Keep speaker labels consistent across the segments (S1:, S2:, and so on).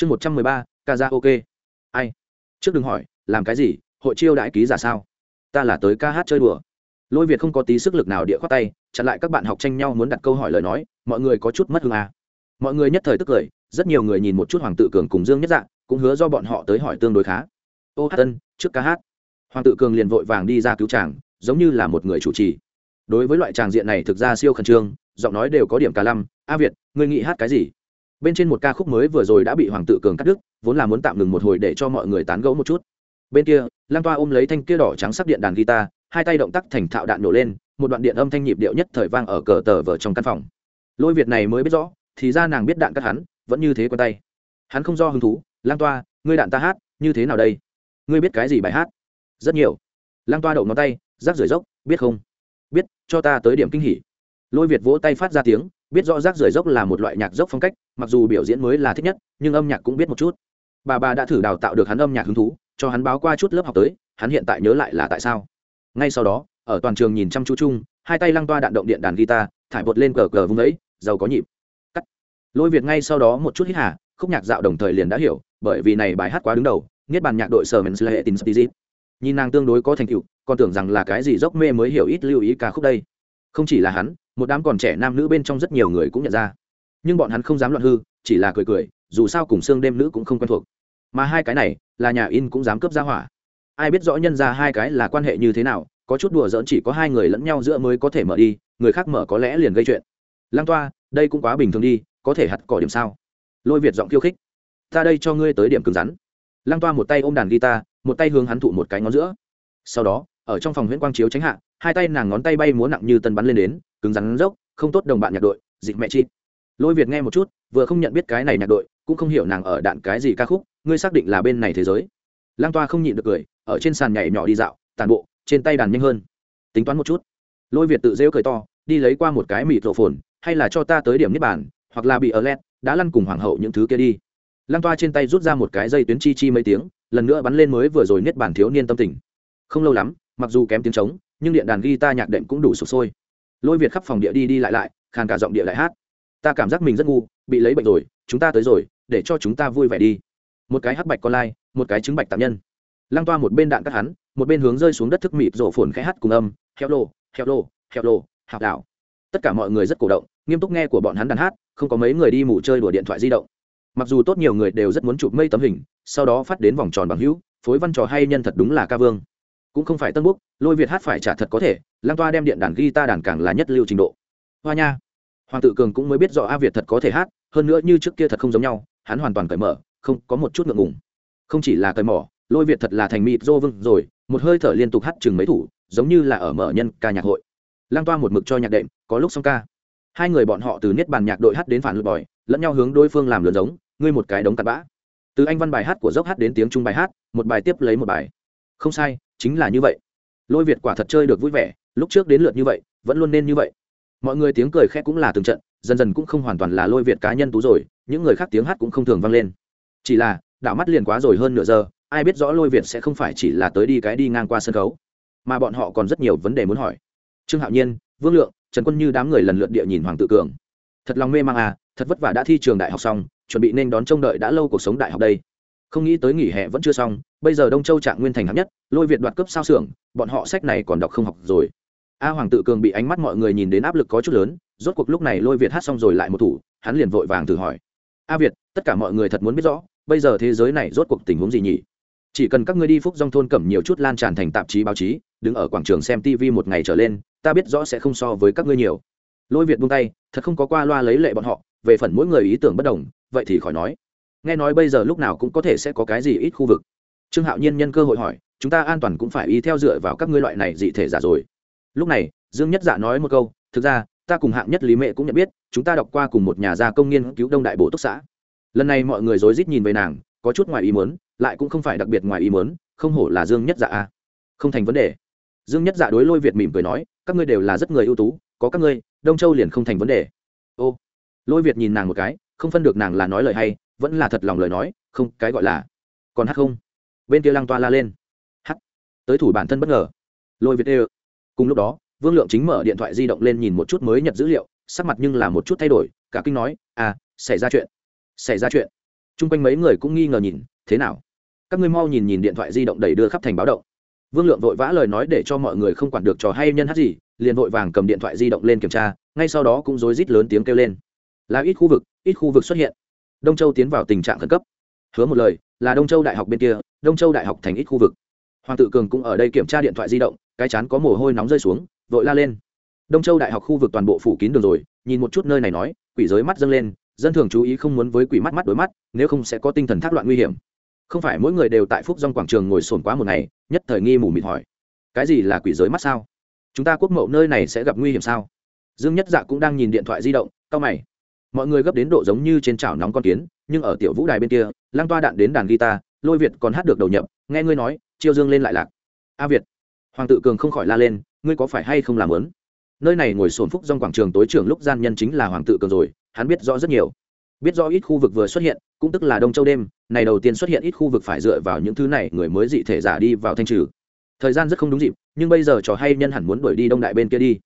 S1: chương một trăm mười ba ca ra ok ai? Trước đừng hỏi, làm cái gì? Hội chiêu đãi ký giả sao? Ta là tới ca hát chơi đùa. Lôi việt không có tí sức lực nào địa khoát tay, chặn lại các bạn học tranh nhau muốn đặt câu hỏi lời nói, mọi người có chút mất hương à. mọi người nhất thời tức cười, rất nhiều người nhìn một chút hoàng tự cường cùng dương nhất dạng cũng hứa do bọn họ tới hỏi tương đối khá. Ô hát tân trước ca hát. Hoàng tự cường liền vội vàng đi ra cứu chàng, giống như là một người chủ trì. Đối với loại tràng diện này thực ra siêu khẩn trương, giọng nói đều có điểm cả lăm. A việt, ngươi nghĩ hát cái gì? Bên trên một ca khúc mới vừa rồi đã bị hoàng tự cường cắt đứt, vốn là muốn tạm ngừng một hồi để cho mọi người tán gẫu một chút. Bên kia lan toa ôm lấy thanh kia đỏ trắng sắc điện đàn guitar, hai tay động tác thành thạo đạn nổ lên, một đoạn điện âm thanh nhịp điệu nhất thời vang ở cờ tờ vở trong căn phòng. Lôi việt này mới biết rõ, thì ra nàng biết đạn cắt hắn, vẫn như thế quen tay. Hắn không do hứng thú lan toa, ngươi đạn ta hát, như thế nào đây? Ngươi biết cái gì bài hát? Rất nhiều. Lan toa đậu ngón tay rác rưởi dốc, biết không? Biết, cho ta tới điểm kinh hỉ. Lôi việt vỗ tay phát ra tiếng biết rõ rác rưởi dốc là một loại nhạc dốc phong cách, mặc dù biểu diễn mới là thích nhất, nhưng âm nhạc cũng biết một chút. Bà bà đã thử đào tạo được hắn âm nhạc hứng thú, cho hắn báo qua chút lớp học tới, hắn hiện tại nhớ lại là tại sao. Ngay sau đó, ở toàn trường nhìn chăm chú chung, hai tay lăng toa đạn động điện đàn guitar, thải bột lên cờ cờ vung ấy, giàu có nhịp. Cắt. Lôi việt ngay sau đó một chút hít hà, khúc nhạc dạo đồng thời liền đã hiểu, bởi vì này bài hát quá đứng đầu, niết bàn nhạc đội sở mens hệ tín stizit nhìn nàng tương đối có thành tựu, còn tưởng rằng là cái gì dốc mê mới hiểu ít lưu ý ca khúc đây. Không chỉ là hắn một đám còn trẻ nam nữ bên trong rất nhiều người cũng nhận ra. Nhưng bọn hắn không dám loạn hư, chỉ là cười cười, dù sao cùng xương đêm nữ cũng không quen thuộc. Mà hai cái này, là nhà in cũng dám cướp ra hỏa. Ai biết rõ nhân ra hai cái là quan hệ như thế nào, có chút đùa giỡn chỉ có hai người lẫn nhau giữa mới có thể mở đi, người khác mở có lẽ liền gây chuyện. Lang toa, đây cũng quá bình thường đi, có thể hạt cỏ điểm sao? Lôi việt giọng khiêu khích. Ta đây cho ngươi tới điểm cứng rắn. Lang toa một tay ôm đàn guitar, một tay hướng hắn thụ một cái ngón giữa. Sau đó, ở trong phòng huyễn quang chiếu tránh hạ, hai tay nàng ngón tay bay múa nặng như tân bắn lên đến cứng rắn dốc, không tốt đồng bạn nhạc đội, dịch mẹ chi. Lôi việt nghe một chút, vừa không nhận biết cái này nhạc đội, cũng không hiểu nàng ở đạn cái gì ca khúc, ngươi xác định là bên này thế giới. Lang toa không nhịn được cười, ở trên sàn nhảy nhỏ đi dạo tàn bộ, trên tay đàn nhanh hơn. Tính toán một chút. Lôi việt tự rêu cười to, đi lấy qua một cái mịt rộ phồn, hay là cho ta tới điểm niết bàn, hoặc là bị ở led đã lăn cùng hoàng hậu những thứ kia đi. Lang toa trên tay rút ra một cái dây tuyến chi chi mấy tiếng, lần nữa bắn lên mới vừa rồi niết bàn thiếu niên tâm tình. Không lâu lắm, mặc dù kém tiếng trống, nhưng điện đàn guitar nhạc đệm cũng đủ sụp sôi lôi việt khắp phòng địa đi đi lại lại, khàn cả giọng địa lại hát. Ta cảm giác mình rất ngu, bị lấy bệnh rồi, chúng ta tới rồi, để cho chúng ta vui vẻ đi. Một cái hắc bạch con lai, một cái trứng bạch tạm nhân. Lăng toa một bên đạn cắt hắn, một bên hướng rơi xuống đất thức mịt rổ phồn khẽ hát cùng âm, heo lô heo lô heo lô hạp đảo tất cả mọi người rất cổ động, nghiêm túc nghe của bọn hắn đàn hát, không có mấy người đi mù chơi đùa điện thoại di động. Mặc dù tốt nhiều người đều rất muốn chụp mây tấm hình, sau đó phát đến vòng tròn bằng hữu, phối văn trò hay nhân thật đúng là ca vương cũng không phải tân búc, lôi việt hát phải trả thật có thể, lăng toa đem điện đàn guitar đàn càng là nhất lưu trình độ. Hoa nha. Hoàng tự cường cũng mới biết rõ a việt thật có thể hát, hơn nữa như trước kia thật không giống nhau, hắn hoàn toàn cởi mở, không có một chút ngượng ngùng. Không chỉ là cởi mỏ lôi việt thật là thành mịt dô vưng rồi, một hơi thở liên tục hát chừng mấy thủ, giống như là ở mở nhân ca nhạc hội. Lang toa một mực cho nhạc đệm, có lúc xong ca. Hai người bọn họ từ niết bàn nhạc đội hát đến phản lượt bòi, lẫn nhau hướng đối phương làm lượt giống, ngươi một cái đống tạt bã. Từ anh văn bài hát của dốc hát đến tiếng trung bài hát, một bài tiếp lấy một bài. Không sai chính là như vậy. Lôi việt quả thật chơi được vui vẻ, lúc trước đến lượt như vậy, vẫn luôn nên như vậy. Mọi người tiếng cười khẽ cũng là từng trận, dần dần cũng không hoàn toàn là lôi việt cá nhân tú rồi, những người khác tiếng hát cũng không thường vang lên. Chỉ là, đảo mắt liền quá rồi hơn nửa giờ, ai biết rõ lôi việt sẽ không phải chỉ là tới đi cái đi ngang qua sân khấu, mà bọn họ còn rất nhiều vấn đề muốn hỏi. Trương hạo nhiên, vương lượng, trần quân như đám người lần lượt địa nhìn hoàng tự cường. Thật lòng mê mang à thật vất vả đã thi trường đại học xong, chuẩn bị nên đón trông đợi đã lâu cuộc sống đại học đây. Không nghĩ tới nghỉ hè vẫn chưa xong bây giờ đông châu trạng nguyên thành hạng nhất lôi việt đoạt cấp sao xưởng, bọn họ sách này còn đọc không học rồi. A hoàng tự cường bị ánh mắt mọi người nhìn đến áp lực có chút lớn, rốt cuộc lúc này lôi việt hát xong rồi lại một thủ, hắn liền vội vàng thử hỏi. A việt, tất cả mọi người thật muốn biết rõ, bây giờ thế giới này rốt cuộc tình huống gì nhỉ? Chỉ cần các ngươi đi phúc dòng thôn cẩm nhiều chút lan tràn thành tạp chí báo chí, đứng ở quảng trường xem tv một ngày trở lên, ta biết rõ sẽ không so với các ngươi nhiều. Lôi việt buông tay, thật không có qua loa lấy lệ bọn họ, về phần mỗi người ý tưởng bất đồng, vậy thì khỏi nói. Nghe nói bây giờ lúc nào cũng có thể sẽ có cái gì ít khu vực trương hạo nhiên nhân cơ hội hỏi, chúng ta an toàn cũng phải y theo dựa vào các ngươi loại này dị thể giả rồi. Lúc này, dương nhất dạ nói một câu, thực ra, ta cùng hạng nhất lý mệ cũng nhận biết, chúng ta đọc qua cùng một nhà gia công nghiên cứu đông đại Bộ túc xã. Lần này mọi người rối rít nhìn về nàng, có chút ngoài ý muốn, lại cũng không phải đặc biệt ngoài ý muốn, không hổ là dương nhất dạ a. Không thành vấn đề. Dương nhất dạ đối lôi việt mỉm cười nói, các ngươi đều là rất người ưu tú, có các ngươi, đông châu liền không thành vấn đề. Ô. Lôi việt nhìn nàng một cái, không phân được nàng là nói lời hay, vẫn là thật lòng lời nói, không, cái gọi là, còn hát không? Bên kia lăng toa la lên. Hắt, tới thủ bản thân bất ngờ. Lôi việt ê cùng lúc đó vương lượng chính mở điện thoại di động lên nhìn một chút mới nhật dữ liệu sắc mặt nhưng là một chút thay đổi cả kinh nói à xảy ra chuyện. Xảy ra chuyện. Chung quanh mấy người cũng nghi ngờ nhìn thế nào? Các ngươi mau nhìn nhìn điện thoại di động đẩy đưa khắp thành báo động. Vương lượng vội vã lời nói để cho mọi người không quản được trò hay nhân hát gì liền vội vàng cầm điện thoại di động lên kiểm tra ngay sau đó cũng rối rít lớn tiếng kêu lên. Là ít khu vực ít khu vực xuất hiện. Đông châu tiến vào tình trạng khẩn cấp. Hứa một lời là đông châu đại học bên kia đông châu đại học thành ít khu vực. Hoàng tự cường cũng ở đây kiểm tra điện thoại di động, cái chán có mồ hôi nóng rơi xuống, vội la lên. Đông châu đại học khu vực toàn bộ phủ kín đường rồi, nhìn một chút nơi này nói, quỷ giới mắt dâng lên, dân thường chú ý không muốn với quỷ mắt mắt đối mắt, nếu không sẽ có tinh thần thác loạn nguy hiểm. Không phải mỗi người đều tại phúc dòng quảng trường ngồi sồn quá một ngày, nhất thời nghi mù mịt hỏi. Cái gì là quỷ giới mắt sao? Chúng ta quốc mậu nơi này sẽ gặp nguy hiểm sao? Dương nhất dạ cũng đang nhìn điện thoại di động cao mày. Mọi người gấp đến độ giống như trên chảo nóng con kiến, nhưng ở tiểu vũ đài bên kia lang toa đạn đến đàn guitar lôi việt còn hát được đầu nhập, nghe ngươi nói, chiêu dương lên lại lạc. A việt, hoàng tự cường không khỏi la lên, ngươi có phải hay không làm lớn nơi này ngồi sồn phúc trong quảng trường tối trưởng lúc gian nhân chính là hoàng tự cường rồi, hắn biết rõ rất nhiều. Biết rõ ít khu vực vừa xuất hiện, cũng tức là đông châu đêm, này đầu tiên xuất hiện ít khu vực phải dựa vào những thứ này, người mới dị thể giả đi vào thanh trừ. Thời gian rất không đúng dịp, nhưng bây giờ trò hay nhân hẳn muốn đuổi đi đông đại bên kia đi.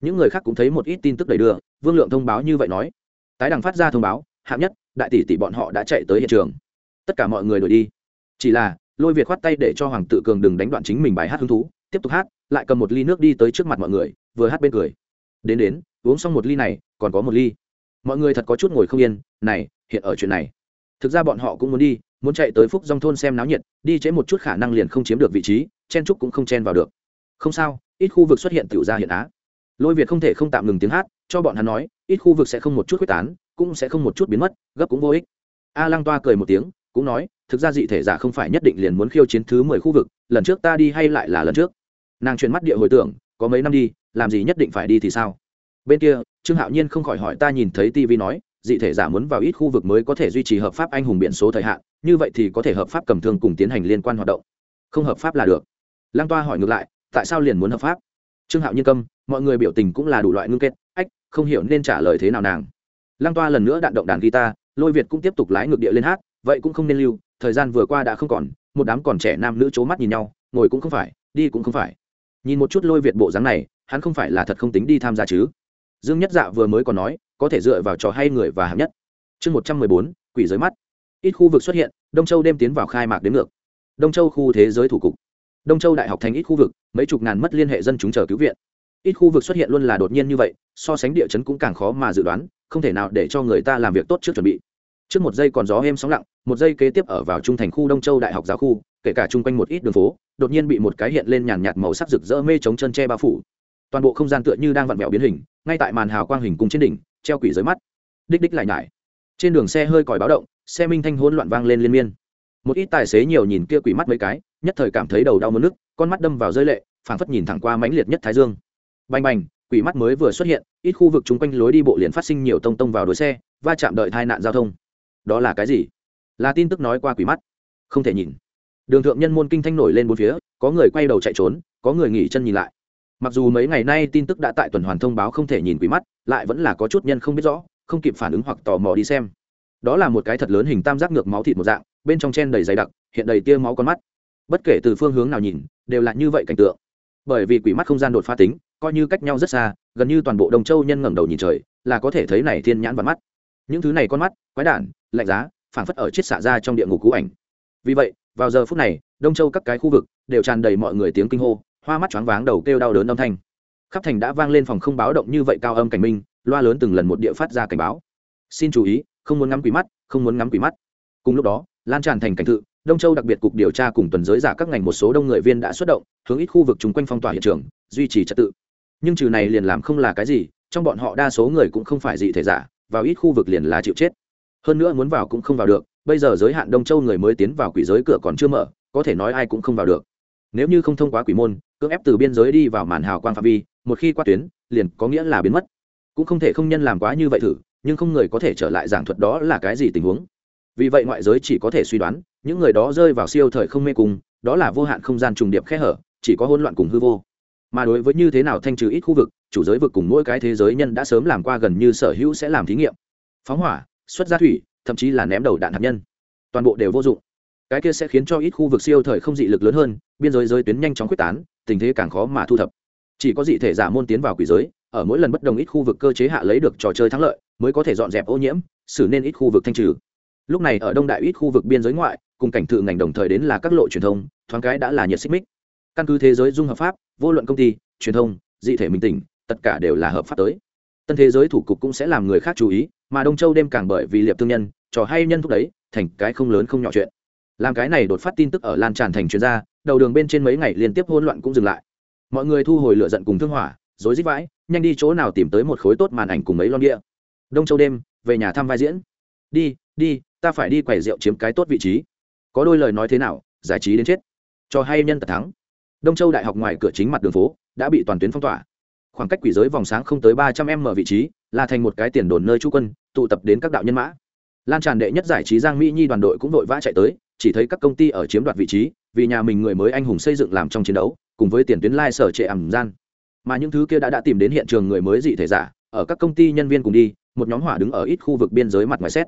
S1: Những người khác cũng thấy một ít tin tức đầy đưa, vương lượng thông báo như vậy nói. Tái đằng phát ra thông báo, hạng nhất, đại tỷ tỷ bọn họ đã chạy tới hiện trường. Tất cả mọi người đuổi đi chỉ là, lôi việt khoát tay để cho hoàng tự cường đừng đánh đoạn chính mình bài hát hứng thú, tiếp tục hát, lại cầm một ly nước đi tới trước mặt mọi người, vừa hát bên cười. Đến đến, uống xong một ly này, còn có một ly. Mọi người thật có chút ngồi không yên, này, hiện ở chuyện này. Thực ra bọn họ cũng muốn đi, muốn chạy tới phúc dòng thôn xem náo nhiệt, đi chế một chút khả năng liền không chiếm được vị trí, chen trúc cũng không chen vào được. Không sao, ít khu vực xuất hiện tiểu ra hiện á. Lôi việt không thể không tạm ngừng tiếng hát, cho bọn hắn nói, ít khu vực sẽ không một chút quyết tán, cũng sẽ không một chút biến mất, gấp cũng vô ích. A lăng toa cười một tiếng, cũng nói thực ra dị thể giả không phải nhất định liền muốn khiêu chiến thứ mười khu vực, lần trước ta đi hay lại là lần trước. Nàng chuyển mắt địa hồi tưởng, có mấy năm đi, làm gì nhất định phải đi thì sao? Bên kia, trương hạo nhiên không khỏi hỏi ta nhìn thấy tv nói, dị thể giả muốn vào ít khu vực mới có thể duy trì hợp pháp anh hùng biển số thời hạn, như vậy thì có thể hợp pháp cầm thương cùng tiến hành liên quan hoạt động. Không hợp pháp là được. Lang toa hỏi ngược lại, tại sao liền muốn hợp pháp? Trương hạo nhiên câm, mọi người biểu tình cũng là đủ loại ngưng kết, ách, không hiểu nên trả lời thế nào nàng. Lang toa lần nữa đạn động đàn guitar, lôi việt cũng tiếp tục lái ngược địa lên hát, vậy cũng không nên lưu thời gian vừa qua đã không còn, một đám còn trẻ nam nữ c mắt nhìn nhau, ngồi cũng không phải, đi cũng không phải. Nhìn một chút lôi việt bộ dáng này, hắn không phải là thật không tính đi tham gia chứ. Dương nhất dạ vừa mới còn nói, có thể dựa vào trò hay người và hạng nhất. Chương một trăm mười bốn, quỷ giới mắt. Ít khu vực xuất hiện, đông châu đêm tiến vào khai mạc đến ngược. Đông châu khu thế giới thủ cục. Đông châu đại học thành ít khu vực, mấy chục ngàn mất liên hệ dân chúng chờ cứu viện. Ít khu vực xuất hiện luôn là đột nhiên như vậy, so sánh địa chấn cũng càng khó mà dự đoán, không thể nào để cho người ta làm việc tốt trước chuẩn bị trước một giây còn gió êm sóng lặng, một giây kế tiếp ở vào trung thành khu đông châu đại học giáo khu, kể cả chung quanh một ít đường phố, đột nhiên bị một cái hiện lên nhàn nhạt màu sắc rực rỡ mê chống chân tre bao phủ. Toàn bộ không gian tựa như đang vặn vẹo biến hình, ngay tại màn hào quang hình cung trên đỉnh, treo quỷ dưới mắt. Đích đích lại nhải. Trên đường xe hơi còi báo động, xe minh thanh hỗn loạn vang lên liên miên. Một ít tài xế nhiều nhìn kia quỷ mắt mấy cái, nhất thời cảm thấy đầu đau mất nước, con mắt đâm vào rơi lệ, phảng phất nhìn thẳng qua mãnh liệt nhất thái dương. Bành bành, quỷ mắt mới vừa xuất hiện, ít khu vực chung quanh lối đi bộ liền phát sinh nhiều tông tông vào đuôi xe, va chạm đợi tai nạn giao thông đó là cái gì? Là tin tức nói qua quỷ mắt. Không thể nhìn. Đường thượng nhân môn kinh thanh nổi lên bốn phía, có người quay đầu chạy trốn, có người nghỉ chân nhìn lại. Mặc dù mấy ngày nay tin tức đã tại tuần hoàn thông báo không thể nhìn quỷ mắt, lại vẫn là có chút nhân không biết rõ, không kịp phản ứng hoặc tò mò đi xem. Đó là một cái thật lớn hình tam giác ngược máu thịt một dạng, bên trong chen đầy dày đặc, hiện đầy tia máu con mắt. Bất kể từ phương hướng nào nhìn, đều là như vậy cảnh tượng. Bởi vì quỷ mắt không gian đột phá tính, coi như cách nhau rất xa, gần như toàn bộ đồng châu nhân ngẩng đầu nhìn trời, là có thể thấy này thiên nhãn và mắt. Những thứ này con mắt, quái đản lạnh giá, phảng phất ở chiết xạ ra trong địa ngục cũ ảnh. Vì vậy, vào giờ phút này, đông châu các cái khu vực đều tràn đầy mọi người tiếng kinh hô, hoa mắt choáng váng đầu kêu đau đớn âm thanh. Khắp thành đã vang lên phòng không báo động như vậy cao âm cảnh minh, loa lớn từng lần một địa phát ra cảnh báo. Xin chú ý, không muốn ngắm quỷ mắt, không muốn ngắm quỷ mắt. Cùng lúc đó, lan tràn thành cảnh tự đông châu đặc biệt cục điều tra cùng tuần giới giả các ngành một số đông người viên đã xuất động, hướng ít khu vực chung quanh phong tỏa hiện trường, duy trì trật tự. Nhưng trừ này liền làm không là cái gì, trong bọn họ đa số người cũng không phải dị thể giả, vào ít khu vực liền là chịu chết hơn nữa muốn vào cũng không vào được, bây giờ giới hạn đông châu người mới tiến vào quỷ giới cửa còn chưa mở, có thể nói ai cũng không vào được. Nếu như không thông qua quỷ môn, cưỡng ép từ biên giới đi vào màn hào quang phạm vi, một khi qua tuyến, liền có nghĩa là biến mất. Cũng không thể không nhân làm quá như vậy thử, nhưng không người có thể trở lại giảng thuật đó là cái gì tình huống. Vì vậy ngoại giới chỉ có thể suy đoán, những người đó rơi vào siêu thời không mê cung, đó là vô hạn không gian trùng điệp khe hở, chỉ có hỗn loạn cùng hư vô. Mà đối với như thế nào thanh trừ ít khu vực, chủ giới vực cùng mỗi cái thế giới nhân đã sớm làm qua gần như sở hữu sẽ làm thí nghiệm. Phóng hỏa xuất ra thủy, thậm chí là ném đầu đạn hạt nhân. Toàn bộ đều vô dụng. Cái kia sẽ khiến cho ít khu vực siêu thời không dị lực lớn hơn, biên giới giới tuyến nhanh chóng quyết tán, tình thế càng khó mà thu thập. Chỉ có dị thể giả môn tiến vào quỷ giới, ở mỗi lần bất đồng ít khu vực cơ chế hạ lấy được trò chơi thắng lợi, mới có thể dọn dẹp ô nhiễm, xử nên ít khu vực thanh trừ. Lúc này ở đông đại ít khu vực biên giới ngoại, cùng cảnh thự ngành đồng thời đến là các lộ truyền thông, thoáng cái đã là nhiệt xích mích. Căn cứ thế giới dung hợp pháp, vô luận công ty, truyền thông, dị thể minh tỉnh, tất cả đều là hợp pháp tới tân thế giới thủ cục cũng sẽ làm người khác chú ý, mà đông châu đêm càng bởi vì liệp thương nhân, trò hay nhân thúc đấy, thành cái không lớn không nhỏ chuyện. Làm cái này đột phát tin tức ở lan tràn thành chuyên gia, đầu đường bên trên mấy ngày liên tiếp hỗn loạn cũng dừng lại. Mọi người thu hồi lửa giận cùng thương hỏa, rối rít vãi, nhanh đi chỗ nào tìm tới một khối tốt màn ảnh cùng mấy lon địa đông châu đêm, về nhà thăm vai diễn. Đi đi, ta phải đi quẩy rượu chiếm cái tốt vị trí. Có đôi lời nói thế nào, giải trí đến chết. Cho hay nhân tật thắng. Đông châu đại học ngoài cửa chính mặt đường phố, đã bị toàn tuyến phong tỏa khoảng cách quỷ giới vòng sáng không tới ba trăm m vị trí, là thành một cái tiền đồn nơi trú quân, tụ tập đến các đạo nhân mã. Lan tràn đệ nhất giải trí giang mỹ nhi đoàn đội cũng vội vã chạy tới, chỉ thấy các công ty ở chiếm đoạt vị trí, vì nhà mình người mới anh hùng xây dựng làm trong chiến đấu, cùng với tiền tuyến lai sở trệ ẩm gian. Mà những thứ kia đã đã tìm đến hiện trường người mới dị thể giả, ở các công ty nhân viên cùng đi, một nhóm hỏa đứng ở ít khu vực biên giới mặt ngoài xét.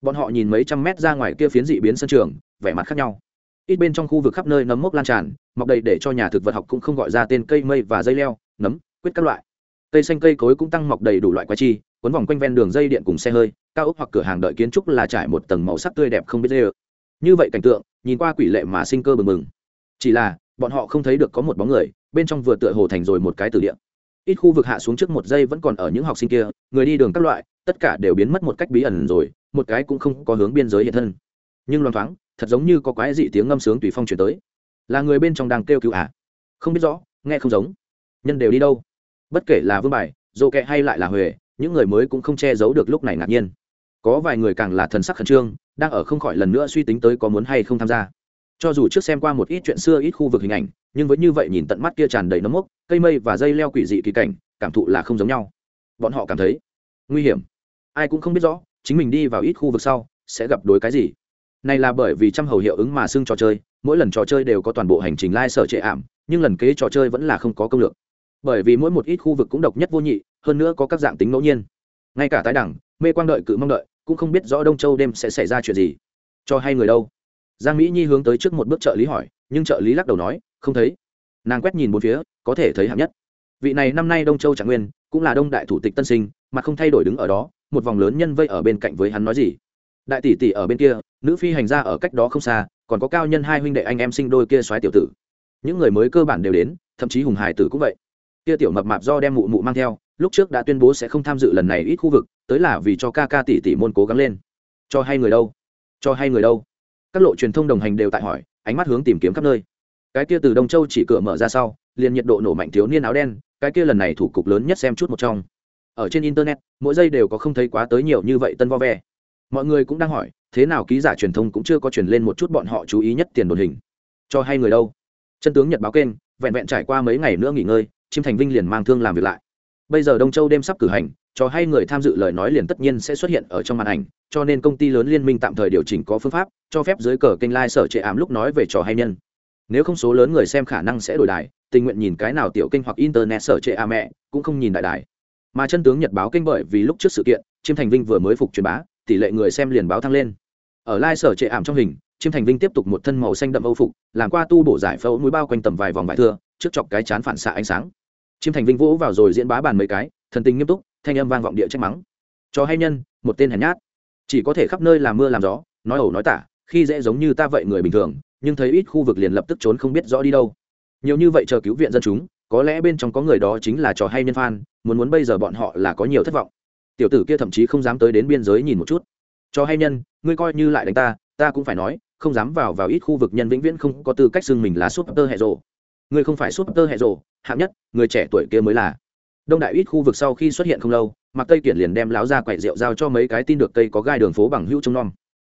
S1: Bọn họ nhìn mấy trăm mét ra ngoài kia phiến dị biến sân trường, vẻ mặt khác nhau. Ít bên trong khu vực khắp nơi nấm mốc lan tràn, mọc đầy để cho nhà thực vật học cũng không gọi ra tên cây mây và dây leo, nấm quyết các loại. Cây xanh cây cối cũng tăng mọc đầy đủ loại quái chi quấn vòng quanh ven đường dây điện cùng xe hơi, cao ốc hoặc cửa hàng đợi kiến trúc là trải một tầng màu sắc tươi đẹp không biết dê như vậy cảnh tượng, nhìn qua quỷ lệ mà sinh cơ bừng bừng. Chỉ là, bọn họ không thấy được có một bóng người, bên trong vừa tựa hồ thành rồi một cái tử điện ít khu vực hạ xuống trước một giây vẫn còn ở những học sinh kia, người đi đường các loại, tất cả đều biến mất một cách bí ẩn rồi, một cái cũng không có hướng biên giới hiện thân. Nhưng loang thoáng, thật giống như có quái dị tiếng ngâm sướng tùy phong chuyển tới. Là người bên trong đang kêu cứu à? Không biết rõ, nghe không giống. Nhân đều đi đâu? Bất kể là vương bài, dô kẹ hay lại là huệ, những người mới cũng không che giấu được lúc này ngạc nhiên. Có vài người càng là thần sắc khẩn trương, đang ở không khỏi lần nữa suy tính tới có muốn hay không tham gia. Cho dù trước xem qua một ít chuyện xưa ít khu vực hình ảnh, nhưng với như vậy nhìn tận mắt kia tràn đầy nấm mốc, cây mây và dây leo quỷ dị kỳ cảnh, cảm thụ là không giống nhau. Bọn họ cảm thấy nguy hiểm. Ai cũng không biết rõ, chính mình đi vào ít khu vực sau, sẽ gặp đối cái gì. Này là bởi vì trăm hầu hiệu ứng mà xưng trò chơi, mỗi lần trò chơi đều có toàn bộ hành trình lai、like、sở trệ ảm, nhưng lần kế trò chơi vẫn là không có công lược bởi vì mỗi một ít khu vực cũng độc nhất vô nhị, hơn nữa có các dạng tính ngẫu nhiên. Ngay cả tái đẳng, mê quang đợi cự mong đợi, cũng không biết rõ đông châu đêm sẽ xảy ra chuyện gì. Cho hay người đâu? Giang mỹ nhi hướng tới trước một bước trợ lý hỏi, nhưng trợ lý lắc đầu nói, không thấy. Nàng quét nhìn bốn phía, có thể thấy hạng nhất. Vị này năm nay đông châu trạng nguyên, cũng là đông đại thủ tịch tân sinh, mà không thay đổi đứng ở đó, một vòng lớn nhân vây ở bên cạnh với hắn nói gì? Đại tỷ tỷ ở bên kia, nữ phi hành gia ở cách đó không xa, còn có cao nhân hai huynh đệ anh em sinh đôi kia xoáy tiểu tử. Những người mới cơ bản đều đến, thậm chí hùng hải tử cũng vậy kia tiểu mập mạp do đem mụ mụ mang theo, lúc trước đã tuyên bố sẽ không tham dự lần này ít khu vực, tới là vì cho ca ca tỷ tỷ môn cố gắng lên. Cho hay người đâu? Cho hay người đâu? Các lộ truyền thông đồng hành đều tại hỏi, ánh mắt hướng tìm kiếm khắp nơi. Cái kia từ đông châu chỉ cửa mở ra sau, liền nhiệt độ nổ mạnh thiếu niên áo đen, cái kia lần này thủ cục lớn nhất xem chút một trong. Ở trên internet, mỗi giây đều có không thấy quá tới nhiều như vậy tân vo ve. Mọi người cũng đang hỏi, thế nào ký giả truyền thông cũng chưa có truyền lên một chút bọn họ chú ý nhất tiền đồn hình. Cho hay người đâu? Chân tướng nhật báo kênh, vẹn vẹn trải qua mấy ngày nữa nghỉ ngơi Chiêm thành vinh liền mang thương làm việc lại. Bây giờ đông châu đêm sắp cử hành, cho hay người tham dự lời nói liền tất nhiên sẽ xuất hiện ở trong màn ảnh, cho nên công ty lớn liên minh tạm thời điều chỉnh có phương pháp, cho phép dưới cờ kênh lai、like、sở trệ ảm lúc nói về trò hay nhân. Nếu không số lớn người xem khả năng sẽ đổi đài, tình nguyện nhìn cái nào tiểu kênh hoặc internet sở trệ à mẹ, cũng không nhìn đại đài. Mà chân tướng nhật báo kênh bởi vì lúc trước sự kiện, chiêm thành vinh vừa mới phục truyền bá, tỷ lệ người xem liền báo thăng lên. Ở lai sở trệ ảm trong hình, chiêm thành vinh tiếp tục một thân màu xanh đậm âu phục, làm qua tu bổ giải phẫu mũi bao quanh tầm vài vòng vải thưa, trước chọc cái chán phản xạ ánh sáng chiêm thành vinh vỗ vào rồi diễn bá bàn mấy cái, thần tình nghiêm túc, thanh âm vang vọng địa trách mắng. Cho hay nhân, một tên hèn nhát. Chỉ có thể khắp nơi làm mưa làm gió, nói ẩu nói tả, khi dễ giống như ta vậy người bình thường, nhưng thấy ít khu vực liền lập tức trốn không biết rõ đi đâu. Nhiều như vậy chờ cứu viện dân chúng, có lẽ bên trong có người đó chính là trò hay nhân phan, muốn muốn bây giờ bọn họ là có nhiều thất vọng. Tiểu tử kia thậm chí không dám tới đến biên giới nhìn một chút. Cho hay nhân, ngươi coi như lại đánh ta ta cũng phải nói, không dám vào vào ít khu vực nhân vĩnh viễn không có tư cách xưng mình là súp tơ hệ rộ ngươi không phải súp tơ hệ rộ hạng nhất, người trẻ tuổi kia mới là. Đông đại ít khu vực sau khi xuất hiện không lâu mặc tây kiển liền đem láo ra quậy rượu giao cho mấy cái tin được cây có gai đường phố bằng hữu trông nom.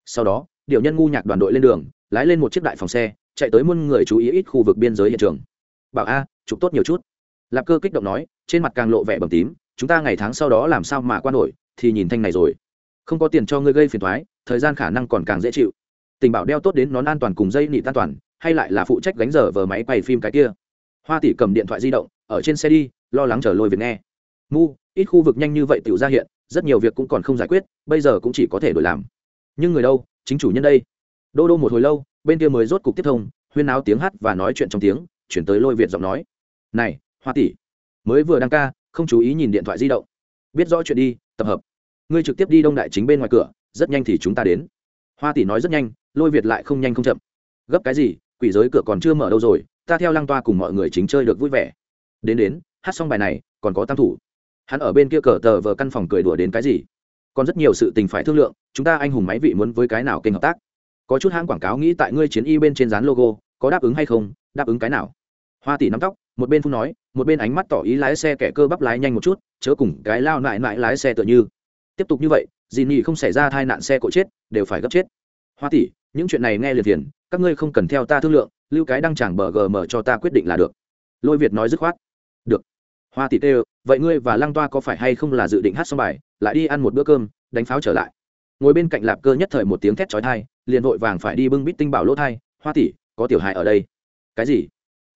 S1: Sau đó điều nhân ngu nhạc đoàn đội lên đường, lái lên một chiếc đại phòng xe, chạy tới muôn người chú ý ít khu vực biên giới hiện trường. Bảo a, chụp tốt nhiều chút. Lạp cơ kích động nói, trên mặt càng lộ vẻ bầm tím, chúng ta ngày tháng sau đó làm sao mà qua nổi, thì nhìn thanh này rồi. Không có tiền cho ngươi gây phiền thoái thời gian khả năng còn càng dễ chịu. Tình bảo đeo tốt đến nón an toàn cùng dây nị tan toàn, hay lại là phụ trách gánh giờ vờ máy quay phim cái kia hoa tỷ cầm điện thoại di động, ở trên xe đi, lo lắng chờ lôi Việt nghe. Mu, ít khu vực nhanh như vậy tự ra hiện, rất nhiều việc cũng còn không giải quyết, bây giờ cũng chỉ có thể đổi làm. Nhưng người đâu? Chính chủ nhân đây. Đô đô một hồi lâu, bên kia mới rốt cục tiếp thông, huyên náo tiếng hát và nói chuyện trong tiếng, chuyển tới lôi việt giọng nói. Này, hoa tỷ, mới vừa đăng ca, không chú ý nhìn điện thoại di động. Biết rõ chuyện đi, tập hợp. Ngươi trực tiếp đi đông đại chính bên ngoài cửa, rất nhanh thì chúng ta đến. Hoa tỷ nói rất nhanh, lôi việt lại không nhanh không chậm. Gấp cái gì, quỷ giới cửa còn chưa mở đâu rồi ta theo lăng toa cùng mọi người chính chơi được vui vẻ. Đến đến, hát xong bài này, còn có tam thủ. Hắn ở bên kia cờ tờ vờ căn phòng cười đùa đến cái gì? Còn rất nhiều sự tình phải thương lượng, chúng ta anh hùng máy vị muốn với cái nào kênh hợp tác? Có chút hãng quảng cáo nghĩ tại ngươi chiến y bên trên dán logo, có đáp ứng hay không, đáp ứng cái nào? Hoa tỷ nắm tóc, một bên phun nói, một bên ánh mắt tỏ ý lái xe kẻ cơ bắp lái nhanh một chút, chớ cùng cái lao nại nại lái xe tựa như. Tiếp tục như vậy, dì nhị không xảy ra tai nạn xe cộ chết, đều phải gấp chết. Hoa tỷ, những chuyện này nghe liền tiền các ngươi không cần theo ta thương lượng lưu cái đăng chẳng bờ gm cho ta quyết định là được. Lôi việt nói dứt khoát. Được. Hoa tỷ tê vậy ngươi và lăng toa có phải hay không là dự định hát xong bài, lại đi ăn một bữa cơm, đánh pháo trở lại? Ngồi bên cạnh lạp cơ nhất thời một tiếng thét trói thai liền vội vàng phải đi bưng bít tinh bảo lỗ thai, hoa tỷ, có tiểu hài ở đây. Cái gì?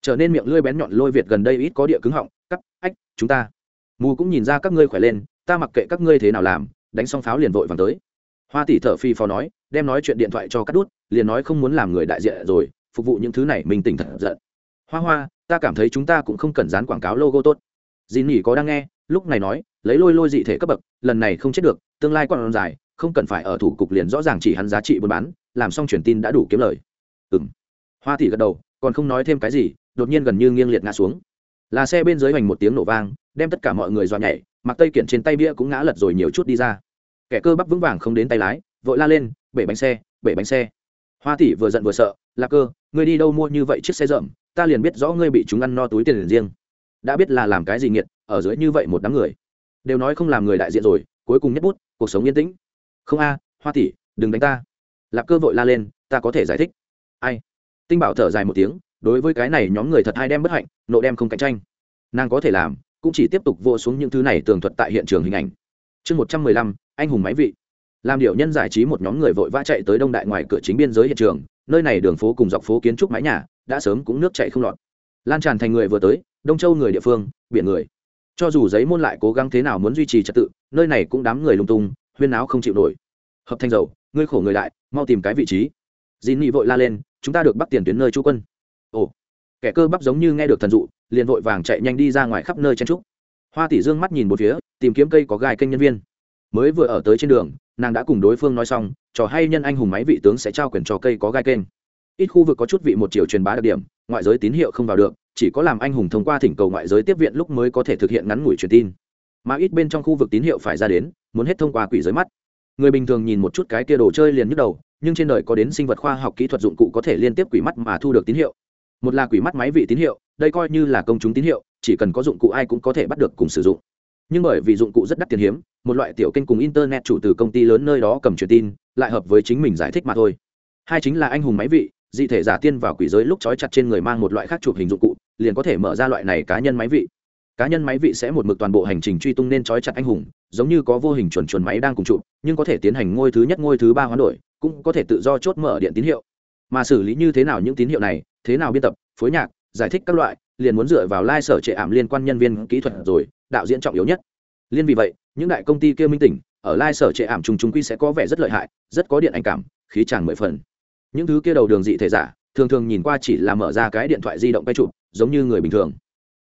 S1: Trở nên miệng lưỡi bén nhọn lôi việt gần đây ít có địa cứng họng cắt ách, chúng ta. Mù cũng nhìn ra các ngươi khỏe lên, ta mặc kệ các ngươi thế nào làm, đánh xong pháo liền vội vàng tới. Hoa tỷ thở phi phò nói, đem nói chuyện điện thoại cho cắt đút, liền nói không muốn làm người đại diện rồi phục vụ những thứ này mình tỉnh thật giận. Hoa hoa, ta cảm thấy chúng ta cũng không cần dán quảng cáo logo tốt. Dì nỉ có đang nghe, lúc này nói, lấy lôi lôi dị thể cấp bậc, lần này không chết được, tương lai còn dài, không cần phải ở thủ cục liền rõ ràng chỉ hắn giá trị buôn bán, làm xong truyền tin đã đủ kiếm lời. Ừ m hoa thị gật đầu, còn không nói thêm cái gì, đột nhiên gần như nghiêng liệt ngã xuống. Là xe bên dưới hoành một tiếng nổ vang, đem tất cả mọi người dọa nhảy, mặc tây kiện trên tay bia cũng ngã lật rồi nhiều chút đi ra. Kẻ cơ bắp vững vàng không đến tay lái, vội la lên, bể bánh xe, bể bánh xe hoa tỷ vừa giận vừa sợ, lạc cơ, ngươi đi đâu mua như vậy chiếc xe rậm? Ta liền biết rõ ngươi bị chúng ăn no túi tiền riêng. Đã biết là làm cái gì nghiệt, ở dưới như vậy một đám người. Đều nói không làm người đại diện rồi, cuối cùng nhất bút, cuộc sống yên tĩnh. Không a, hoa tỷ, đừng đánh ta. Lạp cơ vội la lên, ta có thể giải thích. Ai? Tinh bảo thở dài một tiếng, đối với cái này nhóm người thật hay đem bất hạnh, nộ đem không cạnh tranh. Nàng có thể làm, cũng chỉ tiếp tục vô xuống những thứ này tường thuật tại hiện trường hình ảnh. Chương một trăm mười lăm, anh hùng máy vị làm điệu nhân giải trí một nhóm người vội vã chạy tới đông đại ngoài cửa chính biên giới hiện trường nơi này đường phố cùng dọc phố kiến trúc mái nhà đã sớm cũng nước chạy không lọt. Lan tràn thành người vừa tới đông châu người địa phương biển người. Cho dù giấy môn lại cố gắng thế nào muốn duy trì trật tự nơi này cũng đám người lung tung huyên áo không chịu nổi. Hợp thanh dầu ngươi khổ người lại, mau tìm cái vị trí. Dì nị vội la lên chúng ta được bắt tiền tuyến nơi chú quân. Ồ kẻ cơ bắp giống như nghe được thần dụ liền vội vàng chạy nhanh đi ra ngoài khắp nơi chen trúc. Hoa tỷ dương mắt nhìn một phía tìm kiếm cây có gai kênh nhân viên. Mới vừa ở tới trên đường nàng đã cùng đối phương nói xong, trò hay nhân anh hùng máy vị tướng sẽ trao quyền trò cây có gai kênh. Ít khu vực có chút vị một chiều truyền bá đặc điểm, ngoại giới tín hiệu không vào được, chỉ có làm anh hùng thông qua thỉnh cầu ngoại giới tiếp viện lúc mới có thể thực hiện ngắn ngủi truyền tin. Mà ít bên trong khu vực tín hiệu phải ra đến, muốn hết thông qua quỷ giới mắt. Người bình thường nhìn một chút cái kia đồ chơi liền nhức đầu, nhưng trên đời có đến sinh vật khoa học kỹ thuật dụng cụ có thể liên tiếp quỷ mắt mà thu được tín hiệu. Một là quỷ mắt máy vị tín hiệu, đây coi như là công chúng tín hiệu, chỉ cần có dụng cụ ai cũng có thể bắt được cùng sử dụng nhưng bởi vì dụng cụ rất đắt tiền hiếm, một loại tiểu kênh cùng internet chủ từ công ty lớn nơi đó cầm truyền tin, lại hợp với chính mình giải thích mà thôi. Hai chính là anh hùng máy vị, dị thể giả tiên vào quỷ giới lúc trói chặt trên người mang một loại khác chụp hình dụng cụ, liền có thể mở ra loại này cá nhân máy vị. Cá nhân máy vị sẽ một mực toàn bộ hành trình truy tung nên trói chặt anh hùng, giống như có vô hình chuẩn chuẩn máy đang cùng chụp, nhưng có thể tiến hành ngôi thứ nhất, ngôi thứ ba hoán đổi, cũng có thể tự do chốt mở điện tín hiệu. Mà xử lý như thế nào những tín hiệu này, thế nào biên tập, phối nhạc, giải thích các loại liền muốn dựa vào lai、like、sở trệ ảm liên quan nhân viên kỹ thuật rồi, đạo diễn trọng yếu nhất. Liên vì vậy, những đại công ty kia minh tỉnh, ở lai、like、sở trệ ảm trùng trùng quy sẽ có vẻ rất lợi hại, rất có điện ảnh cảm, khí tràng mười phần. Những thứ kia đầu đường dị thể giả, thường thường nhìn qua chỉ là mở ra cái điện thoại di động quay chụp, giống như người bình thường.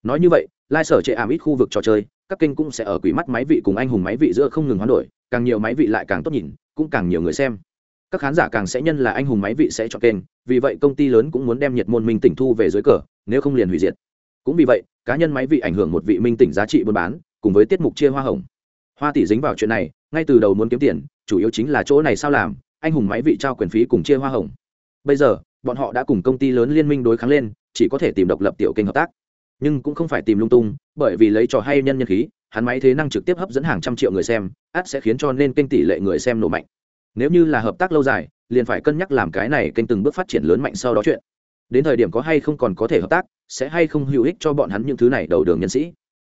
S1: Nói như vậy, lai、like、sở trệ ảm ít khu vực trò chơi, các kênh cũng sẽ ở quỷ mắt máy vị cùng anh hùng máy vị giữa không ngừng hoán đổi, càng nhiều máy vị lại càng tốt nhìn, cũng càng nhiều người xem. Các khán giả càng sẽ nhân là anh hùng máy vị sẽ chọn kênh, vì vậy công ty lớn cũng muốn đem nhiệt môn minh tỉnh thu về dưới cờ nếu không liền hủy diệt. Cũng vì vậy, cá nhân máy vị ảnh hưởng một vị minh tỉnh giá trị buôn bán, cùng với tiết mục chia hoa hồng. Hoa tỷ dính vào chuyện này, ngay từ đầu muốn kiếm tiền, chủ yếu chính là chỗ này sao làm, anh hùng máy vị trao quyền phí cùng chia hoa hồng. Bây giờ, bọn họ đã cùng công ty lớn liên minh đối kháng lên, chỉ có thể tìm độc lập tiểu kênh hợp tác. Nhưng cũng không phải tìm lung tung, bởi vì lấy trò hay nhân nhân khí, hắn máy thế năng trực tiếp hấp dẫn hàng trăm triệu người xem át sẽ khiến cho nên kênh tỷ lệ người xem nổ mạnh. Nếu như là hợp tác lâu dài, liền phải cân nhắc làm cái này kênh từng bước phát triển lớn mạnh sau đó chuyện đến thời điểm có hay không còn có thể hợp tác, sẽ hay không hữu ích cho bọn hắn những thứ này đầu đường nhân sĩ.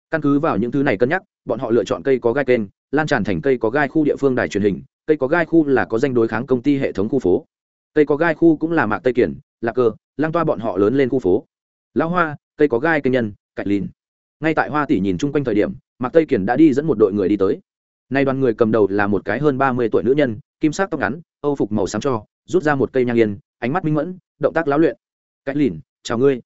S1: Căn cứ vào những thứ này cân nhắc, bọn họ lựa chọn cây có gai kênh, lan tràn thành cây có gai khu địa phương đài truyền hình, cây có gai khu là có danh đối kháng công ty hệ thống khu phố. Cây có gai khu cũng là mạc tây kiển, lạc cơ lang toa bọn họ lớn lên khu phố. Lão hoa, cây có gai kênh nhân cạnh lìn. Ngay tại hoa tỷ nhìn chung quanh thời điểm, mạc tây kiển đã đi dẫn một đội người đi tới. Nay đoàn người cầm đầu là một cái hơn ba mươi tuổi nữ nhân, kim sắc tóc ngắn, âu phục màu xám cho, rút ra một cây nhang yên, ánh mắt minh mẫn, động tác lão luyện cách lìn, chào ngươi.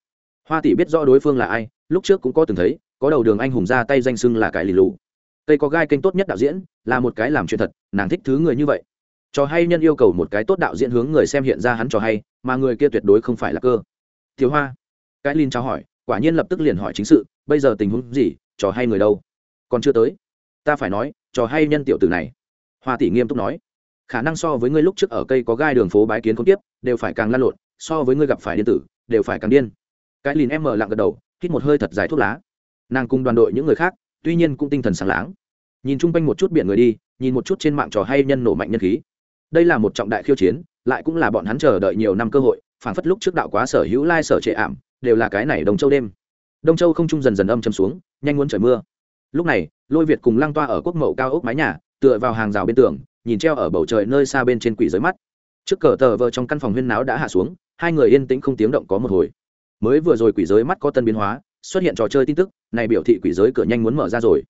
S1: Hoa tỷ biết rõ đối phương là ai, lúc trước cũng có từng thấy, có đầu đường anh hùng ra tay danh xưng là cái lì lù. Cây có gai kênh tốt nhất đạo diễn, là một cái làm chuyện thật, nàng thích thứ người như vậy. Trò hay nhân yêu cầu một cái tốt đạo diễn hướng người xem hiện ra hắn trò hay, mà người kia tuyệt đối không phải là cơ. Thiếu hoa. Cái linh trao hỏi, quả nhiên lập tức liền hỏi chính sự, bây giờ tình huống gì, trò hay người đâu? Còn chưa tới. Ta phải nói, trò hay nhân tiểu tử này. Hoa tỷ nghiêm túc nói. Khả năng so với ngươi lúc trước ở cây có gai đường phố bái kiến không tiếp, đều phải càng lan lộn so với ngươi gặp phải điên tử, đều phải càng điên. Cái lìn em mở lặng gật đầu, hít một hơi thật dài thuốc lá. Nàng cùng đoàn đội những người khác, tuy nhiên cũng tinh thần sáng láng. Nhìn chung quanh một chút biển người đi, nhìn một chút trên mạng trò hay nhân nổ mạnh nhân khí. Đây là một trọng đại khiêu chiến, lại cũng là bọn hắn chờ đợi nhiều năm cơ hội phản phất lúc trước đạo quá sở hữu lai sở trệ ảm, đều là cái này đồng châu đêm. Đông châu không trung dần dần âm châm xuống, nhanh muốn trời mưa. Lúc này, lôi việt cùng lăng toa ở quốc mậu cao ốc mái nhà, tựa vào hàng rào bên tường, nhìn treo ở bầu trời nơi xa bên trên quỷ giới mắt. Trước cờ tờ vờ trong căn phòng huyên náo đã hạ xuống hai người yên tĩnh không tiếng động có một hồi. Mới vừa rồi quỷ giới mắt có tân biến hóa, xuất hiện trò chơi tin tức, này biểu thị quỷ giới cửa nhanh muốn mở ra rồi.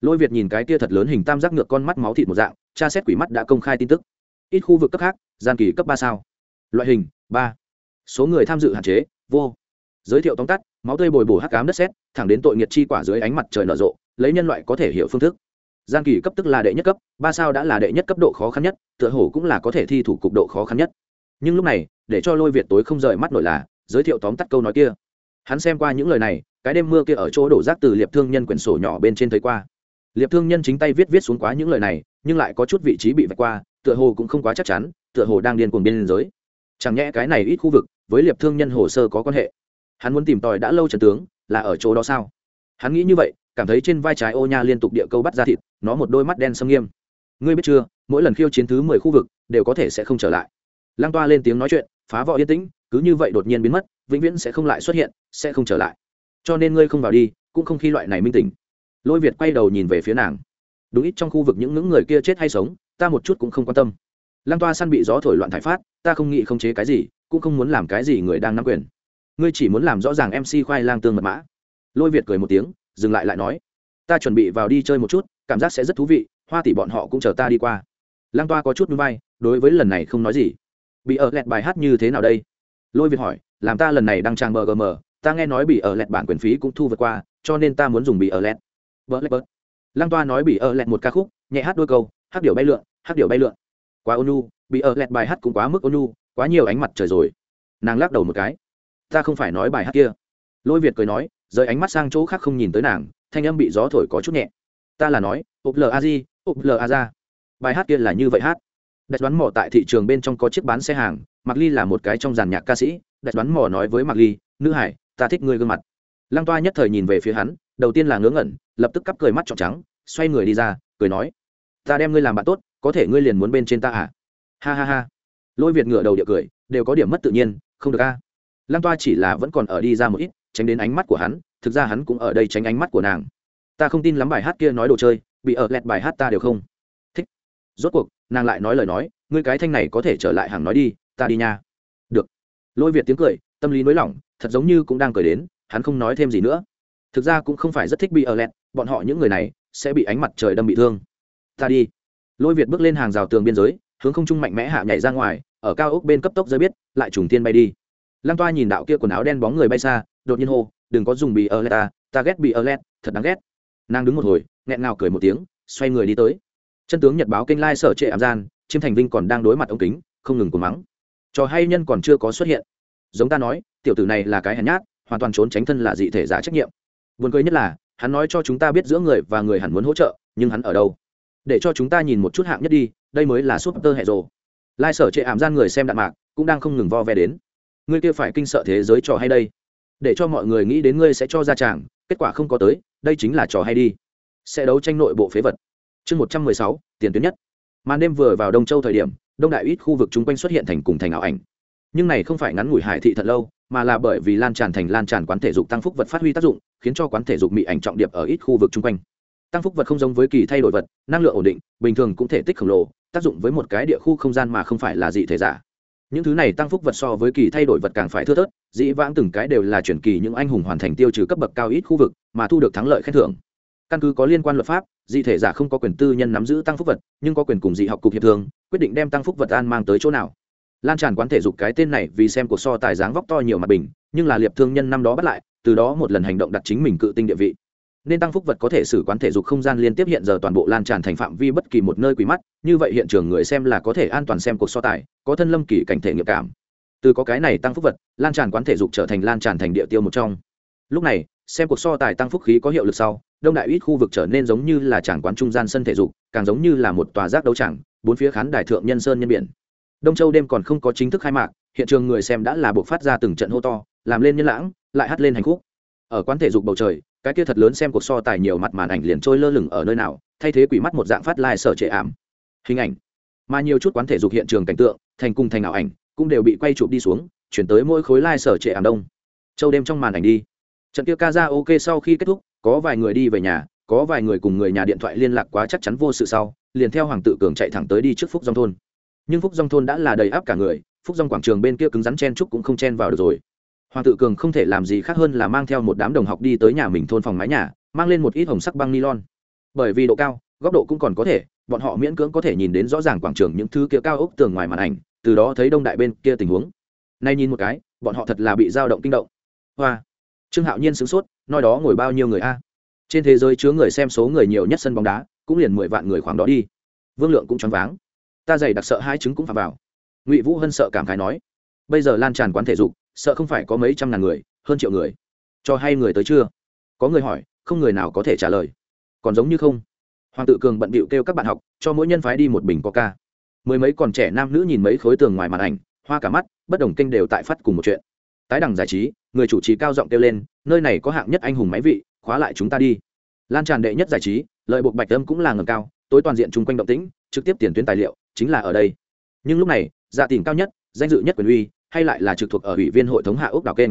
S1: Lôi việt nhìn cái kia thật lớn hình tam giác ngược con mắt máu thịt một dạng, tra xét quỷ mắt đã công khai tin tức. Ít khu vực cấp khác, gian kỳ cấp ba sao? Loại hình, ba. Số người tham dự hạn chế, vô. Giới thiệu tóm tắt, máu tươi bồi bổ hắc cám đất xét thẳng đến tội nghiệt chi quả dưới ánh mặt trời nở rộ, lấy nhân loại có thể hiểu phương thức. Gian kỳ cấp tức là đệ nhất cấp, ba sao đã là đệ nhất cấp độ khó khăn nhất, tựa hồ cũng là có thể thi thủ cục độ khó khăn nhất nhưng lúc này, để cho lôi việt tối không rời mắt nổi là, giới thiệu tóm tắt câu nói kia. Hắn xem qua những lời này, cái đêm mưa kia ở chỗ đổ rác từ liệp thương nhân quyển sổ nhỏ bên trên thấy qua. Liệp thương nhân chính tay viết viết xuống quá những lời này, nhưng lại có chút vị trí bị vạch qua, tựa hồ cũng không quá chắc chắn, tựa hồ đang điên cuồng biên giới. Chẳng nhẽ cái này ít khu vực, với liệp thương nhân hồ sơ có quan hệ? Hắn muốn tìm tòi đã lâu trần tướng, là ở chỗ đó sao? Hắn nghĩ như vậy, cảm thấy trên vai trái ô nha liên tục địa câu bắt ra thịt, nó một đôi mắt đen sâm nghiêm. Ngươi biết chưa, mỗi lần khiêu chiến thứ mười khu vực, đều có thể sẽ không trở lại lang toa lên tiếng nói chuyện, phá võ yên tĩnh, cứ như vậy đột nhiên biến mất, vĩnh viễn sẽ không lại xuất hiện, sẽ không trở lại. Cho nên ngươi không vào đi, cũng không khi loại này minh tình. lôi việt quay đầu nhìn về phía nàng. Đúng ít trong khu vực những ngưỡng người kia chết hay sống, ta một chút cũng không quan tâm. Lang toa săn bị gió thổi loạn thải phát, ta không nghĩ không chế cái gì, cũng không muốn làm cái gì người đang nắm quyền. Ngươi chỉ muốn làm rõ ràng mc khoai lang tương mật mã. Lôi việt cười một tiếng, dừng lại lại nói, ta chuẩn bị vào đi chơi một chút, cảm giác sẽ rất thú vị, hoa tỷ bọn họ cũng chờ ta đi qua. Lang toa có chút núi bay đối với lần này không nói gì bị ở lẹt bài hát như thế nào đây? Lôi việt hỏi, làm ta lần này đăng trang bgm ta nghe nói bị ở lẹt bản quyền phí cũng thu vượt qua, cho nên ta muốn dùng bị ở lẹt. Vỡ lẹt bớt lăng toa nói bị ở lẹt một ca khúc, nhẹ hát đôi câu, hát điệu bay lượn, hát điệu bay lượn. Quá ônu bị ở lẹt bài hát cũng quá mức ônu quá nhiều ánh mặt trời rồi. Nàng lắc đầu một cái. Ta không phải nói bài hát kia. Lôi việt cười nói, rời ánh mắt sang chỗ khác không nhìn tới nàng, thanh âm bị gió thổi có chút nhẹ. Ta là nói ộp lờ a di ộp lờ a ra bài hát kia là như vậy hát đặt đoán mỏ tại thị trường bên trong có chiếc bán xe hàng mặc ly là một cái trong giàn nhạc ca sĩ. Đặt đoán mỏ nói với mặc ly, nữ hải, ta thích ngươi gương mặt. Lăng toa nhất thời nhìn về phía hắn, đầu tiên là ngớ ngẩn, lập tức cắp cười mắt trọc trắng, xoay người đi ra, cười nói, ta đem ngươi làm bạn tốt, có thể ngươi liền muốn bên trên ta à? Ha ha ha. Lôi việt ngửa đầu địa cười, đều có điểm mất tự nhiên, không được a. Lăng toa chỉ là vẫn còn ở đi ra một ít, tránh đến ánh mắt của hắn, thực ra hắn cũng ở đây tránh ánh mắt của nàng. Ta không tin lắm bài hát kia nói đồ chơi, bị ở lẹt bài hát ta đều không rốt cuộc, nàng lại nói lời nói, ngươi cái thanh này có thể trở lại hàng nói đi, ta đi nha. Được. Lôi việt tiếng cười, tâm lý nới lỏng thật giống như cũng đang cười đến, hắn không nói thêm gì nữa. Thực ra cũng không phải rất thích bị ở lẹt, bọn họ những người này sẽ bị ánh mặt trời đâm bị thương. Ta đi. Lôi việt bước lên hàng rào tường biên giới, hướng không trung mạnh mẽ hạ nhảy ra ngoài, ở cao ốc bên cấp tốc rơi biết, lại trùng tiên bay đi. Lăng toa nhìn đạo kia quần áo đen bóng người bay xa, đột nhiên hô, đừng có dùng bị ở lẹt ta ta ghét bị ở lẹt, thật đáng ghét. Nàng đứng một hồi, nghẹn ngào cười một tiếng, xoay người đi tới chân tướng nhật báo kênh lai sở trệ ảm gian, chiêm thành vinh còn đang đối mặt ống kính, không ngừng cuồng mắng. Trò hay nhân còn chưa có xuất hiện. Giống ta nói, tiểu tử này là cái hèn nhát, hoàn toàn trốn tránh thân là dị thể giả trách nhiệm. Buồn cười nhất là, hắn nói cho chúng ta biết giữa người và người hẳn muốn hỗ trợ, nhưng hắn ở đâu? Để cho chúng ta nhìn một chút hạng nhất đi, đây mới là súp tơ hệ rồ. Lai sở trệ ảm gian người xem đạn mạc, cũng đang không ngừng vo ve đến. Ngươi kia phải kinh sợ thế giới trò hay đây? Để cho mọi người nghĩ đến ngươi sẽ cho ra tràng, kết quả không có tới, đây chính là trò hay đi. Sẽ đấu tranh nội bộ phế vật chương một trăm mười sáu, tiền tuyến nhất. Màn đêm vừa vào đông châu thời điểm, đông đại ít khu vực chung quanh xuất hiện thành cùng thành ảo ảnh. Nhưng này không phải ngắn ngủi hải thị thật lâu, mà là bởi vì lan tràn thành lan tràn quán thể dục tăng phúc vật phát huy tác dụng, khiến cho quán thể dục bị ảnh trọng điệp ở ít khu vực chung quanh. Tăng phúc vật không giống với kỳ thay đổi vật, năng lượng ổn định, bình thường cũng thể tích khổng lồ, tác dụng với một cái địa khu không gian mà không phải là dị thể giả. Những thứ này tăng phúc vật so với kỳ thay đổi vật càng phải thưa thớt, dĩ vãng từng cái đều là chuyển kỳ những anh hùng hoàn thành tiêu trừ cấp bậc cao ít khu vực, mà thu được thắng lợi khen thưởng. Căn cứ có liên quan luật pháp dị thể giả không có quyền tư nhân nắm giữ tăng phúc vật, nhưng có quyền cùng dị học cục hiệp thương, quyết định đem tăng phúc vật an mang tới chỗ nào. Lan tràn quán thể dục cái tên này vì xem cuộc so tài dáng vóc to nhiều mặt bình, nhưng là liệp thương nhân năm đó bắt lại, từ đó một lần hành động đặt chính mình cự tinh địa vị. Nên tăng phúc vật có thể xử quán thể dục không gian liên tiếp hiện giờ toàn bộ lan tràn thành phạm vi bất kỳ một nơi quỷ mắt, như vậy hiện trường người xem là có thể an toàn xem cuộc so tài, có thân lâm kỳ cảnh thể nghiệp cảm. Từ có cái này tăng phúc vật, lan tràn quán thể dục trở thành lan tràn thành địa tiêu một trong. Lúc này, xem cuộc so tài tăng phúc khí có hiệu lực sau đông đại ít khu vực trở nên giống như là tràng quán trung gian sân thể dục, càng giống như là một tòa giác đấu tràng, bốn phía khán đài thượng nhân sơn nhân biển. Đông châu đêm còn không có chính thức khai mạc, hiện trường người xem đã là buộc phát ra từng trận hô to, làm lên nhân lãng, lại hát lên hành khúc ở quán thể dục bầu trời, cái kia thật lớn xem cuộc so tài nhiều mặt màn ảnh liền trôi lơ lửng ở nơi nào, thay thế quỷ mắt một dạng phát lai sở trệ ảm. Hình ảnh. Mà nhiều chút quán thể dục hiện trường cảnh tượng, thành cùng thành ảo ảnh, cũng đều bị quay chụp đi xuống, chuyển tới mỗi khối lai sở trệ ảm đông. Châu đêm trong màn ảnh đi. Trận kia ca ra ok sau khi kết thúc có vài người đi về nhà, có vài người cùng người nhà điện thoại liên lạc quá chắc chắn vô sự sau, liền theo hoàng tự cường chạy thẳng tới đi trước phúc dòng thôn. Nhưng phúc dòng thôn đã là đầy áp cả người, phúc dòng quảng trường bên kia cứng rắn chen trúc cũng không chen vào được rồi. Hoàng tự cường không thể làm gì khác hơn là mang theo một đám đồng học đi tới nhà mình thôn phòng mái nhà, mang lên một ít hồng sắc băng nylon. Bởi vì độ cao, góc độ cũng còn có thể, bọn họ miễn cưỡng có thể nhìn đến rõ ràng quảng trường những thứ kia cao ốc tường ngoài màn ảnh, từ đó thấy đông đại bên kia tình huống. Nay nhìn một cái, bọn họ thật là bị dao động kinh động. Hoa! Trương hạo nhiên sửng sốt nói đó ngồi bao nhiêu người a? Trên thế giới chứa người xem số người nhiều nhất sân bóng đá, cũng liền mười vạn người khoảng đó đi. Vương lượng cũng choáng váng. Ta dày đặc sợ hai trứng cũng phạm vào. Ngụy vũ hân sợ cảm khái nói, bây giờ lan tràn quán thể dục, sợ không phải có mấy trăm ngàn người, hơn triệu người. Cho hay người tới chưa? Có người hỏi, không người nào có thể trả lời. Còn giống như không. Hoàng tự cường bận bịu kêu các bạn học, cho mỗi nhân phái đi một bình coca. Mười mấy còn trẻ nam nữ nhìn mấy khối tường ngoài màn ảnh, hoa cả mắt, bất đồng kênh đều tại phát cùng một chuyện. Tái đẳng giải trí người chủ trì cao giọng kêu lên, nơi này có hạng nhất anh hùng máy vị, khóa lại chúng ta đi. Lan tràn đệ nhất giải trí, lợi buộc bạch âm cũng là ngầm cao, tối toàn diện chung quanh động tĩnh, trực tiếp tiền tuyến tài liệu, chính là ở đây. Nhưng lúc này dạ tỉnh cao nhất, danh dự nhất quyền uy, hay lại là trực thuộc ở ủy viên hội thống hạ ốc đảo kênh.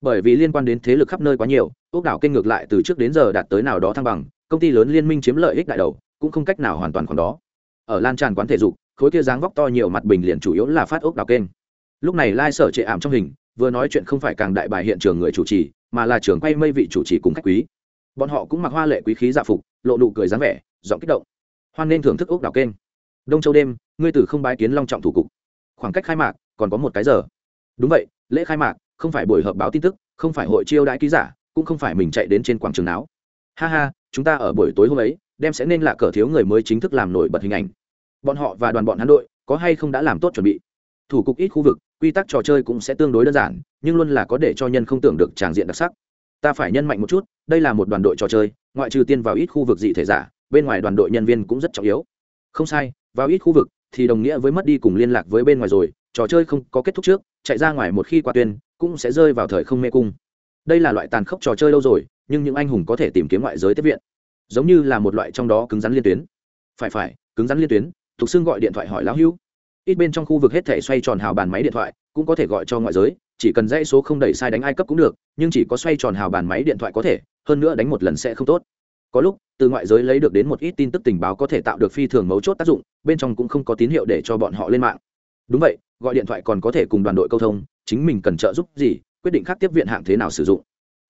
S1: Bởi vì liên quan đến thế lực khắp nơi quá nhiều ốc đảo kênh ngược lại từ trước đến giờ đạt tới nào đó thăng bằng, công ty lớn liên minh chiếm lợi ích đại đầu, cũng không cách nào hoàn toàn còn đó. Ở lan tràn quán thể dục, khối kia dáng vóc to nhiều mặt bình liền chủ yếu là phát ốc đảo kênh. Lúc này lai sở trệ ảm trong hình vừa nói chuyện không phải càng đại bài hiện trường người chủ trì, mà là trường quay mây vị chủ trì cùng khách quý. Bọn họ cũng mặc hoa lệ quý khí dạ phục, lộ nụ cười dáng vẻ, giọng kích động. Hoan nên thưởng thức ốc đảo kênh. Đông châu đêm, ngươi tử không bái kiến long trọng thủ cục. Khoảng cách khai mạc, còn có một cái giờ. Đúng vậy, lễ khai mạc, không phải buổi họp báo tin tức, không phải hội chiêu đãi ký giả, cũng không phải mình chạy đến trên quảng trường não ha ha, chúng ta ở buổi tối hôm ấy, đem sẽ nên là cờ thiếu người mới chính thức làm nổi bật hình ảnh. Bọn họ và đoàn bọn hắn đội, có hay không đã làm tốt chuẩn bị? Thủ cục ít khu vực quy tắc trò chơi cũng sẽ tương đối đơn giản, nhưng luôn là có để cho nhân không tưởng được tràng diện đặc sắc. Ta phải nhân mạnh một chút, đây là một đoàn đội trò chơi, ngoại trừ tiên vào ít khu vực dị thể giả, bên ngoài đoàn đội nhân viên cũng rất trọng yếu. Không sai, vào ít khu vực thì đồng nghĩa với mất đi cùng liên lạc với bên ngoài rồi, trò chơi không có kết thúc trước, chạy ra ngoài một khi qua tuyên, cũng sẽ rơi vào thời không mê cung. Đây là loại tàn khốc trò chơi lâu rồi, nhưng những anh hùng có thể tìm kiếm ngoại giới tiếp viện. Giống như là một loại trong đó cứng rắn liên tuyến. Phải phải, cứng rắn liên tuyến, Thuộc xưng gọi điện thoại hỏi lão hữu ít bên trong khu vực hết thể xoay tròn hào bàn máy điện thoại, cũng có thể gọi cho ngoại giới, chỉ cần dãy số không đẩy sai đánh ai cấp cũng được, nhưng chỉ có xoay tròn hào bàn máy điện thoại có thể, hơn nữa đánh một lần sẽ không tốt. Có lúc, từ ngoại giới lấy được đến một ít tin tức tình báo có thể tạo được phi thường mấu chốt tác dụng, bên trong cũng không có tín hiệu để cho bọn họ lên mạng. Đúng vậy, gọi điện thoại còn có thể cùng đoàn đội câu thông, chính mình cần trợ giúp gì, quyết định khác tiếp viện hạng thế nào sử dụng.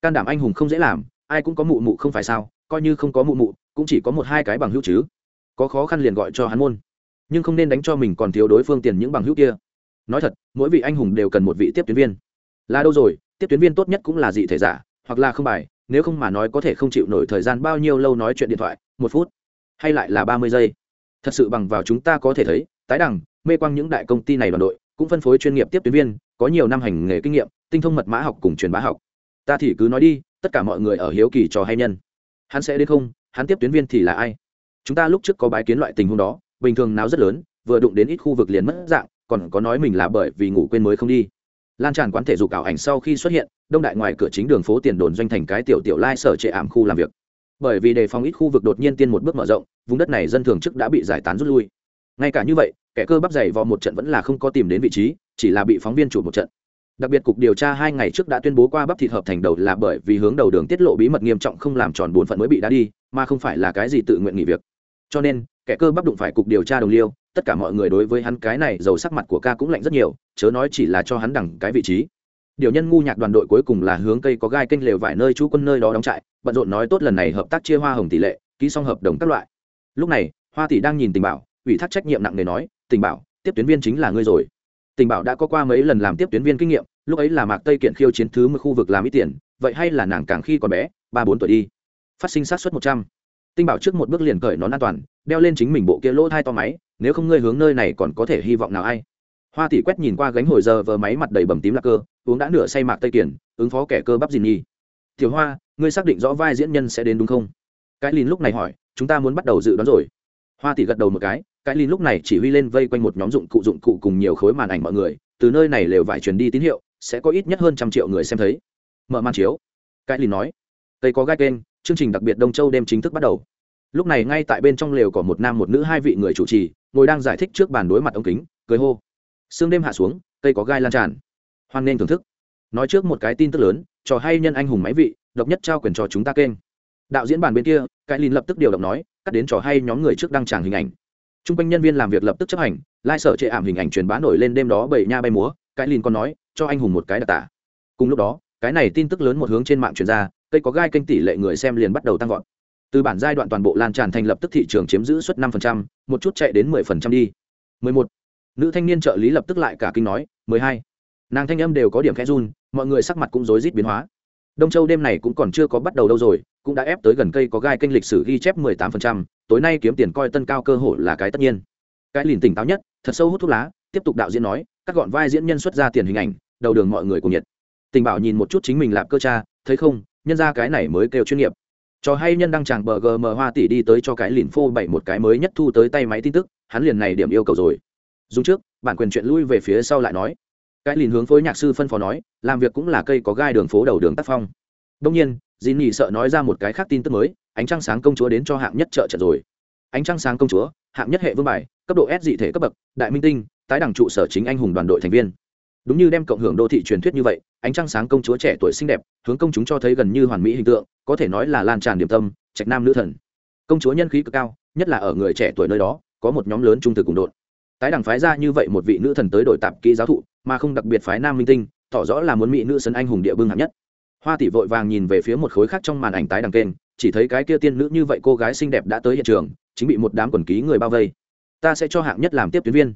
S1: Can đảm anh hùng không dễ làm, ai cũng có mụ mụ không phải sao, coi như không có mụ mụ, cũng chỉ có một hai cái bằng hữu chứ. Có khó khăn liền gọi cho hắn môn nhưng không nên đánh cho mình còn thiếu đối phương tiền những bằng hữu kia. Nói thật, mỗi vị anh hùng đều cần một vị tiếp tuyến viên. Là đâu rồi, tiếp tuyến viên tốt nhất cũng là dị thể giả, hoặc là không bài, nếu không mà nói có thể không chịu nổi thời gian bao nhiêu lâu nói chuyện điện thoại, một phút, hay lại là ba mươi giây. Thật sự bằng vào chúng ta có thể thấy, tái đẳng mê quang những đại công ty này đoàn đội, cũng phân phối chuyên nghiệp tiếp tuyến viên, có nhiều năm hành nghề kinh nghiệm, tinh thông mật mã học cùng truyền bá học. Ta thì cứ nói đi, tất cả mọi người ở hiếu kỳ trò hay nhân. Hắn sẽ đến không? Hắn tiếp tuyến viên thì là ai? Chúng ta lúc trước có bái kiến loại tình huống đó bình thường nào rất lớn, vừa đụng đến ít khu vực liền mất dạng, còn có nói mình là bởi vì ngủ quên mới không đi. Lan tràn quán thể dục ảo ảnh sau khi xuất hiện, đông đại ngoài cửa chính đường phố tiền đồn doanh thành cái tiểu tiểu lai sở trệ ảm khu làm việc. Bởi vì đề phòng ít khu vực đột nhiên tiên một bước mở rộng, vùng đất này dân thường chức đã bị giải tán rút lui. Ngay cả như vậy, kẻ cơ bắp dày vào một trận vẫn là không có tìm đến vị trí, chỉ là bị phóng viên chủ một trận. Đặc biệt cục điều tra hai ngày trước đã tuyên bố qua bắp thịt hợp thành đầu là bởi vì hướng đầu đường tiết lộ bí mật nghiêm trọng không làm tròn bổn phận mới bị đá đi, mà không phải là cái gì tự nguyện nghỉ việc. Cho nên kẻ cơ bắp đụng phải cục điều tra đồng liêu, tất cả mọi người đối với hắn cái này giàu sắc mặt của ca cũng lạnh rất nhiều, chớ nói chỉ là cho hắn đẳng cái vị trí. Điều nhân ngu nhạc đoàn đội cuối cùng là hướng cây có gai kênh lều vài nơi chú quân nơi đó đóng trại, bận rộn nói tốt lần này hợp tác chia hoa hồng tỷ lệ, ký xong hợp đồng các loại. Lúc này, hoa tỷ đang nhìn tình bảo, ủy thác trách nhiệm nặng nề nói, tình bảo, tiếp tuyến viên chính là ngươi rồi. Tình bảo đã có qua mấy lần làm tiếp tuyến viên kinh nghiệm, lúc ấy là mạc tây kiện khiêu chiến thứ một khu vực làm ít tiền, vậy hay là nàng càng khi còn bé, ba bốn tuổi đi. Phát sinh sát suất một trăm. Tinh bảo trước một bước liền cởi nón an toàn đeo lên chính mình bộ kia lỗ thai to máy, nếu không ngươi hướng nơi này còn có thể hy vọng nào ai. Hoa tỷ quét nhìn qua gánh hồi giờ vờ máy mặt đầy bầm tím lạc cơ, uống đã nửa say mạc tây kiển, ứng phó kẻ cơ bắp dìn nhi tiểu hoa, ngươi xác định rõ vai diễn nhân sẽ đến đúng không? Cái lìn lúc này hỏi, chúng ta muốn bắt đầu dự đoán rồi. Hoa tỷ gật đầu một cái cái lìn lúc này chỉ huy lên vây quanh một nhóm dụng cụ dụng cụ cùng nhiều khối màn ảnh mọi người, từ nơi này lều vải truyền đi tín hiệu, sẽ có ít nhất hơn trăm triệu người xem thấy. Mở màn chiếu. Cái lìn nói tây có gai kênh, chương trình đặc biệt đông châu đêm chính thức bắt đầu lúc này ngay tại bên trong lều có một nam một nữ hai vị người chủ trì, ngồi đang giải thích trước bàn đối mặt ống kính, cười hô. Sương đêm hạ xuống, cây có gai lan tràn. Hoan nên thưởng thức. Nói trước một cái tin tức lớn, trò hay nhân anh hùng máy vị, độc nhất trao quyền cho chúng ta kênh. Đạo diễn bàn bên kia, cái lìn lập tức điều động nói, cắt đến trò hay nhóm người trước đăng tràng hình ảnh. T r u n g quanh nhân viên làm việc lập tức chấp hành, lai sở chệ ảm hình ảnh truyền bá nổi lên đêm đó bảy nha bay múa, cái lìn còn nói, cho anh hùng một cái đặc tả. Cùng lúc đó, cái này tin tức lớn một hướng trên mạng truyền ra, cây có gai kênh tỷ lệ người xem liền bắt đầu tăng vọt từ bản giai đoạn toàn bộ lan tràn thành lập tức thị trường chiếm giữ suất năm một chút chạy đến 10% đi. 11. nữ thanh niên trợ lý lập tức lại cả kinh nói 12. nàng thanh âm đều có điểm khẽ run mọi người sắc mặt cũng rối rít biến hóa. Đông châu đêm này cũng còn chưa có bắt đầu đâu rồi cũng đã ép tới gần cây có gai kênh lịch sử ghi chép 18%, tối nay kiếm tiền coi tân cao cơ hội là cái tất nhiên. Cái lìn tỉnh táo nhất thật sâu hút thuốc lá tiếp tục đạo diễn nói cắt gọn vai diễn nhân xuất ra tiền hình ảnh đầu đường mọi người cùng nhiệt. Tình bảo nhìn một chút chính mình lạp cơ cha thấy không nhân ra cái này mới kêu chuyên nghiệp cho hay nhân đăng chàng bờ gm hoa tỷ đi tới cho cái lìn phô bảy một cái mới nhất thu tới tay máy tin tức, hắn liền này điểm yêu cầu rồi. Dùng trước, bản quyền chuyện lui về phía sau lại nói. Cái lìn hướng phối nhạc sư phân phó nói, làm việc cũng là cây có gai đường phố đầu đường tác phong. Đông nhiên dì nhị sợ nói ra một cái khác tin tức mới, ánh trăng sáng công chúa đến cho hạng nhất trợ trận rồi. Ánh trăng sáng công chúa, hạng nhất hệ vương bài, cấp độ s dị thể cấp bậc, đại minh tinh, tái đẳng trụ sở chính anh hùng đoàn đội thành viên đúng như đem cộng hưởng đô thị truyền thuyết như vậy, ánh trăng sáng công chúa trẻ tuổi xinh đẹp, hướng công chúng cho thấy gần như hoàn mỹ hình tượng, có thể nói là lan tràn điểm tâm, trạch nam nữ thần. Công chúa nhân khí cực cao, nhất là ở người trẻ tuổi nơi đó, có một nhóm lớn trung thực cùng đội tái đảng phái ra như vậy một vị nữ thần tới đội tạp kỹ giáo thụ, mà không đặc biệt phái nam minh tinh, tỏ rõ là muốn mỹ nữ sân anh hùng địa bưng hạng nhất. Hoa tỷ vội vàng nhìn về phía một khối khác trong màn ảnh tái đằng kênh, chỉ thấy cái kia tiên nữ như vậy cô gái xinh đẹp đã tới hiện trường, chính bị một đám quần ký người bao vây. Ta sẽ cho hạng nhất làm tiếp tuyến viên.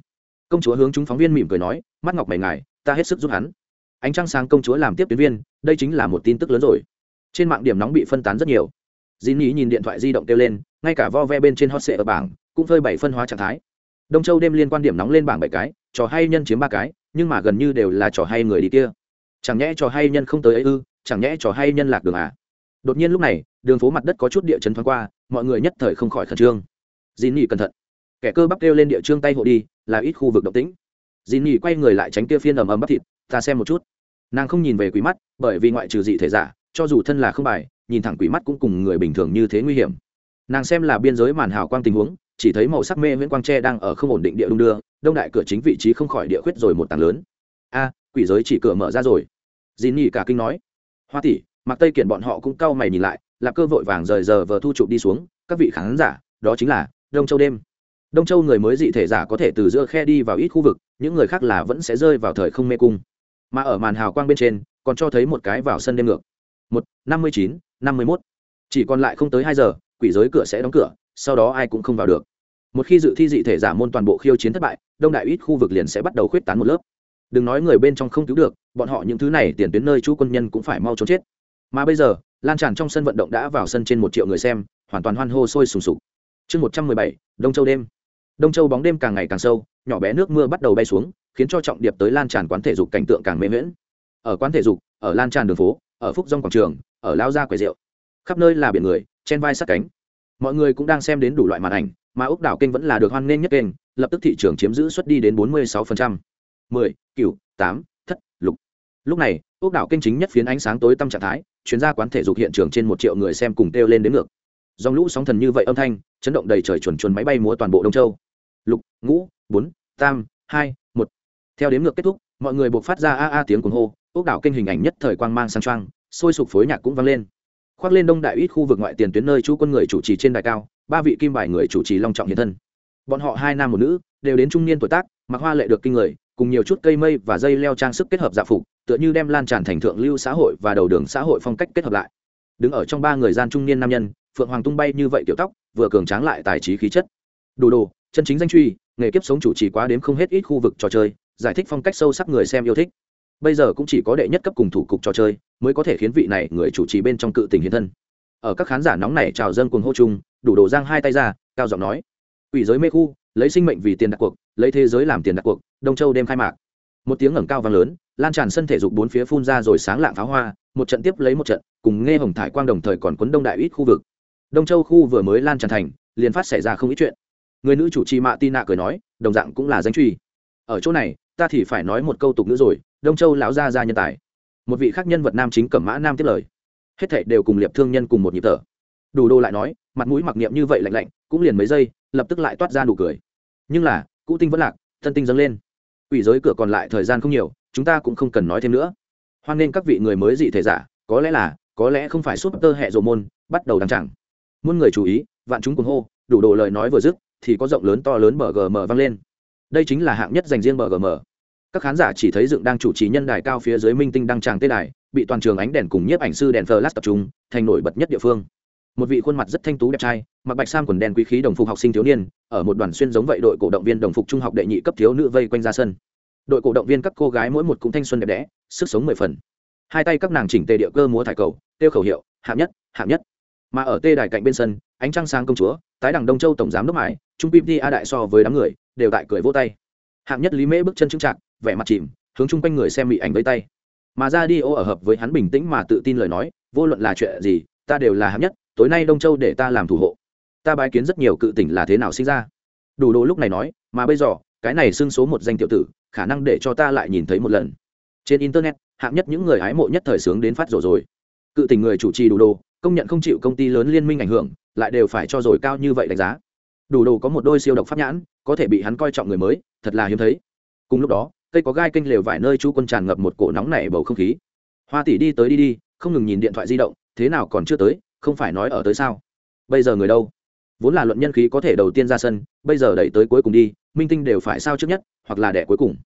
S1: Công chúa hướng chúng phóng viên mỉm cười nói, mắt ngọc mày ngài ta hết sức giúp hắn. Ánh trăng sáng công chúa làm tiếp tuyến viên, đây chính là một tin tức lớn rồi. Trên mạng điểm nóng bị phân tán rất nhiều. Dĩ ý nhìn điện thoại di động kêu lên, ngay cả vo ve bên trên hot sệ ở bảng, cũng phơi bảy phân hóa trạng thái. Đông châu đêm liên quan điểm nóng lên bảng bảy cái, trò hay nhân chiếm ba cái, nhưng mà gần như đều là trò hay người đi kia. Chẳng nhẽ trò hay nhân không tới ấy ư, chẳng nhẽ trò hay nhân lạc đường à? Đột nhiên lúc này, đường phố mặt đất có chút địa chấn thoáng qua, mọi người nhất thời không khỏi khẩn trương. Dĩ nỉ cẩn thận. Kẻ cơ bắp kêu lên địa trương tay hộ đi, là ít khu vực động tĩnh dì nhì quay người lại tránh kia phiên ầm ầm bắp thịt, ta xem một chút. Nàng không nhìn về quỷ mắt, bởi vì ngoại trừ dị thể giả, cho dù thân là không bài, nhìn thẳng quỷ mắt cũng cùng người bình thường như thế nguy hiểm. Nàng xem là biên giới màn hào quang tình huống, chỉ thấy màu sắc mê nguyễn quang tre đang ở không ổn định địa đung đưa, đông đại cửa chính vị trí không khỏi địa khuyết rồi một tảng lớn. A, quỷ giới chỉ cửa mở ra rồi. Dì nhì cả kinh nói. Hoa tỷ mặc tây kiện bọn họ cũng cau mày nhìn lại là cơ vội vàng rời giờ vờ thu chụp đi xuống, các vị khán giả, đó chính là đông châu đêm đông châu người mới dị thể giả có thể từ giữa khe đi vào ít khu vực, những người khác là vẫn sẽ rơi vào thời không mê cung. Mà ở màn hào quang bên trên, còn cho thấy một cái vào sân đêm ngược. Một, năm mươi chín, năm mươi mốt. Chỉ còn lại không tới hai giờ, quỷ giới cửa sẽ đóng cửa, sau đó ai cũng không vào được. Một khi dự thi dị thể giả môn toàn bộ khiêu chiến thất bại, đông đại ít khu vực liền sẽ bắt đầu khuyết tán một lớp. Đừng nói người bên trong không cứu được, bọn họ những thứ này tiền tuyến nơi chú quân nhân cũng phải mau trốn chết. Mà bây giờ, lan tràn trong sân vận động đã vào sân trên một triệu người xem, hoàn toàn hoan hô sôi sùng sục. Chương một trăm mười bảy, đông châu đêm đông châu bóng đêm càng ngày càng sâu, nhỏ bé nước mưa bắt đầu bay xuống, khiến cho trọng điệp tới lan tràn quán thể dục cảnh tượng càng mê miễn ở quán thể dục, ở lan tràn đường phố, ở phúc dông quảng trường, ở lao ra quầy rượu. Khắp nơi là biển người, trên vai sát cánh. Mọi người cũng đang xem đến đủ loại màn ảnh, mà úc đảo kênh vẫn là được hoan nghênh nhất kênh, lập tức thị trường chiếm giữ xuất đi đến bốn mươi sáu phần trăm. mười cựu tám, thất, lục. Lúc này, úc đảo kênh chính nhất phiến ánh sáng tối tăm trạng thái, chuyên gia quán thể dục hiện trường trên một triệu người xem cùng kêu lên đến ngược. Dòng lũ sóng thần như vậy âm thanh, chấn động đầy trời chuẩn chuẩn máy bay múa toàn bộ đông châu lục, ngũ, bốn, tam, hai, một. Theo đếm ngược kết thúc, mọi người buộc phát ra a a tiếng cuồng hô, ốc đảo kênh hình ảnh nhất thời quang mang sang trang sôi sục phối nhạc cũng vang lên. Khoác lên đông đại ít khu vực ngoại tiền tuyến nơi chú quân người chủ trì trên đài cao, ba vị kim bài người chủ trì long trọng hiện thân. Bọn họ hai nam một nữ, đều đến trung niên tuổi tác, mặc hoa lệ được kinh người, cùng nhiều chút cây mây và dây leo trang sức kết hợp dạ phục, tựa như đem lan tràn thành thượng lưu xã hội và đầu đường xã hội phong cách kết hợp lại. Đứng ở trong ba người gian trung niên nam nhân, phượng hoàng tung bay như vậy tiểu tóc, vừa cường tráng lại tài trí khí chất. Đồ đồ chân chính danh truy, nghề kiếp sống chủ trì quá đếm không hết ít khu vực trò chơi, giải thích phong cách sâu sắc người xem yêu thích. Bây giờ cũng chỉ có đệ nhất cấp cùng thủ cục trò chơi mới có thể khiến vị này người chủ trì bên trong cự tình hiện thân. Ở các khán giả nóng này chào dâng cuồng hô chung, đủ đồ giang hai tay ra, cao giọng nói ủy giới mê khu, lấy sinh mệnh vì tiền đặt cuộc, lấy thế giới làm tiền đặt cuộc, đông châu đêm khai mạc. Một tiếng ngẩng cao vang lớn, lan tràn sân thể dục bốn phía phun ra rồi sáng lạng pháo hoa, một trận tiếp lấy một trận, cùng nghe hồng thải quang đồng thời còn quấn đông đại ít khu vực. Đông châu khu vừa mới lan tràn thành, liền phát xảy ra không ít chuyện người nữ chủ trì mạ tin nạ cười nói, đồng dạng cũng là danh truy. Ở chỗ này, ta thì phải nói một câu tục nữa rồi, đông châu lão gia gia nhân tài. Một vị khác nhân vật nam chính cẩm mã nam tiếp lời. Hết thảy đều cùng liệp thương nhân cùng một nhịp thở. Đủ đô lại nói, mặt mũi mặc niệm như vậy lạnh lạnh, cũng liền mấy giây, lập tức lại toát ra nụ cười. Nhưng là, cũ tinh vẫn lạc, thân tinh dâng lên. Ủy giới cửa còn lại thời gian không nhiều, chúng ta cũng không cần nói thêm nữa. Hoan nên các vị người mới dị thể giả, có lẽ là, có lẽ không phải súp tơ hệ rộ môn, bắt đầu đăng chẳng muôn người chú ý, vạn chúng cùng hô, đủ đồ lời nói vừa dứt thì có rộng lớn to lớn BGM vang lên. Đây chính là hạng nhất dành riêng BGM. các khán giả chỉ thấy dựng đang chủ trì nhân đài cao phía dưới minh tinh đăng tràng tê đài, bị toàn trường ánh đèn cùng nhiếp ảnh sư đèn flash tập trung, thành nổi bật nhất địa phương. Một vị khuôn mặt rất thanh tú đẹp trai, mặc bạch sam quần đen quý khí đồng phục học sinh thiếu niên, ở một đoàn xuyên giống vậy đội cổ động viên đồng phục trung học đệ nhị cấp thiếu nữ vây quanh ra sân. Đội cổ động viên các cô gái mỗi một cũng thanh xuân đẹp đẽ, sức sống mười phần. Hai tay các nàng chỉnh tề địa cơ múa thải cầu, tiêu khẩu hiệu, hạng nhất hạng nhất. Mà ở tê đài cạnh bên sân ánh trăng sáng công chúa, tái đẳng đông châu tổng giám đốc mãi trung Pim đi a đại so với đám người, đều tại cười vỗ tay. Hạng nhất lý mễ bước chân trưng trạc vẻ mặt chìm, hướng chung quanh người xem bị ảnh với tay. Mà ra đi ô ở hợp với hắn bình tĩnh mà tự tin lời nói, vô luận là chuyện gì, ta đều là hạng nhất, tối nay đông châu để ta làm thủ hộ. Ta bái kiến rất nhiều cự tỉnh là thế nào sinh ra? Đủ đồ lúc này nói, mà bây giờ, cái này xưng số một danh tiểu tử, khả năng để cho ta lại nhìn thấy một lần. Trên internet, hạng nhất những người hái mộ nhất thời sướng đến phát rồi rồi. Cự tình người chủ trì đủ đồ, công nhận không chịu công ty lớn liên minh ảnh hưởng lại đều phải cho rồi cao như vậy đánh giá. Đủ đồ có một đôi siêu độc pháp nhãn, có thể bị hắn coi trọng người mới, thật là hiếm thấy. Cùng lúc đó, cây có gai kênh lều vài nơi chú quân tràn ngập một cổ nóng này bầu không khí. Hoa tỷ đi tới đi đi, không ngừng nhìn điện thoại di động, thế nào còn chưa tới, không phải nói ở tới sao? Bây giờ người đâu? Vốn là luận nhân khí có thể đầu tiên ra sân, bây giờ đẩy tới cuối cùng đi, minh tinh đều phải sao trước nhất, hoặc là đẻ cuối cùng.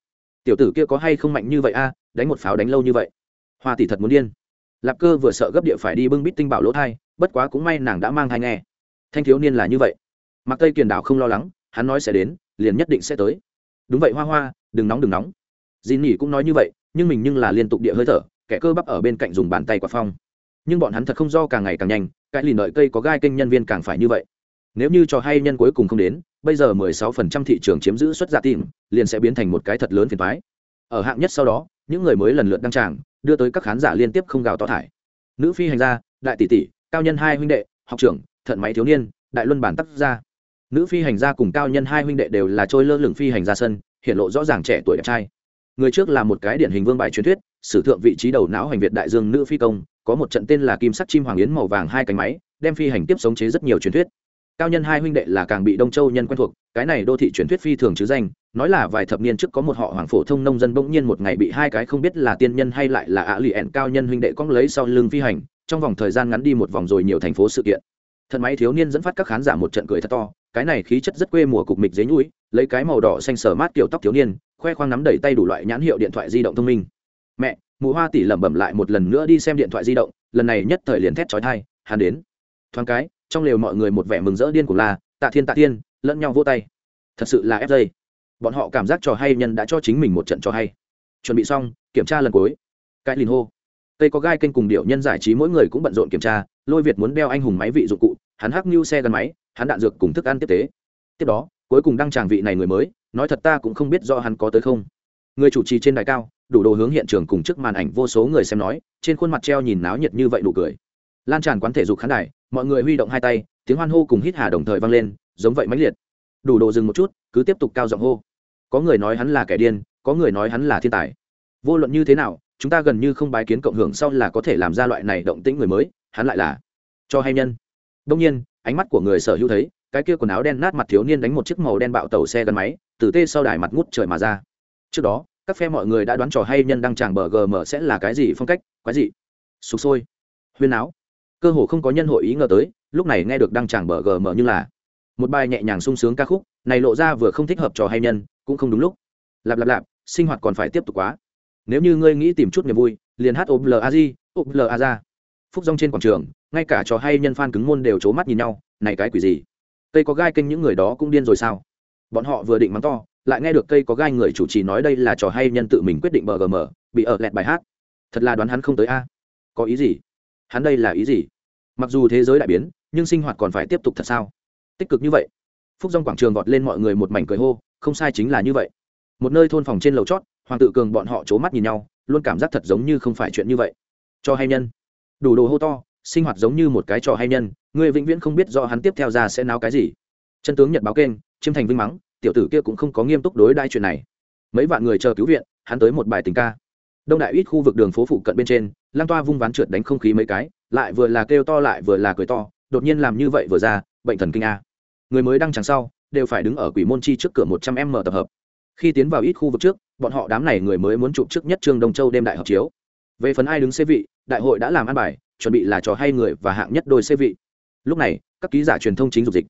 S1: Tiểu tử kia có hay không mạnh như vậy a, đánh một pháo đánh lâu như vậy. Hoa tỷ thật muốn điên. Lạp cơ vừa sợ gấp địa phải đi bưng bít tinh bảo lỗ thai bất quá cũng may nàng đã mang thai nghe. Thanh thiếu niên là như vậy. Mặc tây kiền đảo không lo lắng, hắn nói sẽ đến, liền nhất định sẽ tới. Đúng vậy, hoa hoa, đừng nóng đừng nóng. Dì nỉ cũng nói như vậy, nhưng mình nhưng là liên tục địa hơi thở, kẻ cơ bắp ở bên cạnh dùng bàn tay quả phong. Nhưng bọn hắn thật không do càng ngày càng nhanh, cái lì nợi cây có gai kênh nhân viên càng phải như vậy. Nếu như cho hay nhân cuối cùng không đến, bây giờ 16% thị trường chiếm giữ xuất gia tìm liền sẽ biến thành một cái thật lớn phiền thoái ở hạng nhất sau đó, những người mới lần lượt đăng tràng, đưa tới các khán giả liên tiếp không gào to thải. Nữ phi hành gia, đại tỷ tỷ cao nhân hai huynh đệ, học trưởng, thận máy thiếu niên, đại luân bản tác gia. Nữ phi hành gia cùng cao nhân hai huynh đệ đều là trôi lơ lửng phi hành gia sân, hiện lộ rõ ràng trẻ tuổi đẹp trai. Người trước là một cái điển hình vương bài truyền thuyết, sử thượng vị trí đầu não hành việt đại dương nữ phi công, có một trận tên là kim sắc chim hoàng yến màu vàng hai cánh máy, đem phi hành tiếp sống chế rất nhiều truyền thuyết. Cao nhân hai huynh đệ là càng bị đông châu nhân quen thuộc, cái này đô thị truyền thuyết phi thường chứ danh, nói là vài thập niên trước có một họ hoàng phổ thông nông dân bỗng nhiên một ngày bị hai cái không biết là tiên nhân hay lại là ả lì ẻn cao nhân huynh đệ cong lấy sau lưng phi hành trong vòng thời gian ngắn đi một vòng rồi nhiều thành phố sự kiện. Thần máy thiếu niên dẫn phát các khán giả một trận cười thật to, cái này khí chất rất quê mùa cục mịch dế nhũi, lấy cái màu đỏ xanh sờ mát kiểu tóc thiếu niên, khoe khoang nắm đầy tay đủ loại nhãn hiệu điện thoại di động thông minh. Mẹ, mụ hoa tỷ lẩm bẩm lại một lần nữa đi xem điện thoại di động, lần này nhất thời liền thét trói thai hắn đến. Thoáng cái, trong lều mọi người một vẻ mừng rỡ điên của la, tạ thiên tạ thiên, lẫn nhau vô tay. Thật sự là ép bọn họ cảm giác trò hay nhân đã cho chính mình một trận trò hay. Chuẩn bị xong, kiểm tra lần cuối. Cái lìn hô cây có gai kênh cùng điệu nhân giải trí, mỗi người cũng bận rộn kiểm tra, lôi việt muốn đeo anh hùng máy vị dụng cụ, hắn hắc như xe gắn máy, hắn đạn dược cùng thức ăn tiếp tế. Tiếp đó, cuối cùng đăng tràng vị này người mới, nói thật ta cũng không biết do hắn có tới không. Người chủ trì trên đài cao, đủ đồ hướng hiện trường cùng trước màn ảnh vô số người xem nói, trên khuôn mặt treo nhìn náo nhiệt như vậy đủ cười. Lan tràn quán thể dục khán đài, mọi người huy động hai tay, tiếng hoan hô cùng hít hà đồng thời vang lên, giống vậy mãnh liệt. Đủ đồ dừng một chút, cứ tiếp tục cao giọng hô. Có người nói hắn là kẻ điên, có người nói hắn là thiên tài. Vô luận như thế nào chúng ta gần như không bái kiến cộng hưởng sau là có thể làm ra loại này động tĩnh người mới, hắn lại là cho hay nhân. Đông nhiên, ánh mắt của người sở hữu thấy, cái kia quần áo đen nát mặt thiếu niên đánh một chiếc màu đen bạo tàu xe gắn máy, từ tê sau đài mặt ngút trời mà ra. Trước đó, các phe mọi người đã đoán trò hay nhân đăng tràng bờ gm sẽ là cái gì phong cách, quái gì. Sụp sôi. Huyên áo. Cơ hồ không có nhân hội ý ngờ tới, lúc này nghe được đăng tràng bờ gm như là một bài nhẹ nhàng sung sướng ca khúc, này lộ ra vừa không thích hợp trò hay nhân, cũng không đúng lúc. Lạp lạp lạp, sinh hoạt còn phải tiếp tục quá nếu như ngươi nghĩ tìm chút niềm vui, liền hát ốm laz ôm la ra phúc rong trên quảng trường, ngay cả trò hay nhân f cứng môn đều c mắt nhìn nhau, này cái quỷ gì? Cây có gai kênh những người đó cũng điên rồi sao? Bọn họ vừa định mắng to, lại nghe được cây có gai người chủ trì nói đây là trò hay nhân tự mình quyết định bờ gm bị ở lẹt bài hát. Thật là đoán hắn không tới a. Có ý gì? Hắn đây là ý gì? Mặc dù thế giới đại biến, nhưng sinh hoạt còn phải tiếp tục thật sao? Tích cực như vậy. Phúc rong quảng trường vọt lên mọi người một mảnh cười hô, không sai chính là như vậy. Một nơi thôn phòng trên lầu chót hoàng tự cường bọn họ c h ố mắt nhìn nhau, luôn cảm giác thật giống như không phải chuyện như vậy. Cho hay nhân. Đủ đồ hô to, sinh hoạt giống như một cái trò hay nhân người vĩnh viễn không biết do hắn tiếp theo ra sẽ náo cái gì. Chân tướng nhật báo kênh, chiêm thành vinh mắng, tiểu tử kia cũng không có nghiêm túc đối đai chuyện này. Mấy vạn người chờ cứu viện, hắn tới một bài tình ca. Đông đại ít khu vực đường phố phụ cận bên trên, lang toa vung ván trượt đánh không khí mấy cái, lại vừa là kêu to lại vừa là cười to, đột nhiên làm như vậy vừa ra, bệnh thần kinh a. Người mới đăng chẳng sau, đều phải đứng ở quỷ môn chi trước cửa một trăm m tập hợp khi tiến vào ít khu vực trước, bọn họ đám này người mới muốn chụp trước nhất trương đông châu đêm đại hợp chiếu. Về phần ai đứng xê vị, đại hội đã làm ăn bài, chuẩn bị là trò hay người và hạng nhất đôi xê vị. Lúc này, các ký giả truyền thông chính dục dịch.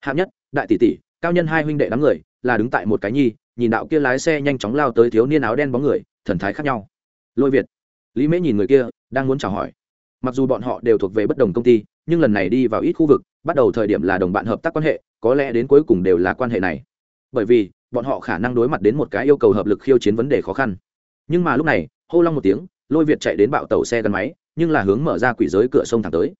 S1: Hạng nhất, đại tỷ tỷ, cao nhân hai huynh đệ đám người, là đứng tại một cái nhi, nhìn đạo kia lái xe nhanh chóng lao tới thiếu niên áo đen bóng người, thần thái khác nhau. Lôi việt, lý mễ nhìn người kia, đang muốn chào hỏi. Mặc dù bọn họ đều thuộc về bất đồng công ty, nhưng lần này đi vào ít khu vực, bắt đầu thời điểm là đồng bạn hợp tác quan hệ, có lẽ đến cuối cùng đều là quan hệ này. Bởi vì bọn họ khả năng đối mặt đến một cái yêu cầu hợp lực khiêu chiến vấn đề khó khăn. Nhưng mà lúc này, hô long một tiếng, lôi việt chạy đến bạo tàu xe gắn máy, nhưng là hướng mở ra quỷ giới cửa sông thẳng tới.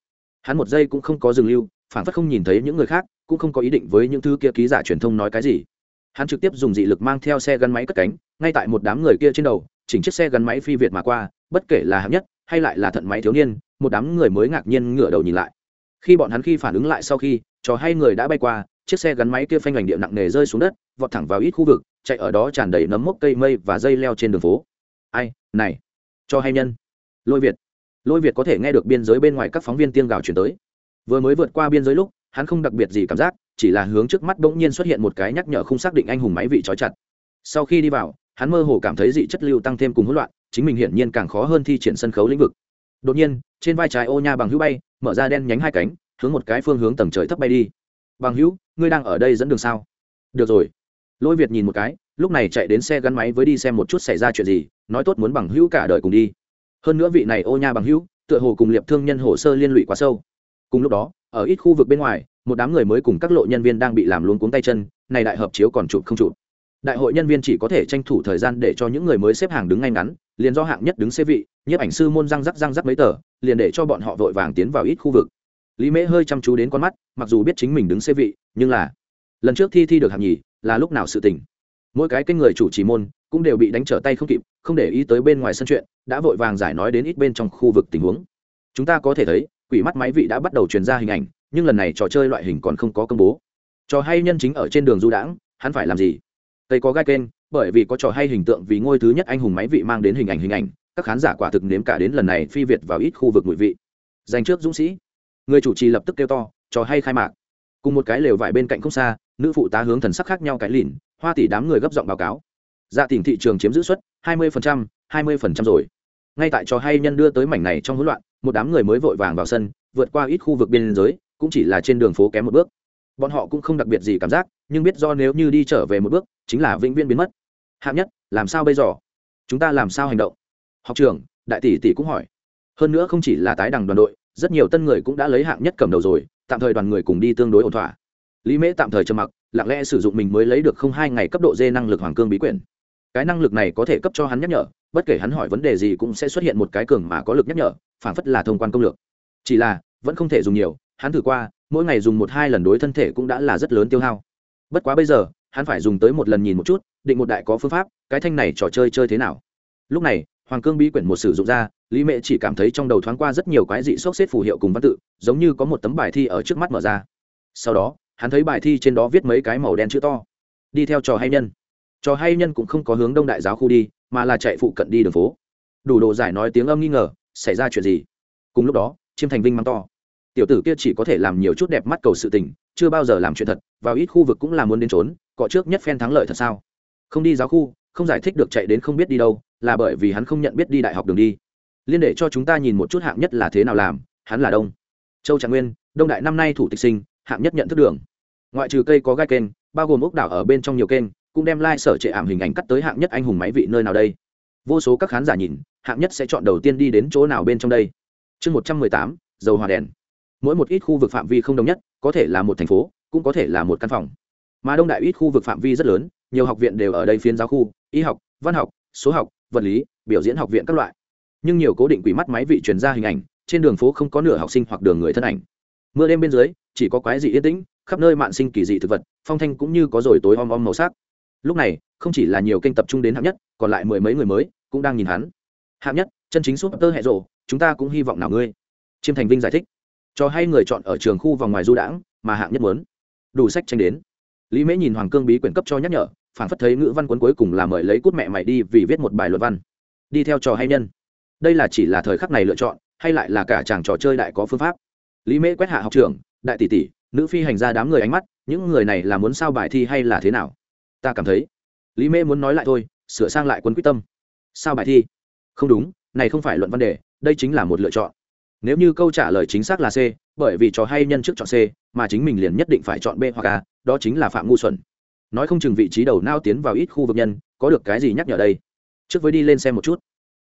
S1: Hắn một giây cũng không có dừng lưu phản phất không nhìn thấy những người khác, cũng không có ý định với những thứ kia ký giả truyền thông nói cái gì. Hắn trực tiếp dùng dị lực mang theo xe gắn máy cất cánh, ngay tại một đám người kia trên đầu, chỉnh chiếc xe gắn máy phi việt mà qua, bất kể là hạng nhất, hay lại là thận máy thiếu niên, một đám người mới ngạc nhiên ngửa đầu nhìn lại. Khi bọn hắn khi phản ứng lại sau khi, trò hay người đã bay qua chiếc xe gắn máy kia phanh hoành địa nặng nề rơi xuống đất, vọt thẳng vào ít khu vực, chạy ở đó tràn đầy nấm mốc cây mây và dây leo trên đường phố. Ai, này, cho hay nhân. Lôi việt. Lôi việt có thể nghe được biên giới bên ngoài các phóng viên tiên gào chuyển tới. Vừa mới vượt qua biên giới lúc, hắn không đặc biệt gì cảm giác, chỉ là hướng trước mắt bỗng nhiên xuất hiện một cái nhắc nhở không xác định anh hùng máy vị trói chặt. Sau khi đi vào, hắn mơ hồ cảm thấy dị chất lưu tăng thêm cùng hỗn loạn, chính mình hiển nhiên càng khó hơn thi triển sân khấu lĩnh vực. Đột nhiên, trên vai trái ô nha bằng hữu bay, mở ra đen nhánh hai cánh, hướng một cái phương hướng tầng trời thấp bay đi bằng hữu, ngươi đang ở đây dẫn đường sao? Được rồi. Lôi việt nhìn một cái, lúc này chạy đến xe gắn máy với đi xem một chút xảy ra chuyện gì, nói tốt muốn bằng hữu cả đời cùng đi. Hơn nữa vị này ô nha bằng hữu, tựa hồ cùng liệp thương nhân hồ sơ liên lụy quá sâu. Cùng lúc đó, ở ít khu vực bên ngoài, một đám người mới cùng các lộ nhân viên đang bị làm luống cuống tay chân, này đại hợp chiếu còn chụp không chụp. Đại hội nhân viên chỉ có thể tranh thủ thời gian để cho những người mới xếp hàng đứng ngay ngắn, liền do hạng nhất đứng xế vị, nhiếp ảnh sư môn răng rắc răng rắc mấy tờ, liền để cho bọn họ vội vàng tiến vào ít khu vực lý mễ hơi chăm chú đến con mắt, mặc dù biết chính mình đứng xê vị, nhưng là lần trước thi thi được hạng nhì, là lúc nào sự tình? Mỗi cái kênh người chủ trì môn cũng đều bị đánh trở tay không kịp, không để ý tới bên ngoài sân chuyện, đã vội vàng giải nói đến ít bên trong khu vực tình huống. Chúng ta có thể thấy, quỷ mắt máy vị đã bắt đầu truyền ra hình ảnh, nhưng lần này trò chơi loại hình còn không có công bố. Trò hay nhân chính ở trên đường du đãng, hắn phải làm gì? Tây có gai kênh, bởi vì có trò hay hình tượng vì ngôi thứ nhất anh hùng máy vị mang đến hình ảnh hình ảnh, các khán giả quả thực nếm cả đến lần này phi việt vào ít khu vực ngụy vị. Dành trước dũng sĩ người chủ trì lập tức kêu to, trò hay khai mạc. Cùng một cái lều vải bên cạnh không xa, nữ phụ tá hướng thần sắc khác nhau cái lìn, hoa tỷ đám người gấp giọng báo cáo. Dạ tỉnh thị trường chiếm giữ suất hai mươi hai mươi rồi. Ngay tại trò hay nhân đưa tới mảnh này trong hỗn loạn, một đám người mới vội vàng vào sân, vượt qua ít khu vực biên giới, cũng chỉ là trên đường phố kém một bước. Bọn họ cũng không đặc biệt gì cảm giác, nhưng biết do nếu như đi trở về một bước, chính là vĩnh viễn biến mất. Hạng nhất, làm sao bây giờ? Chúng ta làm sao hành động? Học trường đại tỷ tỷ cũng hỏi. Hơn nữa không chỉ là tái đằng đoàn đội rất nhiều tân người cũng đã lấy hạng nhất cầm đầu rồi, tạm thời đoàn người cùng đi tương đối ổn thỏa. Lý mễ tạm thời trầm mặc, lặng lẽ sử dụng mình mới lấy được không hai ngày cấp độ dê năng lực hoàng cương bí quyển. Cái năng lực này có thể cấp cho hắn nhắc nhở, bất kể hắn hỏi vấn đề gì cũng sẽ xuất hiện một cái cường mà có lực nhắc nhở phản phất là thông quan công lược. Chỉ là, vẫn không thể dùng nhiều, hắn thử qua, mỗi ngày dùng một hai lần đối thân thể cũng đã là rất lớn tiêu hao. Bất quá bây giờ, hắn phải dùng tới một lần nhìn một chút, định một đại có phương pháp, cái thanh này trò chơi chơi thế nào. Lúc này hoàng cương bí quyển một sử dụng ra, lý mẹ chỉ cảm thấy trong đầu thoáng qua rất nhiều cái dị sốc xếp phù hiệu cùng văn tự, giống như có một tấm bài thi ở trước mắt mở ra. Sau đó, hắn thấy bài thi trên đó viết mấy cái màu đen chữ to. Đi theo trò hay nhân. Trò hay nhân cũng không có hướng đông đại giáo khu đi, mà là chạy phụ cận đi đường phố. Đủ đồ giải nói tiếng âm nghi ngờ, xảy ra chuyện gì? Cùng lúc đó, chiêm thành vinh mắng to. Tiểu tử kia chỉ có thể làm nhiều chút đẹp mắt cầu sự tình, chưa bao giờ làm chuyện thật, vào ít khu vực cũng là muốn đến trốn, cọ trước nhất phen thắng lợi thật sao? Không đi giáo khu không giải thích được chạy đến không biết đi đâu, là bởi vì hắn không nhận biết đi đại học đường đi. Liên để cho chúng ta nhìn một chút hạng nhất là thế nào làm, hắn là đông. Châu trạng nguyên, đông đại năm nay thủ tịch sinh, hạng nhất nhận thức đường. Ngoại trừ cây có gai kênh, bao gồm ốc đảo ở bên trong nhiều kênh, cũng đem lai、like、sở trệ ảm hình ảnh cắt tới hạng nhất anh hùng máy vị nơi nào đây. Vô số các khán giả nhìn, hạng nhất sẽ chọn đầu tiên đi đến chỗ nào bên trong đây. Chương một trăm mười tám, dầu hòa đèn. Mỗi một ít khu vực phạm vi không đồng nhất, có thể là một thành phố, cũng có thể là một căn phòng. Mà đông đại ít khu vực phạm vi rất lớn nhiều học viện đều ở đây phiên giáo khu, y học, văn học, số học, vật lý, biểu diễn học viện các loại. Nhưng nhiều cố định quỷ mắt máy vị truyền ra hình ảnh, trên đường phố không có nửa học sinh hoặc đường người thân ảnh. Mưa đêm bên dưới, chỉ có quái dị yên tĩnh, khắp nơi mạn sinh kỳ dị thực vật, phong thanh cũng như có rồi tối om om màu sắc. Lúc này, không chỉ là nhiều kênh tập trung đến hạng nhất, còn lại mười mấy người mới cũng đang nhìn hắn. Hạng nhất, chân chính súp tơ hệ rộ chúng ta cũng hy vọng nào ngươi? Chiêm thành vinh giải thích. Cho hay người chọn ở trường khu vòng ngoài du đãng, mà hạng nhất muốn. Đủ sách tranh đến lý mễ nhìn hoàng cương bí quyển cấp cho nhắc nhở phản phất thấy ngữ văn cuốn cuối cùng là mời lấy cút mẹ mày đi vì viết một bài luật văn. Đi theo trò hay nhân. Đây là chỉ là thời khắc này lựa chọn, hay lại là cả chàng trò chơi đại có phương pháp? Lý mễ quét hạ học trường đại tỷ tỷ, nữ phi hành ra đám người ánh mắt, những người này là muốn sao bài thi hay là thế nào? Ta cảm thấy, lý mễ muốn nói lại thôi, sửa sang lại quân quyết tâm. Sao bài thi? Không đúng, này không phải luận văn đề, đây chính là một lựa chọn. Nếu như câu trả lời chính xác là c, bởi vì trò hay nhân trước chọn c, mà chính mình liền nhất định phải chọn b hoặc a đó chính là phạm ngu xuẩn. Nói không chừng vị trí đầu nao tiến vào ít khu vực nhân, có được cái gì nhắc nhở đây? Trước với đi lên xem một chút.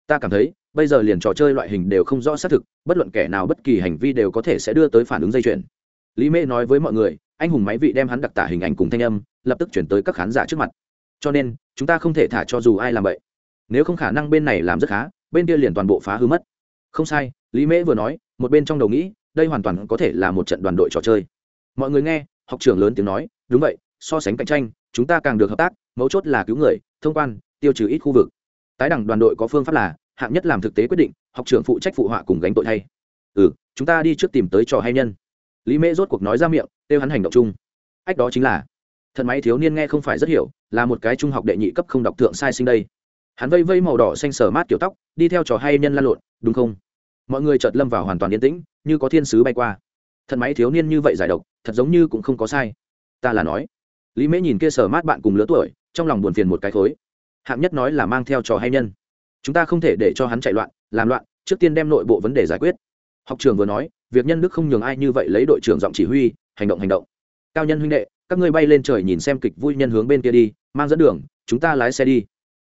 S1: Ta cảm thấy, bây giờ liền trò chơi loại hình đều không rõ xác thực, bất luận kẻ nào bất kỳ hành vi đều có thể sẽ đưa tới phản ứng dây chuyền. Lý mê nói với mọi người, anh hùng máy vị đem hắn đặc tả hình ảnh cùng thanh âm, lập tức chuyển tới các khán giả trước mặt. Cho nên, chúng ta không thể thả cho dù ai làm vậy. Nếu không khả năng bên này làm rất khá, bên kia liền toàn bộ phá hư mất. Không sai, lý mễ vừa nói, một bên trong đầu nghĩ, đây hoàn toàn có thể là một trận đoàn đội trò chơi. Mọi người nghe, học trưởng lớn tiếng nói đúng vậy, so sánh cạnh tranh, chúng ta càng được hợp tác, mấu chốt là cứu người, thông quan, tiêu trừ ít khu vực. Tái đẳng đoàn đội có phương pháp là, hạng nhất làm thực tế quyết định, học trưởng phụ trách phụ họa cùng gánh tội thay ừ chúng ta đi trước tìm tới trò hay nhân. Lý mễ rốt cuộc nói ra miệng, kêu hắn hành động chung. Ách đó chính là, thần máy thiếu niên nghe không phải rất hiểu, là một cái trung học đệ nhị cấp không đọc thượng sai sinh đây. Hắn vây vây màu đỏ xanh sờ mát kiểu tóc, đi theo trò hay nhân lan lộn, đúng không? Mọi người chợt lâm vào hoàn toàn yên tĩnh, như có thiên sứ bay qua. Thần máy thiếu niên như vậy giải độc, thật giống như cũng không có sai ta là nói. Lý mễ nhìn kia sờ mát bạn cùng lứa tuổi, trong lòng buồn phiền một cái khối. Hạng nhất nói là mang theo trò hay nhân. Chúng ta không thể để cho hắn chạy loạn, làm loạn, trước tiên đem nội bộ vấn đề giải quyết. Học trường vừa nói, việc nhân đức không nhường ai như vậy lấy đội trưởng giọng chỉ huy, hành động hành động. Cao nhân huynh đệ, các ngươi bay lên trời nhìn xem kịch vui nhân hướng bên kia đi, mang dẫn đường, chúng ta lái xe đi.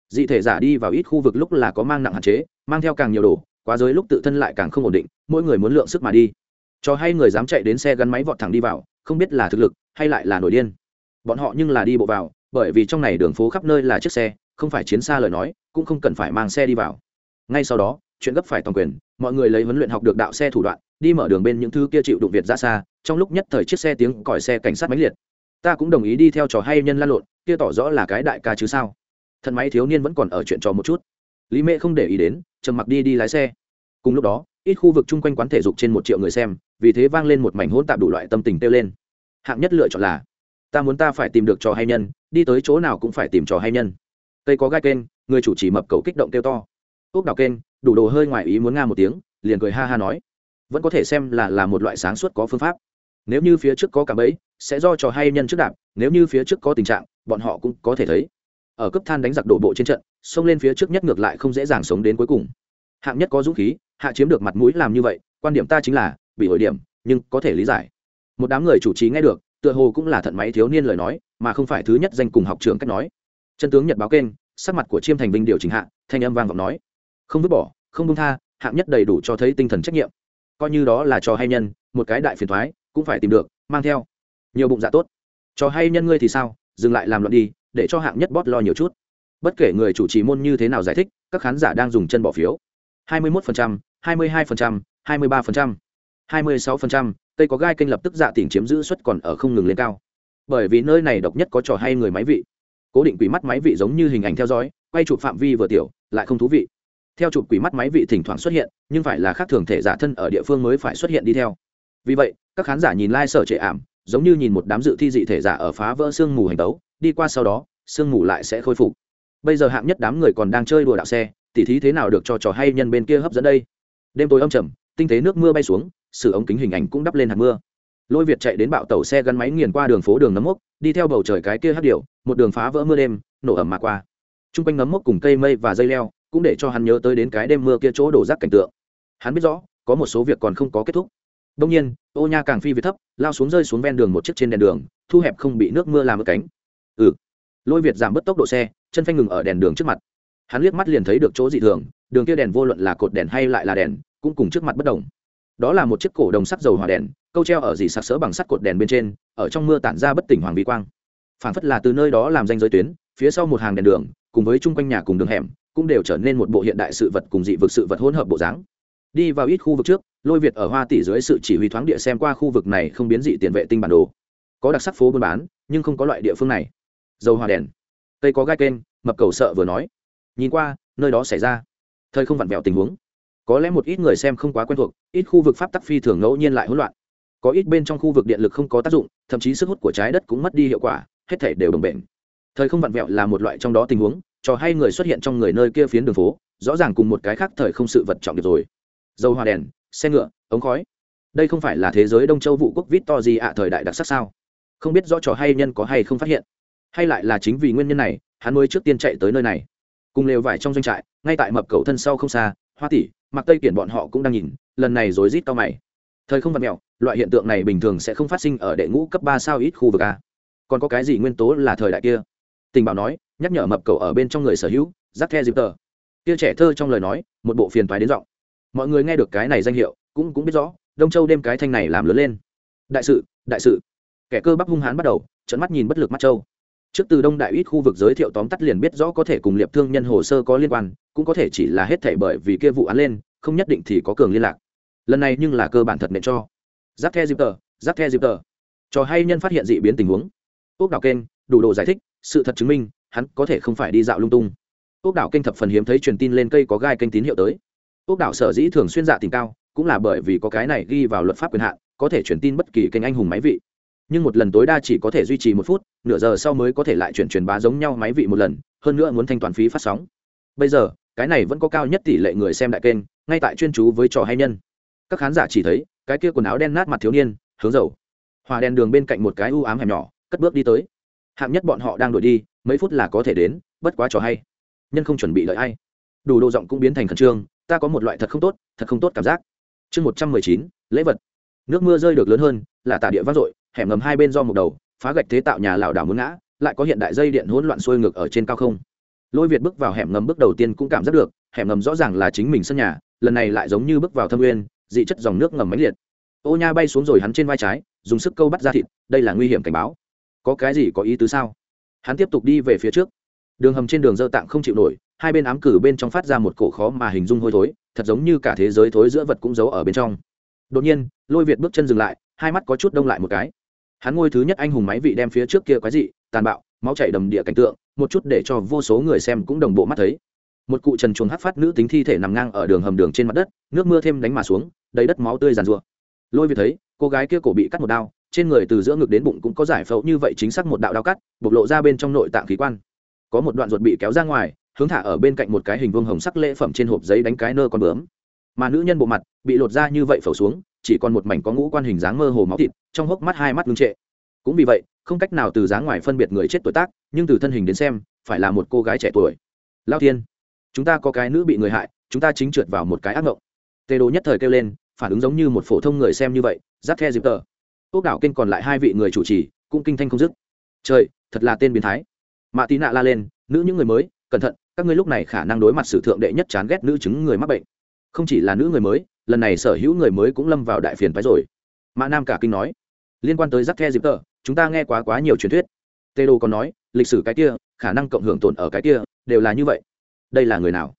S1: Dị thể giả đi vào ít khu vực lúc là có mang nặng hạn chế, mang theo càng nhiều đồ, quá giới lúc tự thân lại càng không ổn định, mỗi người muốn lượng sức mà đi. Cho hay người dám chạy đến xe gắn máy vọt thẳng đi vào, không biết là thực lực hay lại là nổi điên? Bọn họ nhưng là đi bộ vào, bởi vì trong này đường phố khắp nơi là chiếc xe, không phải chiến xa lời nói, cũng không cần phải mang xe đi vào. Ngay sau đó, chuyện gấp phải toàn quyền, mọi người lấy huấn luyện học được đạo xe thủ đoạn, đi mở đường bên những thứ kia chịu đụng việt ra xa, trong lúc nhất thời chiếc xe tiếng còi xe cảnh sát máy liệt. Ta cũng đồng ý đi theo trò hay nhân lan lộn, kia tỏ rõ là cái đại ca chứ sao? Thân máy thiếu niên vẫn còn ở chuyện trò một chút. Lý mẹ không để ý đến, trầm mặc đi đi lái xe. Cùng lúc đó, ít khu vực chung quanh quán thể dục trên một triệu người xem, vì thế vang lên một mảnh hỗn tạp đủ loại tâm tình kêu lên hạng nhất lựa chọn là, ta muốn ta phải tìm được trò hay nhân, đi tới chỗ nào cũng phải tìm trò hay nhân. Cây có gai kênh, người chủ trì mập cầu kích động kêu to. Ốc đào kênh, đủ đồ hơi ngoài ý muốn nga một tiếng, liền cười ha ha nói, vẫn có thể xem là là một loại sáng suốt có phương pháp. Nếu như phía trước có cả bẫy, sẽ do trò hay nhân trước đạp, nếu như phía trước có tình trạng, bọn họ cũng có thể thấy. Ở cấp than đánh giặc đổ bộ trên trận, xông lên phía trước nhất ngược lại không dễ dàng sống đến cuối cùng. Hạng nhất có dũng khí, hạ chiếm được mặt mũi làm như vậy, quan điểm ta chính là, bị hội điểm, nhưng có thể lý giải một đám người chủ trì nghe được tựa hồ cũng là thận máy thiếu niên lời nói mà không phải thứ nhất danh cùng học trường cách nói. Chân tướng nhật báo kênh sắc mặt của chiêm thành vinh điều chỉnh hạ thanh âm vang vọng nói. Không vứt bỏ không buông tha hạng nhất đầy đủ cho thấy tinh thần trách nhiệm. Coi như đó là trò hay nhân một cái đại phiền thoái cũng phải tìm được mang theo. Nhiều bụng dạ tốt. Trò hay nhân ngươi thì sao dừng lại làm loạn đi để cho hạng nhất bót lo nhiều chút. Bất kể người chủ trì môn như thế nào giải thích các khán giả đang dùng chân bỏ phiếu. 21%, 22%, 23%, 26%, cây có gai kênh lập tức dạ tỉnh chiếm giữ suất còn ở không ngừng lên cao. Bởi vì nơi này độc nhất có trò hay người máy vị. Cố định quỷ mắt máy vị giống như hình ảnh theo dõi quay chụp phạm vi vừa tiểu lại không thú vị. Theo chụp quỷ mắt máy vị thỉnh thoảng xuất hiện nhưng phải là khác thường thể giả thân ở địa phương mới phải xuất hiện đi theo. Vì vậy các khán giả nhìn lai、like、sở trệ ảm giống như nhìn một đám dự thi dị thể giả ở phá vỡ xương mù hành tấu đi qua sau đó xương mù lại sẽ khôi phục. Bây giờ hạng nhất đám người còn đang chơi đùa đạo xe tỉ thí thế nào được cho trò hay nhân bên kia hấp dẫn đây? Đêm tối âm trầm tinh tế nước mưa bay xuống sự ống kính hình ảnh cũng đắp lên hạt mưa. Lôi việt chạy đến bạo tàu xe gắn máy nghiền qua đường phố đường nấm mốc, đi theo bầu trời cái kia hát điệu một đường phá vỡ mưa đêm, nổ ẩm mà qua. T r u n g quanh nấm mốc cùng cây mây và dây leo, cũng để cho hắn nhớ tới đến cái đêm mưa kia chỗ đổ rác cảnh tượng. Hắn biết rõ, có một số việc còn không có kết thúc. Đông nhiên, ô nha càng phi việt thấp, lao xuống rơi xuống ven đường một chiếc trên đèn đường, thu hẹp không bị nước mưa làm ướt cánh. Ừ. Lôi việt giảm bớt tốc độ xe, chân phanh ngừng ở đèn đường trước mặt. Hắn liếc mắt liền thấy được chỗ dị thường, đường kia đèn vô luận là cột đèn hay lại là đèn, cũng cùng trước mặt bất đồng đó là một chiếc cổ đồng sắt dầu hỏa đèn, câu treo ở dì sặc sỡ bằng sắt cột đèn bên trên, ở trong mưa tản ra bất tỉnh hoàng vi quang. Phản phất là từ nơi đó làm danh giới tuyến, phía sau một hàng đèn đường, cùng với chung quanh nhà cùng đường hẻm, cũng đều trở nên một bộ hiện đại sự vật cùng dị vực sự vật hỗn hợp bộ dáng. Đi vào ít khu vực trước, lôi việt ở hoa tỷ dưới sự chỉ huy thoáng địa xem qua khu vực này không biến dị tiền vệ tinh bản đồ. Có đặc sắc phố buôn bán, nhưng không có loại địa phương này. Dầu hòa đèn. Cây có gai kênh, mập cầu sợ vừa nói. Nhìn qua, nơi đó xảy ra. Thời không vặn vẹo tình huống có lẽ một ít người xem không quá quen thuộc, ít khu vực pháp tắc phi thường ngẫu nhiên lại hỗn loạn. Có ít bên trong khu vực điện lực không có tác dụng, thậm chí sức hút của trái đất cũng mất đi hiệu quả, hết thể đều đồng bệnh thời không vặn vẹo là một loại trong đó tình huống, cho hay người xuất hiện trong người nơi kia phiến đường phố, rõ ràng cùng một cái khác thời không sự vật trọng được rồi. Dầu hòa đèn, xe ngựa, ống khói. Đây không phải là thế giới đông châu vũ quốc vít to gì ạ thời đại đặc sắc sao? Không biết rõ trò hay nhân có hay không phát hiện. Hay lại là chính vì nguyên nhân này, hắn mới trước tiên chạy tới nơi này. Cùng lều vải trong doanh trại, ngay tại mập cầu thân sau không xa, hoa tỷ mặc tây kiển bọn họ cũng đang nhìn, lần này rối rít cao mày. Thời không vật mẹo loại hiện tượng này bình thường sẽ không phát sinh ở đệ ngũ cấp ba sao ít khu vực a. Còn có cái gì nguyên tố là thời đại kia? Tình bảo nói, nhắc nhở mập cầu ở bên trong người sở hữu giáp the dịp tờ. Kia trẻ thơ trong lời nói, một bộ phiền thoái đến giọng. Mọi người nghe được cái này danh hiệu, cũng cũng biết rõ, đông châu đêm cái thanh này làm lớn lên. Đại sự đại sự. Kẻ cơ bắp hung hãn bắt đầu trận mắt nhìn bất lực mắt châu trước từ đông đại ít khu vực giới thiệu tóm tắt liền biết rõ có thể cùng liệp thương nhân hồ sơ có liên quan, cũng có thể chỉ là hết thể bởi vì kia vụ án lên, không nhất định thì có cường liên lạc. Lần này nhưng là cơ bản thật nện cho. Giáp the dịp tờ giáp the dịp tờ trò hay nhân phát hiện dị biến tình huống. Ốc đảo kênh, đủ đồ giải thích, sự thật chứng minh, hắn có thể không phải đi dạo lung tung. Ốc đảo kênh thập phần hiếm thấy truyền tin lên cây có gai kênh tín hiệu tới. Ốc đảo sở dĩ thường xuyên dạ tình cao, cũng là bởi vì có cái này ghi vào luật pháp quyền hạn, có thể truyền tin bất kỳ kênh anh hùng máy vị nhưng một lần tối đa chỉ có thể duy trì một phút, nửa giờ sau mới có thể lại chuyển truyền bá giống nhau máy vị một lần, hơn nữa muốn thanh toán phí phát sóng. Bây giờ, cái này vẫn có cao nhất tỷ lệ người xem đại kênh, ngay tại chuyên chú với trò hay nhân. Các khán giả chỉ thấy, cái kia quần áo đen nát mặt thiếu niên, hướng dầu. Hòa đèn đường bên cạnh một cái u ám hẻm nhỏ, cất bước đi tới. Hạng nhất bọn họ đang đuổi đi, mấy phút là có thể đến, bất quá trò hay. Nhân không chuẩn bị lợi ai. Đủ độ giọng cũng biến thành khẩn trương, ta có một loại thật không tốt, thật không tốt cảm giác. Chương một trăm mười chín, lễ vật. Nước mưa rơi được lớn hơn, là tả địa vang dội hẻm ngầm hai bên do một đầu, phá gạch thế tạo nhà lảo đảo muốn ngã, lại có hiện đại dây điện hỗn loạn xuôi ngược ở trên cao không. Lôi việt bước vào hẻm ngầm bước đầu tiên cũng cảm giác được, hẻm ngầm rõ ràng là chính mình sân nhà, lần này lại giống như bước vào thâm nguyên, dị chất dòng nước ngầm máy liệt. Ô nha bay xuống rồi hắn trên vai trái, dùng sức câu bắt ra thịt, đây là nguy hiểm cảnh báo. Có cái gì có ý tứ sao? Hắn tiếp tục đi về phía trước. Đường hầm trên đường dơ tạng không chịu nổi, hai bên ám cử bên trong phát ra một cổ khó mà hình dung hôi thối, thật giống như cả thế giới thối giữa vật cũng giấu ở bên trong. Đột nhiên, lôi việt bước chân dừng lại, hai mắt có chút đông lại một cái hắn ngôi thứ nhất anh hùng máy vị đem phía trước kia quái dị, tàn bạo, máu chảy đầm địa cảnh tượng, một chút để cho vô số người xem cũng đồng bộ mắt thấy. Một cụ trần chuồng hát phát nữ tính thi thể nằm ngang ở đường hầm đường trên mặt đất, nước mưa thêm đánh mà xuống, đầy đất máu tươi giàn rụa lôi vì thấy, cô gái kia cổ bị cắt một đao, trên người từ giữa ngực đến bụng cũng có giải phẫu như vậy chính xác một đạo đao cắt, bộc lộ ra bên trong nội tạng khí quan. Có một đoạn ruột bị kéo ra ngoài, hướng thả ở bên cạnh một cái hình vuông hồng sắc lễ phẩm trên hộp giấy đánh cái nơ con bướm. Mà nữ nhân bộ mặt bị lột ra như vậy phẩu xuống, chỉ còn một mảnh có ngũ quan hình dáng mơ hồ máu thịt trong hốc mắt hai mắt ngưng trệ. Cũng vì vậy, không cách nào từ dáng ngoài phân biệt người chết tuổi tác, nhưng từ thân hình đến xem, phải là một cô gái trẻ tuổi. Lao thiên, chúng ta có cái nữ bị người hại, chúng ta chính trượt vào một cái ác mộng tê đồ nhất thời kêu lên, phản ứng giống như một phổ thông người xem như vậy, giáp the dịp tờ. Ốc đảo kinh còn lại hai vị người chủ trì, cũng kinh thanh không dứt. Trời, thật là tên biến thái. Mạ tí nạ la lên, nữ những người mới, cẩn thận, các ngươi lúc này khả năng đối mặt sử thượng đệ nhất chán ghét nữ chứng người mắc bệnh. Không chỉ là nữ người mới, lần này sở hữu người mới cũng lâm vào đại phiền phái rồi. Mã nam cả kinh nói liên quan tới rắc the dịp tờ, chúng ta nghe quá quá nhiều truyền thuyết. Tê đô còn nói, lịch sử cái kia, khả năng cộng hưởng tồn ở cái kia, đều là như vậy. Đây là người nào?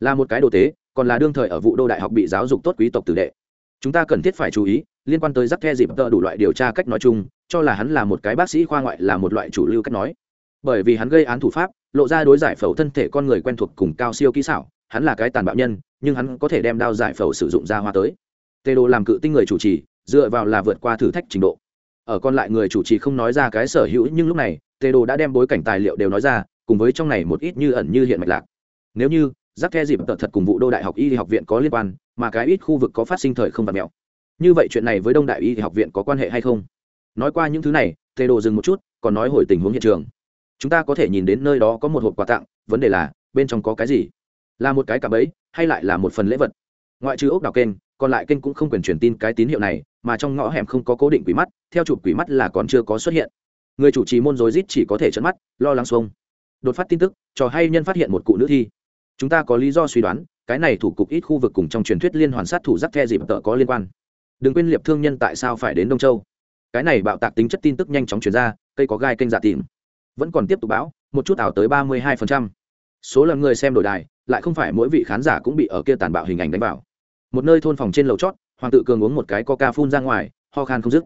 S1: Là một cái đồ tế, còn là đương thời ở vụ đô đại học bị giáo dục tốt quý tộc tử đệ. Chúng ta cần thiết phải chú ý, liên quan tới rắc the dịp tờ đủ loại điều tra cách nói chung, cho là hắn là một cái bác sĩ khoa ngoại, là một loại chủ lưu cách nói. Bởi vì hắn gây án thủ pháp, lộ ra đối giải phẫu thân thể con người quen thuộc cùng cao siêu kỹ xảo, hắn là cái tàn bạo nhân, nhưng hắn có thể đem đao giải phẫu sử dụng ra hoa tới. Tê đô làm cự tinh người chủ trì, dựa vào là vượt qua thử thách trình độ ở còn lại người chủ trì không nói ra cái sở hữu, nhưng lúc này, tê đồ đã đem bối cảnh tài liệu đều nói ra, cùng với trong này một ít như ẩn như hiện mạch lạc. Nếu như, giác the dịp tật thật cùng vụ đô đại học y học viện có liên quan, mà cái ít khu vực có phát sinh thời không và mèo. Như vậy chuyện này với đông đại y học viện có quan hệ hay không? Nói qua những thứ này, tê đồ dừng một chút, còn nói hồi tình huống hiện trường. Chúng ta có thể nhìn đến nơi đó có một hộp quà tặng, vấn đề là, bên trong có cái gì? Là một cái cả ấy hay lại là một phần lễ vật? Ngoại trừ ốc đảo kênh, còn lại kênh cũng không quyền truyền tin cái tín hiệu này, mà trong ngõ hẻm không có cố định quỷ mắt, theo chụp quỷ mắt là còn chưa có xuất hiện. Người chủ trì môn rối rít chỉ có thể chấn mắt, lo lắng xuông. Đột phát tin tức, trò hay nhân phát hiện một cụ nữ thi. Chúng ta có lý do suy đoán, cái này thủ cục ít khu vực cùng trong truyền thuyết liên hoàn sát thủ giáp the dịp tợ có liên quan. Đừng quên liệp thương nhân tại sao phải đến đông châu? Cái này bạo tạc tính chất tin tức nhanh chóng chuyển ra, cây có gai kênh giả tìm. Vẫn còn tiếp tục bão một chút ảo tới ba mươi hai số lần người xem đổi đài, lại không phải mỗi vị khán giả cũng bị ở kia tàn bạo hình ảnh đánh vào một nơi thôn phòng trên lầu chót, hoàng tự cường uống một cái coca phun ra ngoài, ho khan không dứt.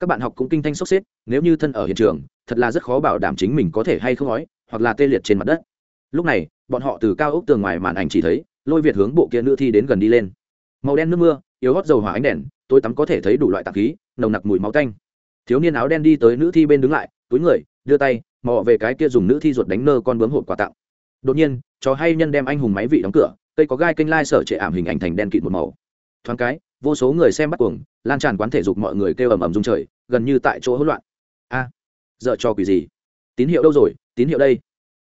S1: Các bạn học cũng kinh thanh sốc xếp, nếu như thân ở hiện trường, thật là rất khó bảo đảm chính mình có thể hay không ói, hoặc là tê liệt trên mặt đất. Lúc này, bọn họ từ cao ốc tường ngoài màn ảnh chỉ thấy, lôi việt hướng bộ kia nữ thi đến gần đi lên. Màu đen nước mưa, yếu hót dầu hỏa ánh đèn tôi tắm có thể thấy đủ loại tạp khí, nồng nặc mùi máu tanh. Thiếu niên áo đen đi tới nữ thi bên đứng lại, túi người, đưa tay, mò về cái kia dùng nữ thi ruột đánh nơ con bướm hộp quà tặng. Đột nhiên, trò hay nhân đem anh hùng máy vị đóng cửa cây có gai kênh lai sở trệ ảm hình ảnh thành đen kịt một màu. Thoáng cái vô số người xem bắt cuồng lan tràn quán thể dục mọi người kêu ầm ầm rung trời gần như tại chỗ hỗn loạn. A à, dợ cho quỷ gì? Tín hiệu đâu rồi? Tín hiệu đây.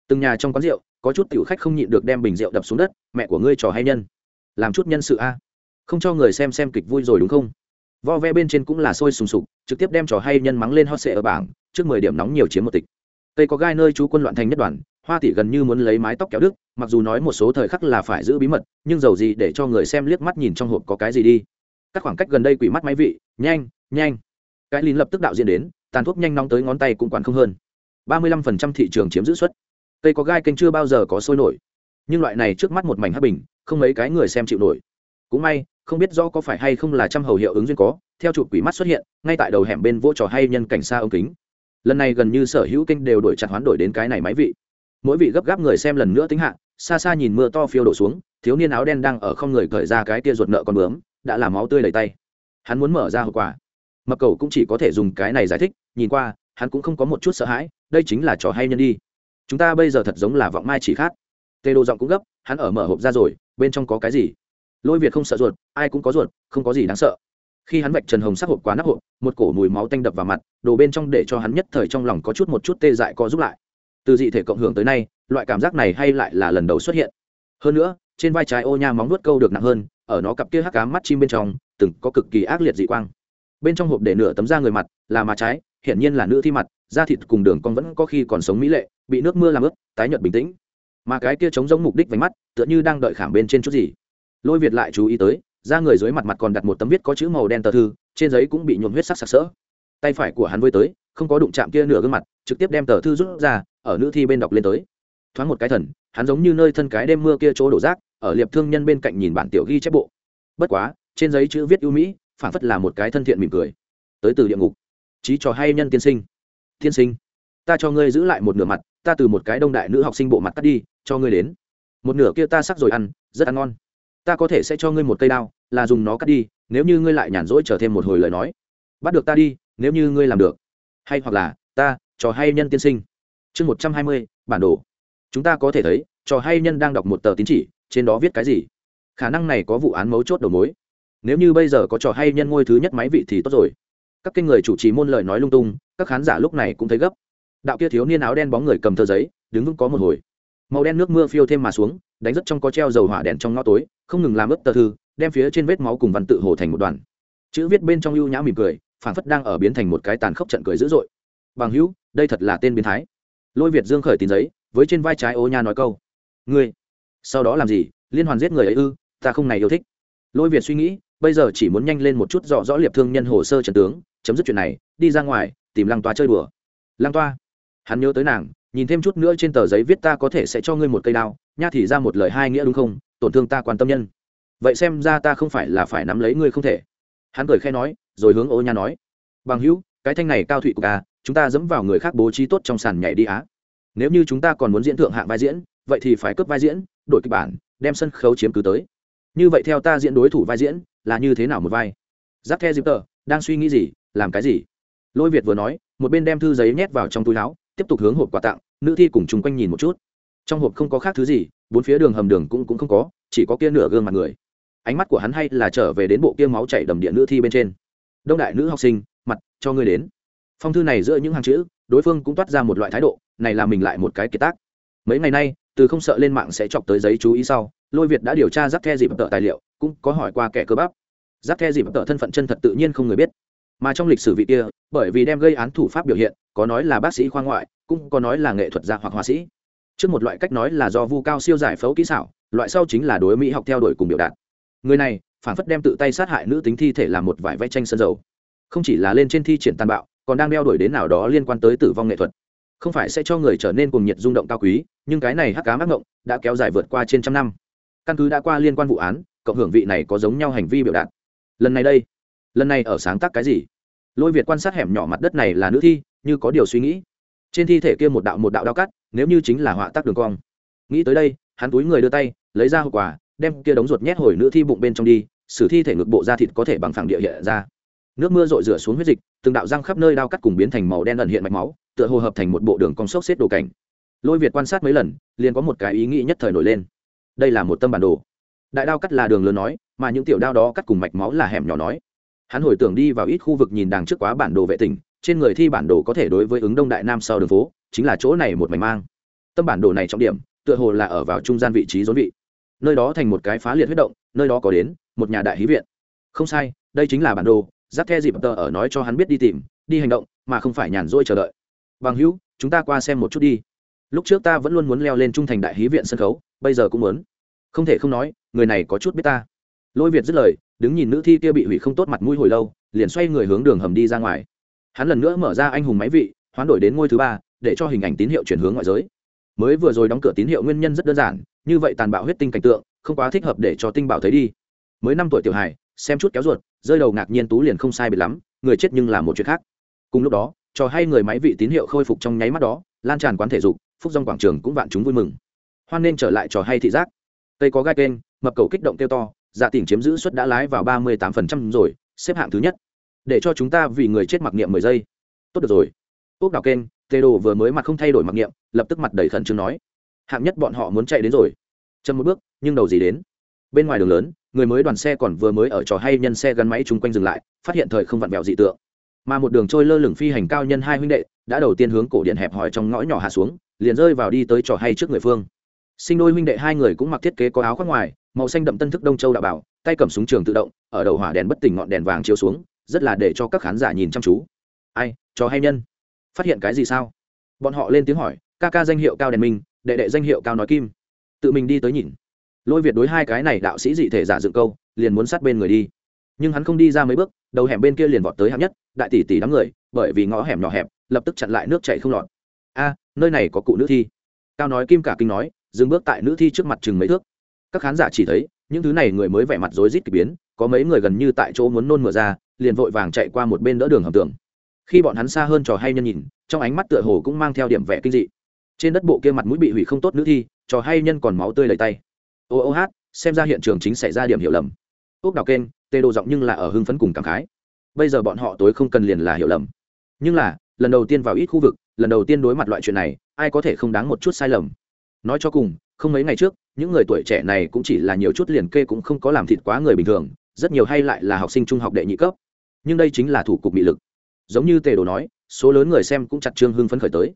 S1: Từng nhà trong quán rượu có chút tiểu khách không nhịn được đem bình rượu đập xuống đất mẹ của ngươi trò hay nhân. Làm chút nhân sự a. Không cho người xem xem kịch vui rồi đúng không? Vo ve bên trên cũng là sôi sùng sục trực tiếp đem trò hay nhân mắng lên hot sệ ở bảng trước mười điểm nóng nhiều chiếm một tịch. Tây có gai nơi chú quân loạn thành nhất đoàn hoa tỷ gần như muốn lấy mái tóc kéo đức mặc dù nói một số thời khắc là phải giữ bí mật, nhưng dầu gì để cho người xem liếc mắt nhìn trong hộp có cái gì đi. Các khoảng cách gần đây quỷ mắt máy vị, nhanh nhanh. Cái lín lập tức đạo diễn đến, tàn thuốc nhanh nóng tới ngón tay cũng quản không hơn. Ba mươi lăm phần trăm thị trường chiếm giữ suất. Cây có gai kênh chưa bao giờ có sôi nổi. Nhưng loại này trước mắt một mảnh hấp bình, không mấy cái người xem chịu nổi. Cũng may, không biết do có phải hay không là trăm hầu hiệu ứng duyên có, theo chụp quỷ mắt xuất hiện, ngay tại đầu hẻm bên vỗ trò hay nhân cảnh xa ống kính. Lần này gần như sở hữu kênh đều đổi chặt hoán đổi đến cái này máy vị mỗi vị gấp gáp người xem lần nữa tính hạ, xa xa nhìn mưa to phiêu đổ xuống, thiếu niên áo đen đang ở không người cởi ra cái tia ruột nợ con bướm, đã làm máu tươi đầy tay. Hắn muốn mở ra hậu quả mập cầu cũng chỉ có thể dùng cái này giải thích, nhìn qua, hắn cũng không có một chút sợ hãi, đây chính là trò hay nhân đi. Chúng ta bây giờ thật giống là vọng mai chỉ khác. Tê đồ giọng cũng gấp, hắn ở mở hộp ra rồi, bên trong có cái gì? Lôi việt không sợ ruột, ai cũng có ruột, không có gì đáng sợ. Khi hắn vạch trần hồng sắc hộp quá nắp hộp, một cổ mùi máu tanh đập vào mặt, đồ bên trong để cho hắn nhất thời trong lòng có chút một chút tê dại co giúp lại từ dị thể cộng hưởng tới nay, loại cảm giác này hay lại là lần đầu xuất hiện. Hơn nữa, trên vai trái ô nha móng nuốt câu được nặng hơn, ở nó cặp kia hắc cá mắt chim bên trong, từng có cực kỳ ác liệt dị quang. Bên trong hộp để nửa tấm da người mặt, là má trái, hiển nhiên là nữ thi mặt, da thịt cùng đường con vẫn có khi còn sống mỹ lệ, bị nước mưa làm ướt, tái nhợt bình tĩnh. Mà cái kia chống giống mục đích vánh mắt, tựa như đang đợi khảm bên trên chút gì. Lôi việt lại chú ý tới, da người dưới mặt mặt còn đặt một tấm viết có chữ màu đen tờ thư, trên giấy cũng bị nhuộm huyết sắc sặc sỡ. Tay phải của hắn vơi tới, không có đụng chạm kia nửa gương mặt, trực tiếp đem tờ thư rút ra ở nữ thi bên đọc lên tới. Thoáng một cái thần, hắn giống như nơi thân cái đêm mưa kia chỗ đổ rác, ở liệp thương nhân bên cạnh nhìn bản tiểu ghi chép bộ. Bất quá, trên giấy chữ viết ưu mỹ phản phất là một cái thân thiện mỉm cười. Tới từ địa ngục. Trí trò hay nhân tiên sinh. Tiên sinh, ta cho ngươi giữ lại một nửa mặt, ta từ một cái đông đại nữ học sinh bộ mặt cắt đi, cho ngươi đến. Một nửa kia ta sắc rồi ăn, rất ăn ngon. Ta có thể sẽ cho ngươi một cây đao, là dùng nó cắt đi, nếu như ngươi lại nhàn rỗi chờ thêm một hồi lời nói. Bắt được ta đi, nếu như ngươi làm được. Hay hoặc là, ta trò hay nhân tiên sinh chương một trăm hai mươi, bản đồ. Chúng ta có thể thấy, trò hay nhân đang đọc một tờ tín chỉ, trên đó viết cái gì? Khả năng này có vụ án mấu chốt đầu mối. Nếu như bây giờ có trò hay nhân ngôi thứ nhất máy vị thì tốt rồi. Các kênh người chủ trì môn lời nói lung tung, các khán giả lúc này cũng thấy gấp. Đạo kia thiếu niên áo đen bóng người cầm tờ giấy, đứng vững có một hồi. Màu đen nước mưa phiêu thêm mà xuống, đánh rất trong có treo dầu hỏa đèn trong ngõ tối, không ngừng làm ướt tờ thư, đem phía trên vết máu cùng văn tự hồ thành một đoàn chữ viết bên trong ưu nhã mỉm cười phản phất đang ở biến thành một cái tàn khốc trận cười dữ dội. Bằng hữu, đây thật là tên biến thái lôi việt dương khởi tín giấy, với trên vai trái ô nha nói câu. Ngươi, sau đó làm gì? Liên hoàn giết người ấy ư? Ta không này yêu thích. Lôi việt suy nghĩ, bây giờ chỉ muốn nhanh lên một chút dọ rõ liệp thương nhân hồ sơ trần tướng, chấm dứt chuyện này, đi ra ngoài, tìm lăng toa chơi đùa. Lăng toa, hắn nhớ tới nàng, nhìn thêm chút nữa trên tờ giấy viết ta có thể sẽ cho ngươi một cây đao, nha thì ra một lời hai nghĩa đúng không? Tổn thương ta quan tâm nhân. Vậy xem ra ta không phải là phải nắm lấy ngươi không thể. Hắn cười khe nói, rồi hướng ô nha nói. Bằng hữu, cái thanh này cao thụy của ca à, chúng ta dẫm vào người khác bố trí tốt trong sàn nhảy đi á. Nếu như chúng ta còn muốn diễn thượng hạng vai diễn, vậy thì phải cướp vai diễn, đổi kịch bản, đem sân khấu chiếm cứ tới. Như vậy theo ta diễn đối thủ vai diễn là như thế nào một vai? Giáp the dịp tờ đang suy nghĩ gì, làm cái gì? Lôi việt vừa nói, một bên đem thư giấy nhét vào trong túi áo, tiếp tục hướng hộp quà tặng, nữ thi cùng chung quanh nhìn một chút. Trong hộp không có khác thứ gì, bốn phía đường hầm đường cũng cũng không có, chỉ có kia nửa gương mặt người. Ánh mắt của hắn hay là trở về đến bộ kia máu chảy đầm điện nữ thi bên trên. Đông đại nữ học sinh, mặt, cho ngươi đến phong thư này giữa những hàng chữ, đối phương cũng toát ra một loại thái độ, này là mình lại một cái kiệt tác. Mấy ngày nay, từ không sợ lên mạng sẽ chọc tới giấy chú ý sau, lôi việt đã điều tra giáp the dịp tợ tài liệu, cũng có hỏi qua kẻ cơ bắp. Giáp the dịp tợ thân phận chân thật tự nhiên không người biết. Mà trong lịch sử vị kia, bởi vì đem gây án thủ pháp biểu hiện, có nói là bác sĩ khoa ngoại, cũng có nói là nghệ thuật gia hoặc họa sĩ. Trước một loại cách nói là do vu cao siêu giải phẫu kỹ xảo, loại sau chính là đối mỹ học theo đuổi cùng biểu đạt. Người này, phản phất đem tự tay sát hại nữ tính thi thể làm một vải vẽ tranh sân dầu. Không chỉ là lên trên thi triển tàn bạo còn đang đeo đuổi đến nào đó liên quan tới tử vong nghệ thuật. Không phải sẽ cho người trở nên cùng nhiệt rung động cao quý, nhưng cái này hắc cá mắc ngộng đã kéo dài vượt qua trên trăm năm. Căn cứ đã qua liên quan vụ án, cộng hưởng vị này có giống nhau hành vi biểu đạt. Lần này đây, lần này ở sáng tác cái gì? Lôi việt quan sát hẻm nhỏ mặt đất này là nữ thi, như có điều suy nghĩ. Trên thi thể kia một đạo một đạo đao cắt, nếu như chính là họa tác đường cong. Nghĩ tới đây, hắn túi người đưa tay, lấy ra hậu quả đem kia đống ruột nhét hồi nữ thi bụng bên trong đi xử thi thể ngực bộ da thịt có thể bằng phẳng địa hiện ra nước mưa rội rửa xuống huyết dịch, từng đạo răng khắp nơi đao cắt cùng biến thành màu đen ẩn hiện mạch máu, tựa hồ hợp thành một bộ đường cong sốc xếp đồ cảnh. Lôi việt quan sát mấy lần, liền có một cái ý nghĩ nhất thời nổi lên. Đây là một tâm bản đồ. Đại đao cắt là đường lớn nói, mà những tiểu đao đó cắt cùng mạch máu là hẻm nhỏ nói. Hắn hồi tưởng đi vào ít khu vực nhìn đằng trước quá bản đồ vệ tỉnh, trên người thi bản đồ có thể đối với ứng đông đại nam sau đường phố, chính là chỗ này một mảnh mang. Tâm bản đồ này trọng điểm, tựa hồ là ở vào trung gian vị trí rốn vị. Nơi đó thành một cái phá liệt huyết động, nơi đó có đến một nhà đại hí viện. Không sai, đây chính là bản đồ giáp the dịp tờ ở nói cho hắn biết đi tìm, đi hành động, mà không phải nhàn rỗi chờ đợi. Bằng hữu, chúng ta qua xem một chút đi. Lúc trước ta vẫn luôn muốn leo lên trung thành đại hí viện sân khấu, bây giờ cũng muốn. Không thể không nói, người này có chút biết ta. Lôi việt dứt lời, đứng nhìn nữ thi kia bị hủy không tốt mặt mũi hồi lâu, liền xoay người hướng đường hầm đi ra ngoài. Hắn lần nữa mở ra anh hùng máy vị, hoán đổi đến ngôi thứ ba, để cho hình ảnh tín hiệu chuyển hướng ngoại giới. Mới vừa rồi đóng cửa tín hiệu nguyên nhân rất đơn giản, như vậy tàn bạo huyết tinh cảnh tượng, không quá thích hợp để cho tinh bảo thấy đi. Mới năm tuổi tiểu hài xem chút kéo ruột, rơi đầu ngạc nhiên tú liền không sai biệt lắm, người chết nhưng là một chuyện khác. Cùng lúc đó trò hay người máy vị tín hiệu khôi phục trong nháy mắt đó, lan tràn quán thể dục, phúc dòng quảng trường cũng vạn chúng vui mừng. Hoan nên trở lại trò hay thị giác. Cây có gai kênh, mập cầu kích động kêu to dạ tỉnh chiếm giữ suất đã lái vào ba mươi tám phần trăm rồi, xếp hạng thứ nhất. Để cho chúng ta vì người chết mặc niệm mười giây. Tốt được rồi. Ốc đào kênh, tê đồ vừa mới mặt không thay đổi mặc niệm, lập tức mặt đầy khẩn trương nói. Hạng nhất bọn họ muốn chạy đến rồi. Chậm một bước, nhưng đầu gì đến? Bên ngoài đường lớn người mới đoàn xe còn vừa mới ở trò hay nhân xe gắn máy chung quanh dừng lại, phát hiện thời không vặn vẹo dị tượng. Mà một đường trôi lơ lửng phi hành cao nhân hai huynh đệ, đã đầu tiên hướng cổ điện hẹp hòi trong ngõ nhỏ hạ xuống, liền rơi vào đi tới trò hay trước người phương. Sinh đôi huynh đệ hai người cũng mặc thiết kế có áo khoác ngoài, màu xanh đậm tân thức đông châu đạo bảo, tay cầm súng trường tự động, ở đầu hỏa đèn bất tỉnh ngọn đèn vàng chiếu xuống, rất là để cho các khán giả nhìn chăm chú. Ai, trò hay nhân? Phát hiện cái gì sao? Bọn họ lên tiếng hỏi, ca ca danh hiệu cao đèn minh đệ đệ danh hiệu cao nói kim. Tự mình đi tới nhìn lôi việt đối hai cái này đạo sĩ dị thể giả dựng câu, liền muốn sát bên người đi. Nhưng hắn không đi ra mấy bước, đầu hẻm bên kia liền vọt tới hạng nhất, đại tỷ tỷ đám người, bởi vì ngõ hẻm nhỏ hẹp, lập tức chặn lại nước chảy không lọt. A, nơi này có cụ nữ thi. Cao nói kim cả kinh nói, dừng bước tại nữ thi trước mặt chừng mấy thước. Các khán giả chỉ thấy, những thứ này người mới vẻ mặt rối rít kỳ biến, có mấy người gần như tại chỗ muốn nôn mửa ra, liền vội vàng chạy qua một bên đỡ đường hầm tường. Khi bọn hắn xa hơn trò hay nhân nhìn, trong ánh mắt tựa hồ cũng mang theo điểm vẻ kinh dị. Trên đất bộ kia mặt mũi bị hủy không tốt nữ thi, trò hay nhân còn máu tươi lầy tay ô ô hát, xem ra hiện trường chính xảy ra điểm hiểu lầm. Ốc đào kênh, tê đồ giọng nhưng là ở hưng phấn cùng cảm khái. Bây giờ bọn họ tối không cần liền là hiểu lầm. Nhưng là, lần đầu tiên vào ít khu vực, lần đầu tiên đối mặt loại chuyện này, ai có thể không đáng một chút sai lầm? Nói cho cùng, không mấy ngày trước, những người tuổi trẻ này cũng chỉ là nhiều chút liền kê cũng không có làm thịt quá người bình thường, rất nhiều hay lại là học sinh trung học đệ nhị cấp. Nhưng đây chính là thủ cục bị lực. Giống như tề đồ nói, số lớn người xem cũng chặt trương hưng phấn khởi tới.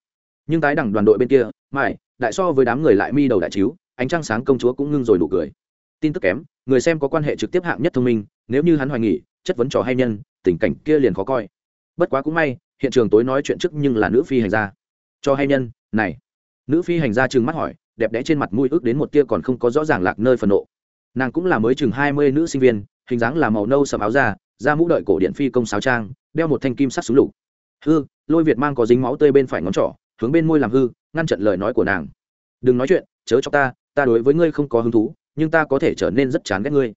S1: Nhưng tái đẳng đoàn đội bên kia mai đại so với đám người lại mi đầu đại chiếu ánh trăng sáng công chúa cũng ngưng rồi nụ cười. Tin tức kém, người xem có quan hệ trực tiếp hạng nhất thông minh, nếu như hắn hoài nghỉ chất vấn trò hay nhân, tình cảnh kia liền khó coi. Bất quá cũng may, hiện trường tối nói chuyện trước nhưng là nữ phi hành gia. Cho hay nhân, này. Nữ phi hành gia trừng mắt hỏi, đẹp đẽ trên mặt mũi ước đến một tia còn không có rõ ràng lạc nơi phần nộ. Nàng cũng là mới chừng hai mươi nữ sinh viên, hình dáng là màu nâu sầm áo da da mũ đợi cổ điện phi công sáo trang, đeo một thanh kim sắt súng lục. Hư, lôi việt mang có dính máu tươi bên phải ngón trỏ, hướng bên môi làm hư, ngăn chặn lời nói của nàng. Đừng nói chuyện chớ cho ta ta đối với ngươi không có hứng thú, nhưng ta có thể trở nên rất chán ghét ngươi.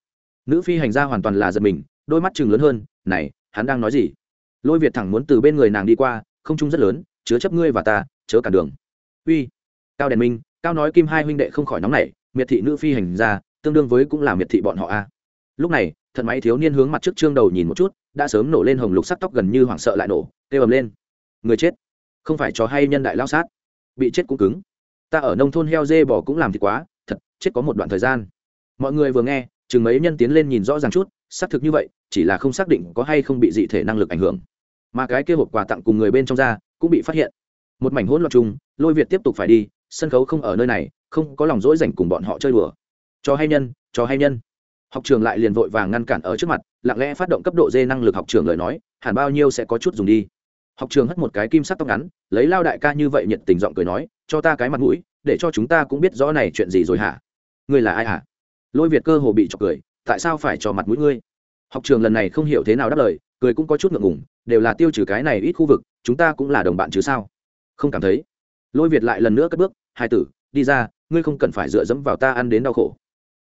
S1: Nữ phi hành gia hoàn toàn là giật mình, đôi mắt chừng lớn hơn, này, hắn đang nói gì? Lôi việt thẳng muốn từ bên người nàng đi qua, không trung rất lớn, chứa chấp ngươi và ta, chớ cản đường. Uy, cao đèn minh, cao nói kim hai huynh đệ không khỏi nóng nảy, miệt thị nữ phi hành gia, tương đương với cũng là miệt thị bọn họ a. Lúc này thần máy thiếu niên hướng mặt trước trương đầu nhìn một chút, đã sớm nổ lên hồng lục sắc tóc gần như hoảng sợ lại nổ, kêu ầm lên. Người chết, không phải cho hay nhân đại lao sát, bị chết cũng cứng ta ở nông thôn heo dê bò cũng làm thì quá, thật, chết có một đoạn thời gian. Mọi người vừa nghe, chừng mấy nhân tiến lên nhìn rõ ràng chút, xác thực như vậy, chỉ là không xác định có hay không bị dị thể năng lực ảnh hưởng. Mà cái kia hộp quà tặng cùng người bên trong ra, cũng bị phát hiện. Một mảnh hỗn loạn chung, lôi việt tiếp tục phải đi, sân khấu không ở nơi này, không có lòng dỗi dành cùng bọn họ chơi đùa. Cho hay nhân, cho hay nhân. Học trường lại liền vội vàng ngăn cản ở trước mặt, lặng lẽ phát động cấp độ dê năng lực học trường lời nói, hẳn bao nhiêu sẽ có chút dùng đi. Học trường hất một cái kim sắc tóc ngắn, lấy lao đại ca như vậy nhiệt tình giọng cười nói cho ta cái mặt mũi, để cho chúng ta cũng biết rõ này chuyện gì rồi hả? Ngươi là ai hả? Lôi việt cơ hồ bị chọc cười, tại sao phải cho mặt mũi ngươi? Học trường lần này không hiểu thế nào đáp lời, cười cũng có chút ngượng ngùng, đều là tiêu trừ cái này ít khu vực, chúng ta cũng là đồng bạn chứ sao? Không cảm thấy. Lôi việt lại lần nữa cất bước, hai tử, đi ra, ngươi không cần phải dựa dẫm vào ta ăn đến đau khổ.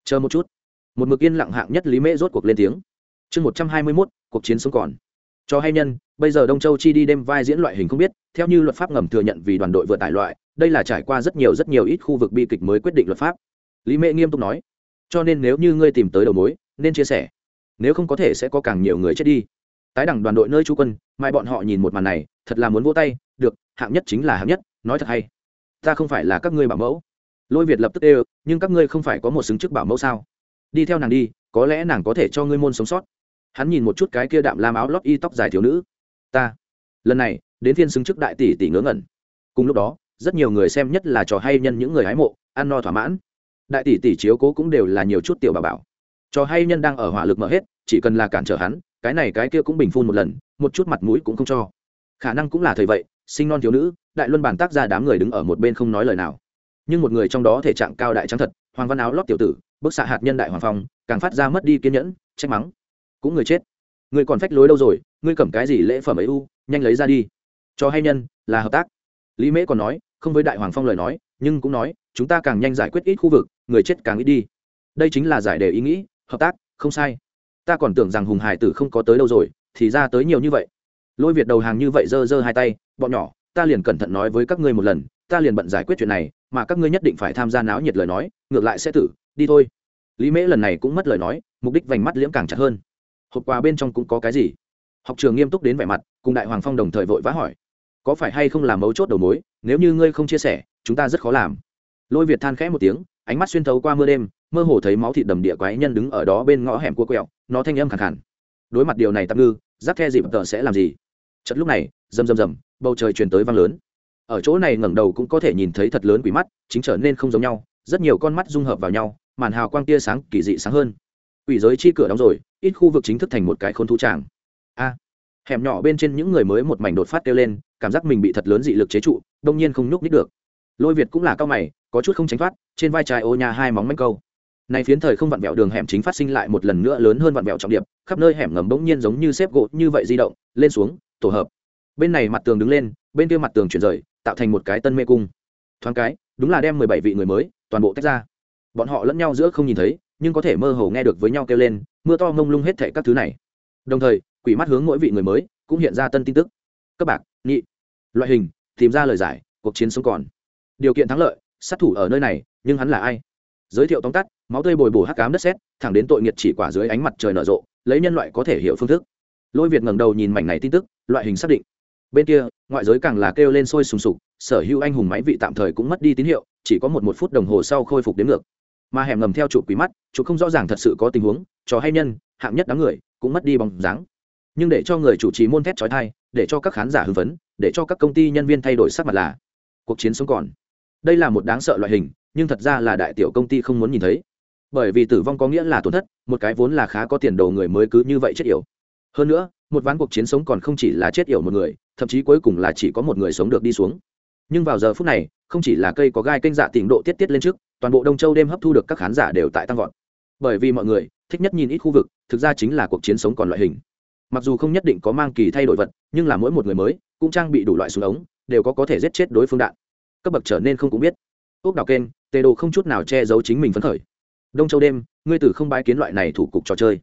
S1: Chờ một chút. Một mực yên lặng hạng nhất lý mễ rốt cuộc lên tiếng. Chương một trăm hai mươi mốt, cuộc chiến sống còn cho hay nhân, bây giờ đông châu chi đi đêm vai diễn loại hình không biết, theo như luật pháp ngầm thừa nhận vì đoàn đội vừa tải loại, đây là trải qua rất nhiều rất nhiều ít khu vực bi kịch mới quyết định luật pháp. Lý mễ nghiêm túc nói, cho nên nếu như ngươi tìm tới đầu mối, nên chia sẻ. Nếu không có thể sẽ có càng nhiều người chết đi. Tái đẳng đoàn đội nơi chú quân, mai bọn họ nhìn một màn này, thật là muốn vỗ tay, được, hạng nhất chính là hạng nhất, nói thật hay. Ta không phải là các ngươi bảo mẫu. Lôi việt lập tức ê nhưng các ngươi không phải có một xứng chức bảo mẫu sao? Đi theo nàng đi, có lẽ nàng có thể cho ngươi môn sống sót hắn nhìn một chút cái kia đạm lam áo lót y tóc dài thiếu nữ. Ta, lần này, đến phiên xứng chức đại tỷ tỷ ngớ ngẩn. Cùng lúc đó, rất nhiều người xem nhất là trò hay nhân những người hái mộ, ăn no thỏa mãn. Đại tỷ tỷ chiếu cố cũng đều là nhiều chút tiểu bà bảo. Trò hay nhân đang ở hỏa lực mở hết, chỉ cần là cản trở hắn, cái này cái kia cũng bình phun một lần, một chút mặt mũi cũng không cho. Khả năng cũng là thời vậy, sinh non thiếu nữ, đại luân bản tác ra đám người đứng ở một bên không nói lời nào. Nhưng một người trong đó thể trạng cao đại trắng thật, hoàng văn áo lót tiểu tử, bức xạ hạt nhân đại hoàng phong, càng phát ra mất đi kiên nhẫn, trách mắng cũng người chết. Người còn phách lối đâu rồi? Ngươi cầm cái gì lễ phẩm ấy u? Nhanh lấy ra đi. Cho hay nhân, là hợp tác. Lý mễ còn nói, không với đại hoàng phong lời nói, nhưng cũng nói, chúng ta càng nhanh giải quyết ít khu vực, người chết càng ít đi. Đây chính là giải đề ý nghĩ, hợp tác, không sai. Ta còn tưởng rằng hùng hải tử không có tới đâu rồi, thì ra tới nhiều như vậy. Lôi việt đầu hàng như vậy giơ giơ hai tay, bọn nhỏ, ta liền cẩn thận nói với các ngươi một lần, ta liền bận giải quyết chuyện này, mà các ngươi nhất định phải tham gia náo nhiệt lời nói, ngược lại sẽ tử, đi thôi. Lý mễ lần này cũng mất lời nói, mục đích vành mắt liễm càng chặt hơn hộp quà bên trong cũng có cái gì? Học trường nghiêm túc đến vẻ mặt, cùng đại hoàng phong đồng thời vội vã hỏi. Có phải hay không làm mấu chốt đầu mối? Nếu như ngươi không chia sẻ, chúng ta rất khó làm. Lôi việt than khẽ một tiếng, ánh mắt xuyên thấu qua mưa đêm, mơ hồ thấy máu thịt đầm địa quái nhân đứng ở đó bên ngõ hẻm cua quẹo, nó thanh âm khẳng hẳn đối mặt điều này tạm ngư, giáp the dịp tờ sẽ làm gì? Chật lúc này, rầm rầm rầm, bầu trời truyền tới vang lớn. Ở chỗ này ngẩng đầu cũng có thể nhìn thấy thật lớn quỷ mắt, chính trở nên không giống nhau, rất nhiều con mắt dung hợp vào nhau, màn hào quang tia sáng kỳ dị sáng hơn quỷ giới chi cửa đóng rồi, ít khu vực chính thức thành một cái khôn thú tràng. A. Hẻm nhỏ bên trên những người mới một mảnh đột phát kêu lên, cảm giác mình bị thật lớn dị lực chế trụ, đông nhiên không nhúc nít được. Lôi việt cũng là cao mày, có chút không tránh thoát, trên vai trái ô nhà hai móng manh câu. Này phiến thời không vặn vẹo đường hẻm chính phát sinh lại một lần nữa lớn hơn vặn vẹo trọng điểm khắp nơi hẻm ngầm bỗng nhiên giống như xếp gỗ như vậy di động, lên xuống, tổ hợp. Bên này mặt tường đứng lên, bên kia mặt tường chuyển rời, tạo thành một cái tân mê cung. Thoáng cái, đúng là đem mười bảy vị người mới toàn bộ tách ra. Bọn họ lẫn nhau giữa không nhìn thấy nhưng có thể mơ hồ nghe được với nhau kêu lên, mưa to mông lung hết thệ các thứ này. Đồng thời, quỷ mắt hướng mỗi vị người mới, cũng hiện ra tân tin tức. Các bạc, nhị, loại hình, tìm ra lời giải, cuộc chiến sống còn. Điều kiện thắng lợi, sát thủ ở nơi này, nhưng hắn là ai? Giới thiệu tóm tắt, máu tươi bồi bổ hắc cám đất sét, thẳng đến tội nghiệt chỉ quả dưới ánh mặt trời nở rộ, lấy nhân loại có thể hiểu phương thức. Lôi việt ngẩng đầu nhìn mảnh này tin tức, loại hình xác định. Bên kia, ngoại giới càng là kêu lên sôi sùng sục, sở hữu anh hùng máy vị tạm thời cũng mất đi tín hiệu, chỉ có một một phút đồng hồ sau khôi phục đến ngược mà hẻm ngầm theo trụ quý mắt trụ không rõ ràng thật sự có tình huống, trò hay nhân, hạng nhất đám người cũng mất đi bóng dáng. Nhưng để cho người chủ trì môn thét trói thai để cho các khán giả hưng phấn, để cho các công ty nhân viên thay đổi sắc mặt là, cuộc chiến sống còn. Đây là một đáng sợ loại hình, nhưng thật ra là đại tiểu công ty không muốn nhìn thấy. Bởi vì tử vong có nghĩa là tổn thất, một cái vốn là khá có tiền đồ người mới cứ như vậy chết yểu. Hơn nữa, một ván cuộc chiến sống còn không chỉ là chết yểu một người, thậm chí cuối cùng là chỉ có một người sống được đi xuống. Nhưng vào giờ phút này, không chỉ là cây có gai kênh dạ tỉnh độ tiết tiết lên trước toàn bộ đông châu đêm hấp thu được các khán giả đều tại tăng vọt. Bởi vì mọi người thích nhất nhìn ít khu vực, thực ra chính là cuộc chiến sống còn loại hình. Mặc dù không nhất định có mang kỳ thay đổi vật, nhưng là mỗi một người mới, cũng trang bị đủ loại súng ống, đều có có thể giết chết đối phương đạn. Cấp bậc trở nên không cũng biết. Ốc đào kênh, tê đồ không chút nào che giấu chính mình phấn khởi. Đông châu đêm, ngươi tử không bái kiến loại này thủ cục trò chơi.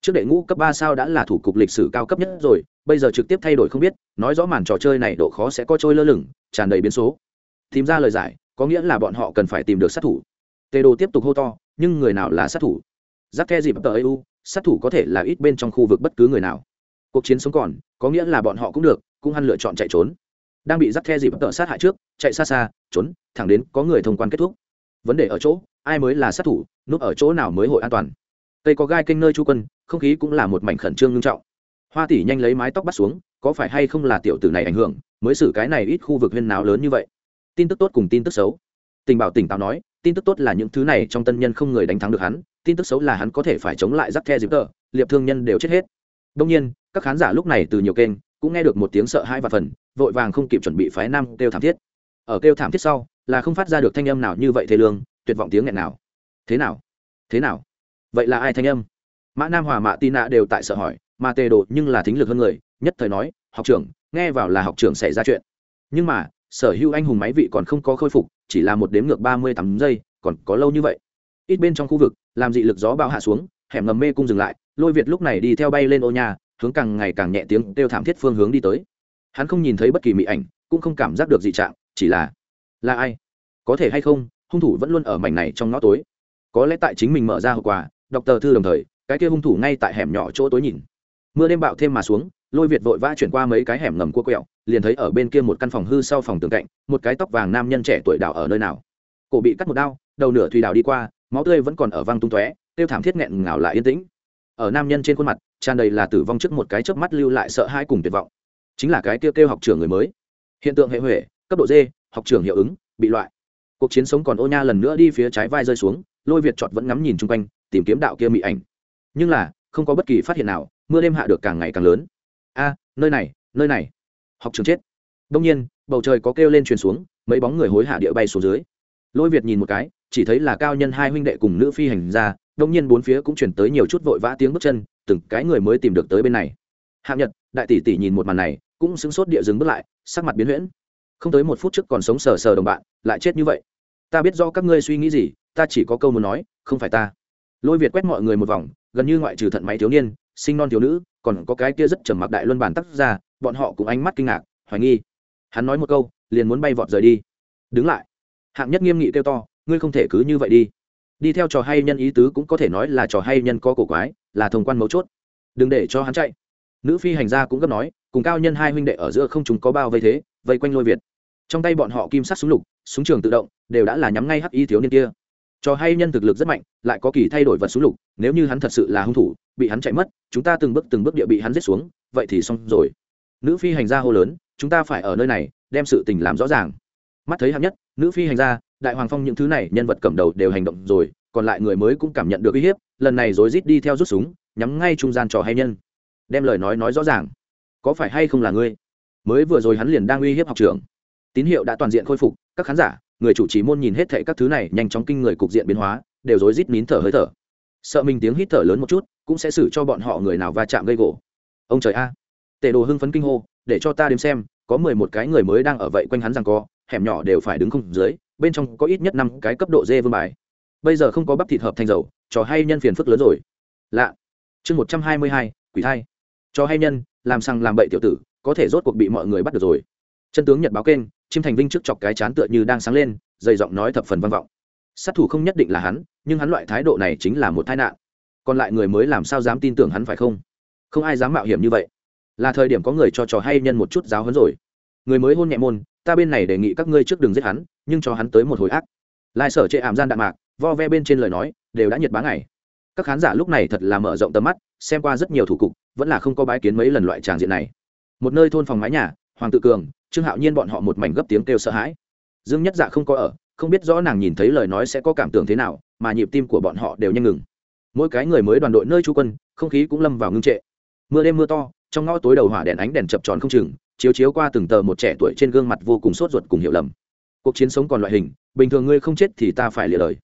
S1: Trước đệ ngũ cấp ba sao đã là thủ cục lịch sử cao cấp nhất rồi, bây giờ trực tiếp thay đổi không biết, nói rõ màn trò chơi này độ khó sẽ có trôi lơ lửng, tràn đầy biến số. Tìm ra lời giải có nghĩa là bọn họ cần phải tìm được sát thủ. Tê đồ tiếp tục hô to, nhưng người nào là sát thủ? Giáp the dịp tờ eu sát thủ có thể là ít bên trong khu vực bất cứ người nào. Cuộc chiến sống còn, có nghĩa là bọn họ cũng được, cũng hăn lựa chọn chạy trốn. Đang bị giáp the dịp tờ sát hại trước, chạy xa xa, trốn, thẳng đến có người thông quan kết thúc. Vấn đề ở chỗ, ai mới là sát thủ, núp ở chỗ nào mới hội an toàn? Tây có gai kênh nơi chu quân, không khí cũng là một mảnh khẩn trương nghiêm trọng. Hoa tỷ nhanh lấy mái tóc bắt xuống, có phải hay không là tiểu tử này ảnh hưởng, mới xử cái này ít khu vực huyên náo lớn như vậy? Tin tức tốt cùng tin tức xấu. Tình bảo tỉnh táo nói, tin tức tốt là những thứ này trong tân nhân không người đánh thắng được hắn, tin tức xấu là hắn có thể phải chống lại giáp the dịp tờ, liệp thương nhân đều chết hết. Đông nhiên, các khán giả lúc này từ nhiều kênh cũng nghe được một tiếng sợ hãi và phần, vội vàng không kịp chuẩn bị phái nam kêu thảm thiết. Ở kêu thảm thiết sau, là không phát ra được thanh âm nào như vậy thế lương, tuyệt vọng tiếng nghẹn nào. Thế nào? Thế nào? Vậy là ai thanh âm? Mã nam hòa mạ tina đều tại sợ hỏi, mà tề đồ nhưng là thính lực hơn người, nhất thời nói, học trưởng, nghe vào là học trưởng xảy ra chuyện. Nhưng mà sở hữu anh hùng máy vị còn không có khôi phục, chỉ là một đếm ngược ba mươi tám giây, còn có lâu như vậy. Ít bên trong khu vực, làm dị lực gió bão hạ xuống, hẻm ngầm mê cung dừng lại, lôi việt lúc này đi theo bay lên ô nhà, hướng càng ngày càng nhẹ tiếng kêu thảm thiết phương hướng đi tới. Hắn không nhìn thấy bất kỳ mỹ ảnh, cũng không cảm giác được dị trạng, chỉ là là ai? Có thể hay không, hung thủ vẫn luôn ở mảnh này trong ngõ tối. Có lẽ tại chính mình mở ra hậu quả, đọc tờ thư đồng thời, cái kia hung thủ ngay tại hẻm nhỏ chỗ tối nhìn. Mưa đêm bạo thêm mà xuống, lôi việt vội vã chuyển qua mấy cái hẻm ngầm cua quẹo liền thấy ở bên kia một căn phòng hư sau phòng tường cạnh, một cái tóc vàng nam nhân trẻ tuổi đào ở nơi nào. Cổ bị cắt một đao, đầu nửa thùy đào đi qua, máu tươi vẫn còn ở văng tung tóe, tiêu thảm thiết nghẹn ngào lại yên tĩnh. Ở nam nhân trên khuôn mặt, tràn đầy là tử vong trước một cái chớp mắt lưu lại sợ hãi cùng tuyệt vọng. Chính là cái kêu kêu học trưởng người mới. Hiện tượng hệ huệ, cấp độ d, học trưởng hiệu ứng, bị loại. Cuộc chiến sống còn ô nha lần nữa đi phía trái vai rơi xuống, lôi việt trọt vẫn ngắm nhìn chung quanh, tìm kiếm đạo kia mị ảnh. Nhưng là, không có bất kỳ phát hiện nào, mưa đêm hạ được càng ngày càng lớn. A, nơi này nơi này học trường chết. Đông nhiên, bầu trời có kêu lên truyền xuống, mấy bóng người hối hạ địa bay xuống dưới. Lôi việt nhìn một cái, chỉ thấy là cao nhân hai huynh đệ cùng nữ phi hành ra đông nhiên bốn phía cũng chuyển tới nhiều chút vội vã tiếng bước chân, từng cái người mới tìm được tới bên này. Hạng nhật, đại tỷ tỷ nhìn một màn này, cũng sững sốt địa dừng bước lại, sắc mặt biến huyễn. Không tới một phút trước còn sống sờ sờ đồng bạn, lại chết như vậy. Ta biết do các ngươi suy nghĩ gì, ta chỉ có câu muốn nói, không phải ta. Lôi việt quét mọi người một vòng, gần như ngoại trừ thận máy thiếu niên, sinh non thiếu nữ, còn có cái kia rất trầm mặc đại luân bản tắc ra bọn họ cũng ánh mắt kinh ngạc, hoài nghi. Hắn nói một câu, liền muốn bay vọt rời đi. Đứng lại. Hạng nhất nghiêm nghị kêu to, ngươi không thể cứ như vậy đi. Đi theo trò hay nhân ý tứ cũng có thể nói là trò hay nhân có cổ quái, là thông quan mấu chốt. Đừng để cho hắn chạy. Nữ phi hành gia cũng gấp nói, cùng cao nhân hai huynh đệ ở giữa không chúng có bao vây thế, vây quanh lôi việt. Trong tay bọn họ kim sắt súng lục, súng trường tự động, đều đã là nhắm ngay hắc y thiếu niên kia. Trò hay nhân thực lực rất mạnh, lại có kỳ thay đổi vật súng lục, nếu như hắn thật sự là hung thủ, bị hắn chạy mất, chúng ta từng bước từng bước địa bị hắn giết xuống, vậy thì xong rồi nữ phi hành gia hô lớn, chúng ta phải ở nơi này, đem sự tình làm rõ ràng. Mắt thấy hạng nhất, nữ phi hành gia, đại hoàng phong những thứ này nhân vật cầm đầu đều hành động rồi, còn lại người mới cũng cảm nhận được uy hiếp, lần này rối rít đi theo rút súng, nhắm ngay trung gian trò hay nhân. Đem lời nói nói rõ ràng. Có phải hay không là ngươi? Mới vừa rồi hắn liền đang uy hiếp học trưởng. Tín hiệu đã toàn diện khôi phục, các khán giả, người chủ trì môn nhìn hết thệ các thứ này nhanh chóng kinh người cục diện biến hóa, đều rối rít nín thở hơi thở. Sợ mình tiếng hít thở lớn một chút, cũng sẽ xử cho bọn họ người nào va chạm gây gỗ. Ông trời a tề đồ hưng phấn kinh hô, để cho ta đếm xem, có mười một cái người mới đang ở vậy quanh hắn rằng co, hẻm nhỏ đều phải đứng không dưới, bên trong có ít nhất năm cái cấp độ dê vương bài. Bây giờ không có bắp thịt hợp thành dầu, trò hay nhân phiền phức lớn rồi. Lạ. Chương một trăm hai mươi hai, quỷ thai. Trò hay nhân, làm sang làm bậy tiểu tử, có thể rốt cuộc bị mọi người bắt được rồi. Chân tướng nhật báo kênh, chim thành vinh trước chọc cái chán tựa như đang sáng lên, dày giọng nói thập phần văn vọng. Sát thủ không nhất định là hắn, nhưng hắn loại thái độ này chính là một tai nạn. Còn lại người mới làm sao dám tin tưởng hắn phải không? Không ai dám mạo hiểm như vậy là thời điểm có người cho trò hay nhân một chút giáo hấn rồi. Người mới hôn nhẹ môn, ta bên này đề nghị các ngươi trước đừng giết hắn, nhưng cho hắn tới một hồi ác. Lai sở chệ ảm gian đạn mạc, vo ve bên trên lời nói, đều đã nhiệt bá ngày. Các khán giả lúc này thật là mở rộng tầm mắt, xem qua rất nhiều thủ cục, vẫn là không có bái kiến mấy lần loại tràng diện này. Một nơi thôn phòng mái nhà, hoàng tự cường, trương hạo nhiên bọn họ một mảnh gấp tiếng kêu sợ hãi. Dương nhất dạ không có ở, không biết rõ nàng nhìn thấy lời nói sẽ có cảm tưởng thế nào, mà nhịp tim của bọn họ đều nhanh ngừng. Mỗi cái người mới đoàn đội nơi trú quân, không khí cũng lâm vào ngưng trệ. Mưa đêm mưa to trong ngõ tối đầu hỏa đèn ánh đèn chập tròn không chừng, chiếu chiếu qua từng tờ một trẻ tuổi trên gương mặt vô cùng sốt ruột cùng hiểu lầm. Cuộc chiến sống còn loại hình, bình thường ngươi không chết thì ta phải lìa đời.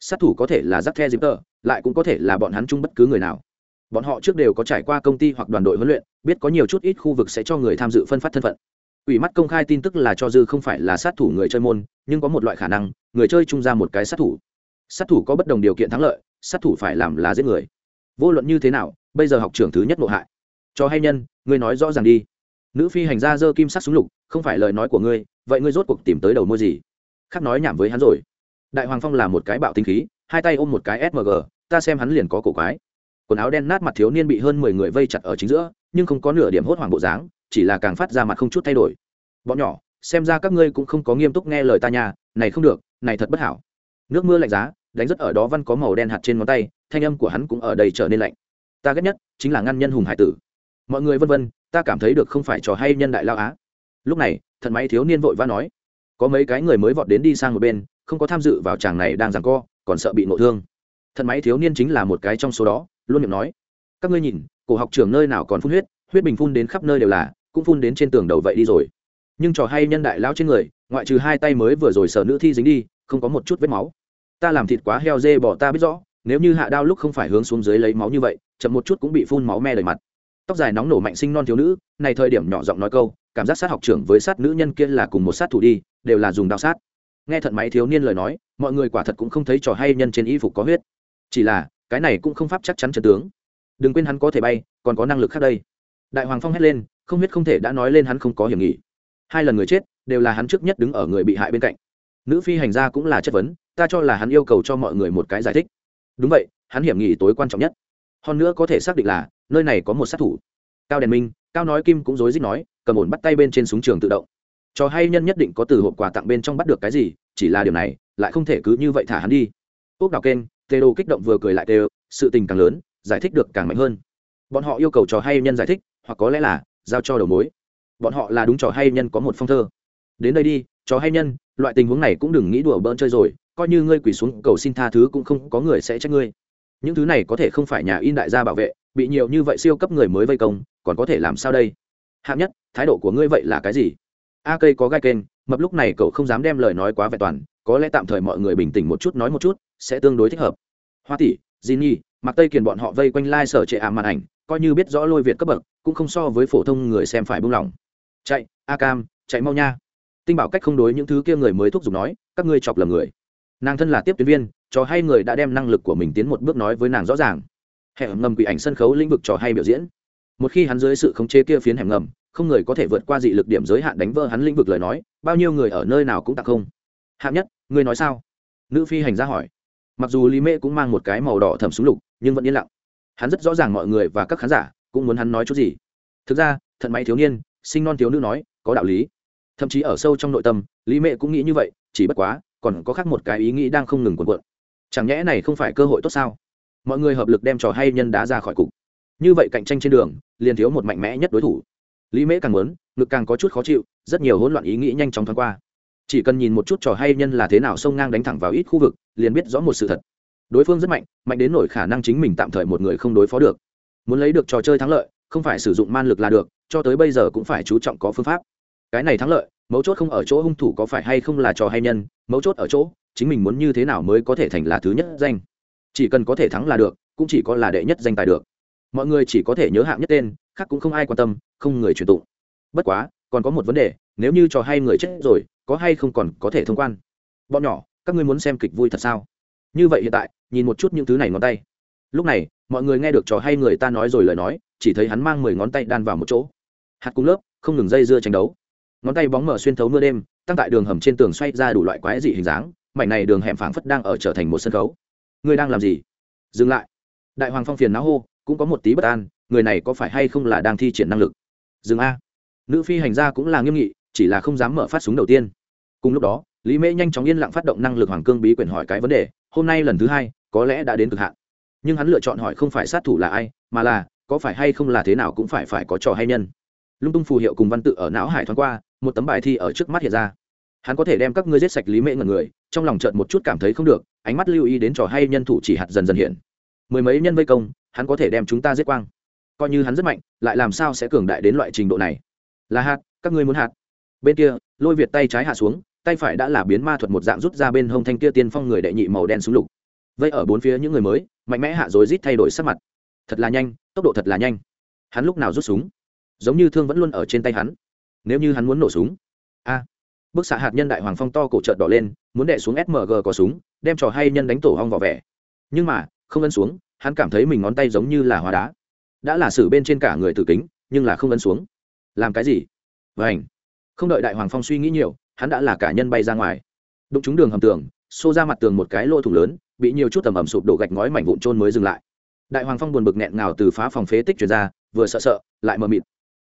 S1: Sát thủ có thể là giáp the dịp tờ, lại cũng có thể là bọn hắn chung bất cứ người nào. Bọn họ trước đều có trải qua công ty hoặc đoàn đội huấn luyện, biết có nhiều chút ít khu vực sẽ cho người tham dự phân phát thân phận. Ủy mắt công khai tin tức là cho dư không phải là sát thủ người chơi môn, nhưng có một loại khả năng, người chơi trung ra một cái sát thủ. Sát thủ có bất đồng điều kiện thắng lợi, sát thủ phải làm là giết người. Vô luận như thế nào, bây giờ học trưởng thứ nhất nội hại cho hay nhân, ngươi nói rõ ràng đi. Nữ phi hành gia dơ kim sắc súng lục, không phải lời nói của ngươi, vậy ngươi rốt cuộc tìm tới đầu môi gì? Khác nói nhảm với hắn rồi. Đại hoàng phong là một cái bạo tinh khí, hai tay ôm một cái smg ta xem hắn liền có cổ quái. Quần áo đen nát mặt thiếu niên bị hơn mười người vây chặt ở chính giữa, nhưng không có nửa điểm hốt hoảng bộ dáng, chỉ là càng phát ra mặt không chút thay đổi. Bọn nhỏ, xem ra các ngươi cũng không có nghiêm túc nghe lời ta nhà này không được, này thật bất hảo. Nước mưa lạnh giá, đánh rất ở đó văn có màu đen hạt trên ngón tay, thanh âm của hắn cũng ở đây trở nên lạnh. Ta ghét nhất chính là ngăn nhân hùng hải tử mọi người vân vân, ta cảm thấy được không phải trò hay nhân đại lao á. Lúc này thần máy thiếu niên vội vã nói, có mấy cái người mới vọt đến đi sang một bên, không có tham dự vào chàng này đang giằng co, còn sợ bị nộ thương. Thần máy thiếu niên chính là một cái trong số đó, luôn miệng nói, các ngươi nhìn, cổ học trường nơi nào còn phun huyết huyết bình phun đến khắp nơi đều là, cũng phun đến trên tường đầu vậy đi rồi. Nhưng trò hay nhân đại lao trên người, ngoại trừ hai tay mới vừa rồi sờ nữ thi dính đi, không có một chút vết máu. Ta làm thịt quá heo dê bỏ ta biết rõ, nếu như hạ đao lúc không phải hướng xuống dưới lấy máu như vậy, chậm một chút cũng bị phun máu me đầy mặt tóc dài nóng nổ mạnh sinh non thiếu nữ, này thời điểm nhỏ giọng nói câu, cảm giác sát học trưởng với sát nữ nhân kia là cùng một sát thủ đi, đều là dùng đao sát. Nghe thận máy thiếu niên lời nói, mọi người quả thật cũng không thấy trò hay nhân trên y phục có huyết. Chỉ là, cái này cũng không pháp chắc chắn trận tướng. Đừng quên hắn có thể bay, còn có năng lực khác đây. Đại hoàng phong hét lên, không biết không thể đã nói lên hắn không có hiểm nghị hai lần người chết, đều là hắn trước nhất đứng ở người bị hại bên cạnh. Nữ phi hành gia cũng là chất vấn, ta cho là hắn yêu cầu cho mọi người một cái giải thích. Đúng vậy, hắn hiểm nghị tối quan trọng nhất hơn nữa có thể xác định là, nơi này có một sát thủ. Cao đèn minh, cao nói kim cũng rối rít nói, cầm ổn bắt tay bên trên súng trường tự động. Cho hay nhân nhất định có từ hộp quà tặng bên trong bắt được cái gì, chỉ là điều này, lại không thể cứ như vậy thả hắn đi. Ốc đào kênh, tê đô kích động vừa cười lại tê sự tình càng lớn, giải thích được càng mạnh hơn. Bọn họ yêu cầu trò hay nhân giải thích, hoặc có lẽ là, giao cho đầu mối. Bọn họ là đúng trò hay nhân có một phong thơ. Đến đây đi trò hay nhân, loại tình huống này cũng đừng nghĩ đùa bỡn chơi rồi, coi như ngươi quỳ xuống cầu xin tha thứ cũng không có người sẽ trách ngươi những thứ này có thể không phải nhà in đại gia bảo vệ, bị nhiều như vậy siêu cấp người mới vây công, còn có thể làm sao đây? Hạng nhất, thái độ của ngươi vậy là cái gì? A cây có gai kênh, mập lúc này cậu không dám đem lời nói quá vẹn toàn, có lẽ tạm thời mọi người bình tĩnh một chút nói một chút, sẽ tương đối thích hợp. Hoa tỷ di nhi mặc tây kiền bọn họ vây quanh lai、like、sở trệ ảm màn ảnh, coi như biết rõ lôi việt cấp bậc, cũng không so với phổ thông người xem phải buông lỏng. Chạy, a cam, chạy mau nha. Tinh bảo cách không đối những thứ kia người mới thúc giục nói, các ngươi chọc lầm người. Nàng thân là tiếp tuyến viên trò hay người đã đem năng lực của mình tiến một bước nói với nàng rõ ràng. Hẻm ngầm quỷ ảnh sân khấu lĩnh vực trò hay biểu diễn. Một khi hắn dưới sự khống chế kia phiến hẻm ngầm, không người có thể vượt qua dị lực điểm giới hạn đánh vỡ hắn lĩnh vực lời nói, bao nhiêu người ở nơi nào cũng tặng không. Hạng nhất, ngươi nói sao? Nữ phi hành ra hỏi. Mặc dù lý mễ cũng mang một cái màu đỏ thầm súng lục, nhưng vẫn yên lặng. Hắn rất rõ ràng mọi người và các khán giả cũng muốn hắn nói chút gì. Thực ra, thận máy thiếu niên, sinh non thiếu nữ nói, có đạo lý. Thậm chí ở sâu trong nội tâm, lý mẹ cũng nghĩ như vậy, chỉ bất quá, còn có khác một cái ý nghĩ đang không ngừng quần cuộn chẳng nhẽ này không phải cơ hội tốt sao? Mọi người hợp lực đem trò hay nhân đá ra khỏi cục. Như vậy cạnh tranh trên đường, liền thiếu một mạnh mẽ nhất đối thủ. Lý mễ càng muốn, ngực càng có chút khó chịu, rất nhiều hỗn loạn ý nghĩ nhanh chóng thoáng qua. Chỉ cần nhìn một chút trò hay nhân là thế nào sông ngang đánh thẳng vào ít khu vực, liền biết rõ một sự thật. Đối phương rất mạnh mạnh đến nổi khả năng chính mình tạm thời một người không đối phó được. Muốn lấy được trò chơi thắng lợi, không phải sử dụng man lực là được, cho tới bây giờ cũng phải chú trọng có phương pháp. Cái này thắng lợi, mấu chốt không ở chỗ hung thủ có phải hay không là trò hay nhân, mấu chốt ở chỗ chính mình muốn như thế nào mới có thể thành là thứ nhất danh. Chỉ cần có thể thắng là được, cũng chỉ có là đệ nhất danh tài được. Mọi người chỉ có thể nhớ hạng nhất tên, khác cũng không ai quan tâm, không người truyền tụng. Bất quá, còn có một vấn đề, nếu như trò hay người chết rồi, có hay không còn có thể thông quan. Bọn nhỏ, các ngươi muốn xem kịch vui thật sao? Như vậy hiện tại, nhìn một chút những thứ này ngón tay. Lúc này, mọi người nghe được trò hay người ta nói rồi lời nói, chỉ thấy hắn mang mười ngón tay đan vào một chỗ. Hạt cung lớp, không ngừng dây dưa tranh đấu. Ngón tay bóng mở xuyên thấu mưa đêm, tăng tại đường hầm trên tường xoay ra đủ loại quái dị hình dáng mảnh này đường hẻm phảng phất đang ở trở thành một sân khấu. Ngươi đang làm gì? Dừng lại. Đại hoàng phong phiền não hô, cũng có một tí bất an, người này có phải hay không là đang thi triển năng lực? Dừng a. Nữ phi hành gia cũng là nghiêm nghị, chỉ là không dám mở phát súng đầu tiên. Cùng lúc đó, lý mễ nhanh chóng yên lặng phát động năng lực hoàng cương bí quyển hỏi cái vấn đề, hôm nay lần thứ hai, có lẽ đã đến cực hạn. Nhưng hắn lựa chọn hỏi không phải sát thủ là ai, mà là, có phải hay không là thế nào cũng phải phải có trò hay nhân. Lung tung phù hiệu cùng văn tự ở não hải thoáng qua, một tấm bài thi ở trước mắt hiện ra. Hắn có thể đem các ngươi giết sạch lý mễ ngần người trong lòng chợt một chút cảm thấy không được, ánh mắt lưu ý đến trò hay nhân thủ chỉ hạt dần dần hiện. Mười mấy nhân vây công, hắn có thể đem chúng ta giết quang. Coi như hắn rất mạnh, lại làm sao sẽ cường đại đến loại trình độ này? Là hạt, các ngươi muốn hạt. Bên kia, lôi việt tay trái hạ xuống, tay phải đã là biến ma thuật một dạng rút ra bên hông thanh kia tiên phong người đệ nhị màu đen xuống lục. Vây ở bốn phía những người mới, mạnh mẽ hạ rồi rít thay đổi sắc mặt. Thật là nhanh, tốc độ thật là nhanh. Hắn lúc nào rút súng? Giống như thương vẫn luôn ở trên tay hắn. Nếu như hắn muốn nổ súng, a. Bức xạ hạt nhân đại hoàng phong to cổ trợt đỏ lên muốn đẻ xuống smg có súng, đem trò hay nhân đánh tổ hong vỏ vẻ. Nhưng mà, không ấn xuống, hắn cảm thấy mình ngón tay giống như là hóa đá. Đã là xử bên trên cả người tử kính, nhưng là không ấn xuống. Làm cái gì? Vảnh không đợi đại hoàng phong suy nghĩ nhiều, hắn đã là cả nhân bay ra ngoài. Đụng trúng đường hầm tường, xô ra mặt tường một cái lỗ thủng lớn, bị nhiều chút tầm ẩm sụp đổ gạch ngói mảnh vụn trôn mới dừng lại. Đại hoàng phong buồn bực nghẹn ngào từ phá phòng phế tích chuyển ra, vừa sợ sợ, lại mờ mịt.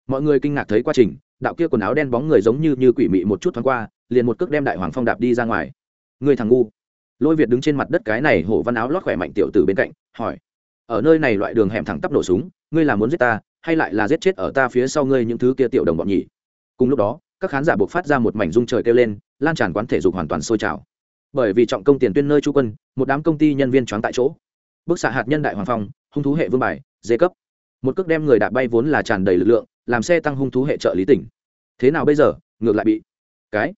S1: Mọi người kinh ngạc thấy quá trình, đạo kia quần áo đen bóng người giống như như quỷ mị một chút thoáng qua, liền một cước đem đại hoàng phong đạp đi ra ngoài người thằng ngu. Lôi việt đứng trên mặt đất cái này hổ văn áo lót khỏe mạnh tiểu từ bên cạnh, hỏi, ở nơi này loại đường hẻm thẳng tắp nổ súng, ngươi là muốn giết ta, hay lại là giết chết ở ta phía sau ngươi những thứ kia tiểu đồng bọn nhỉ? Cùng lúc đó, các khán giả buộc phát ra một mảnh rung trời kêu lên, lan tràn quán thể dục hoàn toàn sôi trào. Bởi vì trọng công tiền tuyên nơi chú quân, một đám công ty nhân viên choáng tại chỗ. Bức xạ hạt nhân đại hoàng phong, hung thú hệ vương bài, dê cấp. Một cước đem người đạp bay vốn là tràn đầy lực lượng, làm xe tăng hung thú hệ trợ lý tỉnh. Thế nào bây giờ, ngược lại bị, cái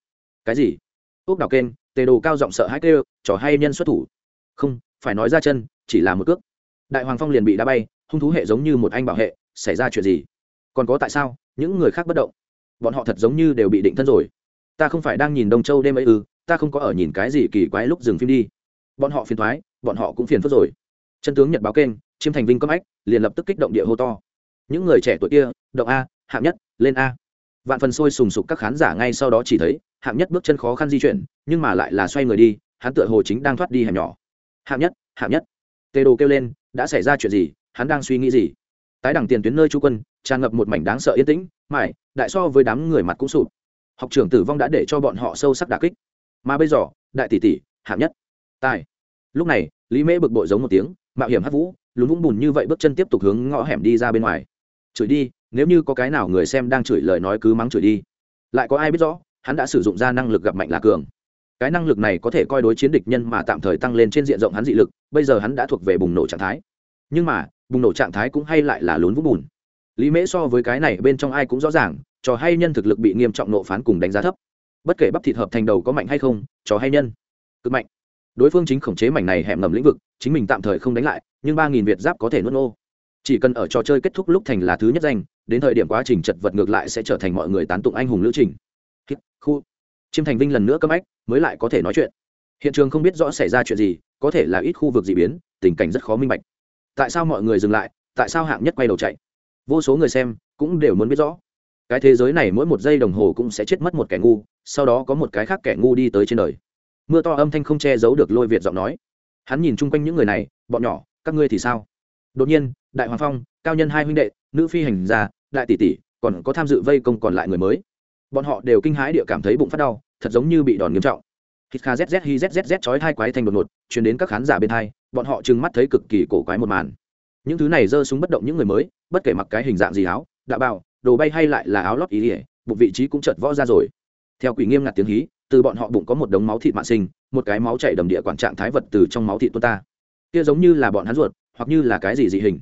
S1: cái gì? Ốc đào kênh tề đồ cao giọng sợ hãi kêu, trò hay nhân xuất thủ. Không, phải nói ra chân, chỉ là một cước. Đại hoàng phong liền bị đá bay, hung thú hệ giống như một anh bảo hệ, xảy ra chuyện gì? Còn có tại sao? Những người khác bất động. Bọn họ thật giống như đều bị định thân rồi. Ta không phải đang nhìn đông châu đêm ấy ư, ta không có ở nhìn cái gì kỳ quái lúc dừng phim đi. Bọn họ phiền thoái bọn họ cũng phiền phức rồi. Chân tướng nhật báo kênh, chiêm thành vinh cấp ách, liền lập tức kích động địa hô to. Những người trẻ tuổi kia, động a, hạng nhất, lên a. Vạn phần sôi sùng sục các khán giả ngay sau đó chỉ thấy hạng nhất bước chân khó khăn di chuyển, nhưng mà lại là xoay người đi, hắn tựa hồ chính đang thoát đi hẻm nhỏ. Hạng nhất hạng nhất. Tê đồ kêu lên, đã xảy ra chuyện gì, hắn đang suy nghĩ gì? Tái đẳng tiền tuyến nơi chú quân, tràn ngập một mảnh đáng sợ yên tĩnh, mãi, đại so với đám người mặt cũng sụp. Học trưởng tử vong đã để cho bọn họ sâu sắc đà kích. Mà bây giờ, đại tỷ tỷ, hạng nhất. Tài. Lúc này, lý mễ bực bội giống một tiếng, mạo hiểm hắc vũ, lún vũng bùn như vậy bước chân tiếp tục hướng ngõ hẻm đi ra bên ngoài. Chửi đi, nếu như có cái nào người xem đang chửi lời nói cứ mắng chửi đi. Lại có ai biết rõ hắn đã sử dụng ra năng lực gặp mạnh là cường. Cái năng lực này có thể coi đối chiến địch nhân mà tạm thời tăng lên trên diện rộng hắn dị lực, bây giờ hắn đã thuộc về bùng nổ trạng thái. Nhưng mà, bùng nổ trạng thái cũng hay lại là lún vũng bùn. Lý mễ so với cái này bên trong ai cũng rõ ràng, trò hay nhân thực lực bị nghiêm trọng nộ phán cùng đánh giá thấp. Bất kể bắp thịt hợp thành đầu có mạnh hay không, trò hay nhân, cực mạnh. Đối phương chính khống chế mảnh này hẻm ngầm lĩnh vực, chính mình tạm thời không đánh lại, nhưng ba nghìn việt giáp có thể nuốt ô chỉ cần ở trò chơi kết thúc lúc thành là thứ nhất danh, đến thời điểm quá trình chật vật ngược lại sẽ trở thành mọi người tán tụng anh hùng lữ trình khu. Chiêm thành vinh lần nữa cấm ách, mới lại có thể nói chuyện. Hiện trường không biết rõ xảy ra chuyện gì, có thể là ít khu vực d ị biến, tình cảnh rất khó minh bạch. Tại sao mọi người dừng lại, tại sao hạng nhất quay đầu chạy? Vô số người xem cũng đều muốn biết rõ. Cái thế giới này mỗi một giây đồng hồ cũng sẽ chết mất một kẻ ngu, sau đó có một cái khác kẻ ngu đi tới trên đời. Mưa to âm thanh không che giấu được lôi việt giọng nói. Hắn nhìn chung quanh những người này, bọn nhỏ, các ngươi thì sao? Đột nhiên, đại hoàng phong, cao nhân hai huynh đệ, nữ phi hành gia, đại tỷ tỷ, còn có tham dự vây công còn lại người mới bọn họ đều kinh hãi địa cảm thấy bụng phát đau, thật giống như bị đòn nghiêm trọng. Hít kha zz hi zzz chói hai quái thành đột ngột chuyển đến các khán giả bên hai bọn họ trừng mắt thấy cực kỳ cổ quái một màn. Những thứ này giơ súng bất động những người mới, bất kể mặc cái hình dạng gì áo đã bảo đồ bay hay lại là áo lót ý ỉa bụng vị trí cũng chợt võ ra rồi. Theo quỷ nghiêm ngặt tiếng hí, từ bọn họ bụng có một đống máu thịt mạng sinh, một cái máu chảy đầm địa quản trạng thái vật từ trong máu thịt tuôn ta. Kia giống như là bọn hắn ruột, hoặc như là cái gì dị hình.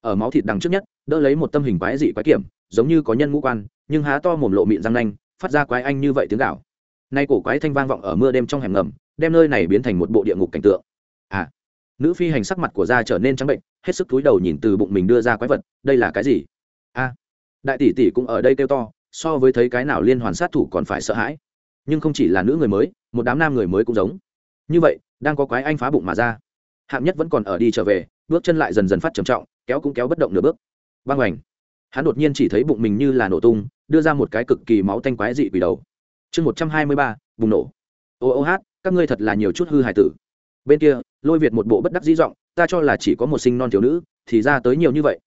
S1: Ở máu thịt đằng trước nhất, đỡ lấy một tâm hình quái dị quái kiểm, giống như có nhân ngũ quan nhưng há to mồm lộ mịn răng nanh, phát ra quái anh như vậy tiếng gạo nay cổ quái thanh vang vọng ở mưa đêm trong hẻm ngầm, đem nơi này biến thành một bộ địa ngục cảnh tượng. À nữ phi hành sắc mặt của da trở nên trắng bệnh, hết sức túi đầu nhìn từ bụng mình đưa ra quái vật, đây là cái gì? A đại tỷ tỷ cũng ở đây kêu to, so với thấy cái nào liên hoàn sát thủ còn phải sợ hãi. Nhưng không chỉ là nữ người mới, một đám nam người mới cũng giống. Như vậy, đang có quái anh phá bụng mà ra. Hạng nhất vẫn còn ở đi trở về, bước chân lại dần dần phát trầm trọng, kéo cũng kéo bất động nửa bước. Băng hoành. Hắn đột nhiên chỉ thấy bụng mình như là nổ tung đưa ra một cái cực kỳ máu tanh quái dị quỷ đầu. Chương một trăm hai mươi ba, bùng nổ. Ô ô hát, các ngươi thật là nhiều chút hư hài tử. Bên kia, lôi việt một bộ bất đắc dĩ giọng, ta cho là chỉ có một sinh non thiếu nữ, thì ra tới nhiều như vậy.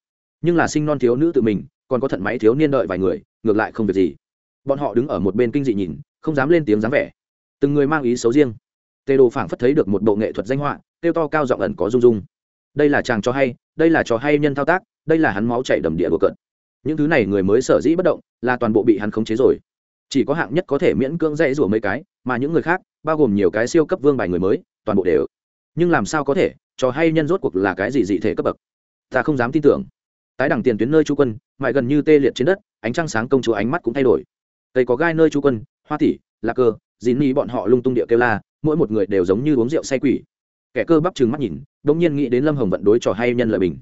S1: Nhưng là sinh non thiếu nữ tự mình, còn có thận máy thiếu niên đợi vài người, ngược lại không việc gì. Bọn họ đứng ở một bên kinh dị nhìn, không dám lên tiếng dáng vẻ. Từng người mang ý xấu riêng. Tê đồ phảng phất thấy được một bộ nghệ thuật danh họa tiêu to cao giọng ẩn có rung rung. Đây là chàng cho hay, đây là trò hay nhân thao tác, đây là hắn máu chảy đầm địa của cận những thứ này người mới sở dĩ bất động là toàn bộ bị hắn khống chế rồi. Chỉ có hạng nhất có thể miễn cưỡng dãy rủa mấy cái, mà những người khác, bao gồm nhiều cái siêu cấp vương bài người mới, toàn bộ đều. Nhưng làm sao có thể? Trò hay nhân rốt cuộc là cái gì dị thể cấp bậc? Ta không dám tin tưởng. Tái đẳng tiền tuyến nơi chú quân mại gần như tê liệt trên đất, ánh trăng sáng công chúa ánh mắt cũng thay đổi. Tây có gai nơi chú quân, hoa tỷ lạc cơ dín ni bọn họ lung tung địa kêu la, mỗi một người đều giống như uống rượu say quỷ. Kẻ cơ bắp trừng mắt nhìn đông nhiên nghĩ đến lâm hồng vận đối trò hay nhân lợi bình.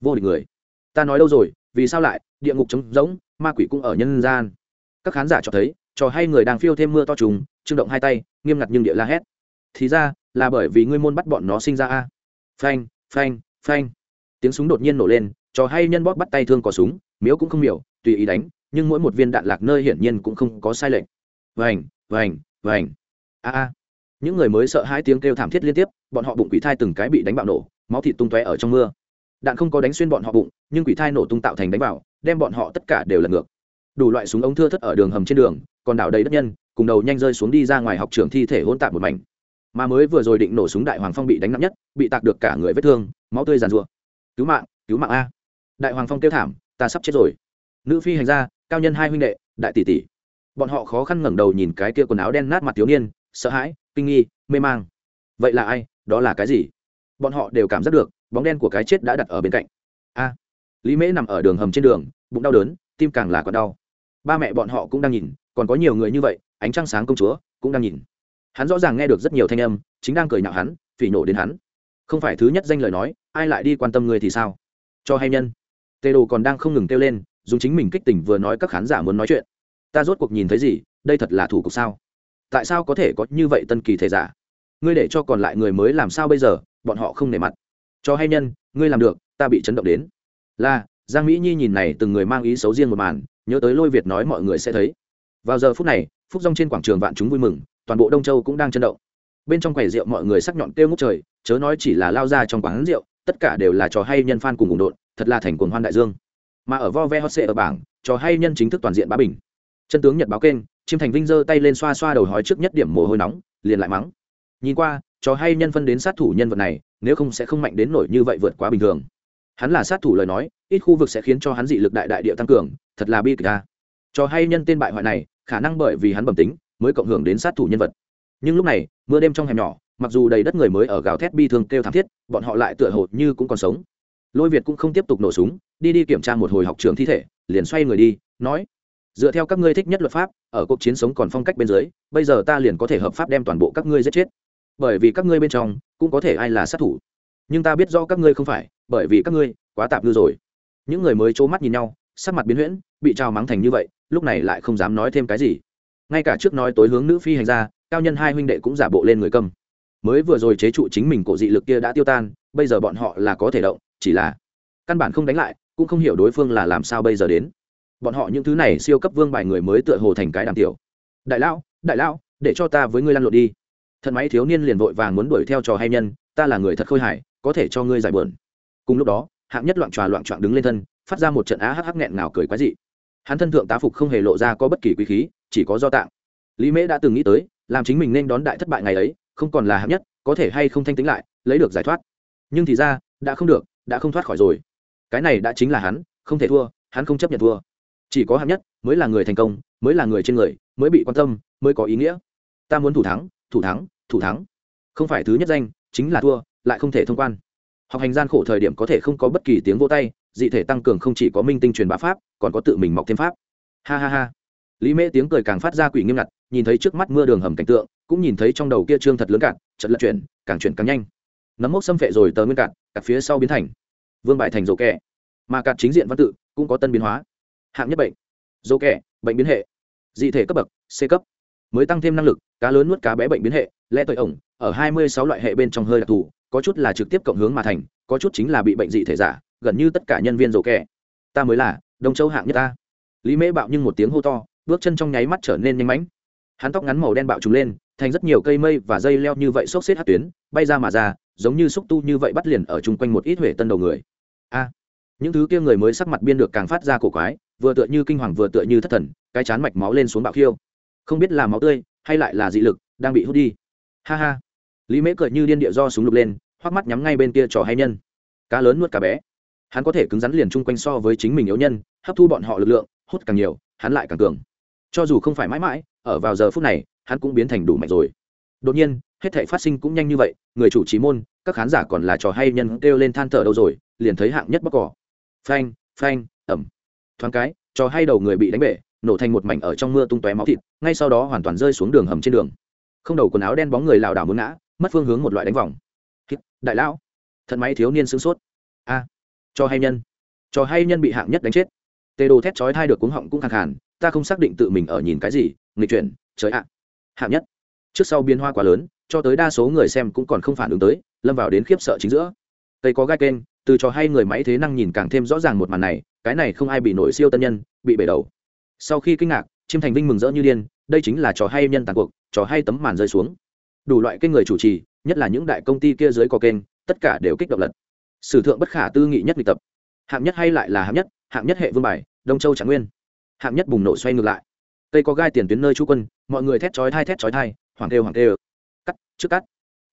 S1: Vô địch người ta nói đâu rồi, vì sao lại, địa ngục trống rỗng, ma quỷ cũng ở nhân gian. Các khán giả cho thấy, trò hay người đang phiêu thêm mưa to trùng trưng động hai tay, nghiêm ngặt nhưng địa la hét. Thì ra, là bởi vì ngươi môn bắt bọn nó sinh ra a. Phanh phanh phanh. Tiếng súng đột nhiên nổ lên, trò hay nhân bóp bắt tay thương có súng, miếu cũng không miểu, tùy ý đánh, nhưng mỗi một viên đạn lạc nơi hiển nhiên cũng không có sai lệch. Vành vành vành. A a. Những người mới sợ hai tiếng kêu thảm thiết liên tiếp, bọn họ bụng quỷ thai từng cái bị đánh bạo nổ, máu thịt tung tóe ở trong mưa đạn không có đánh xuyên bọn họ bụng, nhưng quỷ thai nổ tung tạo thành đánh vào, đem bọn họ tất cả đều lật ngược. Đủ loại súng ống thưa thất ở đường hầm trên đường, còn đảo đầy đất nhân, cùng đầu nhanh rơi xuống đi ra ngoài học trường thi thể hôn tạp một mảnh. Mà mới vừa rồi định nổ súng đại hoàng phong bị đánh nặng nhất, bị tạc được cả người vết thương, máu tươi giàn rụa cứu mạng cứu mạng a. Đại hoàng phong kêu thảm, ta sắp chết rồi. Nữ phi hành gia, cao nhân hai huynh đệ, đại tỷ tỷ. Bọn họ khó khăn ngẩng đầu nhìn cái kia quần áo đen nát mặt thiếu niên, sợ hãi, kinh nghi, mê mang. Vậy là ai? Đó là cái gì? Bọn họ đều cảm giác được bóng đen của cái chết đã đặt ở bên cạnh. A, lý mễ nằm ở đường hầm trên đường, bụng đau đớn, tim càng là còn đau. Ba mẹ bọn họ cũng đang nhìn, còn có nhiều người như vậy, ánh trăng sáng công chúa cũng đang nhìn. Hắn rõ ràng nghe được rất nhiều thanh âm, chính đang cười nhạo hắn, phỉ nhổ đến hắn. Không phải thứ nhất danh lời nói, ai lại đi quan tâm người thì sao? Cho hay nhân? Tê đồ còn đang không ngừng kêu lên, dùng chính mình kích tỉnh vừa nói các khán giả muốn nói chuyện. Ta rốt cuộc nhìn thấy gì, đây thật là thủ cục sao? Tại sao có thể có như vậy tân kỳ thể giả? Ngươi để cho còn lại người mới làm sao bây giờ, bọn họ không nể mặt cho hay nhân, ngươi làm được, ta bị chấn động đến. Là, giang mỹ nhi nhìn này từng người mang ý xấu riêng một màn, nhớ tới lôi việt nói mọi người sẽ thấy. Vào giờ phút này, phúc rong trên quảng trường vạn chúng vui mừng, toàn bộ đông châu cũng đang chấn động. Bên trong quầy rượu mọi người sắc nhọn kêu ngút trời, chớ nói chỉ là lao ra trong quán rượu, tất cả đều là trò hay nhân phan cùng ủng đột thật là thành cuồng hoan đại dương. Mà ở vo ve hot sệ ở bảng, trò hay nhân chính thức toàn diện bá bình. Chân tướng nhật báo kênh, chiêm thành vinh giơ tay lên xoa xoa đầu hói trước nhất điểm mồ hôi nóng, liền lại mắng. Nhìn qua, trò hay nhân phân đến sát thủ nhân vật này nếu không sẽ không mạnh đến nổi như vậy vượt quá bình thường. Hắn là sát thủ lời nói, ít khu vực sẽ khiến cho hắn dị lực đại đại địa tăng cường, thật là bi kịch ta cho hay nhân tên bại hoại này, khả năng bởi vì hắn bẩm tính, mới cộng hưởng đến sát thủ nhân vật. Nhưng lúc này, mưa đêm trong hẻm nhỏ, mặc dù đầy đất người mới ở gào thét bi thương kêu thảm thiết, bọn họ lại tựa hồ như cũng còn sống. Lôi việt cũng không tiếp tục nổ súng, đi đi kiểm tra một hồi học trường thi thể, liền xoay người đi, nói, dựa theo các ngươi thích nhất luật pháp, ở cuộc chiến sống còn phong cách bên dưới, bây giờ ta liền có thể hợp pháp đem toàn bộ các ngươi giết chết bởi vì các ngươi bên trong cũng có thể ai là sát thủ. Nhưng ta biết do các ngươi không phải, bởi vì các ngươi quá tạp ngư rồi. Những người mới c mắt nhìn nhau, sắc mặt biến huyễn, bị trao mắng thành như vậy, lúc này lại không dám nói thêm cái gì. Ngay cả trước nói tối hướng nữ phi hành ra cao nhân hai huynh đệ cũng giả bộ lên người câm mới vừa rồi chế trụ chính mình cổ dị lực kia đã tiêu tan, bây giờ bọn họ là có thể động, chỉ là căn bản không đánh lại, cũng không hiểu đối phương là làm sao bây giờ đến. Bọn họ những thứ này siêu cấp vương bài người mới tựa hồ thành cái đàm tiểu. Đại lão đại lão, để cho ta với ngươi lăn lộn đi thần máy thiếu niên liền vội vàng muốn đuổi theo trò hay nhân, ta là người thật khôi hài, có thể cho ngươi giải bờn cùng lúc đó, hạng nhất loạn tròa loạn trọn đứng lên thân, phát ra một trận á hắc hắc nghẹn ngào cười quái dị. Hắn thân thượng tá phục không hề lộ ra có bất kỳ quý khí, chỉ có do tạng. Lý mễ đã từng nghĩ tới, làm chính mình nên đón đại thất bại ngày ấy, không còn là hạng nhất, có thể hay không thanh tính lại, lấy được giải thoát. Nhưng thì ra, đã không được, đã không thoát khỏi rồi. Cái này đã chính là hắn, không thể thua, hắn không chấp nhận thua. Chỉ có hạng nhất mới là người thành công, mới là người trên người, mới bị quan tâm, mới có ý nghĩa. Ta muốn thủ thắng thủ thắng thủ thắng. Không phải thứ nhất danh, chính là thua, lại không thể thông quan. Học hành gian khổ thời điểm có thể không có bất kỳ tiếng vô tay, dị thể tăng cường không chỉ có minh tinh truyền bá pháp, còn có tự mình mọc thêm pháp. Ha ha ha. Lý mễ tiếng cười càng phát ra quỷ nghiêm ngặt, nhìn thấy trước mắt mưa đường hầm cảnh tượng, cũng nhìn thấy trong đầu kia trương thật lớn cạn chật lật chuyển, càng chuyển càng nhanh. Nấm mốc xâm phệ rồi tờ nguyên cạn cặt phía sau biến thành. Vương bại thành rổ kẹ mà cạn chính diện văn tự, cũng có tân biến hóa. Hạng nhất bệnh. Rổ kẹ bệnh biến hệ. Dị thể cấp bậc, c cấp mới tăng thêm năng lực, cá lớn nuốt cá bé bệnh biến hệ, lẽ tội ổng, ở hai mươi sáu loại hệ bên trong hơi đặc thù, có chút là trực tiếp cộng hướng mà thành, có chút chính là bị bệnh dị thể giả, gần như tất cả nhân viên rổ kẹ ta mới là, đông châu hạng nhất ta. Lý mễ bạo nhưng một tiếng hô to, bước chân trong nháy mắt trở nên nhanh mãnh. Hắn tóc ngắn màu đen bạo trùng lên, thành rất nhiều cây mây và dây leo như vậy xốc xếp hát tuyến, bay ra mà ra, giống như xúc tu như vậy bắt liền ở chung quanh một ít huệ tân đầu người. A! Những thứ kia người mới sắc mặt biên được càng phát ra cổ quái, vừa tựa như kinh hoàng vừa tựa như thất thần, cái chán mạch máu lên xuống bạo khiêu không biết là máu tươi, hay lại là dị lực, đang bị hút đi. Ha ha. Lý mễ cười như điên địa do súng lục lên hoắc mắt nhắm ngay bên kia trò hay nhân. Cá lớn nuốt cá bé. Hắn có thể cứng rắn liền chung quanh so với chính mình yếu nhân, hấp thu bọn họ lực lượng, hút càng nhiều, hắn lại càng cường. Cho dù không phải mãi mãi, ở vào giờ phút này, hắn cũng biến thành đủ mạnh rồi. Đột nhiên, hết thể phát sinh cũng nhanh như vậy, người chủ trí môn, các khán giả còn là trò hay nhân kêu lên than thở đâu rồi, liền thấy hạng nhất bóc cỏ. Phanh phanh, ẩm. Thoáng cái, trò hay đầu người bị đánh bể nổ thành một mảnh ở trong mưa tung tóe máu thịt, ngay sau đó hoàn toàn rơi xuống đường hầm trên đường. Không đầu quần áo đen bóng người lảo đảo muốn ngã, mất phương hướng một loại đánh vòng. Đại lão, thận máy thiếu niên sửng sốt. A, cho hay nhân, cho hay nhân bị hạng nhất đánh chết. Tê đồ thét chói thai được cuống họng cũng khàn khàn, ta không xác định tự mình ở nhìn cái gì, nghịch chuyển, trời ạ. Hạng nhất, trước sau biến hoa quá lớn, cho tới đa số người xem cũng còn không phản ứng tới, lâm vào đến khiếp sợ chính giữa. Tây có gai kênh, từ trò hay người máy thế năng nhìn càng thêm rõ ràng một màn này, cái này không ai bị nổi siêu tân nhân, bị bể đầu sau khi kinh ngạc chiêm thành vinh mừng rỡ như điên đây chính là trò hay nhân tàn cuộc trò hay tấm màn rơi xuống. Đủ loại kênh người chủ trì nhất là những đại công ty kia dưới có kênh tất cả đều kích động lật. Sử thượng bất khả tư nghị nhất bị tập. Hạng nhất hay lại là hạng nhất hạng nhất hệ vương bài đông châu trạng nguyên. Hạng nhất bùng nổ xoay ngược lại. Cây có gai tiền tuyến nơi chú quân mọi người thét chói thai thét chói thai hoàng kêu hoàng kêu. Cắt trước cắt.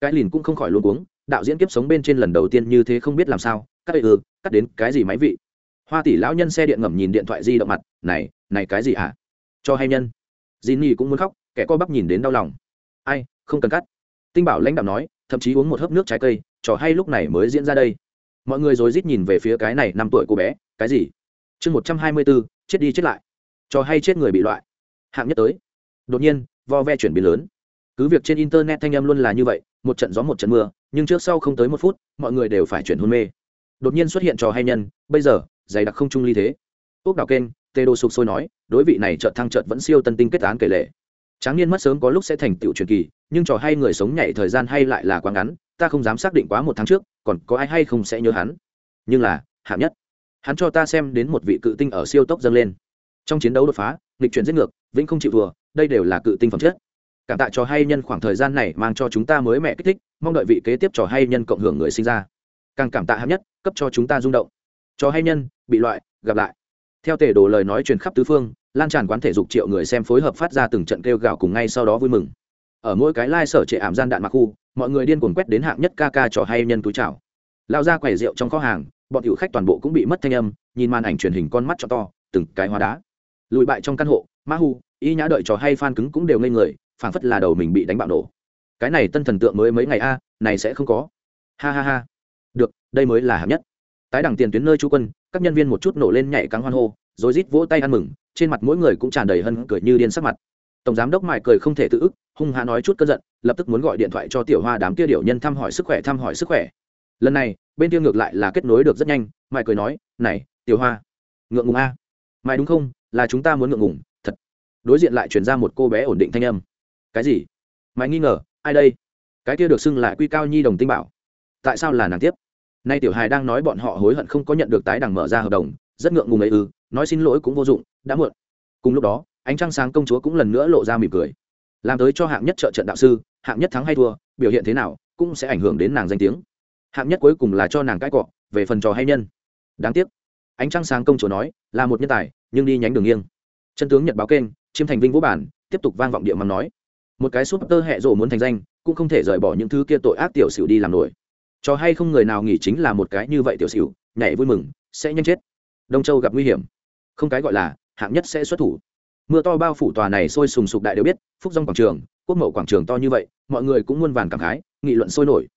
S1: Cái lìn cũng không khỏi luôn cuống, đạo diễn kiếp sống bên trên lần đầu tiên như thế không biết làm sao cắt ừ cắt đến cái gì máy vị. Hoa tỷ lão nhân xe điện ngầm nhìn điện thoại di động mặt này này cái gì hả? À? cho hay nhân? Dì nhi cũng muốn khóc, kẻ co bắp nhìn đến đau lòng. Ai, không cần cắt. Tinh bảo lãnh đạo nói, thậm chí uống một hớp nước trái cây, trò hay lúc này mới diễn ra đây. Mọi người rồi rít nhìn về phía cái này năm tuổi cô bé, cái gì? Chương một trăm hai mươi bốn, chết đi chết lại. Trò hay chết người bị loại. Hạng nhất tới. Đột nhiên, vo ve chuyển biến lớn. Cứ việc trên internet thanh âm luôn là như vậy, một trận gió một trận mưa, nhưng trước sau không tới một phút, mọi người đều phải chuyển hôn mê. Đột nhiên xuất hiện trò hay nhân, bây giờ, dày đặc không trung ly thế. Ốc đào kênh tê đô sục sôi nói, đối vị này trợt thăng trợt vẫn siêu tân tinh kết án kể lệ. Tráng niên mất sớm có lúc sẽ thành tựu truyền kỳ, nhưng trò hay người sống nhảy thời gian hay lại là quá ngắn, ta không dám xác định quá một tháng trước, còn có ai hay không sẽ nhớ hắn. Nhưng là, hạng nhất. Hắn cho ta xem đến một vị cự tinh ở siêu tốc dâng lên. Trong chiến đấu đột phá, nghịch chuyển giết ngược, vĩnh không chịu thua, đây đều là cự tinh phẩm chất. Cảm tạ trò hay nhân khoảng thời gian này mang cho chúng ta mới mẹ kích thích, mong đợi vị kế tiếp trò hay nhân cộng hưởng người sinh ra. Càng cảm tạ hạng nhất, cấp cho chúng ta rung động. Trò hay nhân, bị loại, gặp lại theo tể đồ lời nói truyền khắp tứ phương lan tràn quán thể dục triệu người xem phối hợp phát ra từng trận kêu gào cùng ngay sau đó vui mừng. Ở mỗi cái lai、like、sở trệ ảm gian đạn mặc khu mọi người điên cuồng quét đến hạng nhất ca ca trò hay nhân túi chảo, lao ra quầy rượu trong kho hàng bọn hữu khách toàn bộ cũng bị mất thanh âm nhìn màn ảnh truyền hình con mắt cho to từng cái hóa đá. Lùi bại trong căn hộ ma hu y nhã đợi trò hay phan cứng cũng đều ngây người phảng phất là đầu mình bị đánh bạo nổ. Cái này tân thần tượng mới mấy ngày a này sẽ không có. Ha ha ha. Được đây mới là hạng nhất. Tái đẳng tiền tuyến nơi chú quân các nhân viên một chút nổ lên nhảy cắn hoan hô, rồi rít vỗ tay ăn mừng, trên mặt mỗi người cũng tràn đầy hân cười như điên sắc mặt. Tổng giám đốc mải cười không thể tự ức, hung hạ nói chút cơn giận, lập tức muốn gọi điện thoại cho tiểu hoa đám kia điệu nhân thăm hỏi sức khỏe, thăm hỏi sức khỏe. Lần này, bên kia ngược lại là kết nối được rất nhanh mải cười nói, này, tiểu hoa, ngượng ngùng a. Mải đúng không? Là chúng ta muốn ngượng ngùng, thật. Đối diện lại chuyển ra một cô bé ổn định thanh âm. Cái gì? Mải nghi ngờ, ai đây? Cái kia được xưng lại quy cao nhi đồng tinh bảo. Tại sao là nàng tiếp? Nay tiểu hài đang nói bọn họ hối hận không có nhận được tái đằng mở ra hợp đồng, rất ngượng ngùng ấy ư, nói xin lỗi cũng vô dụng, đã muộn. Cùng lúc đó, ánh trăng sáng công chúa cũng lần nữa lộ ra mỉm cười. Làm tới cho hạng nhất trợ trận đạo sư, hạng nhất thắng hay thua, biểu hiện thế nào, cũng sẽ ảnh hưởng đến nàng danh tiếng. Hạng nhất cuối cùng là cho nàng cãi cọ, về phần trò hay nhân. Đáng tiếc. Ánh trăng sáng công chúa nói, là một nhân tài, nhưng đi nhánh đường nghiêng. Chân tướng nhật báo kênh, chiêm thành vinh vũ bản, tiếp tục vang vọng địa mắng nói. Một cái súp tơ hẹ rộ muốn thành danh, cũng không thể rời bỏ những thứ kia tội ác tiểu sử đi làm nổi cho hay không người nào nghỉ chính là một cái như vậy tiểu xỉu, nhảy vui mừng, sẽ nhanh chết. Đông châu gặp nguy hiểm. Không cái gọi là, hạng nhất sẽ xuất thủ. Mưa to bao phủ tòa này sôi sùng sục đại đều biết, phúc dòng quảng trường, quốc mậu quảng trường to như vậy, mọi người cũng muôn vàn cảm khái, nghị luận sôi nổi.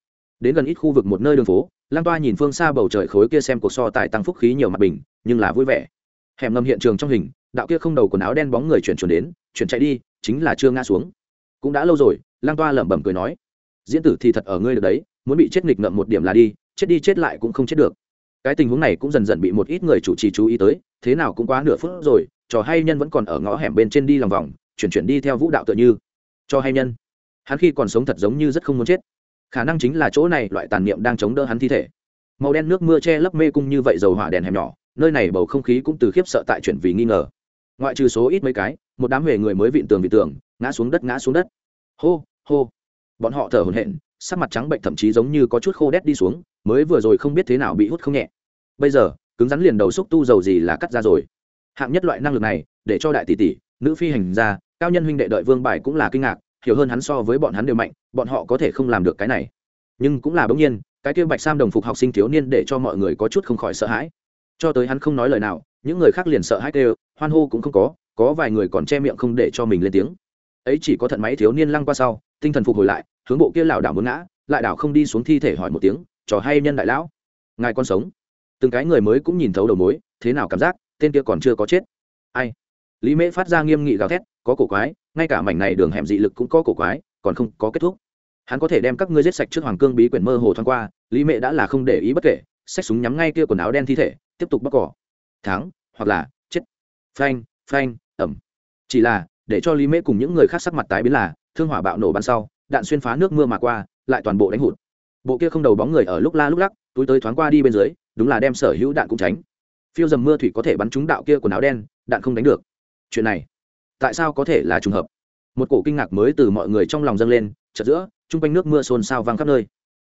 S1: Đến gần ít khu vực một nơi đường phố, lang toa nhìn phương xa bầu trời khối kia xem cuộc so tài tăng phúc khí nhiều mặt bình, nhưng là vui vẻ. Hẻm ngầm hiện trường trong hình, đạo kia không đầu quần áo đen bóng người chuyển chuyển đến, chuyển chạy đi, chính là chưa ngã xuống. Cũng đã lâu rồi, lang toa lẩm bẩm cười nói, diễn tử thì thật ở ngươi được đấy muốn bị chết nghịch ngợm một điểm là đi, chết đi chết lại cũng không chết được. Cái tình huống này cũng dần dần bị một ít người chủ trì chú ý tới, thế nào cũng quá nửa phút rồi, trò hay nhân vẫn còn ở ngõ hẻm bên trên đi lòng vòng, chuyển chuyển đi theo vũ đạo tựa như. Cho hay nhân. Hắn khi còn sống thật giống như rất không muốn chết. Khả năng chính là chỗ này loại tàn niệm đang chống đỡ hắn thi thể. Màu đen nước mưa che lấp mê cung như vậy dầu hỏa đèn hẻm nhỏ, nơi này bầu không khí cũng từ khiếp sợ tại chuyển vì nghi ngờ. Ngoại trừ số ít mấy cái, một đám huề người mới vịn tường vị tường, ngã xuống đất ngã xuống đất. Hô hô. Bọn họ thở hổn hển sắc mặt trắng bệnh thậm chí giống như có chút khô đét đi xuống, mới vừa rồi không biết thế nào bị hút không nhẹ. Bây giờ, cứng rắn liền đầu xúc tu dầu gì là cắt ra rồi. Hạng nhất loại năng lực này, để cho đại tỷ tỷ, nữ phi hành ra cao nhân huynh đệ đợi vương bài cũng là kinh ngạc, hiểu hơn hắn so với bọn hắn đều mạnh, bọn họ có thể không làm được cái này. Nhưng cũng là bỗng nhiên, cái kia bạch sam đồng phục học sinh thiếu niên để cho mọi người có chút không khỏi sợ hãi. Cho tới hắn không nói lời nào, những người khác liền sợ hãi kêu, hoan hô cũng không có có vài người còn che miệng không để cho mình lên tiếng. Ấy chỉ có thận máy thiếu niên lăng qua sau tinh thần phục hồi lại, hướng bộ kia lảo đảo muốn ngã, lại đảo không đi xuống thi thể hỏi một tiếng, trò hay nhân đại lão? Ngài còn sống? Từng cái người mới cũng nhìn thấu đầu mối, thế nào cảm giác, tên kia còn chưa có chết? Ai? Lý mễ phát ra nghiêm nghị gào thét, có cổ quái, ngay cả mảnh này đường hẻm dị lực cũng có cổ quái, còn không có kết thúc. Hắn có thể đem các ngươi giết sạch trước hoàng cương bí quyển mơ hồ thoáng qua, lý mễ đã là không để ý bất kể, xách súng nhắm ngay kia quần áo đen thi thể, tiếp tục bóc cỏ. Thắng, hoặc là chết. Phanh phanh ẩm chỉ là, để cho lý mễ cùng những người khác sắc mặt tái biến là thương hỏa bạo nổ bắn sau, đạn xuyên phá nước mưa mà qua, lại toàn bộ đánh hụt. Bộ kia không đầu bóng người ở lúc la lúc lắc, túi tới thoáng qua đi bên dưới, đúng là đem sở hữu đạn cũng tránh. Phiêu dầm mưa thủy có thể bắn trúng đạo kia quần áo đen, đạn không đánh được. Chuyện này, tại sao có thể là trùng hợp? Một cổ kinh ngạc mới từ mọi người trong lòng dâng lên, chợt giữa, chung quanh nước mưa xôn xao vang khắp nơi.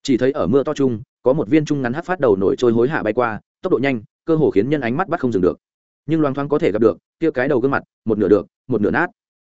S1: Chỉ thấy ở mưa to chung, có một viên trung ngắn hát phát đầu nổi trôi hối hạ bay qua, tốc độ nhanh, cơ hồ khiến nhân ánh mắt bắt không dừng được. Nhưng loang thoáng có thể gặp được, kia cái đầu gương mặt, một nửa được, một nửa nát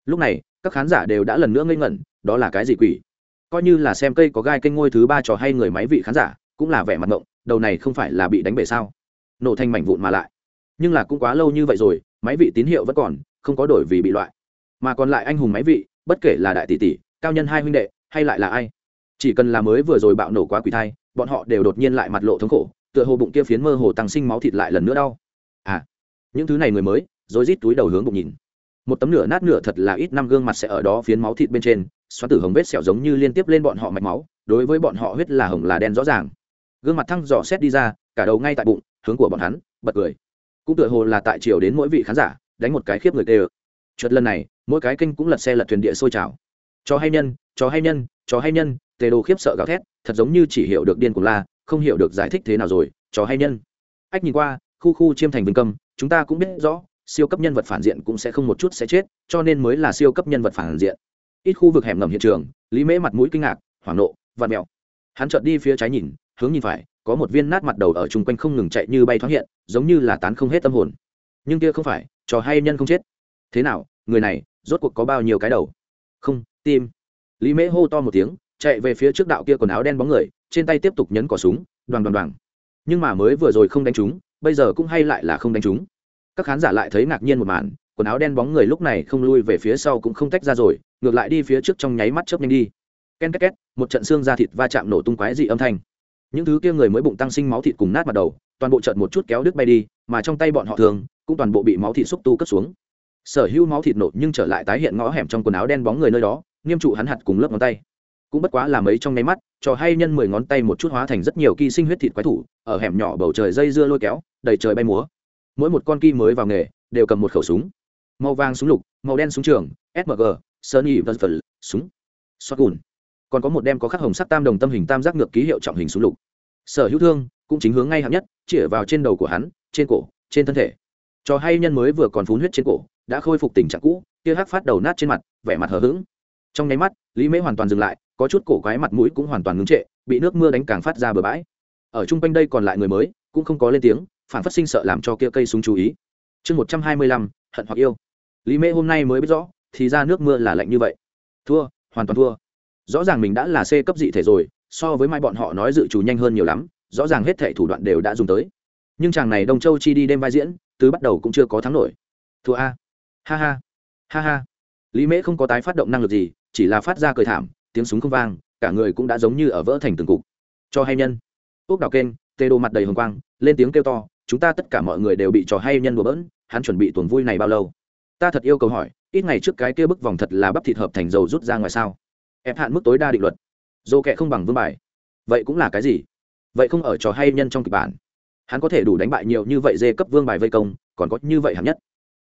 S1: lúc này, các khán giả đều đã lần nữa ngây ngẩn, đó là cái gì quỷ? Coi như là xem cây có gai kênh ngôi thứ ba trò hay người máy vị khán giả, cũng là vẻ mặt ngộng, đầu này không phải là bị đánh bể sao? Nổ thành mảnh vụn mà lại. Nhưng là cũng quá lâu như vậy rồi, máy vị tín hiệu vẫn còn, không có đổi vì bị loại. Mà còn lại anh hùng máy vị, bất kể là đại tỷ tỷ, cao nhân hai huynh đệ, hay lại là ai? Chỉ cần là mới vừa rồi bạo nổ quá quỷ thai, bọn họ đều đột nhiên lại mặt lộ thống khổ, tựa hồ bụng kia phiến mơ hồ tăng sinh máu thịt lại lần nữa đau. À những thứ này người mới rồi rít túi đầu hướng bụng nhìn một tấm nửa nát nửa thật là ít năm gương mặt sẽ ở đó phiến máu thịt bên trên, xoắn tử hồng vết sẹo giống như liên tiếp lên bọn họ mạch máu, đối với bọn họ huyết là hồng là đen rõ ràng. Gương mặt thăng dò xét đi ra, cả đầu ngay tại bụng, hướng của bọn hắn, bật cười. Cũng tựa hồ là tại chiều đến mỗi vị khán giả, đánh một cái khiếp người tê ơ. Trượt lần này, mỗi cái kênh cũng lật xe lật thuyền địa sôi trào. Cho hay nhân, cho hay nhân, cho hay nhân, tề đồ khiếp sợ gào thét, thật giống như chỉ hiểu được điên cuồng la, không hiểu được giải thích thế nào rồi, cho hay nhân. Ách nhìn qua, khu khu chiêm thành vinh cầm chúng ta cũng biết rõ siêu cấp nhân vật phản diện cũng sẽ không một chút sẽ chết cho nên mới là siêu cấp nhân vật phản diện. Ít khu vực hẻm ngầm hiện trường lý mễ mặt mũi kinh ngạc hoảng nộ vạt mẹo hắn chợt đi phía trái nhìn hướng nhìn phải có một viên nát mặt đầu ở chung quanh không ngừng chạy như bay thoáng hiện giống như là tán không hết tâm hồn. Nhưng kia không phải trò hay nhân không chết. Thế nào người này rốt cuộc có bao nhiêu cái đầu? Không tim. Lý mễ hô to một tiếng chạy về phía trước đạo kia quần áo đen bóng người trên tay tiếp tục nhấn cỏ súng đoàn đoàn đoàn. Nhưng mà mới vừa rồi không đánh chúng, bây giờ cũng hay lại là không đánh chúng các khán giả lại thấy ngạc nhiên một màn, quần áo đen bóng người lúc này không lui về phía sau cũng không tách ra rồi, ngược lại đi phía trước trong nháy mắt chớp nhanh đi. Ken két két, một trận xương da thịt va chạm nổ tung quái dị âm thanh. Những thứ kia người mới bụng tăng sinh máu thịt cùng nát mặt đầu, toàn bộ trận một chút kéo đứt bay đi, mà trong tay bọn họ thường, cũng toàn bộ bị máu thịt xúc tu cất xuống. Sở hữu máu thịt nổ nhưng trở lại tái hiện ngõ hẻm trong quần áo đen bóng người nơi đó, nghiêm trụ hắn hạt cùng lớp ngón tay. Cũng bất quá là mấy trong nháy mắt trò hay nhân mười ngón tay một chút hóa thành rất nhiều kỳ sinh huyết thịt quái thủ, ở hẻm nhỏ bầu trời dây dưa lôi kéo, đầy trời bay múa mỗi một con ki mới vào nghề đều cầm một khẩu súng. Màu vàng súng lục, màu đen súng trường smg sơn y vật vật súng. Xoát gùn. Còn có một đem có khắc hồng sắc tam đồng tâm hình tam giác ngược ký hiệu trọng hình súng lục. Sở hữu thương cũng chính hướng ngay hạng nhất chĩa vào trên đầu của hắn, trên cổ, trên thân thể. Cho hay nhân mới vừa còn phun huyết trên cổ, đã khôi phục tình trạng cũ, kia hắc phát đầu nát trên mặt, vẻ mặt hờ hững. Trong nháy mắt, lý mễ hoàn toàn dừng lại, có chút cổ quái mặt mũi cũng hoàn toàn ngưng trệ, bị nước mưa đánh càng phát ra bờ bãi. Ở chung quanh đây còn lại người mới, cũng không có lên tiếng phản phát sinh sợ làm cho kia cây súng chú ý. Chương một trăm hai mươi lăm, hận hoặc yêu. Lý mễ hôm nay mới biết rõ, thì ra nước mưa là lạnh như vậy. Thua, hoàn toàn thua. Rõ ràng mình đã là c cấp dị thể rồi, so với mai bọn họ nói dự trù nhanh hơn nhiều lắm, rõ ràng hết thể thủ đoạn đều đã dùng tới. Nhưng chàng này đông châu chi đi đêm vai diễn, từ bắt đầu cũng chưa có thắng nổi. Thua a. Ha ha. Ha ha. Lý mễ không có tái phát động năng lực gì, chỉ là phát ra cười thảm, tiếng súng không vang, cả người cũng đã giống như ở vỡ thành từng cục. Cho hay nhân. Ốc đào kênh, tê đồ mặt đầy hồng quang, lên tiếng kêu to chúng ta tất cả mọi người đều bị trò hay nhân bừa bỡn, hắn chuẩn bị tuần vui này bao lâu? Ta thật yêu cầu hỏi, ít ngày trước cái kia bức vòng thật là bắp thịt hợp thành dầu rút ra ngoài sao? Ép hạn mức tối đa định luật. Dô kệ không bằng vương bài. Vậy cũng là cái gì? Vậy không ở trò hay nhân trong kịch bản. Hắn có thể đủ đánh bại nhiều như vậy dê cấp vương bài vây công, còn có như vậy hạng nhất.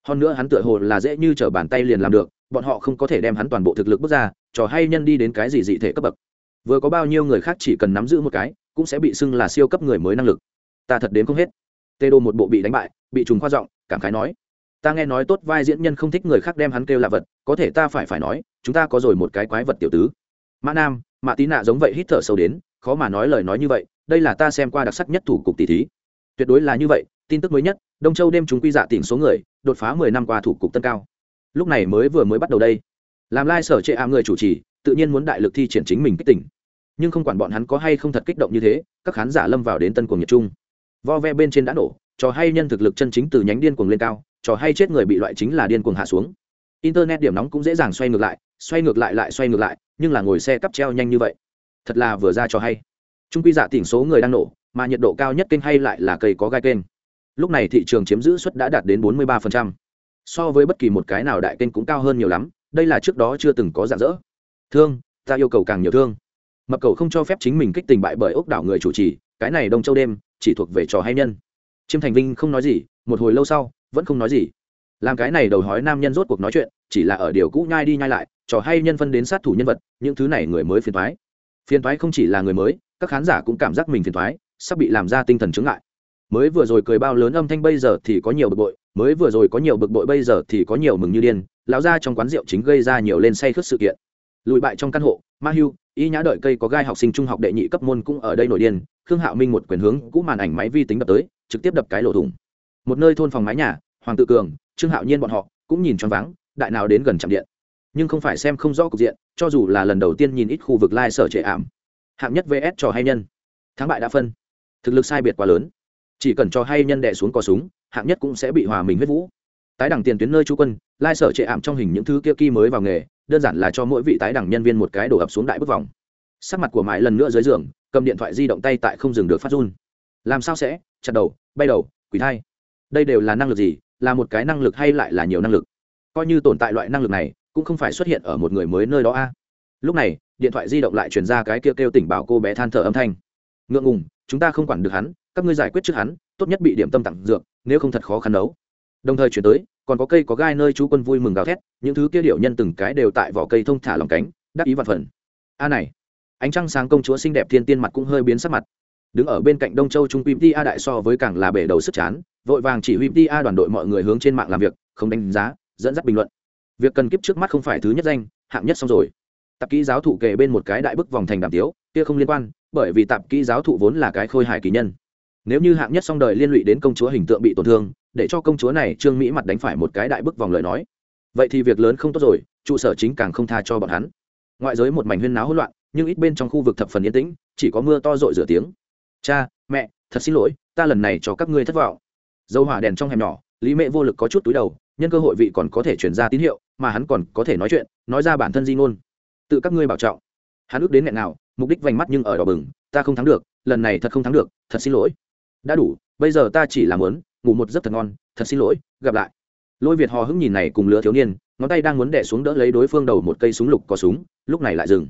S1: Hơn nữa hắn tựa hồ là dễ như t r ở bàn tay liền làm được, bọn họ không có thể đem hắn toàn bộ thực lực bước ra, trò hay nhân đi đến cái gì dị thể cấp bậc. Vừa có bao nhiêu người khác chỉ cần nắm giữ một cái, cũng sẽ bị xưng là siêu cấp người mới năng lực. Ta thật đến không hết tê đô một bộ bị đánh bại, bị trùng khoa giọng, cảm khái nói, ta nghe nói tốt vai diễn nhân không thích người khác đem hắn kêu là vật, có thể ta phải phải nói, chúng ta có rồi một cái quái vật tiểu tứ. Mã nam, mã tí nạ giống vậy hít thở sâu đến, khó mà nói lời nói như vậy, đây là ta xem qua đặc sắc nhất thủ cục tỷ thí. Tuyệt đối là như vậy, tin tức mới nhất, đông châu đêm chúng quy dạ tỉnh số người, đột phá mười năm qua thủ cục tân cao. Lúc này mới vừa mới bắt đầu đây. Làm lai sở trệ ám người chủ trì, tự nhiên muốn đại lực thi triển chính mình kích tỉnh. Nhưng không quản bọn hắn có hay không thật kích động như thế, các khán giả lâm vào đến tân cuồng nhiệt trung vo ve bên trên đã nổ, trò hay nhân thực lực chân chính từ nhánh điên cuồng lên cao, trò hay chết người bị loại chính là điên cuồng hạ xuống. Internet điểm nóng cũng dễ dàng xoay ngược lại, xoay ngược lại lại xoay ngược lại, nhưng là ngồi xe cắp treo nhanh như vậy, thật là vừa ra trò hay. Trung quy giả tỉnh số người đang nổ, mà nhiệt độ cao nhất kênh hay lại là cây có gai kênh. Lúc này thị trường chiếm giữ suất đã đạt đến 43%. so với bất kỳ một cái nào đại kênh cũng cao hơn nhiều lắm, đây là trước đó chưa từng có dạng dỡ. Thương, ta yêu cầu càng nhiều thương. Mập cầu không cho phép chính mình kích tình bại bởi ốc đảo người chủ trì cái này đông châu đêm chỉ thuộc về trò hay nhân. Chiêm thành vinh không nói gì, một hồi lâu sau, vẫn không nói gì. Làm cái này đầu hói nam nhân rốt cuộc nói chuyện, chỉ là ở điều cũ nhai đi nhai lại, trò hay nhân phân đến sát thủ nhân vật, những thứ này người mới phiền thoái phiền thoái không chỉ là người mới, các khán giả cũng cảm giác mình phiền thoái sắp bị làm ra tinh thần chứng lại mới vừa rồi cười bao lớn âm thanh bây giờ thì có nhiều bực bội, mới vừa rồi có nhiều bực bội bây giờ thì có nhiều mừng như điên, lão ra trong quán rượu chính gây ra nhiều lên say khướt sự kiện. Lùi bại trong căn hộ, ma hưu, y nhã đợi cây có gai học sinh trung học đệ nhị cấp môn cũng ở đây nổi điên khương hạo minh một quyền hướng cũ màn ảnh máy vi tính đập tới, trực tiếp đập cái lỗ thủng. Một nơi thôn phòng mái nhà, hoàng tự cường, trương hạo nhiên bọn họ cũng nhìn choáng váng, đại nào đến gần trạm điện. Nhưng không phải xem không rõ cục diện, cho dù là lần đầu tiên nhìn ít khu vực lai sở trệ ảm. Hạng nhất vs trò hay nhân. Thắng bại đã phân. Thực lực sai biệt quá lớn. Chỉ cần cho hay nhân đẻ xuống cò súng, hạng nhất cũng sẽ bị hòa mình huyết vũ. Tái đẳng tiền tuyến nơi chú quân, lai sở trệ ảm trong hình những thứ kia kỳ mới vào nghề, đơn giản là cho mỗi vị tái đẳng nhân viên một cái đổ ập xuống đại bức vòng. Sắc mặt của mãi lần nữa dưới giường cầm điện thoại di động tay tại không dừng được phát run. Làm sao sẽ? Chặt đầu, bay đầu, quỷ thai. Đây đều là năng lực gì? Là một cái năng lực hay lại là nhiều năng lực? Coi như tồn tại loại năng lực này, cũng không phải xuất hiện ở một người mới nơi đó a. Lúc này, điện thoại di động lại truyền ra cái kêu kêu tỉnh bảo cô bé than thở âm thanh. Ngượng ngùng, chúng ta không quản được hắn, các ngươi giải quyết trước hắn, tốt nhất bị điểm tâm tặng dược, nếu không thật khó khăn đấu. Đồng thời chuyển tới, còn có cây có gai nơi chú quân vui mừng gào thét, những thứ kia điệu nhân từng cái đều tại vỏ cây thông thả lòng cánh, đắc ý vạn phần. A này ánh trăng sáng công chúa xinh đẹp thiên tiên mặt cũng hơi biến sắc mặt. Đứng ở bên cạnh đông châu trung quy a đại so với càng là bể đầu sức chán, vội vàng chỉ huy a đoàn đội mọi người hướng trên mạng làm việc, không đánh giá, dẫn dắt bình luận. Việc cần kiếp trước mắt không phải thứ nhất danh, hạng nhất xong rồi. Tạp kỹ giáo thụ kề bên một cái đại bức vòng thành đàm tiếu, kia không liên quan, bởi vì tạp kỹ giáo thụ vốn là cái khôi hài kỳ nhân. Nếu như hạng nhất xong đời liên lụy đến công chúa hình tượng bị tổn thương, để cho công chúa này trương mỹ mặt đánh phải một cái đại bức vòng lời nói. Vậy thì việc lớn không tốt rồi, trụ sở chính càng không tha cho bọn hắn. Ngoại giới một mảnh huyên náo hỗn loạn nhưng ít bên trong khu vực thập phần yên tĩnh, chỉ có mưa to rội rửa tiếng. Cha, mẹ, thật xin lỗi, ta lần này cho các ngươi thất vọng. Dầu hỏa đèn trong hẻm nhỏ, lý mẹ vô lực có chút túi đầu, nhân cơ hội vị còn có thể chuyển ra tín hiệu, mà hắn còn có thể nói chuyện, nói ra bản thân di ngôn. Tự các ngươi bảo trọng. Hắn ước đến nghẹn nào, mục đích vành mắt nhưng ở đỏ bừng, ta không thắng được, lần này thật không thắng được, thật xin lỗi. Đã đủ, bây giờ ta chỉ làm lớn ngủ một giấc thật ngon, thật xin lỗi, gặp lại. Lôi việt hò hững nhìn này cùng lứa thiếu niên, ngón tay đang muốn đẻ xuống đỡ lấy đối phương đầu một cây súng lục có súng, lúc này lại dừng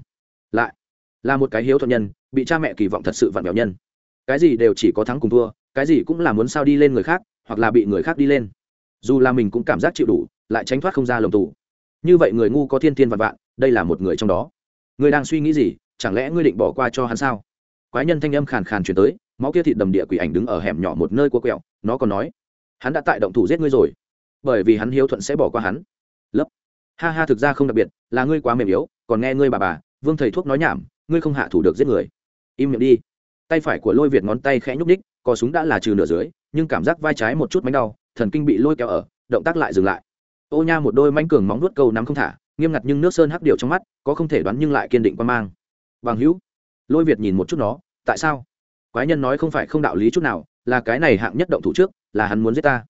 S1: lại là một cái hiếu thuận nhân, bị cha mẹ kỳ vọng thật sự vặn vẹo nhân. Cái gì đều chỉ có thắng cùng thua, cái gì cũng là muốn sao đi lên người khác, hoặc là bị người khác đi lên. Dù là mình cũng cảm giác chịu đủ, lại tránh thoát không ra lồng tù. Như vậy người ngu có thiên thiên vạn vạn, đây là một người trong đó. Người đang suy nghĩ gì, chẳng lẽ ngươi định bỏ qua cho hắn sao? Quái nhân thanh âm khàn khàn chuyển tới, máu kia thịt đầm địa quỷ ảnh đứng ở hẻm nhỏ một nơi của quẹo, nó còn nói, hắn đã tại động thủ giết ngươi rồi, bởi vì hắn hiếu thuận sẽ bỏ qua hắn. Lấp. Ha ha, thực ra không đặc biệt, là ngươi quá mềm yếu, còn nghe ngươi bà bà vương thầy thuốc nói nhảm, ngươi không hạ thủ được giết người. Im miệng đi. Tay phải của lôi việt ngón tay khẽ nhúc ních cò súng đã là trừ nửa dưới, nhưng cảm giác vai trái một chút mánh đau, thần kinh bị lôi kéo ở, động tác lại dừng lại. Ô nha một đôi manh cường móng nuốt câu nắm không thả, nghiêm ngặt nhưng nước sơn hắc điều trong mắt, có không thể đoán nhưng lại kiên định quan mang. Bằng hữu, lôi việt nhìn một chút nó, tại sao? Quái nhân nói không phải không đạo lý chút nào, là cái này hạng nhất động thủ trước, là hắn muốn giết ta.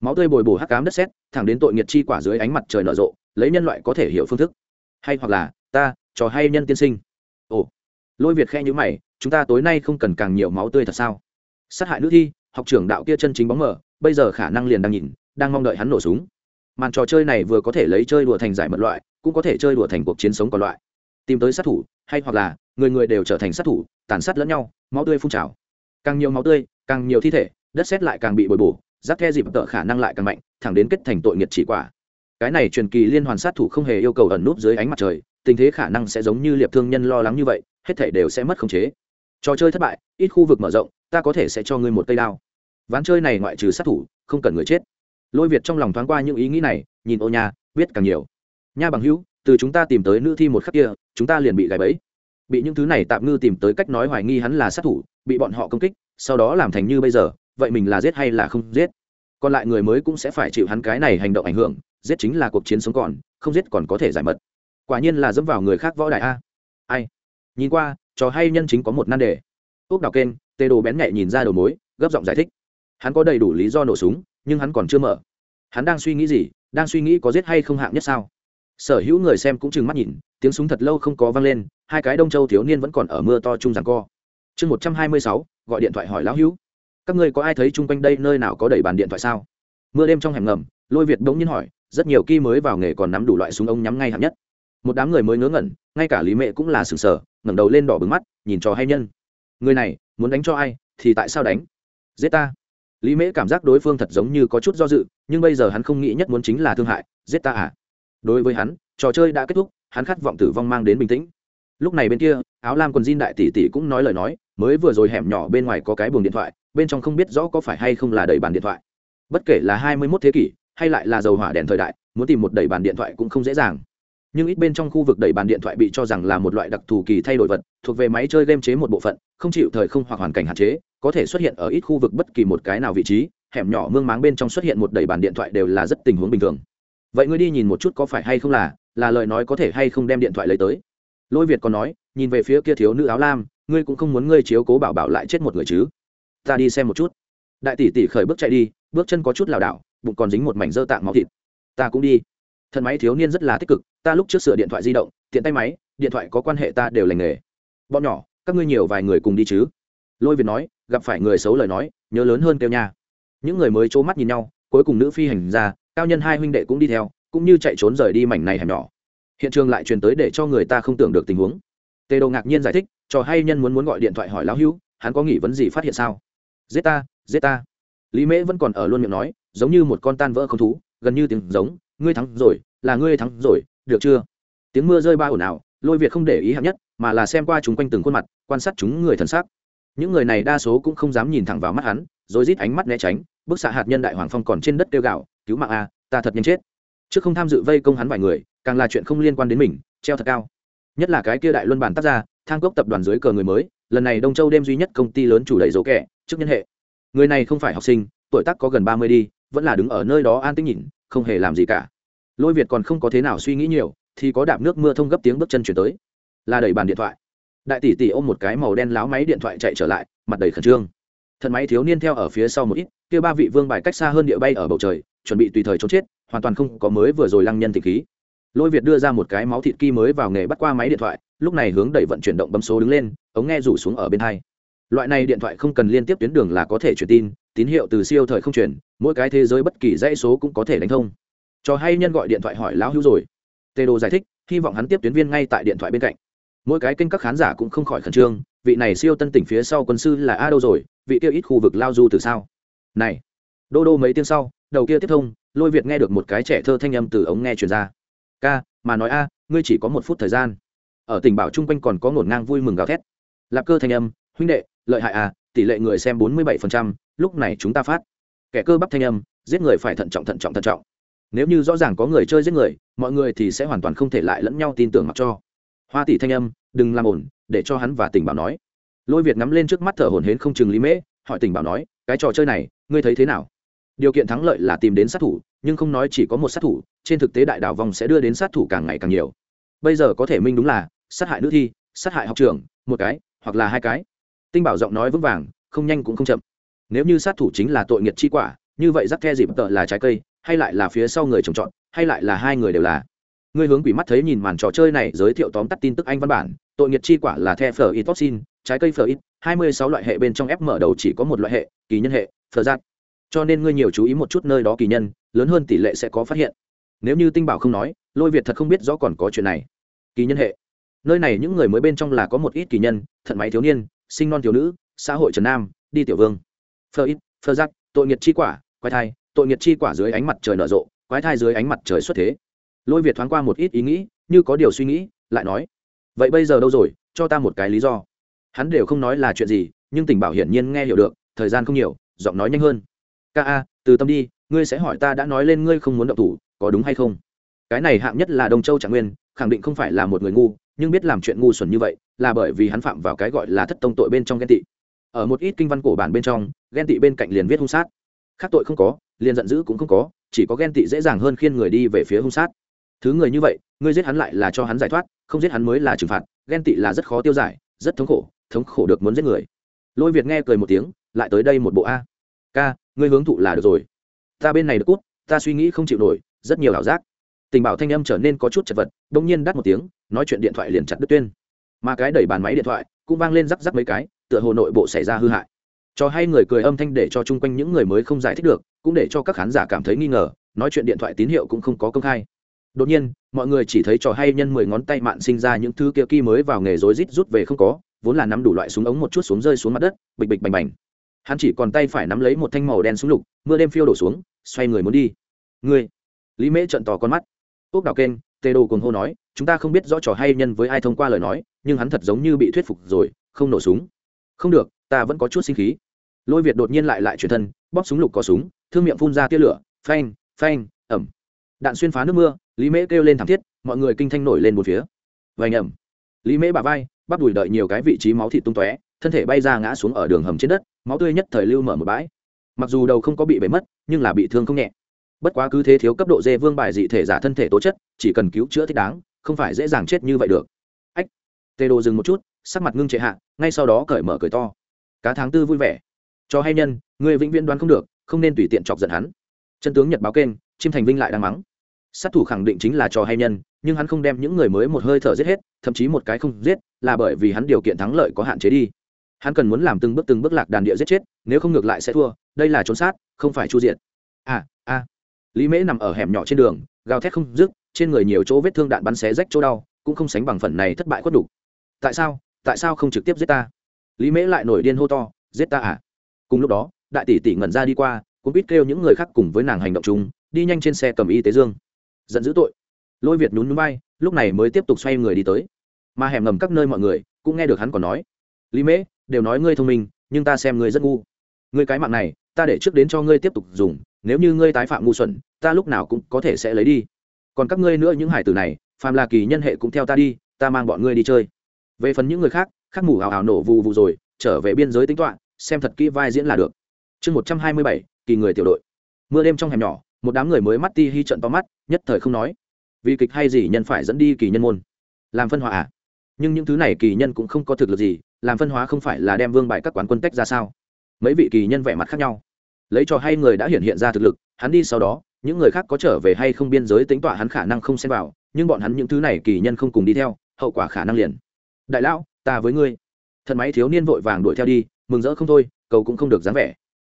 S1: Máu tươi bồi bổ hắc cám đất xét thẳng đến tội nghiệt chi quả dưới ánh mặt trời nở rộ, lấy nhân loại có thể hiểu phương thức. Hay hoặc là, ta trò hay nhân tiên sinh. Ồ, lôi việt khe nhữ mày, chúng ta tối nay không cần càng nhiều máu tươi thật sao? Sát hại nữ thi, học trưởng đạo kia chân chính bóng mở, bây giờ khả năng liền đang nhìn, đang mong đợi hắn nổ súng. Màn trò chơi này vừa có thể lấy chơi đùa thành giải mật loại, cũng có thể chơi đùa thành cuộc chiến sống còn loại. Tìm tới sát thủ, hay hoặc là, người người đều trở thành sát thủ, tàn sát lẫn nhau, máu tươi phun trào. Càng nhiều máu tươi, càng nhiều thi thể, đất xét lại càng bị bồi bổ, rác the dịp tợ khả năng lại càng mạnh, thẳng đến kết thành tội nghiệt chỉ quả. Cái này truyền kỳ liên hoàn sát thủ không hề yêu cầu ẩn núp dưới ánh mặt trời tình thế khả năng sẽ giống như liệp thương nhân lo lắng như vậy, hết thể đều sẽ mất khống chế. Trò chơi thất bại, ít khu vực mở rộng, ta có thể sẽ cho ngươi một cây đao. Ván chơi này ngoại trừ sát thủ, không cần người chết. Lôi việt trong lòng thoáng qua những ý nghĩ này, nhìn ô nhà biết càng nhiều. Nha bằng hữu, từ chúng ta tìm tới nữ thi một khắc kia, chúng ta liền bị gãy bẫy. Bị những thứ này tạm ngư tìm tới cách nói hoài nghi hắn là sát thủ, bị bọn họ công kích, sau đó làm thành như bây giờ, vậy mình là giết hay là không giết? Còn lại người mới cũng sẽ phải chịu hắn cái này hành động ảnh hưởng, giết chính là cuộc chiến sống còn, không giết còn có thể giải mật quả nhiên là dẫm vào người khác võ đại a. Ai? Nhìn qua, trò hay nhân chính có một nan đề. Ốc đào kênh, tê đồ bén nhẹ nhìn ra đầu mối, gấp giọng giải thích. Hắn có đầy đủ lý do nổ súng, nhưng hắn còn chưa mở. Hắn đang suy nghĩ gì, đang suy nghĩ có giết hay không hạng nhất sao? Sở hữu người xem cũng chừng mắt nhìn, tiếng súng thật lâu không có vang lên, hai cái đông châu thiếu niên vẫn còn ở mưa to chung rằng co. Chương một trăm hai mươi sáu, gọi điện thoại hỏi lão hữu. Các ngươi có ai thấy chung quanh đây nơi nào có đẩy bàn điện thoại sao? Mưa đêm trong hẻm ngầm, lôi việt bỗng nhiên hỏi, rất nhiều kỳ mới vào nghề còn nắm đủ loại súng ống nhắm ngay hạng nhất một đám người mới ngớ ngẩn, ngay cả lý mẹ cũng là sừng sờ, ngẩng đầu lên đỏ bừng mắt, nhìn trò hay nhân. Người này, muốn đánh cho ai, thì tại sao đánh? Giết ta. Lý mễ cảm giác đối phương thật giống như có chút do dự, nhưng bây giờ hắn không nghĩ nhất muốn chính là thương hại, giết ta à? Đối với hắn, trò chơi đã kết thúc, hắn khát vọng tử vong mang đến bình tĩnh. Lúc này bên kia, áo lam quần jean đại tỷ tỷ cũng nói lời nói, mới vừa rồi hẻm nhỏ bên ngoài có cái buồng điện thoại, bên trong không biết rõ có phải hay không là đầy bàn điện thoại. Bất kể là hai mươi 21 thế kỷ, hay lại là dầu hỏa đèn thời đại, muốn tìm một đầy bàn điện thoại cũng không dễ dàng nhưng ít bên trong khu vực đẩy bàn điện thoại bị cho rằng là một loại đặc thù kỳ thay đổi vật, thuộc về máy chơi game chế một bộ phận, không chịu thời không hoặc hoàn cảnh hạn chế, có thể xuất hiện ở ít khu vực bất kỳ một cái nào vị trí, hẻm nhỏ mương máng bên trong xuất hiện một đẩy bàn điện thoại đều là rất tình huống bình thường. Vậy ngươi đi nhìn một chút có phải hay không là là lời nói có thể hay không đem điện thoại lấy tới. Lôi việt còn nói, nhìn về phía kia thiếu nữ áo lam, ngươi cũng không muốn ngươi chiếu cố bảo bảo lại chết một người chứ. Ta đi xem một chút. Đại tỷ tỷ khởi bước chạy đi, bước chân có chút lảo đảo, bụng còn dính một mảnh dơ tạng máu thịt. Ta cũng đi thần máy thiếu niên rất là tích cực, ta lúc trước sửa điện thoại di động, tiện tay máy, điện thoại có quan hệ ta đều lành nghề. Bọn nhỏ, các ngươi nhiều vài người cùng đi chứ? Lôi việt nói, gặp phải người xấu lời nói, nhớ lớn hơn kêu nha. Những người mới c mắt nhìn nhau, cuối cùng nữ phi hành ra, cao nhân hai huynh đệ cũng đi theo, cũng như chạy trốn rời đi mảnh này hẻm nhỏ. Hiện trường lại truyền tới để cho người ta không tưởng được tình huống. Tề đồ ngạc nhiên giải thích cho hay nhân muốn muốn gọi điện thoại hỏi lão hữu, hắn có nghĩ vấn gì phát hiện sao? Giết ta giết ta. Lý mễ vẫn còn ở luôn miệng nói, giống như một con tan vỡ không thú, gần như tiếng giống ngươi thắng rồi, là ngươi thắng rồi, được chưa? Tiếng mưa rơi ba ồn ào, lôi việt không để ý hạng nhất, mà là xem qua chúng quanh từng khuôn mặt, quan sát chúng người thần sắc. Những người này đa số cũng không dám nhìn thẳng vào mắt hắn, rồi rít ánh mắt né tránh, bức xạ hạt nhân đại hoàng phong còn trên đất tiêu gạo cứu mạng a, ta thật nhanh chết. Trước không tham dự vây công hắn vài người, càng là chuyện không liên quan đến mình, treo thật cao. Nhất là cái kia đại luân bản tác ra thang cốc tập đoàn dưới cờ người mới, lần này đông châu đêm duy nhất công ty lớn chủ đầy dấu kẻ trước nhân hệ. Người này không phải học sinh, tuổi tác có gần ba mươi đi, vẫn là đứng ở nơi đó an tĩnh nhìn không hề làm gì cả. Lôi việt còn không có thế nào suy nghĩ nhiều, thì có đạp nước mưa thông gấp tiếng bước chân chuyển tới. Là đẩy bàn điện thoại. Đại tỷ tỷ ôm một cái màu đen láo máy điện thoại chạy trở lại, mặt đầy khẩn trương. Thần máy thiếu niên theo ở phía sau một ít, kia ba vị vương bài cách xa hơn địa bay ở bầu trời, chuẩn bị tùy thời trốn chết, hoàn toàn không có mới vừa rồi lăng nhân thị khí. Lôi việt đưa ra một cái máu thịt kỳ mới vào nghề bắt qua máy điện thoại, lúc này hướng đẩy vận chuyển động bấm số đứng lên, ống nghe rủ xuống ở bên hai. Loại này điện thoại không cần liên tiếp tuyến đường là có thể truyền tin tín hiệu từ siêu thời không truyền, mỗi cái thế giới bất kỳ dãy số cũng có thể đánh thông. Cho hay nhân gọi điện thoại hỏi lão hữu rồi. Tê đô giải thích, hy vọng hắn tiếp tuyến viên ngay tại điện thoại bên cạnh. Mỗi cái kênh các khán giả cũng không khỏi khẩn trương, vị này siêu tân tỉnh phía sau quân sư là a đâu rồi, vị kia ít khu vực lao du từ sao? Này, đô đô mấy tiếng sau, đầu kia tiếp thông, lôi việt nghe được một cái trẻ thơ thanh âm từ ống nghe truyền ra. Ca, mà nói a, ngươi chỉ có một phút thời gian. Ở tỉnh bảo chung quanh còn có ngổn ngang vui mừng gào thét. Lạp cơ thanh âm, huynh đệ, lợi hại à tỷ lệ người xem bốn mươi bảy phần trăm lúc này chúng ta phát. Kẻ cơ bắp thanh âm, giết người phải thận trọng thận trọng thận trọng. Nếu như rõ ràng có người chơi giết người, mọi người thì sẽ hoàn toàn không thể lại lẫn nhau tin tưởng mặc cho. Hoa tỷ thanh âm, đừng làm ổn để cho hắn và tình bảo nói. Lôi việt ngắm lên trước mắt thở hổn hến không chừng lý mễ, hỏi tình bảo nói, cái trò chơi này, ngươi thấy thế nào? Điều kiện thắng lợi là tìm đến sát thủ, nhưng không nói chỉ có một sát thủ, trên thực tế đại đảo vòng sẽ đưa đến sát thủ càng ngày càng nhiều. Bây giờ có thể minh đúng là, sát hại nữ thi, sát hại học trường một cái, hoặc là hai cái. Tinh bảo giọng nói vững vàng, không nhanh cũng không chậm nếu như sát thủ chính là tội nghiệt chi quả, như vậy rắc the dịp tợ là trái cây, hay lại là phía sau người trồng trọt, hay lại là hai người đều là. Người hướng quỷ mắt thấy nhìn màn trò chơi này giới thiệu tóm tắt tin tức anh văn bản, tội nghiệt chi quả là the phở ít toxin, trái cây phở ít, hai mươi sáu loại hệ bên trong ép mở đầu chỉ có một loại hệ, kỳ nhân hệ, phở giặt cho nên ngươi nhiều chú ý một chút nơi đó kỳ nhân, lớn hơn tỷ lệ sẽ có phát hiện. Nếu như tinh bảo không nói, lôi việt thật không biết rõ còn có chuyện này. Kỳ nhân hệ. Nơi này những người mới bên trong là có một ít kỳ nhân, thận máy thiếu niên, sinh non thiếu nữ, xã hội trần nam, đi tiểu vương phơ ít phơ giắc tội nghiệt chi quả, quái thai, tội nghiệt chi quả dưới ánh mặt trời nở rộ, quái thai dưới ánh mặt trời xuất thế. Lôi việt thoáng qua một ít ý nghĩ, như có điều suy nghĩ, lại nói, vậy bây giờ đâu rồi? Cho ta một cái lý do. Hắn đều không nói là chuyện gì, nhưng tình bảo hiển nhiên nghe hiểu được, thời gian không nhiều, giọng nói nhanh hơn. Ca a, từ tâm đi, ngươi sẽ hỏi ta đã nói lên ngươi không muốn động thủ, có đúng hay không? Cái này hạng nhất là đông châu trạng nguyên, khẳng định không phải là một người ngu, nhưng biết làm chuyện ngu xuẩn như vậy, là bởi vì hắn phạm vào cái gọi là thất tông tội bên trong ghen tị ở một ít kinh văn cổ bản bên trong, ghen tị bên cạnh liền viết hung sát. Khác tội không có, liền giận dữ cũng không có, chỉ có ghen tị dễ dàng hơn khiên người đi về phía hung sát. Thứ người như vậy, ngươi giết hắn lại là cho hắn giải thoát, không giết hắn mới là trừng phạt, ghen tị là rất khó tiêu giải, rất thống khổ thống khổ được muốn giết người. Lôi việt nghe cười một tiếng, lại tới đây một bộ a. Ca, ngươi hướng thụ là được rồi. Ta bên này được cút, ta suy nghĩ không chịu nổi, rất nhiều ảo giác. Tình bảo thanh âm trở nên có chút chật vật đông nhiên đắt một tiếng, nói chuyện điện thoại liền chặt đứt tuyên. Mà cái đẩy bàn máy điện thoại, cũng vang lên rắc rắc mấy cái tựa hồ nội bộ xảy ra hư hại. Cho hay người cười âm thanh để cho chung quanh những người mới không giải thích được, cũng để cho các khán giả cảm thấy nghi ngờ, nói chuyện điện thoại tín hiệu cũng không có công khai. Đột nhiên, mọi người chỉ thấy trò hay nhân mười ngón tay mạn sinh ra những thứ kia kỳ mới vào nghề rối rít rút về không có, vốn là nắm đủ loại súng ống một chút xuống rơi xuống mặt đất, bịch bịch bành bành. Hắn chỉ còn tay phải nắm lấy một thanh màu đen súng lục, mưa đêm phiêu đổ xuống, xoay người muốn đi. Ngươi! Lý mễ trận tỏ con mắt. Ốc đào kênh, tê đồ cùng hô nói, chúng ta không biết rõ trò hay nhân với ai thông qua lời nói, nhưng hắn thật giống như bị thuyết phục rồi, không nổ súng không được, ta vẫn có chút sinh khí. Lôi việt đột nhiên lại lại chuyển thân, bóp súng lục có súng, thương miệng phun ra tia lửa, phanh phanh, ẩm. Đạn xuyên phá nước mưa, lý mễ kêu lên thảm thiết, mọi người kinh thanh nổi lên một phía. Vành ẩm. Lý mễ bà vai bắt đùi đợi nhiều cái vị trí máu thịt tung tóe, thân thể bay ra ngã xuống ở đường hầm trên đất, máu tươi nhất thời lưu mở một bãi. Mặc dù đầu không có bị bể mất, nhưng là bị thương không nhẹ. Bất quá cứ thế thiếu cấp độ dê vương bài dị thể giả thân thể tố chất, chỉ cần cứu chữa thích đáng, không phải dễ dàng chết như vậy được. Ách. Tê đồ dừng một chút sắc mặt ngưng trệ hạ, ngay sau đó cởi mở cười to. Cá tháng tư vui vẻ. Cho hay nhân người vĩnh viễn đoán không được, không nên tùy tiện chọc giận hắn. Chân tướng nhật báo kênh, chim thành vinh lại đang mắng. Sát thủ khẳng định chính là cho hay nhân, nhưng hắn không đem những người mới một hơi thở giết hết, thậm chí một cái không giết, là bởi vì hắn điều kiện thắng lợi có hạn chế đi. Hắn cần muốn làm từng bước từng bước lạc đàn địa giết chết, nếu không ngược lại sẽ thua, đây là trốn sát, không phải chu diện à a lý mễ nằm ở hẻm nhỏ trên đường, gào thét không dứt, trên người nhiều chỗ vết thương đạn bắn xé rách chỗ đau, cũng không sánh bằng phần này thất bại khuất đủ. Tại sao? Tại sao không trực tiếp giết ta? Lý mễ lại nổi điên hô to, giết ta à? Cùng lúc đó, đại tỷ tỷ ngẩn ra đi qua, cũng biết kêu những người khác cùng với nàng hành động chung, đi nhanh trên xe cầm y tế dương. Giận dữ tội. Lôi việt nhún núi bay lúc này mới tiếp tục xoay người đi tới. Mà hẻm ngầm các nơi mọi người, cũng nghe được hắn còn nói. Lý mễ, đều nói ngươi thông minh, nhưng ta xem ngươi rất ngu. Ngươi cái mạng này, ta để trước đến cho ngươi tiếp tục dùng, nếu như ngươi tái phạm ngu xuẩn, ta lúc nào cũng có thể sẽ lấy đi. Còn các ngươi nữa những hải tử này, phàm là kỳ nhân hệ cũng theo ta đi, ta mang bọn ngươi đi chơi về phần những người khác, khắc mù hào hào nổ vù vù rồi, trở về biên giới tính toạ xem thật kỹ vai diễn là được. Chương một trăm hai mươi bảy, kỳ người tiểu đội. Mưa đêm trong hẻm nhỏ, một đám người mới mắt ti hi trận to mắt, nhất thời không nói. Vì kịch hay gì nhân phải dẫn đi kỳ nhân môn? Làm phân hóa à? Nhưng những thứ này kỳ nhân cũng không có thực lực gì, làm phân hóa không phải là đem vương bại các quán quân tách ra sao? Mấy vị kỳ nhân vẻ mặt khác nhau. Lấy cho hay người đã hiện hiện ra thực lực, hắn đi sau đó, những người khác có trở về hay không biên giới tính tọa hắn khả năng không xem vào, nhưng bọn hắn những thứ này kỳ nhân không cùng đi theo, hậu quả khả năng liền đại lão, ta với ngươi. Thần máy thiếu niên vội vàng đuổi theo đi, mừng rỡ không thôi, cầu cũng không được dáng vẻ.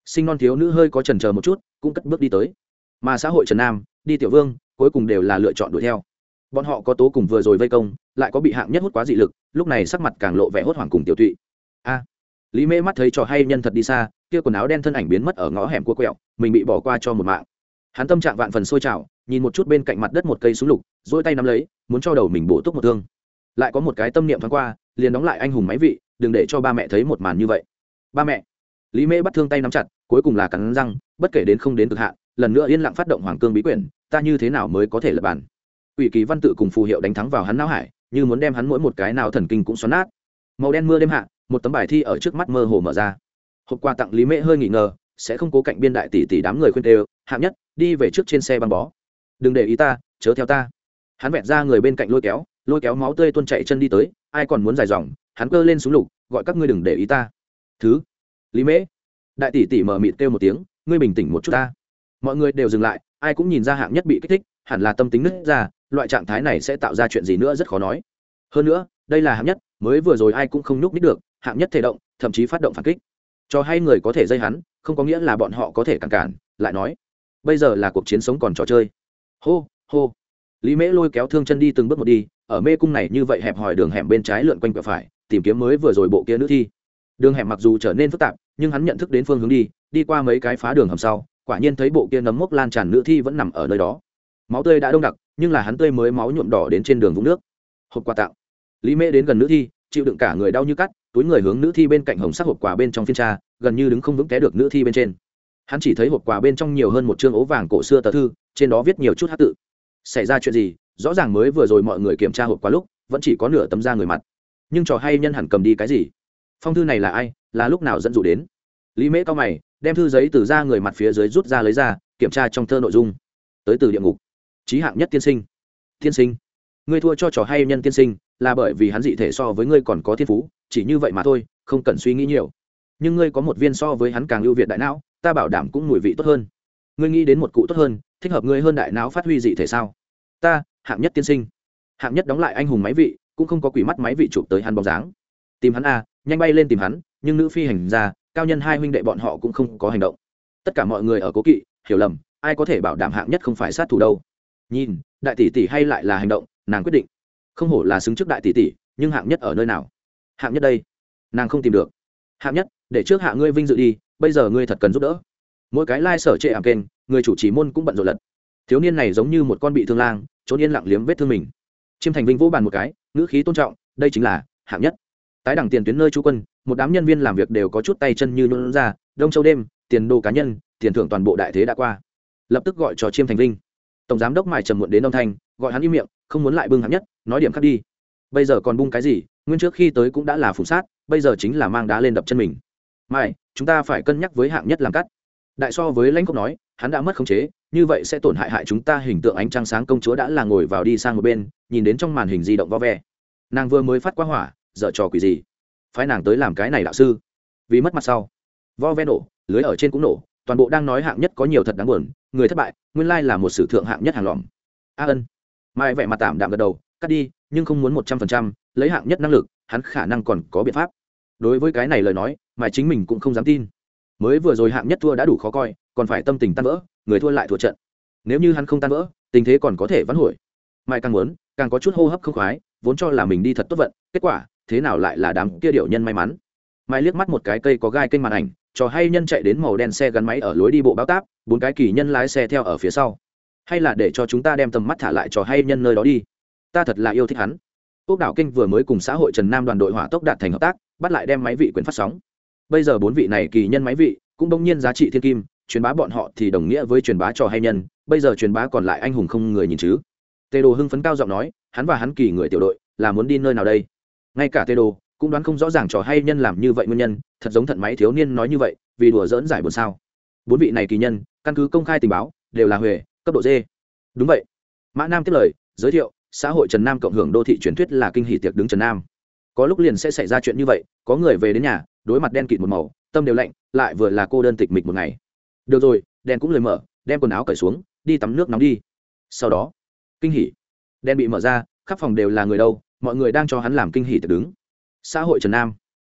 S1: Sinh non thiếu nữ hơi có trần chờ một chút, cũng cất bước đi tới. Mà xã hội trần nam, đi tiểu vương, cuối cùng đều là lựa chọn đuổi theo. Bọn họ có tố cùng vừa rồi vây công, lại có bị hạng nhất hút quá dị lực, lúc này sắc mặt càng lộ vẻ hốt hoảng cùng tiểu tụy. A! Lý mễ mắt thấy trò hay nhân thật đi xa, kia quần áo đen thân ảnh biến mất ở ngõ hẻm cua quẹo, mình bị bỏ qua cho một mạng. Hắn tâm trạng vạn phần sôi trào, nhìn một chút bên cạnh mặt đất một cây súng lục dỗi tay nắm lấy, muốn cho đầu mình bổ túc một thương lại có một cái tâm niệm thoáng qua, liền đóng lại anh hùng máy vị, đừng để cho ba mẹ thấy một màn như vậy. Ba mẹ. Lý mễ bắt thương tay nắm chặt, cuối cùng là cắn răng, bất kể đến không đến cực hạn, lần nữa yên lặng phát động hoàng cương bí quyển, ta như thế nào mới có thể lập bản ủy kỳ văn tự cùng phù hiệu đánh thắng vào hắn não hải, như muốn đem hắn mỗi một cái nào thần kinh cũng xoắn nát. Màu đen mưa đêm hạ, một tấm bài thi ở trước mắt mơ hồ mở ra. Hộp quà tặng lý mễ hơi nghỉ ngờ, sẽ không cố cạnh biên đại tỷ tỷ đám người khuyên đều, hạng nhất, đi về trước trên xe băng bó. Đừng để ý ta, chớ theo ta. Hắn vẹn ra người bên cạnh lôi kéo lôi kéo máu tươi tuôn chạy chân đi tới, ai còn muốn dài dòng, hắn cơ lên súng lục, gọi các ngươi đừng để ý ta. Thứ, lý mễ. Đại tỷ tỷ mở mịt kêu một tiếng, ngươi bình tĩnh một chút ta. Mọi người đều dừng lại, ai cũng nhìn ra hạng nhất bị kích thích, hẳn là tâm tính nứt ra, loại trạng thái này sẽ tạo ra chuyện gì nữa rất khó nói. Hơn nữa, đây là hạng nhất, mới vừa rồi ai cũng không nhúc nít được, hạng nhất thể động, thậm chí phát động phản kích. Cho hai người có thể dây hắn, không có nghĩa là bọn họ có thể cản cản, lại nói, bây giờ là cuộc chiến sống còn trò chơi. Hô hô. Lý mễ lôi kéo thương chân đi từng bước một đi ở mê cung này như vậy hẹp hòi đường hẻm bên trái lượn quanh quẹo phải, tìm kiếm mới vừa rồi bộ kia nữ thi. Đường hẻm mặc dù trở nên phức tạp, nhưng hắn nhận thức đến phương hướng đi đi qua mấy cái phá đường hầm sau, quả nhiên thấy bộ kia nấm mốc lan tràn nữ thi vẫn nằm ở nơi đó. Máu tươi đã đông đặc, nhưng là hắn tươi mới máu nhuộm đỏ đến trên đường vũng nước. Hộp quà tặng. Lý mễ đến gần nữ thi, chịu đựng cả người đau như cắt, túi người hướng nữ thi bên cạnh hồng sắc hộp quà bên trong phiên tra, gần như đứng không vững té được nữ thi bên trên. Hắn chỉ thấy hộp quà bên trong nhiều hơn một chương ố vàng cổ xưa tờ thư, trên đó viết nhiều chút hát tự. Xảy ra chuyện gì? Rõ ràng mới vừa rồi mọi người kiểm tra hộp quá lúc, vẫn chỉ có nửa tấm da người mặt. Nhưng trò hay nhân hẳn cầm đi cái gì? Phong thư này là ai, là lúc nào dẫn dụ đến? Lý mễ cao mày, đem thư giấy từ da người mặt phía dưới rút ra lấy ra, kiểm tra trong thơ nội dung. Tới từ địa ngục. Trí hạng nhất tiên sinh. Tiên sinh, ngươi thua cho trò hay nhân tiên sinh, là bởi vì hắn dị thể so với ngươi còn có thiên phú, chỉ như vậy mà thôi, không cần suy nghĩ nhiều. Nhưng ngươi có một viên so với hắn càng ưu việt đại não, ta bảo đảm cũng mùi vị tốt hơn. Ngươi nghĩ đến một cụ tốt hơn, thích hợp ngươi hơn đại não phát huy dị thể sao? Ta, hạng nhất tiên sinh. Hạng nhất đóng lại anh hùng máy vị, cũng không có quỷ mắt máy vị chụp tới hắn bóng dáng. Tìm hắn a nhanh bay lên tìm hắn, nhưng nữ phi hành ra cao nhân hai huynh đệ bọn họ cũng không có hành động. Tất cả mọi người ở cố kỵ, hiểu lầm, ai có thể bảo đảm hạng nhất không phải sát thủ đâu. Nhìn, đại tỷ tỷ hay lại là hành động, nàng quyết định. Không hổ là xứng trước đại tỷ tỷ, nhưng hạng nhất ở nơi nào? Hạng nhất đây, nàng không tìm được. Hạng nhất, để trước hạ ngươi vinh dự đi, bây giờ ngươi thật cần giúp đỡ. Mỗi cái lai、like、sở trệ ảm kênh, người chủ trì môn cũng bận rộn lật thiếu niên này giống như một con bị thương lang trốn yên lặng liếm vết thương mình. Chiêm thành vinh vỗ bàn một cái, ngữ khí tôn trọng, đây chính là hạng nhất. Tái đẳng tiền tuyến nơi chú quân, một đám nhân viên làm việc đều có chút tay chân như nôn ra, đông châu đêm, tiền đồ cá nhân, tiền thưởng toàn bộ đại thế đã qua. Lập tức gọi cho chiêm thành vinh. Tổng giám đốc mài trầm muộn đến đông thanh, gọi hắn im miệng, không muốn lại bưng hạng nhất, nói điểm khác đi. Bây giờ còn bung cái gì, nguyên trước khi tới cũng đã là phủ sát, bây giờ chính là mang đá lên đập chân mình. Mai chúng ta phải cân nhắc với hạng nhất làm cắt đại so với lãnh cốc nói, hắn đã mất khống chế, như vậy sẽ tổn hại hại chúng ta hình tượng ánh trăng sáng công chúa đã là ngồi vào đi sang một bên, nhìn đến trong màn hình di động vo ve. Nàng vừa mới phát quá hỏa, dở trò quỷ gì? Phái nàng tới làm cái này đạo sư. Vì mất mặt sau, vo ve nổ, lưới ở trên cũng nổ, toàn bộ đang nói hạng nhất có nhiều thật đáng buồn, người thất bại, nguyên lai là một sử thượng hạng nhất hàng lòm a ân. Mai vẻ mặt tạm đạm gật đầu, cắt đi, nhưng không muốn một trăm phần trăm, lấy hạng nhất năng lực, hắn khả năng còn có biện pháp. Đối với cái này lời nói, mà chính mình cũng không dám tin mới vừa rồi hạng nhất thua đã đủ khó coi, còn phải tâm tình tan vỡ, người thua lại thua trận. Nếu như hắn không tan vỡ, tình thế còn có thể vãn hồi. Mai càng muốn, càng có chút hô hấp không khoái, vốn cho là mình đi thật tốt vận, kết quả, thế nào lại là đám kia điệu nhân may mắn. Mai liếc mắt một cái cây có gai kênh màn ảnh trò hay nhân chạy đến màu đen xe gắn máy ở lối đi bộ báo táp, bốn cái kỳ nhân lái xe theo ở phía sau. Hay là để cho chúng ta đem tầm mắt thả lại trò hay nhân nơi đó đi. Ta thật là yêu thích hắn. Quốc đảo kinh vừa mới cùng xã hội trần nam đoàn đội hỏa tốc đạt thành hợp tác, bắt lại đem máy vị quyền phát sóng bây giờ bốn vị này kỳ nhân máy vị, cũng bỗng nhiên giá trị thiên kim, truyền bá bọn họ thì đồng nghĩa với truyền bá trò hay nhân, bây giờ truyền bá còn lại anh hùng không người nhìn chứ. Tê đồ hưng phấn cao giọng nói, hắn và hắn kỳ người tiểu đội, là muốn đi nơi nào đây? Ngay cả tê đồ, cũng đoán không rõ ràng trò hay nhân làm như vậy nguyên nhân, thật giống thận máy thiếu niên nói như vậy, vì đùa dỡn giải buồn sao. Bốn vị này kỳ nhân, căn cứ công khai tình báo, đều là huề cấp độ d. Đúng vậy. Mã nam tiếp lời, giới thiệu, xã hội trần nam cộng hưởng đô thị truyền thuyết là kinh hỷ tiệc đứng trần nam. Có lúc liền sẽ xảy ra chuyện như vậy, có người về đến nhà đối mặt đen kịt một màu, tâm đều lạnh, lại vừa là cô đơn tịch mịch một ngày. Được rồi đen cũng lời mở, đem quần áo cởi xuống, đi tắm nước nóng đi. Sau đó, kinh hỉ. Đen bị mở ra, khắp phòng đều là người đâu, mọi người đang cho hắn làm kinh hỉ tự đứng. Xã hội trần nam,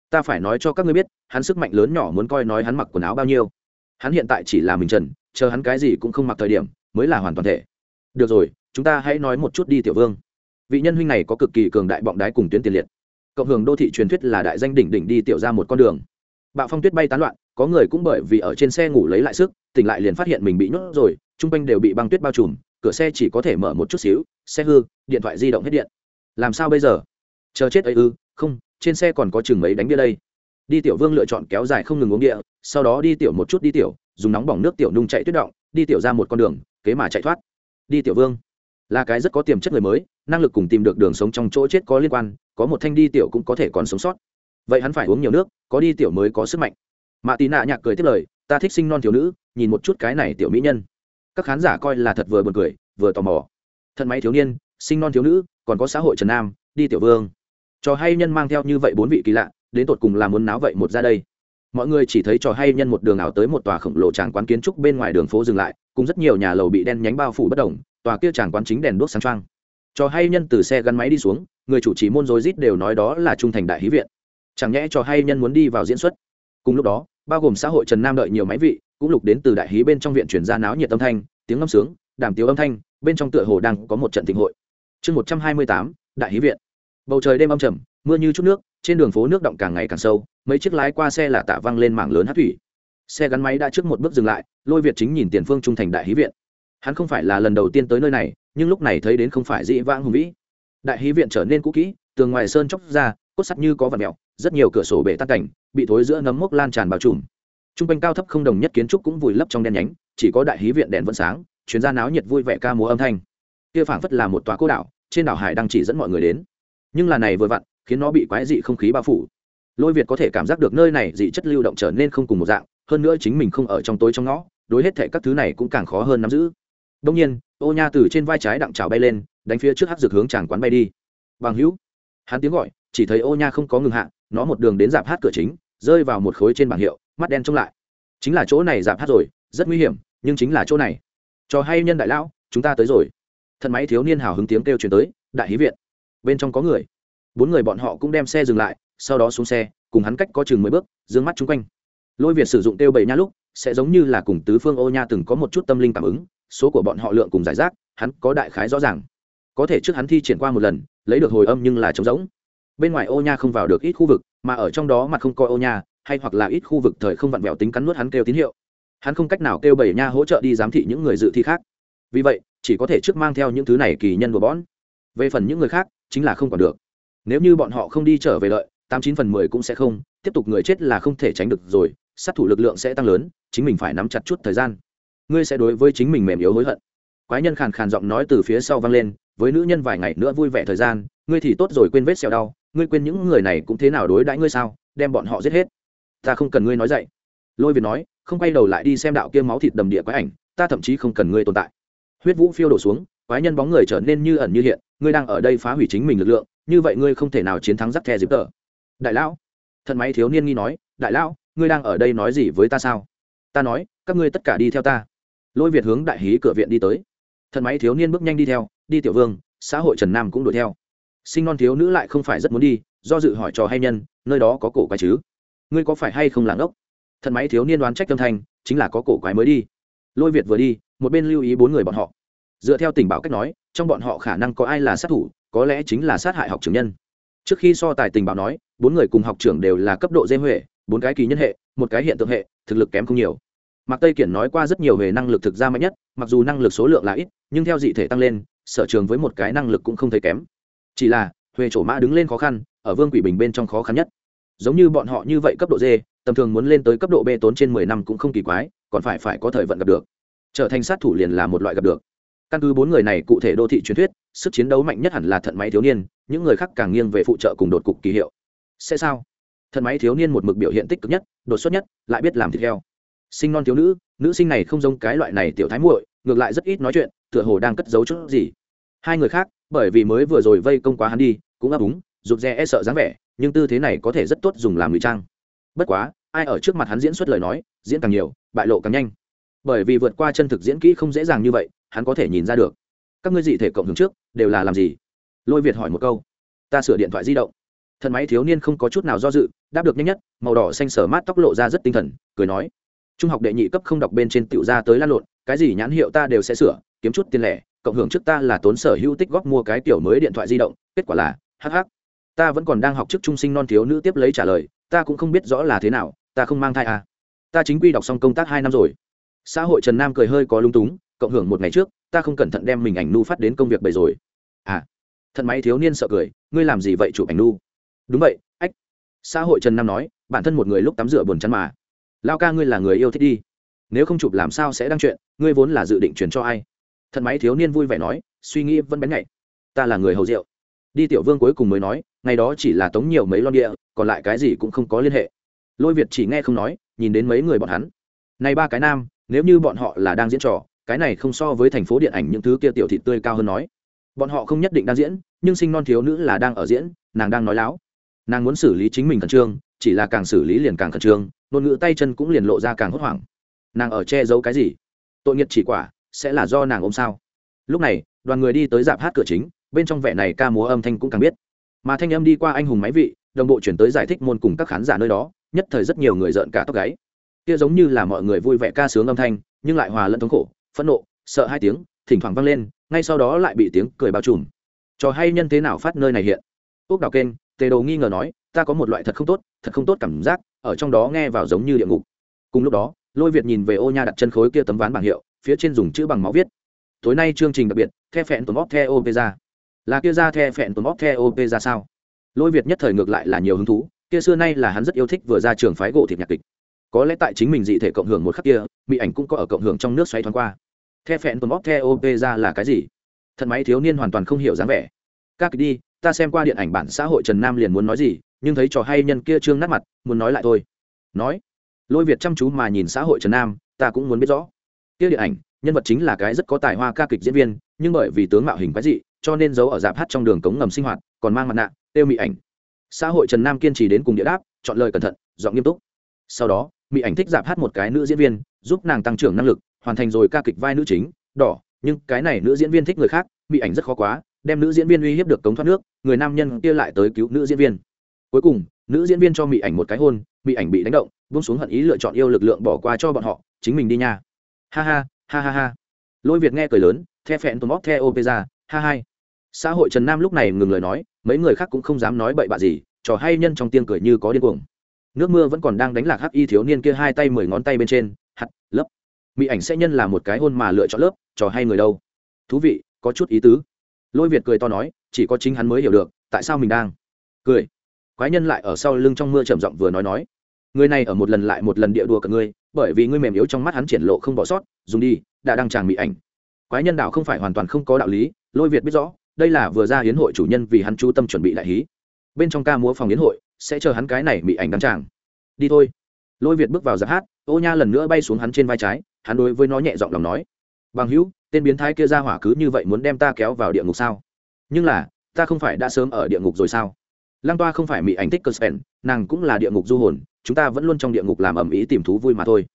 S1: ta phải nói cho các ngươi biết, hắn sức mạnh lớn nhỏ muốn coi nói hắn mặc quần áo bao nhiêu. Hắn hiện tại chỉ là mình trần, chờ hắn cái gì cũng không mặc thời điểm, mới là hoàn toàn thể. Được rồi, chúng ta hãy nói một chút đi, tiểu vương. Vị nhân huynh này có cực kỳ cường đại bọng đái cùng tuyến tiền liệt cộng hưởng đô thị truyền thuyết là đại danh đỉnh đỉnh đi tiểu ra một con đường. Bạo phong tuyết bay tán loạn, có người cũng bởi vì ở trên xe ngủ lấy lại sức, tỉnh lại liền phát hiện mình bị nhốt rồi, chung quanh đều bị băng tuyết bao trùm, cửa xe chỉ có thể mở một chút xíu, xe hư, điện thoại di động hết điện. Làm sao bây giờ? Chờ chết ấy ư, không, trên xe còn có chừng mấy đánh bia đây. Đi tiểu vương lựa chọn kéo dài không ngừng uống địa sau đó đi tiểu một chút đi tiểu, dùng nóng bỏng nước tiểu nung chạy tuyết động, đi tiểu ra một con đường, kế mà chạy thoát. Đi tiểu vương, là cái rất có tiềm chất người mới, năng lực cùng tìm được đường sống trong chỗ chết có liên quan có một thanh đi tiểu cũng có thể còn sống sót. Vậy hắn phải uống nhiều nước, có đi tiểu mới có sức mạnh. Mạ tì nạ nhạc cười tiếp lời, ta thích sinh non thiếu nữ, nhìn một chút cái này tiểu mỹ nhân. Các khán giả coi là thật vừa buồn cười, vừa tò mò. Thân máy thiếu niên, sinh non thiếu nữ, còn có xã hội trần nam, đi tiểu vương. Trò hay nhân mang theo như vậy bốn vị kỳ lạ, đến tột cùng là muốn náo vậy một ra đây. Mọi người chỉ thấy trò hay nhân một đường ảo tới một tòa khổng lồ tràng quán kiến trúc bên ngoài đường phố dừng lại, cùng rất nhiều nhà lầu bị đen nhánh bao phủ bất đồng tòa kia tràng quán chính đèn đuốc sáng trăng cho hay nhân từ xe gắn máy đi xuống, người chủ trì môn rối rít đều nói đó là trung thành đại hí viện. Chẳng nhẽ cho hay nhân muốn đi vào diễn xuất. Cùng lúc đó, bao gồm xã hội trần nam đợi nhiều máy vị, cũng lục đến từ đại hí bên trong viện chuyển ra náo nhiệt âm thanh, tiếng ngâm sướng, đàm tiếu âm thanh, bên trong tựa hồ đang có một trận thịnh hội. Chương một trăm hai mươi tám, đại hí viện. Bầu trời đêm âm trầm, mưa như chút nước, trên đường phố nước động càng ngày càng sâu, mấy chiếc lái qua xe là tạ văng lên mảng lớn hát thủy. Xe gắn máy đã trước một bước dừng lại, lôi việt chính nhìn tiền phương trung thành đại hí viện. Hắn không phải là lần đầu tiên tới nơi này nhưng lúc này thấy đến không phải dĩ vãng hùng vĩ. Đại hí viện trở nên cũ kỹ, tường ngoài sơn chóc ra, cốt sắt như có vật mẹo, rất nhiều cửa sổ bể tắt cảnh, bị thối giữa nấm mốc lan tràn bao trùm. T r u n g quanh cao thấp không đồng nhất kiến trúc cũng vùi lấp trong đen nhánh, chỉ có đại hí viện đèn vẫn sáng, chuyến ra náo nhiệt vui vẻ ca múa âm thanh. Kia phảng phất là một tòa cô đảo, trên đảo hải đang chỉ dẫn mọi người đến. Nhưng là này vừa vặn, khiến nó bị quái dị không khí bao phủ. Lôi việt có thể cảm giác được nơi này dị chất lưu động trở nên không cùng một dạng, hơn nữa chính mình không ở trong tối trong ngõ, đối hết thệ các thứ này cũng càng khó hơn nắm giữ đông nhiên, ô nha từ trên vai trái đặng trào bay lên, đánh phía trước hát dược hướng chàng quán bay đi. Bằng hữu, hắn tiếng gọi, chỉ thấy ô nha không có ngừng hạ, nó một đường đến dạp hát cửa chính, rơi vào một khối trên bảng hiệu, mắt đen trông lại. Chính là chỗ này dạp hát rồi, rất nguy hiểm, nhưng chính là chỗ này. Cho hay nhân đại lão, chúng ta tới rồi. Thân máy thiếu niên hào hứng tiếng kêu chuyển tới, đại hí viện. Bên trong có người. Bốn người bọn họ cũng đem xe dừng lại, sau đó xuống xe, cùng hắn cách có chừng mười bước d ư ơ n g mắt chung quanh. Lôi việt sử dụng tiêu bảy nha lúc, sẽ giống như là cùng tứ phương ô nha từng có một chút tâm linh cảm ứng số của bọn họ lượng cùng giải rác, hắn có đại khái rõ ràng. Có thể trước hắn thi triển qua một lần, lấy được hồi âm nhưng là trống rỗng. Bên ngoài ô nha không vào được ít khu vực, mà ở trong đó mặt không coi ô nha, hay hoặc là ít khu vực thời không vặn vẹo tính cắn nuốt hắn kêu tín hiệu. Hắn không cách nào kêu bảy nha hỗ trợ đi giám thị những người dự thi khác. Vì vậy, chỉ có thể trước mang theo những thứ này kỳ nhân của bón về phần những người khác, chính là không còn được. Nếu như bọn họ không đi trở về lợi tám chín phần mười cũng sẽ không, tiếp tục người chết là không thể tránh được rồi, sát thủ lực lượng sẽ tăng lớn, chính mình phải nắm chặt chút thời gian ngươi sẽ đối với chính mình mềm yếu hối hận. Quái nhân khàn khàn giọng nói từ phía sau vang lên, với nữ nhân vài ngày nữa vui vẻ thời gian, ngươi thì tốt rồi quên vết xẹo đau, ngươi quên những người này cũng thế nào đối đãi ngươi sao, đem bọn họ giết hết. Ta không cần ngươi nói dậy. Lôi việt nói, không quay đầu lại đi xem đạo kia máu thịt đầm địa quái ảnh, ta thậm chí không cần ngươi tồn tại. Huyết vũ phiêu đổ xuống, quái nhân bóng người trở nên như ẩn như hiện, ngươi đang ở đây phá hủy chính mình lực lượng, như vậy ngươi không thể nào chiến thắng giáp the dịp tờ. Đại lão thần máy thiếu niên nghi nói, đại lão, ngươi đang ở đây nói gì với ta sao? Ta nói, các ngươi tất cả đi theo ta lôi việt hướng đại hí cửa viện đi tới. Thần máy thiếu niên bước nhanh đi theo, đi tiểu vương, xã hội trần nam cũng đuổi theo. Sinh non thiếu nữ lại không phải rất muốn đi, do dự hỏi trò hay nhân, nơi đó có cổ quái chứ? Ngươi có phải hay không làng ốc thần máy thiếu niên đoán trách tâm thanh, chính là có cổ quái mới đi. Lôi việt vừa đi, một bên lưu ý bốn người bọn họ. Dựa theo tình báo cách nói, trong bọn họ khả năng có ai là sát thủ, có lẽ chính là sát hại học trưởng nhân. Trước khi so tài tình báo nói, bốn người cùng học trưởng đều là cấp độ dê huệ, bốn cái kỳ nhân hệ, một cái hiện tượng hệ, thực lực kém không nhiều mạc tây kiển nói qua rất nhiều về năng lực thực ra mạnh nhất, mặc dù năng lực số lượng là ít, nhưng theo dị thể tăng lên, sở trường với một cái năng lực cũng không thấy kém. Chỉ là, huệ trổ mã đứng lên khó khăn, ở vương quỷ bình bên trong khó khăn nhất. Giống như bọn họ như vậy cấp độ d, tầm thường muốn lên tới cấp độ b tốn trên mười năm cũng không kỳ quái, còn phải phải có thời vận gặp được. Trở thành sát thủ liền là một loại gặp được. Căn cứ bốn người này cụ thể đô thị truyền thuyết, sức chiến đấu mạnh nhất hẳn là thận máy thiếu niên, những người khác càng nghiêng về phụ trợ cùng đột cục kỳ hiệu. Sẽ sao? Thận máy thiếu niên một mực biểu hiện tích cực nhất, đột xuất nhất, lại biết làm thịt heo sinh non thiếu nữ nữ sinh này không giống cái loại này tiểu thái muội, ngược lại rất ít nói chuyện, tựa hồ đang cất giấu chút gì. Hai người khác, bởi vì mới vừa rồi vây công quá hắn đi, cũng ấp úng, rụt rè e sợ dáng vẻ, nhưng tư thế này có thể rất tốt dùng làm ngụy trang. Bất quá, ai ở trước mặt hắn diễn xuất lời nói, diễn càng nhiều, bại lộ càng nhanh. Bởi vì vượt qua chân thực diễn kỹ không dễ dàng như vậy, hắn có thể nhìn ra được. Các ngươi dị thể cộng hưởng trước, đều là làm gì? Lôi việt hỏi một câu. Ta sửa điện thoại di động. Thần máy thiếu niên không có chút nào do dự, đáp được nhanh nhất, màu đỏ xanh sở mát tóc lộ ra rất tinh thần, cười nói trung học đệ nhị cấp không đọc bên trên tiểu ra tới lan lộn, cái gì nhãn hiệu ta đều sẽ sửa, kiếm chút tiền lẻ, cộng hưởng trước ta là tốn sở hữu tích góp mua cái tiểu mới điện thoại di động, kết quả là hh ta vẫn còn đang học chức trung sinh non thiếu nữ tiếp lấy trả lời, ta cũng không biết rõ là thế nào, ta không mang thai à. ta chính quy đọc xong công tác hai năm rồi. Xã hội trần nam cười hơi có lung túng, cộng hưởng một ngày trước, ta không cẩn thận đem mình ảnh nu phát đến công việc bầy rồi. À thận máy thiếu niên sợ cười, ngươi làm gì vậy chụp ảnh nu? Đúng vậy, ách. Xã hội trần nam nói, bản thân một người lúc tắm rửa buồn chăn mà lao ca ngươi là người yêu thích đi. Nếu không chụp làm sao sẽ đăng chuyện, ngươi vốn là dự định truyền cho ai? Thận máy thiếu niên vui vẻ nói, suy nghĩ vẫn bén nhạy. Ta là người hầu rượu. Đi tiểu vương cuối cùng mới nói, ngày đó chỉ là tống nhiều mấy lon địa, còn lại cái gì cũng không có liên hệ. Lôi việt chỉ nghe không nói, nhìn đến mấy người bọn hắn. Này ba cái nam, nếu như bọn họ là đang diễn trò, cái này không so với thành phố điện ảnh những thứ kia tiểu thị tươi cao hơn nói. Bọn họ không nhất định đang diễn, nhưng sinh non thiếu nữ là đang ở diễn, nàng đang nói láo. Nàng muốn xử lý chính mình khẩn trương, chỉ là càng xử lý liền càng khẩn trương ngôn ngữ tay chân cũng liền lộ ra càng hốt hoảng. Nàng ở che giấu cái gì? Tội nghiệt chỉ quả, sẽ là do nàng ôm sao? Lúc này, đoàn người đi tới dạp hát cửa chính, bên trong vẻ này ca múa âm thanh cũng càng biết. Mà thanh âm đi qua anh hùng máy vị, đồng bộ chuyển tới giải thích môn cùng các khán giả nơi đó, nhất thời rất nhiều người rợn cả tóc gáy. Kia giống như là mọi người vui vẻ ca sướng âm thanh, nhưng lại hòa lẫn thống khổ, phẫn nộ, sợ hai tiếng, thỉnh thoảng vang lên, ngay sau đó lại bị tiếng cười bao trùm. Trò hay nhân thế nào phát nơi này hiện? Ốc đào kênh, tề đồ nghi ngờ nói, ta có một loại thật không tốt, thật không tốt cảm giác ở trong đó nghe vào giống như địa ngục. Cùng lúc đó, lôi việt nhìn về ô nha đặt chân khối kia tấm ván bảng hiệu, phía trên dùng chữ bằng máu viết. Tối nay chương trình đặc biệt, the phẹn tồn bóp theo opeza là kia ra the phẹn tồn bóp theo opeza sao? Lôi việt nhất thời ngược lại là nhiều hứng thú, kia xưa nay là hắn rất yêu thích vừa ra trường phái gỗ thịt nhạc kịch. Có lẽ tại chính mình dị thể cộng hưởng một khắc kia, mỹ ảnh cũng có ở cộng hưởng trong nước xoay thoáng qua. The phẹn tồn bóp theo opeza là cái gì? Thật máy thiếu niên hoàn toàn không hiểu dáng vẻ. Các đi, ta xem qua điện ảnh bản xã hội trần nam liền muốn nói gì nhưng thấy trò hay nhân kia trương nát mặt, muốn nói lại thôi. Nói, lôi việt chăm chú mà nhìn xã hội trần nam, ta cũng muốn biết rõ. Kia điện ảnh, nhân vật chính là cái rất có tài hoa ca kịch diễn viên, nhưng bởi vì tướng mạo hình quái dị, cho nên giấu ở dạp hát trong đường cống ngầm sinh hoạt, còn mang mặt nạ, tiêu mị ảnh. Xã hội trần nam kiên trì đến cùng địa đáp, chọn lời cẩn thận, giọng nghiêm túc. Sau đó, mị ảnh thích dạp hát một cái nữ diễn viên, giúp nàng tăng trưởng năng lực, hoàn thành rồi ca kịch vai nữ chính, đỏ. Nhưng cái này nữ diễn viên thích người khác, mị ảnh rất khó quá, đem nữ diễn viên uy hiếp được cống thoát nước, người nam nhân kia lại tới cứu nữ diễn viên cuối cùng, nữ diễn viên cho mỹ ảnh một cái hôn mỹ ảnh bị đánh động, buông xuống hận ý lựa chọn yêu lực lượng bỏ qua cho bọn họ, chính mình đi nha. Ha ha ha ha ha. Lôi việt nghe cười lớn, the phẹn tôm bóp the opera ha hai. Xã hội trần nam lúc này ngừng lời nói, mấy người khác cũng không dám nói bậy bạ gì, trò hay nhân trong tiếng cười như có điên cuồng. Nước mưa vẫn còn đang đánh lạc hắc y thiếu niên kia hai tay mười ngón tay bên trên, hắt lớp mỹ ảnh sẽ nhân là một cái hôn mà lựa chọn lớp, trò hay người đâu. Thú vị, có chút ý tứ. Lôi việt cười to nói, chỉ có chính hắn mới hiểu được, tại sao mình đang cười quái nhân lại ở sau lưng trong mưa trầm giọng vừa nói nói, người này ở một lần lại một lần địa đùa cả ngươi, bởi vì ngươi mềm yếu trong mắt hắn triển lộ không bỏ sót, dùng đi, đã đăng tràng mỹ ảnh. Quái nhân đạo không phải hoàn toàn không có đạo lý, lôi việt biết rõ, đây là vừa ra hiến hội chủ nhân vì hắn chú tâm chuẩn bị đại hí. Bên trong ca múa phòng hiến hội, sẽ chờ hắn cái này mỹ ảnh đăng tràng đi thôi. Lôi việt bước vào giáp hát, ô nha lần nữa bay xuống hắn trên vai trái, hắn đối với nó nhẹ giọng lòng nói, bằng hữu, tên biến thái kia ra hỏa cứ như vậy muốn đem ta kéo vào địa ngục sao? Nhưng là, ta không phải đã sớm ở địa ngục rồi sao? Lăng toa không phải mỹ ảnh thích cơ spen nàng cũng là địa ngục du hồn, chúng ta vẫn luôn trong địa ngục làm ầm ĩ tìm thú vui mà thôi.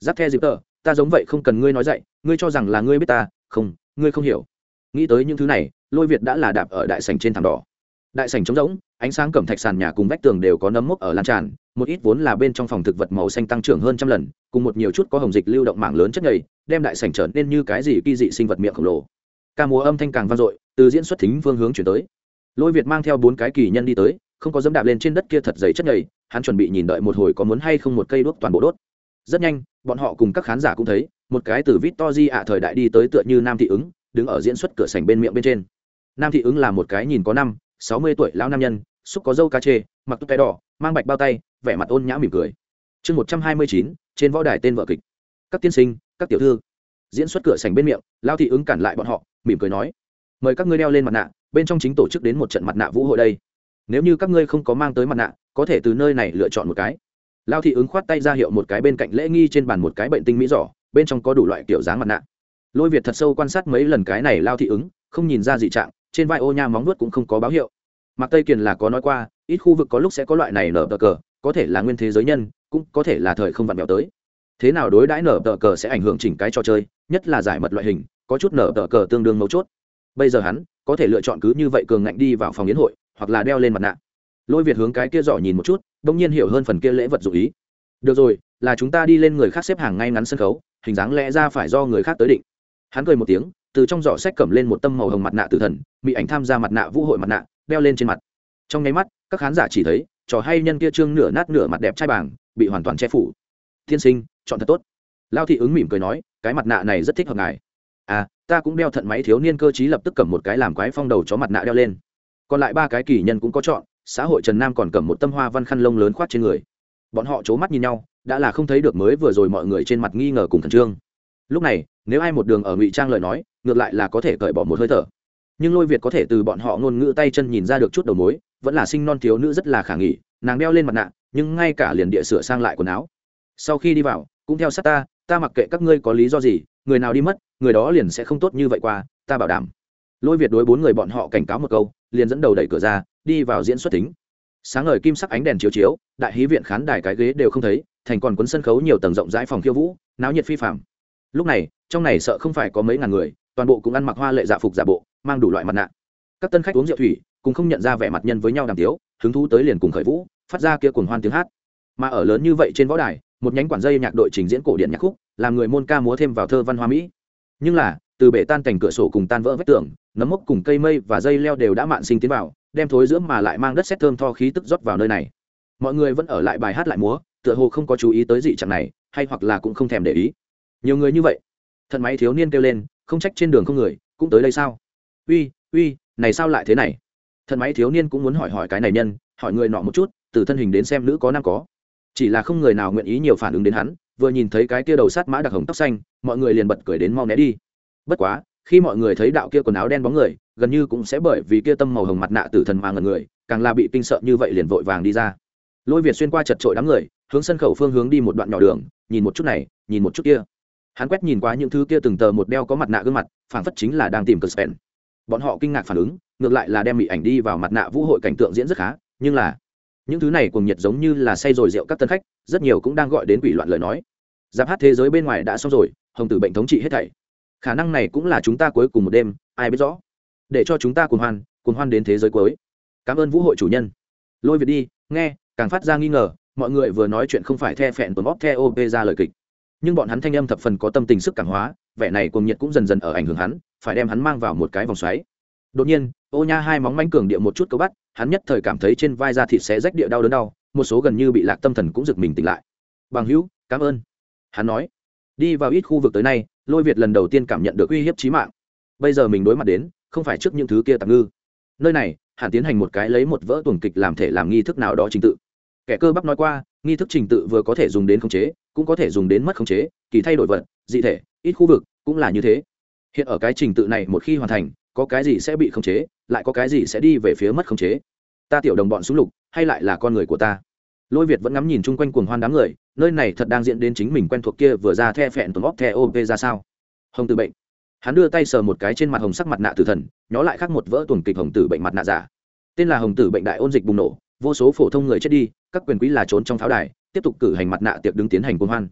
S1: Giáp the dịp tờ, ta giống vậy không cần ngươi nói dạy, ngươi cho rằng là ngươi biết ta, không, ngươi không hiểu. Nghĩ tới những thứ này, lôi việt đã là đạp ở đại sành trên thảm đỏ. Đại sành trống rỗng, ánh sáng cẩm thạch sàn nhà cùng vách tường đều có nấm mốc ở lan tràn, một ít vốn là bên trong phòng thực vật màu xanh tăng trưởng hơn trăm lần, cùng một nhiều chút có hồng dịch lưu động mảng lớn chất nhầy, đem đại sành trở nên như cái gì kỳ dị sinh vật miệng khổng lồ. Ca múa âm thanh càng vang dội, từ diễn xuất thính phương hướng chuyển tới lôi việt mang theo bốn cái kỳ nhân đi tới, không có dẫm đạp lên trên đất kia thật dày chất nhầy, hắn chuẩn bị nhìn đợi một hồi có muốn hay không một cây đuốc toàn bộ đốt. Rất nhanh, bọn họ cùng các khán giả cũng thấy, một cái từ vít to di ạ thời đại đi tới tựa như nam thị ứng, đứng ở diễn xuất cửa sảnh bên miệng bên trên. Nam thị ứng là một cái nhìn có năm, sáu mươi tuổi lão nam nhân, xúc có dâu cá chê, mặc tóc tay đỏ, mang bạch bao tay, vẻ mặt ôn nhã mỉm cười. Chương một trăm hai mươi chín, trên võ đài tên vợ kịch. Các tiên sinh, các tiểu thư. Diễn xuất cửa sành bên miệng lao thị ứng cản lại bọn họ, mỉm cười nói, mời các ngươi đeo lên mặt nạ bên trong chính tổ chức đến một trận mặt nạ vũ hội đây. Nếu như các ngươi không có mang tới mặt nạ, có thể từ nơi này lựa chọn một cái. Lao thị ứng khoát tay ra hiệu một cái bên cạnh lễ nghi trên bàn một cái bệnh tinh mỹ giỏ, bên trong có đủ loại kiểu dáng mặt nạ. Lôi việt thật sâu quan sát mấy lần cái này lao thị ứng, không nhìn ra dị trạng, trên vai ô nha móng nuốt cũng không có báo hiệu. Mặc tây kiền là có nói qua, ít khu vực có lúc sẽ có loại này nở tờ cờ, có thể là nguyên thế giới nhân, cũng có thể là thời không vặn vẹo tới. Thế nào đối đãi nở tờ cờ sẽ ảnh hưởng chỉnh cái trò chơi, nhất là giải mật loại hình, có chút nở tờ cờ tương đương mấu chốt. Bây giờ hắn có thể lựa chọn cứ như vậy cường ngạnh đi vào phòng yến hội, hoặc là đeo lên mặt nạ. Lôi việt hướng cái kia giỏ nhìn một chút, đông nhiên hiểu hơn phần kia lễ vật dụ ý. Được rồi, là chúng ta đi lên người khác xếp hàng ngay ngắn sân khấu, hình dáng lẽ ra phải do người khác tới định. Hắn cười một tiếng, từ trong giỏ sách cầm lên một tâm màu hồng mặt nạ tử thần bị ảnh tham gia mặt nạ vũ hội mặt nạ, đeo lên trên mặt. Trong nháy mắt, các khán giả chỉ thấy, trò hay nhân kia trương nửa nát nửa mặt đẹp trai bảng, bị hoàn toàn che phủ. Tiên sinh, chọn thật tốt. Lao thị ứng mỉm cười nói, cái mặt nạ này rất thích hợp ngài à ta cũng đeo thận máy thiếu niên cơ chí lập tức cầm một cái làm quái phong đầu chó mặt nạ đeo lên. Còn lại ba cái kỳ nhân cũng có chọn, xã hội trần nam còn cầm một tâm hoa văn khăn lông lớn khoát trên người. Bọn họ c h ố mắt nhìn nhau, đã là không thấy được mới vừa rồi mọi người trên mặt nghi ngờ cùng khẩn trương. Lúc này, nếu ai một đường ở ngụy trang lời nói, ngược lại là có thể cởi bỏ một hơi thở. Nhưng lôi việt có thể từ bọn họ ngôn ngữ tay chân nhìn ra được chút đầu mối, vẫn là sinh non thiếu nữ rất là khả nghỉ nàng đeo lên mặt nạ, nhưng ngay cả liền địa sửa sang lại quần áo. Sau khi đi vào, cũng theo sát ta ta mặc kệ các ngươi có lý do gì, người nào đi mất người đó liền sẽ không tốt như vậy qua, ta bảo đảm. Lôi việt đối bốn người bọn họ cảnh cáo một câu, liền dẫn đầu đẩy cửa ra, đi vào diễn xuất tính. Sáng ngời kim sắc ánh đèn chiếu chiếu, đại hí viện khán đài cái ghế đều không thấy, thành còn cuốn sân khấu nhiều tầng rộng rãi phòng khiêu vũ, náo nhiệt phi phạm lúc này, trong này sợ không phải có mấy ngàn người, toàn bộ cũng ăn mặc hoa lệ dạ phục giả bộ, mang đủ loại mặt nạ. Các tân khách uống rượu thủy cũng không nhận ra vẻ mặt nhân với nhau đàm tiếu, hứng thú tới liền cùng khởi vũ, phát ra kia cuồng hoan tiếng hát. Mà ở lớn như vậy trên võ đài, một nhánh quản dây nhạc đội trình diễn cổ điện nhạc khúc, làm người môn ca múa thêm vào thơ văn hoa mỹ nhưng là, từ bể tan cảnh cửa sổ cùng tan vỡ vách tường, nấm mốc cùng cây mây và dây leo đều đã mạn sinh tiến vào, đem thối dưỡng mà lại mang đất xét thơm tho khí tức rót vào nơi này. Mọi người vẫn ở lại bài hát lại múa, tựa hồ không có chú ý tới dị trạng này, hay hoặc là cũng không thèm để ý. Nhiều người như vậy. Thận máy thiếu niên kêu lên, không trách trên đường không người, cũng tới đây sao? Uy uy, này sao lại thế này? Thận máy thiếu niên cũng muốn hỏi hỏi cái này nhân, hỏi người nọ một chút, từ thân hình đến xem nữ có nam có. Chỉ là không người nào nguyện ý nhiều phản ứng đến hắn vừa nhìn thấy cái kia đầu sát mã đặc hồng tóc xanh, mọi người liền bật cười đến mau né đi. Bất quá, khi mọi người thấy đạo kia quần áo đen bóng người, gần như cũng sẽ bởi vì kia tâm màu hồng mặt nạ tử thần mà ngần người, càng là bị kinh sợ như vậy liền vội vàng đi ra. Lôi việt xuyên qua chật trội đám người, hướng sân khẩu phương hướng đi một đoạn nhỏ đường, nhìn một chút này, nhìn một chút kia. Hắn quét nhìn qua những thứ kia từng tờ một đeo có mặt nạ gương mặt, phảng phất chính là đang tìm cờ spen bọn họ kinh ngạc phản ứng, ngược lại là đem bị ảnh đi vào mặt nạ vũ hội cảnh tượng diễn rất khá, nhưng là những thứ này cùng nhiệt giống như là say rồi rượu các tân khách, rất nhiều cũng đang gọi đến quỷ loạn lời nói. Giáp hát thế giới bên ngoài đã xong rồi, hồng tử bệnh thống trị hết thảy. Khả năng này cũng là chúng ta cuối cùng một đêm, ai biết rõ. Để cho chúng ta cùng hoan cùng hoan đến thế giới cuối. Cảm ơn vũ hội chủ nhân. Lôi việt đi, nghe, càng phát ra nghi ngờ, mọi người vừa nói chuyện không phải the phẹn tuần bóp theo op ra lời kịch. Nhưng bọn hắn thanh âm thập phần có tâm tình sức cảm hóa, vẻ này cùng nhiệt cũng dần dần ở ảnh hưởng hắn, phải đem hắn mang vào một cái vòng xoáy. Đột nhiên ô nha hai móng manh cường địa một chút câu bắt hắn nhất thời cảm thấy trên vai da thịt sẽ rách địa đau đớn đau, một số gần như bị lạc tâm thần cũng giật mình tỉnh lại. Bằng hữu, cảm ơn. Hắn nói. Đi vào ít khu vực tới nay, lôi việt lần đầu tiên cảm nhận được uy hiếp trí mạng. Bây giờ mình đối mặt đến, không phải trước những thứ kia tạm ngư. Nơi này hẳn tiến hành một cái lấy một vỡ tuần kịch làm thể làm nghi thức nào đó trình tự. Kẻ cơ bắp nói qua, nghi thức trình tự vừa có thể dùng đến khống chế, cũng có thể dùng đến mất khống chế, kỳ thay đổi vật, dị thể, ít khu vực, cũng là như thế. Hiện ở cái trình tự này một khi hoàn thành có cái gì sẽ bị khống chế, lại có cái gì sẽ đi về phía mất khống chế. Ta tiểu đồng bọn súng lục, hay lại là con người của ta? Lôi việt vẫn ngắm nhìn chung quanh cuồng hoan đám người, nơi này thật đang diễn đến chính mình quen thuộc kia vừa ra the phẹn tuần óc the op ra sao? Hồng tử bệnh. Hắn đưa tay sờ một cái trên mặt hồng sắc mặt nạ tử thần, nhó lại khác một vỡ tuần kịch hồng tử bệnh mặt nạ giả. Tên là hồng tử bệnh đại ôn dịch bùng nổ, vô số phổ thông người chết đi, các quyền quý là trốn trong pháo đài, tiếp tục cử hành mặt nạ tiệc đứng tiến hành cuồng hoan.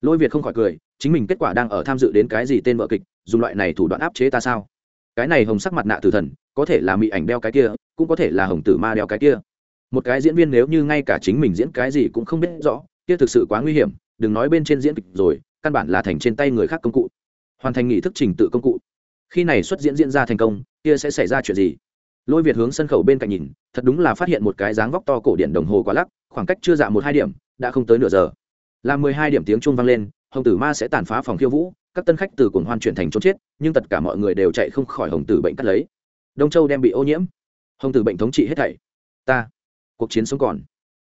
S1: Lôi việt không khỏi cười, chính mình kết quả đang ở tham dự đến cái gì tên vợ kịch, dùng loại này thủ đoạn áp chế ta sao? Cái này hồng sắc mặt nạ tử thần, có thể là mỹ ảnh đeo cái kia, cũng có thể là hồng tử ma đeo cái kia. Một cái diễn viên nếu như ngay cả chính mình diễn cái gì cũng không biết rõ, kia thực sự quá nguy hiểm, đừng nói bên trên diễn kịch rồi, căn bản là thành trên tay người khác công cụ. Hoàn thành nghị thức trình tự công cụ. Khi này xuất diễn diễn ra thành công, kia sẽ xảy ra chuyện gì? Lôi việt hướng sân khẩu bên cạnh nhìn, thật đúng là phát hiện một cái dáng vóc to cổ điện đồng hồ quá lắc, khoảng cách chưa dạ một hai điểm, đã không tới nửa giờ. Là mười hai điểm tiếng chuông vang lên, hồng tử ma sẽ tàn phá phòng khiêu vũ các tân khách từ cuồng hoan chuyển thành trốn chết, nhưng tất cả mọi người đều chạy không khỏi hồng tử bệnh cắt lấy. Đông châu đem bị ô nhiễm. Hồng tử bệnh thống trị hết thảy. Ta, cuộc chiến sống còn.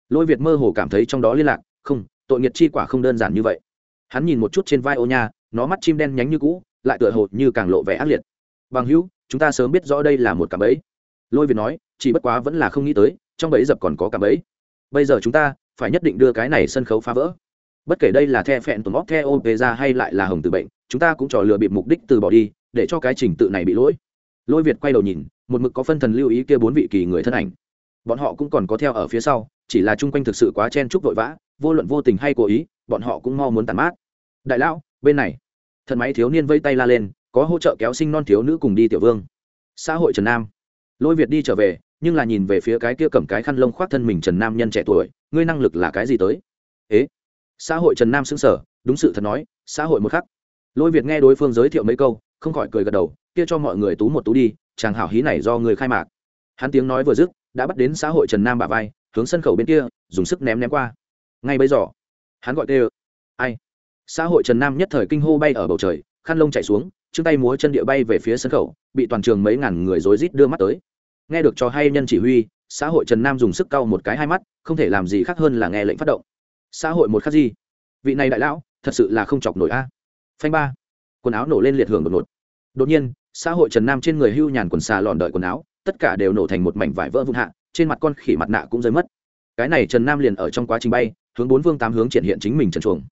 S1: Lôi việt mơ hồ cảm thấy trong đó liên lạc, không, tội nghiệt chi quả không đơn giản như vậy. Hắn nhìn một chút trên vai ô nha, nó mắt chim đen nhánh như cũ, lại tựa hồ như càng lộ vẻ ác liệt. Bằng hữu, chúng ta sớm biết rõ đây là một cạm bẫy lôi việt nói, chỉ bất quá vẫn là không nghĩ tới, trong bẫy dập còn có cạm bẫy bây giờ chúng ta phải nhất định đưa cái này sân khấu phá vỡ bất kể đây là the phẹn tổn móc the op ra hay lại là hồng từ bệnh, chúng ta cũng trò lừa bịp mục đích từ bỏ đi, để cho cái trình tự này bị lỗi. Lôi việt quay đầu nhìn, một mực có phân thần lưu ý kia bốn vị kỳ người thân ảnh. Bọn họ cũng còn có theo ở phía sau, chỉ là chung quanh thực sự quá chen chúc vội vã, vô luận vô tình hay cố ý, bọn họ cũng mau muốn tàn mát. Đại lão, bên này. Thần máy thiếu niên vây tay la lên, có hỗ trợ kéo sinh non thiếu nữ cùng đi tiểu vương. Xã hội trần nam. Lôi việt đi trở về, nhưng là nhìn về phía cái kia cầm cái khăn lông khoác thân mình trần nam nhân trẻ tuổi, ngươi năng lực là cái gì tới? Ế? Xã hội trần nam xứng sở đúng sự thật nói, xã hội một khắc. Lôi việt nghe đối phương giới thiệu mấy câu, không khỏi cười gật đầu, kia cho mọi người tú một tú đi, chàng hảo hí này do người khai mạc. Hắn tiếng nói vừa dứt, đã bắt đến xã hội trần nam bà vai, hướng sân khẩu bên kia, dùng sức ném ném qua. Ngay bây giờ, hắn gọi tê ai? Xã hội trần nam nhất thời kinh hô bay ở bầu trời, khăn lông chạy xuống chân tay múa chân địa bay về phía sân khẩu, bị toàn trường mấy ngàn người rối rít đưa mắt tới. Nghe được cho hay nhân chỉ huy, xã hội trần nam dùng sức cau một cái hai mắt, không thể làm gì khác hơn là nghe lệnh phát động xã hội một khắc gì vị này đại lão, thật sự là không chọc nổi a. Phanh ba. Quần áo nổ lên liệt hưởng đột ngột. Đột nhiên, xã hội trần nam trên người hưu nhàn quần xà lòn đợi quần áo, tất cả đều nổ thành một mảnh vải vỡ vụn hạ, trên mặt con khỉ mặt nạ cũng rơi mất. Cái này trần nam liền ở trong quá trình bay, hướng bốn vương tám hướng triển hiện chính mình trần chuồng.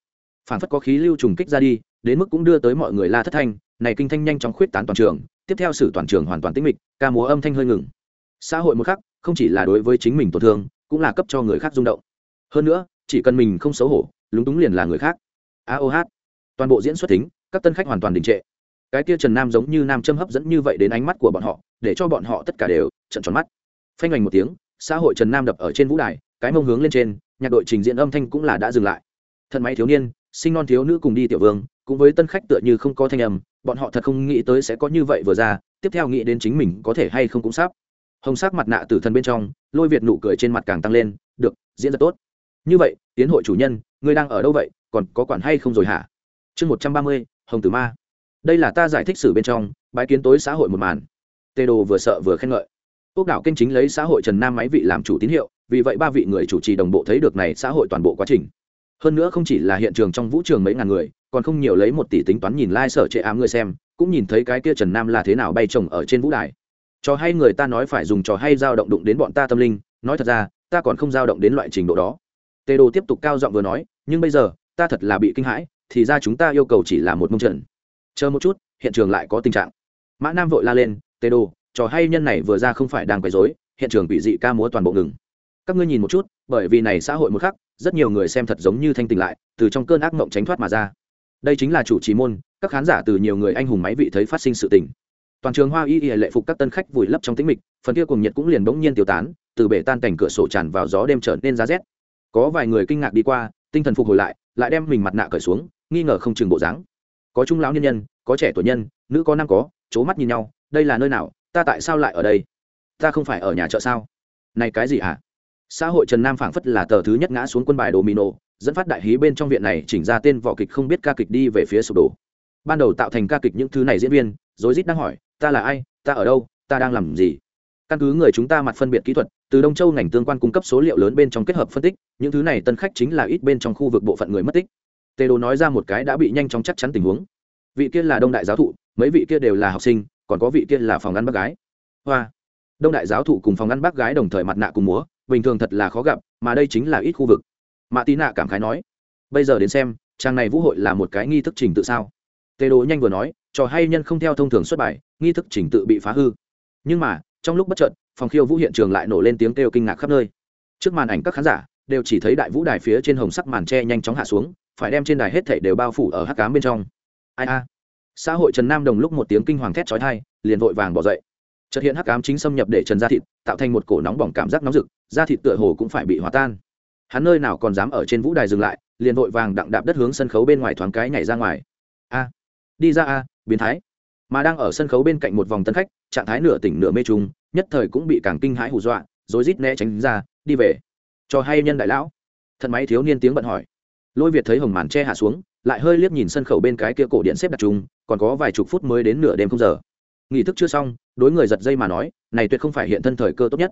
S1: Phản phất có khí lưu trùng kích ra đi, đến mức cũng đưa tới mọi người la thất thanh, này kinh thanh nhanh chóng khuyết tán toàn trường, tiếp theo sự toàn trường hoàn toàn tĩnh mịch, ca múa âm thanh hơi ngừng. Xã hội một khắc, không chỉ là đối với chính mình tổn thương, cũng là cấp cho người khác rung động. Hơn nữa chỉ cần mình không xấu hổ, lúng túng liền là người khác. A o hát toàn bộ diễn xuất thính, các tân khách hoàn toàn đình trệ. Cái kia trần nam giống như nam châm hấp dẫn như vậy đến ánh mắt của bọn họ, để cho bọn họ tất cả đều trận tròn mắt. Phanh hoành một tiếng, xã hội trần nam đập ở trên vũ đài, cái mông hướng lên trên, nhạc đội trình diễn âm thanh cũng là đã dừng lại. Thận máy thiếu niên, sinh non thiếu nữ cùng đi tiểu vương, cũng với tân khách tựa như không có thanh âm, bọn họ thật không nghĩ tới sẽ có như vậy vừa ra, tiếp theo nghĩ đến chính mình có thể hay không cũng sắp. Hồng sắc mặt nạ tử thần bên trong, lôi việt nụ cười trên mặt càng tăng lên, được, diễn rất tốt như vậy, tiến hội chủ nhân, ngươi đang ở đâu vậy? Còn có quản hay không rồi hả? Chương một trăm ba mươi, hồng tử ma. Đây là ta giải thích sử bên trong, bái kiến tối xã hội một màn. Tê đồ vừa sợ vừa khen ngợi. Ốc đảo kinh chính lấy xã hội trần nam máy vị làm chủ tín hiệu, vì vậy ba vị người chủ trì đồng bộ thấy được này xã hội toàn bộ quá trình. Hơn nữa không chỉ là hiện trường trong vũ trường mấy ngàn người, còn không nhiều lấy một tỷ tính toán nhìn lai、like、sở trệ ám người xem, cũng nhìn thấy cái kia trần nam là thế nào bay trồng ở trên vũ đài. Trò hay người ta nói phải dùng trò hay dao động đụng đến bọn ta tâm linh, nói thật ra, ta còn không dao động đến loại trình độ đó tê đồ tiếp tục cao giọng vừa nói, nhưng bây giờ, ta thật là bị kinh hãi, thì ra chúng ta yêu cầu chỉ là một mông trận. Chờ một chút, hiện trường lại có tình trạng. Mã nam vội la lên, tê đồ trò hay nhân này vừa ra không phải đang quấy dối hiện trường bị dị ca múa toàn bộ ngừng. Các ngươi nhìn một chút, bởi vì này xã hội một khắc, rất nhiều người xem thật giống như thanh tỉnh lại, từ trong cơn ác mộng tránh thoát mà ra. Đây chính là chủ trì môn, các khán giả từ nhiều người anh hùng máy vị thấy phát sinh sự tình. Toàn trường hoa y y lệ phục các tân khách vùi lấp trong tĩnh mịch, phần kia cùng nhiệt cũng liền bỗng nhiên tiêu tán, từ bể tan cảnh cửa sổ tràn vào gió đêm trở nên giá rét có vài người kinh ngạc đi qua, tinh thần phục hồi lại lại đem mình mặt nạ cởi xuống, nghi ngờ không chừng bộ dáng. Có trung lão nhân nhân, có trẻ tuổi nhân, nữ có nam có c mắt nhìn nhau, đây là nơi nào? Ta tại sao lại ở đây? Ta không phải ở nhà chợ sao? Này cái gì hả? À? xã hội trần nam phảng phất là tờ thứ nhất ngã xuống quân bài đồ domino dẫn phát đại hí bên trong viện này chỉnh ra tên võ kịch không biết ca kịch đi về phía sụp đổ. Ban đầu tạo thành ca kịch những thứ này diễn viên, rối rít đang hỏi, ta là ai? Ta ở đâu? Ta đang làm gì? Căn cứ người chúng ta mặt phân biệt kỹ thuật từ đông châu ngành tương quan cung cấp số liệu lớn bên trong kết hợp phân tích, những thứ này tân khách chính là ít bên trong khu vực bộ phận người mất tích. Tê đồ nói ra một cái đã bị nhanh chóng chắc chắn tình huống. Vị kia là đông đại giáo thụ, mấy vị kia đều là học sinh, còn có vị kia là phòng ngăn bác gái. Hoa. Đông đại giáo thụ cùng phòng ngăn bác gái đồng thời mặt nạ cùng múa, bình thường thật là khó gặp, mà đây chính là ít khu vực. Mạ tí nạ cảm khái nói, bây giờ đến xem, trang này vũ hội là một cái nghi thức trình tự sao? Tê đồ nhanh vừa nói, trò hay nhân không theo thông thường xuất bài, nghi thức trình tự bị phá hư. Nhưng mà, trong lúc bất chợt phòng khiêu vũ hiện trường lại nổ lên tiếng kêu kinh ngạc khắp nơi. Trước màn ảnh các khán giả đều chỉ thấy đại vũ đài phía trên hồng sắc màn tre nhanh chóng hạ xuống, phải đem trên đài hết thảy đều bao phủ ở hắc cám bên trong. Ai a? Xã hội trần nam đồng lúc một tiếng kinh hoàng thét chói tai, liền vội vàng bỏ dậy. Chợt hiện hắc ám chính xâm nhập để trần da thịt, tạo thành một cổ nóng bỏng cảm giác nóng rực da thịt tựa hồ cũng phải bị hòa tan. Hắn nơi nào còn dám ở trên vũ đài dừng lại, liền vội vàng đặng đạp đất hướng sân khấu bên ngoài thoáng cái nhảy ra ngoài. A, đi ra a, biến thái mà đang ở sân khấu bên cạnh một vòng tân khách trạng thái nửa tỉnh nửa mê trung, nhất thời cũng bị càng kinh hãi hù dọa rồi rít né tránh ra đi về. Cho hay nhân đại lão. Thật máy thiếu niên tiếng bận hỏi. Lôi việt thấy hồng màn che hạ xuống lại hơi liếc nhìn sân khấu bên cái kia cổ điện xếp đặt chung còn có vài chục phút mới đến nửa đêm không giờ. Nghỉ thức chưa xong đối người giật dây mà nói này tuyệt không phải hiện thân thời cơ tốt nhất.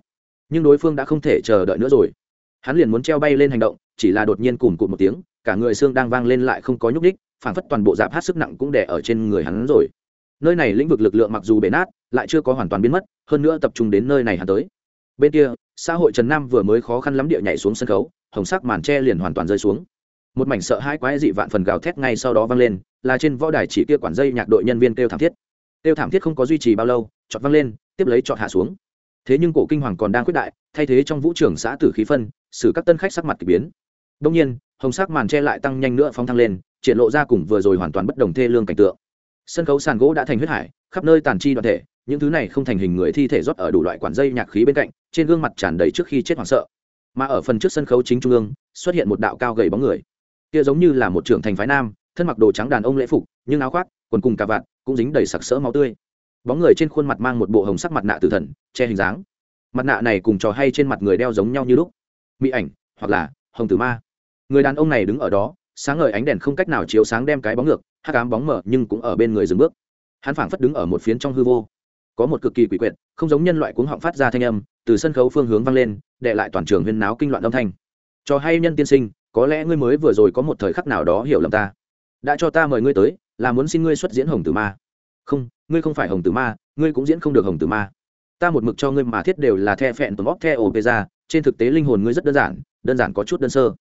S1: Nhưng đối phương đã không thể chờ đợi nữa rồi. Hắn liền muốn treo bay lên hành động chỉ là đột nhiên cùn cụt một tiếng cả người xương đang vang lên lại không có nhúc ních phảng phất toàn bộ dạp hát sức nặng cũng đè ở trên người hắn rồi nơi này lĩnh vực lực lượng mặc dù bể nát, lại chưa có hoàn toàn biến mất, hơn nữa tập trung đến nơi này hắn tới. Bên kia, xã hội trần nam vừa mới khó khăn lắm địa nhảy xuống sân khấu, hồng sắc màn tre liền hoàn toàn rơi xuống. Một mảnh sợ hai quái dị vạn phần gào thét ngay sau đó vang lên, là trên võ đài chỉ kia quản dây nhạc đội nhân viên kêu thảm thiết. Kêu thảm thiết không có duy trì bao lâu chọt vang lên, tiếp lấy chọt hạ xuống. Thế nhưng cổ kinh hoàng còn đang quyết đại, thay thế trong vũ trường xã tử khí phân, xử các tân khách sắc mặt k ỳ biến. Đông nhiên, hồng sắc màn che lại tăng nhanh nữa phóng thăng lên, triển lộ ra cùng vừa rồi hoàn toàn bất đồng thê lương cảnh tượng sân khấu sàn gỗ đã thành huyết hải, khắp nơi tàn chi đoạn thể, những thứ này không thành hình người thi thể rót ở đủ loại quản dây nhạc khí bên cạnh, trên gương mặt tràn đầy trước khi chết hoảng sợ. Mà ở phần trước sân khấu chính trung ương, xuất hiện một đạo cao gầy bóng người. Kia giống như là một trưởng thành phái nam, thân mặc đồ trắng đàn ông lễ phục, nhưng áo khoác, quần cùng cà vạt, cũng dính đầy sặc sỡ máu tươi. Bóng người trên khuôn mặt mang một bộ hồng sắc mặt nạ tử thần, che hình dáng. Mặt nạ này cùng trò hay trên mặt người đeo giống nhau như lúc. Mỹ ảnh, hoặc là hồng tử ma. Người đàn ông này đứng ở đó sáng ngời ánh đèn không cách nào chiếu sáng đem cái bóng ngược hát cám bóng mở nhưng cũng ở bên người dừng bước. Hắn phảng phất đứng ở một phiến trong hư vô. Có một cực kỳ quỷ quyệt, không giống nhân loại cuống họng phát ra thanh âm, từ sân khấu phương hướng vang lên đệ lại toàn trường huyên náo kinh loạn âm thanh. Cho hay nhân tiên sinh, có lẽ ngươi mới vừa rồi có một thời khắc nào đó hiểu lầm ta. Đã cho ta mời ngươi tới, là muốn xin ngươi xuất diễn hồng tử ma. Không, ngươi không phải hồng tử ma, ngươi cũng diễn không được hồng tử ma. Ta một mực cho ngươi mà thiết đều là the phẹn tổn bóp the ổ ra, trên thực tế linh hồn ngươi rất đơn giản đơn giản có chút đơn sơ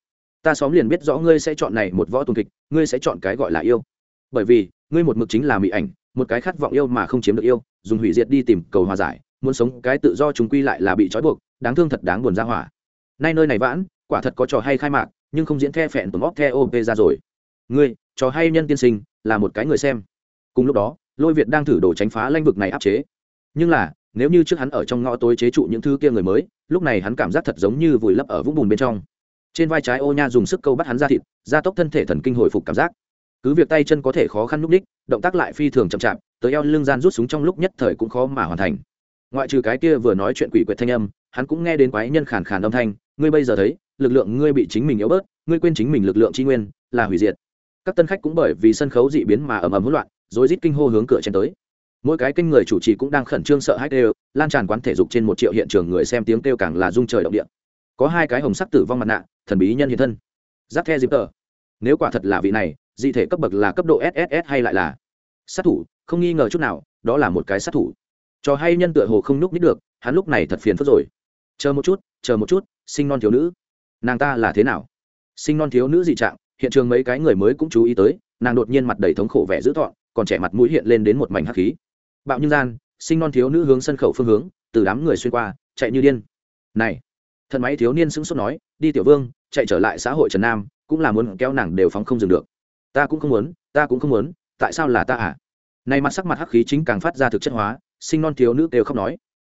S1: ta xóm liền biết rõ ngươi sẽ chọn này một võ tuần kịch, ngươi sẽ chọn cái gọi là yêu. Bởi vì, ngươi một mực chính là mỹ ảnh, một cái khát vọng yêu mà không chiếm được yêu, dùng hủy diệt đi tìm cầu hòa giải, muốn sống cái tự do chúng quy lại là bị trói buộc, đáng thương thật đáng buồn ra hỏa. Nay nơi này vãn, quả thật có trò hay khai mạc, nhưng không diễn the phẹn tổn óc the op ra rồi. Ngươi, trò hay nhân tiên sinh, là một cái người xem. Cùng lúc đó, lôi việt đang thử đồ tránh phá lãnh vực này áp chế. Nhưng là, nếu như trước hắn ở trong ngõ tối chế trụ những thứ kia người mới, lúc này hắn cảm giác thật giống như vùi lấp ở vũng bùn bên trong trên vai trái ô nha dùng sức câu bắt hắn ra thịt, gia tốc thân thể thần kinh hồi phục cảm giác. Cứ việc tay chân có thể khó khăn núp ních động tác lại phi thường chậm chạp, tới eo lưng gian rút súng trong lúc nhất thời cũng khó mà hoàn thành. Ngoại trừ cái kia vừa nói chuyện quỷ quyệt thanh âm, hắn cũng nghe đến quái nhân khàn khàn âm thanh, ngươi bây giờ thấy, lực lượng ngươi bị chính mình yếu bớt, ngươi quên chính mình lực lượng tri nguyên, là hủy diệt. Các tân khách cũng bởi vì sân khấu dị biến mà ầm ầm hỗn loạn rồi rít kinh hô hướng cửa chen tới. Mỗi cái kênh người chủ trì cũng đang khẩn trương sợ hãi đều, lan tràn quán thể dục trên một triệu hiện trường người xem tiếng kêu càng là rung trời động địa có hai cái hồng sắc tử vong mặt nạ, thần bí nhân hiện thân. Giáp the dịp tờ. Nếu quả thật là vị này, dị thể cấp bậc là cấp độ sss hay lại là? Sát thủ, không nghi ngờ chút nào, đó là một cái sát thủ. Cho hay nhân tựa hồ không núp nít được, hắn lúc này thật phiền phức rồi. Chờ một chút, chờ một chút, sinh non thiếu nữ. Nàng ta là thế nào? Sinh non thiếu nữ dị trạng, hiện trường mấy cái người mới cũng chú ý tới, nàng đột nhiên mặt đầy thống khổ vẻ dữ thọn còn trẻ mặt mũi hiện lên đến một mảnh hắc khí. Bạo như gian, sinh non thiếu nữ hướng sân khẩu phương hướng, từ đám người xuyên qua, chạy như điên. Này! Thần máy thiếu niên sững sốt nói, đi tiểu vương, chạy trở lại xã hội trần nam, cũng là muốn kéo nàng đều phóng không dừng được. Ta cũng không muốn, ta cũng không muốn, tại sao là ta à? Này mặt sắc mặt hắc khí chính càng phát ra thực chất hóa, sinh non thiếu nữ đều khóc nói,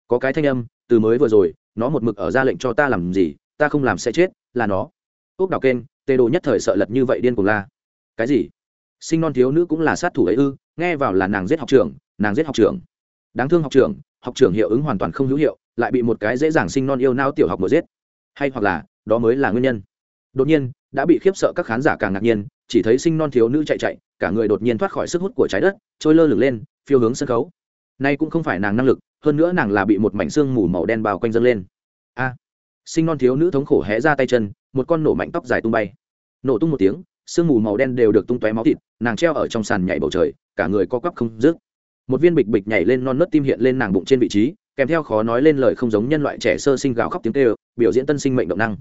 S1: có cái thanh âm, từ mới vừa rồi, nó một mực ở ra lệnh cho ta làm gì, ta không làm sẽ chết, là nó. Ốc đào kênh, tê đồ nhất thời sợ lật như vậy điên cùng la. Cái gì? Sinh non thiếu nữ cũng là sát thủ ấy ư, nghe vào là nàng giết học trưởng, nàng giết học trưởng. Đáng thương học trưởng học trưởng hiệu ứng hoàn toàn không hữu hiệu, lại bị một cái dễ dàng sinh non yêu nao tiểu học mùa giết. Hay hoặc là, đó mới là nguyên nhân. Đột nhiên, đã bị khiếp sợ các khán giả càng ngạc nhiên, chỉ thấy sinh non thiếu nữ chạy chạy, cả người đột nhiên thoát khỏi sức hút của trái đất, trôi lơ lửng lên, phiêu hướng sân khấu. Nay cũng không phải nàng năng lực, hơn nữa nàng là bị một mảnh xương mù màu đen bao quanh dâng lên. A! Sinh non thiếu nữ thống khổ hé ra tay chân, một con nổ mạnh tóc dài tung bay. Nổ tung một tiếng sương mù màu đen đều được tung tóe máu thịt, nàng treo ở trong sàn nhảy bầu trời, cả người co quắp không dứt một viên bịch bịch nhảy lên non nớt tim hiện lên nàng bụng trên vị trí, kèm theo khó nói lên lời không giống nhân loại trẻ sơ sinh gào khóc tiếng tê biểu diễn tân sinh mệnh động năng.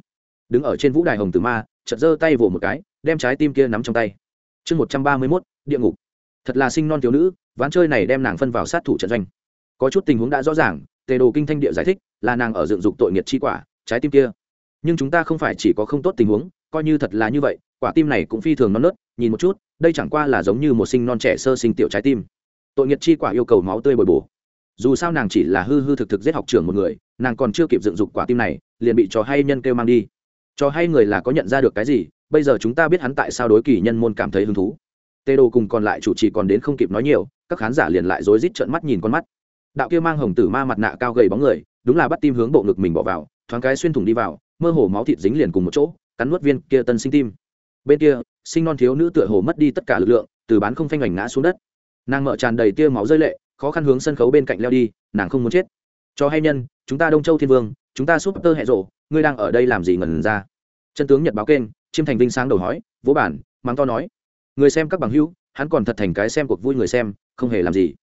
S1: Đứng ở trên vũ đài hồng tử ma, chợt giơ tay vỗ một cái, đem trái tim kia nắm trong tay. Chương một trăm ba mươi mốt, địa ngục. Thật là sinh non thiếu nữ, ván chơi này đem nàng phân vào sát thủ trận doanh. Có chút tình huống đã rõ ràng, tề đồ kinh thanh địa giải thích, là nàng ở dựng dục tội nghiệt chi quả, trái tim kia. Nhưng chúng ta không phải chỉ có không tốt tình huống, coi như thật là như vậy, quả tim này cũng phi thường non nớt, nhìn một chút, đây chẳng qua là giống như một sinh non trẻ sơ sinh tiểu trái tim tội nghiệt chi quả yêu cầu máu tươi bồi bổ. Dù sao nàng chỉ là hư hư thực thực giết học trưởng một người, nàng còn chưa kịp dựng dục quả tim này, liền bị trò hay nhân kêu mang đi. Trò hay người là có nhận ra được cái gì, bây giờ chúng ta biết hắn tại sao đối kỳ nhân môn cảm thấy hứng thú. Tê đồ cùng còn lại chủ trì còn đến không kịp nói nhiều, các khán giả liền lại rối rít trợn mắt nhìn con mắt. Đạo kia mang hồng tử ma mặt nạ cao gầy bóng người, đúng là bắt tim hướng bộ ngực mình bỏ vào, thoáng cái xuyên thủng đi vào, mơ hồ máu thịt dính liền cùng một chỗ, cắn nuốt viên kia tân sinh tim. Bên kia, sinh non thiếu nữ tựa hồ mất đi tất cả lực lượng, từ bán không phanh ảnh ngã xuống đất nàng mở tràn đầy tia máu rơi lệ, khó khăn hướng sân khấu bên cạnh leo đi, nàng không muốn chết. Cho hay nhân, chúng ta đông châu thiên vương, chúng ta súp tơ hẹ rộ ngươi đang ở đây làm gì ngẩn ra? Chân tướng nhật báo kênh, chiêm thành vinh sáng đầu hói vỗ bản, mắng to nói. Người xem các bằng hữu, hắn còn thật thành cái xem cuộc vui người xem, không hề làm gì.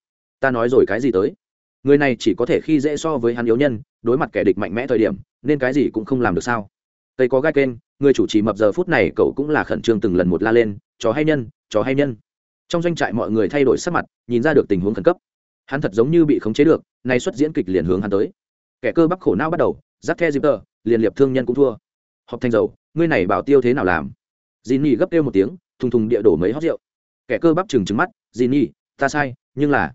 S1: Ta nói rồi cái gì tới? Người này chỉ có thể khi dễ so với hắn yếu nhân, đối mặt kẻ địch mạnh mẽ thời điểm, nên cái gì cũng không làm được sao? Tây có gai kênh, người chủ trì mập giờ phút này cậu cũng là khẩn trương từng lần một la lên, chó hay nhân, chó hay nhân trong doanh trại mọi người thay đổi sắc mặt, nhìn ra được tình huống khẩn cấp. Hắn thật giống như bị khống chế được, nay xuất diễn kịch liền hướng hắn tới. Kẻ cơ bắp khổ não bắt đầu giáp the dịp tờ liền liệp thương nhân cũng thua. Họp thanh dầu, ngươi này bảo tiêu thế nào làm? Dì nhi gấp kêu một tiếng, thùng thùng địa đổ mấy hót rượu. Kẻ cơ bắp trừng trừng mắt dì nhi ta sai, nhưng là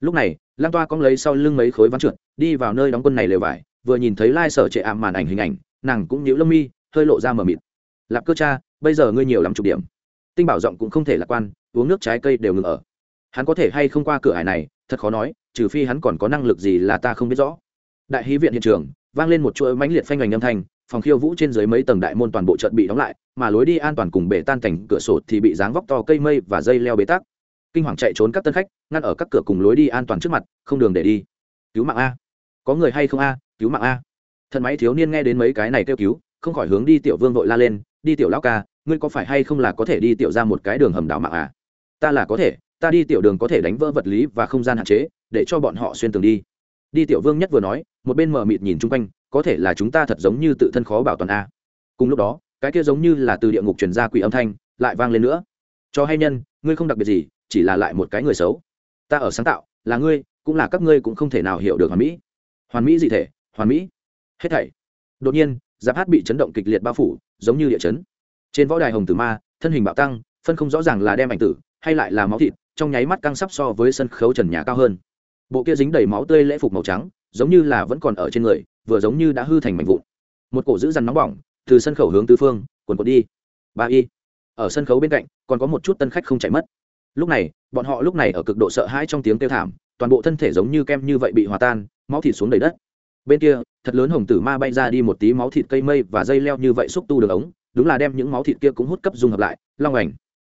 S1: lúc này, lang toa cong lấy sau lưng mấy khối ván trượt, đi vào nơi đóng quân này lều vải, vừa nhìn thấy lai sở trệ ảm màn ảnh hình ảnh, nàng cũng nhíu lông mi, hơi lộ ra mờ mịt. Lạp cơ cha, bây giờ ngươi nhiều lắm chục điểm tinh bảo giọng cũng không thể lạc quan, uống nước trái cây đều ngừng ở. Hắn có thể hay không qua cửa hải này, thật khó nói, trừ phi hắn còn có năng lực gì là ta không biết rõ. Đại hí viện hiện trường, vang lên một chuỗi mãnh liệt phanh hoành âm thanh, phòng khiêu vũ trên dưới mấy tầng đại môn toàn bộ trận bị đóng lại, mà lối đi an toàn cùng bể tan cảnh cửa sổ thì bị dáng vóc to cây mây và dây leo bế tắc. Kinh hoàng chạy trốn các tân khách, ngăn ở các cửa cùng lối đi an toàn trước mặt, không đường để đi. Cứu mạng a. Có người hay không a? Cứu mạng a. Thần máy thiếu niên nghe đến mấy cái này kêu cứu, không khỏi hướng đi tiểu vương vội la lên, đi tiểu lão ca ngươi có phải hay không là có thể đi tiểu ra một cái đường hầm đảo mạng à? Ta là có thể, ta đi tiểu đường có thể đánh vỡ vật lý và không gian hạn chế, để cho bọn họ xuyên tường đi. Đi tiểu vương nhất vừa nói, một bên mờ mịt nhìn chung quanh, có thể là chúng ta thật giống như tự thân khó bảo toàn a cùng lúc đó, cái kia giống như là từ địa ngục truyền ra quỷ âm thanh, lại vang lên nữa. Cho hay nhân, ngươi không đặc biệt gì, chỉ là lại một cái người xấu. Ta ở sáng tạo, là ngươi, cũng là các ngươi cũng không thể nào hiểu được hoàn mỹ. Hoàn mỹ gì thể? Hoàn mỹ? Hết thảy. Đột nhiên, giáp hát bị chấn động kịch liệt bao phủ, giống như địa chấn trên võ đài hồng tử ma, thân hình bạo tăng, phân không rõ ràng là đem ảnh tử hay lại là máu thịt, trong nháy mắt căng sắp so với sân khấu trần nhà cao hơn. Bộ kia dính đầy máu tươi lễ phục màu trắng, giống như là vẫn còn ở trên người, vừa giống như đã hư thành mảnh vụn. Một cổ giữ dằn nóng bỏng, từ sân khấu hướng tứ phương quần quần đi. Ba y. Ở sân khấu bên cạnh, còn có một chút tân khách không chạy mất. Lúc này, bọn họ lúc này ở cực độ sợ hãi trong tiếng kêu thảm, toàn bộ thân thể giống như kem như vậy bị hòa tan, máu thịt xuống đầy đất. Bên kia, thật lớn hồng tử ma bay ra đi một tí máu thịt cây mây và dây leo như vậy xúc tu đường ống đúng là đem những máu thịt kia cũng hút cấp dung hợp lại long ảnh.